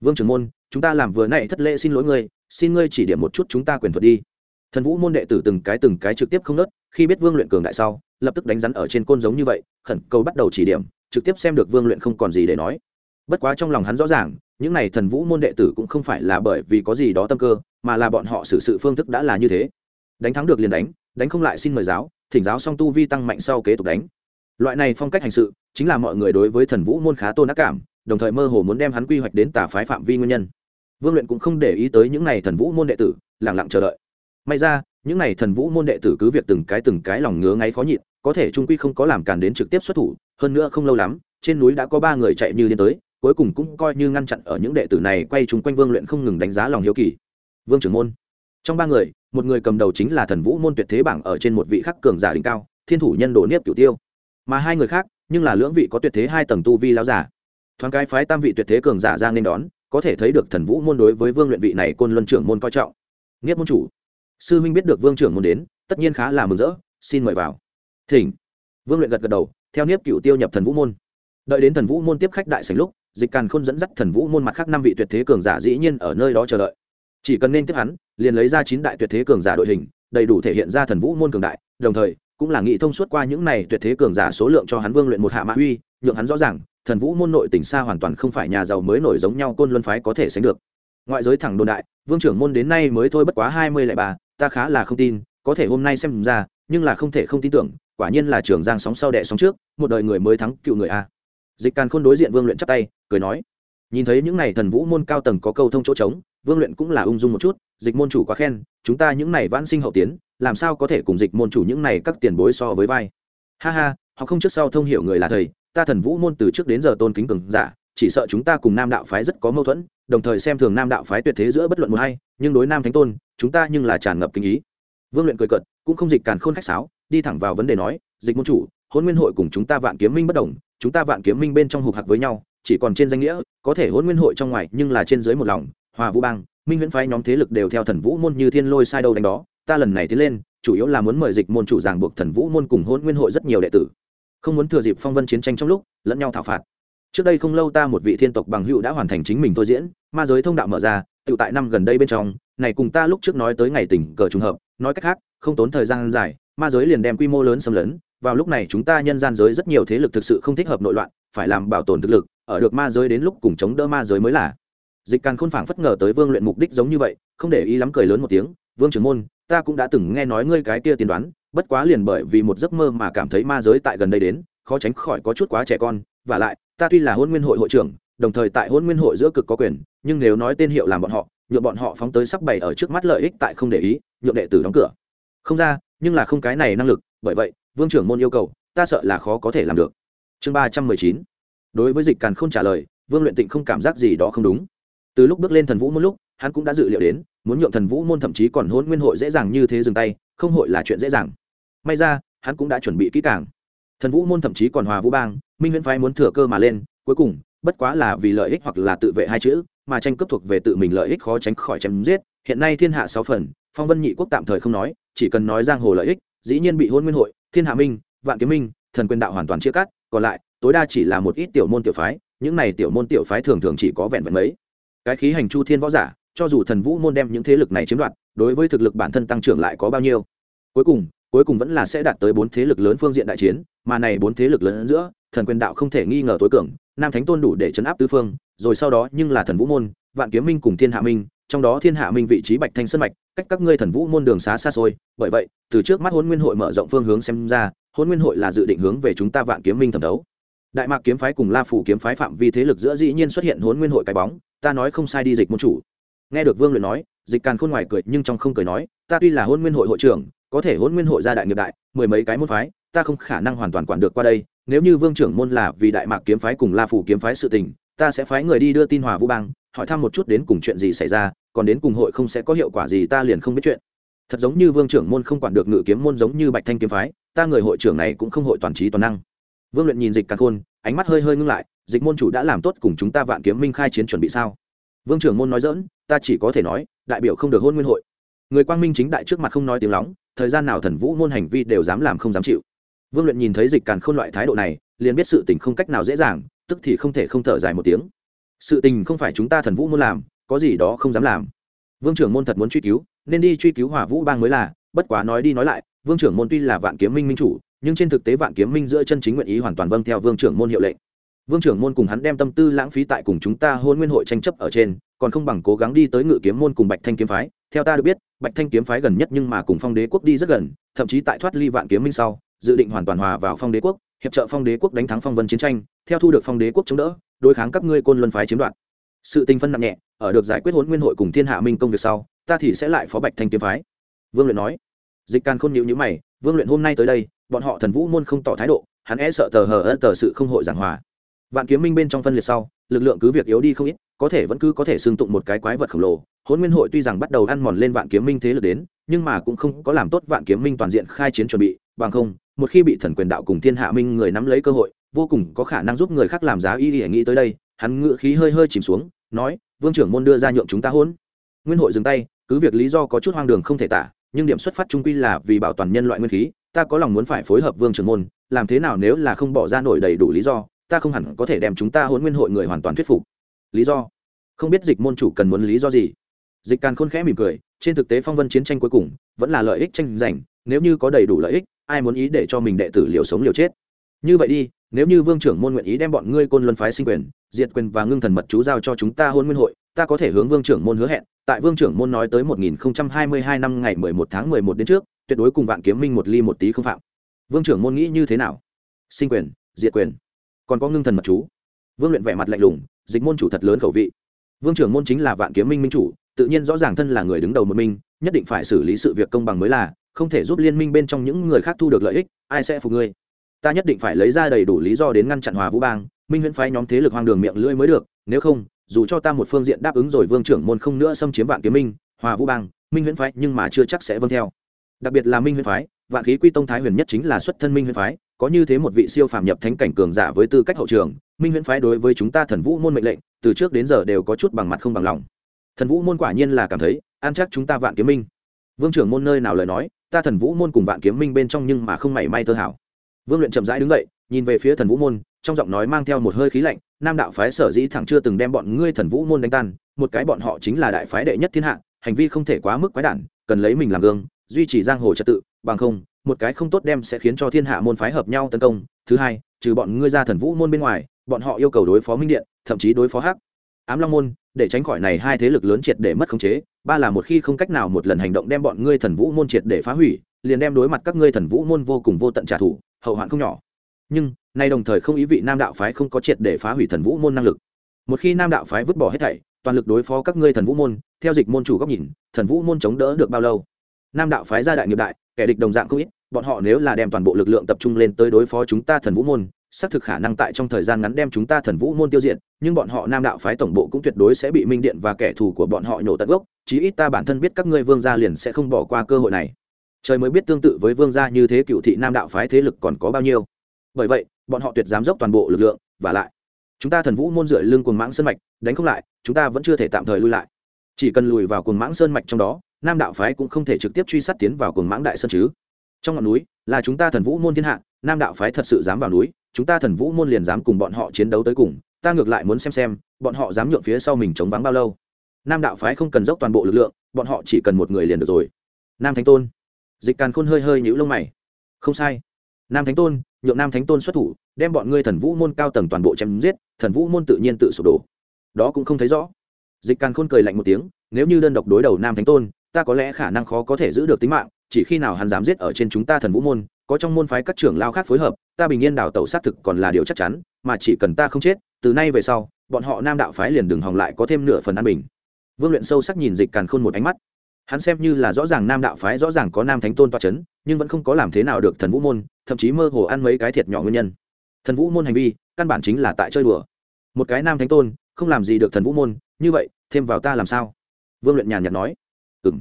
S1: Vương trưởng môn, chúng ta làm vừa nãy thất lễ xin lỗi ngươi, xin ngươi chỉ điểm một chút chúng ta quyền thuật đi. Thần vũ môn đệ tử từng cái từng cái trực tiếp không nớt, khi biết vương luyện cường đại sau, lập tức đánh rắn ở trên côn giống như vậy, khẩn cầu bắt đầu chỉ điểm, trực tiếp xem được vương luyện không còn gì để nói. Bất quá trong lòng hắn rõ ràng, những này thần vũ môn đệ tử cũng không phải là bởi vì có gì đó tâm cơ, mà là bọn họ xử sự phương thức đã là như thế. Đánh thắng được liền đánh đánh không lại xin mời giáo, thỉnh giáo song tu vi tăng mạnh sau kế tục đánh loại này phong cách hành sự chính là mọi người đối với thần vũ môn khá tôn ác cảm, đồng thời mơ hồ muốn đem hắn quy hoạch đến tà phái phạm vi nguyên nhân. Vương luyện cũng không để ý tới những này thần vũ môn đệ tử lẳng lặng chờ đợi. May ra, những này thần vũ môn đệ tử cứ việc từng cái từng cái lòng ngứa ngáy khó nhịn, có thể trung quy không có làm càn đến trực tiếp xuất thủ, hơn nữa không lâu lắm, trên núi đã có ba người chạy như điên tới, cuối cùng cũng coi như ngăn chặn ở những đệ tử này quay chung quanh vương luyện không ngừng đánh giá lòng hiếu kỳ. Vương trưởng môn. Trong ba người, một người cầm đầu chính là thần vũ môn tuyệt thế bảng ở trên một vị khắc cường giả đỉnh cao, thiên thủ nhân đồ niếp cửu tiêu mà hai người khác, nhưng là lưỡng vị có tuyệt thế hai tầng tu vi lão giả. Thoáng cái phái tam vị tuyệt thế cường giả ra nên đón, có thể thấy được thần vũ môn đối với vương luyện vị này côn luân trưởng môn coi trọng. Nghiếp môn chủ. Sư huynh biết được vương trưởng môn đến, tất nhiên khá là mừng rỡ, xin mời vào. Thỉnh. Vương luyện gật gật đầu, theo niếp cựu tiêu nhập thần vũ môn. Đợi đến thần vũ môn tiếp khách đại sành lúc, dịch càn khôn dẫn dắt thần vũ môn mặt khác năm vị tuyệt thế cường giả dĩ nhiên ở nơi đó chờ đợi. Chỉ cần nên tiếp hắn, liền lấy ra chín đại tuyệt thế cường giả đội hình, đầy đủ thể hiện ra thần vũ môn cường đại, đồng thời cũng là nghị thông suốt qua những này tuyệt thế cường giả số lượng cho hắn vương luyện một hạ mã uy, nhượng hắn rõ ràng, thần vũ môn nội tỉnh xa hoàn toàn không phải nhà giàu mới nổi giống nhau côn luân phái có thể sánh được. Ngoại giới thẳng đồn đại, vương trưởng môn đến nay mới thôi bất quá hai mươi lẻ ba, ta khá là không tin, có thể hôm nay xem ra, nhưng là không thể không tin tưởng, quả nhiên là trường giang sóng sau đẻ sóng trước, một đời người mới thắng cựu người a. Dịch càn khôn đối diện vương luyện chắp tay, cười nói, nhìn thấy những n à y thần vũ môn cao tầng có câu thông chỗ trống, vương luyện cũng là ung dung một chút, dịch môn chủ quá khen, chúng ta những n à y vãn sinh hậu tiến làm sao có thể cùng dịch môn chủ những này các tiền bối so với vai? Ha ha, họ không trước sau thông hiểu người là thầy, ta thần vũ môn từ trước đến giờ tôn kính cường giả, chỉ sợ chúng ta cùng nam đạo phái rất có mâu thuẫn, đồng thời xem thường nam đạo phái tuyệt thế giữa bất luận một hay nhưng đối nam thánh tôn, chúng ta nhưng là tràn ngập kinh ý. Vương luyện cười cợt, cũng không dịch càn khôn khách sáo, đi thẳng vào vấn đề nói, dịch môn chủ, hôn nguyên hội cùng chúng ta vạn kiếm minh bất đồng, chúng ta vạn kiếm minh bên trong hụt hạc với nhau, chỉ còn trên danh nghĩa, có thể hôn nguyên hội trong ngoài nhưng là trên dưới một lòng, hòa vũ bang, minh Huyễn phái nhóm thế lực đều theo thần vũ môn như thiên lôi sai đâu đánh đó ta lần này tiến lên, chủ yếu là muốn mời dịch môn chủ giảng buộc thần vũ môn cùng hôn nguyên hội rất nhiều đệ tử. Không muốn thừa dịp phong vân chiến tranh trong lúc, lẫn nhau thảo phạt. Trước đây không lâu ta một vị thiên tộc bằng hữu đã hoàn thành chính mình tôi diễn, ma giới thông đạo mở ra, tự tại năm gần đây bên trong, này cùng ta lúc trước nói tới ngày tỉnh cờ trùng hợp, nói cách khác, không tốn thời gian dài, ma giới liền đem quy mô lớn xâm lấn, vào lúc này chúng ta nhân gian giới rất nhiều thế lực thực sự không thích hợp nội loạn, phải làm bảo tồn thực lực, ở được ma giới đến lúc cùng chống đỡ ma giới mới là. Dịch càn khôn phảng phất ngờ tới vương luyện mục đích giống như vậy, không để ý lắm cười lớn một tiếng, vương trưởng môn ta cũng đã từng nghe nói ngươi cái kia tiên đoán, bất quá liền bởi vì một giấc mơ mà cảm thấy ma giới tại gần đây đến, khó tránh khỏi có chút quá trẻ con. Và lại, ta tuy là hôn nguyên hội hội trưởng, đồng thời tại hôn nguyên hội giữa cực có quyền, nhưng nếu nói tên hiệu làm bọn họ, nhượng bọn họ phóng tới sắc bày ở trước mắt lợi ích tại không để ý, nhượng đệ tử đóng cửa. Không ra, nhưng là không cái này năng lực, bởi vậy, vương trưởng môn yêu cầu, ta sợ là khó có thể làm được. Chương ba trăm mười chín. Đối với dịch càn không trả lời, vương luyện tịnh không cảm giác gì đó không đúng. Từ lúc bước lên thần vũ môn lúc, hắn cũng đã dự liệu đến muốn nhượng thần vũ môn thậm chí còn hôn nguyên hội dễ dàng như thế dừng tay, không hội là chuyện dễ dàng. May ra, hắn cũng đã chuẩn bị kỹ càng. Thần vũ môn thậm chí còn hòa vũ bang, minh nguyễn phái muốn thừa cơ mà lên, cuối cùng, bất quá là vì lợi ích hoặc là tự vệ hai chữ, mà tranh cướp thuộc về tự mình lợi ích khó tránh khỏi chém giết. Hiện nay thiên hạ sáu phần, phong vân nhị quốc tạm thời không nói, chỉ cần nói giang hồ lợi ích, dĩ nhiên bị hôn nguyên hội, thiên hạ minh, vạn kiếm minh, thần quyền đạo hoàn toàn chia cắt, còn lại, tối đa chỉ là một ít tiểu môn tiểu phái, những này tiểu môn tiểu phái thường thường chỉ có vẹn vẹn mấy. Cái khí hành chu thiên võ giả cho dù thần vũ môn đem những thế lực này chiếm đoạt, đối với thực lực bản thân tăng trưởng lại có bao nhiêu. Cuối cùng cuối cùng vẫn là sẽ đạt tới bốn thế lực lớn phương diện đại chiến, mà này bốn thế lực lớn giữa, thần quyền đạo không thể nghi ngờ tối cường, nam thánh tôn đủ để chấn áp tứ phương, rồi sau đó nhưng là thần vũ môn, vạn kiếm minh cùng thiên hạ minh, trong đó thiên hạ minh vị trí bạch thanh sân mạch, cách các ngươi thần vũ môn đường xá xa xôi, bởi vậy, từ trước mắt hôn nguyên hội mở rộng phương hướng xem ra hôn nguyên hội là dự định hướng về chúng ta vạn kiếm minh thẩm đấu. Đại mạc kiếm phái cùng la phủ kiếm phái phạm vi thế lực giữa dĩ nhiên xuất hiện hôn nguyên hội cái bóng, ta nói không sai đi dịch môn chủ nghe được vương luyện nói, dịch càn khôn ngoài cười nhưng trong không cười nói, ta tuy là hôn nguyên hội hội trưởng, có thể hôn nguyên hội gia đại nghiệp đại, mười mấy cái môn phái, ta không khả năng hoàn toàn quản được qua đây. Nếu như vương trưởng môn là vì đại mạc kiếm phái cùng la phủ kiếm phái sự tình, ta sẽ phái người đi đưa tin hòa vũ bang, hỏi thăm một chút đến cùng chuyện gì xảy ra, còn đến cùng hội không sẽ có hiệu quả gì ta liền không biết chuyện. Thật giống như vương trưởng môn không quản được ngự kiếm môn giống như bạch thanh kiếm phái, ta người hội trưởng này cũng không hội toàn trí toàn năng. Vương luyện nhìn dịch càng khôn, ánh mắt hơi hơi ngưng lại, dịch môn chủ đã làm tốt cùng chúng ta vạn kiếm minh khai chiến chuẩn bị sao? Vương trưởng môn nói dỡn ta chỉ có thể nói, đại biểu không được hôn nguyên hội. Người quang minh chính đại trước mặt không nói tiếng lóng, thời gian nào thần vũ môn hành vi đều dám làm không dám chịu. Vương luyện nhìn thấy dịch càn khôn loại thái độ này, liền biết sự tình không cách nào dễ dàng, tức thì không thể không thở dài một tiếng. Sự tình không phải chúng ta thần vũ môn làm, có gì đó không dám làm. Vương trưởng môn thật muốn truy cứu, nên đi truy cứu hỏa vũ bang mới là, bất quá nói đi nói lại, vương trưởng môn tuy là vạn kiếm minh minh chủ, nhưng trên thực tế vạn kiếm minh giữa chân chính nguyện ý hoàn toàn vâng theo vương trưởng môn hiệu lệnh. Vương trưởng môn cùng hắn đem tâm tư lãng phí tại cùng chúng ta hôn nguyên hội tranh chấp ở trên còn không bằng cố gắng đi tới ngự kiếm môn cùng bạch thanh kiếm phái. Theo ta được biết, bạch thanh kiếm phái gần nhất nhưng mà cùng phong đế quốc đi rất gần, thậm chí tại thoát ly vạn kiếm minh sau, dự định hoàn toàn hòa vào phong đế quốc, hiệp trợ phong đế quốc đánh thắng phong vân chiến tranh, theo thu được phong đế quốc chống đỡ, đối kháng các ngươi côn luân phái chiếm đoạt. Sự tình phân nặng nhẹ, ở được giải quyết huấn nguyên hội cùng thiên hạ minh công việc sau, ta thì sẽ lại phó bạch thanh kiếm phái. Vương luyện nói. Dịch can khôn nhịu nhữ mày, vương luyện, hôm nay tới đây, bọn họ thần vũ môn không tỏ thái độ, hắn e sợ tờ hờ ân tờ sự không hội giảng hòa. Vạn kiếm minh bên trong phân liệt sau, lực lượng cứ việc yếu đi không ít có thể vẫn cứ có thể xương tụng một cái quái vật khổng lồ. Hôn nguyên hội tuy rằng bắt đầu ăn mòn lên vạn kiếm minh thế lực đến, nhưng mà cũng không có làm tốt vạn kiếm minh toàn diện khai chiến chuẩn bị. Bằng không, một khi bị thần quyền đạo cùng thiên hạ minh người nắm lấy cơ hội, vô cùng có khả năng giúp người khác làm giá y y nghĩ tới đây. Hắn ngự khí hơi hơi chìm xuống, nói, vương trưởng môn đưa ra nhượng chúng ta hôn nguyên hội dừng tay, cứ việc lý do có chút hoang đường không thể tả, nhưng điểm xuất phát trung quy là vì bảo toàn nhân loại nguyên khí. Ta có lòng muốn phải phối hợp vương trưởng môn, làm thế nào nếu là không bỏ ra nổi đầy đủ lý do, ta không hẳn có thể đem chúng ta hôn nguyên hội người hoàn toàn thuyết phục. Lý do? Không biết dịch môn chủ cần muốn lý do gì. Dịch càn khôn khẽ mỉm cười, trên thực tế phong vân chiến tranh cuối cùng vẫn là lợi ích tranh giành, nếu như có đầy đủ lợi ích, ai muốn ý để cho mình đệ tử liều sống liều chết? Như vậy đi, nếu như vương trưởng môn nguyện ý đem bọn ngươi côn luân phái sinh quyền, diệt quyền và ngưng thần mật chú giao cho chúng ta hôn nguyên hội, ta có thể hướng vương trưởng môn hứa hẹn, tại vương trưởng môn nói tới 1022 năm ngày 11 tháng 11 đến trước, tuyệt đối cùng vạn kiếm minh một ly một tí không phạm. Vương trưởng môn nghĩ như thế nào? Sinh quyền, diệt quyền, còn có ngưng thần mật chú. Vương luyện vẻ mặt lạnh lùng, dịch môn chủ thật lớn khẩu vị vương trưởng môn chính là vạn kiếm minh minh chủ tự nhiên rõ ràng thân là người đứng đầu một mình, nhất định phải xử lý sự việc công bằng mới là không thể giúp liên minh bên trong những người khác thu được lợi ích ai sẽ phục ngươi? Ta nhất định phải lấy ra đầy đủ lý do đến ngăn chặn hòa vũ bang minh huyễn phái nhóm thế lực hoang đường miệng lưỡi mới được nếu không dù cho ta một phương diện đáp ứng rồi vương trưởng môn không nữa xâm chiếm vạn kiếm minh hòa vũ bang minh huyễn phái nhưng mà chưa chắc sẽ vâng theo. Đặc biệt là minh huyễn phái vạn khí quy tông thái huyền nhất chính là xuất thân minh huyễn phái có như thế một vị siêu phàm nhập thánh cảnh cường giả với tư cách hậu trường, minh huyễn phái đối với chúng ta thần vũ môn mệnh lệnh, từ trước đến giờ đều có chút bằng mặt không bằng lòng. Thần vũ môn quả nhiên là cảm thấy, an chắc chúng ta vạn kiếm minh. Vương trưởng môn nơi nào lời nói, ta thần vũ môn cùng vạn kiếm minh bên trong nhưng mà không mảy may tơ hảo vương luyện chậm rãi đứng dậy, nhìn về phía thần vũ môn, trong giọng nói mang theo một hơi khí lạnh, nam đạo phái sở dĩ thẳng chưa từng đem bọn ngươi thần vũ môn đánh tan, một cái bọn họ chính là đại phái đệ nhất thiên hạ, hành vi không thể quá mức quái đản, cần lấy mình làm gương, duy trì giang hồ trật tự, bằng không một cái không tốt đem sẽ khiến cho thiên hạ môn phái hợp nhau tấn công. Thứ hai, trừ bọn ngươi ra thần vũ môn bên ngoài, bọn họ yêu cầu đối phó minh điện, thậm chí đối phó hắc. Ám long môn, để tránh khỏi này hai thế lực lớn triệt để mất khống chế. Ba là một khi không cách nào một lần hành động đem bọn ngươi thần vũ môn triệt để phá hủy, liền đem đối mặt các ngươi thần vũ môn vô cùng vô tận trả thù, hậu hoạn không nhỏ. Nhưng, nay đồng thời không ý vị nam đạo phái không có triệt để phá hủy thần vũ môn năng lực. Một khi nam đạo phái vứt bỏ hết thảy, toàn lực đối phó các ngươi thần vũ môn, theo dịch môn chủ góc nhìn, thần vũ môn chống đỡ được bao lâu? Nam đạo phái gia đại nghiệp đại kẻ địch đồng dạng không ít, bọn họ nếu là đem toàn bộ lực lượng tập trung lên tới đối phó chúng ta thần vũ môn, xác thực khả năng tại trong thời gian ngắn đem chúng ta thần vũ môn tiêu diệt, nhưng bọn họ nam đạo phái tổng bộ cũng tuyệt đối sẽ bị minh điện và kẻ thù của bọn họ nhổ tận gốc, chí ít ta bản thân biết các ngươi vương gia liền sẽ không bỏ qua cơ hội này. Trời mới biết tương tự với vương gia như thế cựu thị nam đạo phái thế lực còn có bao nhiêu. Bởi vậy, bọn họ tuyệt dám dốc toàn bộ lực lượng, và lại, chúng ta thần vũ môn dựa lưng cuồng mãng sơn mạch, đánh không lại, chúng ta vẫn chưa thể tạm thời lui lại. Chỉ cần lùi vào cuồng mãng sơn mạch trong đó nam đạo phái cũng không thể trực tiếp truy sát tiến vào cuồng mãng đại sơn chứ. Trong ngọn núi, là chúng ta thần vũ môn thiên hạ, nam đạo phái thật sự dám vào núi, chúng ta thần vũ môn liền dám cùng bọn họ chiến đấu tới cùng, ta ngược lại muốn xem xem, bọn họ dám nhượng phía sau mình chống vắng bao lâu. Nam đạo phái không cần dốc toàn bộ lực lượng, bọn họ chỉ cần một người liền được rồi. Nam thánh tôn. Dịch càn khôn hơi hơi nhũ lông mày. Không sai. Nam thánh tôn, nhượng nam thánh tôn xuất thủ, đem bọn ngươi thần vũ môn cao tầng toàn bộ chém giết, thần vũ môn tự nhiên tự sụp đổ. Đó cũng không thấy rõ. Dịch càn khôn cười lạnh một tiếng, nếu như đơn độc đối đầu nam thánh tôn ta có lẽ khả năng khó có thể giữ được tính mạng, chỉ khi nào hắn dám giết ở trên chúng ta thần vũ môn, có trong môn phái các trưởng lao khác phối hợp, ta bình yên đào tẩu xác thực còn là điều chắc chắn, mà chỉ cần ta không chết, từ nay về sau, bọn họ nam đạo phái liền đường hòng lại có thêm nửa phần an bình. Vương luyện sâu sắc nhìn dịch càn khôn một ánh mắt. Hắn xem như là rõ ràng nam đạo phái rõ ràng có nam thánh tôn toa c h ấ n nhưng vẫn không có làm thế nào được thần vũ môn, thậm chí mơ hồ ăn mấy cái thiệt nhỏ nguyên nhân. Thần vũ môn hành vi, căn bản chính là tại chơi đùa. Một cái nam thánh tôn, không làm gì được thần vũ môn, như vậy, thêm vào ta làm sao? Vương luyện nhàn nhạt nói ừng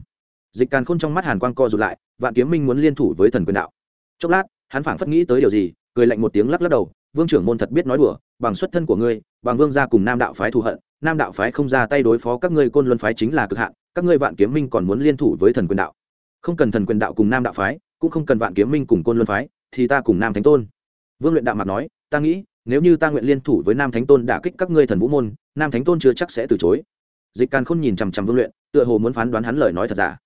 S1: dịch càn khôn trong mắt hàn quang co rụt lại, vạn kiếm minh muốn liên thủ với thần quyền đạo. Chốc lát, hắn phảng phất nghĩ tới điều gì, cười lạnh một tiếng lắc lắc đầu, vương trưởng môn thật biết nói đùa, bằng xuất thân của ngươi, bằng vương gia cùng nam đạo phái thù hận, nam đạo phái không ra tay đối phó các ngươi côn luân phái chính là cực hạn, các ngươi vạn kiếm minh còn muốn liên thủ với thần quyền đạo. Không cần thần quyền đạo cùng nam đạo phái, cũng không cần vạn kiếm minh cùng côn luân phái, thì ta cùng nam thánh tôn. Vương luyện đạo mặt nói, ta nghĩ, nếu như ta nguyện liên thủ với nam thánh tôn đả kích các ngươi thần vũ môn, nam thánh tôn chưa chắc sẽ từ chối dịch càn khôn nhìn chằm chằm vương luyện, tựa hồ muốn phán đoán hắn lời nói thật giả.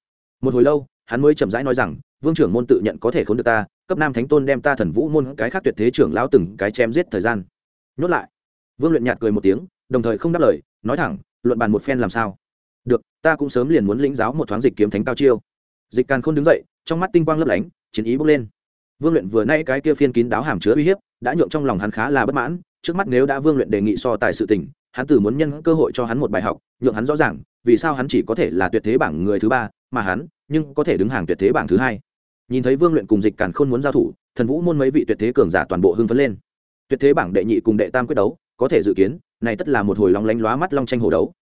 S1: Một hồi lâu, hắn mới chậm rãi nói rằng, vương trưởng môn tự nhận có thể khốn được ta, cấp nam thánh tôn đem ta thần vũ môn cái khác tuyệt thế trưởng lão từng cái chém giết thời gian. Nhốt lại. Vương luyện nhạt cười một tiếng, đồng thời không đáp lời, nói thẳng, luận bàn một phen làm sao? Được, ta cũng sớm liền muốn lĩnh giáo một thoáng dịch kiếm thánh cao chiêu. Dịch càn khôn đứng dậy, trong mắt tinh quang lấp lánh, chiến ý bốc lên. Vương luyện vừa nay cái kia phiên kín đáo hàm chứa uy hiếp, đã nhượng trong lòng hắn khá là bất mãn, trước mắt nếu đã vương luyện đề nghị so tài sự tình hắn từ muốn nhân cơ hội cho hắn một bài học, nhượng hắn rõ ràng, vì sao hắn chỉ có thể là tuyệt thế bảng người thứ ba, mà hắn, nhưng có thể đứng hàng tuyệt thế bảng thứ hai. Nhìn thấy vương luyện cùng dịch càn khôn muốn giao thủ, thần vũ môn mấy vị tuyệt thế cường giả toàn bộ hưng phấn lên. Tuyệt thế bảng đệ nhị cùng đệ tam quyết đấu, có thể dự kiến, này tất là một hồi lóng lánh lóa mắt long tranh hồ đấu.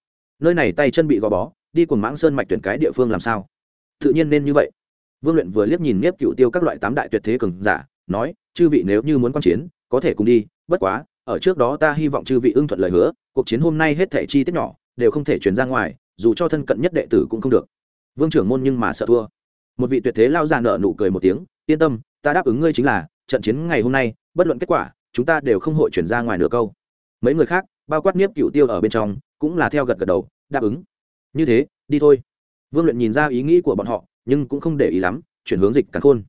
S1: Nơi này tay chân bị gò bó, đi cùng mãng sơn mạch tuyển cái địa phương làm sao? Tự nhiên nên như vậy. Vương luyện vừa liếc nhìn nếp cựu tiêu các loại tám đại tuyệt thế cường giả, nói, chư vị nếu như muốn quan chiến, có thể cùng đi, bất quá ở trước đó ta hy vọng chư vị ưng thuận lời hứa, cuộc chiến hôm nay hết thẻ chi tiết nhỏ, đều không thể chuyển ra ngoài, dù cho thân cận nhất đệ tử cũng không được. Vương trưởng môn nhưng mà sợ thua. Một vị tuyệt thế lao già nợ nụ cười một tiếng, yên tâm, ta đáp ứng ngươi chính là, trận chiến ngày hôm nay, bất luận kết quả, chúng ta đều không hội chuyển ra ngoài nửa câu. Mấy người khác, bao quát niếp cựu tiêu ở bên trong, cũng là theo gật gật đầu, đáp ứng. Như thế, đi thôi. Vương luyện nhìn ra ý nghĩ của bọn họ, nhưng cũng không để ý lắm, chuyển hướng dịch càn khôn.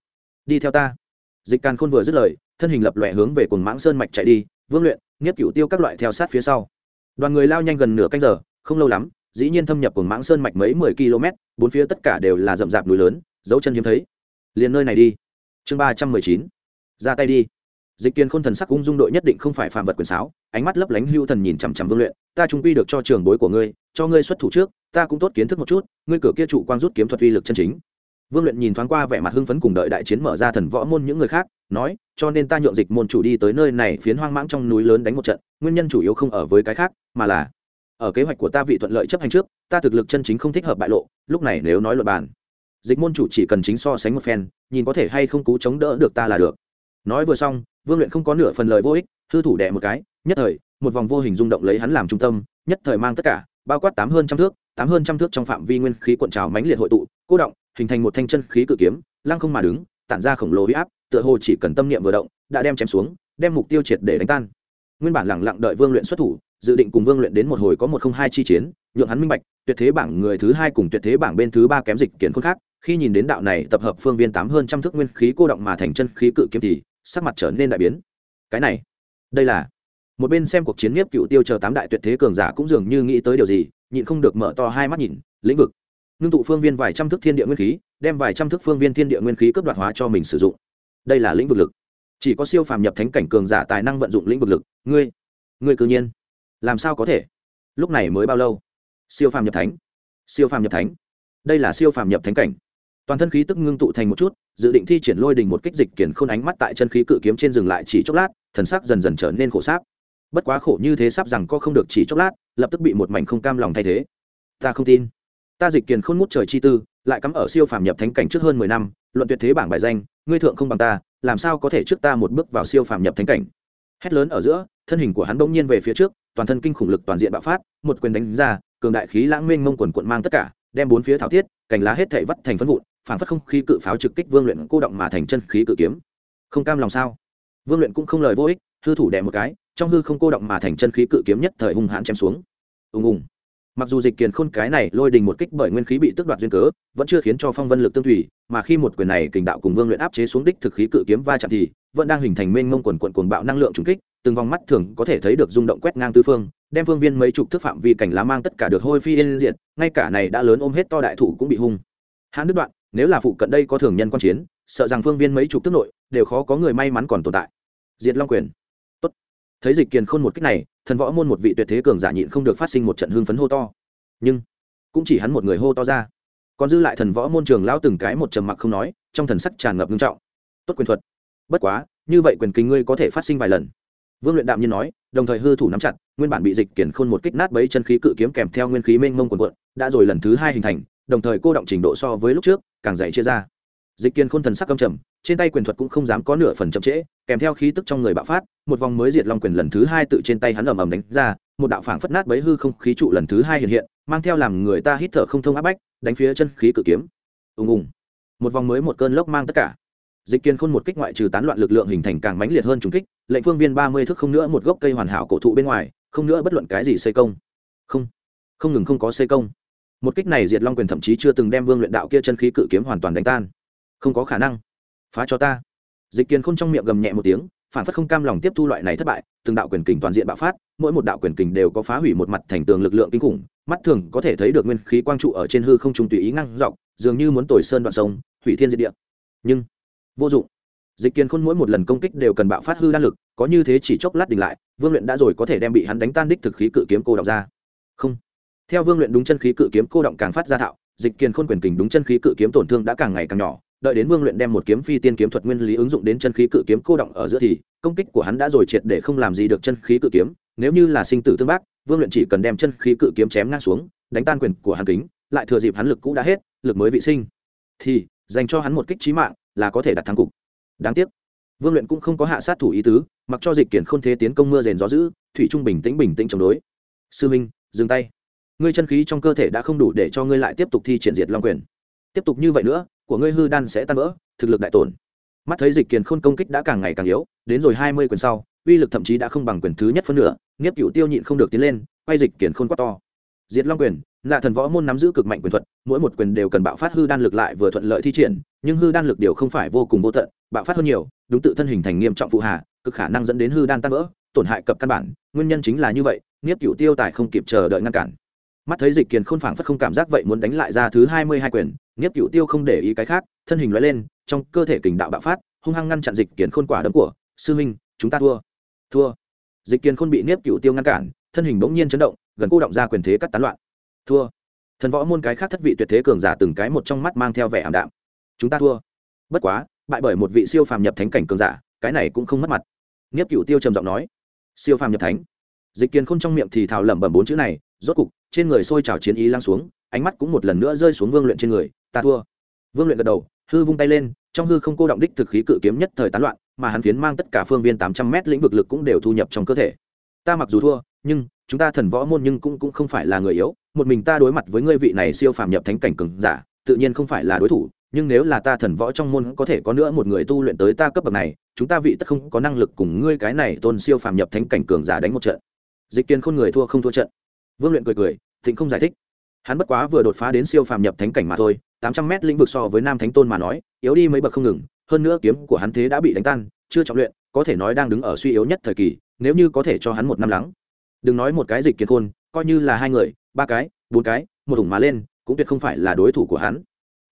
S1: Đi theo ta. Dịch càn khôn vừa dứt lời, thân hình lập lòe hướng về cồn mãng sơn mạch chạy đi vương luyện, nghiếp cựu tiêu các loại theo sát phía sau. Đoàn người lao nhanh gần nửa canh giờ, không lâu lắm, dĩ nhiên thâm nhập cùng mãng sơn mạch mấy mười km, bốn phía tất cả đều là rậm rạp núi lớn, dấu chân hiếm thấy. Liền nơi này đi. Chương ba trăm mười chín. Ra tay đi. Dịch kiên khôn thần sắc ung dung đội nhất định không phải phạm vật quyền sáo, ánh mắt lấp lánh hưu thần nhìn chằm chằm vương luyện. Ta trung quy được cho trường bối của ngươi, cho ngươi xuất thủ trước, ta cũng tốt kiến thức một chút, ngươi cửa kia trụ quang rút kiếm thuật uy lực chân chính vương luyện nhìn thoáng qua vẻ mặt hưng phấn cùng đợi đại chiến mở ra thần võ môn những người khác, nói, cho nên ta nhượng dịch môn chủ đi tới nơi này phiến hoang mãng trong núi lớn đánh một trận, nguyên nhân chủ yếu không ở với cái khác, mà là ở kế hoạch của ta vị thuận lợi chấp hành trước, ta thực lực chân chính không thích hợp bại lộ, lúc này nếu nói luật bàn, dịch môn chủ chỉ cần chính so sánh một phen, nhìn có thể hay không cú chống đỡ được ta là được. Nói vừa xong, vương luyện không có nửa phần lời vô ích, hư thủ đẻ một cái, nhất thời, một vòng vô hình rung động lấy hắn làm trung tâm, nhất thời mang tất cả, bao quát tám hơn trăm thước, tám hơn trăm thước trong phạm vi nguyên khí cuộn trào mãnh liệt hội tụ, cô động hình thành một thanh chân khí cự kiếm, lăng không mà đứng, tản ra khổng lồ huy áp, tựa hồ chỉ cần tâm niệm vừa động, đã đem chém xuống, đem mục tiêu triệt để đánh tan. Nguyên bản lẳng lặng đợi vương luyện xuất thủ, dự định cùng vương luyện đến một hồi có một không hai chi chiến, nhượng hắn minh bạch, tuyệt thế bảng người thứ hai cùng tuyệt thế bảng bên thứ ba kém dịch kiến khôn khác, khi nhìn đến đạo này tập hợp phương viên tám hơn trăm thước nguyên khí cô động mà thành chân khí cự kiếm thì, sắc mặt trở nên đại biến. Cái này, đây là, một bên xem cuộc chiến nghiệp cựu tiêu chờ tám đại tuyệt thế cường giả cũng dường như nghĩ tới điều gì, nhịn không được mở to hai mắt nhìn, lĩnh vực ngưng tụ phương viên vài trăm thước thiên địa nguyên khí, đem vài trăm thước phương viên thiên địa nguyên khí cấp đoạt hóa cho mình sử dụng. Đây là lĩnh vực lực. Chỉ có siêu phàm nhập thánh cảnh cường giả tài năng vận dụng lĩnh vực lực. Ngươi ngươi cư nhiên. Làm sao có thể? Lúc này mới bao lâu? Siêu phàm nhập thánh. Siêu phàm nhập thánh. Đây là siêu phàm nhập thánh cảnh. Toàn thân khí tức ngưng tụ thành một chút, dự định thi triển lôi đình một kích dịch kiển khôn ánh mắt tại chân khí cự kiếm trên dừng lại chỉ chốc lát, thần sắc dần dần trở nên khổ sáp. Bất quá khổ như thế sắp rằng có không được chỉ chốc lát, lập tức bị một mảnh không cam lòng thay thế. Ta không tin ta dịch kiền khôn ngút trời chi tư lại cắm ở siêu phàm nhập thánh cảnh trước hơn mười năm luận tuyệt thế bảng bài danh ngươi thượng không bằng ta làm sao có thể trước ta một bước vào siêu phàm nhập thánh cảnh? Hét lớn ở giữa thân hình của hắn bỗng nhiên về phía trước toàn thân kinh khủng lực toàn diện bạo phát một quyền đánh ra cường đại khí lãng mênh mông quần cuộn mang tất cả đem bốn phía thảo tiết, cành lá hết thảy vắt thành phân vụn phảng phất không khí cự pháo trực kích vương luyện cô động mà thành chân khí cự kiếm. Không cam lòng sao? Vương luyện cũng không lời vô ích hư thủ đẻ một cái trong hư không cô động mà thành chân khí cự kiếm nhất thời hung hãn chém xuống. Ùng ùng mặc dù dịch kiền khôn cái này lôi đình một kích bởi nguyên khí bị tước đoạt duyên cớ, vẫn chưa khiến cho phong vân lực tương thủy, mà khi một quyền này kình đạo cùng vương luyện áp chế xuống đích thực khí cự kiếm va chạm thì vẫn đang hình thành mênh mông quần quận cuồng bạo năng lượng trùng kích, từng vòng mắt thường có thể thấy được rung động quét ngang tư phương, đem phương viên mấy chục thước phạm vi cảnh lá mang tất cả được hôi phi yên diệt, ngay cả này đã lớn ôm hết to đại thủ cũng bị hung. Hãn đứt đoạn, nếu là phụ cận đây có thường nhân quan chiến, sợ rằng phương viên mấy chục tức nội đều khó có người may mắn còn tồn tại. Diệt long quyền thấy dịch kiền khôn một cách này, thần võ môn một vị tuyệt thế cường giả nhịn không được phát sinh một trận hương phấn hô to. Nhưng, cũng chỉ hắn một người hô to ra. Còn dư lại thần võ môn trường lao từng cái một trầm mặc không nói, trong thần sắc tràn ngập nghiêm trọng. Tốt quyền thuật. Bất quá, như vậy quyền kinh ngươi có thể phát sinh vài lần. Vương luyện đạm nhiên nói, đồng thời hư thủ nắm chặt, nguyên bản bị dịch kiển khôn một kích nát bấy chân khí cự kiếm kèm theo nguyên khí mênh mông quần quận đã rồi lần thứ hai hình thành, đồng thời cô động trình độ so với lúc trước, càng dày chia ra dịch kiên khôn thần sắc căm trầm, trên tay quyền thuật cũng không dám có nửa phần chậm trễ, kèm theo khí tức trong người bạo phát, một vòng mới diệt long quyền lần thứ hai tự trên tay hắn ầm ầm đánh ra, một đạo phảng phất nát bấy hư không khí trụ lần thứ hai hiện hiện, mang theo làm người ta hít thở không thông áp bách, đánh phía chân khí cự kiếm. Ùng ùng. Một vòng mới một cơn lốc mang tất cả. Dịch kiên khôn một kích ngoại trừ tán loạn lực lượng hình thành càng mãnh liệt hơn trùng kích, lệnh phương viên ba mươi thước không nữa một gốc cây hoàn hảo cổ thụ bên ngoài, không nữa bất luận cái gì xây công. Không. Không ngừng không có xây công. Một kích này diệt long quyền thậm chí chưa từng đem vương luyện đạo kia chân khí cự kiếm hoàn toàn đánh tan không có khả năng. Phá cho ta. Dịch kiên khôn trong miệng gầm nhẹ một tiếng, phản phất không cam lòng tiếp thu loại này thất bại, từng đạo quyền kình toàn diện bạo phát, mỗi một đạo quyền kình đều có phá hủy một mặt thành tường lực lượng kinh khủng, mắt thường có thể thấy được nguyên khí quang trụ ở trên hư không trung tùy ý ngăn dọc, dường như muốn tồi sơn đoạn sông, hủy thiên diệt địa. Nhưng, vô dụng. Dịch kiên khôn mỗi một lần công kích đều cần bạo phát hư đan lực, có như thế chỉ chốc lát đình lại, vương luyện đã rồi có thể đem bị hắn đánh tan đích thực khí cự kiếm cô đọc ra. Không. Theo vương luyện đúng chân khí cự kiếm cô động càng phát ra thạo, dịch kiên khôn quyền kình đúng chân khí cự kiếm tổn thương đã càng ngày càng nhỏ đợi đến vương luyện đem một kiếm phi tiên kiếm thuật nguyên lý ứng dụng đến chân khí cự kiếm cô động ở giữa thì công kích của hắn đã rồi triệt để không làm gì được chân khí cự kiếm. Nếu như là sinh tử tương bác vương luyện chỉ cần đem chân khí cự kiếm chém ngang xuống đánh tan quyền của hắn kính lại thừa dịp hắn lực cũ đã hết lực mới vị sinh thì dành cho hắn một kích trí mạng là có thể đặt thắng cục. Đáng tiếc vương luyện cũng không có hạ sát thủ ý tứ mặc cho dịch kiển không thế tiến công mưa rền gió dữ, thủy trung bình tĩnh bình tĩnh chống đối. Sư minh dừng tay. Ngươi chân khí trong cơ thể đã không đủ để cho ngươi lại tiếp tục thi triển diệt long quyền. Tiếp tục như vậy nữa của ngươi hư đan sẽ tan vỡ, thực lực đại tổn. Mắt thấy dịch kiền khôn công kích đã càng ngày càng yếu, đến rồi hai mươi quyền sau, uy lực thậm chí đã không bằng quyền thứ nhất phân nửa, nghiếp cựu tiêu nhịn không được tiến lên, quay dịch kiền khôn quá to. Diệt long quyền là thần võ môn nắm giữ cực mạnh quyền thuật, mỗi một quyền đều cần bạo phát hư đan lực lại vừa thuận lợi thi triển, nhưng hư đan lực điều không phải vô cùng vô tận, bạo phát hơn nhiều, đúng tự thân hình thành nghiêm trọng phụ hà, cực khả năng dẫn đến hư đan tan vỡ, tổn hại cập căn bản, nguyên nhân chính là như vậy, nghiếp cựu tiêu tài không kịp chờ đợi ngăn cản. Mắt thấy dịch kiền khôn phảng phất không cảm giác vậy muốn đánh lại ra thứ hai mươi hai quyền nghiếp cựu tiêu không để ý cái khác, thân hình loại lên, trong cơ thể kình đạo bạo phát, hung hăng ngăn chặn dịch Kiến khôn quả đấm của, sư minh, chúng ta thua. Thua. Dịch Kiến khôn bị nghiếp cựu tiêu ngăn cản, thân hình bỗng nhiên chấn động, gần cô động ra quyền thế cắt tán loạn. Thua. Thần võ môn cái khác thất vị tuyệt thế cường giả từng cái một trong mắt mang theo vẻ ảm đạm. Chúng ta thua. Bất quá, bại bởi một vị siêu phàm nhập thánh cảnh cường giả, cái này cũng không mất mặt. Nghiếp cựu tiêu trầm giọng nói, siêu phàm nhập thánh. Dịch Kiến khôn trong miệng thì thào lẩm bẩm bốn chữ này, rốt cục, trên người sôi trào chiến ý lăng xuống, ánh mắt cũng một lần nữa rơi xuống vương luyện trên người ta thua. Vương luyện gật đầu, hư vung tay lên, trong hư không cô động đích thực khí cự kiếm nhất thời tán loạn, mà hắn phiến mang tất cả phương viên tám trăm mét lĩnh vực lực cũng đều thu nhập trong cơ thể. Ta mặc dù thua, nhưng chúng ta thần võ môn nhưng cũng cũng không phải là người yếu, một mình ta đối mặt với ngươi vị này siêu phàm nhập thánh cảnh cường giả, tự nhiên không phải là đối thủ, nhưng nếu là ta thần võ trong môn có thể có nữa một người tu luyện tới ta cấp bậc này, chúng ta vị tất không có năng lực cùng ngươi cái này tôn siêu phàm nhập thánh cảnh cường giả đánh một trận. Dịch kiên khôn người thua không thua trận. Vương luyện cười cười, thịnh không giải thích hắn bất quá vừa đột phá đến siêu phàm nhập thánh cảnh mà thôi, tám trăm mét lĩnh vực so với nam thánh tôn mà nói, yếu đi mấy bậc không ngừng, hơn nữa kiếm của hắn thế đã bị đánh tan, chưa trọng luyện, có thể nói đang đứng ở suy yếu nhất thời kỳ, nếu như có thể cho hắn một năm lắng. Đừng nói một cái dịch kiệt khôn, coi như là hai người, ba cái, bốn cái, một thủng má lên, cũng tuyệt không phải là đối thủ của hắn.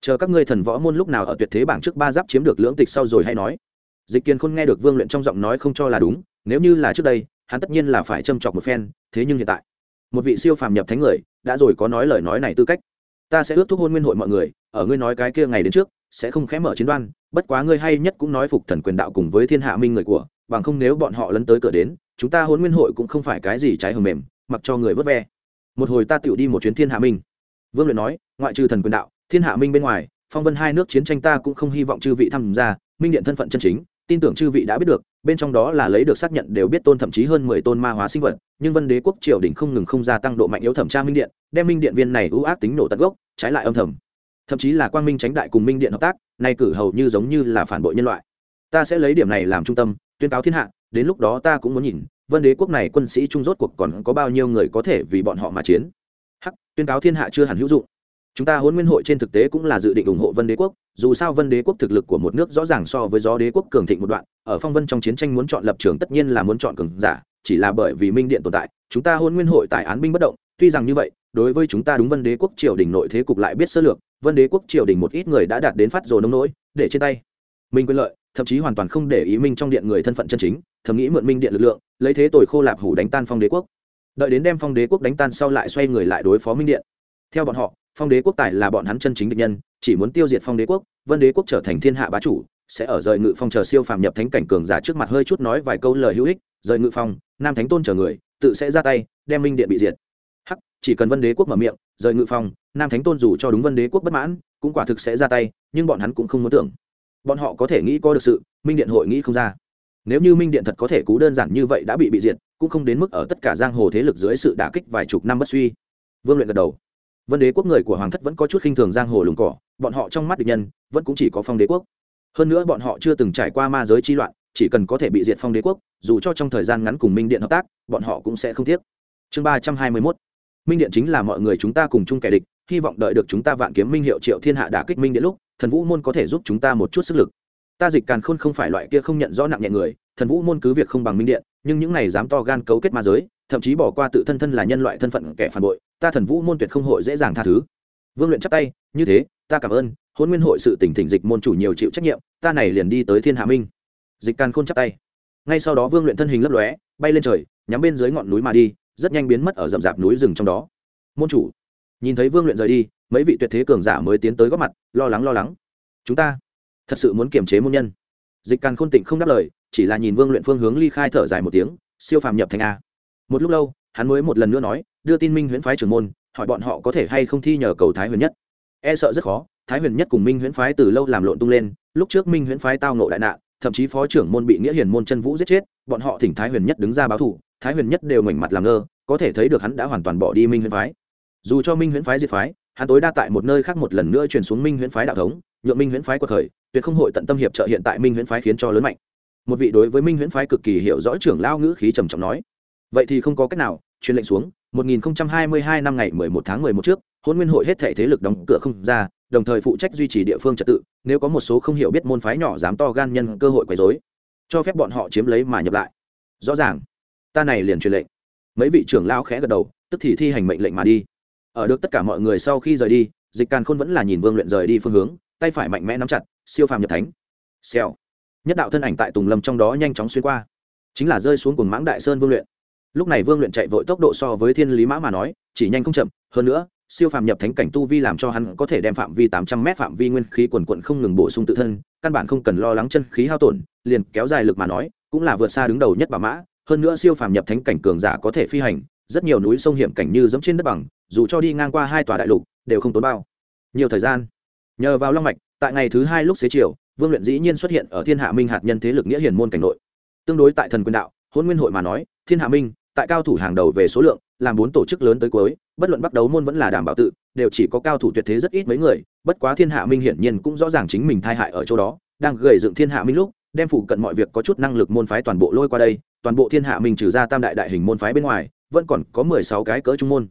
S1: Chờ các ngươi thần võ môn lúc nào ở tuyệt thế bảng trước ba giáp chiếm được lưỡng tịch sau rồi hay nói. Dịch kiên khôn nghe được vương luyện trong giọng nói không cho là đúng, nếu như là trước đây, hắn tất nhiên là phải châm chọc một phen, thế nhưng hiện tại, một vị siêu phàm nhập thánh người đã rồi có nói lời nói này tư cách. Ta sẽ ước thúc hôn nguyên hội mọi người, ở ngươi nói cái kia ngày đến trước, sẽ không khẽ mở chiến đoan, bất quá ngươi hay nhất cũng nói phục thần quyền đạo cùng với thiên hạ minh người của, bằng không nếu bọn họ lấn tới cửa đến, chúng ta hôn nguyên hội cũng không phải cái gì trái hầm mềm, mặc cho người vớt ve. Một hồi ta tựu đi một chuyến thiên hạ minh. Vương luyện nói, ngoại trừ thần quyền đạo, thiên hạ minh bên ngoài, phong vân hai nước chiến tranh ta cũng không hy vọng chư vị tham gia, minh điện thân phận chân chính tin tưởng chư vị đã biết được, bên trong đó là lấy được xác nhận đều biết tôn thậm chí hơn mười tôn ma hóa sinh vật, nhưng vân đế quốc triều đình không ngừng không gia tăng độ mạnh yếu thẩm tra minh điện, đem minh điện viên này ưu ác tính nổ tận gốc, trái lại âm thầm. Thậm chí là quang minh tránh đại cùng minh điện hợp tác nay cử hầu như giống như là phản bội nhân loại. Ta sẽ lấy điểm này làm trung tâm, tuyên cáo thiên hạ, đến lúc đó ta cũng muốn nhìn, vân đế quốc này quân sĩ trung rốt cuộc còn có bao nhiêu người có thể vì bọn họ mà chiến. Hắc, tuyên cáo thiên hạ chưa hẳn hữu dụng chúng ta hôn nguyên hội trên thực tế cũng là dự định ủng hộ vân đế quốc, dù sao vân đế quốc thực lực của một nước rõ ràng so với gió đế quốc cường thịnh một đoạn, ở phong vân trong chiến tranh muốn chọn lập trường tất nhiên là muốn chọn cường giả, chỉ là bởi vì minh điện tồn tại, chúng ta hôn nguyên hội tại án binh bất động, tuy rằng như vậy, đối với chúng ta đúng vân đế quốc triều đình nội thế cục lại biết sơ lược, vân đế quốc triều đình một ít người đã đạt đến phát rồ nông nỗi, để trên tay. Minh quyền lợi, thậm chí hoàn toàn không để ý minh trong điện người thân phận chân chính, thầm nghĩ mượn minh điện lực lượng, lấy thế tội khô lạp hủ đánh tan phong đế quốc. Đợi đến đem phong đế quốc đánh tan sau lại xoay người lại đối phó minh điện. Theo bọn họ phong đế quốc tài là bọn hắn chân chính địch nhân, chỉ muốn tiêu diệt phong đế quốc, vân đế quốc trở thành thiên hạ bá chủ, sẽ ở rời ngự phong chờ siêu phàm nhập thánh cảnh cường giả trước mặt hơi chút nói vài câu lời hữu ích, rời ngự phong, nam thánh tôn chờ người, tự sẽ ra tay, đem minh điện bị diệt. Hắc, chỉ cần vân đế quốc mở miệng, rời ngự phong, nam thánh tôn dù cho đúng vân đế quốc bất mãn, cũng quả thực sẽ ra tay, nhưng bọn hắn cũng không muốn tưởng. Bọn họ có thể nghĩ có được sự, minh điện hội nghĩ không ra. Nếu như minh điện thật có thể cú đơn giản như vậy đã bị bị diệt, cũng không đến mức ở tất cả giang hồ thế lực dưới sự đả kích vài chục năm bất suy. Vương luyện gật đầu vân đế quốc người của hoàng thất vẫn có chút khinh thường giang hồ lùng cỏ, bọn họ trong mắt địch nhân vẫn cũng chỉ có phong đế quốc. Hơn nữa bọn họ chưa từng trải qua ma giới chi loạn, chỉ cần có thể bị diệt phong đế quốc, dù cho trong thời gian ngắn cùng minh điện hợp tác, bọn họ cũng sẽ không tiếc. Chương ba trăm hai mươi mốt. Minh điện chính là mọi người chúng ta cùng chung kẻ địch, hy vọng đợi được chúng ta vạn kiếm minh hiệu triệu thiên hạ đả kích minh điện lúc, thần vũ môn có thể giúp chúng ta một chút sức lực ta dịch càn khôn không phải loại kia không nhận rõ nặng nhẹ người, thần vũ môn cứ việc không bằng minh điện, nhưng những này dám to gan cấu kết ma giới, thậm chí bỏ qua tự thân thân là nhân loại thân phận kẻ phản bội, ta thần vũ môn tuyệt không hội dễ dàng tha thứ. Vương luyện chắp tay, như thế, ta cảm ơn, hôn nguyên hội sự tỉnh thỉnh dịch môn chủ nhiều chịu trách nhiệm, ta này liền đi tới thiên hạ minh. Dịch càn khôn chắp tay. Ngay sau đó vương luyện thân hình lấp lóe, bay lên trời, nhắm bên dưới ngọn núi mà đi, rất nhanh biến mất ở rậm rạp núi rừng trong đó. Môn chủ. Nhìn thấy vương luyện rời đi, mấy vị tuyệt thế cường giả mới tiến tới góp mặt, lo lắng lo lắng. Chúng ta thật sự muốn kiềm chế môn nhân. Dịch càn khôn tịnh không đáp lời, chỉ là nhìn vương luyện phương hướng ly khai thở dài một tiếng, siêu phàm nhập thành a. Một lúc lâu, hắn mới một lần nữa nói, đưa tin minh huyễn phái trưởng môn, hỏi bọn họ có thể hay không thi nhờ cầu thái huyền nhất. E sợ rất khó, thái huyền nhất cùng minh huyễn phái từ lâu làm lộn tung lên, lúc trước minh huyễn phái tao nộ đại nạn, thậm chí phó trưởng môn bị nghĩa hiền môn chân vũ giết chết, bọn họ thỉnh thái huyền nhất đứng ra báo thủ thái huyền nhất đều ngoảnh mặt làm ngơ, có thể thấy được hắn đã hoàn toàn bỏ đi minh huyễn phái. Dù cho minh huyễn phái diệt phái, hắn tối đa tại một nơi khác một lần nữa truyền xuống minh huyễn phái đạo thống nhượng minh huyễn phái của thời tuyệt không hội tận tâm hiệp trợ hiện tại minh huyễn phái khiến cho lớn mạnh. Một vị đối với minh huyễn phái cực kỳ hiểu rõ trưởng lao ngữ khí trầm trọng nói. Vậy thì không có cách nào, truyền lệnh xuống 1022 năm ngày 11 tháng 11 trước, hôn nguyên hội hết thể thế lực đóng cửa không ra, đồng thời phụ trách duy trì địa phương trật tự, nếu có một số không hiểu biết môn phái nhỏ dám to gan nhân cơ hội quấy rối, cho phép bọn họ chiếm lấy mà nhập lại. Rõ ràng, ta này liền truyền lệnh. Mấy vị trưởng lao khẽ gật đầu, tức thì thi hành mệnh lệnh mà đi. Ở được tất cả mọi người sau khi rời đi, dịch càn khôn vẫn là nhìn vương luyện rời đi phương hướng tay phải mạnh mẽ nắm chặt, siêu phàm nhập thánh. Xèo. Nhất đạo thân ảnh tại tùng lâm trong đó nhanh chóng xuyên qua. Chính là rơi xuống cùng mãng đại sơn vương luyện. Lúc này vương luyện chạy vội tốc độ so với thiên lý mã mà nói, chỉ nhanh không chậm, hơn nữa, siêu phàm nhập thánh cảnh tu vi làm cho hắn có thể đem phạm vi tám trăm m phạm vi nguyên khí quần quận không ngừng bổ sung tự thân, căn bản không cần lo lắng chân khí hao tổn, liền kéo dài lực mà nói, cũng là vượt xa đứng đầu nhất bà mã, hơn nữa siêu phàm nhập thánh cảnh cường giả có thể phi hành, rất nhiều núi sông hiểm cảnh như giống trên đất bằng, dù cho đi ngang qua hai tòa đại lục, đều không tốn bao. Nhiều thời gian nhờ vào long mạch, tại ngày thứ hai lúc xế chiều, vương luyện dĩ nhiên xuất hiện ở thiên hạ minh hạt nhân thế lực nghĩa hiền môn cảnh nội. Tương đối tại thần quyền đạo, hôn nguyên hội mà nói, thiên hạ minh, tại cao thủ hàng đầu về số lượng, làm bốn tổ chức lớn tới cuối, bất luận bắt đấu môn vẫn là đảm bảo tự, đều chỉ có cao thủ tuyệt thế rất ít mấy người, bất quá thiên hạ minh hiển nhiên cũng rõ ràng chính mình thai hại ở chỗ đó, đang gầy dựng thiên hạ minh lúc, đem phụ cận mọi việc có chút năng lực môn phái toàn bộ lôi qua đây, toàn bộ thiên hạ minh trừ ra tam đại đại hình môn phái bên ngoài, vẫn còn có mười sáu cái cỡ trung môn.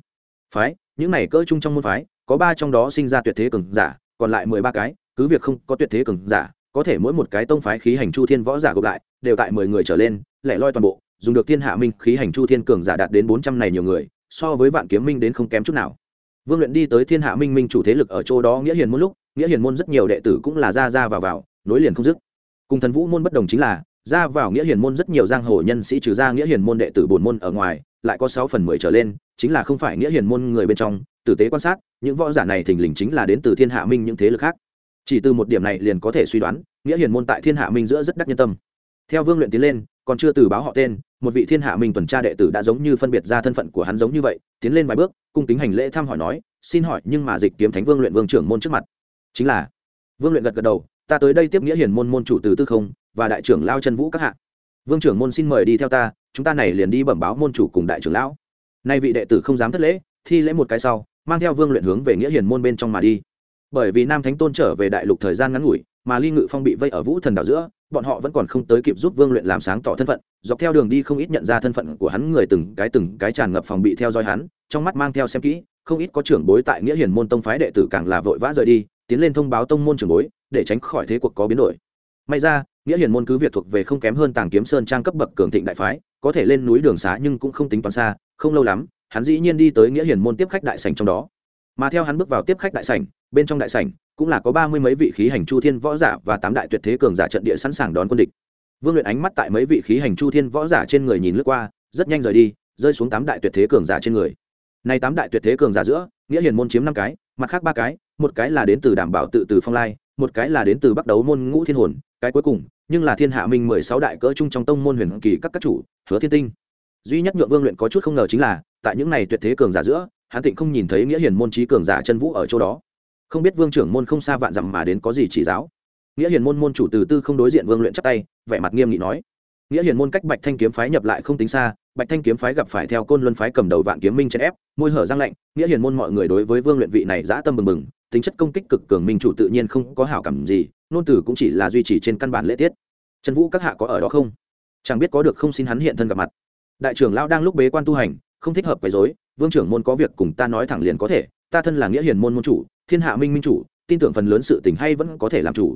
S1: Phái, những này cỡ trung trong môn phái, có ba trong đó sinh ra tuyệt thế cường giả còn lại mười ba cái, cứ việc không có tuyệt thế cường giả, có thể mỗi một cái tông phái khí hành chu thiên võ giả gộp lại, đều tại mười người trở lên, lẻ loi toàn bộ, dùng được thiên hạ minh khí hành chu thiên cường giả đạt đến bốn trăm này nhiều người, so với vạn kiếm minh đến không kém chút nào. Vương luyện đi tới thiên hạ minh minh chủ thế lực ở chỗ đó nghĩa hiền môn lúc, nghĩa hiền môn rất nhiều đệ tử cũng là ra ra vào vào, nối liền không dứt. Cùng thần vũ môn bất đồng chính là, ra vào nghĩa hiền môn rất nhiều giang hồ nhân sĩ trừ ra nghĩa hiền môn đệ tử bổn môn ở ngoài, lại có sáu phần mười trở lên, chính là không phải nghĩa hiền môn người bên trong tử tế quan sát, những võ giả này thình lình chính là đến từ thiên hạ minh những thế lực khác. Chỉ từ một điểm này liền có thể suy đoán, nghĩa hiền môn tại thiên hạ minh giữa rất đắc nhân tâm. Theo vương luyện tiến lên, còn chưa từ báo họ tên, một vị thiên hạ minh tuần tra đệ tử đã giống như phân biệt ra thân phận của hắn giống như vậy, tiến lên vài bước, cung kính hành lễ thăm hỏi nói, xin hỏi, nhưng mà dịch kiếm thánh vương luyện vương trưởng môn trước mặt? Chính là. Vương luyện gật gật đầu, ta tới đây tiếp nghĩa hiền môn môn chủ từ tư không và đại trưởng lao chân vũ các hạ. Vương trưởng môn xin mời đi theo ta, chúng ta này liền đi bẩm báo môn chủ cùng đại trưởng lão. Nay vị đệ tử không dám thất lễ, thi lễ một cái sau mang theo vương luyện hướng về nghĩa hiền môn bên trong mà đi. Bởi vì nam thánh tôn trở về đại lục thời gian ngắn ngủi, mà ly ngự phong bị vây ở vũ thần đảo giữa, bọn họ vẫn còn không tới kịp giúp vương luyện làm sáng tỏ thân phận. Dọc theo đường đi không ít nhận ra thân phận của hắn người từng cái từng cái tràn ngập phòng bị theo dõi hắn, trong mắt mang theo xem kỹ, không ít có trưởng bối tại nghĩa hiền môn tông phái đệ tử càng là vội vã rời đi, tiến lên thông báo tông môn trưởng bối, để tránh khỏi thế cuộc có biến đổi. May ra, nghĩa hiền môn cứ việc thuộc về không kém hơn tàng kiếm sơn trang cấp bậc cường thịnh đại phái, có thể lên núi đường xá nhưng cũng không tính toán xa, không lâu lắm hắn dĩ nhiên đi tới nghĩa hiền môn tiếp khách đại sảnh trong đó. Mà theo hắn bước vào tiếp khách đại sảnh, bên trong đại sảnh cũng là có ba mươi mấy vị khí hành chu thiên võ giả và tám đại tuyệt thế cường giả trận địa sẵn sàng đón quân địch. Vương luyện ánh mắt tại mấy vị khí hành chu thiên võ giả trên người nhìn lướt qua, rất nhanh rời đi, rơi xuống tám đại tuyệt thế cường giả trên người. Nay tám đại tuyệt thế cường giả giữa, nghĩa hiền môn chiếm năm cái, mặt khác ba cái, một cái là đến từ đảm bảo tự từ phong lai, một cái là đến từ bắc đấu môn ngũ thiên hồn, cái cuối cùng, nhưng là thiên hạ minh mười sáu đại cỡ chung trong tông môn huyền kỳ các các chủ, hứa thiên tinh duy nhất nhượng vương luyện có chút không ngờ chính là, tại những này tuyệt thế cường giả giữa, hắn tịnh không nhìn thấy nghĩa hiền môn trí cường giả chân vũ ở chỗ đó. Không biết vương trưởng môn không xa vạn dặm mà đến có gì chỉ giáo. Nghĩa hiền môn môn chủ từ tư không đối diện vương luyện chắp tay, vẻ mặt nghiêm nghị nói. Nghĩa hiền môn cách bạch thanh kiếm phái nhập lại không tính xa, bạch thanh kiếm phái gặp phải theo côn luân phái cầm đầu vạn kiếm minh chèn ép, môi hở răng lạnh, nghĩa hiền môn mọi người đối với vương luyện vị này dã tâm bừng bừng, tính chất công kích cực cường minh chủ tự nhiên không có hảo cảm gì, nôn tử cũng chỉ là duy trì trên căn bản lễ tiết. Trần vũ các hạ có ở đó không? Chẳng biết có được không xin hắn hiện thân gặp mặt đại trưởng lão đang lúc bế quan tu hành, không thích hợp quấy dối. vương trưởng môn có việc cùng ta nói thẳng liền có thể, ta thân là nghĩa hiền môn môn chủ, thiên hạ minh minh chủ, tin tưởng phần lớn sự tình hay vẫn có thể làm chủ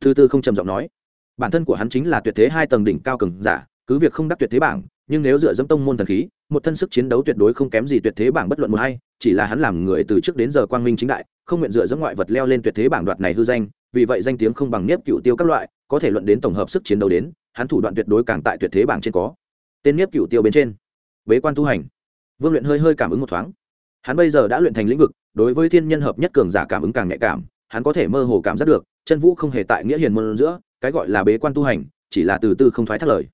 S1: thứ tư không trầm giọng nói bản thân của hắn chính là tuyệt thế hai tầng đỉnh cao cường giả, cứ việc không đắc tuyệt thế bảng, nhưng nếu dựa dẫm tông môn thần khí, một thân sức chiến đấu tuyệt đối không kém gì tuyệt thế bảng bất luận một hay chỉ là hắn làm người từ trước đến giờ quang minh chính đại, không nguyện dựa dẫm ngoại vật leo lên tuyệt thế bảng đoạt này hư danh, vì vậy danh tiếng không bằng nếp cựu tiêu các loại, có thể luận đến tổng hợp sức chiến đấu đến, hắn thủ đoạn tuyệt đối càng tại tuyệt thế bảng trên có tên nhiếp cựu tiêu bên trên. Bế quan tu hành. Vương luyện hơi hơi cảm ứng một thoáng. Hắn bây giờ đã luyện thành lĩnh vực, đối với thiên nhân hợp nhất cường giả cảm ứng càng nhạy cảm, hắn có thể mơ hồ cảm giác được, chân vũ không hề tại nghĩa hiền môn giữa, cái gọi là bế quan tu hành, chỉ là từ tư không thoái thác lời.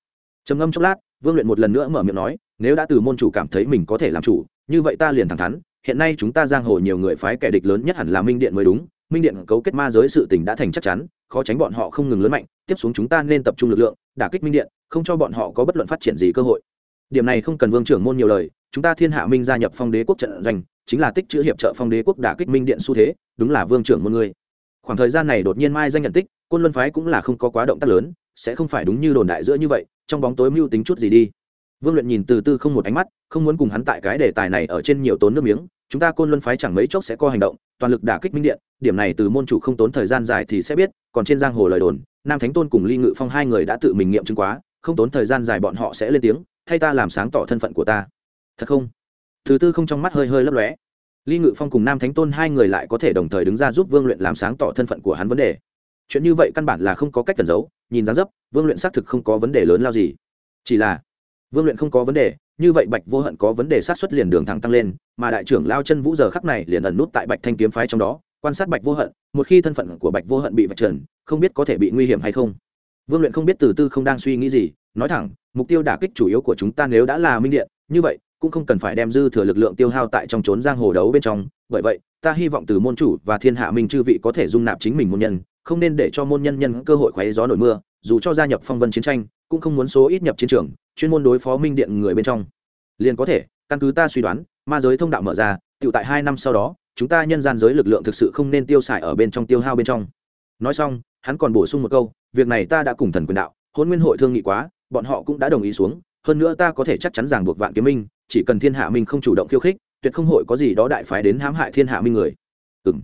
S1: Trầm ngâm chốc lát, vương luyện một lần nữa mở miệng nói, nếu đã từ môn chủ cảm thấy mình có thể làm chủ, như vậy ta liền thẳng thắn, hiện nay chúng ta giang hồ nhiều người phái kẻ địch lớn nhất hẳn là minh điện mới đúng minh điện cấu kết ma giới sự tình đã thành chắc chắn, khó tránh bọn họ không ngừng lớn mạnh, tiếp xuống chúng ta nên tập trung lực lượng, đả kích minh điện, không cho bọn họ có bất luận phát triển gì cơ hội. Điểm này không cần vương trưởng môn nhiều lời, chúng ta thiên hạ minh gia nhập phong đế quốc trận doanh, chính là tích chữ hiệp trợ phong đế quốc đả kích minh điện xu thế, đúng là vương trưởng môn ngươi. Khoảng thời gian này đột nhiên mai danh nhận tích, côn luân phái cũng là không có quá động tác lớn, sẽ không phải đúng như đồn đại giữa như vậy, trong bóng tối mưu tính chút gì đi. Vương luyện nhìn từ tư không một ánh mắt, không muốn cùng hắn tại cái đề tài này ở trên nhiều tốn nước miếng, chúng ta côn luân phái chẳng mấy chốc sẽ có hành động toàn lực đả kích minh điện, điểm này từ môn chủ không tốn thời gian dài thì sẽ biết, còn trên giang hồ lời đồn, nam thánh tôn cùng ly ngự phong hai người đã tự mình nghiệm chứng quá, không tốn thời gian dài bọn họ sẽ lên tiếng, thay ta làm sáng tỏ thân phận của ta. Thật không? Thứ tư không trong mắt hơi hơi lấp lóe. Ly ngự phong cùng nam thánh tôn hai người lại có thể đồng thời đứng ra giúp vương luyện làm sáng tỏ thân phận của hắn vấn đề. Chuyện như vậy căn bản là không có cách cần giấu, nhìn dáng dấp, vương luyện xác thực không có vấn đề lớn lao gì. Chỉ là, vương luyện không có vấn đề như vậy bạch vô hận có vấn đề sát xuất liền đường thẳng tăng lên, mà đại trưởng lao chân vũ giờ khắc này liền ẩn nút tại bạch thanh kiếm phái trong đó, quan sát bạch vô hận, một khi thân phận của bạch vô hận bị vạch trần, không biết có thể bị nguy hiểm hay không. Vương luyện không biết từ tư không đang suy nghĩ gì, nói thẳng, mục tiêu đả kích chủ yếu của chúng ta nếu đã là minh điện, như vậy, cũng không cần phải đem dư thừa lực lượng tiêu hao tại trong trốn giang hồ đấu bên trong. Bởi vậy, ta hy vọng từ môn chủ và thiên hạ minh chư vị có thể dung nạp chính mình môn nhân không nên để cho môn nhân nhân cơ hội khoái gió nổi mưa, dù cho gia nhập phong vân chiến tranh, cũng không muốn số ít nhập chiến trường, chuyên môn đối phó minh điện người bên trong. Liền có thể, căn cứ ta suy đoán, ma giới thông đạo mở ra tự tại hai năm sau đó, chúng ta nhân gian giới lực lượng thực sự không nên tiêu xài ở bên trong tiêu hao bên trong. Nói xong, hắn còn bổ sung một câu, việc này ta đã cùng thần quyền đạo, hôn nguyên hội thương nghị quá, bọn họ cũng đã đồng ý xuống, hơn nữa ta có thể chắc chắn ràng buộc vạn kiếm minh, chỉ cần thiên hạ minh không chủ động khiêu khích, tuyệt không hội có gì đó đại phái đến hãm hại thiên hạ minh người. Ừ m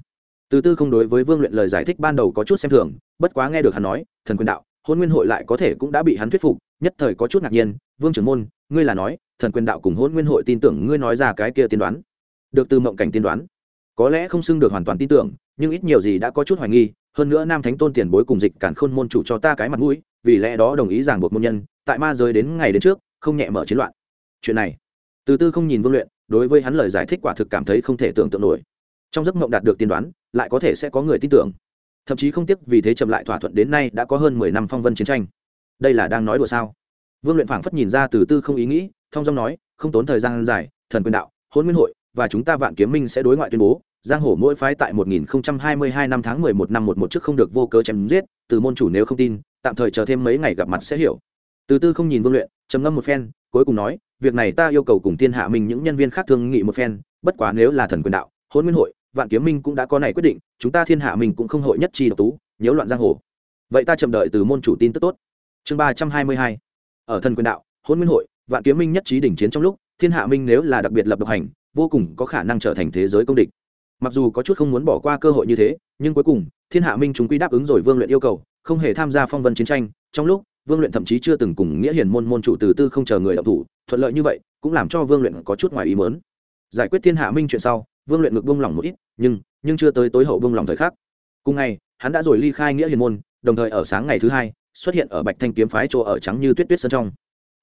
S1: từ tư không đối với vương luyện lời giải thích ban đầu có chút xem thường, bất quá nghe được hắn nói, thần quyền đạo, hôn nguyên hội lại có thể cũng đã bị hắn thuyết phục, nhất thời có chút ngạc nhiên, vương trưởng môn, ngươi là nói, thần quyền đạo cùng hôn nguyên hội tin tưởng ngươi nói ra cái kia tiên đoán? Được từ mộng cảnh tiên đoán. Có lẽ không xưng được hoàn toàn tin tưởng, nhưng ít nhiều gì đã có chút hoài nghi, hơn nữa nam thánh tôn tiền bối cùng dịch cản khôn môn chủ cho ta cái mặt mũi, vì lẽ đó đồng ý giảng buộc môn nhân, tại ma giới đến ngày đến trước, không nhẹ mở chiến loạn. Chuyện này, từ tư không nhìn vương luyện, đối với hắn lời giải thích quả thực cảm thấy không thể tưởng tượng nổi. Trong giấc mộng đạt được tiên đoán lại có thể sẽ có người tin tưởng. Thậm chí không tiếc vì thế chậm lại thỏa thuận đến nay đã có hơn mười năm phong vân chiến tranh. Đây là đang nói đùa sao? Vương luyện phảng phất nhìn ra từ tư không ý nghĩ, thông dong nói, không tốn thời gian dài, thần quyền đạo, hôn nguyên hội, và chúng ta vạn kiếm minh sẽ đối ngoại tuyên bố, giang hồ mỗi phái tại 1022 năm tháng 11 năm 11 trước không được vô cớ chém giết, từ môn chủ nếu không tin, tạm thời chờ thêm mấy ngày gặp mặt sẽ hiểu. Từ tư không nhìn vương luyện, trầm ngâm một phen, cuối cùng nói, việc này ta yêu cầu cùng thiên hạ minh những nhân viên khác thương nghị một phen, bất quá nếu là thần quyền đạo, hôn nguyên hội vạn kiếm minh cũng đã có này quyết định, chúng ta thiên hạ minh cũng không hội nhất chi độc tú, nhiễu loạn giang hồ. Vậy ta chậm đợi từ môn chủ tin tức tốt. Chương ba trăm hai mươi hai. Ở thần quyền đạo, hôn nguyên hội, vạn kiếm minh nhất trí đỉnh chiến trong lúc, thiên hạ minh nếu là đặc biệt lập độc hành, vô cùng có khả năng trở thành thế giới công địch. Mặc dù có chút không muốn bỏ qua cơ hội như thế, nhưng cuối cùng, thiên hạ minh chúng quy đáp ứng rồi vương luyện yêu cầu, không hề tham gia phong vân chiến tranh, trong lúc, vương luyện thậm chí chưa từng cùng nghĩa hiền môn môn chủ từ tư không chờ người đọc thủ, thuận lợi như vậy, cũng làm cho vương luyện có chút ngoài ý mớn giải quyết thiên hạ minh chuyện sau vương luyện ngực buông lòng một ít, nhưng nhưng chưa tới tối hậu buông lòng thời khắc. Cùng ngày, hắn đã rồi ly khai nghĩa hiền môn, đồng thời ở sáng ngày thứ hai, xuất hiện ở bạch thanh kiếm phái chỗ ở trắng như tuyết tuyết sân trong.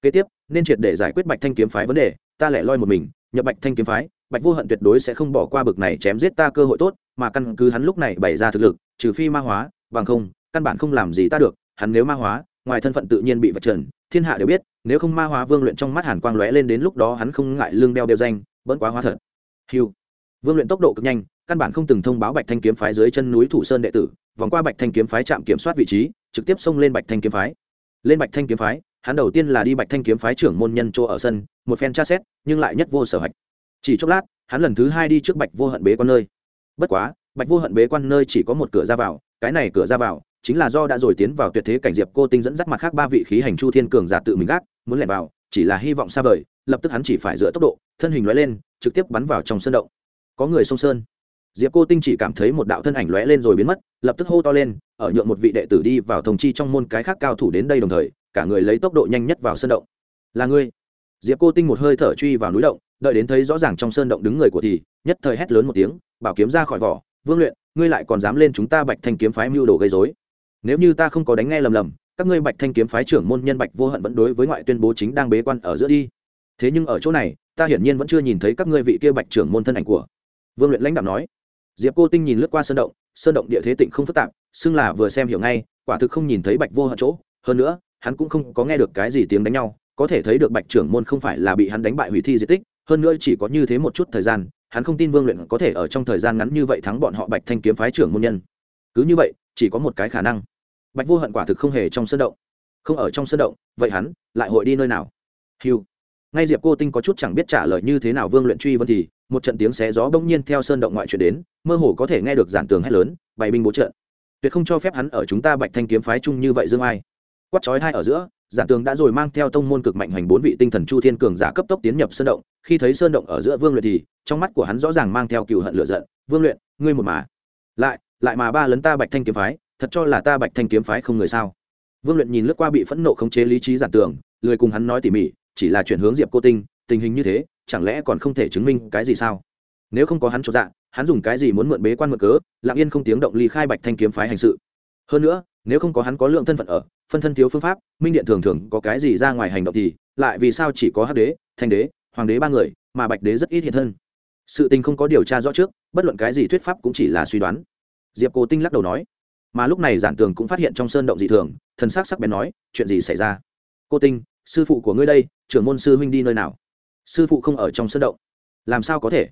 S1: Kế tiếp, nên triệt để giải quyết bạch thanh kiếm phái vấn đề, ta lẻ loi một mình, nhập bạch thanh kiếm phái, bạch vô hận tuyệt đối sẽ không bỏ qua bực này chém giết ta cơ hội tốt, mà căn cứ hắn lúc này bày ra thực lực, trừ phi ma hóa, bằng không, căn bản không làm gì ta được, hắn nếu ma hóa, ngoài thân phận tự nhiên bị vật trần, thiên hạ đều biết, nếu không ma hóa vương luyện trong mắt hàn quang lóe lên đến lúc đó hắn không ngại lương đeo đeo danh, vẫn quá hóa thật. Hiu vương luyện tốc độ cực nhanh, căn bản không từng thông báo bạch thanh kiếm phái dưới chân núi thủ sơn đệ tử, vòng qua bạch thanh kiếm phái trạm kiểm soát vị trí, trực tiếp xông lên bạch thanh kiếm phái. Lên bạch thanh kiếm phái, hắn đầu tiên là đi bạch thanh kiếm phái trưởng môn nhân chỗ ở sân, một phen tra xét, nhưng lại nhất vô sở hạch. Chỉ chốc lát, hắn lần thứ hai đi trước bạch vô hận bế quan nơi. Bất quá, bạch vô hận bế quan nơi chỉ có một cửa ra vào, cái này cửa ra vào, chính là do đã rồi tiến vào tuyệt thế cảnh diệp cô tinh dẫn dắt mặt khác ba vị khí hành chu thiên cường giả tự mình gác, muốn lẻn vào, chỉ là hy vọng xa vời, lập tức hắn chỉ phải dựa tốc độ, thân hình lóe lên, trực tiếp bắn vào trong sân động có người sông sơn. Diệp cô tinh chỉ cảm thấy một đạo thân ảnh lóe lên rồi biến mất, lập tức hô to lên, ở nhượng một vị đệ tử đi vào thông chi trong môn cái khác cao thủ đến đây đồng thời, cả người lấy tốc độ nhanh nhất vào sân động. Là ngươi? Diệp cô tinh một hơi thở truy vào núi động, đợi đến thấy rõ ràng trong sơn động đứng người của thì, nhất thời hét lớn một tiếng, bảo kiếm ra khỏi vỏ, vương luyện, ngươi lại còn dám lên chúng ta bạch thanh kiếm phái mưu đồ gây dối nếu như ta không có đánh nghe lầm lầm, các ngươi bạch thanh kiếm phái trưởng môn nhân bạch vô hận vẫn đối với ngoại tuyên bố chính đang bế quan ở giữa đi. Thế nhưng ở chỗ này, ta hiển nhiên vẫn chưa nhìn thấy các ngươi vị kia bạch trưởng môn thân ảnh của vương luyện lãnh đạo nói. Diệp cô tinh nhìn lướt qua sơn động sơn động địa thế tịnh không phức tạp, xưng là vừa xem hiểu ngay, quả thực không nhìn thấy bạch vô hận chỗ. Hơn nữa, hắn cũng không có nghe được cái gì tiếng đánh nhau, có thể thấy được bạch trưởng môn không phải là bị hắn đánh bại hủy thi di tích, hơn nữa chỉ có như thế một chút thời gian, hắn không tin vương luyện có thể ở trong thời gian ngắn như vậy thắng bọn họ bạch thanh kiếm phái trưởng môn nhân. Cứ như vậy, chỉ có một cái khả năng. Bạch vô hận quả thực không hề trong sân động. Không ở trong sân động, vậy hắn lại hội đi nơi nào? Hiu ngay diệp cô tinh có chút chẳng biết trả lời như thế nào vương luyện truy vân thì, một trận tiếng xé gió bỗng nhiên theo sơn động ngoại chuyển đến, mơ hồ có thể nghe được giản tường hét lớn, bày binh bố trận. Tuyệt không cho phép hắn ở chúng ta bạch thanh kiếm phái chung như vậy dương ai. Quát chói hai ở giữa, giản tường đã rồi mang theo tông môn cực mạnh hoành bốn vị tinh thần chu thiên cường giả cấp tốc tiến nhập sơn động. Khi thấy sơn động ở giữa vương luyện thì, trong mắt của hắn rõ ràng mang theo cựu hận lửa giận, vương luyện, ngươi một mà. Lại lại mà ba lấn ta bạch thanh kiếm phái, thật cho là ta bạch thanh kiếm phái không người sao? Vương luyện nhìn lướt qua bị phẫn nộ khống chế lý trí giản tường, lười cùng hắn nói tỉ mỉ chỉ là chuyển hướng diệp cô tinh, tình hình như thế, chẳng lẽ còn không thể chứng minh cái gì sao? Nếu không có hắn cho dạ hắn dùng cái gì muốn mượn bế quan mượn cớ, lặng yên không tiếng động ly khai bạch thanh kiếm phái hành sự. Hơn nữa, nếu không có hắn có lượng thân phận ở, phân thân thiếu phương pháp, minh điện thường thường có cái gì ra ngoài hành động thì, lại vì sao chỉ có hắc đế, thanh đế, hoàng đế ba người, mà bạch đế rất ít hiện thân? Sự tình không có điều tra rõ trước, bất luận cái gì thuyết pháp cũng chỉ là suy đoán. Diệp cô tinh lắc đầu nói. Mà lúc này giản tường cũng phát hiện trong sơn động dị thường, thần sắc sắc bén nói, chuyện gì xảy ra? Cô tinh sư phụ của ngươi đây, trưởng môn sư huynh đi nơi nào? Sư phụ không ở trong sơn động. Làm sao có thể?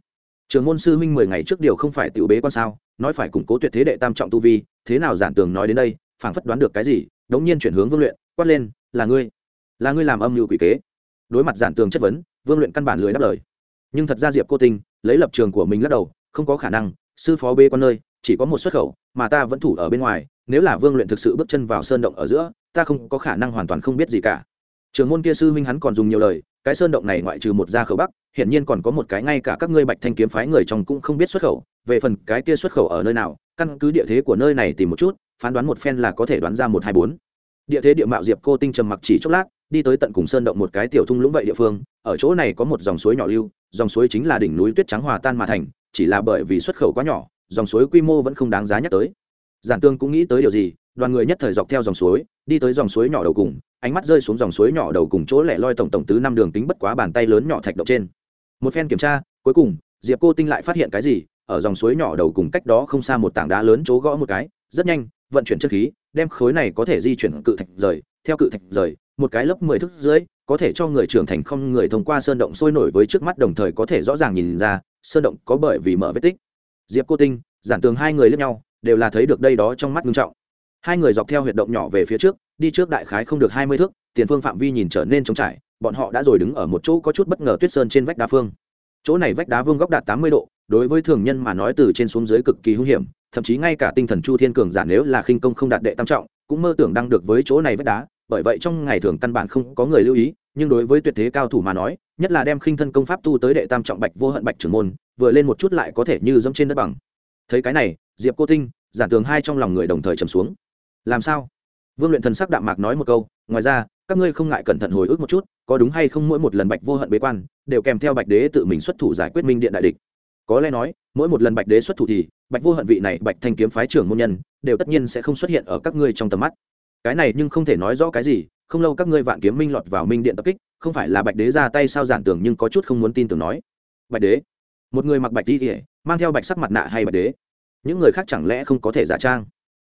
S1: Trưởng môn sư huynh mười ngày trước điều không phải tiểu bế quan sao? Nói phải củng cố tuyệt thế đệ tam trọng tu vi, thế nào giản tường nói đến đây, phảng phất đoán được cái gì, đống nhiên chuyển hướng vương luyện, quát lên, là ngươi là ngươi làm âm mưu quỷ kế. Đối mặt giản tường chất vấn, vương luyện căn bản lười đáp lời. Nhưng thật ra diệp cô tinh lấy lập trường của mình lắc đầu, không có khả năng, sư phó bê quan nơi, chỉ có một xuất khẩu, mà ta vẫn thủ ở bên ngoài, nếu là vương luyện thực sự bước chân vào sơn động ở giữa, ta không có khả năng hoàn toàn không biết gì cả trường môn kia sư huynh hắn còn dùng nhiều lời, cái sơn động này ngoại trừ một gia khẩu bắc, hiển nhiên còn có một cái ngay cả các ngươi bạch thanh kiếm phái người trong cũng không biết xuất khẩu, về phần cái kia xuất khẩu ở nơi nào, căn cứ địa thế của nơi này tìm một chút, phán đoán một phen là có thể đoán ra một hai bốn. Địa thế địa mạo diệp cô tinh trầm mặc chỉ chốc lát, đi tới tận cùng sơn động một cái tiểu thung lũng vậy địa phương, ở chỗ này có một dòng suối nhỏ lưu, dòng suối chính là đỉnh núi tuyết trắng hòa tan mà thành, chỉ là bởi vì xuất khẩu quá nhỏ, dòng suối quy mô vẫn không đáng giá nhắc tới. Giản tương cũng nghĩ tới điều gì đoàn người nhất thời dọc theo dòng suối, đi tới dòng suối nhỏ đầu cùng, ánh mắt rơi xuống dòng suối nhỏ đầu cùng chỗ lẻ loi tổng tổng tứ năm đường tính bất quá bàn tay lớn nhỏ thạch động trên. Một phen kiểm tra, cuối cùng, diệp cô tinh lại phát hiện cái gì, ở dòng suối nhỏ đầu cùng cách đó không xa một tảng đá lớn chỗ gõ một cái, rất nhanh, vận chuyển chất khí, đem khối này có thể di chuyển cự thạch rời, theo cự thạch rời, một cái lớp mười thước dưới, có thể cho người trưởng thành không người thông qua sơn động sôi nổi với trước mắt đồng thời có thể rõ ràng nhìn ra, sơn động có bởi vì mở vết tích. Diệp cô tinh, giản tường hai người lẫn nhau, đều là thấy được đây đó trong mắt nghiêm trọng hai người dọc theo huyệt động nhỏ về phía trước, đi trước đại khái không được hai mươi thước, tiền phương phạm vi nhìn trở nên trống trải, bọn họ đã rồi đứng ở một chỗ có chút bất ngờ tuyết sơn trên vách đá phương. Chỗ này vách đá vương góc đạt tám mươi độ, đối với thường nhân mà nói từ trên xuống dưới cực kỳ hung hiểm, thậm chí ngay cả tinh thần chu thiên cường giả nếu là khinh công không đạt đệ tam trọng, cũng mơ tưởng đang được với chỗ này vách đá, bởi vậy trong ngày thường căn bản không có người lưu ý, nhưng đối với tuyệt thế cao thủ mà nói, nhất là đem khinh thân công pháp tu tới đệ tam trọng bạch vô hận bạch trưởng môn, vừa lên một chút lại có thể như dẫm trên đất bằng. Thấy cái này, diệp cô tinh, giản tường hai trong lòng người đồng thời trầm xuống làm sao? Vương luyện thần sắc đạm mạc nói một câu, ngoài ra, các ngươi không ngại cẩn thận hồi ức một chút, có đúng hay không mỗi một lần bạch vô hận bế quan, đều kèm theo bạch đế tự mình xuất thủ giải quyết minh điện đại địch. Có lẽ nói, mỗi một lần bạch đế xuất thủ thì, bạch vô hận vị này bạch thanh kiếm phái trưởng môn nhân, đều tất nhiên sẽ không xuất hiện ở các ngươi trong tầm mắt. Cái này nhưng không thể nói rõ cái gì, không lâu các ngươi vạn kiếm minh lọt vào minh điện tập kích, không phải là bạch đế ra tay sao giản tưởng nhưng có chút không muốn tin tưởng nói. Bạch đế, một người mặc bạch đi kỉa mang theo bạch sắc mặt nạ hay bạch đế. Những người khác chẳng lẽ không có thể giả trang?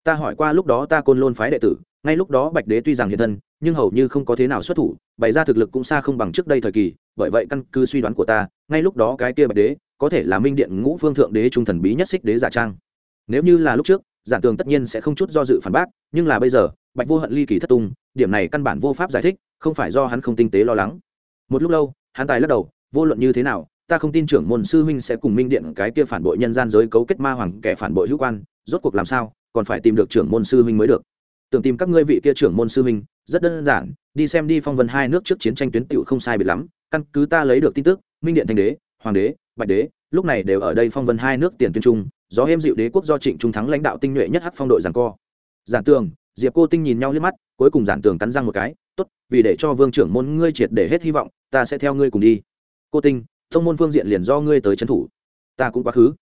S1: Ta hỏi qua lúc đó ta côn lôn phái đệ tử, ngay lúc đó bạch đế tuy rằng hiện thân, nhưng hầu như không có thế nào xuất thủ, bày ra thực lực cũng xa không bằng trước đây thời kỳ, bởi vậy căn cứ suy đoán của ta, ngay lúc đó cái kia bạch đế, có thể là minh điện ngũ phương thượng đế trung thần bí nhất xích đế giả trang. Nếu như là lúc trước giản tường tất nhiên sẽ không chút do dự phản bác, nhưng là bây giờ, bạch vô hận ly kỳ thất tung, điểm này căn bản vô pháp giải thích, không phải do hắn không tinh tế lo lắng. Một lúc lâu, hắn tài lắc đầu, vô luận như thế nào, ta không tin trưởng môn sư huynh sẽ cùng minh điện cái kia phản bội nhân gian giới cấu kết ma hoàng kẻ phản bội hữu quan, rốt cuộc làm sao? Còn phải tìm được trưởng môn sư huynh mới được. Tưởng tìm các ngươi vị kia trưởng môn sư huynh, rất đơn giản, đi xem đi phong vân hai nước trước chiến tranh tuyến tựu không sai biệt lắm, căn cứ ta lấy được tin tức, minh điện thanh đế, hoàng đế, bạch đế, lúc này đều ở đây phong vân hai nước tiền tuyên trung gió êm dịu đế quốc do trịnh trung thắng lãnh đạo tinh nhuệ nhất hắc phong đội giảng co. Giản tường, diệp cô tinh nhìn nhau liếc mắt, cuối cùng giản tường cắn răng một cái, tốt, vì để cho vương trưởng môn ngươi triệt để hết hy vọng, ta sẽ theo ngươi cùng đi. Cô tinh thông môn phương diện liền do ngươi tới trấn thủ. Ta cũng quá khứ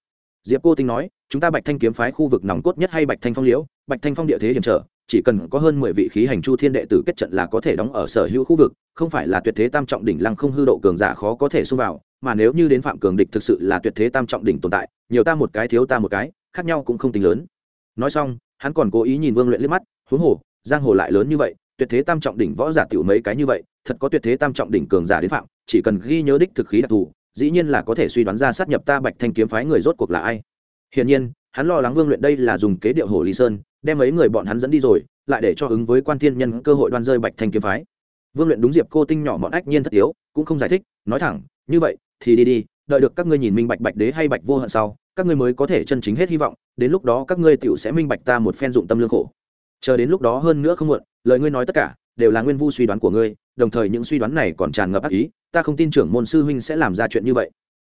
S1: diệp cô tinh nói, chúng ta bạch thanh kiếm phái khu vực nòng cốt nhất hay bạch thanh phong liễu? Bạch thanh phong địa thế hiểm trở, chỉ cần có hơn mười vị khí hành chu thiên đệ tử kết trận là có thể đóng ở sở hữu khu vực, không phải là tuyệt thế tam trọng đỉnh lăng không hư độ cường giả khó có thể xông vào, mà nếu như đến phạm cường địch thực sự là tuyệt thế tam trọng đỉnh tồn tại, nhiều ta một cái thiếu ta một cái, khác nhau cũng không tính lớn. Nói xong, hắn còn cố ý nhìn vương luyện liếc mắt, huống hồ, giang hồ lại lớn như vậy, tuyệt thế tam trọng đỉnh võ giả tiểu mấy cái như vậy, thật có tuyệt thế tam trọng đỉnh cường giả đến phạm, chỉ cần ghi nhớ đích thực khí đặc thù dĩ nhiên là có thể suy đoán ra sát nhập ta bạch thanh kiếm phái người rốt cuộc là ai. Hiển nhiên, hắn lo lắng vương luyện đây là dùng kế điệu hồ lý sơn, đem mấy người bọn hắn dẫn đi rồi, lại để cho ứng với quan thiên nhân cơ hội đoan rơi bạch thanh kiếm phái. Vương luyện đúng diệp cô tinh nhỏ bọn ách nhiên thất yếu cũng không giải thích, nói thẳng, như vậy, thì đi đi, đợi được các ngươi nhìn minh bạch bạch đế hay bạch vô hận sau, các ngươi mới có thể chân chính hết hy vọng, đến lúc đó các ngươi tựu sẽ minh bạch ta một phen dụng tâm lương khổ. Chờ đến lúc đó hơn nữa không muộn, lời ngươi nói tất cả, đều là nguyên vu suy đoán của ngươi, đồng thời những suy đoán này còn tràn ngập ác ý ta không tin trưởng môn sư huynh sẽ làm ra chuyện như vậy.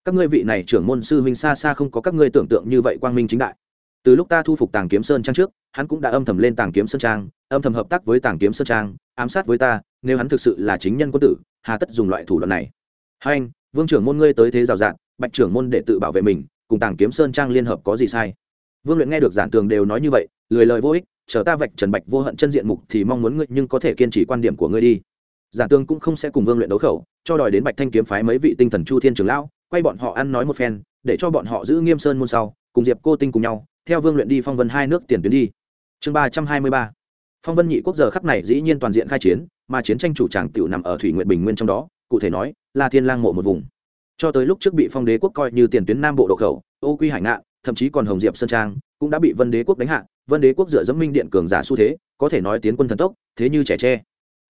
S1: Các ngươi vị này trưởng môn sư huynh xa xa không có các ngươi tưởng tượng như vậy quang minh chính đại. Từ lúc ta thu phục tàng kiếm sơn trang trước, hắn cũng đã âm thầm lên tàng kiếm sơn trang, âm thầm hợp tác với tàng kiếm sơn trang, ám sát với ta, nếu hắn thực sự là chính nhân quân tử, hà tất dùng loại thủ đoạn này. Hai anh, vương trưởng môn ngươi tới thế rào rạt, bạch trưởng môn để tự bảo vệ mình, cùng tàng kiếm sơn trang liên hợp có gì sai? Vương luyện nghe được giản tường đều nói như vậy, lười lời vô ích, chờ ta vạch trần bạch vô hận chân diện mục thì mong muốn ngươi nhưng có thể kiên trì quan điểm của ngươi đi giả tương cũng không sẽ cùng vương luyện đấu khẩu, cho đòi đến bạch thanh kiếm phái mấy vị tinh thần chu thiên trường lão, quay bọn họ ăn nói một phen, để cho bọn họ giữ nghiêm sơn môn sau, cùng diệp cô tinh cùng nhau, theo vương luyện đi phong vân hai nước tiền tuyến đi. Chương ba trăm hai mươi ba. Phong vân nhị quốc giờ khắc này dĩ nhiên toàn diện khai chiến, mà chiến tranh chủ tràng tiểu nằm ở thủy nguyện bình nguyên trong đó, cụ thể nói, là thiên lang mộ một vùng. Cho tới lúc trước bị phong đế quốc coi như tiền tuyến nam bộ độ khẩu, ô quy hải ngạn, thậm chí còn hồng diệp sơn trang, cũng đã bị vân đế quốc đánh hạ, vân đế quốc dựa dẫm minh điện cường giả xu thế, có thể nói tiến quân thần tốc, thế như trẻ tre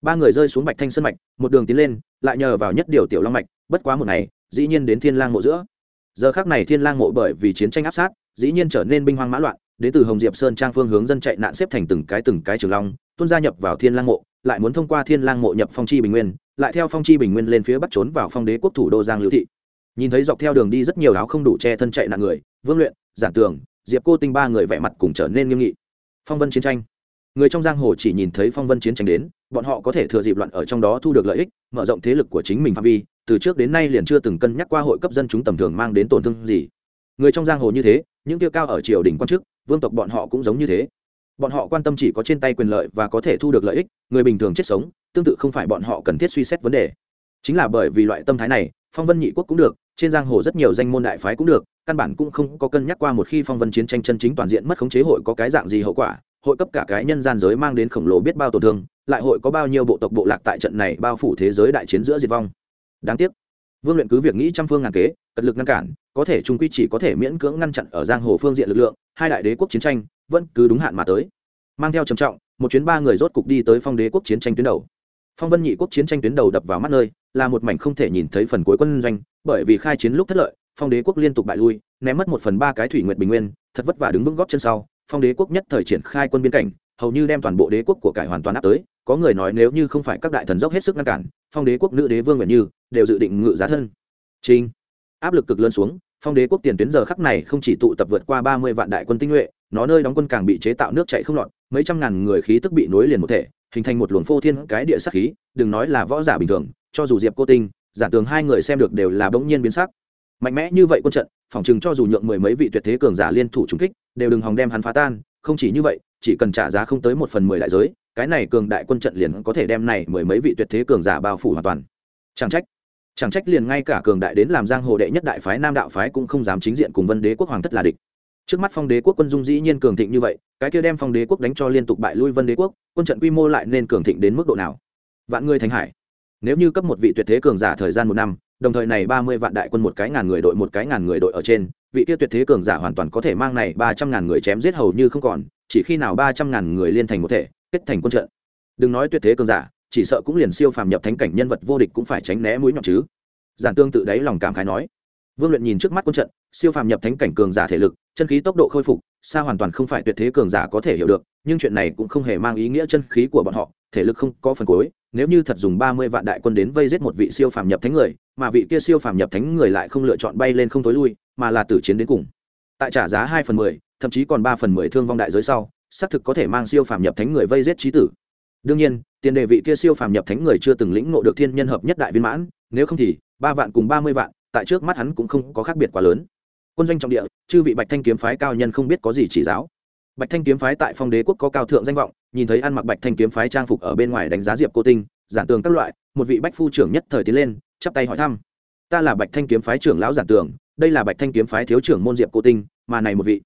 S1: ba người rơi xuống bạch thanh sơn mạch, một đường tiến lên, lại nhờ vào nhất điều tiểu long mạch, bất quá một ngày, dĩ nhiên đến thiên lang mộ giữa. Giờ khác này thiên lang mộ bởi vì chiến tranh áp sát, dĩ nhiên trở nên binh hoang mã loạn, đến từ hồng diệp sơn trang phương hướng dân chạy nạn xếp thành từng cái từng cái trường long, tuôn gia nhập vào thiên lang mộ, lại muốn thông qua thiên lang mộ nhập phong chi bình nguyên, lại theo phong chi bình nguyên lên phía bắc trốn vào phong đế quốc thủ đô giang lưu thị. Nhìn thấy dọc theo đường đi rất nhiều áo không đủ che thân chạy nạn người, vương luyện, giản tường, diệp cô tinh ba người vẻ mặt cùng trở nên nghiêm nghị. Phong vân chiến tranh người trong giang hồ chỉ nhìn thấy phong vân chiến tranh đến, bọn họ có thể thừa dịp loạn ở trong đó thu được lợi ích, mở rộng thế lực của chính mình phạm vi, từ trước đến nay liền chưa từng cân nhắc qua hội cấp dân chúng tầm thường mang đến tổn thương gì. Người trong giang hồ như thế, những tiêu cao ở triều đình quan chức, vương tộc bọn họ cũng giống như thế. Bọn họ quan tâm chỉ có trên tay quyền lợi và có thể thu được lợi ích, người bình thường chết sống, tương tự không phải bọn họ cần thiết suy xét vấn đề. Chính là bởi vì loại tâm thái này, phong vân nhị quốc cũng được, trên giang hồ rất nhiều danh môn đại phái cũng được, căn bản cũng không có cân nhắc qua một khi phong vân chiến tranh chân chính toàn diện mất khống chế hội có cái dạng gì hậu quả hội cấp cả cái nhân gian giới mang đến khổng lồ biết bao tổn thương, lại hội có bao nhiêu bộ tộc bộ lạc tại trận này bao phủ thế giới đại chiến giữa diệt vong. Đáng tiếc, vương luyện cứ việc nghĩ trăm phương ngàn kế, cật lực ngăn cản, có thể trung quy chỉ có thể miễn cưỡng ngăn chặn ở giang hồ phương diện lực lượng, hai đại đế quốc chiến tranh vẫn cứ đúng hạn mà tới. Mang theo trầm trọng, một chuyến ba người rốt cục đi tới phong đế quốc chiến tranh tuyến đầu. Phong vân nhị quốc chiến tranh tuyến đầu đập vào mắt nơi, là một mảnh không thể nhìn thấy phần cuối quân doanh, bởi vì khai chiến lúc thất lợi, phong đế quốc liên tục bại lui, ném mất một phần ba cái thủy nguyệt bình nguyên, thật vất vả đứng vững góp chân sau phong đế quốc nhất thời triển khai quân biên cảnh, hầu như đem toàn bộ đế quốc của cải hoàn toàn áp tới, có người nói nếu như không phải các đại thần dốc hết sức ngăn cản, phong đế quốc nữ đế vương nguyện như đều dự định ngự giá thân. Trinh áp lực cực lớn xuống, phong đế quốc tiền tuyến giờ khắc này không chỉ tụ tập vượt qua ba mươi vạn đại quân tinh nhuệ, nó nơi đóng quân càng bị chế tạo nước chạy không lọt, mấy trăm ngàn người khí tức bị nối liền một thể, hình thành một luồng phô thiên cái địa sắc khí, đừng nói là võ giả bình thường, cho dù diệp cô tinh, giả tường hai người xem được đều là bỗng nhiên biến sắc. Mạnh mẽ như vậy quân trận phòng chừng cho dù nhượng mười mấy vị tuyệt thế cường giả liên thủ trùng kích, đều đừng hòng đem hắn phá tan, không chỉ như vậy, chỉ cần trả giá không tới một phần mười đại giới, cái này cường đại quân trận liền có thể đem này mười mấy vị tuyệt thế cường giả bao phủ hoàn toàn. Chẳng trách chẳng trách liền ngay cả cường đại đến làm giang hồ đệ nhất đại phái nam đạo phái cũng không dám chính diện cùng vân đế quốc hoàng thất là địch. Trước mắt phong đế quốc quân dung dĩ nhiên cường thịnh như vậy, cái kia đem phong đế quốc đánh cho liên tục bại lui vân đế quốc, quân trận quy mô lại nên cường thịnh đến mức độ nào? Vạn người thành hải nếu như cấp một vị tuyệt thế cường giả thời gian một năm, đồng thời này ba mươi vạn đại quân một cái ngàn người đội một cái ngàn người đội ở trên, vị kia tuyệt thế cường giả hoàn toàn có thể mang này ba trăm ngàn người chém giết hầu như không còn, chỉ khi nào ba trăm ngàn người liên thành một thể, kết thành quân trận. Đừng nói tuyệt thế cường giả, chỉ sợ cũng liền siêu phàm nhập thánh cảnh nhân vật vô địch cũng phải tránh né mũi nhọn chứ. Giản tương tự đáy lòng cảm khái nói. Vương luyện nhìn trước mắt quân trận, siêu phàm nhập thánh cảnh cường giả thể lực, chân khí tốc độ khôi phục, xa hoàn toàn không phải tuyệt thế cường giả có thể hiểu được, nhưng chuyện này cũng không hề mang ý nghĩa chân khí của bọn họ thể lực không có phần cuối, nếu như thật dùng ba mươi vạn đại quân đến vây giết một vị siêu phàm nhập thánh người, mà vị kia siêu phàm nhập thánh người lại không lựa chọn bay lên không tối lui, mà là tử chiến đến cùng. Tại trả giá hai phần mười, thậm chí còn ba phần mười thương vong đại giới sau, xác thực có thể mang siêu phàm nhập thánh người vây giết trí tử. Đương nhiên, tiền đề vị kia siêu phàm nhập thánh người chưa từng lĩnh ngộ được thiên nhân hợp nhất đại viên mãn, nếu không thì, ba vạn cùng ba mươi vạn, tại trước mắt hắn cũng không có khác biệt quá lớn. Quân doanh trọng địa, chư vị bạch thanh kiếm phái cao nhân không biết có gì chỉ giáo. Bạch thanh kiếm phái tại phong đế quốc có cao thượng danh vọng nhìn thấy ăn mặc bạch thanh kiếm phái trang phục ở bên ngoài đánh giá diệp cô tinh giản tường các loại một vị bách phu trưởng nhất thời tiến lên chắp tay hỏi thăm ta là bạch thanh kiếm phái trưởng lão giản tường đây là bạch thanh kiếm phái thiếu trưởng môn diệp cô tinh mà này một vị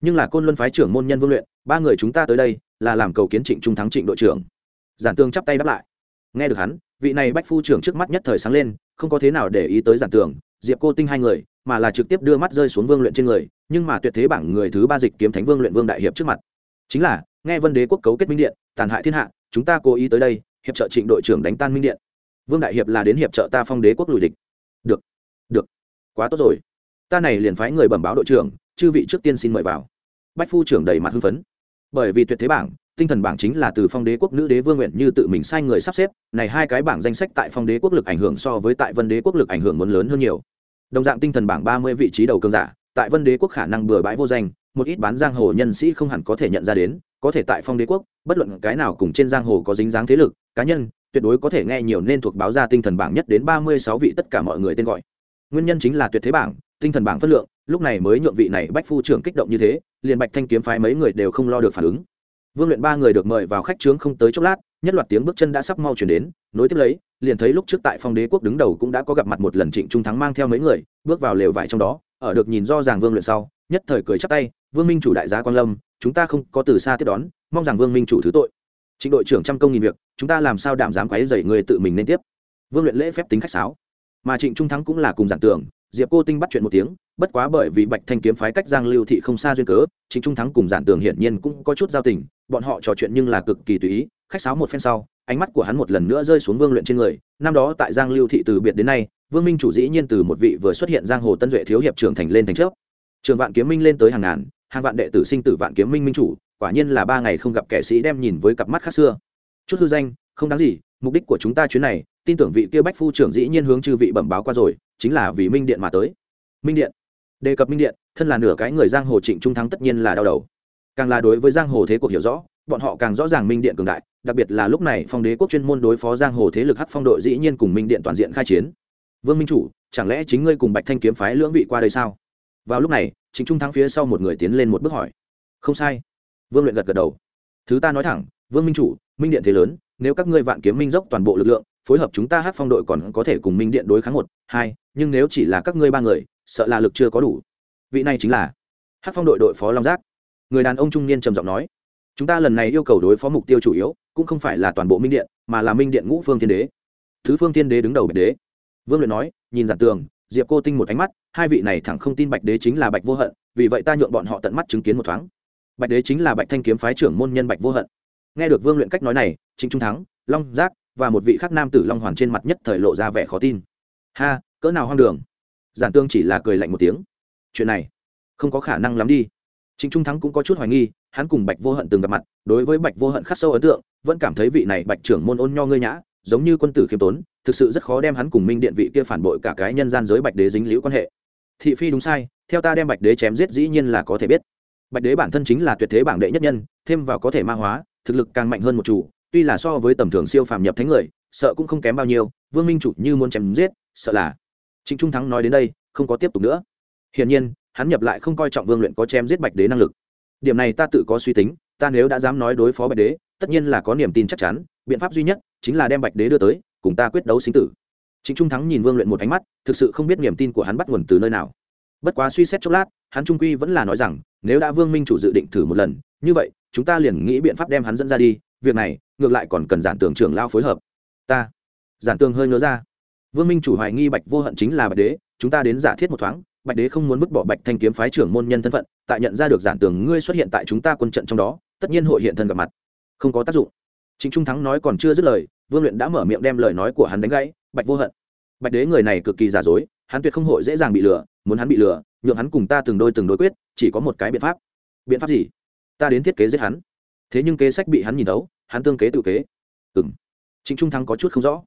S1: nhưng là côn luân phái trưởng môn nhân vương luyện ba người chúng ta tới đây là làm cầu kiến trịnh trung thắng trịnh đội trưởng giản tường chắp tay đáp lại nghe được hắn vị này bách phu trưởng trước mắt nhất thời sáng lên không có thế nào để ý tới giản tường diệp cô tinh hai người mà là trực tiếp đưa mắt rơi xuống vương luyện trên người nhưng mà tuyệt thế bảng người thứ ba dịch kiếm thánh vương luyện vương đại hiệp trước mặt chính là nghe vân đế quốc cấu kết minh điện, tàn hại thiên hạ, chúng ta cố ý tới đây, hiệp trợ trịnh đội trưởng đánh tan minh điện. Vương đại hiệp là đến hiệp trợ ta phong đế quốc lùi địch. Được được, quá tốt rồi. Ta này liền phái người bẩm báo đội trưởng, chư vị trước tiên xin mời vào. Bách phu trưởng đầy mặt hưng phấn. Bởi vì tuyệt thế bảng, tinh thần bảng chính là từ phong đế quốc nữ đế vương nguyện như tự mình sai người sắp xếp, này hai cái bảng danh sách tại phong đế quốc lực ảnh hưởng so với tại vân đế quốc lực ảnh hưởng muốn lớn hơn nhiều. Đồng dạng tinh thần bảng ba mươi vị trí đầu cơn giả, tại vân đế quốc khả năng bừa bãi vô danh, một ít bán giang hồ nhân sĩ không hẳn có thể nhận ra đến có thể tại phong đế quốc, bất luận cái nào cùng trên giang hồ có dính dáng thế lực, cá nhân, tuyệt đối có thể nghe nhiều nên thuộc báo ra tinh thần bảng nhất đến ba mươi sáu vị tất cả mọi người tên gọi. Nguyên nhân chính là tuyệt thế bảng, tinh thần bảng phất lượng, lúc này mới nhượng vị này bách phu trưởng kích động như thế, liền bạch thanh kiếm phái mấy người đều không lo được phản ứng. Vương luyện ba người được mời vào khách trướng không tới chốc lát, nhất loạt tiếng bước chân đã sắp mau chuyển đến, nối tiếp lấy, liền thấy lúc trước tại phong đế quốc đứng đầu cũng đã có gặp mặt một lần trịnh trung thắng mang theo mấy người, bước vào lều vải trong đó, ở được nhìn do ràng vương luyện sau nhất thời cười chắp tay, vương minh chủ đại gia quan lâm, chúng ta không có từ xa tiếp đón, mong rằng vương minh chủ thứ tội. Trịnh đội trưởng trăm công nghìn việc, chúng ta làm sao đảm dám quấy dày người tự mình nên tiếp? Vương luyện lễ phép tính khách sáo. Mà trịnh trung thắng cũng là cùng giản tưởng, diệp cô tinh bắt chuyện một tiếng, bất quá bởi vì bạch thanh kiếm phái cách giang lưu thị không xa duyên cớ, trịnh trung thắng cùng giản tường hiển nhiên cũng có chút giao tình, bọn họ trò chuyện nhưng là cực kỳ tùy ý, khách sáo một phen sau, ánh mắt của hắn một lần nữa rơi xuống vương luyện trên người. Năm đó tại giang lưu thị từ biệt đến nay, vương minh chủ dĩ nhiên từ một vị vừa xuất hiện giang hồ tân duệ thiếu hiệp trưởng thành lên thành trước trường vạn kiếm minh lên tới hàng ngàn, hàng vạn đệ tử sinh tử vạn kiếm minh minh chủ, quả nhiên là ba ngày không gặp kẻ sĩ đem nhìn với cặp mắt khác xưa. Chút hư danh, không đáng gì, mục đích của chúng ta chuyến này, tin tưởng vị kia bách phu trưởng dĩ nhiên hướng chư vị bẩm báo qua rồi, chính là vì minh điện mà tới. Minh điện. Đề cập minh điện, thân là nửa cái người giang hồ trịnh trung thắng tất nhiên là đau đầu. Càng là đối với giang hồ thế cuộc hiểu rõ, bọn họ càng rõ ràng minh điện cường đại, đặc biệt là lúc này phong đế quốc chuyên môn đối phó giang hồ thế lực hắc phong đội dĩ nhiên cùng minh điện toàn diện khai chiến. Vương minh chủ, chẳng lẽ chính ngươi cùng bạch thanh kiếm phái lưỡng vị qua đây sao? Vào lúc này chính trung thắng phía sau một người tiến lên một bước hỏi, không sai. Vương luyện gật gật đầu. Thứ ta nói thẳng, vương minh chủ, minh điện thế lớn, nếu các ngươi vạn kiếm minh dốc toàn bộ lực lượng, phối hợp chúng ta hát phong đội còn có thể cùng minh điện đối kháng một, hai, nhưng nếu chỉ là các ngươi ba người, sợ là lực chưa có đủ. Vị này chính là hát phong đội đội phó long giác. Người đàn ông trung niên trầm giọng nói, chúng ta lần này yêu cầu đối phó mục tiêu chủ yếu, cũng không phải là toàn bộ minh điện, mà là minh điện ngũ phương thiên đế. Thứ phương thiên đế đứng đầu bạch đế. Vương luyện nói, nhìn giản tường diệp cô tinh một ánh mắt, hai vị này thẳng không tin bạch đế chính là bạch vô hận, vì vậy ta nhượng bọn họ tận mắt chứng kiến một thoáng. Bạch đế chính là bạch thanh kiếm phái trưởng môn nhân bạch vô hận. Nghe được vương luyện cách nói này, trịnh trung thắng, long giác và một vị khác nam tử long hoàn trên mặt nhất thời lộ ra vẻ khó tin. Ha, cỡ nào hoang đường. Giản tương chỉ là cười lạnh một tiếng. Chuyện này, không có khả năng lắm đi. Trịnh trung thắng cũng có chút hoài nghi, hắn cùng bạch vô hận từng gặp mặt, đối với bạch vô hận khắc sâu ấn tượng, vẫn cảm thấy vị này bạch trưởng môn ôn nho ngươi nhã, giống như quân tử khiêm tốn thực sự rất khó đem hắn cùng minh điện vị kia phản bội cả cái nhân gian giới bạch đế dính liễu quan hệ. Thị phi đúng sai, theo ta đem bạch đế chém giết dĩ nhiên là có thể biết. Bạch đế bản thân chính là tuyệt thế bảng đệ nhất nhân, thêm vào có thể ma hóa, thực lực càng mạnh hơn một chủ, tuy là so với tầm thường siêu phàm nhập thánh người, sợ cũng không kém bao nhiêu, vương minh chủ như muốn chém giết, sợ là. Trịnh trung thắng nói đến đây, không có tiếp tục nữa. Hiển nhiên, hắn nhập lại không coi trọng vương luyện có chém giết bạch đế năng lực. Điểm này ta tự có suy tính, ta nếu đã dám nói đối phó bạch đế, tất nhiên là có niềm tin chắc chắn, biện pháp duy nhất chính là đem bạch đế đưa tới cùng ta quyết đấu sinh tử. Chính trung thắng nhìn vương luyện một ánh mắt, thực sự không biết niềm tin của hắn bắt nguồn từ nơi nào. Bất quá suy xét chốc lát, hắn trung quy vẫn là nói rằng, nếu đã vương minh chủ dự định thử một lần, như vậy, chúng ta liền nghĩ biện pháp đem hắn dẫn ra đi, việc này, ngược lại còn cần giản tưởng trưởng lao phối hợp. Ta, giản tường hơi ngớ ra. Vương minh chủ hoài nghi bạch vô hận chính là bạch đế, chúng ta đến giả thiết một thoáng, bạch đế không muốn vứt bỏ bạch thanh kiếm phái trưởng môn nhân thân phận, tại nhận ra được giản tường ngươi xuất hiện tại chúng ta quân trận trong đó, tất nhiên hội hiện thân gặp mặt. Không có tác dụng. Chính trung thắng nói còn chưa dứt lời vương luyện đã mở miệng đem lời nói của hắn đánh gãy, bạch vô hận, bạch đế người này cực kỳ giả dối, hắn tuyệt không hội dễ dàng bị lừa, muốn hắn bị lừa, nhượng hắn cùng ta từng đôi từng đối quyết, chỉ có một cái biện pháp. Biện pháp gì? Ta đến thiết kế giết hắn. Thế nhưng kế sách bị hắn nhìn thấu, hắn tương kế tự kế. Ừng chính trung thắng có chút không rõ.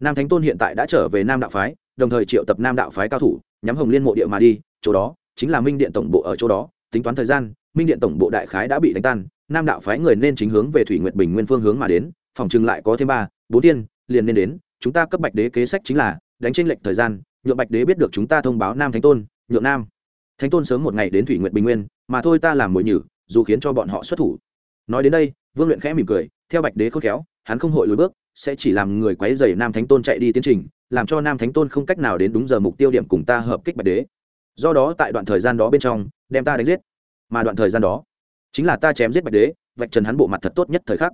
S1: Nam thánh tôn hiện tại đã trở về nam đạo phái, đồng thời triệu tập nam đạo phái cao thủ, nhắm hồng liên mộ địa mà đi, chỗ đó chính là minh điện tổng bộ ở chỗ đó, tính toán thời gian, minh điện tổng bộ đại khái đã bị đánh tan, nam đạo phái người nên chính hướng về thủy nguyệt bình nguyên phương hướng mà đến, phòng trừng lại có thêm ba bốn tiên, liền nên đến, chúng ta cấp bạch đế kế sách chính là, đánh tranh lệch thời gian, nhượng bạch đế biết được chúng ta thông báo nam thánh tôn, nhượng nam thánh tôn sớm một ngày đến thủy nguyệt bình nguyên, mà thôi ta làm mồi nhử, dù khiến cho bọn họ xuất thủ. Nói đến đây, vương luyện khẽ mỉm cười, theo bạch đế khôn khéo, hắn không hội lùi bước, sẽ chỉ làm người quấy dày nam thánh tôn chạy đi tiến trình, làm cho nam thánh tôn không cách nào đến đúng giờ mục tiêu điểm cùng ta hợp kích bạch đế. Do đó tại đoạn thời gian đó bên trong, đem ta đánh giết. Mà đoạn thời gian đó, chính là ta chém giết bạch đế, vạch trần hắn bộ mặt thật tốt nhất thời khắc.